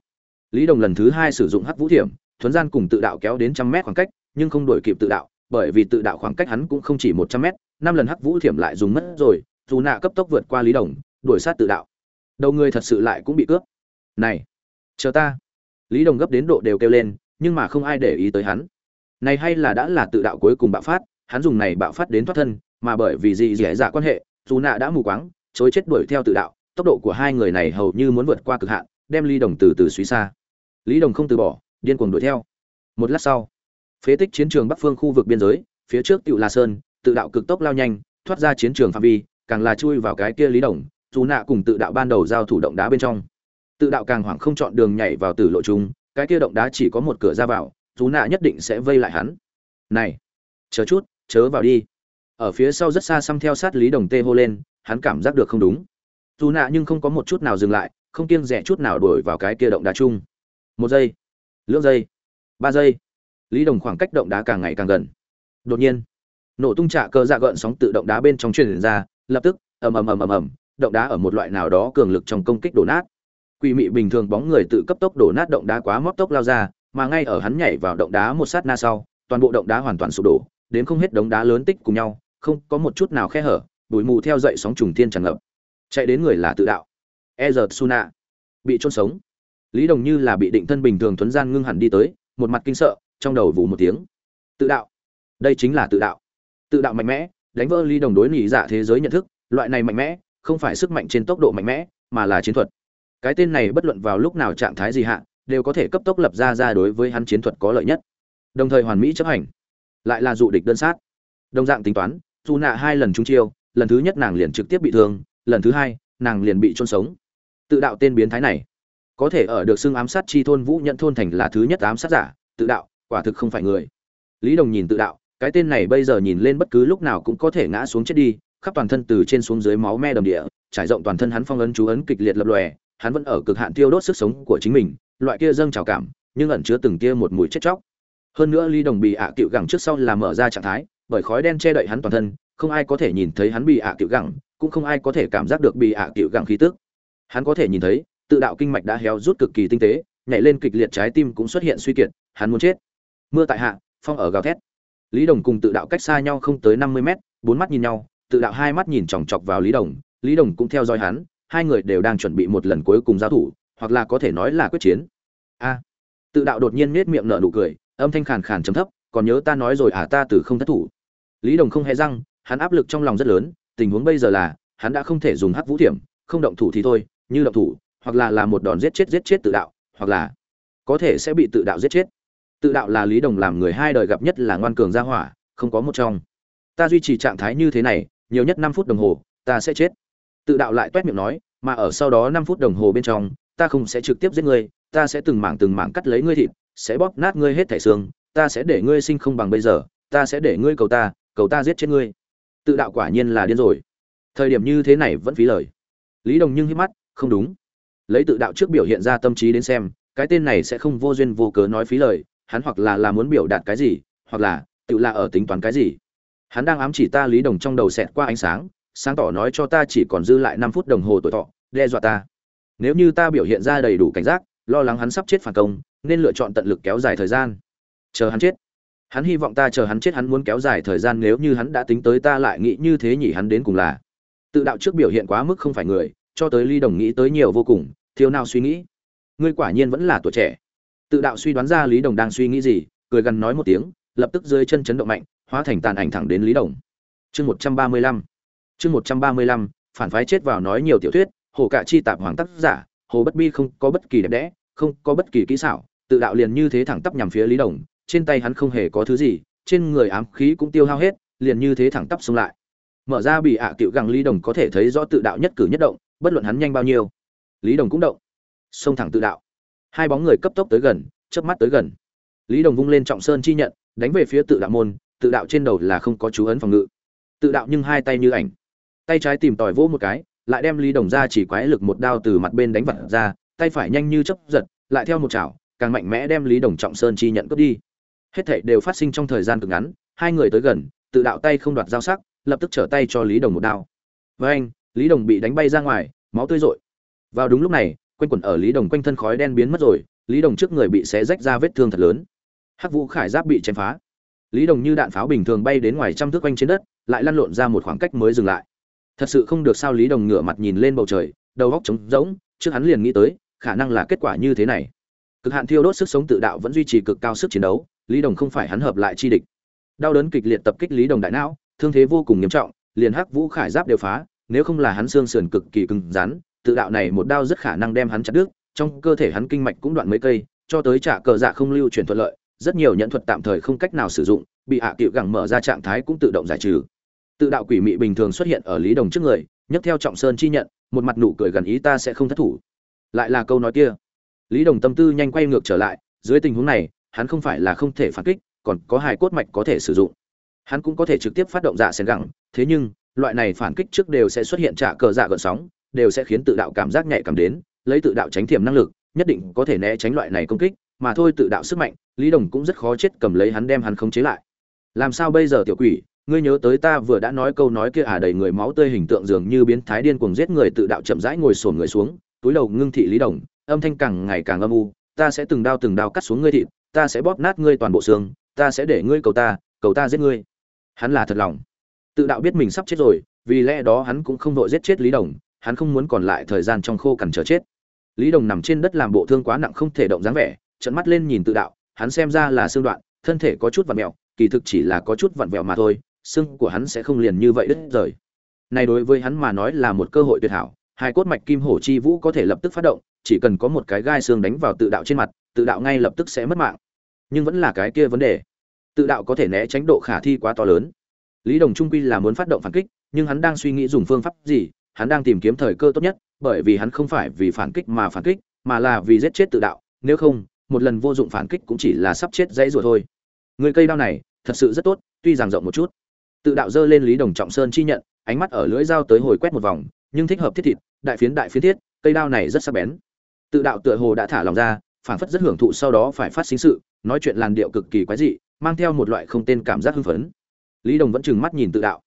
Lý đồng lần thứ hai sử dụng hắc vũ thiểm, thuấn gian cùng tự đạo kéo đến trăm mét khoảng cách, nhưng không đổi kịp tự đạo, bởi vì tự đạo khoảng cách hắn cũng không chỉ một trăm mét, năm lần hắc vũ thiểm lại dùng mất rồi, dù nạ cấp tốc vượt qua lý đồng, đuổi sát tự đạo. Đầu người thật sự lại cũng bị cướp. Này, chờ ta. Lý đồng gấp đến độ đều kêu lên, nhưng mà không ai để ý tới hắn. Này hay là đã là tự đạo cuối cùng bạo phát, hắn dùng này bạo phát đến thoát thân, mà bởi vì gì dẻ dạ quan hệ, dù nạ đã mù quáng, chối chết đuổi theo tự đạo tốc độ của hai người này hầu như muốn vượt qua cực hạn, đem lý đồng từ từ suy xa. Lý đồng không từ bỏ, điên cuồng đuổi theo. Một lát sau, phế tích chiến trường bắc phương khu vực biên giới, phía trước tựu la sơn, tự đạo cực tốc lao nhanh, thoát ra chiến trường phạm vi, càng là chui vào cái kia lý đồng, dù nạ cùng tự đạo ban đầu giao thủ động đá bên trong. Tự đạo càng hoảng không chọn đường nhảy vào tử lộ chúng cái kia động đá chỉ có một cửa ra vào, dù nạ nhất định sẽ vây lại hắn. Này, chờ chút, chớ vào đi. Ở phía sau rất xa xăm theo sát lý đồng tê hô lên, hắn cảm giác được không đúng dù nạ nhưng không có một chút nào dừng lại, không kiêng rẻ chút nào đổi vào cái kia động đá chung. Một giây, lưỡng giây, ba giây, lý đồng khoảng cách động đá càng ngày càng gần. Đột nhiên, nổ tung trạ cơ dạ gợn sóng tự động đá bên trong truyền ra, lập tức, ầm ầm ầm ầm ầm, động đá ở một loại nào đó cường lực trong công kích đổ nát. Quỷ mị bình thường bóng người tự cấp tốc đổ nát động đá quá móc tốc lao ra, mà ngay ở hắn nhảy vào động đá một sát na sau, toàn bộ động đá hoàn toàn sụp đổ, đến không hết đống đá lớn tích cùng nhau, không có một chút nào khe hở, bụi mù theo dậy sóng trùng thiên tràn ngập chạy đến người là tự đạo. E suna bị trôn sống. Lý đồng như là bị định thân bình thường thuấn gian ngưng hẳn đi tới, một mặt kinh sợ, trong đầu vù một tiếng. Tự đạo. Đây chính là tự đạo. Tự đạo mạnh mẽ, đánh vỡ lý đồng đối nghỉ dạ thế giới nhận thức, loại này mạnh mẽ, không phải sức mạnh trên tốc độ mạnh mẽ, mà là chiến thuật. Cái tên này bất luận vào lúc nào trạng thái gì hạ, đều có thể cấp tốc lập ra ra đối với hắn chiến thuật có lợi nhất. Đồng thời hoàn mỹ chấp hành. Lại là dụ địch đơn sát. Đồng dạng tính toán dù nạ hai lần trúng chiêu, lần thứ nhất nàng liền trực tiếp bị thương lần thứ hai, nàng liền bị trôn sống. Tự đạo tên biến thái này, có thể ở được xưng ám sát chi thôn vũ nhận thôn thành là thứ nhất ám sát giả, tự đạo, quả thực không phải người. Lý đồng nhìn tự đạo, cái tên này bây giờ nhìn lên bất cứ lúc nào cũng có thể ngã xuống chết đi, khắp toàn thân từ trên xuống dưới máu me đầm địa, trải rộng toàn thân hắn phong ấn chú ấn kịch liệt lập lòe, hắn vẫn ở cực hạn tiêu đốt sức sống của chính mình, loại kia dâng trào cảm, nhưng ẩn chứa từng kia một mùi chết chóc. Hơn nữa lý đồng bị ạ à cựu gẳng trước sau là mở ra trạng thái, bởi khói đen che đậy hắn toàn thân không ai có thể nhìn thấy hắn bị ạ à cựu gẳng, cũng không ai có thể cảm giác được bị ạ à cựu gẳng khí tức. Hắn có thể nhìn thấy, tự đạo kinh mạch đã héo rút cực kỳ tinh tế, nhảy lên kịch liệt trái tim cũng xuất hiện suy kiệt, hắn muốn chết. Mưa tại hạ, phong ở gào thét. Lý đồng cùng tự đạo cách xa nhau không tới năm mươi mét, bốn mắt nhìn nhau, tự đạo hai mắt nhìn chòng chọc vào lý đồng lý đồng cũng theo dõi hắn, hai người đều đang chuẩn bị một lần cuối cùng giao thủ, hoặc là có thể nói là quyết chiến. A. Tự đạo đột nhiên nết miệng nở nụ cười, âm thanh khàn khàn chấm thấp, còn nhớ ta nói rồi à ta từ không thất thủ. Lý đồng không hề răng hắn áp lực trong lòng rất lớn, tình huống bây giờ là, hắn đã không thể dùng hắc vũ thiểm, không động thủ thì thôi, như động thủ, hoặc là là một đòn giết chết giết chết tự đạo, hoặc là có thể sẽ bị tự đạo giết chết. Tự đạo là lý đồng làm người hai đời gặp nhất là ngoan cường gia hỏa, không có một trong. Ta duy trì trạng thái như thế này, nhiều nhất năm phút đồng hồ, ta sẽ chết. Tự đạo lại toét miệng nói, mà ở sau đó năm phút đồng hồ bên trong, ta không sẽ trực tiếp giết ngươi, ta sẽ từng mảng từng mảng cắt lấy ngươi thịt, sẽ bóp nát ngươi hết thẻ xương, ta sẽ để ngươi sinh không bằng bây giờ, ta sẽ để ngươi cầu ta cầu ta giết chết ngươi tự đạo quả nhiên là điên rồi. Thời điểm như thế này vẫn phí lời. Lý đồng nhưng hít mắt, không đúng. Lấy tự đạo trước biểu hiện ra tâm trí đến xem, cái tên này sẽ không vô duyên vô cớ nói phí lời, hắn hoặc là là muốn biểu đạt cái gì, hoặc là tự là ở tính toán cái gì. Hắn đang ám chỉ ta lý đồng trong đầu xẹt qua ánh sáng sáng tỏ nói cho ta chỉ còn dư lại năm phút đồng hồ tuổi thọ, đe dọa ta. Nếu như ta biểu hiện ra đầy đủ cảnh giác, lo lắng hắn sắp chết phản công, nên lựa chọn tận lực kéo dài thời gian. Chờ hắn chết hắn hy vọng ta chờ hắn chết hắn muốn kéo dài thời gian, nếu như hắn đã tính tới ta lại nghĩ như thế nhỉ, hắn đến cùng là tự đạo trước biểu hiện quá mức không phải người, cho tới ly đồng nghĩ tới nhiều vô cùng, thiếu nào suy nghĩ? Ngươi quả nhiên vẫn là tuổi trẻ. Tự đạo suy đoán ra lý đồng đang suy nghĩ gì, cười gần nói một tiếng, lập tức rơi chân chấn động mạnh, hóa thành tàn ảnh thẳng đến lý đồng. Chương một trăm ba mươi lăm, chương một trăm ba mươi lăm, phản phái chết vào nói nhiều tiểu thuyết, hồ cạ chi tạp hoàng tác giả, hồ bất bi không có bất kỳ đẹp đẽ, không có bất kỳ kỹ xảo, tự đạo liền như thế thẳng tắp nhằm phía lý đồng trên tay hắn không hề có thứ gì, trên người ám khí cũng tiêu hao hết, liền như thế thẳng tắp xông lại. Mở ra bị ạ à cựu gẳng lý đồng có thể thấy rõ tự đạo nhất cử nhất động, bất luận hắn nhanh bao nhiêu. Lý đồng cũng động. Xông thẳng tự đạo. Hai bóng người cấp tốc tới gần, chớp mắt tới gần. Lý đồng vung lên trọng sơn chi nhận, đánh về phía tự đạo môn, tự đạo trên đầu là không có chú ấn phòng ngự. Tự đạo nhưng hai tay như ảnh. Tay trái tìm tòi vỗ một cái, lại đem lý đồng ra chỉ quái lực một đao từ mặt bên đánh vật ra, tay phải nhanh như chấp giật, lại theo một chảo, càng mạnh mẽ đem lý đồng trọng sơn chi nhận cướp đi hết thảy đều phát sinh trong thời gian cực ngắn, hai người tới gần, tự đạo tay không đoạt dao sắc, lập tức trở tay cho lý đồng một đao. Với anh, lý đồng bị đánh bay ra ngoài, máu tươi rội. Vào đúng lúc này, quanh quẩn ở lý đồng quanh thân khói đen biến mất rồi, lý đồng trước người bị xé rách ra vết thương thật lớn. Hắc vũ khải giáp bị chém phá. Lý đồng như đạn pháo bình thường bay đến ngoài trăm thước quanh trên đất, lại lăn lộn ra một khoảng cách mới dừng lại. Thật sự không được sao lý đồng ngửa mặt nhìn lên bầu trời, đầu góc trống rỗng, trước hắn liền nghĩ tới, khả năng là kết quả như thế này. Cực hạn thiêu đốt sức sống tự đạo vẫn duy trì cực cao sức chiến đấu lý đồng không phải hắn hợp lại chi địch. Đau đớn kịch liệt tập kích lý đồng đại não, thương thế vô cùng nghiêm trọng, liền hắc vũ khải giáp đều phá, nếu không là hắn xương sườn cực kỳ cứng rắn, tự đạo này một đao rất khả năng đem hắn chặt đứt, trong cơ thể hắn kinh mạch cũng đoạn mấy cây, cho tới trả cờ dạ không lưu chuyển thuận lợi, rất nhiều nhận thuật tạm thời không cách nào sử dụng, bị hạ à cựu gẳng mở ra trạng thái cũng tự động giải trừ. Tự đạo quỷ mị bình thường xuất hiện ở lý đồng trước người, nhấc theo trọng sơn chi nhận, một mặt nụ cười gần ý ta sẽ không thất thủ. Lại là câu nói kia. Lý đồng tâm tư nhanh quay ngược trở lại, dưới tình huống này hắn không phải là không thể phản kích, còn có hài cốt mạch có thể sử dụng. Hắn cũng có thể trực tiếp phát động dạ sen gẳng, thế nhưng, loại này phản kích trước đều sẽ xuất hiện trả cờ dạ gợn sóng, đều sẽ khiến tự đạo cảm giác nhạy cảm đến, lấy tự đạo tránh thiểm năng lực, nhất định có thể né tránh loại này công kích, mà thôi tự đạo sức mạnh, lý đồng cũng rất khó chết cầm lấy hắn đem hắn khống chế lại. Làm sao bây giờ tiểu quỷ, ngươi nhớ tới ta vừa đã nói câu nói kia à đầy người máu tươi hình tượng dường như biến thái điên cuồng giết người tự đạo chậm rãi ngồi sồn người xuống, túi đầu ngưng thị lý đồng, âm thanh càng ngày càng âm u, ta sẽ từng đao từng đao cắt xuống ngươi thịt ta sẽ bóp nát ngươi toàn bộ xương, ta sẽ để ngươi cầu ta cầu ta giết ngươi. Hắn là thật lòng. Tự đạo biết mình sắp chết rồi, vì lẽ đó hắn cũng không vội giết chết lý đồng, hắn không muốn còn lại thời gian trong khô cằn chờ chết. Lý đồng nằm trên đất làm bộ thương quá nặng không thể động dáng vẻ trận mắt lên nhìn tự đạo, hắn xem ra là xương đoạn, thân thể có chút vặn vẹo kỳ thực chỉ là có chút vặn vẹo mà thôi, xương của hắn sẽ không liền như vậy đứt rời. Này đối với hắn mà nói là một cơ hội tuyệt hảo, hai cốt mạch kim hổ chi vũ có thể lập tức phát động, chỉ cần có một cái gai xương đánh vào tự đạo trên mặt, tự đạo ngay lập tức sẽ mất mạng nhưng vẫn là cái kia vấn đề. Tự đạo có thể né tránh độ khả thi quá to lớn. Lý đồng trung quy là muốn phát động phản kích, nhưng hắn đang suy nghĩ dùng phương pháp gì, hắn đang tìm kiếm thời cơ tốt nhất, bởi vì hắn không phải vì phản kích mà phản kích, mà là vì giết chết tự đạo, nếu không, một lần vô dụng phản kích cũng chỉ là sắp chết dãy rùa thôi. Người cây đao này, thật sự rất tốt, tuy giảng rộng một chút. Tự đạo dơ lên lý đồng trọng sơn chi nhận, ánh mắt ở lưỡi dao tới hồi quét một vòng, nhưng thích hợp thiết thịt, đại phiến đại phiến thiết, cây đao này rất sắc bén. Tự đạo tựa hồ đã thả lòng ra phản phất rất hưởng thụ sau đó phải phát sinh sự, nói chuyện làn điệu cực kỳ quái dị, mang theo một loại không tên cảm giác hưng phấn. Lý đồng vẫn trừng mắt nhìn tự đạo.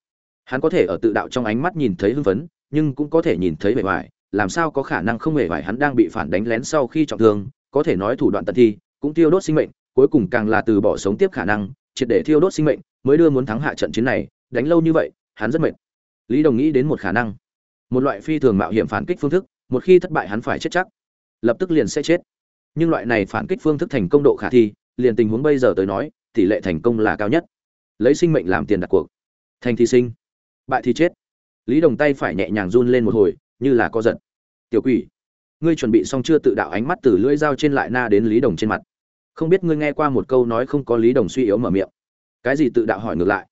Hắn có thể ở tự đạo trong ánh mắt nhìn thấy hưng phấn, nhưng cũng có thể nhìn thấy vẻ ngoài, làm sao có khả năng không hề vải hắn đang bị phản đánh lén sau khi trọng thương, có thể nói thủ đoạn tận thi, cũng tiêu đốt sinh mệnh, cuối cùng càng là từ bỏ sống tiếp khả năng, triệt để thiêu đốt sinh mệnh, mới đưa muốn thắng hạ trận chiến này, đánh lâu như vậy, hắn rất mệt. Lý đồng nghĩ đến một khả năng. Một loại phi thường mạo hiểm phản kích phương thức, một khi thất bại hắn phải chết chắc. Lập tức liền sẽ chết nhưng loại này phản kích phương thức thành công độ khả thi, liền tình huống bây giờ tới nói, tỷ lệ thành công là cao nhất. Lấy sinh mệnh làm tiền đặt cuộc. Thành thi sinh, bại thì chết. Lý đồng tay phải nhẹ nhàng run lên một hồi, như là co giận tiểu quỷ, ngươi chuẩn bị xong chưa tự đạo ánh mắt từ lưỡi dao trên lại na đến lý đồng trên mặt. Không biết ngươi nghe qua một câu nói không có lý đồng suy yếu mở miệng. Cái gì tự đạo hỏi ngược lại?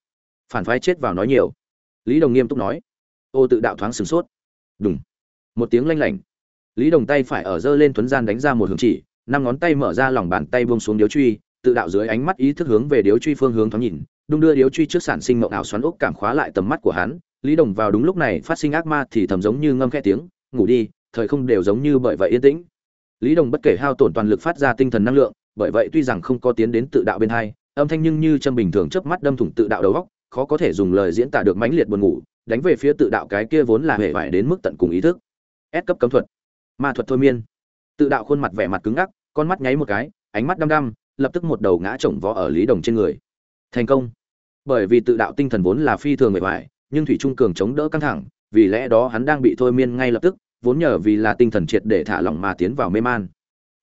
Phản phái chết vào nói nhiều. Lý đồng nghiêm túc nói. Ô tự đạo thoáng sửng sốt. Đúng một tiếng lanh lảnh. Lý đồng tay phải ở dơ lên thuấn gian đánh ra một hướng chỉ năm ngón tay mở ra lòng bàn tay buông xuống điếu truy, tự đạo dưới ánh mắt ý thức hướng về điếu truy phương hướng thoáng nhìn, đung đưa điếu truy trước sản sinh mộng ảo xoắn ốc cảm khóa lại tầm mắt của hắn. Lý đồng vào đúng lúc này phát sinh ác ma thì thầm giống như ngâm khẽ tiếng, ngủ đi, thời không đều giống như bởi vậy yên tĩnh. Lý đồng bất kể hao tổn toàn lực phát ra tinh thần năng lượng, bởi vậy tuy rằng không có tiến đến tự đạo bên hai, âm thanh nhưng như châm bình thường chớp mắt đâm thủng tự đạo đầu góc khó có thể dùng lời diễn tả được mãnh liệt buồn ngủ, đánh về phía tự đạo cái kia vốn là hệ vải đến mức tận cùng ý thức. Ép cấp cấm thuật. Ma thuật thôi miên tự đạo khuôn mặt vẻ mặt cứng ngắc, con mắt nháy một cái, ánh mắt đăm đăm, lập tức một đầu ngã chồng vó ở lý đồng trên người. Thành công. Bởi vì tự đạo tinh thần vốn là phi thường người vải nhưng thủy trung cường chống đỡ căng thẳng, vì lẽ đó hắn đang bị thôi miên ngay lập tức, vốn nhờ vì là tinh thần triệt để thả lỏng mà tiến vào mê man.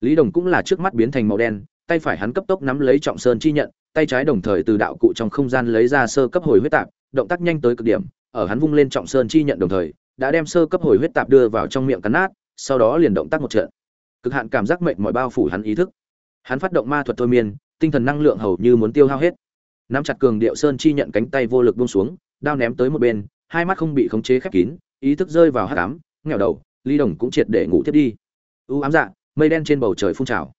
Lý đồng cũng là trước mắt biến thành màu đen, tay phải hắn cấp tốc nắm lấy trọng sơn chi nhận, tay trái đồng thời từ đạo cụ trong không gian lấy ra sơ cấp hồi huyết tạp, động tác nhanh tới cực điểm, ở hắn vung lên trọng sơn chi nhận đồng thời, đã đem sơ cấp hồi huyết tạp đưa vào trong miệng cắn nát, sau đó liền động tác một trận cực hạn cảm giác mệnh mọi bao phủ hắn ý thức. Hắn phát động ma thuật thôi miên tinh thần năng lượng hầu như muốn tiêu hao hết. Nắm chặt cường điệu sơn chi nhận cánh tay vô lực buông xuống đao ném tới một bên hai mắt không bị khống chế khép kín ý thức rơi vào hắc ám nghèo đầu ly đồng cũng triệt để ngủ thiết đi. U ám dạ mây đen trên bầu trời phun trào.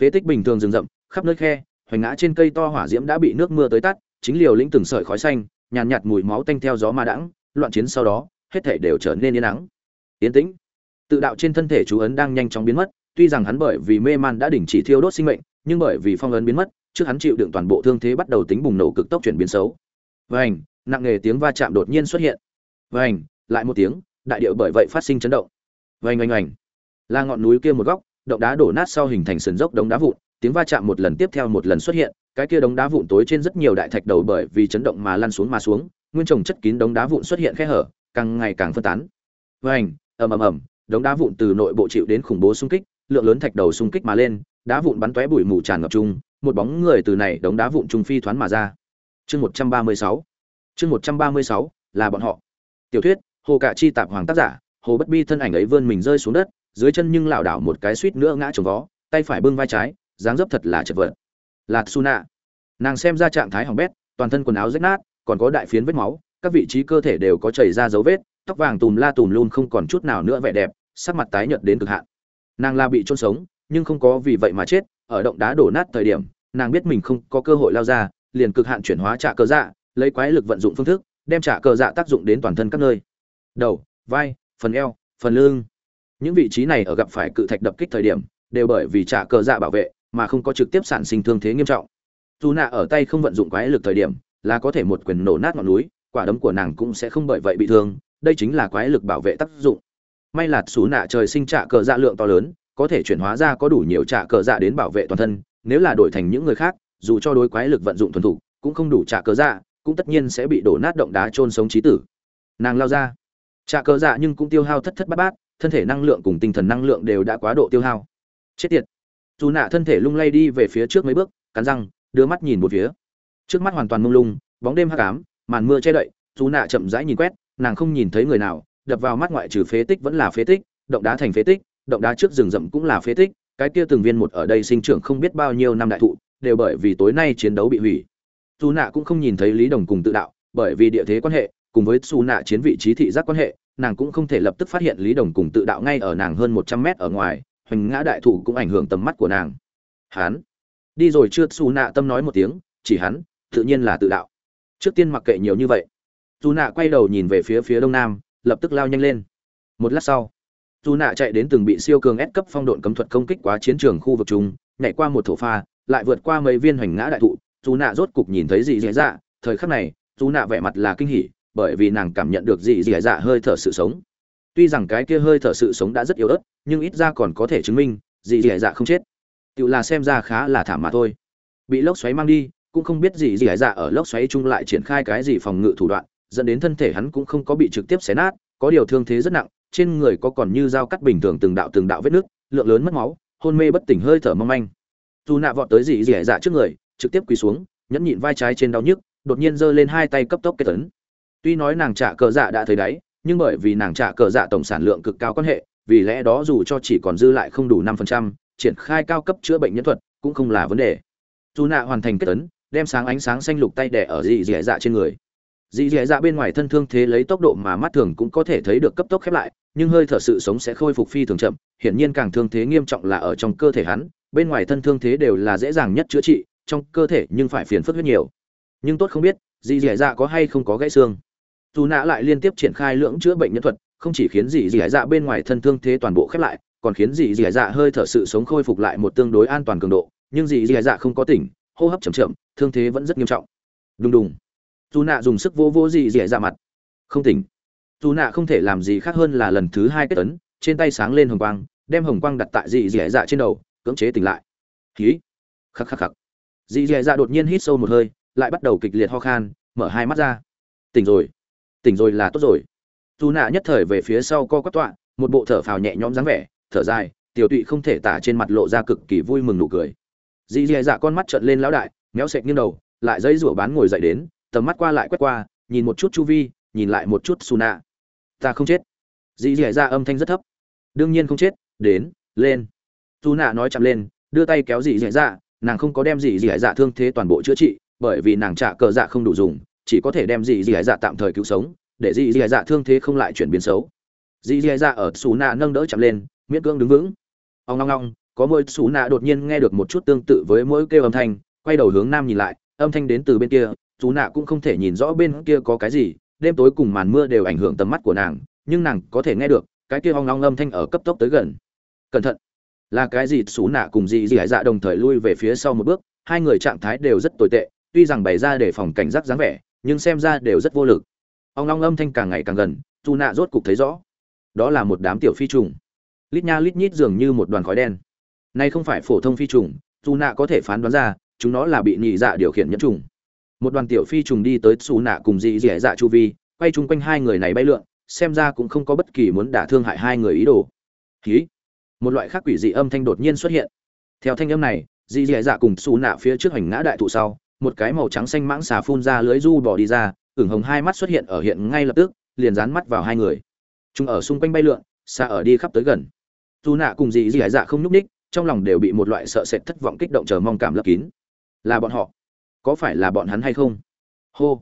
Phế tích bình thường rừng rậm khắp nơi khe hoành ngã trên cây to hỏa diễm đã bị nước mưa tới tắt chính liều lĩnh từng sợi khói xanh nhàn nhạt, mùi máu tanh theo gió ma đãng loạn chiến sau đó hết thể đều trở nên yên nắng. Yên tĩnh. Tự đạo trên thân thể chú ấn đang nhanh chóng biến mất tuy rằng hắn bởi vì mê man đã đình chỉ thiêu đốt sinh mệnh, nhưng bởi vì phong ấn biến mất, trước hắn chịu đựng toàn bộ thương thế bắt đầu tính bùng nổ cực tốc chuyển biến xấu. Vảnh nặng nề tiếng va chạm đột nhiên xuất hiện. Vảnh lại một tiếng, đại điệu bởi vậy phát sinh chấn động. Vành oanh oanh là ngọn núi kia một góc, động đá đổ nát sau hình thành sườn dốc đống đá vụn, tiếng va chạm một lần tiếp theo một lần xuất hiện, cái kia đống đá vụn tối trên rất nhiều đại thạch đầu bởi vì chấn động mà lăn xuống mà xuống, nguyên trồng chất kín đống đá vụn xuất hiện khe hở, càng ngày càng phân tán. Vành, ầm ầm ầm, đống đá vụn từ nội bộ chịu đến khủng bố xung kích lượng lớn thạch đầu xung kích mà lên, đá vụn bắn tóe bụi mù tràn ngập chung, một bóng người từ này đống đá vụn trung phi thoán mà ra. Chương một trăm ba mươi sáu. Chương một trăm ba mươi sáu, là bọn họ. Tiểu thuyết, hồ cạ chi tạp hoàng tác giả, hồ bất bi thân ảnh ấy vươn mình rơi xuống đất, dưới chân nhưng lảo đảo một cái suýt nữa ngã chồng vó, tay phải bưng vai trái, dáng dấp thật là chật vật. Lạt Suna. nàng xem ra trạng thái hỏng bét, toàn thân quần áo rách nát, còn có đại phiến vết máu, các vị trí cơ thể đều có chảy ra dấu vết, tóc vàng tùm la tùm luôn không còn chút nào nữa vẻ đẹp, sắc mặt tái nhợt đến cực hạn nàng la bị trôn sống, nhưng không có vì vậy mà chết, ở động đá đổ nát thời điểm, nàng biết mình không có cơ hội lao ra, liền cực hạn chuyển hóa trả cờ dạ lấy quái lực vận dụng phương thức, đem trả cờ dạ tác dụng đến toàn thân các nơi. Đầu, vai, phần eo, phần lưng. Những vị trí này ở gặp phải cự thạch đập kích thời điểm, đều bởi vì trả cờ dạ bảo vệ, mà không có trực tiếp sản sinh thương thế nghiêm trọng. Dù nạ ở tay không vận dụng quái lực thời điểm, là có thể một quyền nổ nát ngọn núi, quả đấm của nàng cũng sẽ không bởi vậy bị thương, đây chính là quái lực bảo vệ tác dụng may là xú nạ trời sinh trạ cờ dạ lượng to lớn có thể chuyển hóa ra có đủ nhiều trạ cờ dạ đến bảo vệ toàn thân nếu là đổi thành những người khác dù cho đối quái lực vận dụng thuần thục cũng không đủ trạ cờ dạ cũng tất nhiên sẽ bị đổ nát động đá trôn sống trí tử nàng lao ra trạ cờ dạ nhưng cũng tiêu hao thất thất bát bát, thân thể năng lượng cùng tinh thần năng lượng đều đã quá độ tiêu hao. Chết tiệt. Dù nạ thân thể lung lay đi về phía trước mấy bước, cắn răng, đưa mắt nhìn một phía. Trước mắt hoàn toàn mông lung, bóng đêm hắc ám, màn mưa che đậy, dù nạ chậm rãi nhìn quét, nàng không nhìn thấy người nào, đập vào mắt ngoại trừ phế tích vẫn là phế tích, động đá thành phế tích, động đá trước rừng rậm cũng là phế tích, cái kia từng viên một ở đây sinh trưởng không biết bao nhiêu năm đại thụ, đều bởi vì tối nay chiến đấu bị hủy. Dù nạ cũng không nhìn thấy Lý Đồng cùng tự đạo, bởi vì địa thế quan hệ, cùng với Su nạ chiến vị trí thị giác quan hệ, nàng cũng không thể lập tức phát hiện lý đồng cùng tự đạo ngay ở nàng hơn một trăm mét ở ngoài hoành ngã đại thụ cũng ảnh hưởng tầm mắt của nàng. Hắn đi rồi chưa? Xù nạ tâm nói một tiếng chỉ hắn tự nhiên là tự đạo. Trước tiên mặc kệ nhiều như vậy. Dù nạ quay đầu nhìn về phía phía đông nam lập tức lao nhanh lên. Một lát sau dù nạ chạy đến từng bị siêu cường ép cấp phong độn cấm thuật công kích quá chiến trường khu vực chúng, nhảy qua một thổ pha lại vượt qua mấy viên hoành ngã đại thụ. Dù nạ rốt cục nhìn thấy gì dễ dạ. Thời khắc này dù nạ vẻ mặt là kinh hỉ bởi vì nàng cảm nhận được dị dị dạ hơi thở sự sống. Tuy rằng cái kia hơi thở sự sống đã rất yếu ớt nhưng ít ra còn có thể chứng minh dị dị dạ không chết. Tự là xem ra khá là thảm mà thôi. Bị lốc xoáy mang đi cũng không biết gì dị dạ ở lốc xoáy chung lại triển khai cái gì phòng ngự thủ đoạn dẫn đến thân thể hắn cũng không có bị trực tiếp xé nát có điều thương thế rất nặng trên người có còn như dao cắt bình thường từng đạo từng đạo vết nước lượng lớn mất máu hôn mê bất tỉnh hơi thở mong manh Tu nạ vọt tới dị dị dạ trước người trực tiếp quỳ xuống nhẫn nhịn vai trái trên đau nhức đột nhiên giơ lên hai tay cấp tốc kết tấn Tuy nói nàng trả cờ dạ đã thấy đáy, nhưng bởi vì nàng trả cờ dạ tổng sản lượng cực cao quan hệ, vì lẽ đó dù cho chỉ còn dư lại không đủ 5%, triển khai cao cấp chữa bệnh nhân thuật cũng không là vấn đề. Tu nạ hoàn thành kết tấn, đem sáng ánh sáng xanh lục tay đè ở dị dị dạ trên người dì dì dạ bên ngoài thân thương thế lấy tốc độ mà mắt thường cũng có thể thấy được cấp tốc khép lại, nhưng hơi thở sự sống sẽ khôi phục phi thường chậm, hiển nhiên càng thương thế nghiêm trọng là ở trong cơ thể hắn, bên ngoài thân thương thế đều là dễ dàng nhất chữa trị, trong cơ thể nhưng phải phiền phức rất nhiều. Nhưng tốt không biết dì dì dạ có hay không có gãy xương. Dù nã lại liên tiếp triển khai lưỡng chữa bệnh nhân thuật, không chỉ khiến dì dì dạ bên ngoài thân thương thế toàn bộ khép lại, còn khiến dì dì dạ hơi thở sự sống khôi phục lại một tương đối an toàn cường độ, nhưng dì dì dạ không có tỉnh, hô hấp chậm chậm, thương thế vẫn rất nghiêm trọng. Đùng đùng dù nạ dùng sức vô vô dì dì dạ mặt. Không tỉnh. Dù nạ không thể làm gì khác hơn là lần thứ hai kết tấn trên tay sáng lên hồng quang, đem hồng quang đặt tại dị dì dạ trên đầu, cưỡng chế tỉnh lại. Khí. Khắc khắc khắc. Dị dẻ dạ đột nhiên hít sâu một hơi, lại bắt đầu kịch liệt ho khan, mở hai mắt ra. Tỉnh rồi. Tỉnh rồi là tốt rồi. Dù nạ nhất thời về phía sau co quắp tọa, một bộ thở phào nhẹ nhõm dáng vẻ, thở dài, tiểu tụy không thể tả trên mặt lộ ra cực kỳ vui mừng nụ cười. Dì dì dạ con mắt trợn lên lão đại, méo sệch nghiêng đầu, lại dây rủa bán ngồi dậy đến tầm mắt qua lại quét qua, nhìn một chút chu vi, nhìn lại một chút su nạ ta không chết. Dì dì dạ âm thanh rất thấp. Đương nhiên không chết, đến, lên. Su nạ nói chậm lên, đưa tay kéo dì dì dạ nàng không có đem dì dì dạ thương thế toàn bộ chữa trị, bởi vì nàng trả cờ dạ không đủ dùng, chỉ có thể đem dì dì dạ tạm thời cứu sống, để dì dì dạ thương thế không lại chuyển biến xấu. Dì dì dạ ở xù nạ nâng đỡ chậm lên, miễn cưỡng đứng vững. Ông long long có mỗi xù nạ đột nhiên nghe được một chút tương tự với mỗi kêu âm thanh, quay đầu hướng nam nhìn lại, âm thanh đến từ bên kia dù nạ cũng không thể nhìn rõ bên kia có cái gì, đêm tối cùng màn mưa đều ảnh hưởng tầm mắt của nàng, nhưng nàng có thể nghe được, cái kia hoang long âm thanh ở cấp tốc tới gần. Cẩn thận. Là cái gì? Xú nạ cùng dì dì dạ đồng thời lui về phía sau một bước, hai người trạng thái đều rất tồi tệ, tuy rằng bày ra để phòng cảnh giác dáng vẻ, nhưng xem ra đều rất vô lực. Ông long âm thanh càng ngày càng gần dù nạ rốt cục thấy rõ. Đó là một đám tiểu phi trùng. Lít nha lít nhít dường như một đoàn khói đen. Nay không phải phổ thông phi trùng dù nạ có thể phán đoán ra, chúng nó là bị nhị dạ điều khiển nhẫn trùng một đoàn tiểu phi trùng đi tới xù nạ cùng dị dẻ dạ chu vi, quay chung quanh hai người này bay lượn, xem ra cũng không có bất kỳ muốn đả thương hại hai người ý đồ. Khí một loại khác quỷ dị âm thanh đột nhiên xuất hiện. Theo thanh âm này, dị dẻ dạ cùng xù nạ phía trước hành ngã đại thụ sau, một cái màu trắng xanh mãng xà phun ra lưới du bỏ đi ra, ửng hồng hai mắt xuất hiện ở hiện ngay lập tức, liền dán mắt vào hai người. Chúng ở xung quanh bay lượn xa ở đi khắp tới gần. Dù nạ cùng dị dị dạ không nhúc ních trong lòng đều bị một loại sợ sệt thất vọng kích động chờ mong cảm lấp kín. Là bọn họ có phải là bọn hắn hay không? Hô.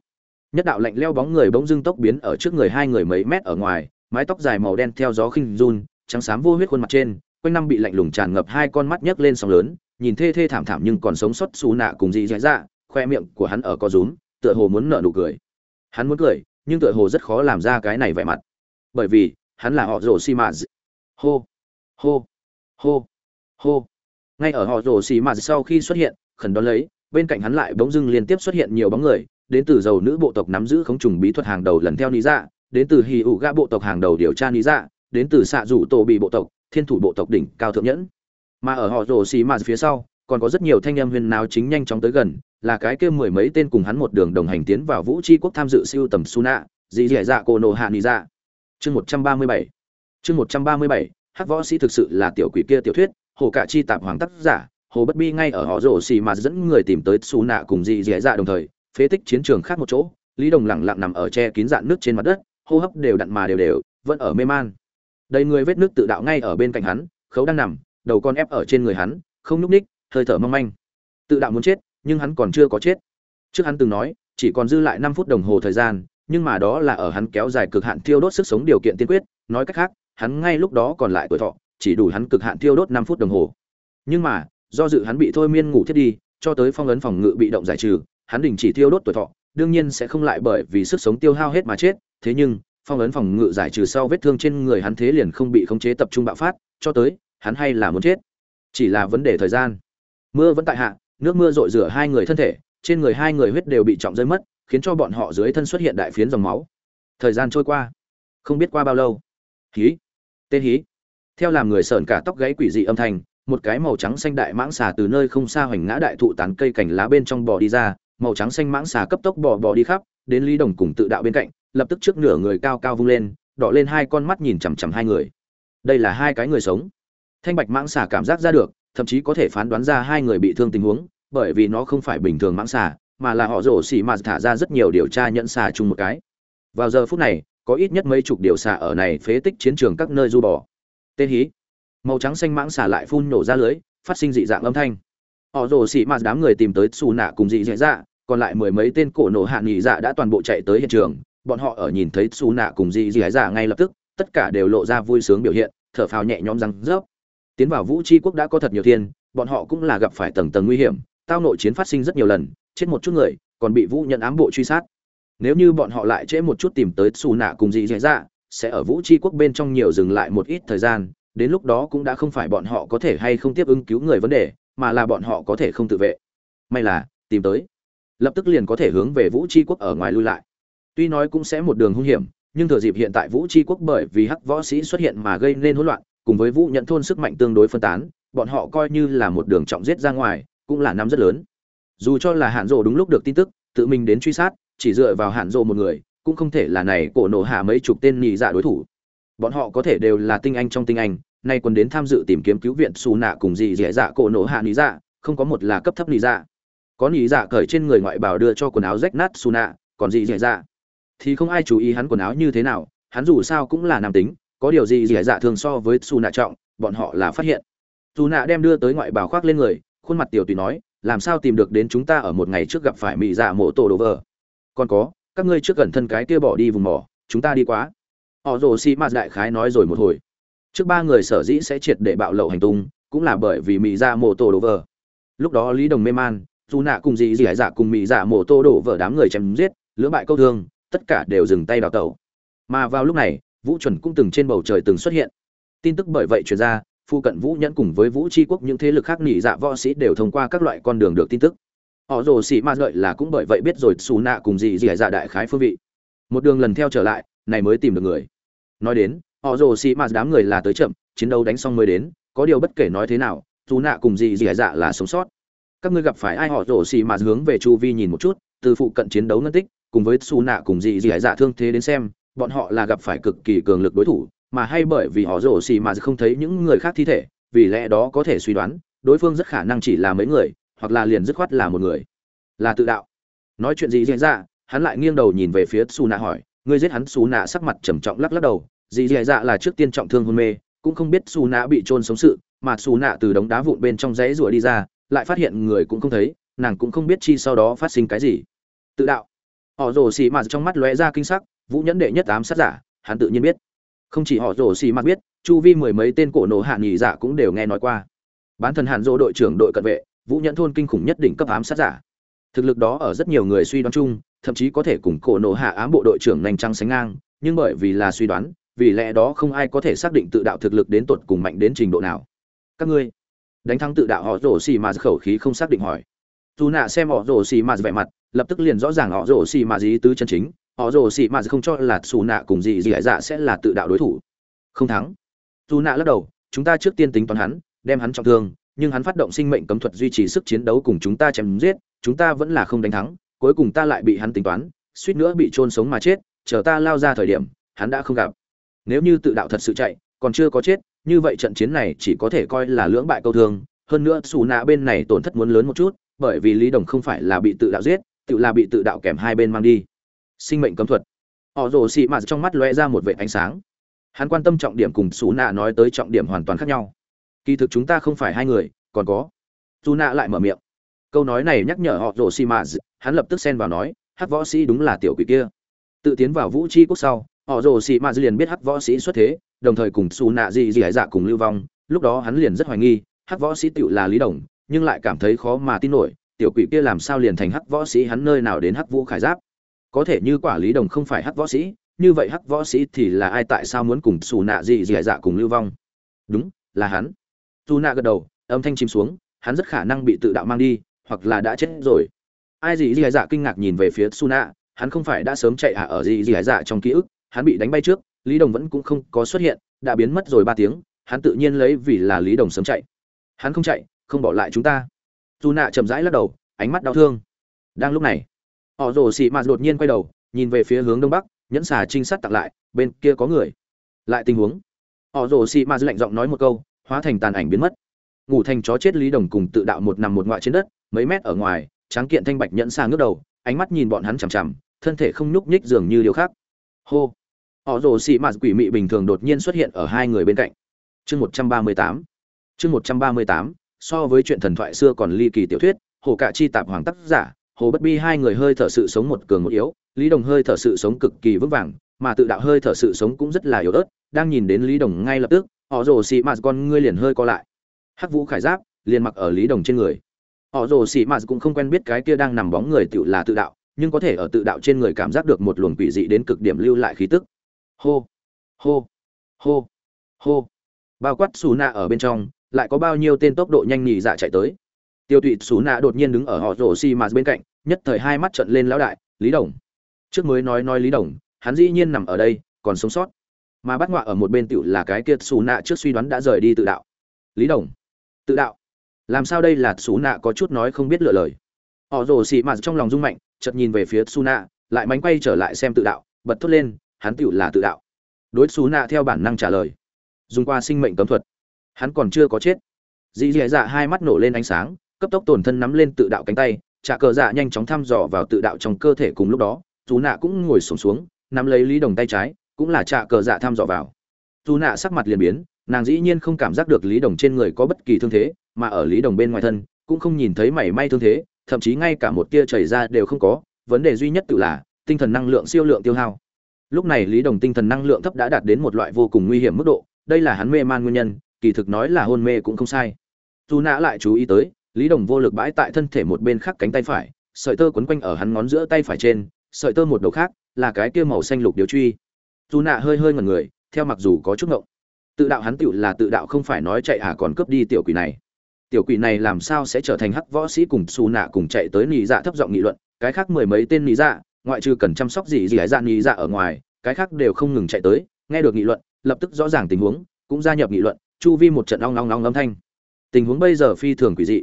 Nhất đạo lạnh leo bóng người bỗng dưng tốc biến ở trước người hai người mấy mét ở ngoài, mái tóc dài màu đen theo gió khinh run, trắng xám vô huyết khuôn mặt trên, quanh năm bị lạnh lùng tràn ngập hai con mắt nhấc lên sóng lớn, nhìn thê thê thảm thảm nhưng còn sống sót xù nạ cùng dị dì dạ khoe miệng của hắn ở co rúm, tựa hồ muốn nở nụ cười. Hắn muốn cười, nhưng tựa hồ rất khó làm ra cái này vẻ mặt. Bởi vì, hắn là họ rồ xi mã hô. Hô. Hô. Hô. Ngay ở họ rồ xi mã sau khi xuất hiện, khẩn đón lấy bên cạnh hắn lại bỗng dưng liên tiếp xuất hiện nhiều bóng người, đến từ dầu nữ bộ tộc nắm giữ khống trùng bí thuật hàng đầu lần theo lý dạ đến từ hì ủ gã bộ tộc hàng đầu điều tra lý dạ đến từ xạ rủ tổ bị bộ tộc, thiên thủ bộ tộc đỉnh cao thượng nhẫn. Mà ở họ rồ xì mạt phía sau, còn có rất nhiều thanh em huyền nào chính nhanh chóng tới gần, là cái kia mười mấy tên cùng hắn một đường đồng hành tiến vào vũ tri quốc tham dự siêu tầm suna dị dẻ dạ cô nộ hạ lý dạ chương một trăm ba mươi bảy. Chương một trăm ba mươi bảy, hắc võ sĩ thực sự là tiểu quỷ kia tiểu thuyết, hồ cả chi tạp hoàng tác giả hồ bất bi ngay ở họ rổ xì mà dẫn người tìm tới xù nạ cùng dị dẻ dạ đồng thời, phế tích chiến trường khác một chỗ, lý đồng lẳng lặng nằm ở che kín dạn nước trên mặt đất, hô hấp đều đặn mà đều đều, vẫn ở mê man. Đầy người vết nước tự đạo ngay ở bên cạnh hắn, khấu đang nằm, đầu con ép ở trên người hắn, không nhúc ních, hơi thở mong manh. Tự đạo muốn chết, nhưng hắn còn chưa có chết. Trước hắn từng nói, chỉ còn dư lại năm phút đồng hồ thời gian, nhưng mà đó là ở hắn kéo dài cực hạn thiêu đốt sức sống điều kiện tiên quyết, nói cách khác, hắn ngay lúc đó còn lại tuổi thọ, chỉ đủ hắn cực hạn thiêu đốt năm phút đồng hồ. Nhưng mà do dự hắn bị thôi miên ngủ thiết đi, cho tới phong ấn phòng ngự bị động giải trừ, hắn đình chỉ tiêu đốt tuổi thọ, đương nhiên sẽ không lại bởi vì sức sống tiêu hao hết mà chết, thế nhưng, phong ấn phòng ngự giải trừ sau vết thương trên người hắn thế liền không bị khống chế tập trung bạo phát, cho tới, hắn hay là muốn chết. Chỉ là vấn đề thời gian. Mưa vẫn tại hạ, nước mưa rội rửa hai người thân thể, trên người hai người huyết đều bị trọng rơi mất, khiến cho bọn họ dưới thân xuất hiện đại phiến dòng máu. Thời gian trôi qua. Không biết qua bao lâu. Hí. Tên hí. Theo làm người sợn cả tóc gáy quỷ dị âm thanh một cái màu trắng xanh đại mãng xà từ nơi không xa hoành ngã đại thụ tán cây cành lá bên trong bò đi ra, màu trắng xanh mãng xà cấp tốc bò bò đi khắp, đến lý đồng cùng tự đạo bên cạnh, lập tức trước nửa người cao cao vung lên, đỏ lên hai con mắt nhìn chằm chằm hai người. Đây là hai cái người sống. Thanh bạch mãng xà cảm giác ra được, thậm chí có thể phán đoán ra hai người bị thương tình huống, bởi vì nó không phải bình thường mãng xà, mà là họ rổ xỉ mà thả ra rất nhiều điều tra nhận xà chung một cái. Vào giờ phút này, có ít nhất mấy chục điều xà ở này phế tích chiến trường các nơi du bò. Tên hí màu trắng xanh mãng xả lại phun nổ ra lưới, phát sinh dị dạng âm thanh. Họ rồ xỉ mà đám người tìm tới xù nạ cùng dị dạ dạ còn lại mười mấy tên cổ nổ hạ nghỉ dạ đã toàn bộ chạy tới hiện trường. Bọn họ ở nhìn thấy xù nạ cùng dị dạ dạ ngay lập tức, tất cả đều lộ ra vui sướng biểu hiện, thở phào nhẹ nhõm răng rớp. Tiến vào vũ tri quốc đã có thật nhiều thiên, bọn họ cũng là gặp phải tầng tầng nguy hiểm, tao nội chiến phát sinh rất nhiều lần, chết một chút người, còn bị vũ nhận ám bộ truy sát. Nếu như bọn họ lại trễ một chút tìm tới xù nạ cùng dị dạ dạ sẽ ở vũ tri quốc bên trong nhiều dừng lại một ít thời gian đến lúc đó cũng đã không phải bọn họ có thể hay không tiếp ứng cứu người vấn đề, mà là bọn họ có thể không tự vệ. May là, tìm tới. Lập tức liền có thể hướng về vũ tri quốc ở ngoài lui lại. Tuy nói cũng sẽ một đường hung hiểm, nhưng thừa dịp hiện tại vũ tri quốc bởi vì hắc võ sĩ xuất hiện mà gây nên hỗn loạn, cùng với vũ nhận thôn sức mạnh tương đối phân tán, bọn họ coi như là một đường trọng giết ra ngoài, cũng là năm rất lớn. Dù cho là hạn rộ đúng lúc được tin tức, tự mình đến truy sát, chỉ dựa vào hạn rộ một người, cũng không thể là này cổ nổ hạ mấy chục tên nhị dạ đối thủ. Bọn họ có thể đều là tinh anh trong tinh anh nay quân đến tham dự tìm kiếm cứu viện xù nạ cùng dì dẻ dạ cổ nổ hạ nhị dạ không có một là cấp thấp nhị dạ. Có nhị dạ cởi trên người ngoại bảo đưa cho quần áo rách nát xù nạ, còn dì dẻ dạ. Thì không ai chú ý hắn quần áo như thế nào, hắn dù sao cũng là nam tính, có điều gì dẻ dạ thường so với xù nạ trọng, bọn họ là phát hiện. Xù nạ đem đưa tới ngoại bảo khoác lên người, khuôn mặt tiểu tùy nói, làm sao tìm được đến chúng ta ở một ngày trước gặp phải mỹ dạ mộ tổ đồ vờ còn có, các ngươi trước gần thân cái kia bỏ đi vùng mỏ, chúng ta đi quá. Họ rồ xì mạt đại khái nói rồi một hồi trước ba người sở dĩ sẽ triệt để bạo lậu hành tung, cũng là bởi vì mỹ dạ mô tô đổ vờ lúc đó lý đồng mê man, dù nạ cùng dị dị hải dạ cùng mỹ dạ mô tô đổ vờ đám người chém giết, lưỡng bại câu thương, tất cả đều dừng tay đào tẩu. Mà vào lúc này, vũ chuẩn cũng từng trên bầu trời từng xuất hiện. Tin tức bởi vậy truyền ra phụ cận vũ nhẫn cùng với vũ tri quốc những thế lực khác nỉ dạ võ sĩ đều thông qua các loại con đường được tin tức. Họ rồ sĩ ma lợi là cũng bởi vậy biết rồi xù nạ cùng dị dị dạ đại khái phương vị. Một đường lần theo trở lại, này mới tìm được người. Nói đến họ rồ xì mà đám người là tới chậm, chiến đấu đánh xong mới đến, có điều bất kể nói thế nào, dù nạ cùng gì gì dạ là sống sót. Các ngươi gặp phải ai họ rồ xì mà hướng về chu vi nhìn một chút, từ phụ cận chiến đấu ngân tích, cùng với xù nạ cùng gì gì dạ thương thế đến xem, bọn họ là gặp phải cực kỳ cường lực đối thủ, mà hay bởi vì họ rồ xì mà không thấy những người khác thi thể, vì lẽ đó có thể suy đoán, đối phương rất khả năng chỉ là mấy người, hoặc là liền dứt khoát là một người. Là tự đạo. Nói chuyện gì diễn ra hắn lại nghiêng đầu nhìn về phía xù nạ hỏi, ngươi giết hắn? Xù nạ sắc mặt trầm trọng lắc lắc đầu dì dì dạ là trước tiên trọng thương hôn mê, cũng không biết xù nạ bị trôn sống sự, mà xù nạ từ đống đá vụn bên trong dãy rủa đi ra, lại phát hiện người cũng không thấy, nàng cũng không biết chi sau đó phát sinh cái gì. Tự đạo. Họ rồ xì mạt trong mắt lóe ra kinh sắc, vũ nhẫn đệ nhất ám sát giả, hắn tự nhiên biết. Không chỉ họ rồ xì mạt biết, chu vi mười mấy tên cổ nổ hạ nghỉ giả cũng đều nghe nói qua. Bán thần hàn dỗ đội trưởng đội cận vệ, vũ nhẫn thôn kinh khủng nhất đỉnh cấp ám sát giả. Thực lực đó ở rất nhiều người suy đoán chung, thậm chí có thể cùng cổ nổ hạ ám bộ đội trưởng nhanh trăng sánh ngang, nhưng bởi vì là suy đoán vì lẽ đó không ai có thể xác định tự đạo thực lực đến tột cùng mạnh đến trình độ nào. Các ngươi, đánh thắng tự đạo họ rổ xì mà khẩu khí không xác định hỏi. Dù nạ xem họ rổ xì mà vẻ mặt, lập tức liền rõ ràng họ rổ xì mà dí tứ chân chính. Họ rổ xì mà không cho là xù nạ cùng gì gì dạ sẽ là tự đạo đối thủ. Không thắng. Dù nạ lắc đầu, chúng ta trước tiên tính toán hắn, đem hắn trọng thương, nhưng hắn phát động sinh mệnh cấm thuật duy trì sức chiến đấu cùng chúng ta chém giết, chúng ta vẫn là không đánh thắng, cuối cùng ta lại bị hắn tính toán, suýt nữa bị trôn sống mà chết, chờ ta lao ra thời điểm, hắn đã không gặp nếu như tự đạo thật sự chạy, còn chưa có chết, như vậy trận chiến này chỉ có thể coi là lưỡng bại câu thương. Hơn nữa xù nạ bên này tổn thất muốn lớn một chút, bởi vì lý đồng không phải là bị tự đạo giết, tự là bị tự đạo kèm hai bên mang đi. Sinh mệnh cấm thuật. Họ rồ xị mạt trong mắt lóe ra một vệ ánh sáng. Hắn quan tâm trọng điểm cùng xù nạ nói tới trọng điểm hoàn toàn khác nhau. Kỳ thực chúng ta không phải hai người, còn có. Dù nạ lại mở miệng. Câu nói này nhắc nhở họ rồ xị mạt hắn lập tức xen vào nói hát võ sĩ đúng là tiểu quỷ kia. Tự tiến vào vũ tri quốc sau họ rồ xị mạt liền biết hắc võ sĩ xuất thế, đồng thời cùng xù nạ dị dị dạ cùng lưu vong. Lúc đó hắn liền rất hoài nghi, hắc võ sĩ tựu là lý đồng, nhưng lại cảm thấy khó mà tin nổi, tiểu quỷ kia làm sao liền thành hắc võ sĩ hắn nơi nào đến hắc vũ khải giáp? Có thể như quả lý đồng không phải hắc võ sĩ, như vậy hắc võ sĩ thì là ai tại sao muốn cùng xù nạ dị dị dạ cùng lưu vong? Đúng, là hắn. Dù nạ gật đầu, âm thanh chìm xuống, hắn rất khả năng bị tự đạo mang đi, hoặc là đã chết rồi. Ai gì dị dạ kinh ngạc nhìn về phía xù nạ, hắn không phải đã sớm chạy à ở dị dị hải dạ trong ký ức hắn bị đánh bay trước, lý đồng vẫn cũng không có xuất hiện, đã biến mất rồi ba tiếng, hắn tự nhiên lấy vì là lý đồng sớm chạy. Hắn không chạy, không bỏ lại chúng ta. Dù nạ chậm rãi lắc đầu, ánh mắt đau thương. Đang lúc này, họ rồ xị mạt đột nhiên quay đầu, nhìn về phía hướng đông bắc, nhẫn xà trinh sát tặng lại, bên kia có người. Lại tình huống. Họ rồ xị mạt lạnh giọng nói một câu, hóa thành tàn ảnh biến mất. Ngủ thành chó chết lý đồng cùng tự đạo một nằm một ngoại trên đất, mấy mét ở ngoài, tráng kiện thanh bạch nhẫn xà ngước đầu, ánh mắt nhìn bọn hắn chằm chằm, thân thể không nhúc nhích dường như điều khác hô. Họ rồ xị mạt quỷ mị bình thường đột nhiên xuất hiện ở hai người bên cạnh. Chương một trăm ba mươi tám. Chương một trăm ba mươi tám, so với chuyện thần thoại xưa còn ly kỳ tiểu thuyết, hồ cạ chi tạp hoàng tác giả, hồ bất bi hai người hơi thở sự sống một cường một yếu, lý đồng hơi thở sự sống cực kỳ vững vàng, mà tự đạo hơi thở sự sống cũng rất là yếu ớt, đang nhìn đến lý đồng ngay lập tức, họ rồ xì mạt con ngươi liền hơi co lại. Hắc vũ khải giáp liền mặc ở lý đồng trên người. Họ rồ xì mạt cũng không quen biết cái kia đang nằm bóng người tự là tự đạo nhưng có thể ở tự đạo trên người cảm giác được một luồng quỷ dị đến cực điểm lưu lại khí tức. Hô hô hô hô. Bao quát xù nạ ở bên trong, lại có bao nhiêu tên tốc độ nhanh nhì dạ chạy tới. Tiêu tụy xù nạ đột nhiên đứng ở họ rổ xi mạt bên cạnh, nhất thời hai mắt trận lên lão đại, lý đồng. Trước mới nói nói lý đồng, hắn dĩ nhiên nằm ở đây, còn sống sót. Mà bắt ngọa ở một bên tựu là cái kia xù nạ trước suy đoán đã rời đi tự đạo. Lý đồng. Tự đạo. Làm sao đây là xù nạ có chút nói không biết lựa lời. Họ rồ xì mạt trong lòng rung mạnh chợt nhìn về phía Suna, lại mánh quay trở lại xem tự đạo bật thốt lên hắn tiểu là tự đạo. Đối Suna theo bản năng trả lời. Dùng qua sinh mệnh cấm thuật. Hắn còn chưa có chết. Dĩ Dĩ dạ hai mắt nổ lên ánh sáng cấp tốc tổn thân nắm lên tự đạo cánh tay trả cờ dạ nhanh chóng thăm dò vào tự đạo trong cơ thể cùng lúc đó Suna nạ cũng ngồi sổm xuống, xuống nắm lấy lý đồng tay trái cũng là trả cờ dạ thăm dò vào. Suna nạ sắc mặt liền biến nàng dĩ nhiên không cảm giác được lý đồng trên người có bất kỳ thương thế mà ở lý đồng bên ngoài thân cũng không nhìn thấy mảy may thương thế thậm chí ngay cả một tia chảy ra đều không có, vấn đề duy nhất tự là tinh thần năng lượng siêu lượng tiêu hao. Lúc này lý đồng tinh thần năng lượng thấp đã đạt đến một loại vô cùng nguy hiểm mức độ, đây là hắn mê man nguyên nhân, kỳ thực nói là hôn mê cũng không sai. Dù nã lại chú ý tới, lý đồng vô lực bãi tại thân thể một bên khác cánh tay phải, sợi tơ quấn quanh ở hắn ngón giữa tay phải trên, sợi tơ một đầu khác là cái kia màu xanh lục điếu truy. Dù nạ hơi hơi ngẩn người, theo mặc dù có chút ngộng. Tự đạo hắn tựu là tự đạo không phải nói chạy à còn cướp đi tiểu quỷ này tiểu quỷ này làm sao sẽ trở thành hắc võ sĩ cùng xù nạ cùng chạy tới nị dạ thấp giọng nghị luận, cái khác mười mấy tên nị dạ ngoại trừ cần chăm sóc gì gì ấy dạ nị dạ ở ngoài, cái khác đều không ngừng chạy tới, nghe được nghị luận, lập tức rõ ràng tình huống, cũng gia nhập nghị luận, chu vi một trận ong ong ong âm thanh. Tình huống bây giờ phi thường quỷ dị.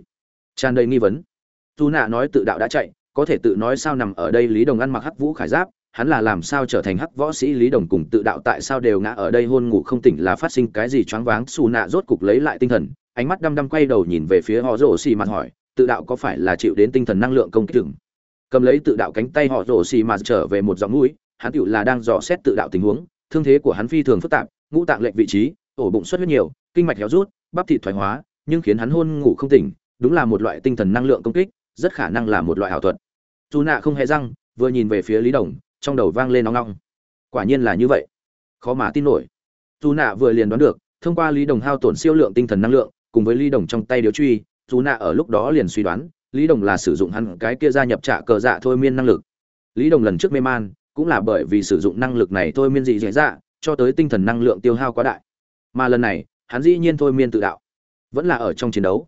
Tràn đầy nghi vấn. Dù nạ nói tự đạo đã chạy, có thể tự nói sao nằm ở đây lý đồng ăn mặc hắc vũ khải giáp hắn là làm sao trở thành hắc võ sĩ lý đồng cùng tự đạo tại sao đều ngã ở đây hôn ngủ không tỉnh là phát sinh cái gì choáng váng, xù nạ rốt cục lấy lại tinh thần, ánh mắt đăm đăm quay đầu nhìn về phía họ rổ xì mặt hỏi, tự đạo có phải là chịu đến tinh thần năng lượng công kích chừng? Cầm lấy tự đạo cánh tay họ rổ xì mặt trở về một giọng mũi, hắn tựu là đang dò xét tự đạo tình huống, thương thế của hắn phi thường phức tạp, ngũ tạng lệnh vị trí, ổ bụng xuất huyết nhiều, kinh mạch héo rút, bắp thịt thoái hóa, nhưng khiến hắn hôn ngủ không tỉnh, đúng là một loại tinh thần năng lượng công kích, rất khả năng là một loại ảo thuật. Dù nạ không hề răng, vừa nhìn về phía lý đồng trong đầu vang lên nóng nóng. Quả nhiên là như vậy. Khó mà tin nổi. Dù nạ vừa liền đoán được, thông qua lý đồng hao tổn siêu lượng tinh thần năng lượng, cùng với lý đồng trong tay điếu truy, dù nạ ở lúc đó liền suy đoán, lý đồng là sử dụng hắn cái kia gia nhập trạ cờ dạ thôi miên năng lực. Lý đồng lần trước mê man, cũng là bởi vì sử dụng năng lực này thôi miên dị dạy dạ cho tới tinh thần năng lượng tiêu hao quá đại. Mà lần này, hắn dĩ nhiên thôi miên tự đạo. Vẫn là ở trong chiến đấu.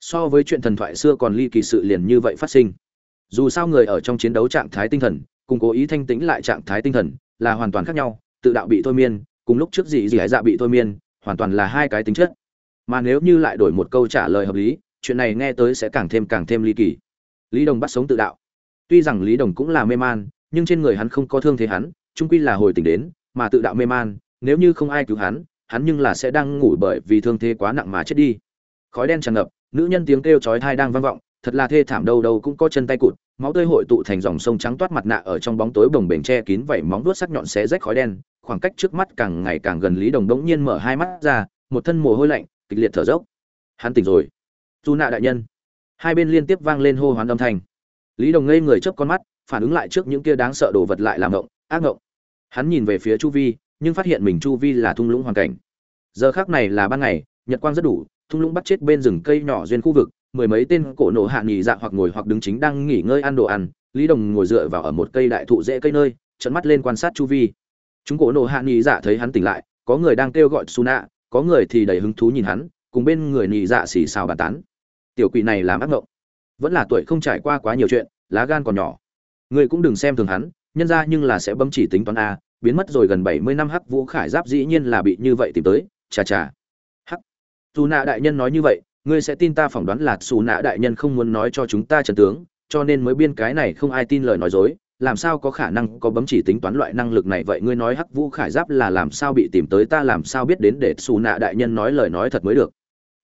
So với chuyện thần thoại xưa còn ly kỳ sự liền như vậy phát sinh. Dù sao người ở trong chiến đấu trạng thái tinh thần cùng cố ý thanh tĩnh lại trạng thái tinh thần, là hoàn toàn khác nhau, tự đạo bị thôi miên, cùng lúc trước gì gì hải dạ bị thôi miên, hoàn toàn là hai cái tính chất. Mà nếu như lại đổi một câu trả lời hợp lý, chuyện này nghe tới sẽ càng thêm càng thêm ly kỳ. Lý đồng bắt sống tự đạo. Tuy rằng lý đồng cũng là mê man, nhưng trên người hắn không có thương thế hắn trung quy là hồi tỉnh đến, mà tự đạo mê man, nếu như không ai cứu hắn hắn nhưng là sẽ đang ngủ bởi vì thương thế quá nặng mà chết đi. Khói đen tràn ngập, nữ nhân tiếng kêu chói tai đang vang vọng, thật là thê thảm đâu đâu cũng có chân tay cụt máu tươi hội tụ thành dòng sông trắng toát mặt nạ ở trong bóng tối bồng bềnh che kín vảy móng vuốt sắc nhọn xé rách khói đen. Khoảng cách trước mắt càng ngày càng gần lý đồng đống nhiên mở hai mắt ra, một thân mồ hôi lạnh, kịch liệt thở dốc. Hắn tỉnh rồi. Dù nạ đại nhân. Hai bên liên tiếp vang lên hô hoán âm thanh. Lý đồng ngây người chớp con mắt, phản ứng lại trước những kia đáng sợ đồ vật lại làm ngộng, ác ngộng. Hắn nhìn về phía chu vi, nhưng phát hiện mình chu vi là thung lũng hoàn cảnh. Giờ khác này là ban ngày, nhật quang rất đủ, thung lũng bắt chết bên rừng cây nhỏ duyên khu vực mười mấy tên cổ nổ hạ nghỉ dạ hoặc ngồi hoặc đứng chính đang nghỉ ngơi ăn đồ ăn, lý đồng ngồi dựa vào ở một cây đại thụ dễ cây nơi trận mắt lên quan sát chu vi. Chúng cổ nổ hạ nghỉ dạ thấy hắn tỉnh lại, có người đang kêu gọi su nạ có người thì đầy hứng thú nhìn hắn, cùng bên người nghỉ dạ xì xào bàn tán. Tiểu quỷ này làm ác ngộng. Vẫn là tuổi không trải qua quá nhiều chuyện, lá gan còn nhỏ. Người cũng đừng xem thường hắn, nhân ra nhưng là sẽ bấm chỉ tính toán a, biến mất rồi gần bảy mươi năm hắc vũ khải giáp dĩ nhiên là bị như vậy tìm tới, chà chà. Hắc. Dù nạ đại nhân nói như vậy ngươi sẽ tin ta phỏng đoán là xù nạ đại nhân không muốn nói cho chúng ta trần tướng, cho nên mới biên cái này không ai tin lời nói dối. Làm sao có khả năng có bấm chỉ tính toán loại năng lực này vậy? Ngươi nói hắc vũ khải giáp là làm sao bị tìm tới? Ta làm sao biết đến để xù nạ đại nhân nói lời nói thật mới được?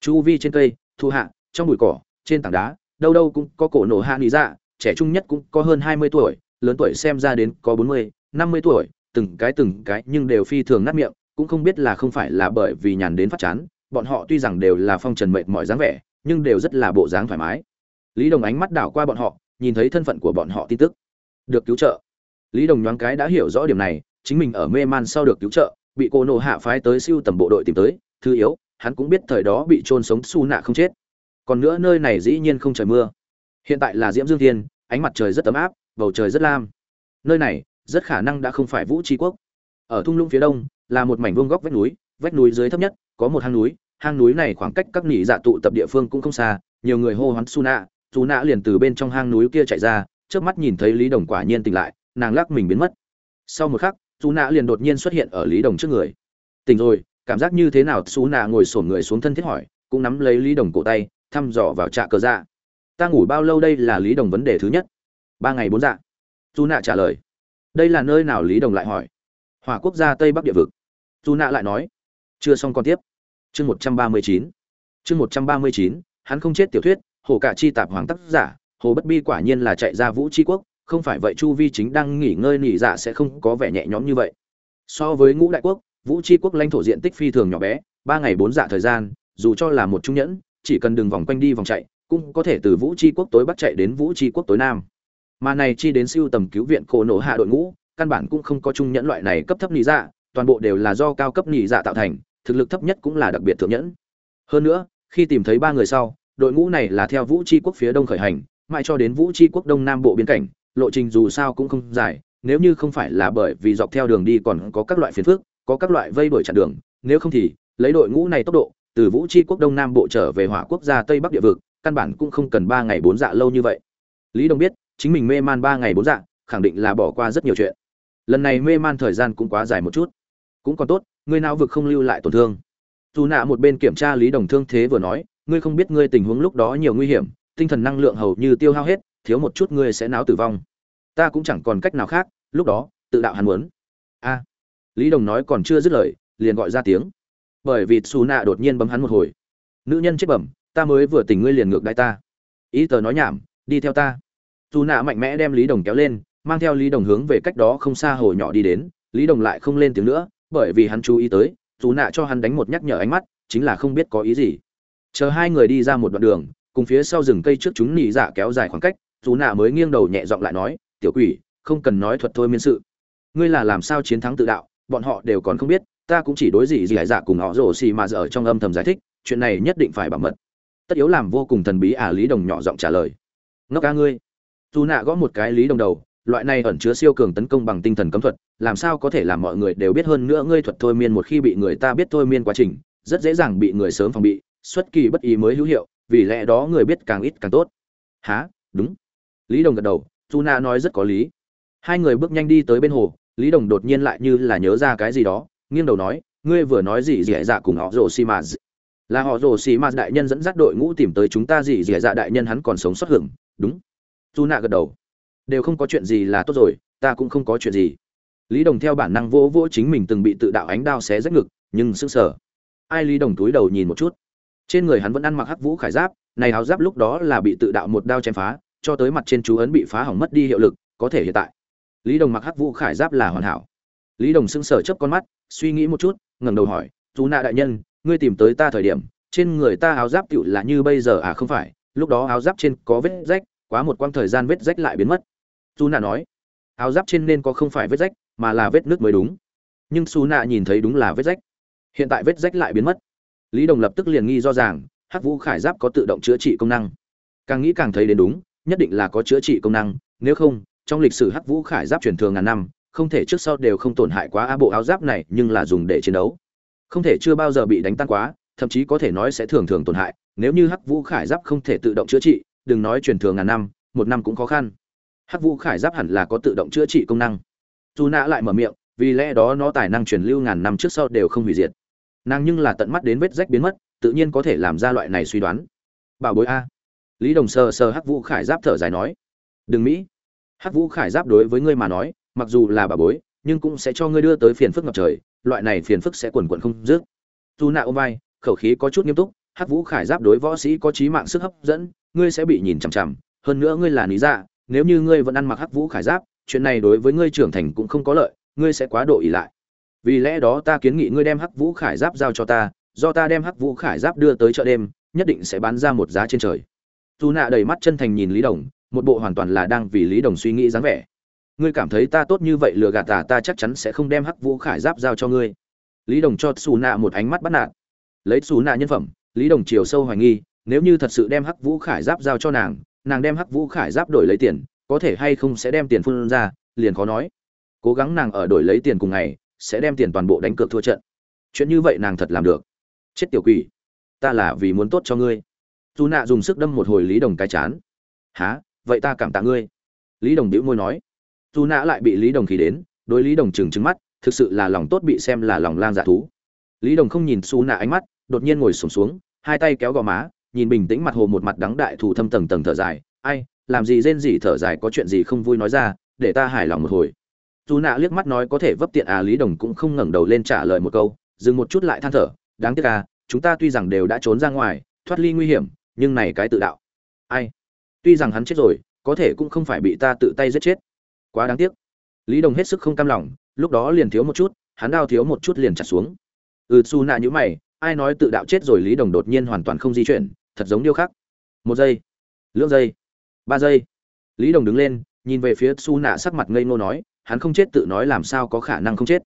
Chu vi trên cây, thu hạ, trong bụi cỏ, trên tảng đá, đâu đâu cũng có cổ nổ hạ lý dạ. Trẻ trung nhất cũng có hơn hai mươi tuổi, lớn tuổi xem ra đến có bốn mươi, năm mươi tuổi, từng cái từng cái nhưng đều phi thường nát miệng, cũng không biết là không phải là bởi vì nhàn đến phát chán bọn họ tuy rằng đều là phong trần mệt mỏi dáng vẻ, nhưng đều rất là bộ dáng thoải mái. Lý đồng ánh mắt đảo qua bọn họ, nhìn thấy thân phận của bọn họ tin tức. Được cứu trợ. Lý đồng nhoáng cái đã hiểu rõ điểm này, chính mình ở mê man sau được cứu trợ, bị cô nộ hạ phái tới siêu tầm bộ đội tìm tới, thứ yếu, hắn cũng biết thời đó bị trôn sống su nạ không chết. Còn nữa nơi này dĩ nhiên không trời mưa. Hiện tại là diễm dương thiên, ánh mặt trời rất ấm áp, bầu trời rất lam. Nơi này, rất khả năng đã không phải vũ tri quốc. Ở thung lũng phía đông, là một mảnh vuông góc vách núi vách núi dưới thấp nhất, có một hang núi hang núi này khoảng cách các nỉ dạ tụ tập địa phương cũng không xa, nhiều người hô hoán su nạ su nạ liền từ bên trong hang núi kia chạy ra trước mắt nhìn thấy lý đồng quả nhiên tỉnh lại, nàng lắc mình biến mất. Sau một khắc su nạ liền đột nhiên xuất hiện ở lý đồng trước người. Tỉnh rồi, cảm giác như thế nào? Su nạ ngồi sổn người xuống thân thiết hỏi, cũng nắm lấy lý đồng cổ tay, thăm dò vào trạ cờ dạ. Ta ngủ bao lâu đây là lý đồng vấn đề thứ nhất? Ba ngày bốn dạ. Su nạ trả lời. Đây là nơi nào? Lý đồng lại hỏi. Hỏa quốc gia tây bắc địa vực. Su nạ lại nói. Chưa xong còn tiếp chương một trăm ba mươi chín. Chương một trăm ba mươi chín, hắn không chết tiểu thuyết, hồ cả chi tạp hoàng tác giả, hồ bất bi quả nhiên là chạy ra vũ tri quốc, không phải vậy chu vi chính đang nghỉ ngơi nghỉ dạ sẽ không có vẻ nhẹ nhõm như vậy. So với ngũ đại quốc, vũ tri quốc lãnh thổ diện tích phi thường nhỏ bé, ba ngày bốn dạ thời gian, dù cho là một trung nhẫn, chỉ cần đường vòng quanh đi vòng chạy, cũng có thể từ vũ tri quốc tối bắc chạy đến vũ tri quốc tối nam. Mà này chi đến siêu tầm cứu viện cổ nổ hạ đội ngũ, căn bản cũng không có trung nhẫn loại này cấp thấp nghỉ dạ toàn bộ đều là do cao cấp nghỉ dạ tạo thành thực lực thấp nhất cũng là đặc biệt thượng nhẫn. Hơn nữa, khi tìm thấy ba người sau, đội ngũ này là theo vũ tri quốc phía đông khởi hành, mãi cho đến vũ tri quốc đông nam bộ biên cảnh, lộ trình dù sao cũng không dài, nếu như không phải là bởi vì dọc theo đường đi còn có các loại phiền phức, có các loại vây đuổi chặn đường, nếu không thì, lấy đội ngũ này tốc độ, từ vũ tri quốc đông nam bộ trở về hỏa quốc gia tây bắc địa vực, căn bản cũng không cần ba ngày bốn dạ lâu như vậy. Lý đông biết, chính mình mê man ba ngày bốn dạ khẳng định là bỏ qua rất nhiều chuyện. Lần này mê man thời gian cũng quá dài một chút. Cũng còn tốt ngươi não vực không lưu lại tổn thương. Dù nạ một bên kiểm tra lý đồng thương thế vừa nói, ngươi không biết ngươi tình huống lúc đó nhiều nguy hiểm, tinh thần năng lượng hầu như tiêu hao hết, thiếu một chút ngươi sẽ náo tử vong. Ta cũng chẳng còn cách nào khác, lúc đó, tự đạo hắn muốn. A. Lý đồng nói còn chưa dứt lời, liền gọi ra tiếng. Bởi vì xù nạ đột nhiên bấm hắn một hồi. Nữ nhân chết bẩm, ta mới vừa tỉnh ngươi liền ngược đại ta. Ý tờ nói nhảm, đi theo ta. Dù nạ mạnh mẽ đem lý đồng kéo lên, mang theo lý đồng hướng về cách đó không xa hồ nhỏ đi đến, lý đồng lại không lên tiếng nữa bởi vì hắn chú ý tới, dù nạ cho hắn đánh một nhắc nhở ánh mắt, chính là không biết có ý gì. Chờ hai người đi ra một đoạn đường, cùng phía sau rừng cây trước chúng nỉ dạ kéo dài khoảng cách, dù nạ mới nghiêng đầu nhẹ giọng lại nói, tiểu quỷ, không cần nói thuật thôi miên sự. Ngươi là làm sao chiến thắng tự đạo, bọn họ đều còn không biết, ta cũng chỉ đối gì gì hải dạ cùng họ rổ xì mà giờ trong âm thầm giải thích, chuyện này nhất định phải bảo mật. Tất yếu làm vô cùng thần bí à lý đồng nhỏ giọng trả lời. Ngốc ca ngươi. Dù nạ gõ một cái lý đồng đầu loại này ẩn chứa siêu cường tấn công bằng tinh thần cấm thuật làm sao có thể làm mọi người đều biết hơn nữa ngươi thuật thôi miên một khi bị người ta biết thôi miên quá trình rất dễ dàng bị người sớm phòng bị xuất kỳ bất ý mới hữu hiệu vì lẽ đó người biết càng ít càng tốt. Hả, đúng. Lý đồng gật đầu Tuna nói rất có lý. Hai người bước nhanh đi tới bên hồ lý đồng đột nhiên lại như là nhớ ra cái gì đó nghiêng đầu nói ngươi vừa nói gì dì dạ cùng họ rồ là họ rồ đại nhân dẫn dắt đội ngũ tìm tới chúng ta gì dì dạ đại nhân hắn còn sống sót hưởng đúng. Tuna gật đầu đều không có chuyện gì là tốt rồi, ta cũng không có chuyện gì. Lý đồng theo bản năng vỗ vỗ chính mình từng bị tự đạo ánh đao xé rách ngực, nhưng sững sở. ai lý đồng túi đầu nhìn một chút. Trên người hắn vẫn ăn mặc hắc vũ khải giáp, này áo giáp lúc đó là bị tự đạo một đao chém phá, cho tới mặt trên chú ấn bị phá hỏng mất đi hiệu lực, có thể hiện tại. Lý đồng mặc hắc vũ khải giáp là hoàn hảo. Lý đồng sững sờ chớp con mắt, suy nghĩ một chút, ngẩng đầu hỏi dù nạ đại nhân, ngươi tìm tới ta thời điểm, trên người ta áo giáp tựu là như bây giờ à không phải? Lúc đó áo giáp trên có vết rách, quá một quãng thời gian vết rách lại biến mất dù nạ nói, áo giáp trên nên có không phải vết rách, mà là vết nước mới đúng. Nhưng su nạ nhìn thấy đúng là vết rách. Hiện tại vết rách lại biến mất. Lý đồng lập tức liền nghi do rằng, hắc vũ khải giáp có tự động chữa trị công năng. Càng nghĩ càng thấy đến đúng, nhất định là có chữa trị công năng, nếu không, trong lịch sử hắc vũ khải giáp truyền thường ngàn năm, không thể trước sau đều không tổn hại quá a bộ áo giáp này, nhưng là dùng để chiến đấu. Không thể chưa bao giờ bị đánh tan quá, thậm chí có thể nói sẽ thường thường tổn hại, nếu như hắc vũ khải giáp không thể tự động chữa trị, đừng nói truyền thường ngàn năm, một năm cũng khó khăn hắc vũ khải giáp hẳn là có tự động chữa trị công năng. Dù nã lại mở miệng, vì lẽ đó nó tài năng truyền lưu ngàn năm trước sau đều không hủy diệt. Nàng nhưng là tận mắt đến vết rách biến mất, tự nhiên có thể làm ra loại này suy đoán. Bảo bối a. Lý đồng sơ sơ hắc vũ khải giáp thở dài nói. Đừng mỹ hắc vũ khải giáp đối với ngươi mà nói, mặc dù là bà bối, nhưng cũng sẽ cho ngươi đưa tới phiền phức ngập trời, loại này phiền phức sẽ quần quận không dứt. Dù nạ ôm vai, khẩu khí có chút nghiêm túc, hắc vũ khải giáp đối võ sĩ có trí mạng sức hấp dẫn, ngươi sẽ bị nhìn chằm chằm, hơn nữa ngươi là lý dạ nếu như ngươi vẫn ăn mặc hắc vũ khải giáp, chuyện này đối với ngươi trưởng thành cũng không có lợi, ngươi sẽ quá độ ỉ lại. Vì lẽ đó ta kiến nghị ngươi đem hắc vũ khải giáp giao cho ta, do ta đem hắc vũ khải giáp đưa tới chợ đêm, nhất định sẽ bán ra một giá trên trời. Dù nạ đầy mắt chân thành nhìn lý đồng, một bộ hoàn toàn là đang vì lý đồng suy nghĩ dáng vẻ. Ngươi cảm thấy ta tốt như vậy lừa gạt ta ta chắc chắn sẽ không đem hắc vũ khải giáp giao cho ngươi. Lý đồng cho xù nạ một ánh mắt bắt nạt. Lấy xù nạ nhân phẩm, lý đồng chiều sâu hoài nghi, nếu như thật sự đem hắc vũ khải giáp giao cho nàng nàng đem hắc vũ khải giáp đổi lấy tiền, có thể hay không sẽ đem tiền phun ra, liền khó nói. Cố gắng nàng ở đổi lấy tiền cùng ngày, sẽ đem tiền toàn bộ đánh cược thua trận. Chuyện như vậy nàng thật làm được. Chết tiểu quỷ. Ta là vì muốn tốt cho ngươi. Dù nạ dùng sức đâm một hồi lý đồng cái chán. Há vậy ta cảm tạ ngươi. Lý đồng đĩu môi nói. Dù nạ lại bị lý đồng khí đến, đối lý đồng trừng trừng mắt, thực sự là lòng tốt bị xem là lòng lang dạ thú. Lý đồng không nhìn xu nạ ánh mắt, đột nhiên ngồi sổm xuống, hai tay kéo gò má nhìn bình tĩnh mặt hồ một mặt đắng đại thù thâm tầng tầng thở dài. Ai, làm gì rên gì thở dài có chuyện gì không vui nói ra, để ta hài lòng một hồi. Dù nạ liếc mắt nói có thể vấp tiện à lý đồng cũng không ngẩng đầu lên trả lời một câu, dừng một chút lại than thở, đáng tiếc à chúng ta tuy rằng đều đã trốn ra ngoài, thoát ly nguy hiểm, nhưng này cái tự đạo. Ai? Tuy rằng hắn chết rồi, có thể cũng không phải bị ta tự tay giết chết. Quá đáng tiếc. Lý đồng hết sức không cam lòng, lúc đó liền thiếu một chút, hắn đao thiếu một chút liền chặt xuống. Ừ xu nạ nhữ mày, ai nói tự đạo chết rồi lý đồng đột nhiên hoàn toàn không di chuyển thật giống điêu khắc. Một giây, lưỡng giây, ba giây. Lý đồng đứng lên, nhìn về phía su nạ sắc mặt ngây ngô nói, hắn không chết tự nói làm sao có khả năng không chết.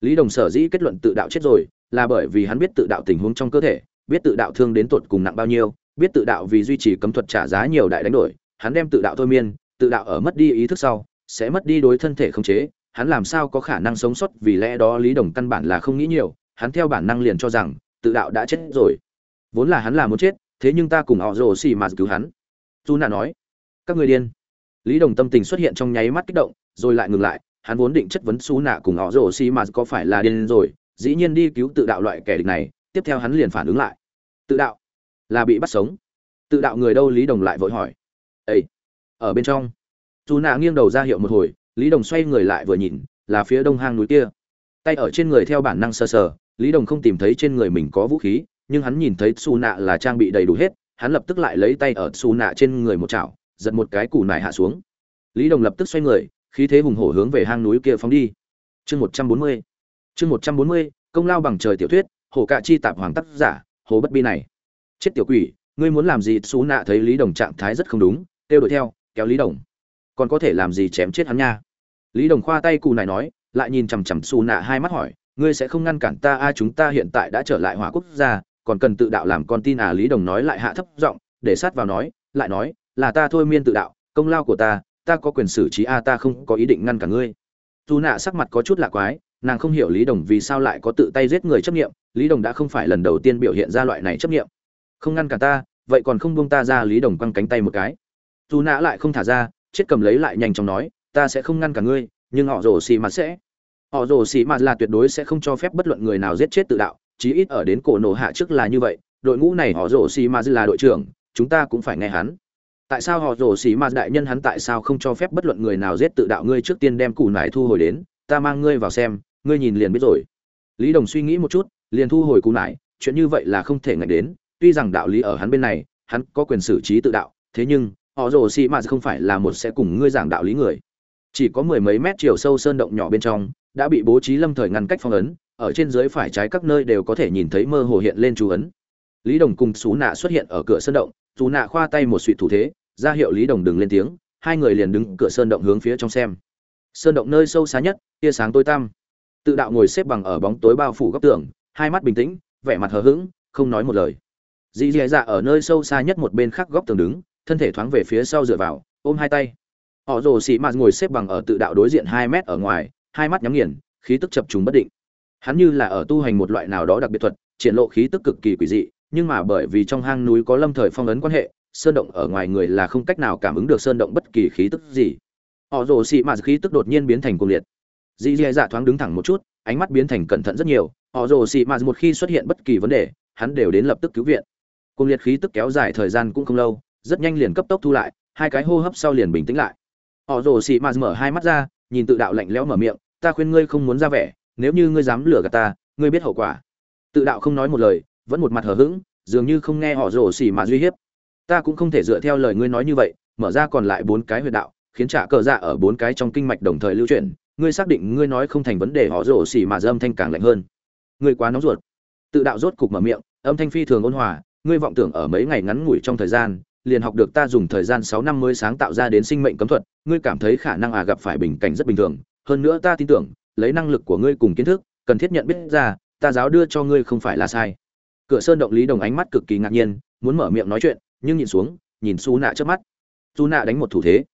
Lý đồng sở dĩ kết luận tự đạo chết rồi, là bởi vì hắn biết tự đạo tình huống trong cơ thể, biết tự đạo thương đến tột cùng nặng bao nhiêu, biết tự đạo vì duy trì cấm thuật trả giá nhiều đại đánh đổi, hắn đem tự đạo thôi miên, tự đạo ở mất đi ý thức sau, sẽ mất đi đối thân thể khống chế, hắn làm sao có khả năng sống sót vì lẽ đó lý đồng căn bản là không nghĩ nhiều, hắn theo bản năng liền cho rằng, tự đạo đã chết rồi. Vốn là hắn là muốn chết thế nhưng ta cùng họ rồ xì mà cứu hắn. Tu nạ nói các người điên. Lý đồng tâm tình xuất hiện trong nháy mắt kích động rồi lại ngừng lại hắn vốn định chất vấn xú nạ cùng họ rồ xì mà có phải là điên rồi dĩ nhiên đi cứu tự đạo loại kẻ địch này tiếp theo hắn liền phản ứng lại. Tự đạo? Là bị bắt sống. Tự đạo người đâu? Lý đồng lại vội hỏi. Ây ở bên trong. Dù nạ nghiêng đầu ra hiệu một hồi lý đồng xoay người lại vừa nhìn là phía đông hang núi kia. Tay ở trên người theo bản năng sơ sờ, sờ lý đồng không tìm thấy trên người mình có vũ khí nhưng hắn nhìn thấy xù nạ là trang bị đầy đủ hết, hắn lập tức lại lấy tay ở xù nạ trên người một chảo, giật một cái củ nải hạ xuống. Lý đồng lập tức xoay người, khí thế hùng hổ hướng về hang núi kia phóng đi. Chương một trăm bốn mươi, chương một trăm bốn mươi, công lao bằng trời tiểu thuyết, hồ cạ chi tạp hoàng tác giả, hồ bất bi này. Chết tiểu quỷ, ngươi muốn làm gì? Xú nạ thấy lý đồng trạng thái rất không đúng, kêu đuổi theo, kéo lý đồng. Còn có thể làm gì chém chết hắn nha? Lý đồng khoa tay cù này nói, lại nhìn chằm chằm xù nạ hai mắt hỏi, ngươi sẽ không ngăn cản ta, a, chúng ta hiện tại đã trở lại hỏa quốc gia còn cần tự đạo làm con tin à lý đồng nói lại hạ thấp giọng, để sát vào nói, lại nói, là ta thôi miên tự đạo, công lao của ta ta có quyền xử trí a ta không có ý định ngăn cả ngươi. Dù nạ sắc mặt có chút lạ quái, nàng không hiểu lý đồng vì sao lại có tự tay giết người chấp nghiệm lý đồng đã không phải lần đầu tiên biểu hiện ra loại này chấp nghiệm không ngăn cả ta, vậy còn không buông ta ra, lý đồng quăng cánh tay một cái. Dù nạ lại không thả ra, chết cầm lấy lại nhanh chóng nói, ta sẽ không ngăn cả ngươi, nhưng họ rồ xì mặt sẽ. Họ rồ xì mặt là tuyệt đối sẽ không cho phép bất luận người nào giết chết tự đạo chí ít ở đến cổ nổ hạ trước là như vậy, đội ngũ này họ rổ xì mặt là đội trưởng, chúng ta cũng phải nghe hắn. Tại sao họ rổ xì ma đại nhân hắn tại sao không cho phép bất luận người nào giết tự đạo ngươi trước tiên đem củ nải thu hồi đến, ta mang ngươi vào xem, ngươi nhìn liền biết rồi. Lý đồng suy nghĩ một chút, liền thu hồi củ nải, chuyện như vậy là không thể ngạch đến, tuy rằng đạo lý ở hắn bên này, hắn có quyền xử trí tự đạo, thế nhưng, họ rồ xì mạt không phải là một sẽ cùng ngươi giảng đạo lý người. Chỉ có mười mấy mét chiều sâu sơn động nhỏ bên trong, đã bị bố trí lâm thời ngăn cách phong ấn ở trên dưới phải trái các nơi đều có thể nhìn thấy mơ hồ hiện lên chú ấn. Lý đồng cùng xú nạ xuất hiện ở cửa sơn động xú nạ khoa tay một suy thủ thế, ra hiệu lý đồng đừng lên tiếng, hai người liền đứng cửa sơn động hướng phía trong xem. Sơn động nơi sâu xa nhất, tia sáng tối tăm. Tự đạo ngồi xếp bằng ở bóng tối bao phủ góc tường, hai mắt bình tĩnh, vẻ mặt hờ hững, không nói một lời. Dì dì dạ ở nơi sâu xa nhất một bên khác góc tường đứng, thân thể thoáng về phía sau dựa vào, ôm hai tay. Họ rồ xì mạt ngồi xếp bằng ở tự đạo đối diện hai mét ở ngoài, hai mắt nhắm nghiền, khí tức chập trùng bất định hắn như là ở tu hành một loại nào đó đặc biệt thuật, triển lộ khí tức cực kỳ quỷ dị, nhưng mà bởi vì trong hang núi có lâm thời phong ấn quan hệ, sơn động ở ngoài người là không cách nào cảm ứng được sơn động bất kỳ khí tức gì. Họ rồ xì mạt khí tức đột nhiên biến thành cuồng liệt. Dì dì dạ thoáng đứng thẳng một chút, ánh mắt biến thành cẩn thận rất nhiều. Họ rồ xì mạt một khi xuất hiện bất kỳ vấn đề, hắn đều đến lập tức cứu viện. Cuồng liệt khí tức kéo dài thời gian cũng không lâu, rất nhanh liền cấp tốc thu lại, hai cái hô hấp sau liền bình tĩnh lại. Họ rồ xì mạt mở hai mắt ra, nhìn tự đạo lạnh lẽo mở miệng, ta khuyên ngươi không muốn ra vẻ nếu như ngươi dám lừa gạt ta, ngươi biết hậu quả. Tự đạo không nói một lời, vẫn một mặt hờ hững, dường như không nghe họ rồ xỉ mà duy hiếp. Ta cũng không thể dựa theo lời ngươi nói như vậy, mở ra còn lại bốn cái huyệt đạo, khiến trả cờ dạ ở bốn cái trong kinh mạch đồng thời lưu chuyển. Ngươi xác định ngươi nói không thành vấn đề họ rồ xỉ mà dâm thanh càng lạnh hơn. Ngươi quá nóng ruột. Tự đạo rốt cục mở miệng, âm thanh phi thường ôn hòa, ngươi vọng tưởng ở mấy ngày ngắn ngủi trong thời gian, liền học được ta dùng thời gian sáu năm mới sáng tạo ra đến sinh mệnh cấm thuật, ngươi cảm thấy khả năng à gặp phải bình cảnh rất bình thường, hơn nữa ta tin tưởng lấy năng lực của ngươi cùng kiến thức, cần thiết nhận biết ra, ta giáo đưa cho ngươi không phải là sai. Cửa sơn động lý đồng ánh mắt cực kỳ ngạc nhiên, muốn mở miệng nói chuyện, nhưng nhìn xuống, nhìn su nạ trước mắt. Su nạ đánh một thủ thế.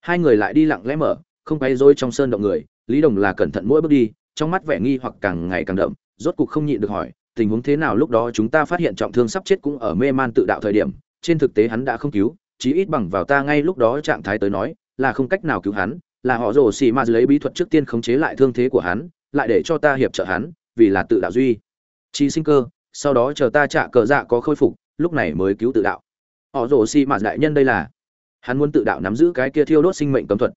Hai người lại đi lặng lẽ mở, không bay rối trong sơn động người, lý đồng là cẩn thận mỗi bước đi, trong mắt vẻ nghi hoặc càng ngày càng đậm, rốt cục không nhịn được hỏi, tình huống thế nào lúc đó chúng ta phát hiện trọng thương sắp chết cũng ở mê man tự đạo thời điểm, trên thực tế hắn đã không cứu, chí ít bằng vào ta ngay lúc đó trạng thái tới nói, là không cách nào cứu hắn là họ rồ xì ma lấy bí thuật trước tiên khống chế lại thương thế của hắn, lại để cho ta hiệp trợ hắn, vì là tự đạo duy. Chi sinh cơ, sau đó chờ ta trả cờ dạ có khôi phục, lúc này mới cứu tự đạo. Họ rồ xì ma đại nhân đây là. Hắn muốn tự đạo nắm giữ cái kia thiêu đốt sinh mệnh cấm thuật.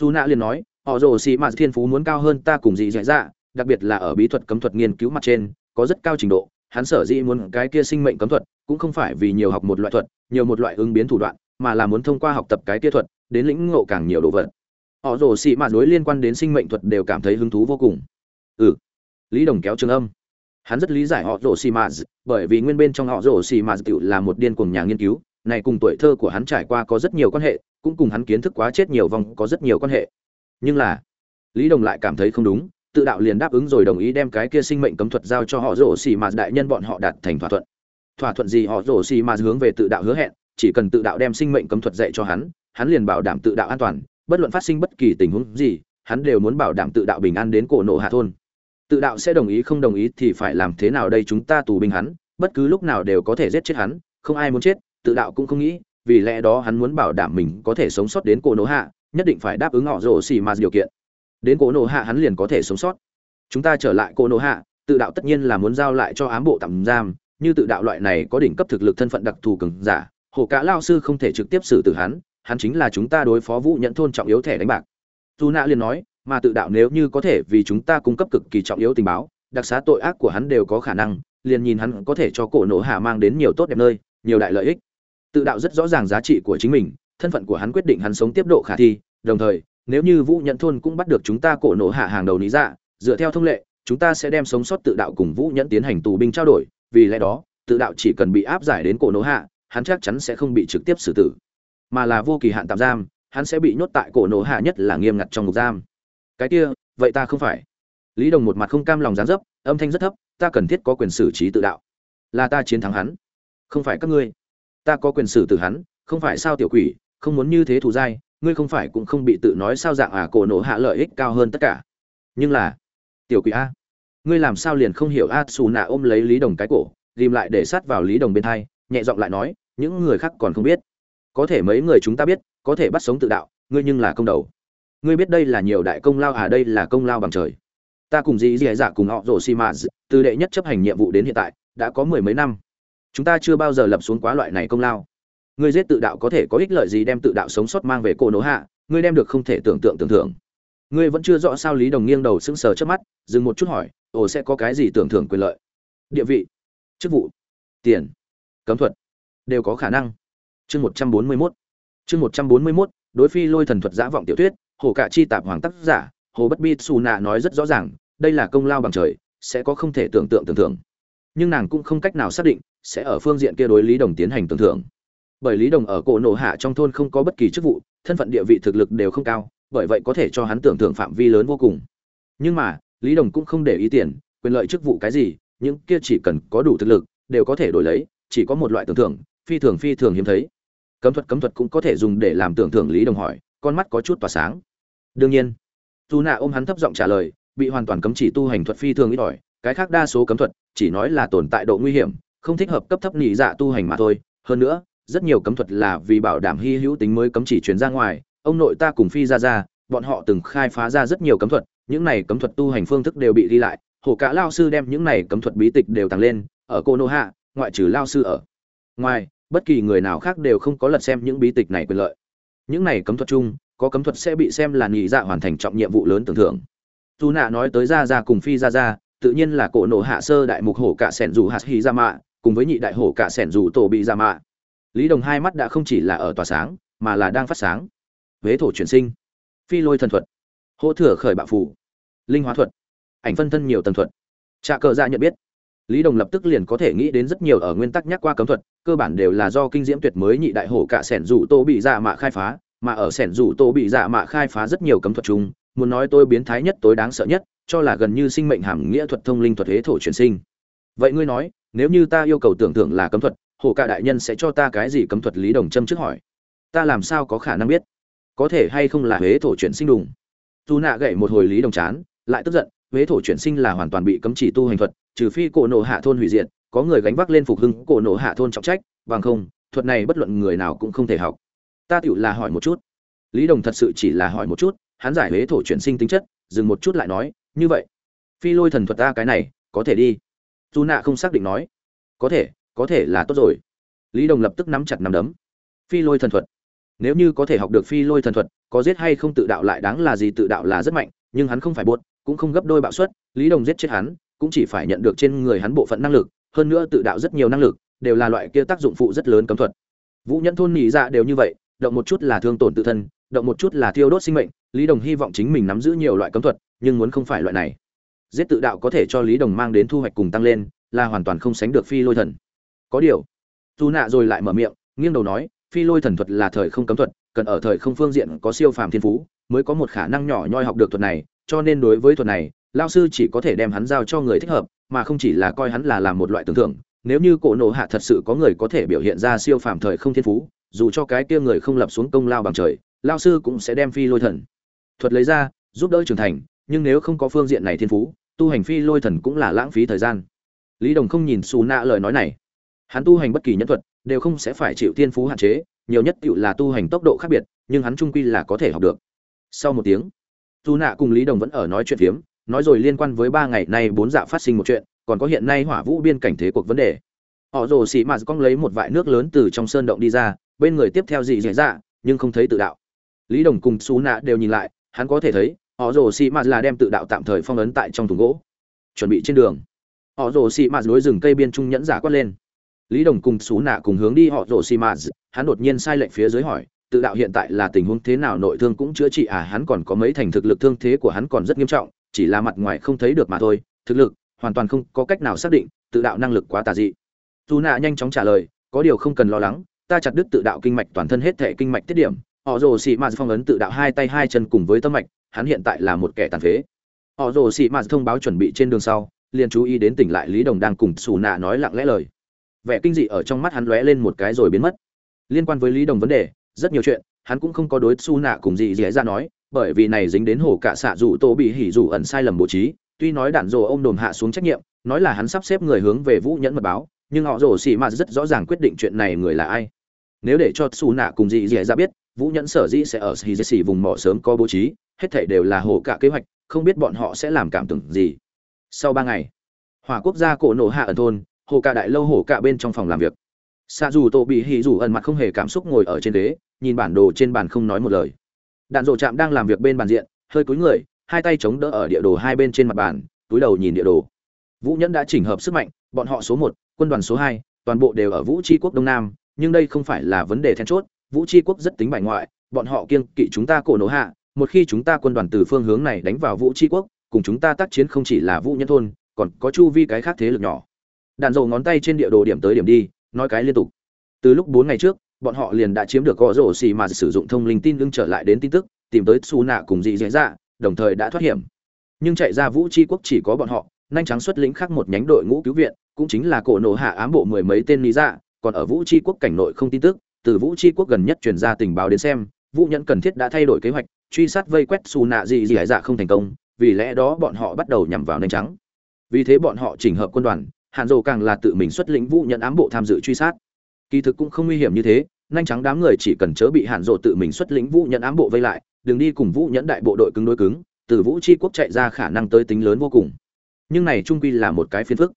Dù nạ liền nói, họ rồ xì ma thiên phú muốn cao hơn ta cùng gì dạy dạ đặc biệt là ở bí thuật cấm thuật nghiên cứu mặt trên, có rất cao trình độ. Hắn sở dĩ muốn cái kia sinh mệnh cấm thuật, cũng không phải vì nhiều học một loại thuật, nhiều một loại ứng biến thủ đoạn, mà là muốn thông qua học tập cái kia thuật, đến lĩnh ngộ càng nhiều đồ vật họ rồ xị mạt đối liên quan đến sinh mệnh thuật đều cảm thấy hứng thú vô cùng. Ừ. Lý đồng kéo trường âm. Hắn rất lý giải họ rồ xị mạt bởi vì nguyên bên trong họ rồ xị mạt tự là một điên cuồng nhà nghiên cứu, này cùng tuổi thơ của hắn trải qua có rất nhiều quan hệ, cũng cùng hắn kiến thức quá chết nhiều vòng có rất nhiều quan hệ. Nhưng là, lý đồng lại cảm thấy không đúng, tự đạo liền đáp ứng rồi đồng ý đem cái kia sinh mệnh cấm thuật giao cho họ rồ xì mà đại nhân bọn họ đạt thành thỏa thuận. Thỏa thuận gì họ rồ xì mà hướng về tự đạo hứa hẹn, chỉ cần tự đạo đem sinh mệnh cấm thuật dạy cho hắn hắn liền bảo đảm tự đạo an toàn bất luận phát sinh bất kỳ tình huống gì, hắn đều muốn bảo đảm tự đạo bình an đến cổ nộ hạ thôn. Tự đạo sẽ đồng ý không đồng ý thì phải làm thế nào đây chúng ta tù binh hắn, bất cứ lúc nào đều có thể giết chết hắn, không ai muốn chết, tự đạo cũng không nghĩ, vì lẽ đó hắn muốn bảo đảm mình có thể sống sót đến cổ nộ hạ, nhất định phải đáp ứng họ rồ xì mà điều kiện. Đến cổ nộ hạ hắn liền có thể sống sót. Chúng ta trở lại cổ nộ hạ, tự đạo tất nhiên là muốn giao lại cho ám bộ tạm giam, như tự đạo loại này có đỉnh cấp thực lực thân phận đặc thù cường giả, hồ cả lao sư không thể trực tiếp xử tử hắn hắn chính là chúng ta đối phó vũ nhận thôn trọng yếu thẻ đánh bạc. Dù nạ liền nói, mà tự đạo nếu như có thể vì chúng ta cung cấp cực kỳ trọng yếu tình báo, đặc xá tội ác của hắn đều có khả năng, liền nhìn hắn có thể cho cổ nổ hạ mang đến nhiều tốt đẹp nơi, nhiều đại lợi ích. Tự đạo rất rõ ràng giá trị của chính mình, thân phận của hắn quyết định hắn sống tiếp độ khả thi, đồng thời, nếu như vũ nhận thôn cũng bắt được chúng ta cổ nổ hạ hàng đầu lý dạ dựa theo thông lệ, chúng ta sẽ đem sống sót tự đạo cùng vũ nhẫn tiến hành tù binh trao đổi, vì lẽ đó, tự đạo chỉ cần bị áp giải đến cổ nổ hạ, hắn chắc chắn sẽ không bị trực tiếp xử tử mà là vô kỳ hạn tạm giam, hắn sẽ bị nhốt tại cổ nổ hạ nhất là nghiêm ngặt trong ngục giam. Cái kia, vậy ta không phải. Lý đồng một mặt không cam lòng gián dấp, âm thanh rất thấp, ta cần thiết có quyền xử trí tự đạo. Là ta chiến thắng hắn. Không phải các ngươi. Ta có quyền xử tử hắn, không phải sao tiểu quỷ, không muốn như thế thù dai, ngươi không phải cũng không bị tự nói sao dạng à cổ nổ hạ lợi ích cao hơn tất cả. Nhưng là, tiểu quỷ a, ngươi làm sao liền không hiểu a xù nạ ôm lấy lý đồng cái cổ ghìm lại để sát vào lý đồng bên thai nhẹ giọng lại nói, những người khác còn không biết có thể mấy người chúng ta biết, có thể bắt sống tự đạo, ngươi nhưng là công đầu. Ngươi biết đây là nhiều đại công lao à đây là công lao bằng trời. Ta cùng dì dì dạ cùng họ rổ xi mã từ đệ nhất chấp hành nhiệm vụ đến hiện tại, đã có mười mấy năm. Chúng ta chưa bao giờ lập xuống quá loại này công lao. Ngươi giết tự đạo có thể có ích lợi gì đem tự đạo sống sót mang về cổ nỗ hạ, ngươi đem được không thể tưởng tượng tưởng thưởng. Ngươi vẫn chưa rõ sao lý đồng nghiêng đầu sững sờ trước mắt, dừng một chút hỏi, ồ, sẽ có cái gì tưởng thưởng quyền lợi? Địa vị, chức vụ, tiền, cấm thuật, đều có khả năng chương một trăm bốn mươi mốt. Chương một trăm bốn mươi mốt, đối phi lôi thần thuật giã vọng tiểu thuyết, hồ cạ chi tạp hoàng tác giả, hồ bất bi xù nạ nói rất rõ ràng, đây là công lao bằng trời, sẽ có không thể tưởng tượng tưởng thưởng. Nhưng nàng cũng không cách nào xác định, sẽ ở phương diện kia đối lý đồng tiến hành tưởng thưởng. Bởi lý đồng ở cổ nổ hạ trong thôn không có bất kỳ chức vụ, thân phận địa vị thực lực đều không cao, bởi vậy có thể cho hắn tưởng thưởng phạm vi lớn vô cùng. Nhưng mà, lý đồng cũng không để ý tiền, quyền lợi chức vụ cái gì, những kia chỉ cần có đủ thực lực, đều có thể đổi lấy, chỉ có một loại tưởng thưởng, phi thường phi thường hiếm thấy cấm thuật cấm thuật cũng có thể dùng để làm tưởng thưởng lý đồng hỏi, con mắt có chút tỏa sáng. Đương nhiên. Dù nạ ôm hắn thấp giọng trả lời, bị hoàn toàn cấm chỉ tu hành thuật phi thường ít ỏi, cái khác đa số cấm thuật, chỉ nói là tồn tại độ nguy hiểm, không thích hợp cấp thấp nhị dạ tu hành mà thôi. Hơn nữa, rất nhiều cấm thuật là vì bảo đảm hy hữu tính mới cấm chỉ truyền ra ngoài, ông nội ta cùng phi ra ra bọn họ từng khai phá ra rất nhiều cấm thuật, những này cấm thuật tu hành phương thức đều bị ghi lại, hồ cả lao sư đem những này cấm thuật bí tịch đều tăng lên, ở cô nô hạ, ngoại trừ lao sư ở ngoài bất kỳ người nào khác đều không có lật xem những bí tịch này quyền lợi. Những này cấm thuật chung, có cấm thuật sẽ bị xem là nhị dạ hoàn thành trọng nhiệm vụ lớn tưởng thưởng. Dù nạ nói tới ra ra cùng phi ra ra tự nhiên là cổ nổ hạ sơ đại mục hổ cả sẻn dù hạt hy ra dạ mạ, cùng với nhị đại hổ cả sẻn dù tổ bị ra mạ. Lý đồng hai mắt đã không chỉ là ở tòa sáng, mà là đang phát sáng. Huế thổ chuyển sinh. Phi lôi thần thuật. Hỗ thừa khởi bạo phủ linh hóa thuật. Ảnh phân thân nhiều tầng thuật. Trà cờ dạ nhận biết lý đồng lập tức liền có thể nghĩ đến rất nhiều ở nguyên tắc nhắc qua cấm thuật, cơ bản đều là do kinh diễm tuyệt mới nhị đại hổ cả sẻn rủ tô bị dạ mạ khai phá, mà ở sẻn rủ tô bị dạ mạ khai phá rất nhiều cấm thuật chung, muốn nói tôi biến thái nhất tối đáng sợ nhất, cho là gần như sinh mệnh hàm nghĩa thuật thông linh thuật thế thổ truyền sinh. Vậy ngươi nói, nếu như ta yêu cầu tưởng tượng là cấm thuật, hổ cả đại nhân sẽ cho ta cái gì cấm thuật lý đồng châm trước hỏi? Ta làm sao có khả năng biết? Có thể hay không là huế thổ chuyển sinh đùng? Dù nạ gậy một hồi lý đồng chán, lại tức giận huế thổ chuyển sinh là hoàn toàn bị cấm chỉ tu hành thuật trừ phi cổ nổ hạ thôn hủy diệt, có người gánh vác lên phục hưng cổ nổ hạ thôn trọng trách, bằng không, thuật này bất luận người nào cũng không thể học. Ta tiểu là hỏi một chút. Lý đồng thật sự chỉ là hỏi một chút, hắn giải huế thổ chuyển sinh tính chất, dừng một chút lại nói, như vậy, phi lôi thần thuật ta cái này, có thể đi. Dù nạ không xác định nói, có thể có thể là tốt rồi. Lý đồng lập tức nắm chặt nắm đấm. Phi lôi thần thuật? Nếu như có thể học được phi lôi thần thuật, có giết hay không tự đạo lại đáng là gì, tự đạo là rất mạnh, nhưng hắn không phải buột cũng không gấp đôi bạo suất. Lý đồng giết chết hắn cũng chỉ phải nhận được trên người hắn bộ phận năng lực, hơn nữa tự đạo rất nhiều năng lực, đều là loại kia tác dụng phụ rất lớn cấm thuật. Vũ nhẫn thôn nhị dạ đều như vậy, động một chút là thương tổn tự thân, động một chút là thiêu đốt sinh mệnh, lý đồng hy vọng chính mình nắm giữ nhiều loại cấm thuật, nhưng muốn không phải loại này. Giết tự đạo có thể cho lý đồng mang đến thu hoạch cùng tăng lên, là hoàn toàn không sánh được phi lôi thần. Có điều dù nạ rồi lại mở miệng, nghiêng đầu nói, phi lôi thần thuật là thời không cấm thuật, cần ở thời không phương diện có siêu phàm thiên phú, mới có một khả năng nhỏ nhoi học được thuật này, cho nên đối với thuật này lao sư chỉ có thể đem hắn giao cho người thích hợp, mà không chỉ là coi hắn là làm một loại tưởng tượng nếu như cổ nộ hạ thật sự có người có thể biểu hiện ra siêu phàm thời không thiên phú, dù cho cái kia người không lập xuống công lao bằng trời, lao sư cũng sẽ đem phi lôi thần thuật lấy ra, giúp đỡ trưởng thành, nhưng nếu không có phương diện này thiên phú, tu hành phi lôi thần cũng là lãng phí thời gian. Lý đồng không nhìn xù nạ lời nói này. Hắn tu hành bất kỳ nhân thuật, đều không sẽ phải chịu thiên phú hạn chế, nhiều nhất tựu là tu hành tốc độ khác biệt, nhưng hắn trung quy là có thể học được. Sau một tiếng dù nạ cùng lý đồng vẫn ở nói chuyện phiếm nói rồi liên quan với ba ngày nay bốn dạ phát sinh một chuyện, còn có hiện nay hỏa vũ biên cảnh thế cuộc vấn đề. Họ rồ xì mạt cong lấy một vại nước lớn từ trong sơn động đi ra, bên người tiếp theo dị dạy dạ nhưng không thấy tự đạo. Lý đồng cùng xú nạ đều nhìn lại, hắn có thể thấy, họ rồ xì mạt là đem tự đạo tạm thời phong ấn tại trong thùng gỗ, chuẩn bị trên đường. Họ rồ xì mạt lối rừng cây biên trung nhẫn giả quát lên. Lý đồng cùng xú nạ cùng hướng đi họ rồ xì mạt hắn đột nhiên sai lệnh phía dưới hỏi, tự đạo hiện tại là tình huống thế nào, nội thương cũng chữa trị à hắn còn có mấy thành thực lực thương thế của hắn còn rất nghiêm trọng chỉ là mặt ngoài không thấy được mà thôi, thực lực hoàn toàn không có cách nào xác định tự đạo năng lực quá tà dị. Dù nạ nhanh chóng trả lời, có điều không cần lo lắng, ta chặt đứt tự đạo kinh mạch toàn thân hết thể kinh mạch tiết điểm. Họ rồ xị mạt phong ấn tự đạo hai tay hai chân cùng với tâm mạch, hắn hiện tại là một kẻ tàn phế. Họ rồ xị mạt thông báo chuẩn bị trên đường sau, liền chú ý đến tỉnh lại lý đồng đang cùng xù nạ nói lặng lẽ lời. Vẻ kinh dị ở trong mắt hắn lóe lên một cái rồi biến mất. Liên quan với lý đồng vấn đề, rất nhiều chuyện, hắn cũng không có đối xù nạ cùng gì dễ ra nói bởi vì này dính đến hồ cả xạ dù tô bị hỉ dù ẩn sai lầm bố trí, tuy nói đạn rồ ô m đồn hạ xuống trách nhiệm, nói là hắn sắp xếp người hướng về vũ nhẫn mật báo, nhưng họ rồ xì mạt rất rõ ràng quyết định chuyện này người là ai. Nếu để cho xù nạ cùng dị dì ra biết, vũ nhẫn sở dĩ sẽ ở xì xì vùng mỏ sớm có bố trí, hết thể đều là hồ cả kế hoạch, không biết bọn họ sẽ làm cảm tưởng gì. Sau ba ngày, hỏa quốc gia cổ nổ hạ ẩn thôn, hồ cả đại lâu hồ cả bên trong phòng làm việc. Xạ dù tô bị hỉ dù ẩn mặt không hề cảm xúc ngồi ở trên đế nhìn bản đồ trên bàn không nói một lời đạn rổ chạm đang làm việc bên bàn diện, hơi cúi người, hai tay chống đỡ ở địa đồ hai bên trên mặt bàn, túi đầu nhìn địa đồ. Vũ nhẫn đã chỉnh hợp sức mạnh, bọn họ số một, quân đoàn số hai, toàn bộ đều ở vũ tri quốc đông nam, nhưng đây không phải là vấn đề then chốt, vũ tri quốc rất tính bài ngoại, bọn họ kiêng kỵ chúng ta cổ nổ hạ, một khi chúng ta quân đoàn từ phương hướng này đánh vào vũ tri quốc, cùng chúng ta tác chiến không chỉ là vũ nhân thôn, còn có chu vi cái khác thế lực nhỏ. Đạn dầu ngón tay trên địa đồ điểm tới điểm đi, nói cái liên tục. Từ lúc bốn ngày trước bọn họ liền đã chiếm được gõ rổ xì mà sử dụng thông linh tin lưng trở lại đến tin tức, tìm tới xù nạ cùng dị dễ dạ đồng thời đã thoát hiểm. Nhưng chạy ra vũ tri quốc chỉ có bọn họ, nhanh trắng xuất lĩnh khác một nhánh đội ngũ cứu viện, cũng chính là cổ nổ hạ ám bộ mười mấy tên lý dạ còn ở vũ tri quốc cảnh nội không tin tức, từ vũ tri quốc gần nhất truyền ra tình báo đến xem, vũ nhẫn cần thiết đã thay đổi kế hoạch, truy sát vây quét xù nạ dị dị dạ không thành công, vì lẽ đó bọn họ bắt đầu nhằm vào nhanh trắng vì thế bọn họ chỉnh hợp quân đoàn hạn dồ càng là tự mình xuất lĩnh vũ nhẫn ám bộ tham dự truy sát kỳ thực cũng không nguy hiểm như thế, nhanh trắng đám người chỉ cần chớ bị hạn rộ tự mình xuất lĩnh vũ nhẫn ám bộ vây lại, đừng đi cùng vũ nhẫn đại bộ đội cứng đối cứng, từ vũ tri quốc chạy ra khả năng tới tính lớn vô cùng. Nhưng này trung quy là một cái phiền phức.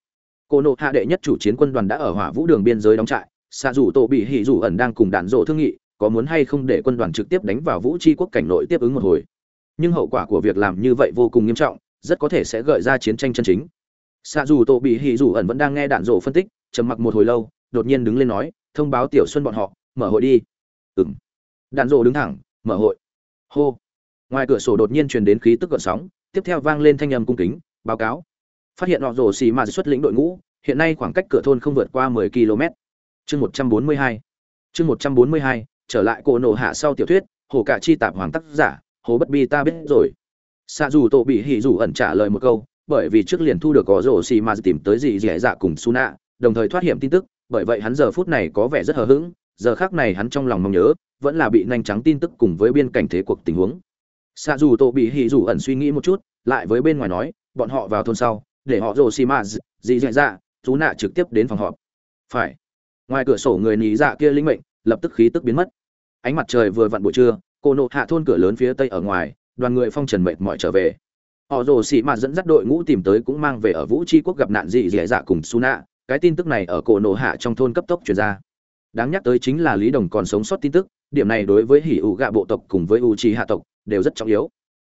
Cô nộ hạ đệ nhất chủ chiến quân đoàn đã ở hỏa vũ đường biên giới đóng trại xạ rủ tổ bị hỉ rủ ẩn đang cùng đạn rộ thương nghị, có muốn hay không để quân đoàn trực tiếp đánh vào vũ tri quốc cảnh nội tiếp ứng một hồi. Nhưng hậu quả của việc làm như vậy vô cùng nghiêm trọng, rất có thể sẽ gợi ra chiến tranh chân chính. Xạ rủ tổ bị hỉ rủ ẩn vẫn đang nghe đạn rộ phân tích, trầm mặc một hồi lâu đột nhiên đứng lên nói, thông báo tiểu xuân bọn họ, mở hội đi. Ừng đạn rộ đứng thẳng, mở hội. Hô. Ngoài cửa sổ đột nhiên truyền đến khí tức gợn sóng, tiếp theo vang lên thanh âm cung kính, báo cáo. Phát hiện họ rồ xì mà xuất lĩnh đội ngũ, hiện nay khoảng cách cửa thôn không vượt qua 10 km. Chương 142 chương 142 trở lại cổ nổ hạ sau tiểu thuyết, hồ cả chi tạp hoàng tác giả, hồ bất bi ta biết rồi. Xa dù tổ bị hỉ dù ẩn trả lời một câu, bởi vì trước liền thu được có rổ xì mà tìm tới gì dẻ dạ cùng su nạ đồng thời thoát hiểm tin tức bởi vậy hắn giờ phút này có vẻ rất hờ hững, giờ khác này hắn trong lòng mong nhớ, vẫn là bị nhanh trắng tin tức cùng với biên cảnh thế cuộc tình huống. Xa dù tổ bị hỉ dù ẩn suy nghĩ một chút, lại với bên ngoài nói, bọn họ vào thôn sau, để họ rồ xì mà gì dẻ dạ chú nạ trực tiếp đến phòng họp. Phải. Ngoài cửa sổ người ní dạ kia linh mệnh, lập tức khí tức biến mất. Ánh mặt trời vừa vặn buổi trưa, cô nộ hạ thôn cửa lớn phía tây ở ngoài, đoàn người phong trần mệt mỏi trở về. Họ rồ xì mạt dẫn dắt đội ngũ tìm tới cũng mang về ở vũ tri quốc gặp nạn dị dẻ dạ cùng su nạ cái tin tức này ở cổ nổ hạ trong thôn cấp tốc truyền ra. Đáng nhắc tới chính là lý đồng còn sống sót tin tức, điểm này đối với hỉ ủ gạ bộ tộc cùng với u trì hạ tộc đều rất trọng yếu.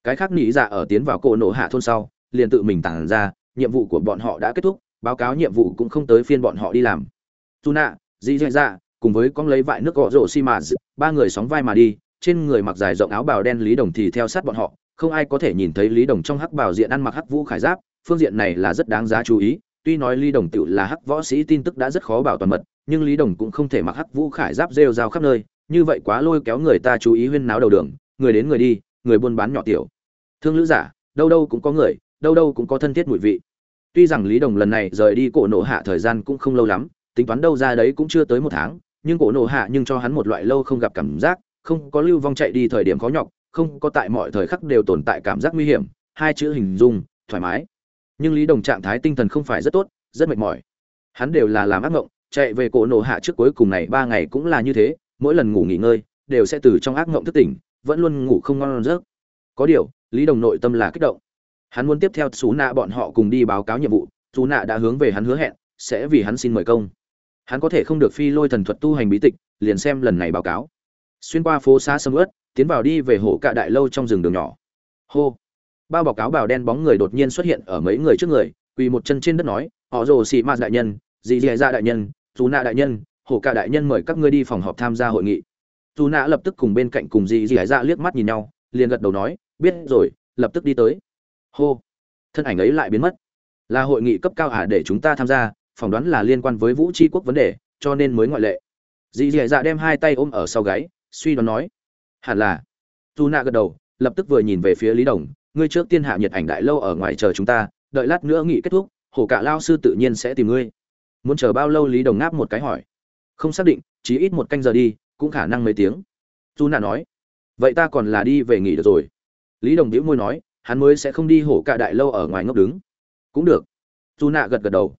Cái khác nghĩ dạ ở tiến vào cổ nổ hạ thôn sau, liền tự mình tản ra, nhiệm vụ của bọn họ đã kết thúc, báo cáo nhiệm vụ cũng không tới phiên bọn họ đi làm. Dù nạ dị dạy dạ cùng với con lấy vại nước gọ rổ xi mà ba người sóng vai mà đi, trên người mặc dài rộng áo bào đen lý đồng thì theo sát bọn họ, không ai có thể nhìn thấy lý đồng trong hắc bào diện ăn mặc hắc vũ khải giáp, phương diện này là rất đáng giá chú ý tuy nói lý đồng tự là hắc võ sĩ tin tức đã rất khó bảo toàn mật, nhưng lý đồng cũng không thể mặc hắc vũ khải giáp rêu rao khắp nơi, như vậy quá lôi kéo người ta chú ý huyên náo đầu đường, người đến người đi, người buôn bán nhỏ tiểu. Thương lữ giả, đâu đâu cũng có người, đâu đâu cũng có thân thiết mùi vị. Tuy rằng lý đồng lần này rời đi cổ nổ hạ thời gian cũng không lâu lắm, tính toán đâu ra đấy cũng chưa tới một tháng, nhưng cổ nổ hạ nhưng cho hắn một loại lâu không gặp cảm giác, không có lưu vong chạy đi thời điểm khó nhọc, không có tại mọi thời khắc đều tồn tại cảm giác nguy hiểm, hai chữ hình dung, thoải mái nhưng lý đồng trạng thái tinh thần không phải rất tốt rất mệt mỏi. Hắn đều là làm ác mộng chạy về cổ nổ hạ trước cuối cùng này ba ngày cũng là như thế mỗi lần ngủ nghỉ ngơi đều sẽ từ trong ác mộng thức tỉnh vẫn luôn ngủ không ngon giấc. Có điều lý đồng nội tâm là kích động. Hắn muốn tiếp theo xú nạ bọn họ cùng đi báo cáo nhiệm vụ xú nạ đã hướng về hắn hứa hẹn sẽ vì hắn xin mời công. Hắn có thể không được phi lôi thần thuật tu hành bí tịch liền xem lần này báo cáo. Xuyên qua phố xa sầm ướt, tiến vào đi về hồ cạ đại lâu trong rừng đường nhỏ. Hô bao bọc áo bào đen bóng người đột nhiên xuất hiện ở mấy người trước người, quỳ một chân trên đất nói, họ rồ xì ma đại nhân, dì dì ra đại nhân, dù nạ đại nhân hổ cả đại nhân mời các ngươi đi phòng họp tham gia hội nghị. Dù nạ lập tức cùng bên cạnh cùng dì dì ra liếc mắt nhìn nhau, liền gật đầu nói, biết rồi, lập tức đi tới. Hô. Thân ảnh ấy lại biến mất. Là hội nghị cấp cao ả để chúng ta tham gia, phỏng đoán là liên quan với vũ tri quốc vấn đề, cho nên mới ngoại lệ. Dì dì dạ đem hai tay ôm ở sau gáy, suy đoán nói, hẳn là. Dù nạ gật đầu, lập tức vừa nhìn về phía lý đồng ngươi trước tiên hạ nhiệt ảnh đại lâu ở ngoài chờ chúng ta, đợi lát nữa nghị kết thúc hổ cả lao sư tự nhiên sẽ tìm ngươi. Muốn chờ bao lâu lý đồng ngáp một cái hỏi. Không xác định, chỉ ít một canh giờ đi, cũng khả năng mấy tiếng. Dù nạ nói. Vậy ta còn là đi về nghỉ được rồi. Lý đồng đĩu môi nói, hắn mới sẽ không đi hổ cả đại lâu ở ngoài ngốc đứng. Cũng được. Dù nạ gật gật đầu.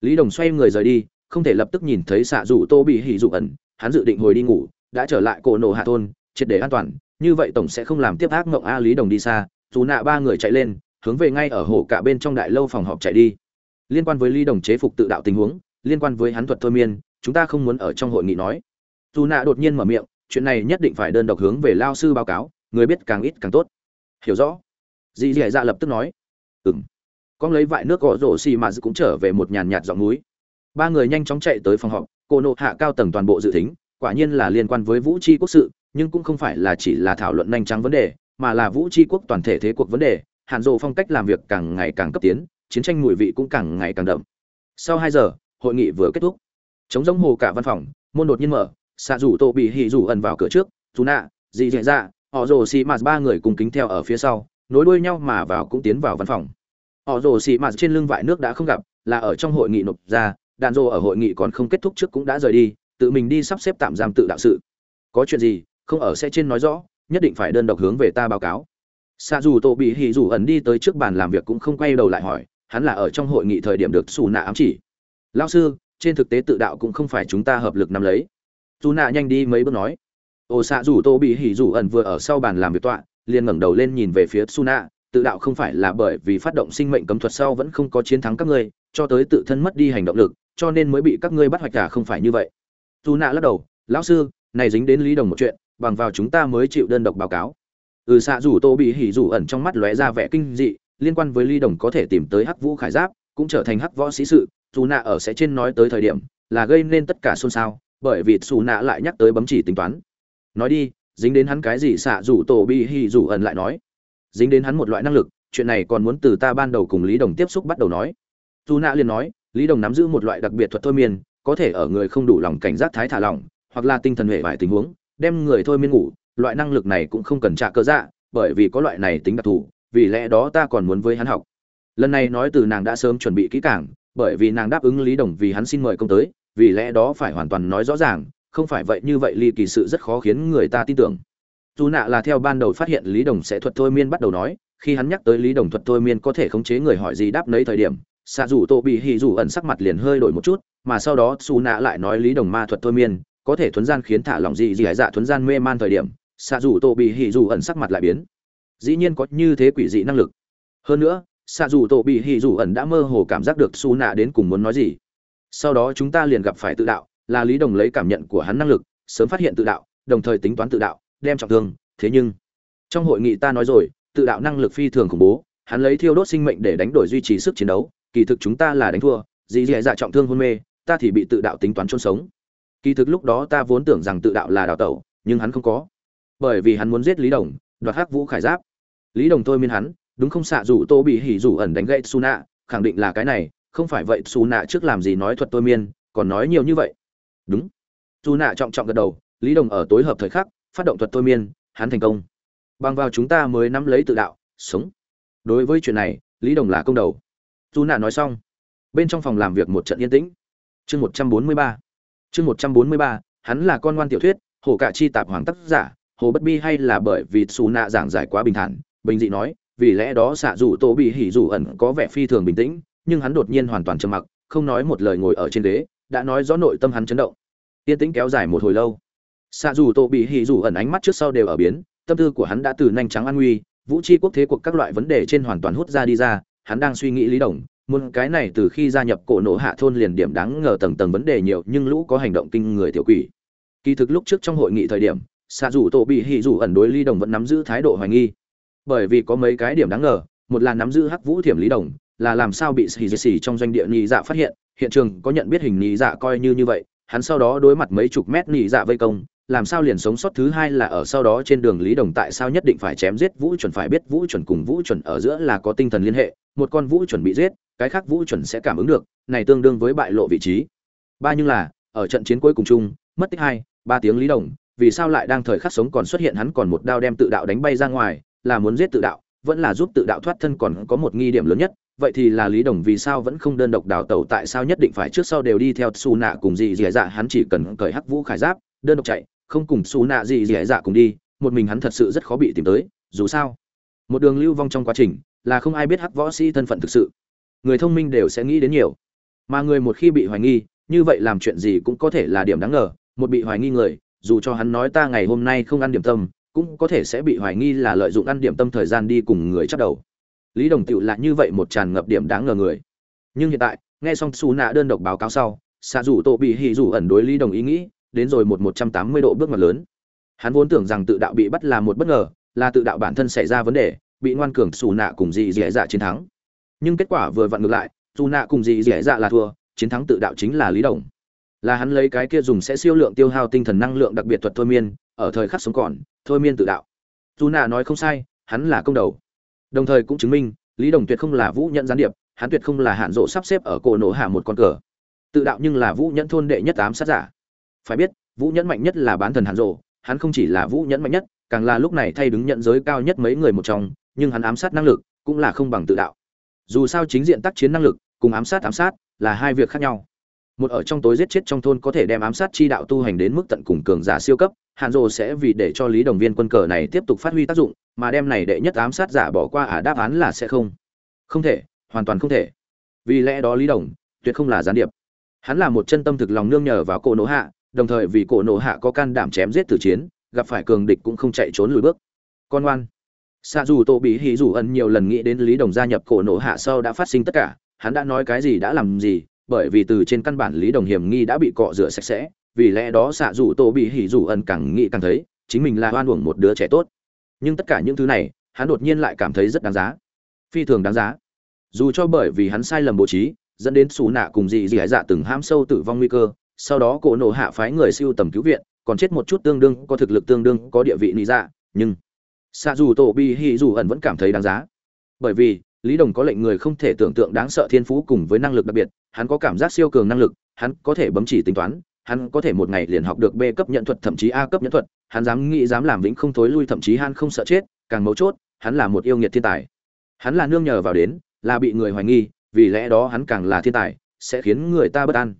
Lý đồng xoay người rời đi, không thể lập tức nhìn thấy xạ rủ tô bị hỉ dụ ẩn. Hắn dự định hồi đi ngủ, đã trở lại cổ nổ hạ thôn, triệt để an toàn. Như vậy tổng sẽ không làm tiếp ác mộng a lý đồng đi xa dù nạ ba người chạy lên, hướng về ngay ở hồ cả bên trong đại lâu phòng họp chạy đi. Liên quan với ly đồng chế phục tự đạo tình huống, liên quan với hắn thuật thôi miên, chúng ta không muốn ở trong hội nghị nói. Dù nạ đột nhiên mở miệng, chuyện này nhất định phải đơn độc hướng về lao sư báo cáo, người biết càng ít càng tốt. Hiểu rõ. Dì dì dạ lập tức nói. Ừng con lấy vại nước gõ rổ xì mà cũng trở về một nhàn nhạt giọng núi. Ba người nhanh chóng chạy tới phòng họp, cô nộ hạ cao tầng toàn bộ dự tính quả nhiên là liên quan với vũ tri quốc sự, nhưng cũng không phải là chỉ là thảo luận nhanh trắng vấn đề mà là vũ tri quốc toàn thể thế cuộc vấn đề hạn rộ phong cách làm việc càng ngày càng cấp tiến, chiến tranh mùi vị cũng càng ngày càng đậm. Sau hai giờ, hội nghị vừa kết thúc. Chống giống hồ cả văn phòng, môn đột nhiên mở xạ rủ tô bị hỉ rủ ẩn vào cửa trước dù nạ dị dạ dạ họ rồ xì mạt ba người cùng kính theo ở phía sau, nối đuôi nhau mà vào cũng tiến vào văn phòng. Họ rồ xì mạt trên lưng vải nước đã không gặp, là ở trong hội nghị nộp ra đàn rồ ở hội nghị còn không kết thúc trước cũng đã rời đi, tự mình đi sắp xếp tạm giam tự đạo sự. Có chuyện gì, không ở sẽ trên nói rõ nhất định phải đơn độc hướng về ta báo cáo. Xạ dù tổ bị hỉ dù ẩn đi tới trước bàn làm việc cũng không quay đầu lại hỏi, hắn là ở trong hội nghị thời điểm được xù nạ ám chỉ. Lao sư, trên thực tế tự đạo cũng không phải chúng ta hợp lực nắm lấy. Dù nạ nhanh đi mấy bước nói. Ồ xạ dù tô bị hỉ dù ẩn vừa ở sau bàn làm việc tọa, liền ngẩng đầu lên nhìn về phía su nạ tự đạo không phải là bởi vì phát động sinh mệnh cấm thuật sau vẫn không có chiến thắng các ngươi, cho tới tự thân mất đi hành động lực, cho nên mới bị các ngươi bắt hoạch cả không phải như vậy. Dù nạ lắc đầu, lão sư, này dính đến lý đồng một chuyện bằng vào chúng ta mới chịu đơn độc báo cáo. Ừ xạ rủ tô bị hỉ rủ ẩn trong mắt lóe ra vẻ kinh dị, liên quan với lý đồng có thể tìm tới hắc vũ khải giáp, cũng trở thành hắc võ sĩ sự, dù nạ ở sẽ trên nói tới thời điểm, là gây nên tất cả xôn xao, bởi vì xù nạ lại nhắc tới bấm chỉ tính toán. Nói đi, dính đến hắn cái gì? Xạ rủ tổ bị hỉ rủ ẩn lại nói. Dính đến hắn một loại năng lực, chuyện này còn muốn từ ta ban đầu cùng lý đồng tiếp xúc bắt đầu nói. Dù nạ liền nói, lý đồng nắm giữ một loại đặc biệt thuật thôi miên, có thể ở người không đủ lòng cảnh giác thái thả lỏng, hoặc là tinh thần hệ vải tình huống đem người thôi miên ngủ, loại năng lực này cũng không cần trả cơ dạ bởi vì có loại này tính đặc thù, vì lẽ đó ta còn muốn với hắn học. Lần này nói từ nàng đã sớm chuẩn bị kỹ càng, bởi vì nàng đáp ứng lý đồng vì hắn xin mời công tới, vì lẽ đó phải hoàn toàn nói rõ ràng, không phải vậy như vậy ly kỳ sự rất khó khiến người ta tin tưởng. Dù nạ là theo ban đầu phát hiện lý đồng sẽ thuật thôi miên bắt đầu nói, khi hắn nhắc tới lý đồng thuật thôi miên có thể khống chế người hỏi gì đáp nấy thời điểm xạ dù tô bị hì dù ẩn sắc mặt liền hơi đổi một chút, mà sau đó xù nạ lại nói lý đồng ma thuật thôi miên có thể thuấn gian khiến thả lỏng dị dị dạ thuấn gian mê man thời điểm, xạ dù tô bị hì dù ẩn sắc mặt lại biến. Dĩ nhiên có như thế quỷ dị năng lực. Hơn nữa, xạ dù tô bị hì dù ẩn đã mơ hồ cảm giác được xù nạ đến cùng muốn nói gì. Sau đó chúng ta liền gặp phải tự đạo, là lý đồng lấy cảm nhận của hắn năng lực, sớm phát hiện tự đạo, đồng thời tính toán tự đạo, đem trọng thương. Thế nhưng, trong hội nghị ta nói rồi, tự đạo năng lực phi thường khủng bố, hắn lấy thiêu đốt sinh mệnh để đánh đổi duy trì sức chiến đấu, kỳ thực chúng ta là đánh thua dì dì dạ trọng thương hôn mê, ta thì bị tự đạo tính toán chôn sống kỳ thực lúc đó ta vốn tưởng rằng tự đạo là đào tẩu, nhưng hắn không có. Bởi vì hắn muốn giết lý đồng, đoạt hắc vũ khải giáp. Lý đồng thôi miên hắn, đúng không xạ rủ tô bị hỉ rủ ẩn đánh gậy su nạ khẳng định là cái này, không phải vậy su nạ trước làm gì nói thuật tôi miên, còn nói nhiều như vậy. Đúng. Su nạ trọng trọng gật đầu, lý đồng ở tối hợp thời khắc, phát động thuật tôi miên, hắn thành công. Bằng vào chúng ta mới nắm lấy tự đạo, sống. Đối với chuyện này, lý đồng là công đầu. Dù nạ nói xong, bên trong phòng làm việc một trận yên tĩnh. Chương một trăm bốn mươi ba chương một trăm bốn mươi ba hắn là con ngoan tiểu thuyết hồ cạ chi tạp hoàng tác giả hồ bất bi hay là bởi vì xù nạ giảng giải quá bình thản bình dị nói vì lẽ đó xạ dù tổ bị hỉ dù ẩn có vẻ phi thường bình tĩnh nhưng hắn đột nhiên hoàn toàn trầm mặc không nói một lời ngồi ở trên đế, đã nói rõ nội tâm hắn chấn động. Yên tĩnh kéo dài một hồi lâu. Xạ dù tổ bị hỉ dù ẩn ánh mắt trước sau đều ở biến tâm tư của hắn đã từ nhanh trắng an nguy vũ tri quốc thế cuộc các loại vấn đề trên hoàn toàn hút ra đi ra hắn đang suy nghĩ lý đồng muốn cái này từ khi gia nhập cổ nổ hạ thôn liền điểm đáng ngờ tầng tầng vấn đề nhiều, nhưng lũ có hành động kinh người tiểu quỷ. Kỳ thực lúc trước trong hội nghị thời điểm xạ dù tổ bị hỉ dù ẩn đối lý đồng vẫn nắm giữ thái độ hoài nghi. Bởi vì có mấy cái điểm đáng ngờ, một là nắm giữ hắc vũ thiểm lý đồng, là làm sao bị xì xì trong doanh địa nhị dạ phát hiện hiện trường có nhận biết hình nhị dạ coi như như vậy, hắn sau đó đối mặt mấy chục mét nhị dạ vây công, làm sao liền sống sót thứ hai là ở sau đó trên đường lý đồng tại sao nhất định phải chém giết vũ chuẩn, phải biết vũ chuẩn cùng vũ chuẩn ở giữa là có tinh thần liên hệ, một con vũ chuẩn bị giết cái khác vũ chuẩn sẽ cảm ứng được, này tương đương với bại lộ vị trí. Ba nhưng là, ở trận chiến cuối cùng chung, mất tích hai, ba tiếng lý đồng, vì sao lại đang thời khắc sống còn xuất hiện hắn còn một đao đem tự đạo đánh bay ra ngoài, là muốn giết tự đạo, vẫn là giúp tự đạo thoát thân còn có một nghi điểm lớn nhất, vậy thì là lý đồng vì sao vẫn không đơn độc đào tẩu tại sao nhất định phải trước sau đều đi theo xù nạ cùng gì dì dạ hắn chỉ cần cởi hắc vũ khải giáp, đơn độc chạy, không cùng xù nạ gì dì dạ cùng đi, một mình hắn thật sự rất khó bị tìm tới, dù sao. Một đường lưu vong trong quá trình, là không ai biết hắc võ sĩ thân phận thực sự người thông minh đều sẽ nghĩ đến nhiều. Mà người một khi bị hoài nghi, như vậy làm chuyện gì cũng có thể là điểm đáng ngờ. Một bị hoài nghi người, dù cho hắn nói ta ngày hôm nay không ăn điểm tâm, cũng có thể sẽ bị hoài nghi là lợi dụng ăn điểm tâm thời gian đi cùng người chắc đầu. Lý đồng tựu là như vậy một tràn ngập điểm đáng ngờ người. Nhưng hiện tại, nghe xong xù nạ đơn độc báo cáo sau xạ dù tổ bị hì dù ẩn đối lý đồng ý nghĩ, đến rồi một một trăm tám mươi độ bước ngoặt lớn. Hắn vốn tưởng rằng tự đạo bị bắt là một bất ngờ, là tự đạo bản thân xảy ra vấn đề, bị ngoan cường xù nạ cùng dị dẻ dạ chiến thắng nhưng kết quả vừa vặn ngược lại, dù nạ cùng gì dẻ dạ là thua, chiến thắng tự đạo chính là lý đồng. Là hắn lấy cái kia dùng sẽ siêu lượng tiêu hao tinh thần năng lượng đặc biệt thuật thôi miên, ở thời khắc sống còn, thôi miên tự đạo. Dù nạ nói không sai, hắn là công đầu. Đồng thời cũng chứng minh, lý đồng tuyệt không là vũ nhẫn gián điệp, hắn tuyệt không là hạn rộ sắp xếp ở cổ nổ hạ một con cờ. Tự đạo nhưng là vũ nhẫn thôn đệ nhất ám sát giả. Phải biết, vũ nhẫn mạnh nhất là bán thần hạn rộ, hắn không chỉ là vũ nhẫn mạnh nhất, càng là lúc này thay đứng nhận giới cao nhất mấy người một trong, nhưng hắn ám sát năng lực cũng là không bằng tự đạo dù sao chính diện tác chiến năng lực cùng ám sát ám sát là hai việc khác nhau. Một ở trong tối giết chết trong thôn có thể đem ám sát chi đạo tu hành đến mức tận cùng cường giả siêu cấp hạn rồ sẽ vì để cho lý đồng viên quân cờ này tiếp tục phát huy tác dụng, mà đem này đệ nhất ám sát giả bỏ qua ả đáp án là sẽ không. Không thể, hoàn toàn không thể. Vì lẽ đó lý đồng, tuyệt không là gián điệp. Hắn là một chân tâm thực lòng nương nhờ vào cổ nổ hạ, đồng thời vì cổ nổ hạ có can đảm chém giết tử chiến, gặp phải cường địch cũng không chạy trốn lùi bước. Con ngoan xa dù tô bị Hỉ dù ẩn nhiều lần nghĩ đến lý đồng gia nhập cổ nổ hạ sau đã phát sinh tất cả, hắn đã nói cái gì đã làm gì, bởi vì từ trên căn bản lý đồng hiểm nghi đã bị cọ rửa sạch sẽ, vì lẽ đó xạ dù tô bị hỉ dù ẩn càng nghĩ càng thấy, chính mình là oan uổng một đứa trẻ tốt. Nhưng tất cả những thứ này, hắn đột nhiên lại cảm thấy rất đáng giá. Phi thường đáng giá. Dù cho bởi vì hắn sai lầm bố trí, dẫn đến xù nạ cùng dị dị hải dạ từng ham sâu tử vong nguy cơ, sau đó cổ nổ hạ phái người siêu tầm cứu viện, còn chết một chút tương đương, có thực lực tương đương, có địa vị lý dạ nhưng xạ dù tổ bi hỉ dù ẩn vẫn cảm thấy đáng giá. Bởi vì, lý đồng có lệnh người không thể tưởng tượng đáng sợ thiên phú cùng với năng lực đặc biệt, hắn có cảm giác siêu cường năng lực, hắn có thể bấm chỉ tính toán, hắn có thể một ngày liền học được b cấp nhận thuật thậm chí a cấp nhận thuật, hắn dám nghĩ dám làm vĩnh không thối lui thậm chí hắn không sợ chết, càng mấu chốt, hắn là một yêu nghiệt thiên tài. Hắn là nương nhờ vào đến, là bị người hoài nghi, vì lẽ đó hắn càng là thiên tài, sẽ khiến người ta bất an.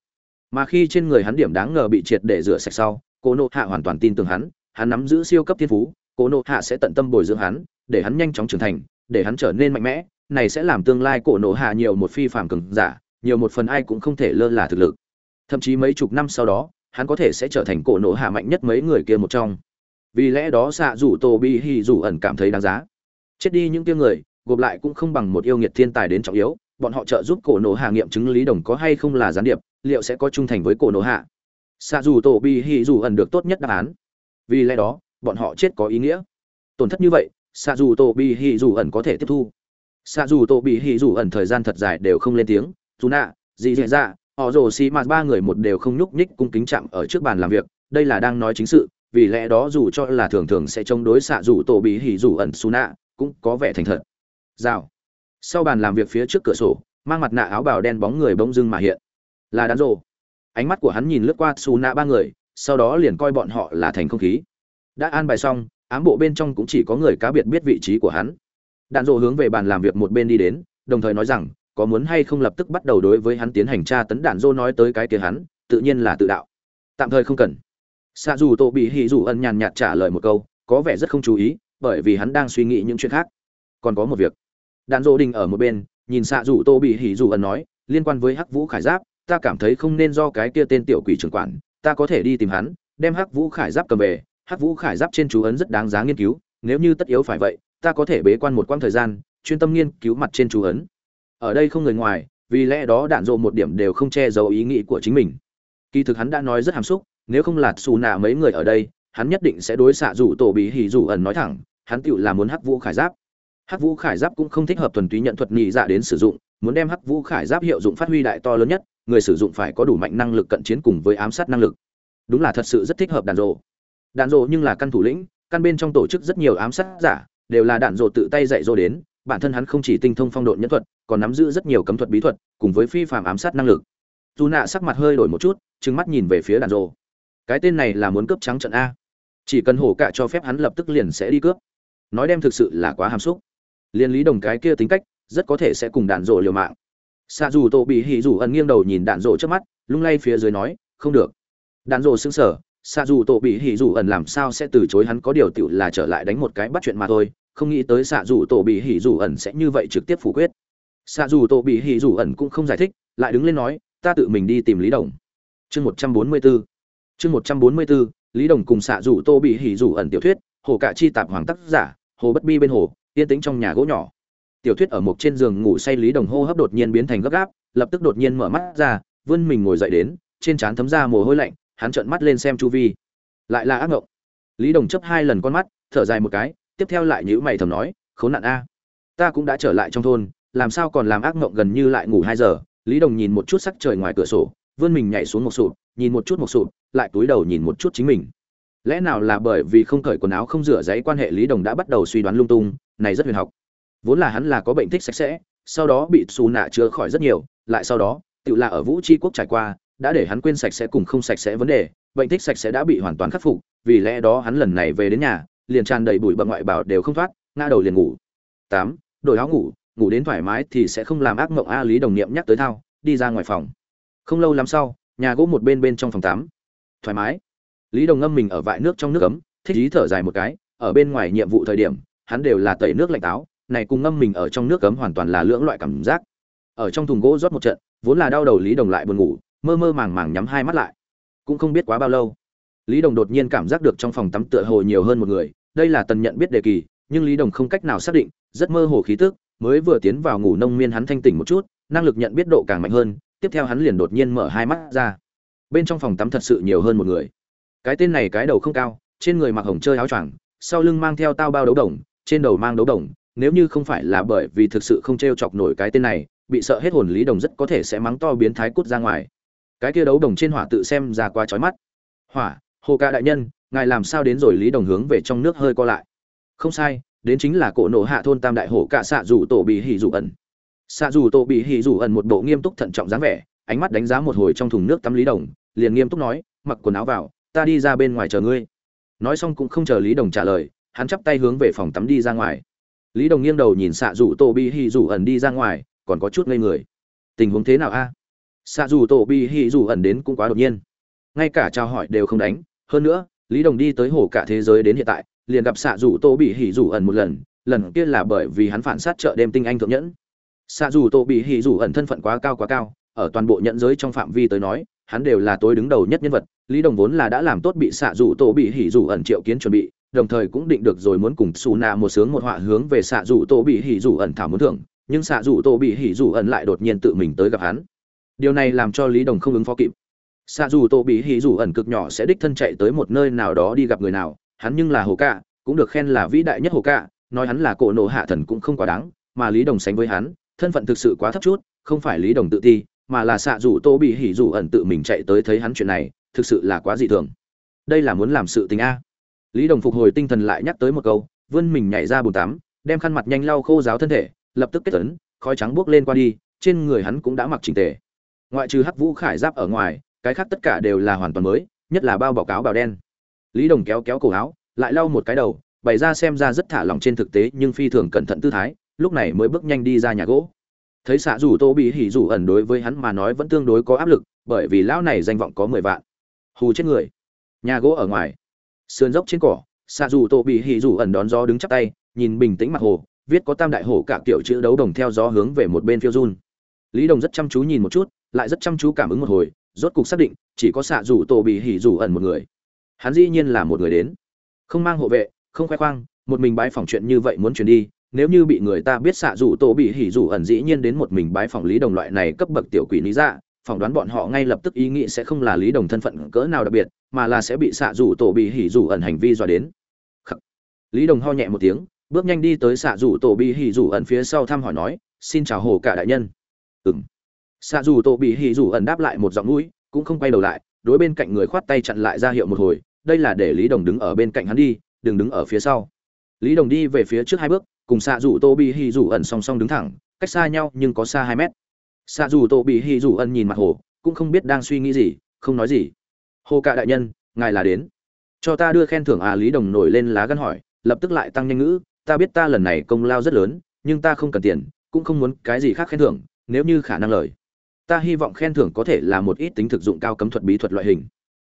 Mà khi trên người hắn điểm đáng ngờ bị triệt để rửa sạch sau cô nộ hạ hoàn toàn tin tưởng hắn hắn nắm giữ siêu cấp thiên phú cô nộ hạ sẽ tận tâm bồi dưỡng hắn, để hắn nhanh chóng trưởng thành, để hắn trở nên mạnh mẽ, này sẽ làm tương lai cổ nộ hạ nhiều một phi phàm cường giả, nhiều một phần ai cũng không thể lơ là thực lực. Thậm chí mấy chục năm sau đó, hắn có thể sẽ trở thành cổ nộ hạ mạnh nhất mấy người kia một trong. Vì lẽ đó xạ rủ tô bi hi rủ ẩn cảm thấy đáng giá. Chết đi những kia người, gộp lại cũng không bằng một yêu nghiệt thiên tài đến trọng yếu, bọn họ trợ giúp cổ nộ hạ nghiệm chứng lý đồng có hay không là gián điệp, liệu sẽ có trung thành với cổ nộ hạ? Xạ dù tổ bi hi dù ẩn được tốt nhất đáp án. Vì lẽ đó bọn họ chết có ý nghĩa. Tổn thất như vậy xạ dù tổ bị hì dù ẩn có thể tiếp thu. Xạ dù tổ bị hì dù ẩn thời gian thật dài đều không lên tiếng. Dù nạ gì diễn ra họ rồ xì mà ba người một đều không nhúc nhích cung kính chạm ở trước bàn làm việc. Đây là đang nói chính sự, vì lẽ đó dù cho là thường thường sẽ chống đối xạ dù tổ bị hỉ dù ẩn xù nạ cũng có vẻ thành thật. Rào. Sau bàn làm việc phía trước cửa sổ, mang mặt nạ áo bào đen bóng người bỗng dưng mà hiện. Là đàn rồ ánh mắt của hắn nhìn lướt qua xù nạ ba người, sau đó liền coi bọn họ là thành không khí đã an bài xong, ám bộ bên trong cũng chỉ có người cá biệt biết vị trí của hắn. Đạn dộ hướng về bàn làm việc một bên đi đến, đồng thời nói rằng, có muốn hay không lập tức bắt đầu đối với hắn tiến hành tra tấn đạn Dô nói tới cái kia hắn, tự nhiên là tự đạo. Tạm thời không cần. Xa dù tô bị hỉ dù ân nhàn nhạt trả lời một câu, có vẻ rất không chú ý, bởi vì hắn đang suy nghĩ những chuyện khác. Còn có một việc. Đạn Dô đình ở một bên, nhìn xạ dù tô bị hỉ dù ân nói, liên quan với hắc vũ khải giáp, ta cảm thấy không nên do cái kia tên tiểu quỷ trưởng quản, ta có thể đi tìm hắn, đem hắc vũ khải giáp cầm về hắc vũ khải giáp trên chú ấn rất đáng giá nghiên cứu, nếu như tất yếu phải vậy, ta có thể bế quan một quãng thời gian, chuyên tâm nghiên cứu mặt trên chú ấn. Ở đây không người ngoài, vì lẽ đó đạn dộ một điểm đều không che giấu ý nghĩ của chính mình. Kỳ thực hắn đã nói rất hàm xúc, nếu không lạt xù nạ mấy người ở đây, hắn nhất định sẽ đối xạ rủ tổ bí hỉ rủ ẩn nói thẳng, hắn tựu là muốn hắc vũ khải giáp. Hắc vũ khải giáp cũng không thích hợp thuần túy nhận thuật nhị dạ đến sử dụng, muốn đem hắc vũ khải giáp hiệu dụng phát huy đại to lớn nhất, người sử dụng phải có đủ mạnh năng lực cận chiến cùng với ám sát năng lực. Đúng là thật sự rất thích hợp đạn rộ đạn dộ nhưng là căn thủ lĩnh, căn bên trong tổ chức rất nhiều ám sát giả, đều là đạn dộ tự tay dạy dỗ đến, bản thân hắn không chỉ tinh thông phong độn nhân thuật, còn nắm giữ rất nhiều cấm thuật bí thuật, cùng với phi phạm ám sát năng lực. Dù nạ sắc mặt hơi đổi một chút, trừng mắt nhìn về phía đạn rồ cái tên này là muốn cướp trắng trận a. Chỉ cần hổ cạ cho phép hắn lập tức liền sẽ đi cướp. Nói đem thực sự là quá hàm xúc. Liên lý đồng cái kia tính cách, rất có thể sẽ cùng đạn dộ liều mạng. Xạ dù tổ bị hỉ dù ẩn nghiêng đầu nhìn đạn dộ trước mắt, lung lay phía dưới nói, không được. Đạn dộ xứng sở xa dù tổ bị hỉ dù ẩn làm sao sẽ từ chối hắn có điều tựu là trở lại đánh một cái bắt chuyện mà thôi, không nghĩ tới xạ dù tổ bị hỉ dù ẩn sẽ như vậy trực tiếp phủ quyết. Xạ dù tổ bị hỉ dù ẩn cũng không giải thích, lại đứng lên nói, ta tự mình đi tìm lý đồng. Chương một trăm bốn mươi bốn chương một trăm bốn mươi bốn lý đồng cùng xạ dù tô bị hỉ dù ẩn tiểu thuyết, hồ cạ chi tạp hoàng tác giả, hồ bất bi bên hồ, yên tĩnh trong nhà gỗ nhỏ. Tiểu thuyết ở một trên giường ngủ say lý đồng hô hấp đột nhiên biến thành gấp gáp, lập tức đột nhiên mở mắt ra, vươn mình ngồi dậy đến, trên trán thấm ra mồ hôi lạnh hắn trợn mắt lên xem chu vi. Lại là ác ngộng. Lý đồng chấp hai lần con mắt, thở dài một cái, tiếp theo lại nhữ mày thầm nói, khốn nạn a, ta cũng đã trở lại trong thôn, làm sao còn làm ác ngộng gần như lại ngủ hai giờ? Lý đồng nhìn một chút sắc trời ngoài cửa sổ, vươn mình nhảy xuống một sụp, nhìn một chút một sụp, lại túi đầu nhìn một chút chính mình. Lẽ nào là bởi vì không cởi quần áo không rửa giấy quan hệ lý đồng đã bắt đầu suy đoán lung tung, này rất huyền học. Vốn là hắn là có bệnh thích sạch sẽ, sau đó bị xù nạ chữa khỏi rất nhiều, lại sau đó, tự là ở vũ tri quốc trải qua đã để hắn quên sạch sẽ cùng không sạch sẽ vấn đề, bệnh thích sạch sẽ đã bị hoàn toàn khắc phục, vì lẽ đó hắn lần này về đến nhà, liền tràn đầy bụi bậm ngoại bảo đều không thoát, ngã đầu liền ngủ. Tám, đổi áo ngủ ngủ đến thoải mái thì sẽ không làm ác mộng a lý đồng niệm nhắc tới thao, đi ra ngoài phòng. Không lâu lắm sau, nhà gỗ một bên bên trong phòng tắm thoải mái. Lý đồng ngâm mình ở vại nước trong nước cấm thích ý thở dài một cái, ở bên ngoài nhiệm vụ thời điểm, hắn đều là tẩy nước lạnh táo, này cùng ngâm mình ở trong nước cấm hoàn toàn là lưỡng loại cảm giác. Ở trong thùng gỗ rót một trận, vốn là đau đầu lý đồng lại buồn ngủ mơ mơ màng màng nhắm hai mắt lại. Cũng không biết quá bao lâu, lý đồng đột nhiên cảm giác được trong phòng tắm tựa hồ nhiều hơn một người. Đây là tần nhận biết đề kỳ, nhưng lý đồng không cách nào xác định, rất mơ hồ khí tức, mới vừa tiến vào ngủ nông miên hắn thanh tỉnh một chút, năng lực nhận biết độ càng mạnh hơn, tiếp theo hắn liền đột nhiên mở hai mắt ra. Bên trong phòng tắm thật sự nhiều hơn một người. Cái tên này cái đầu không cao, trên người mặc hồng chơi áo choàng, sau lưng mang theo tao bao đấu đồng, trên đầu mang đấu đồng. Nếu như không phải là bởi vì thực sự không t r e o chọc nổi cái tên này, bị sợ hết hồn lý đồng rất có thể sẽ mắng to biến thái cút ra ngoài cái kia đấu đồng trên hỏa tự xem ra quá chói mắt. Hỏa, hồ ca đại nhân, ngài làm sao đến rồi lý đồng hướng về trong nước hơi co lại? Không sai, đến chính là cổ nổ hạ thôn tam đại hổ cả xạ dù tổ bị hỉ rủ ẩn. Xạ dù tổ bị hỉ rủ ẩn một bộ nghiêm túc thận trọng dáng vẻ, ánh mắt đánh giá một hồi trong thùng nước tắm lý đồng, liền nghiêm túc nói, mặc quần áo vào, ta đi ra bên ngoài chờ ngươi. Nói xong cũng không chờ lý đồng trả lời, hắn chắp tay hướng về phòng tắm đi ra ngoài. Lý đồng nghiêng đầu nhìn xạ rủ tô bi hỉ rủ ẩn đi ra ngoài, còn có chút ngây người. Tình huống thế nào a? Xạ rủ tô bị hì rủ ẩn đến cũng quá đột nhiên. Ngay cả chào hỏi đều không đánh. Hơn nữa, lý đồng đi tới hồ cả thế giới đến hiện tại, liền gặp xạ rủ tô bị hỉ rủ ẩn một lần lần kia là bởi vì hắn phản sát chợ đêm tinh anh thượng nhẫn. Xạ rủ tô bị hỉ rủ ẩn thân phận quá cao quá cao, ở toàn bộ nhận giới trong phạm vi tới nói, hắn đều là tối đứng đầu nhất nhân vật. Lý đồng vốn là đã làm tốt bị xạ rủ tô bị hỉ rủ ẩn triệu kiến chuẩn bị, đồng thời cũng định được rồi muốn cùng xù nạ một sướng một họa hướng về xạ rủ tô bị hỉ rủ ẩn thảo muốn thưởng, nhưng xạ rủ tô bị hỉ rủ ẩn lại đột nhiên tự mình tới gặp hắn điều này làm cho lý đồng không ứng phó kịp. Xạ dù tổ bị hỉ dù ẩn cực nhỏ sẽ đích thân chạy tới một nơi nào đó đi gặp người nào, hắn nhưng là hồ cạ, cũng được khen là vĩ đại nhất hồ cạ, nói hắn là cổ nộ hạ thần cũng không quá đáng, mà lý đồng sánh với hắn, thân phận thực sự quá thấp chút, không phải lý đồng tự ti, mà là xạ dù tô bị hỉ dù ẩn tự mình chạy tới thấy hắn chuyện này, thực sự là quá dị thường. Đây là muốn làm sự tình a. Lý đồng phục hồi tinh thần lại nhắc tới một câu, vươn mình nhảy ra bồn tắm, đem khăn mặt nhanh lau khô ráo thân thể, lập tức kết tấn khói trắng buốc lên qua đi, trên người hắn cũng đã mặc chỉnh tề ngoại trừ hắc vũ khải giáp ở ngoài, cái khác tất cả đều là hoàn toàn mới, nhất là bao bọc áo bào đen. Lý đồng kéo kéo cổ áo, lại lau một cái đầu, bày ra xem ra rất thả lỏng trên thực tế nhưng phi thường cẩn thận tư thái, lúc này mới bước nhanh đi ra nhà gỗ. Thấy xạ rủ tô bị hỉ rủ ẩn đối với hắn mà nói vẫn tương đối có áp lực, bởi vì lão này danh vọng có mười vạn. Hù chết người. Nhà gỗ ở ngoài. Sườn dốc trên cỏ, xạ rủ tô bị hỉ rủ ẩn đón gió đứng chắp tay, nhìn bình tĩnh mặt hồ, viết có tam đại hồ cả kiểu chữ đấu đồng theo gió hướng về một bên phiêu run. Lý đồng rất chăm chú nhìn một chút lại rất chăm chú cảm ứng một hồi, rốt cục xác định, chỉ có xạ rủ tổ bị hỉ rủ ẩn một người. Hắn dĩ nhiên là một người đến. Không mang hộ vệ, không khoe khoang, một mình bái phỏng chuyện như vậy muốn chuyển đi, nếu như bị người ta biết xạ rủ tổ bị hỉ rủ ẩn dĩ nhiên đến một mình bái phỏng lý đồng loại này cấp bậc tiểu quỷ lý dạ phỏng đoán bọn họ ngay lập tức ý nghĩ sẽ không là lý đồng thân phận cỡ nào đặc biệt, mà là sẽ bị xạ rủ tổ bị hỉ rủ ẩn hành vi dọa đến. Khắc. lý đồng ho nhẹ một tiếng, bước nhanh đi tới xạ rủ tổ bị hỉ rủ ẩn phía sau thăm hỏi nói, xin chào hồ cả đại nhân. Ừng xạ dù tổ bị hì dù ẩn đáp lại một giọng mũi, cũng không quay đầu lại, đối bên cạnh người khoát tay chặn lại ra hiệu một hồi, đây là để lý đồng đứng ở bên cạnh hắn đi, đừng đứng ở phía sau. Lý đồng đi về phía trước hai bước, cùng xạ dù tô bị hì dù ẩn song song đứng thẳng, cách xa nhau nhưng có xa hai mét. Xạ dù tô bị hì dù ẩn nhìn mặt hồ, cũng không biết đang suy nghĩ gì, không nói gì. Hồ cạ đại nhân, ngài là đến. Cho ta đưa khen thưởng à lý đồng nổi lên lá gân hỏi, lập tức lại tăng nhanh ngữ, ta biết ta lần này công lao rất lớn, nhưng ta không cần tiền, cũng không muốn cái gì khác khen thưởng, nếu như khả năng lời ta hy vọng khen thưởng có thể là một ít tính thực dụng cao cấm thuật bí thuật loại hình.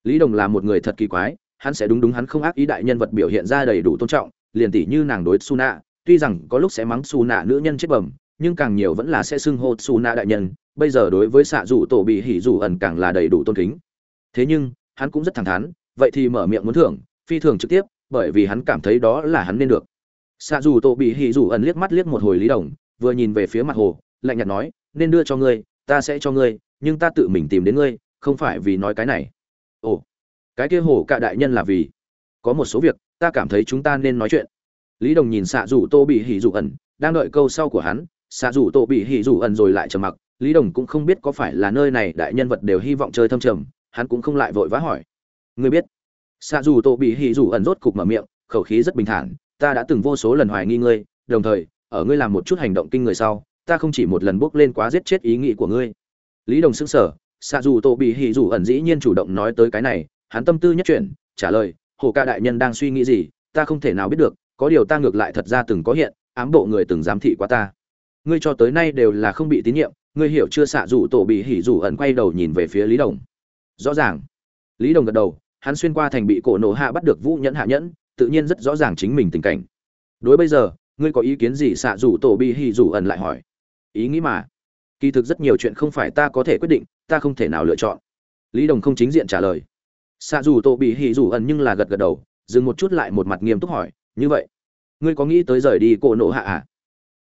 Lý đồng là một người thật kỳ quái, hắn sẽ đúng đúng hắn không ác ý đại nhân vật biểu hiện ra đầy đủ tôn trọng, liền tỷ như nàng đối su nạ tuy rằng có lúc sẽ mắng su nạ nữ nhân chết bẩm, nhưng càng nhiều vẫn là sẽ xưng hô su nạ đại nhân, bây giờ đối với xạ dụ tổ bị hỉ dụ ẩn càng là đầy đủ tôn kính. Thế nhưng, hắn cũng rất thẳng thắn, vậy thì mở miệng muốn thưởng, phi thường trực tiếp, bởi vì hắn cảm thấy đó là hắn nên được. Xạ dù tổ bị hỉ dụ ẩn liếc mắt liếc một hồi lý đồng, vừa nhìn về phía mặt hồ, lạnh nhạt nói, nên đưa cho ngươi ta sẽ cho ngươi, nhưng ta tự mình tìm đến ngươi, không phải vì nói cái này. Ồ, cái kia hổ cạ đại nhân là vì? Có một số việc, ta cảm thấy chúng ta nên nói chuyện. Lý đồng nhìn xạ rủ tô bị hỉ rủ ẩn, đang đợi câu sau của hắn. Xạ rủ tô bị hỉ rủ ẩn rồi lại trầm mặc. Lý đồng cũng không biết có phải là nơi này đại nhân vật đều hy vọng chơi thâm trầm, hắn cũng không lại vội vã hỏi. Ngươi biết? Xạ rủ tô bị hỉ rủ ẩn rốt cục mở miệng, khẩu khí rất bình thản. Ta đã từng vô số lần hoài nghi ngươi, đồng thời, ở ngươi làm một chút hành động kinh người sau ta không chỉ một lần bước lên quá giết chết ý nghĩ của ngươi. Lý đồng xứng sở xạ dù tổ bị hỉ dù ẩn dĩ nhiên chủ động nói tới cái này, hắn tâm tư nhất chuyển, trả lời, hồ ca đại nhân đang suy nghĩ gì? Ta không thể nào biết được, có điều ta ngược lại thật ra từng có hiện, ám bộ người từng giám thị qua ta. Ngươi cho tới nay đều là không bị tín nhiệm, ngươi hiểu chưa? Xạ dù tổ bị hỉ dù ẩn quay đầu nhìn về phía lý đồng. Rõ ràng. Lý đồng gật đầu, hắn xuyên qua thành bị cổ nổ hạ bắt được vũ nhẫn hạ nhẫn, tự nhiên rất rõ ràng chính mình tình cảnh. Đối bây giờ, ngươi có ý kiến gì? Xạ dù tổ bị hỉ dù ẩn lại hỏi ý nghĩ mà. Kỳ thực rất nhiều chuyện không phải ta có thể quyết định, ta không thể nào lựa chọn. Lý đồng không chính diện trả lời. Xạ dù tổ bị hỉ dù ẩn nhưng là gật gật đầu, dừng một chút lại một mặt nghiêm túc hỏi, như vậy, ngươi có nghĩ tới rời đi cổ nộ hạ à?